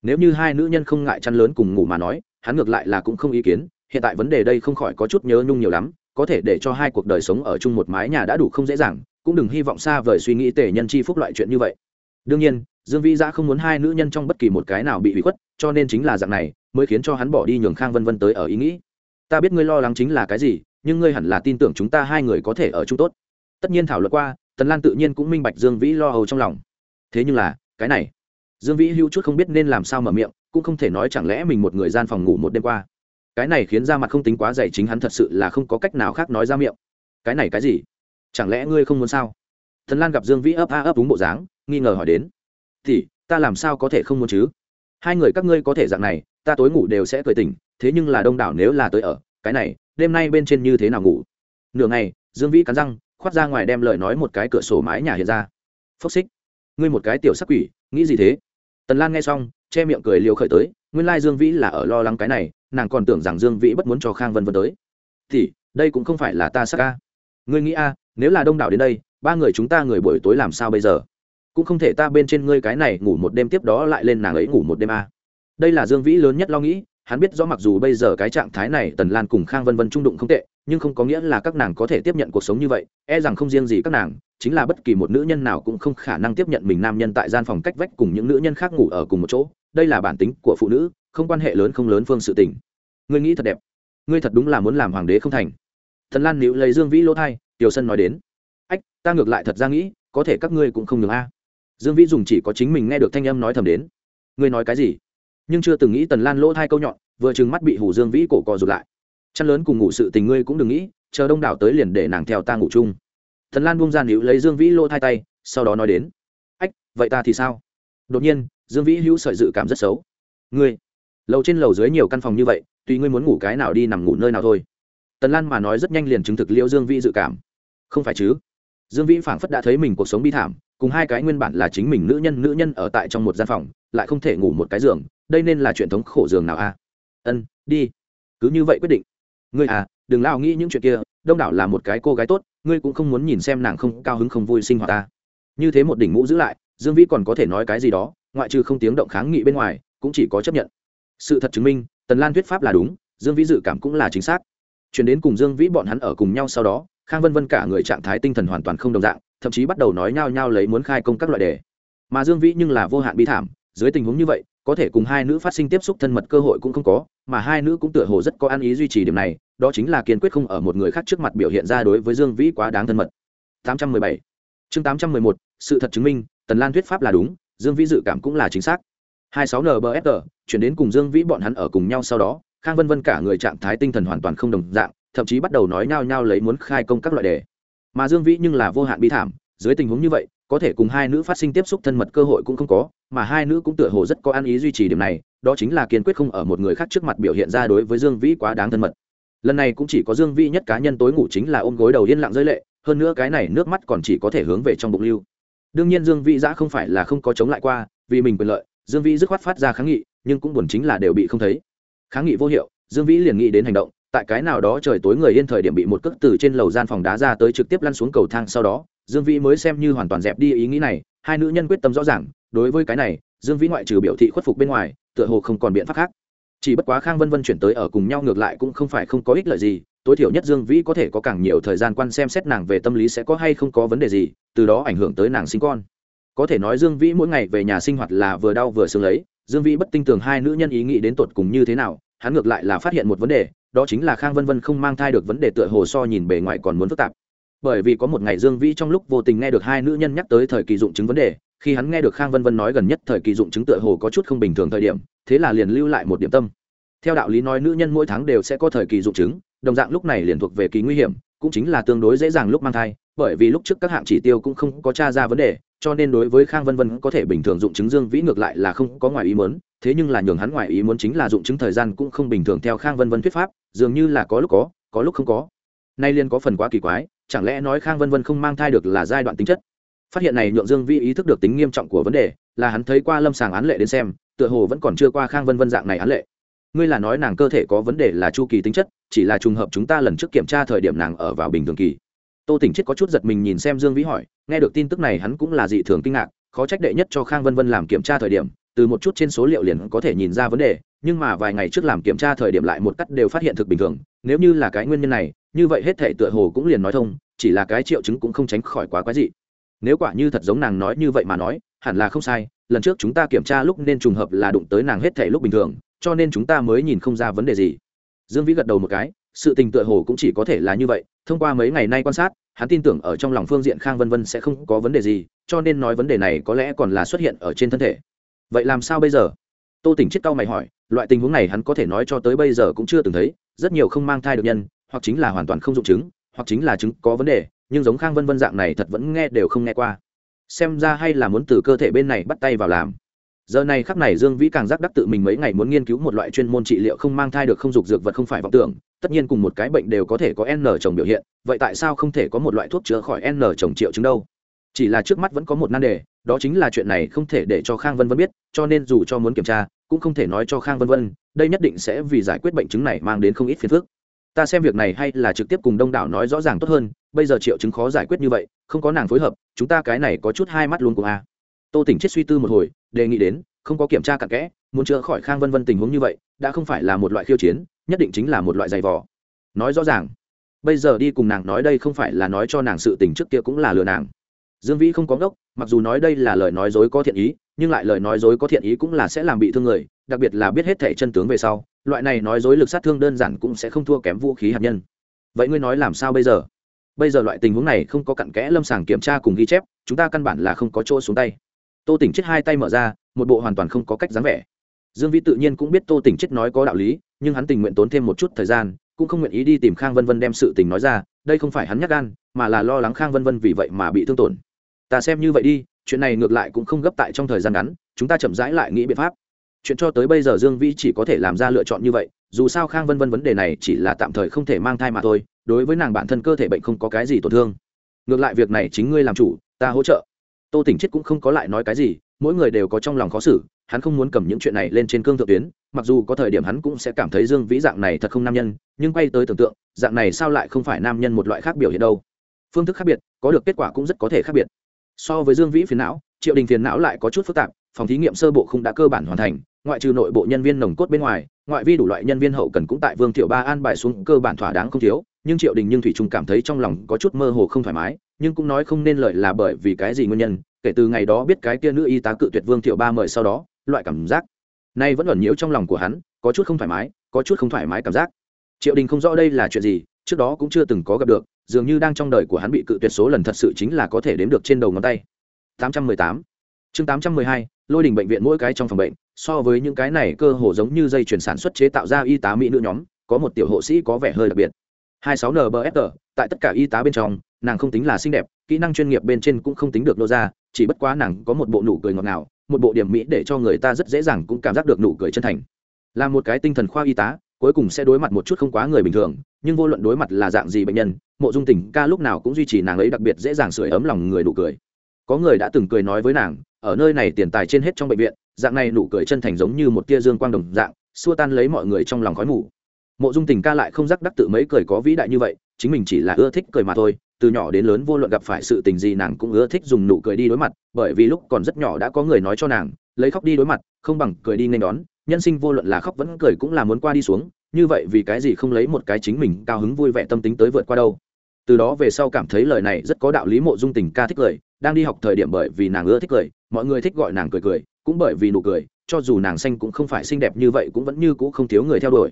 Nếu như hai nữ nhân không ngại chăn lớn cùng ngủ mà nói hắn ngược lại là cũng không ý kiến, hiện tại vấn đề đây không khỏi có chút nhớ nhung nhiều lắm, có thể để cho hai cuộc đời sống ở chung một mái nhà đã đủ không dễ dàng, cũng đừng hy vọng xa vời suy nghĩ tể nhân chi phúc loại chuyện như vậy. Đương nhiên, dương vĩ giã không muốn hai nữ nhân trong bất kỳ một cái nào bị hủy khuất, cho nên chính là dạng này, mới khiến cho hắn bỏ đi nhường khang vân vân tới ở ý nghĩ. Ta biết ngươi lo lắng chính là cái gì, nhưng ngươi hẳn là tin tưởng chúng ta hai người có thể ở chung tốt. Tất nhiên thảo luận qua, tần lan tự nhiên cũng minh bạch dương vĩ lo âu trong lòng. Thế nhưng là, cái này dương vĩ hữu chút không biết nên làm sao mở miệng, cũng không thể nói chẳng lẽ mình một người gian phòng ngủ một đêm qua. Cái này khiến ra mặt không tính quá dày chính hắn thật sự là không có cách nào khác nói ra miệng. Cái này cái gì? Chẳng lẽ ngươi không muốn sao? Thần lan gặp dương vĩ ấp a ấp đúng bộ dáng, nghi ngờ hỏi đến. Thì, ta làm sao có thể không muốn chứ? Hai người các ngươi có thể dạng này, ta tối ngủ đều sẽ cười tỉnh, thế nhưng là đông đảo nếu là tới ở, cái này, đêm nay bên trên như thế nào ngủ? Nửa ngày, dương vĩ cắn răng, khoát ra ngoài đem lời nói một cái cửa sổ mái nhà hiện ra. Phốc xích. Ngươi một cái tiểu sắc quỷ, nghĩ gì thế? Tần lan nghe xong, che miệng cười liều khởi tới, nguyên lai dương vĩ là ở lo lắng cái này, nàng còn tưởng rằng dương vĩ bất muốn cho khang vân vân tới. Thì, đây cũng không phải là ta sắc ca. Ngươi nghĩ a, nếu là đông đảo đến đây, ba người chúng ta người buổi tối làm sao bây giờ? Cũng không thể ta bên trên ngươi cái này ngủ một đêm tiếp đó lại lên nàng ấy ngủ một đêm a. Đây là dương vĩ lớn nhất lo nghĩ, hắn biết rõ mặc dù bây giờ cái trạng thái này tần lan cùng khang vân vân trung đụng không tệ, nhưng không có nghĩa là các nàng có thể tiếp nhận cuộc sống như vậy e rằng không riêng gì các nàng chính là bất kỳ một nữ nhân nào cũng không khả năng tiếp nhận mình nam nhân tại gian phòng cách vách cùng những nữ nhân khác ngủ ở cùng một chỗ. Đây là bản tính của phụ nữ, không quan hệ lớn không lớn phương sự tình. Ngươi nghĩ thật đẹp. Ngươi thật đúng là muốn làm hoàng đế không thành. Thần lan nữ lấy dương vĩ lỗ thai, tiểu sân nói đến. Ách, ta ngược lại thật ra nghĩ, có thể các ngươi cũng không ngừng a. Dương vĩ dùng chỉ có chính mình nghe được thanh âm nói thầm đến. Ngươi nói cái gì? Nhưng chưa từng nghĩ tần lan lỗ thai câu nhọn, vừa chừng mắt bị hủ dương vĩ cổ cò rụt lại. Chăn lớn cùng ngủ sự tình ngươi cũng đừng nghĩ, chờ đông đảo tới liền để nàng theo ta ngủ chung thần lan buông ra níu lấy dương vĩ lỗ thai tay, sau đó nói đến. Ách, vậy ta thì sao? Đột nhiên, dương vĩ hữu sợi dự cảm rất xấu. Ngươi, lầu trên lầu dưới nhiều căn phòng như vậy, tùy ngươi muốn ngủ cái nào đi nằm ngủ nơi nào thôi. Tần lan mà nói rất nhanh liền chứng thực liễu dương vĩ dự cảm. Không phải chứ? Dương vĩ phảng phất đã thấy mình cuộc sống bi thảm, cùng hai cái nguyên bản là chính mình nữ nhân nữ nhân ở tại trong một gian phòng, lại không thể ngủ một cái giường, đây nên là chuyện thống khổ giường nào a? Ân, đi. Cứ như vậy quyết định. Ngươi à đừng lao nghĩ những chuyện kia, đông đảo là một cái cô gái tốt ngươi cũng không muốn nhìn xem nàng không cao hứng không vui sinh hoạt ta. Như thế một đỉnh mũ giữ lại, dương vĩ còn có thể nói cái gì đó, ngoại trừ không tiếng động kháng nghị bên ngoài, cũng chỉ có chấp nhận. Sự thật chứng minh, tần lan thuyết pháp là đúng, dương vĩ dự cảm cũng là chính xác. Chuyển đến cùng dương vĩ bọn hắn ở cùng nhau sau đó, khang vân vân cả người trạng thái tinh thần hoàn toàn không đồng dạng, thậm chí bắt đầu nói nhao nhao lấy muốn khai công các loại đề. Mà dương vĩ nhưng là vô hạn bi thảm, dưới tình huống như vậy, có thể cùng hai nữ phát sinh tiếp xúc thân mật cơ hội cũng không có, mà hai nữ cũng tựa hồ rất có ăn ý duy trì điểm này đó chính là kiên quyết không ở một người khác trước mặt biểu hiện ra đối với dương vĩ quá đáng thân mật. 817 chương 811 sự thật chứng minh, tần lan thuyết pháp là đúng, dương vĩ dự cảm cũng là chính xác. 26 nbfr chuyển đến cùng dương vĩ bọn hắn ở cùng nhau sau đó, khang vân vân cả người trạng thái tinh thần hoàn toàn không đồng dạng, thậm chí bắt đầu nói nhao nhao lấy muốn khai công các loại đề. Mà dương vĩ nhưng là vô hạn bi thảm, dưới tình huống như vậy, có thể cùng hai nữ phát sinh tiếp xúc thân mật cơ hội cũng không có, mà hai nữ cũng tựa hồ rất có ăn ý duy trì điểm này, đó chính là kiên quyết không ở một người khác trước mặt biểu hiện ra đối với dương vĩ quá đáng thân mật lần này cũng chỉ có dương vĩ nhất cá nhân tối ngủ chính là ôm gối đầu yên lặng rơi lệ, hơn nữa cái này nước mắt còn chỉ có thể hướng về trong bụng lưu. Đương nhiên dương vĩ giã không phải là không có chống lại qua, vì mình quyền lợi, dương vĩ dứt khoát phát ra kháng nghị, nhưng cũng buồn chính là đều bị không thấy. Kháng nghị vô hiệu, dương vĩ liền nghĩ đến hành động, tại cái nào đó trời tối người yên thời điểm bị một cước từ trên lầu gian phòng đá ra tới trực tiếp lăn xuống cầu thang sau đó, dương vĩ mới xem như hoàn toàn dẹp đi ý nghĩ này, hai nữ nhân quyết tâm rõ ràng, đối với cái này, dương vĩ ngoại trừ biểu thị khuất phục bên ngoài, tựa hồ không còn biện pháp khác chỉ bất quá khang vân vân chuyển tới ở cùng nhau ngược lại cũng không phải không có ích lợi gì, tối thiểu nhất dương vĩ có thể có càng nhiều thời gian quan xem xét nàng về tâm lý sẽ có hay không có vấn đề gì, từ đó ảnh hưởng tới nàng sinh con. Có thể nói dương vĩ mỗi ngày về nhà sinh hoạt là vừa đau vừa sướng lấy, dương vĩ bất tin tưởng hai nữ nhân ý nghĩ đến tột cùng như thế nào, hắn ngược lại là phát hiện một vấn đề, đó chính là khang vân vân không mang thai được vấn đề tựa hồ so nhìn bề ngoài còn muốn phức tạp. Bởi vì có một ngày dương vĩ trong lúc vô tình nghe được hai nữ nhân nhắc tới thời kỳ dụng chứng vấn đề khi hắn nghe được khang vân vân nói gần nhất thời kỳ dụng chứng tựa hồ có chút không bình thường thời điểm, thế là liền lưu lại một điểm tâm. Theo đạo lý nói nữ nhân mỗi tháng đều sẽ có thời kỳ dụng chứng, đồng dạng lúc này liền thuộc về kỳ nguy hiểm, cũng chính là tương đối dễ dàng lúc mang thai, bởi vì lúc trước các hạng chỉ tiêu cũng không có t r a ra vấn đề, cho nên đối với khang vân vân có thể bình thường dụng chứng dương vĩ ngược lại là không có ngoài ý muốn, thế nhưng là nhường hắn ngoài ý muốn chính là dụng chứng thời gian cũng không bình thường theo khang vân vân thuyết pháp, dường như là có lúc có có lúc không có. Nay liên có phần quá kỳ quái, chẳng lẽ nói khang vân vân không mang thai được là giai đoạn tính chất? Phát hiện này nhượng dương vĩ ý thức được tính nghiêm trọng của vấn đề, là hắn thấy qua lâm sàng án lệ đến xem, tựa hồ vẫn còn chưa qua khang vân vân dạng này án lệ. Ngươi là nói nàng cơ thể có vấn đề là chu kỳ tính chất, chỉ là trùng hợp chúng ta lần trước kiểm tra thời điểm nàng ở vào bình thường kỳ. Tô tỉnh chết có chút giật mình nhìn xem dương vĩ hỏi, nghe được tin tức này hắn cũng là dị thường kinh ngạc, khó trách đệ nhất cho khang vân vân làm kiểm tra thời điểm, từ một chút trên số liệu liền có thể nhìn ra vấn đề, nhưng mà vài ngày trước làm kiểm tra thời điểm lại một cắt đều phát hiện thực bình thường, nếu như là cái nguyên nhân này, như vậy hết thể tựa hồ cũng liền nói thông, chỉ là cái triệu chứng cũng không tránh khỏi quá quái dị nếu quả như thật giống nàng nói như vậy mà nói, hẳn là không sai, lần trước chúng ta kiểm tra lúc nên trùng hợp là đụng tới nàng hết thể lúc bình thường, cho nên chúng ta mới nhìn không ra vấn đề gì. Dương vĩ gật đầu một cái, sự tình tựa hồ cũng chỉ có thể là như vậy, thông qua mấy ngày nay quan sát, hắn tin tưởng ở trong lòng phương diện khang vân vân sẽ không có vấn đề gì, cho nên nói vấn đề này có lẽ còn là xuất hiện ở trên thân thể. Vậy làm sao bây giờ? Tô tỉnh chết cao mày hỏi, loại tình huống này hắn có thể nói cho tới bây giờ cũng chưa từng thấy, rất nhiều không mang thai được nhân, hoặc chính là hoàn toàn không dụng chứng, hoặc chính là chứng có vấn đề nhưng giống khang vân vân dạng này thật vẫn nghe đều không nghe qua. Xem ra hay là muốn từ cơ thể bên này bắt tay vào làm. Giờ này khắp này dương vĩ càng giác đắc tự mình mấy ngày muốn nghiên cứu một loại chuyên môn trị liệu không mang thai được không dục dược vật không phải vọng tưởng, tất nhiên cùng một cái bệnh đều có thể có n chồng biểu hiện, vậy tại sao không thể có một loại thuốc chữa khỏi n chồng triệu chứng đâu? Chỉ là trước mắt vẫn có một nan đề, đó chính là chuyện này không thể để cho khang vân vân biết, cho nên dù cho muốn kiểm tra, cũng không thể nói cho khang vân vân, đây nhất định sẽ vì giải quyết bệnh chứng này mang đến không ít phiền phức ta xem việc này hay là trực tiếp cùng đông đảo nói rõ ràng tốt hơn, bây giờ triệu chứng khó giải quyết như vậy, không có nàng phối hợp, chúng ta cái này có chút hai mắt luôn của a. Tô tỉnh chết suy tư một hồi, đề nghị đến, không có kiểm tra cặn kẽ, muốn chữa khỏi khang vân vân tình huống như vậy, đã không phải là một loại khiêu chiến, nhất định chính là một loại giày vò. Nói rõ ràng, bây giờ đi cùng nàng nói đây không phải là nói cho nàng sự tình trước kia cũng là lừa nàng. Dương vĩ không có ngốc, mặc dù nói đây là lời nói dối có thiện ý nhưng lại lời nói dối có thiện ý cũng là sẽ làm bị thương người, đặc biệt là biết hết thẻ chân tướng về sau, loại này nói dối lực sát thương đơn giản cũng sẽ không thua kém vũ khí hạt nhân. Vậy ngươi nói làm sao bây giờ? Bây giờ loại tình huống này không có cặn kẽ lâm sàng kiểm tra cùng ghi chép, chúng ta căn bản là không có chỗ xuống tay. Tô tỉnh chết hai tay mở ra, một bộ hoàn toàn không có cách dáng vẻ. Dương vĩ tự nhiên cũng biết tô tỉnh chết nói có đạo lý, nhưng hắn tình nguyện tốn thêm một chút thời gian, cũng không nguyện ý đi tìm khang vân vân đem sự tình nói ra, đây không phải hắn nhắc gan, mà là lo lắng khang vân vân vì vậy mà bị thương tổn. Ta xem như vậy đi chuyện này ngược lại cũng không gấp tại trong thời gian ngắn, chúng ta chậm rãi lại nghĩ biện pháp. Chuyện cho tới bây giờ dương vĩ chỉ có thể làm ra lựa chọn như vậy, dù sao khang vân vân vấn đề này chỉ là tạm thời không thể mang thai mà thôi, đối với nàng bản thân cơ thể bệnh không có cái gì tổn thương. Ngược lại việc này chính ngươi làm chủ, ta hỗ trợ. Tô tỉnh chết cũng không có lại nói cái gì, mỗi người đều có trong lòng khó xử, hắn không muốn cầm những chuyện này lên trên cương thượng tuyến, mặc dù có thời điểm hắn cũng sẽ cảm thấy dương vĩ dạng này thật không nam nhân, nhưng quay tới tưởng tượng, dạng này sao lại không phải nam nhân một loại khác biểu hiện đâu. Phương thức khác biệt, có được kết quả cũng rất có thể khác biệt so với dương vĩ phiền não, triệu đình phiền não lại có chút phức tạp, phòng thí nghiệm sơ bộ không đã cơ bản hoàn thành, ngoại trừ nội bộ nhân viên nồng cốt bên ngoài, ngoại vi đủ loại nhân viên hậu cần cũng tại vương thiệu ba an bài xuống cơ bản thỏa đáng không thiếu, nhưng triệu đình nhưng thủy trung cảm thấy trong lòng có chút mơ hồ không thoải mái, nhưng cũng nói không nên lợi là bởi vì cái gì nguyên nhân, kể từ ngày đó biết cái kia nữ y tá cự tuyệt vương thiệu ba mời sau đó, loại cảm giác nay vẫn ẩn nhiễu trong lòng của hắn, có chút không thoải mái, có chút không thoải mái cảm giác. Triệu đình không rõ đây là chuyện gì, trước đó cũng chưa từng có gặp được dường như đang trong đời của hắn bị cự tuyệt số lần thật sự chính là có thể đếm được trên đầu ngón tay. 818 chương 812 lôi đình bệnh viện mỗi cái trong phòng bệnh, so với những cái này cơ hồ giống như dây chuyển sản xuất chế tạo ra y tá mỹ nữ nhóm, có một tiểu hộ sĩ có vẻ hơi đặc biệt. 26 nbfr tại tất cả y tá bên trong, nàng không tính là xinh đẹp, kỹ năng chuyên nghiệp bên trên cũng không tính được nô ra, chỉ bất quá nàng có một bộ nụ cười ngọt ngào, một bộ điểm mỹ để cho người ta rất dễ dàng cũng cảm giác được nụ cười chân thành. Là một cái tinh thần khoa y tá cuối cùng sẽ đối mặt một chút không quá người bình thường, nhưng vô luận đối mặt là dạng gì bệnh nhân, mộ dung tình ca lúc nào cũng duy trì nàng ấy đặc biệt dễ dàng sưởi ấm lòng người nụ cười. Có người đã từng cười nói với nàng, ở nơi này tiền tài trên hết trong bệnh viện, dạng này nụ cười chân thành giống như một tia dương quang đồng dạng, xua tan lấy mọi người trong lòng khói mù. Mộ dung tình ca lại không rắc đắc tự mấy cười có vĩ đại như vậy, chính mình chỉ là ưa thích cười mà thôi, từ nhỏ đến lớn vô luận gặp phải sự tình gì nàng cũng ưa thích dùng nụ cười đi đối mặt, bởi vì lúc còn rất nhỏ đã có người nói cho nàng, lấy khóc đi đối mặt, không bằng cười đi nên đón nhân sinh vô luận là khóc vẫn cười cũng là muốn qua đi xuống, như vậy vì cái gì không lấy một cái chính mình cao hứng vui vẻ tâm tính tới vượt qua đâu? Từ đó về sau cảm thấy lời này rất có đạo lý mộ dung tình ca thích cười, đang đi học thời điểm bởi vì nàng ưa thích cười, mọi người thích gọi nàng cười cười, cũng bởi vì nụ cười, cho dù nàng xanh cũng không phải xinh đẹp như vậy cũng vẫn như cũ không thiếu người theo đuổi.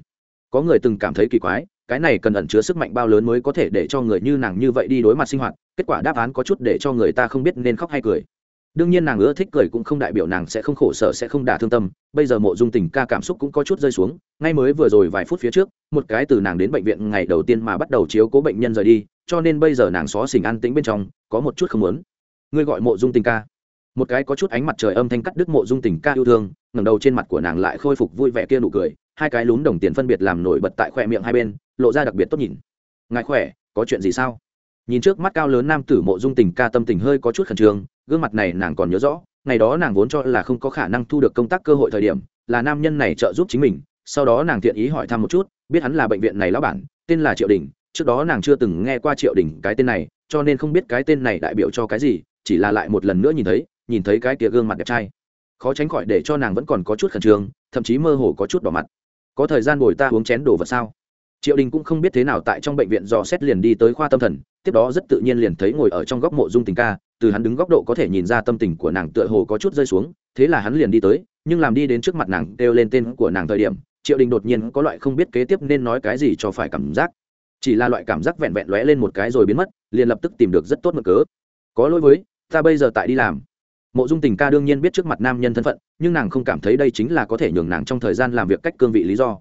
Có người từng cảm thấy kỳ quái, cái này cần ẩn chứa sức mạnh bao lớn mới có thể để cho người như nàng như vậy đi đối mặt sinh hoạt, kết quả đáp án có chút để cho người ta không biết nên khóc hay cười đương nhiên nàng ưa thích cười cũng không đại biểu nàng sẽ không khổ sở, sẽ không đả thương tâm. Bây giờ mộ dung tình ca cảm xúc cũng có chút rơi xuống. Ngay mới vừa rồi vài phút phía trước, một cái từ nàng đến bệnh viện ngày đầu tiên mà bắt đầu chiếu cố bệnh nhân rời đi, cho nên bây giờ nàng xó xỉnh an tĩnh bên trong, có một chút không muốn. Ngươi gọi mộ dung tình ca. Một cái có chút ánh mặt trời âm thanh cắt đứt mộ dung tình ca yêu thương, ngẩng đầu trên mặt của nàng lại khôi phục vui vẻ kia nụ cười, hai cái lún đồng tiền phân biệt làm nổi bật tại khoe miệng hai bên, lộ ra đặc biệt tốt nhìn. Ngài khỏe, có chuyện gì sao? Nhìn trước mắt cao lớn nam tử mộ dung tình ca tâm tình hơi có chút khẩn trương, gương mặt này nàng còn nhớ rõ, ngày đó nàng vốn cho là không có khả năng thu được công tác cơ hội thời điểm, là nam nhân này trợ giúp chính mình, sau đó nàng thiện ý hỏi thăm một chút, biết hắn là bệnh viện này lão bản, tên là triệu đình, trước đó nàng chưa từng nghe qua triệu đình cái tên này, cho nên không biết cái tên này đại biểu cho cái gì, chỉ là lại một lần nữa nhìn thấy nhìn thấy cái tia gương mặt đẹp trai. Khó tránh khỏi để cho nàng vẫn còn có chút khẩn trương, thậm chí mơ hồ có chút đỏ mặt. Có thời gian ngồi ta uống chén đồ vật sao? Triệu đình cũng không biết thế nào tại trong bệnh viện dò xét liền đi tới khoa tâm thần, tiếp đó rất tự nhiên liền thấy ngồi ở trong góc mộ dung tình ca, từ hắn đứng góc độ có thể nhìn ra tâm tình của nàng tựa hồ có chút rơi xuống, thế là hắn liền đi tới, nhưng làm đi đến trước mặt nàng kêu lên tên của nàng thời điểm, triệu đình đột nhiên có loại không biết kế tiếp nên nói cái gì cho phải cảm giác. Chỉ là loại cảm giác vẹn vẹn lóe lên một cái rồi biến mất, liền lập tức tìm được rất tốt mực cớ. Có lỗi với, ta bây giờ tại đi làm. Mộ dung tình ca đương nhiên biết trước mặt nam nhân thân phận, nhưng nàng không cảm thấy đây chính là có thể nhường nàng trong thời gian làm việc cách cương vị lý do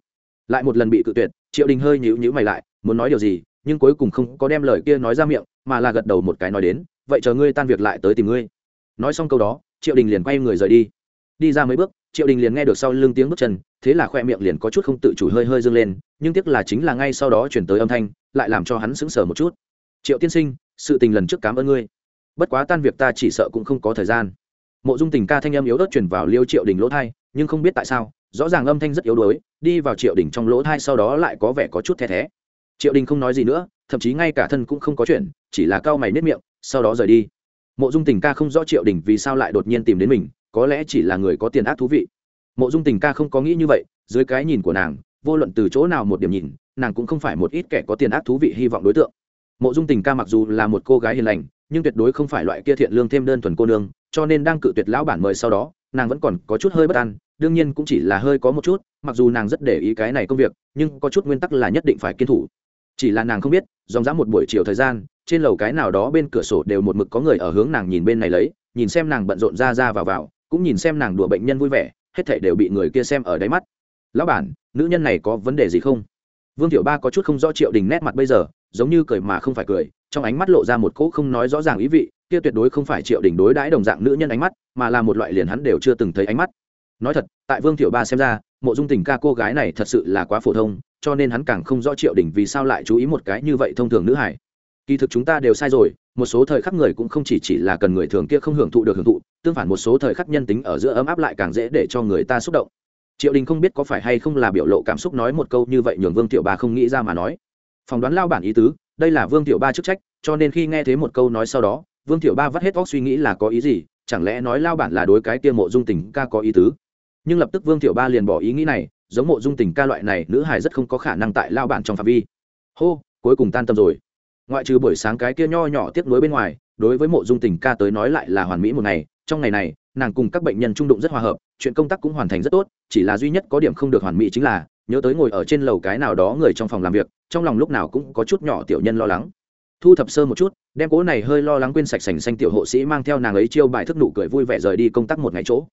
lại một lần bị cự tuyệt, triệu đình hơi nhíu nhíu mày lại, muốn nói điều gì, nhưng cuối cùng không có đem lời kia nói ra miệng, mà là gật đầu một cái nói đến, vậy chờ ngươi tan việc lại tới tìm ngươi. Nói xong câu đó, triệu đình liền quay người rời đi. Đi ra mấy bước, triệu đình liền nghe được sau lưng tiếng bước chân, thế là khoe miệng liền có chút không tự chủ hơi hơi dâng lên, nhưng tiếc là chính là ngay sau đó chuyển tới âm thanh, lại làm cho hắn sững sờ một chút. Triệu tiên sinh, sự tình lần trước cảm ơn ngươi. Bất quá tan việc ta chỉ sợ cũng không có thời gian. Mộ dung tình ca thanh âm yếu ớt chuyển vào liêu triệu đình lỗ thai nhưng không biết tại sao, rõ ràng âm thanh rất yếu đuối, đi vào triệu đình trong lỗ thai sau đó lại có vẻ có chút the thé. Triệu đình không nói gì nữa, thậm chí ngay cả thân cũng không có chuyện, chỉ là cau mày nếp miệng, sau đó rời đi. Mộ dung tình ca không rõ triệu đình vì sao lại đột nhiên tìm đến mình, có lẽ chỉ là người có tiền ác thú vị. Mộ dung tình ca không có nghĩ như vậy, dưới cái nhìn của nàng, vô luận từ chỗ nào một điểm nhìn, nàng cũng không phải một ít kẻ có tiền ác thú vị hy vọng đối tượng. Mộ dung tình ca mặc dù là một cô gái hiền lành, nhưng tuyệt đối không phải loại kia thiện lương thêm đơn thuần cô nương, cho nên đang cự tuyệt lão bản mời sau đó nàng vẫn còn có chút hơi bất an, đương nhiên cũng chỉ là hơi có một chút, mặc dù nàng rất để ý cái này công việc, nhưng có chút nguyên tắc là nhất định phải kiên thủ. Chỉ là nàng không biết, dòng dã một buổi chiều thời gian, trên lầu cái nào đó bên cửa sổ đều một mực có người ở hướng nàng nhìn bên này lấy, nhìn xem nàng bận rộn ra ra vào vào, cũng nhìn xem nàng đùa bệnh nhân vui vẻ, hết thảy đều bị người kia xem ở đáy mắt. Lão bản, nữ nhân này có vấn đề gì không? Vương tiểu ba có chút không rõ triệu đình nét mặt bây giờ, giống như cười mà không phải cười trong ánh mắt lộ ra một cỗ không nói rõ ràng ý vị, kia tuyệt đối không phải triệu đỉnh đối đãi đồng dạng nữ nhân ánh mắt, mà là một loại liền hắn đều chưa từng thấy ánh mắt. Nói thật, tại vương tiểu ba xem ra, mộ dung tình ca cô gái này thật sự là quá phổ thông, cho nên hắn càng không rõ triệu đỉnh vì sao lại chú ý một cái như vậy thông thường nữ hải kỳ thực chúng ta đều sai rồi, một số thời khắc người cũng không chỉ chỉ là cần người thường kia không hưởng thụ được hưởng thụ, tương phản một số thời khắc nhân tính ở giữa ấm áp lại càng dễ để cho người ta xúc động. Triệu đình không biết có phải hay không là biểu lộ cảm xúc nói một câu như vậy nhường vương tiểu ba không nghĩ ra mà nói. Phỏng đoán lao bản ý tứ đây là vương tiểu ba chức trách, cho nên khi nghe thấy một câu nói sau đó, vương tiểu ba vắt hết óc suy nghĩ là có ý gì, chẳng lẽ nói lao bản là đối cái kia mộ dung tình ca có ý tứ? Nhưng lập tức vương tiểu ba liền bỏ ý nghĩ này, giống mộ dung tình ca loại này, nữ hài rất không có khả năng tại lao bản trong phạm vi. Hô, cuối cùng tan tâm rồi. Ngoại trừ buổi sáng cái kia nho nhỏ tiếc nuối bên ngoài, đối với mộ dung tình ca tới nói lại là hoàn mỹ một ngày, trong ngày này, nàng cùng các bệnh nhân trung đụng rất hòa hợp, chuyện công tác cũng hoàn thành rất tốt, chỉ là duy nhất có điểm không được hoàn mỹ chính là nhớ tới ngồi ở trên lầu cái nào đó người trong phòng làm việc, trong lòng lúc nào cũng có chút nhỏ tiểu nhân lo lắng. Thu thập sơ một chút, đem cố này hơi lo lắng quên sạch sành xanh tiểu hộ sĩ mang theo nàng ấy chiêu bài thức nụ cười vui vẻ rời đi công tác một ngày chỗ.